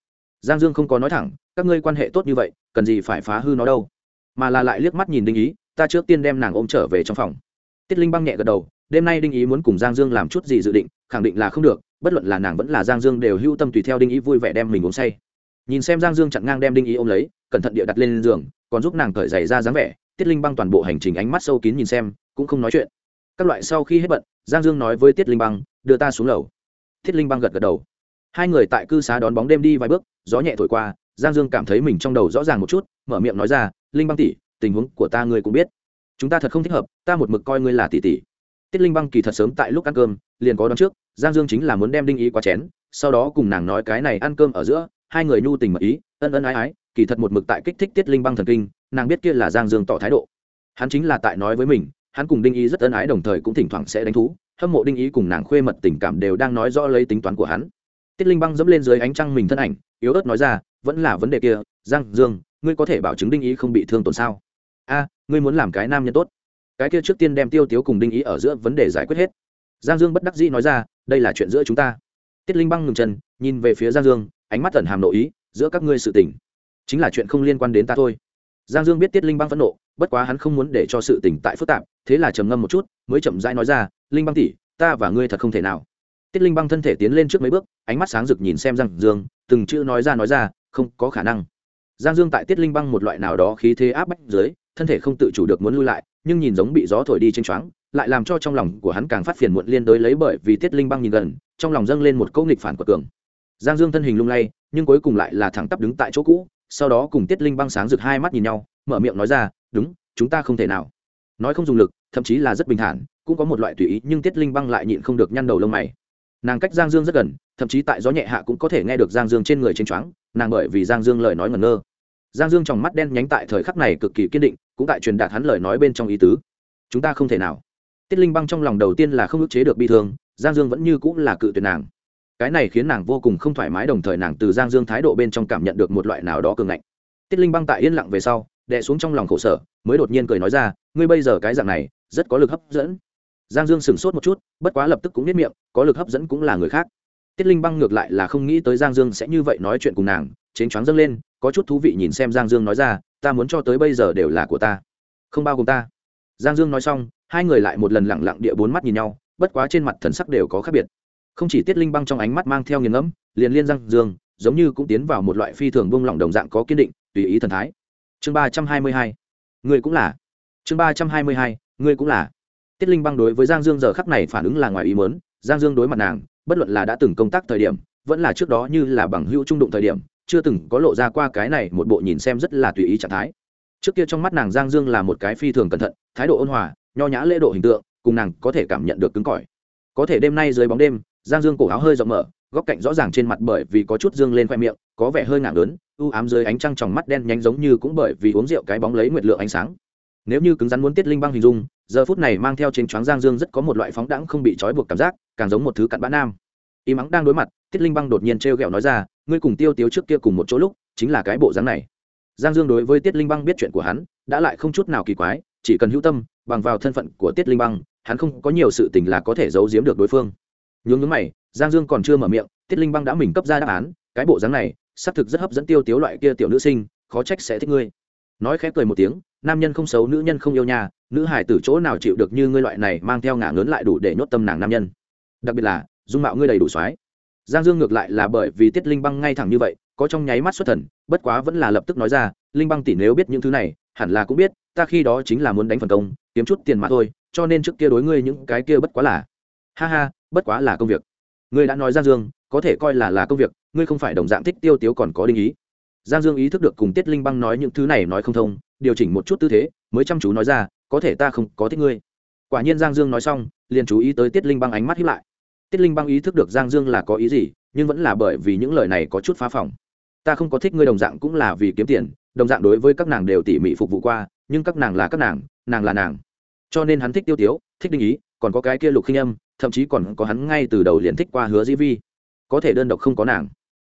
Giang dương không có nói thẳng, các ngươi quan hệ tốt như vậy, cần gì phải phá hư nó đâu. Mà là lại liếc mắt nhìn đinh ý, ta trước tiên đem nàng ôm trở về trong phòng. Tiết linh băng nhẹ gật đầu, đêm nay đinh ý muốn cùng giang dương làm chút gì dự định, khẳng định là không được, bất luận là nàng vẫn là giang dương đều hưu tâm tùy theo đinh ý vui vẻ đem mình uống say. Nhìn xem giang dương chặn ngang đem đinh ý ôm lấy, cẩn thận địa đặt lên giường còn giúp nàng cởi giày ra dáng vẻ, tiết linh băng toàn bộ hành trình ánh mắt sâu kín nhìn xem, cũng không nói chuyện. Các loại sau khi hết bận, giang dương nói với tiết linh băng, đưa ta xuống lầu. Tiết linh băng gật gật đầu. Hai người tại cư xá đón bóng đêm đi vài bước, gió nhẹ thổi qua, giang dương cảm thấy mình trong đầu rõ ràng một chút, mở miệng nói ra, linh băng tỷ, tình huống của ta ngươi cũng biết. Chúng ta thật không thích hợp, ta một mực coi ngươi là tỷ tỷ. Tiết linh băng kỳ thật sớm tại lúc ăn cơm, liền có đón trước, giang dương chính là muốn đem đinh ý qua chén, sau đó cùng nàng nói cái này ăn cơm ở giữa hai người nhu tình mật ý, ân ân ái ái, kỳ thật một mực tại kích thích tiết linh băng thần kinh, nàng biết kia là giang dương tỏ thái độ. Hắn chính là tại nói với mình, hắn cùng đinh ý rất ân ái đồng thời cũng thỉnh thoảng sẽ đánh thú, hâm mộ đinh ý cùng nàng khuê mật tình cảm đều đang nói rõ lấy tính toán của hắn. Tiết linh băng dẫm lên dưới ánh trăng mình thân ảnh, yếu ớt nói ra, vẫn là vấn đề kia, giang dương, ngươi có thể bảo chứng đinh ý không bị thương tổn sao? A, ngươi muốn làm cái nam nhân tốt. Cái kia trước tiên đem tiêu tiếu cùng đinh ý ở giữa vấn đề giải quyết hết. Giang dương bất đắc dĩ nói ra, đây là chuyện giữa chúng ta. Tiết linh băng ngừng chân, nhìn về phía giang dương ánh mắt tẩn hàm nội ý giữa các ngươi sự tình. Chính là chuyện không liên quan đến ta thôi. Giang dương biết tiết linh băng phẫn nộ, bất quá hắn không muốn để cho sự tình tại phức tạp, thế là trầm ngâm một chút, mới chậm rãi nói ra, linh băng tỉ ta và ngươi thật không thể nào. Tiết linh băng thân thể tiến lên trước mấy bước, ánh mắt sáng rực nhìn xem giang dương, từng chữ nói ra nói ra, không có khả năng. Giang dương tại tiết linh băng một loại nào đó khí thế áp bách dưới, thân thể không tự chủ được muốn lui lại, nhưng nhìn giống bị gió thổi đi trên choáng, lại làm cho trong lòng của hắn càng phát phiền muộn liên đối lấy bởi vì tiết linh băng nhìn gần, trong lòng dâng lên một câu nghịch phản của cường giang dương thân hình lung lay, nhưng cuối cùng lại là thẳng tắp đứng tại chỗ cũ, sau đó cùng tiết linh băng sáng rực hai mắt nhìn nhau, mở miệng nói ra, đúng, chúng ta không thể nào. Nói không dùng lực, thậm chí là rất bình thản, cũng có một loại tùy ý, nhưng tiết linh băng lại nhịn không được nhăn đầu lông mày. Nàng cách giang dương rất gần, thậm chí tại gió nhẹ hạ cũng có thể nghe được giang dương trên người trên choáng, nàng bởi vì giang dương lời nói ngẩn ngơ. Giang dương trong mắt đen nhánh tại thời khắc này cực kỳ kiên định, cũng tại truyền đạt hắn lời nói bên trong ý tứ. Chúng ta không thể nào. Tiết linh băng trong lòng đầu tiên là không ức chế được bi thương, giang dương vẫn như cũng là cự tuyệt nàng cái này khiến nàng vô cùng không thoải mái, đồng thời nàng từ giang dương thái độ bên trong cảm nhận được một loại nào đó cường ngạnh. Tiết linh băng tại yên lặng về sau, đè xuống trong lòng khổ sở, mới đột nhiên cười nói ra, ngươi bây giờ cái dạng này, rất có lực hấp dẫn. Giang dương sửng sốt một chút, bất quá lập tức cũng biết miệng, có lực hấp dẫn cũng là người khác. Tiết linh băng ngược lại là không nghĩ tới giang dương sẽ như vậy nói chuyện cùng nàng chến choáng dâng lên, có chút thú vị nhìn xem giang dương nói ra, ta muốn cho tới bây giờ đều là của ta, không bao gồm ta. Giang dương nói xong, hai người lại một lần lẳng lặng địa bốn mắt nhìn nhau, bất quá trên mặt thần sắc đều có khác biệt không chỉ tiết linh băng trong ánh mắt mang theo nghiền ngẫm, liền liên răng dương, giống như cũng tiến vào một loại phi thường buông lỏng đồng dạng có kiên định, tùy ý thần thái. Chương ba trăm hai mươi hai. Người cũng là. Chương ba trăm hai mươi hai. Người cũng là. Tiết linh băng đối với giang dương giờ khắc này phản ứng là ngoài ý mớn giang dương đối mặt nàng, bất luận là đã từng công tác thời điểm, vẫn là trước đó như là bằng hữu trung đụng thời điểm, chưa từng có lộ ra qua cái này một bộ nhìn xem rất là tùy ý trạng thái. Trước kia trong mắt nàng giang dương là một cái phi thường cẩn thận, thái độ ôn hòa, nho nhã lễ độ hình tượng, cùng nàng có thể cảm nhận được cứng cỏi. Có thể đêm nay dưới bóng đêm giang dương cổ áo hơi rộng mở, góc cạnh rõ ràng trên mặt bởi vì có chút dương lên khoe miệng, có vẻ hơi ngạc lớn u ám dưới ánh trăng tròng mắt đen nhánh giống như cũng bởi vì uống rượu cái bóng lấy nguyệt lượng ánh sáng. Nếu như cứng rắn muốn tiết linh băng hình dung, giờ phút này mang theo trên choáng giang dương rất có một loại phóng đãng không bị trói buộc cảm giác, càng giống một thứ cặn bã nam. Y mắng đang đối mặt, tiết linh băng đột nhiên t r nói ra, ngươi cùng tiêu tiếu trước kia cùng một chỗ lúc, chính là cái bộ dáng này. Giang dương đối với tiết linh băng biết chuyện của hắn, đã lại không chút nào kỳ quái, chỉ cần hữu tâm, bằng vào thân phận của tiết linh băng, hắn không có nhiều sự tình là có thể giấu giếm được đối phương nhướng nhướng mày, giang dương còn chưa mở miệng, tiết linh băng đã mình cấp ra đáp án, cái bộ dáng này, xác thực rất hấp dẫn tiêu tiếu loại kia tiểu nữ sinh, khó trách sẽ thích ngươi. Nói khẽ cười một tiếng, nam nhân không xấu, nữ nhân không yêu nhà nữ hải tử chỗ nào chịu được như ngươi loại này mang theo ngả ngớn lại đủ để nhốt tâm nàng nam nhân. Đặc biệt là, dung mạo ngươi đầy đủ soái giang dương ngược lại là bởi vì tiết linh băng ngay thẳng như vậy, có trong nháy mắt xuất thần, bất quá vẫn là lập tức nói ra, linh băng tỷ nếu biết những thứ này, hẳn là cũng biết, ta khi đó chính là muốn đánh phần công, kiếm chút tiền mà thôi, cho nên trước kia đối ngươi những cái kia bất quá là. Ha ha bất quá là công việc. Ngươi đã nói giang dương, có thể coi là là công việc, ngươi không phải đồng dạng thích tiêu tiếu còn có đinh ý. Giang dương ý thức được cùng tiết linh băng nói những thứ này nói không thông, điều chỉnh một chút tư thế, mới chăm chú nói ra, có thể ta không có thích ngươi. Quả nhiên giang dương nói xong, liền chú ý tới tiết linh băng ánh mắt hiếp lại. Tiết linh băng ý thức được giang dương là có ý gì, nhưng vẫn là bởi vì những lời này có chút phá phòng ta không có thích ngươi đồng dạng cũng là vì kiếm tiền, đồng dạng đối với các nàng đều tỉ mỉ phục vụ qua, nhưng các nàng là các nàng nàng là nàng. Cho nên hắn thích tiêu tiếu, thích đinh ý, còn có cái kia lục khinh âm thậm chí còn có hắn ngay từ đầu liền thích qua hứa dĩ vi. Có thể đơn độc không có nàng.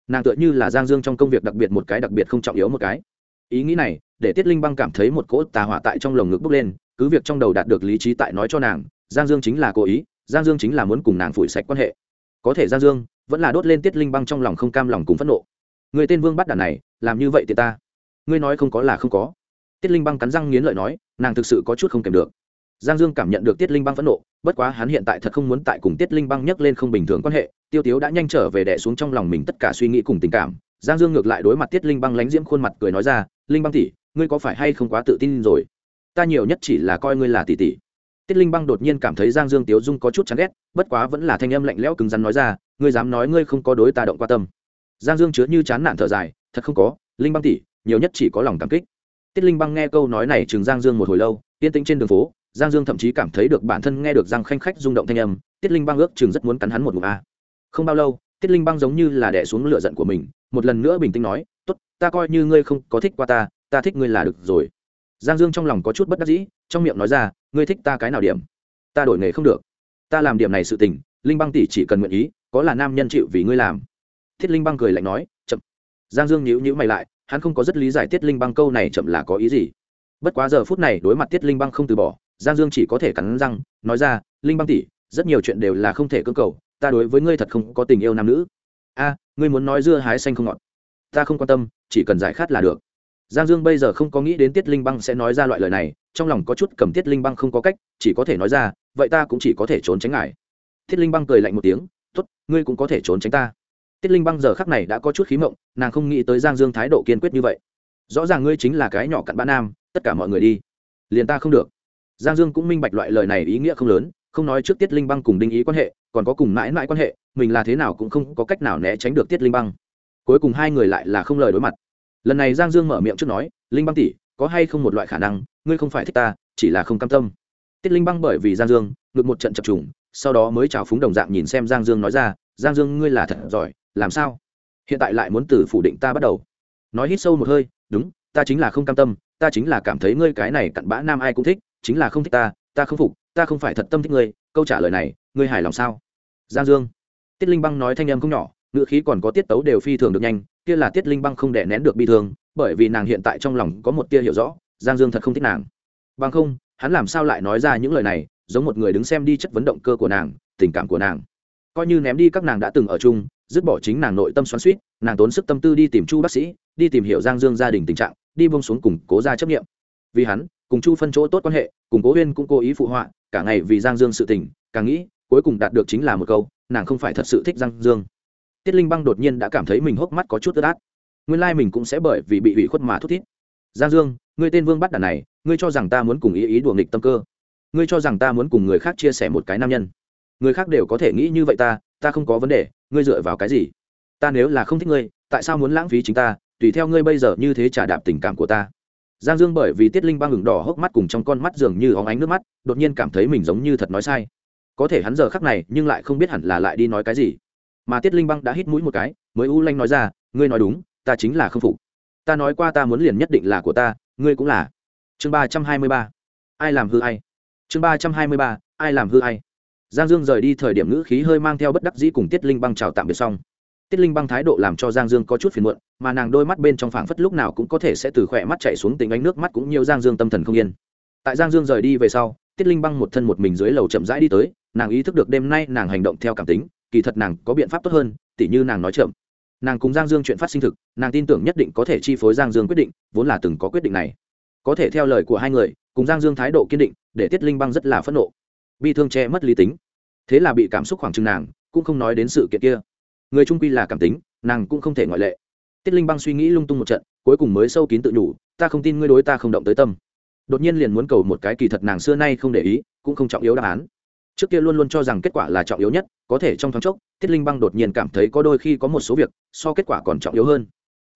Nàng tựa như là giang dương trong công việc đặc biệt một cái đặc biệt không trọng yếu một cái. Ý nghĩ này, để tiết linh băng cảm thấy một cỗ tà hỏa tại trong lồng ngực bốc lên, cứ việc trong đầu đạt được lý trí tại nói cho nàng, giang dương chính là cố ý, giang dương chính là muốn cùng nàng phủi sạch quan hệ. Có thể giang dương vẫn là đốt lên tiết linh băng trong lòng không cam lòng cùng phẫn nộ. Người tên vương bắt đàn này, làm như vậy thì ta. Ngươi nói không có là không có. Tiết linh băng cắn răng nghiến lợi nói, nàng thực sự có chút không kèm được giang dương cảm nhận được tiết linh băng phẫn nộ, bất quá hắn hiện tại thật không muốn tại cùng tiết linh băng nhắc lên không bình thường quan hệ, tiêu tiếu đã nhanh trở về đẻ xuống trong lòng mình tất cả suy nghĩ cùng tình cảm. Giang dương ngược lại đối mặt tiết linh băng lánh diễm khuôn mặt cười nói ra, linh băng tỷ, ngươi có phải hay không quá tự tin rồi? Ta nhiều nhất chỉ là coi ngươi là tỷ tỷ. Tiết linh băng đột nhiên cảm thấy giang dương tiếu dung có chút chán ghét, bất quá vẫn là thanh âm lạnh lẽo cứng rắn nói ra, ngươi dám nói ngươi không có đối ta động qua tâm. Giang dương chứa như chán nản thở dài, thật không có, linh băng tỷ, nhiều nhất chỉ có lòng cảm kích. Tiết linh băng nghe câu nói này chừng giang dương một hồi lâu, yên tĩnh trên đường phố giang dương thậm chí cảm thấy được bản thân nghe được giang khanh khách rung động thanh âm, tiết linh băng ước chừng rất muốn cắn hắn một ngụm a. Không bao lâu, tiết linh băng giống như là đẻ xuống lửa giận của mình, một lần nữa bình tĩnh nói, tốt, ta coi như ngươi không có thích qua ta ta thích ngươi là được rồi. Giang dương trong lòng có chút bất đắc dĩ, trong miệng nói ra, ngươi thích ta cái nào điểm? Ta đổi nghề không được. Ta làm điểm này sự tình, linh băng tỷ chỉ cần nguyện ý, có là nam nhân chịu vì ngươi làm. Thiết linh băng cười lạnh nói, chậm. Giang dương nhíu nhíu mày lại, hắn không có rất lý giải tiết linh băng câu này chậm là có ý gì. Bất quá giờ phút này đối mặt tiết linh băng không từ bỏ giang dương chỉ có thể cắn răng, nói ra, linh băng tỷ, rất nhiều chuyện đều là không thể cơ cầu, ta đối với ngươi thật không có tình yêu nam nữ. A, ngươi muốn nói dưa hái xanh không ngọt. Ta không quan tâm, chỉ cần giải khát là được. Giang dương bây giờ không có nghĩ đến tiết linh băng sẽ nói ra loại lời này, trong lòng có chút cầm tiết linh băng không có cách, chỉ có thể nói ra, vậy ta cũng chỉ có thể trốn tránh ngài. Tiết linh băng cười lạnh một tiếng t ố t ngươi cũng có thể trốn tránh ta. Tiết linh băng giờ khắc này đã có chút khí mộng, nàng không nghĩ tới giang dương thái độ kiên quyết như vậy. Rõ ràng ngươi chính là cái nhỏ cặn bã nam, tất cả mọi người đi, liền ta không được giang dương cũng minh bạch loại lời này ý nghĩa không lớn, không nói trước tiết linh băng cùng đinh ý quan hệ, còn có cùng mãi mãi quan hệ, mình là thế nào cũng không có cách nào né tránh được tiết linh băng. Cuối cùng hai người lại là không lời đối mặt. Lần này giang dương mở miệng trước nói, linh băng tỷ, có hay không một loại khả năng, ngươi không phải thích ta, chỉ là không cam tâm. Tiết linh băng bởi vì giang dương ngược một trận chập trùng, sau đó mới chào phúng đồng dạng nhìn xem giang dương nói ra, giang dương, ngươi là thật giỏi, làm sao? Hiện tại lại muốn từ phủ định ta bắt đầu. Nói hít sâu một hơi, đúng, ta chính là không cam tâm, ta chính là cảm thấy ngươi cái này cặn bã nam ai cũng thích chính là không thích ta ta không phục, ta không phải thật tâm thích ngươi, câu trả lời này, ngươi hài lòng sao? Giang dương. Tiết linh băng nói thanh âm không nhỏ, ngữ khí còn có tiết tấu đều phi thường được nhanh, kia là tiết linh băng không đè nén được bi thương, bởi vì nàng hiện tại trong lòng có một tia hiểu rõ, giang dương thật không thích nàng. Bằng không, hắn làm sao lại nói ra những lời này, giống một người đứng xem đi chất vấn động cơ của nàng, tình cảm của nàng. Coi như ném đi các nàng đã từng ở chung, dứt bỏ chính nàng nội tâm xoắn suýt nàng tốn sức tâm tư đi tìm chu bác sĩ, đi tìm hiểu giang dương gia đình tình trạng, đi bông xuống cùng cố ra chấp nghiệm vì hắn cùng chu phân chỗ tốt quan hệ, cùng cố huyên cũng cố ý phụ họa, cả ngày vì giang dương sự tình, càng nghĩ, cuối cùng đạt được chính là một câu, nàng không phải thật sự thích giang dương. Tiết linh băng đột nhiên đã cảm thấy mình hốc mắt có chút ướt át. Nguyên lai mình cũng sẽ bởi vì bị ủy khuất mà thút thít. Giang dương, ngươi tên vương bắt đàn này, ngươi cho rằng ta muốn cùng ý ý đùa nghịch tâm cơ. Ngươi cho rằng ta muốn cùng người khác chia sẻ một cái nam nhân. Người khác đều có thể nghĩ như vậy ta ta không có vấn đề, ngươi dựa vào cái gì? Ta nếu là không thích ngươi, tại sao muốn lãng phí chính ta, tùy theo ngươi bây giờ như thế trả đạp tình cảm của ta? Giang dương bởi vì tiết linh băng ngừng đỏ hốc mắt cùng trong con mắt dường như óng ánh nước mắt, đột nhiên cảm thấy mình giống như thật nói sai. Có thể hắn giờ khắc này nhưng lại không biết hẳn là lại đi nói cái gì. Mà tiết linh băng đã hít mũi một cái, mới u lanh nói ra, ngươi nói đúng, ta chính là không phục. Ta nói qua ta muốn liền nhất định là của ta, ngươi cũng là. Chương ba trăm hai mươi ba. Ai làm hư ai? Chương ba trăm hai mươi ba. Ai làm hư ai? Giang dương rời đi thời điểm ngữ khí hơi mang theo bất đắc dĩ cùng tiết linh băng chào tạm biệt xong tiết linh băng thái độ làm cho giang dương có chút phiền muộn, mà nàng đôi mắt bên trong phảng phất lúc nào cũng có thể sẽ từ khỏe mắt chạy xuống tình ánh nước mắt cũng nhiều giang dương tâm thần không yên. Tại giang dương rời đi về sau, tiết linh băng một thân một mình dưới lầu chậm rãi đi tới, nàng ý thức được đêm nay nàng hành động theo cảm tính, kỳ thật nàng có biện pháp tốt hơn, tỉ như nàng nói chậm. Nàng cùng giang dương chuyện phát sinh thực, nàng tin tưởng nhất định có thể chi phối giang dương quyết định, vốn là từng có quyết định này. Có thể theo lời của hai người, cùng giang dương thái độ kiên định, để tiết linh băng rất là phẫn nộ. Bi thương che mất lý tính. Thế là bị cảm xúc khoảng chừng nàng, cũng không nói đến sự kiện kia người trung quy là cảm tính, nàng cũng không thể ngoại lệ. Tiết linh băng suy nghĩ lung tung một trận, cuối cùng mới sâu kín tự nhủ, ta không tin ngươi đối ta không động tới tâm. Đột nhiên liền muốn cầu một cái kỳ thật nàng xưa nay không để ý, cũng không trọng yếu đáp án. Trước kia luôn luôn cho rằng kết quả là trọng yếu nhất, có thể trong thoáng chốc thiết linh băng đột nhiên cảm thấy có đôi khi có một số việc, so kết quả còn trọng yếu hơn.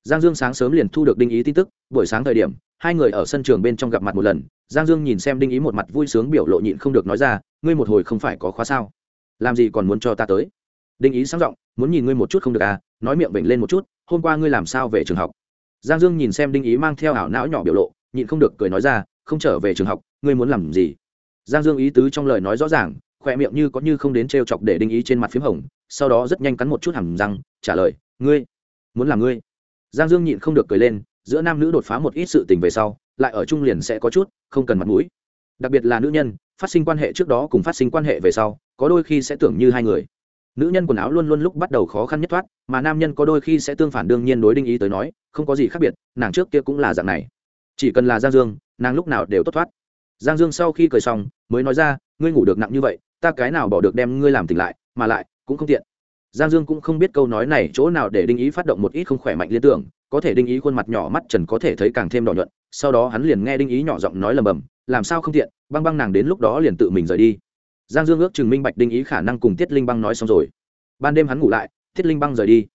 Giang dương sáng sớm liền thu được đinh ý tin tức, buổi sáng thời điểm, hai người ở sân trường bên trong gặp mặt một lần, giang dương nhìn xem đinh ý một mặt vui sướng biểu lộ nhịn không được nói ra, ngươi một hồi không phải có khóa sao? Làm gì còn muốn cho ta tới? Đinh ý sáng giọng, muốn nhìn ngươi một chút không được à? Nói miệng bệnh lên một chút, hôm qua ngươi làm sao về trường học? Giang dương nhìn xem đinh ý mang theo ảo não nhỏ biểu lộ, nhịn không được cười nói ra, không trở về trường học, ngươi muốn làm gì? Giang dương ý tứ trong lời nói rõ ràng khoe miệng như có như không đến t chọc để đinh ý trên mặt p h í m hồng, sau đó rất nhanh cắn một chút hẳn răng, trả lời, ngươi, muốn làm ngươi? Giang dương nhịn không được cười lên, giữa nam nữ đột phá một ít sự tình về sau, lại ở chung liền sẽ có chút, không cần mặt mũi. Đặc biệt là nữ nhân, phát sinh quan hệ trước đó cùng phát sinh quan hệ về sau, có đôi khi sẽ tưởng như hai người nữ nhân quần áo luôn luôn lúc bắt đầu khó khăn nhất thoát, mà nam nhân có đôi khi sẽ tương phản đương nhiên đối đinh ý tới nói, không có gì khác biệt, nàng trước kia cũng là dạng này. Chỉ cần là giang dương, nàng lúc nào đều tốt thoát. Giang dương sau khi cười xong, mới nói ra, ngươi ngủ được nặng như vậy, ta cái nào bỏ được đem ngươi làm tỉnh lại, mà lại, cũng không tiện. Giang dương cũng không biết câu nói này chỗ nào để đinh ý phát động một ít không khỏe mạnh liên tưởng, có thể đinh ý khuôn mặt nhỏ mắt trần có thể thấy càng thêm đỏ nhuận, sau đó hắn liền nghe đinh ý nhỏ giọng nói lầm bầm, làm sao không tiện, băng băng nàng đến lúc đó liền tự mình rời đi giang dương ước chừng minh bạch đinh ý khả năng cùng tiết linh băng nói xong rồi. Ban đêm hắn ngủ lại, tiết linh băng rời đi.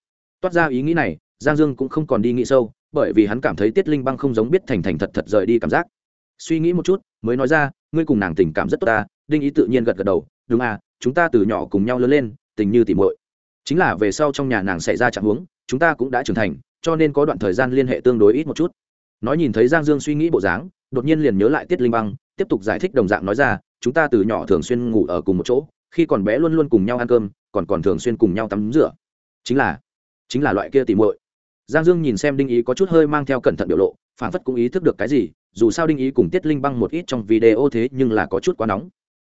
Toát ra ý nghĩ này, giang dương cũng không còn đi nghĩ sâu, bởi vì hắn cảm thấy tiết linh băng không giống biết thành thành thật thật rời đi cảm giác. Suy nghĩ một chút, mới nói ra, ngươi cùng nàng tình cảm rất tốt ta. Đinh ý tự nhiên gật gật đầu, đúng à chúng ta từ nhỏ cùng nhau lớn lên, tình như tìm muội. Chính là về sau trong nhà nàng xảy ra trạng huống, chúng ta cũng đã trưởng thành, cho nên có đoạn thời gian liên hệ tương đối ít một chút. Nói nhìn thấy giang dương suy nghĩ bộ dáng, đột nhiên liền nhớ lại tiết linh băng, tiếp tục giải thích đồng dạng nói ra chúng ta từ nhỏ thường xuyên ngủ ở cùng một chỗ, khi còn bé luôn luôn cùng nhau ăn cơm, còn còn thường xuyên cùng nhau tắm rửa. Chính là chính là loại kia tìm muội. Giang dương nhìn xem đinh ý có chút hơi mang theo cẩn thận biểu lộ phản phất cũng ý thức được cái gì, dù sao đinh ý cùng tiết linh băng một ít trong video thế nhưng là có chút quá nóng.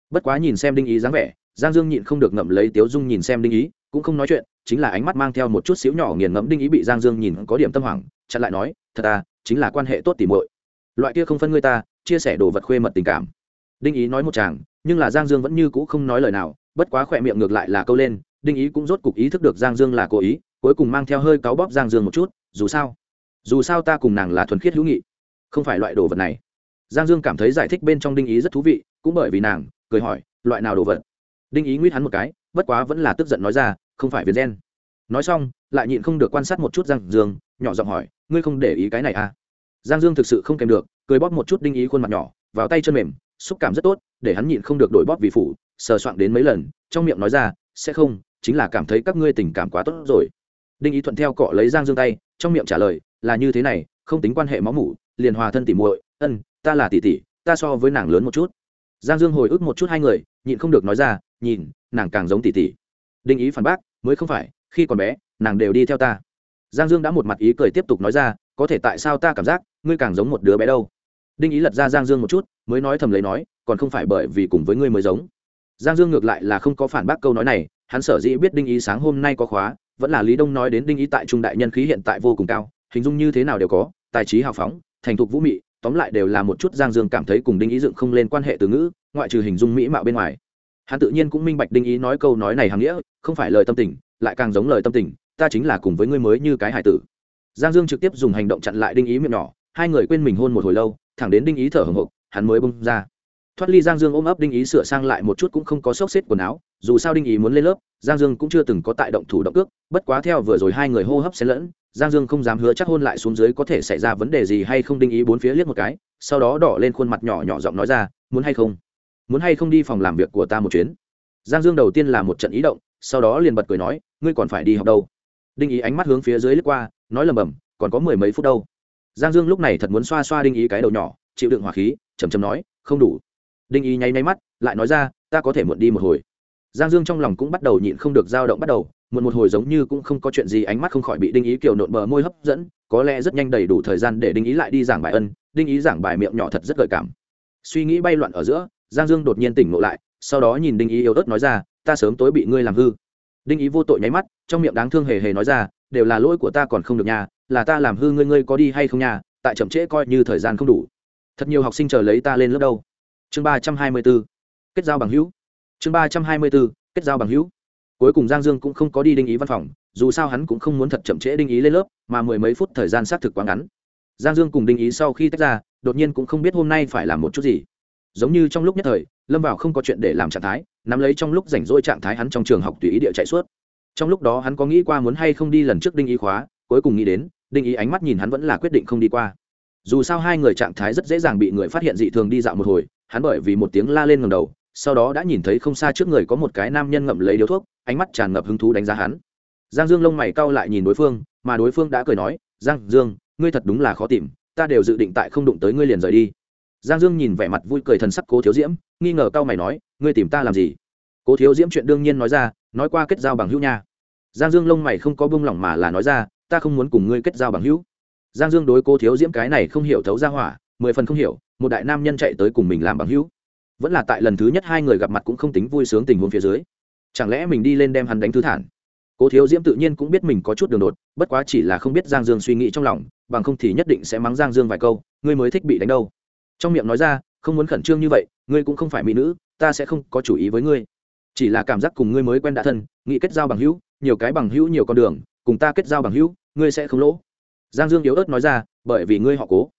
Bất quá nhìn xem đinh ý dáng vẻ, giang dương nhịn không được ngậm lấy tiếu dung nhìn xem đinh ý, cũng không nói chuyện, chính là ánh mắt mang theo một chút xíu nhỏ nghiền ngẫm đinh ý bị giang dương nhìn có điểm tâm hoảng, chặn lại nói, thật à chính là quan hệ tốt tỉ muội. Loại kia không phân người ta, chia sẻ đồ vật khuê mật tình cảm đinh ý nói một chàng, nhưng là giang dương vẫn như cũ không nói lời nào, bất quá khỏe miệng ngược lại là câu lên, đinh ý cũng rốt cục ý thức được giang dương là cố ý, cuối cùng mang theo hơi cáu bóp giang dương một chút, dù sao dù sao ta cùng nàng là thuần khiết hữu nghị, không phải loại đồ vật này. Giang dương cảm thấy giải thích bên trong đinh ý rất thú vị, cũng bởi vì nàng, cười hỏi, loại nào đồ vật? Đinh ý nguyết hắn một cái, bất quá vẫn là tức giận nói ra, không phải việt gen. Nói xong, lại nhịn không được quan sát một chút giang dương, nhỏ giọng hỏi, ngươi không để ý cái này à? Giang dương thực sự không kèm được, cười bóp một chút đinh ý khuôn mặt nhỏ, vào tay chân mềm xúc cảm rất tốt, để hắn nhịn không được đổi bóp vì phủ, sờ soạn đến mấy lần, trong miệng nói ra, sẽ không, chính là cảm thấy các ngươi tình cảm quá tốt rồi. Đinh ý thuận theo cọ lấy giang dương tay, trong miệng trả lời, là như thế này, không tính quan hệ máu mủ, liền hòa thân tỉ muội, ân, ta là tỷ tỷ ta so với nàng lớn một chút. Giang dương hồi ức một chút hai người, nhịn không được nói ra, nhìn, nàng càng giống tỷ tỷ đinh ý phản bác, mới không phải, khi còn bé, nàng đều đi theo ta. Giang dương đã một mặt ý cười tiếp tục nói ra, có thể tại sao ta cảm giác ngươi càng giống một đứa bé đâu? Đinh ý lật ra giang dương một chút, mới nói thầm lấy nói, còn không phải bởi vì cùng với ngươi mới giống. Giang dương ngược lại là không có phản bác câu nói này, hắn sở dĩ biết đinh ý sáng hôm nay có khóa, vẫn là lý đông nói đến đinh ý tại trung đại nhân khí hiện tại vô cùng cao, hình dung như thế nào đều có, tài trí hào phóng, thành thục vũ mị, tóm lại đều là một chút giang dương cảm thấy cùng đinh ý dựng không lên quan hệ từ ngữ, ngoại trừ hình dung mỹ mạo bên ngoài. Hắn tự nhiên cũng minh bạch đinh ý nói câu nói này hằng nghĩa, không phải lời tâm tình, lại càng giống lời tâm tình, ta chính là cùng với ngươi mới như cái hải tử. Giang dương trực tiếp dùng hành động chặn lại đinh ý miệng nhỏ, hai người quên mình hôn một hồi lâu thẳng đến đinh ý thở hồng hộc, hắn mới bông ra. Thoát ly giang dương ôm ấp đinh ý sửa sang lại một chút cũng không có xốc xếp quần áo, dù sao đinh ý muốn lên lớp, giang dương cũng chưa từng có tại động thủ động ước bất quá theo vừa rồi hai người hô hấp xen lẫn, giang dương không dám hứa chắc hôn lại xuống dưới có thể xảy ra vấn đề gì hay không đinh ý bốn phía liếc một cái, sau đó đỏ lên khuôn mặt nhỏ nhỏ giọng nói ra, muốn hay không? Muốn hay không đi phòng làm việc của ta một chuyến? Giang dương đầu tiên là một trận ý động, sau đó liền bật cười nói, ngươi còn phải đi học đâu? Đinh ý ánh mắt hướng phía dưới lướt qua, nói lầm bầm, còn có mười mấy phút đâu giang dương lúc này thật muốn xoa xoa đinh ý cái đầu nhỏ, chịu đựng hỏa khí chầm chầm nói, không đủ. Đinh ý nháy nháy mắt, lại nói ra, ta có thể muộn đi một hồi. Giang dương trong lòng cũng bắt đầu nhịn không được dao động bắt đầu, muộn một hồi giống như cũng không có chuyện gì, ánh mắt không khỏi bị đinh ý kiều nộn bờ môi hấp dẫn, có lẽ rất nhanh đầy đủ thời gian để đinh ý lại đi giảng bài ân, đinh ý giảng bài miệng nhỏ thật rất gợi cảm. Suy nghĩ bay loạn ở giữa, giang dương đột nhiên tỉnh ngộ lại, sau đó nhìn đinh ý yếu ớt nói ra, ta sớm tối bị ngươi làm hư. Đinh ý vô tội nháy mắt, trong miệng đáng thương hề hề nói ra, đều là lỗi của ta còn không được nhà là ta làm hư ngươi ngươi có đi hay không nhà tại chậm trễ coi như thời gian không đủ. Thật nhiều học sinh chờ lấy ta lên lớp đâu. Chương ba trăm hai mươi b ố kết giao bằng hữu. Chương ba trăm hai mươi b ố kết giao bằng hữu. Cuối cùng giang dương cũng không có đi đinh ý văn phòng, dù sao hắn cũng không muốn thật chậm trễ đinh ý lên lớp, mà mười mấy phút thời gian xác thực quá ngắn. Giang dương cùng đinh ý sau khi tách ra, đột nhiên cũng không biết hôm nay phải làm một chút gì. Giống như trong lúc nhất thời, lâm vào không có chuyện để làm trạng thái, nắm lấy trong lúc rảnh rỗi trạng thái hắn trong trường học tùy ý địa chạy suốt. Trong lúc đó hắn có nghĩ qua muốn hay không đi lần trước đinh ý khóa cuối cùng nghĩ đến đinh ý ánh mắt nhìn hắn vẫn là quyết định không đi qua. Dù sao hai người trạng thái rất dễ dàng bị người phát hiện dị thường đi dạo một hồi, hắn bởi vì một tiếng la lên ngầm đầu, sau đó đã nhìn thấy không xa trước người có một cái nam nhân ngậm lấy điếu thuốc, ánh mắt tràn ngập hứng thú đánh giá hắn. Giang dương lông mày cau lại nhìn đối phương, mà đối phương đã cười nói, giang dương, ngươi thật đúng là khó tìm, ta đều dự định tại không đụng tới ngươi liền rời đi. Giang dương nhìn vẻ mặt vui cười thần sắc cố thiếu diễm, nghi ngờ cau mày nói, ngươi tìm ta làm gì? Cố thiếu diễm chuyện đương nhiên nói ra, nói qua kết giao bằng hữu nha. Giang dương lông mày không có bông lỏng mà là nói ra ta không muốn cùng ngươi kết giao bằng hữu. Giang dương đối cô thiếu diễm cái này không hiểu thấu ra hỏa, mười phần không hiểu, một đại nam nhân chạy tới cùng mình làm bằng hữu. Vẫn là tại lần thứ nhất hai người gặp mặt cũng không tính vui sướng tình huống phía dưới. Chẳng lẽ mình đi lên đem hắn đánh thứ thản? Cố thiếu diễm tự nhiên cũng biết mình có chút đường đột, bất quá chỉ là không biết giang dương suy nghĩ trong lòng, bằng không thì nhất định sẽ mắng giang dương vài câu, ngươi mới thích bị đánh đâu. Trong miệng nói ra, không muốn khẩn trương như vậy, ngươi cũng không phải mỹ nữ, ta sẽ không có chủ ý với ngươi. Chỉ là cảm giác cùng ngươi mới quen đã thân nghĩ kết giao bằng hữu, nhiều cái bằng hữu nhiều con đường, cùng ta kết giao bằng hữu ngươi sẽ không lỗ. Giang dương yếu ớt nói ra, bởi vì ngươi họ cố.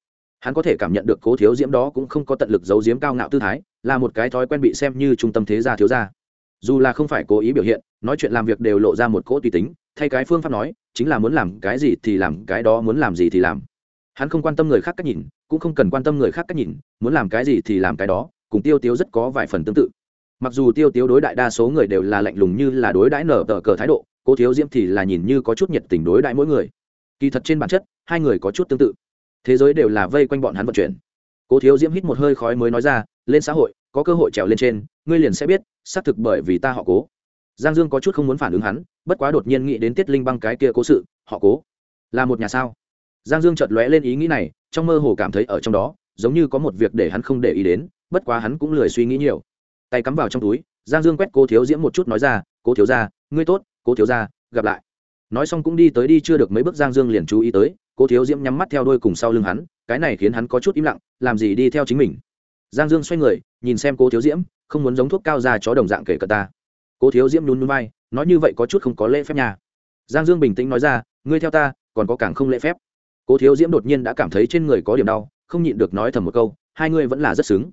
Hắn có thể cảm nhận được cố thiếu diễm đó cũng không có tận lực giấu diếm cao ngạo tư thái, là một cái thói quen bị xem như trung tâm thế gia thiếu gia. Dù là không phải cố ý biểu hiện, nói chuyện làm việc đều lộ ra một cỗ tùy tính, thay cái phương pháp nói, chính là muốn làm cái gì thì làm, cái đó muốn làm gì thì làm. Hắn không quan tâm người khác cách nhìn, cũng không cần quan tâm người khác cách nhìn, muốn làm cái gì thì làm cái đó, cùng tiêu tiếu rất có vài phần tương tự. Mặc dù tiêu tiếu đối đại đa số người đều là lạnh lùng như là đối đãi nở tờ cờ thái độ cô thiếu diễm thì là nhìn như có chút nhiệt tình đối đại mỗi người. Kỳ thật trên bản chất, hai người có chút tương tự. Thế giới đều là vây quanh bọn hắn vận chuyển. Cố thiếu diễm hít một hơi khói mới nói ra, lên xã hội, có cơ hội trèo lên trên, ngươi liền sẽ biết, xác thực bởi vì ta họ cố. Giang dương có chút không muốn phản ứng hắn, bất quá đột nhiên nghĩ đến tiết linh băng cái kia cố sự, họ cố, là một nhà sao? Giang dương chợt lóe lên ý nghĩ này, trong mơ hồ cảm thấy ở trong đó, giống như có một việc để hắn không để ý đến, bất quá hắn cũng lười suy nghĩ nhiều. Tay cắm vào trong túi, giang dương quét cô thiếu diễm một chút nói ra, cố thiếu ra ngươi tốt cố thiếu ra gặp lại. Nói xong cũng đi tới đi chưa được mấy bước giang dương liền chú ý tới, cố thiếu diễm nhắm mắt theo đôi cùng sau lưng hắn, cái này khiến hắn có chút im lặng, làm gì đi theo chính mình. Giang dương xoay người, nhìn xem cố thiếu diễm, không muốn giống thuốc cao ra chó đồng dạng kể cờ ta. Cố thiếu diễm nhún núi vai, nói như vậy có chút không có lễ phép nhà giang dương bình tĩnh nói ra, ngươi theo ta, còn có càng không lễ phép. Cố thiếu diễm đột nhiên đã cảm thấy trên người có điểm đau, không nhịn được nói thầm một câu, hai ngươi vẫn là rất xứng.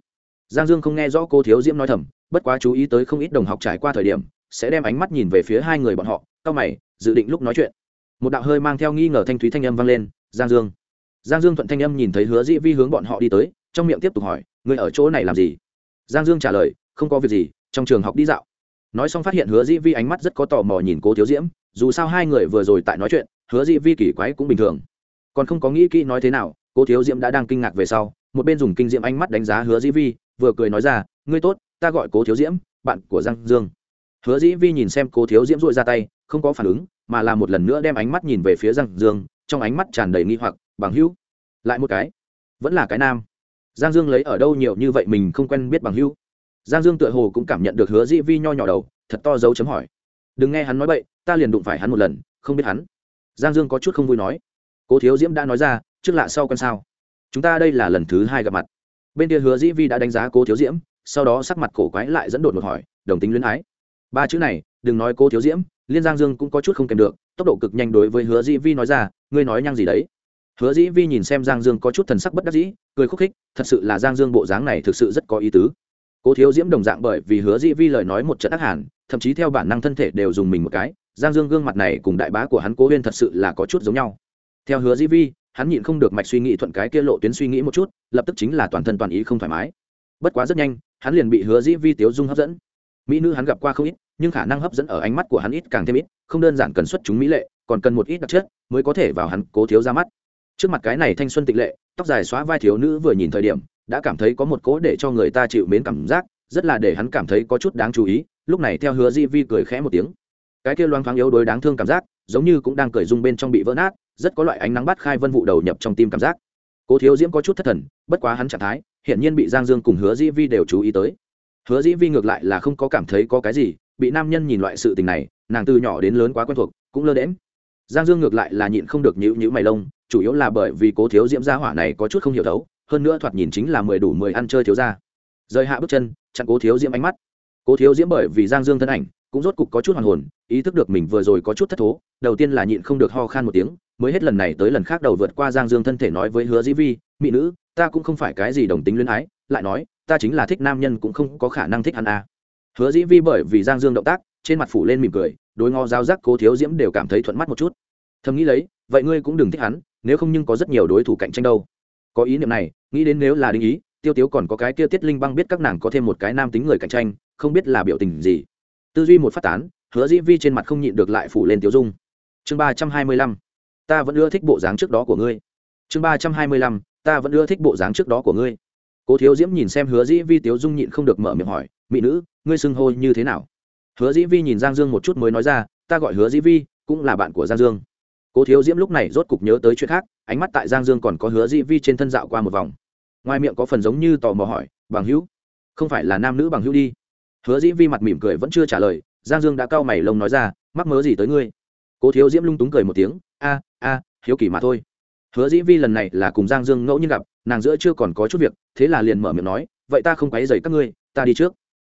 Giang dương không nghe rõ cô thiếu diễm nói thầm, bất quá chú ý tới không ít đồng học trải qua thời điểm sẽ đem ánh mắt nhìn về phía hai người bọn họ cao mày, dự định lúc nói chuyện. Một đạo hơi mang theo nghi ngờ thanh thúy thanh âm vang lên, giang dương. Giang dương thuận thanh âm nhìn thấy hứa dĩ vi hướng bọn họ đi tới, trong miệng tiếp tục hỏi người ở chỗ này làm gì? Giang dương trả lời, không có việc gì, trong trường học đi dạo. Nói xong phát hiện hứa dĩ vi ánh mắt rất có tò mò nhìn cố thiếu diễm, dù sao hai người vừa rồi tại nói chuyện, hứa dĩ vi kỳ quái cũng bình thường. Còn không có nghĩ kỹ nói thế nào, cố thiếu diễm đã đang kinh ngạc về sau, một bên dùng kinh diễm ánh mắt đánh giá hứa dĩ vi, vừa cười nói ra, ngươi tốt, ta gọi cố thiếu diễm, bạn của giang dương hứa dĩ vi nhìn xem cố thiếu diễm dội ra tay, không có phản ứng, mà là một lần nữa đem ánh mắt nhìn về phía giang dương, trong ánh mắt tràn đầy nghi hoặc, bằng hữu, lại một cái, vẫn là cái nam. Giang dương lấy ở đâu nhiều như vậy mình không quen biết bằng hữu? Giang dương tựa hồ cũng cảm nhận được hứa dĩ vi nho nhỏ đầu, thật to dấu chấm hỏi. Đừng nghe hắn nói bậy, ta liền đụng phải hắn một lần, không biết hắn. Giang dương có chút không vui nói. Cố thiếu diễm đã nói ra, trước lạ sau con sao? Chúng ta đây là lần thứ hai gặp mặt. Bên kia hứa dĩ vi đã đánh giá cố thiếu diễm, sau đó sắc mặt cổ quái lại dẫn đột một hỏi, đồng tính luyến ái? Ba chữ này, đừng nói cố thiếu diễm, liên giang dương cũng có chút không kèm được, tốc độ cực nhanh đối với hứa dĩ vi nói ra, ngươi nói nhăng gì đấy? Hứa dĩ vi nhìn xem giang dương có chút thần sắc bất đắc dĩ, cười khúc khích, thật sự là giang dương bộ dáng này thực sự rất có ý tứ. Cố thiếu diễm đồng dạng bởi vì hứa dĩ vi lời nói một trận ác hẳn thậm chí theo bản năng thân thể đều dùng mình một cái, giang dương gương mặt này cùng đại bá của hắn cố huyên thật sự là có chút giống nhau. Theo hứa dĩ vi, hắn nhịn không được mạch suy nghĩ thuận cái kia lộ tuyến suy nghĩ một chút, lập tức chính là toàn thân toàn ý không thoải mái. Bất quá rất nhanh, hắn liền bị hứa dĩ vi tiếu dung hấp dẫn mỹ nữ hắn gặp qua không ít, nhưng khả năng hấp dẫn ở ánh mắt của hắn ít càng thêm ít, không đơn giản cần xuất chúng mỹ lệ, còn cần một ít đặc chất mới có thể vào hắn cố thiếu ra mắt. Trước mặt cái này thanh xuân tịnh lệ, tóc dài xóa vai thiếu nữ vừa nhìn thời điểm, đã cảm thấy có một cố để cho người ta chịu mến cảm giác, rất là để hắn cảm thấy có chút đáng chú ý, lúc này theo hứa di vi cười khẽ một tiếng. Cái kia loang thoáng yếu đuối đáng thương cảm giác, giống như cũng đang cười rung bên trong bị vỡ nát, rất có loại ánh nắng bắt khai vân vụ đầu nhập trong tim cảm giác. Cố thiếu diễm có chút thất thần, bất quá hắn trạng thái, hiển nhiên bị giang dương cùng hứa di vi đều chú ý tới hứa dĩ vi ngược lại là không có cảm thấy có cái gì, bị nam nhân nhìn loại sự tình này, nàng từ nhỏ đến lớn quá quen thuộc, cũng lơ đễm giang dương ngược lại là nhịn không được nhữ nhữ mày lông, chủ yếu là bởi vì cố thiếu diễm gia hỏa này có chút không hiểu thấu, hơn nữa thoạt nhìn chính là mười đủ mười ăn chơi thiếu gia. rời hạ bước chân, chặn cố thiếu diễm ánh mắt. Cố thiếu diễm bởi vì giang dương thân ảnh, cũng rốt cục có chút hoàn hồn, ý thức được mình vừa rồi có chút thất thố, đầu tiên là nhịn không được ho khan một tiếng, mới hết lần này tới lần khác đầu vượt qua giang dương thân thể nói với hứa dĩ vi, mỹ nữ, ta cũng không phải cái gì đồng tính luyến ái. Lại nói ta chính là thích nam nhân cũng không có khả năng thích hắn à. hứa dĩ vi bởi vì giang dương động tác, trên mặt phủ lên mỉm cười, đối ngò giao giác cố thiếu diễm đều cảm thấy thuận mắt một chút. Thầm nghĩ lấy, vậy ngươi cũng đừng thích hắn, nếu không nhưng có rất nhiều đối thủ cạnh tranh đâu. Có ý niệm này, nghĩ đến nếu là đinh ý, tiêu tiếu còn có cái kia tiết linh băng biết các nàng có thêm một cái nam tính người cạnh tranh, không biết là biểu tình gì. Tư duy một phát tán, hứa dĩ vi trên mặt không nhịn được lại phủ lên tiêu dung. Chương ba trăm hai mươi lăm, ta vẫn ưa thích bộ dáng trước đó của ngươi. Chương ba trăm hai mươi lăm, ta vẫn ưa thích bộ dáng trước đó của ngươi cố thiếu diễm nhìn xem hứa dĩ vi tiếu dung nhịn không được mở miệng hỏi, mỹ nữ, ngươi xưng hô như thế nào? Hứa dĩ vi nhìn giang dương một chút mới nói ra, ta gọi hứa dĩ vi, cũng là bạn của giang dương. Cố thiếu diễm lúc này rốt cục nhớ tới chuyện khác, ánh mắt tại giang dương còn có hứa dĩ vi trên thân dạo qua một vòng. Ngoài miệng có phần giống như tò mò hỏi, bằng hữu, không phải là nam nữ bằng hữu đi? Hứa dĩ vi mặt mỉm cười vẫn chưa trả lời, giang dương đã cau mày lông nói ra, mắc mớ gì tới ngươi? Cố thiếu diễm lung túng cười một tiếng, a a, hiếu kỳ mà thôi. Hứa dĩ vi lần này là cùng giang dương ngẫu nhiên gặp nàng giữa chưa còn có chút việc, thế là liền mở miệng nói, vậy ta không quấy dày các ngươi, ta đi trước.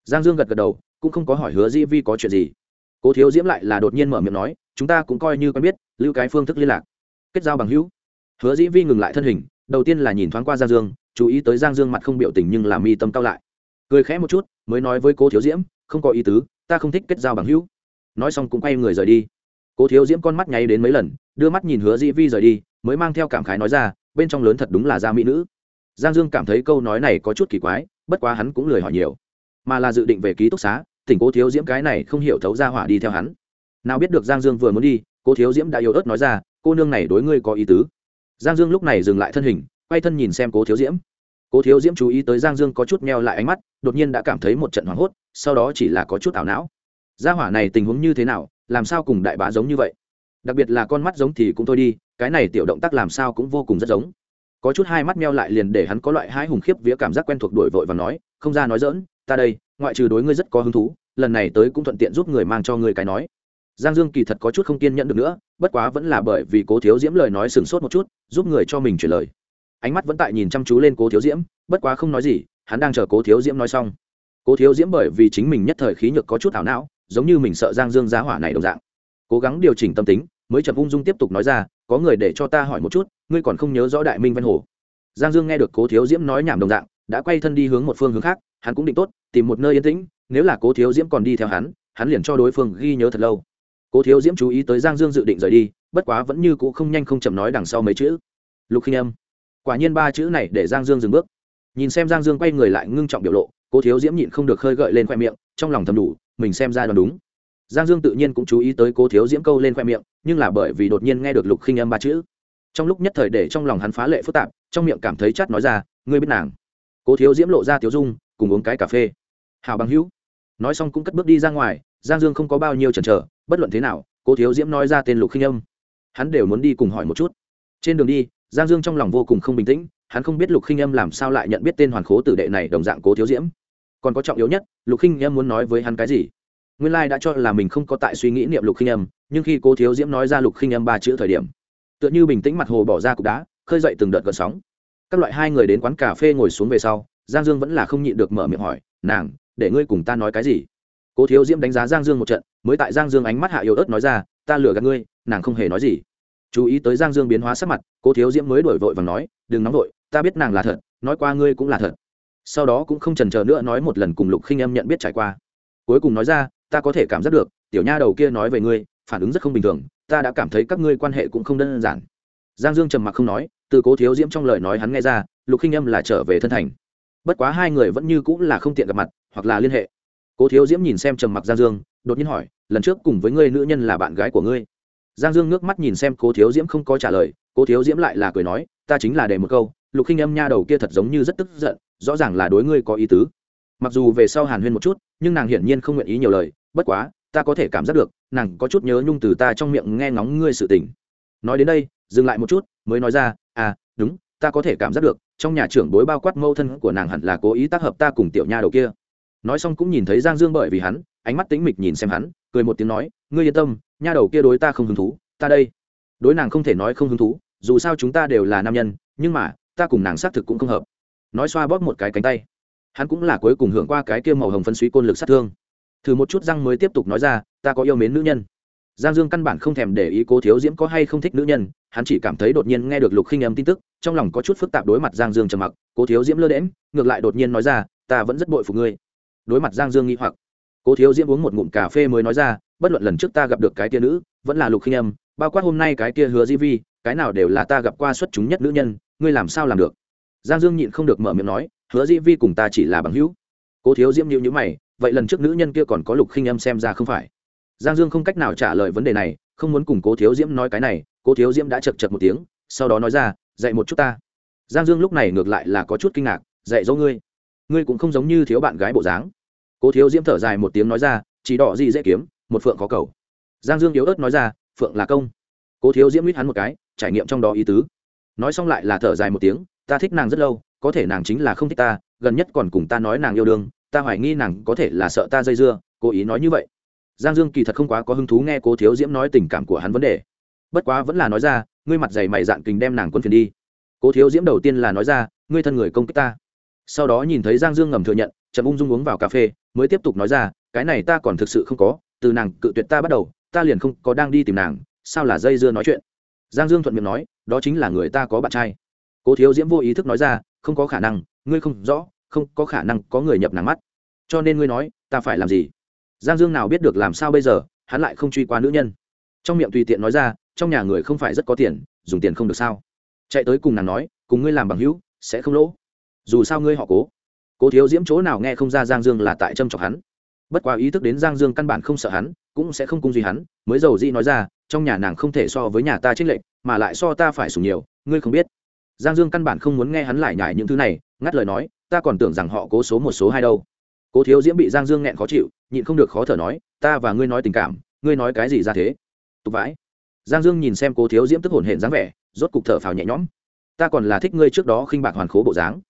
Giang dương gật gật đầu, cũng không có hỏi hứa Di vi có chuyện gì. Cố thiếu diễm lại là đột nhiên mở miệng nói, chúng ta cũng coi như quen biết, lưu cái phương thức liên lạc, kết giao bằng hữu. Hứa dĩ vi ngừng lại thân hình, đầu tiên là nhìn thoáng qua giang dương, chú ý tới giang dương mặt không biểu tình nhưng làm mi tâm cao lại. Cười khẽ một chút, mới nói với cố thiếu diễm, không có ý tứ, ta không thích kết giao bằng hữu. Nói xong cũng quay người rời đi. Cố thiếu diễm con mắt nháy đến mấy lần, đưa mắt nhìn hứa dĩ vi rời đi, mới mang theo cảm khái nói ra bên trong lớn thật đúng là da mỹ nữ. Giang dương cảm thấy câu nói này có chút kỳ quái, bất quá hắn cũng lười hỏi nhiều. Mà là dự định về ký túc xá, tỉnh cố thiếu diễm cái này không hiểu thấu ra hỏa đi theo hắn. Nào biết được giang dương vừa muốn đi, cố thiếu diễm đã yếu ớt nói ra, cô nương này đối ngươi có ý tứ. Giang dương lúc này dừng lại thân hình, quay thân nhìn xem cố thiếu diễm. Cố thiếu diễm chú ý tới giang dương có chút meo lại ánh mắt, đột nhiên đã cảm thấy một trận hoảng hốt, sau đó chỉ là có chút ảo não. Gia hỏa này tình huống như thế nào, làm sao cùng đại bá giống như vậy? Đặc biệt là con mắt giống thì cũng thôi đi cái này tiểu động tác làm sao cũng vô cùng rất giống. Có chút hai mắt meo lại liền để hắn có loại hai hùng khiếp vía cảm giác quen thuộc đổi vội và nói, không ra nói dỡn ta đây, ngoại trừ đối ngươi rất có hứng thú, lần này tới cũng thuận tiện giúp người mang cho ngươi cái nói. Giang dương kỳ thật có chút không kiên nhẫn được nữa, bất quá vẫn là bởi vì cố thiếu diễm lời nói sừng sốt một chút, giúp người cho mình chuyển lời. Ánh mắt vẫn tại nhìn chăm chú lên cố thiếu diễm, bất quá không nói gì, hắn đang chờ cố thiếu diễm nói xong. Cố thiếu diễm bởi vì chính mình nhất thời khí nhược có chút ảo não, giống như mình sợ giang dương giá hỏa này đồng dạng. Cố gắng điều chỉnh tâm tính, mới chậm ung dung tiếp tục nói ra có người để cho ta hỏi một chút, ngươi còn không nhớ rõ đại minh văn hồ. Giang dương nghe được cố thiếu diễm nói nhảm đồng dạng, đã quay thân đi hướng một phương hướng khác, hắn cũng định tốt, tìm một nơi yên tĩnh, nếu là cố thiếu diễm còn đi theo hắn hắn liền cho đối phương ghi nhớ thật lâu. Cố thiếu diễm chú ý tới giang dương dự định rời đi, bất quá vẫn như c ũ không nhanh không chậm nói đằng sau mấy chữ. Lục khinh âm. Quả nhiên ba chữ này để giang dương dừng bước. Nhìn xem giang dương quay người lại ngưng trọng biểu lộ, cố thiếu diễm nhịn không được khơi gợi lên khoe miệng, trong lòng thầm đủ, mình xem ra đoán đúng giang dương tự nhiên cũng chú ý tới cố thiếu diễm câu lên khoe miệng, nhưng là bởi vì đột nhiên nghe được lục khinh âm ba chữ. Trong lúc nhất thời để trong lòng hắn phá lệ phức tạp, trong miệng cảm thấy chắt nói ra, ngươi biết nàng? Cố thiếu diễm lộ ra tiếu dung, cùng uống cái cà phê. Hào bằng hữu. Nói xong cũng cất bước đi ra ngoài, giang dương không có bao nhiêu chần chờ, bất luận thế nào, cố thiếu diễm nói ra tên lục khinh âm. Hắn đều muốn đi cùng hỏi một chút. Trên đường đi, giang dương trong lòng vô cùng không bình tĩnh, hắn không biết lục khinh âm làm sao lại nhận biết tên hoàn khố tử đệ này đồng dạng cố thiếu diễm. Còn có trọng yếu nhất, lục khinh âm muốn nói với hắn cái gì? Nguyên lai đã cho là mình không có tại suy nghĩ niệm lục khinh âm, nhưng khi cố thiếu diễm nói ra lục khinh âm ba chữ thời điểm, tựa như bình tĩnh mặt hồ bỏ ra cục đá, khơi dậy từng đợt gợn sóng. Các loại hai người đến quán cà phê ngồi xuống về sau, giang dương vẫn là không nhịn được mở miệng hỏi, nàng, để ngươi cùng ta nói cái gì? Cố thiếu diễm đánh giá giang dương một trận, mới tại giang dương ánh mắt hạ yếu ớt nói ra, ta lừa gạt ngươi, nàng không hề nói gì. Chú ý tới giang dương biến hóa sắc mặt, cố thiếu diễm mới đổi vội và nói, đừng nóng vội, ta biết nàng là thật, nói qua ngươi cũng là thật. Sau đó cũng không trần chờ nữa nói một lần cùng lục khinh âm nhận biết trải qua. Cuối cùng nói ra ta có thể cảm giác được, tiểu nha đầu kia nói về ngươi, phản ứng rất không bình thường, ta đã cảm thấy các ngươi quan hệ cũng không đơn giản. Giang dương trầm mặc không nói, từ cố thiếu diễm trong lời nói hắn nghe ra, lục khinh âm là trở về thân thành. Bất quá hai người vẫn như cũng là không tiện gặp mặt, hoặc là liên hệ. Cố thiếu diễm nhìn xem trầm mặc giang dương, đột nhiên hỏi, lần trước cùng với ngươi nữ nhân là bạn gái của ngươi? Giang dương nước mắt nhìn xem cố thiếu diễm không có trả lời, cố thiếu diễm lại là cười nói, ta chính là để một câu, lục khinh âm nha đầu kia thật giống như rất tức giận, rõ ràng là đối ngươi có ý tứ. Mặc dù về sau hàn huyên một chút, nhưng nàng hiển nhiên không nguyện ý nhiều lời bất quá, ta có thể cảm giác được, nàng có chút nhớ nhung từ ta trong miệng nghe ngóng ngươi sự tình. Nói đến đây, dừng lại một chút, mới nói ra à đúng, ta có thể cảm giác được, trong nhà trưởng bối bao quát mâu thân của nàng hẳn là cố ý tác hợp ta cùng tiểu nha đầu kia. Nói xong cũng nhìn thấy giang dương bởi vì hắn, ánh mắt tính mịch nhìn xem hắn, cười một tiếng nói, ngươi yên tâm, nha đầu kia đối ta không hứng thú, ta đây. Đối nàng không thể nói không hứng thú, dù sao chúng ta đều là nam nhân, nhưng mà, ta cùng nàng xác thực cũng không hợp. Nói xoa bóp một cái cánh tay. Hắn cũng là cuối cùng hưởng qua cái kia màu hồng phân suý côn lực sát thương thử một chút răng mới tiếp tục nói ra, ta có yêu mến nữ nhân. Giang dương căn bản không thèm để ý cố thiếu diễm có hay không thích nữ nhân, hắn chỉ cảm thấy đột nhiên nghe được lục khinh âm tin tức, trong lòng có chút phức tạp đối mặt giang dương trầm mặc, cố thiếu diễm lơ đễm ngược lại đột nhiên nói ra, ta vẫn rất bội phục ngươi. Đối mặt giang dương nghi hoặc, cố thiếu diễm uống một ngụm cà phê mới nói ra, bất luận lần trước ta gặp được cái tia nữ, vẫn là lục khinh âm, bao quát hôm nay cái tia hứa di vi, cái nào đều là ta gặp qua xuất chúng nhất nữ nhân, ngươi làm sao làm được? Giang dương nhịn không được mở miệng nói, hứa di vi cùng ta chỉ là bằng hữu. Cố thiếu diễm nhịu nhữ mày vậy lần trước nữ nhân kia còn có lục khinh âm xem ra không phải. Giang dương không cách nào trả lời vấn đề này, không muốn cùng cố thiếu diễm nói cái này, cố thiếu diễm đã chật chật một tiếng, sau đó nói ra, dạy một chút ta. Giang dương lúc này ngược lại là có chút kinh ngạc, dạy dỗ ngươi? Ngươi cũng không giống như thiếu bạn gái bộ dáng. Cố thiếu diễm thở dài một tiếng nói ra, chỉ đỏ gì dễ kiếm, một phượng có cầu. Giang dương yếu ớt nói ra, phượng là công. Cố thiếu diễm mít hắn một cái, trải nghiệm trong đó ý tứ. Nói xong lại là thở dài một tiếng, ta thích nàng rất lâu, có thể nàng chính là không thích ta, gần nhất còn cùng ta nói nàng yêu đương ta hoài nghi nàng có thể là sợ ta dây dưa, cố ý nói như vậy. Giang dương kỳ thật không quá có hứng thú nghe cố thiếu diễm nói tình cảm của hắn vấn đề. Bất quá vẫn là nói ra, ngươi mặt dày mày dạn kình đem nàng quân phiền đi. Cố thiếu diễm đầu tiên là nói ra, ngươi thân người công kích ta. Sau đó nhìn thấy giang dương ngầm thừa nhận, chậm ung dung uống vào cà phê, mới tiếp tục nói ra, cái này ta còn thực sự không có, từ nàng cự tuyệt ta bắt đầu, ta liền không có đang đi tìm nàng, sao là dây dưa nói chuyện? Giang dương thuận miệng nói, đó chính là người ta có bạn trai. Cố thiếu diễm vô ý thức nói ra, không có khả năng, ngươi không rõ không có khả năng có người nhập nàng mắt. Cho nên ngươi nói, ta phải làm gì? Giang dương nào biết được làm sao bây giờ, hắn lại không truy qua nữ nhân. Trong miệng tùy tiện nói ra, trong nhà người không phải rất có tiền, dùng tiền không được sao? Chạy tới cùng nàng nói, cùng ngươi làm bằng hữu, sẽ không lỗ. Dù sao ngươi họ cố. Cố thiếu diễm chỗ nào nghe không ra giang dương là tại trâm chọc hắn. Bất quá ý thức đến giang dương căn bản không sợ hắn, cũng sẽ không cung duy hắn, mới giàu dĩ nói ra, trong nhà nàng không thể so với nhà ta trích lệnh mà lại so ta phải sùng nhiều, ngươi không biết giang dương căn bản không muốn nghe hắn lại nhải những thứ này, ngắt lời nói, ta còn tưởng rằng họ cố số một, số hai đâu. Cố thiếu diễm bị giang dương nghẹn khó chịu, nhịn không được khó thở nói, ta và ngươi nói tình cảm, ngươi nói cái gì ra thế? Tục vãi. Giang dương nhìn xem cố thiếu diễm tức hồn hển dáng vẻ, rốt cục thở phào nhẹ nhõm. Ta còn là thích ngươi trước đó khinh bạc hoàn khố bộ dáng.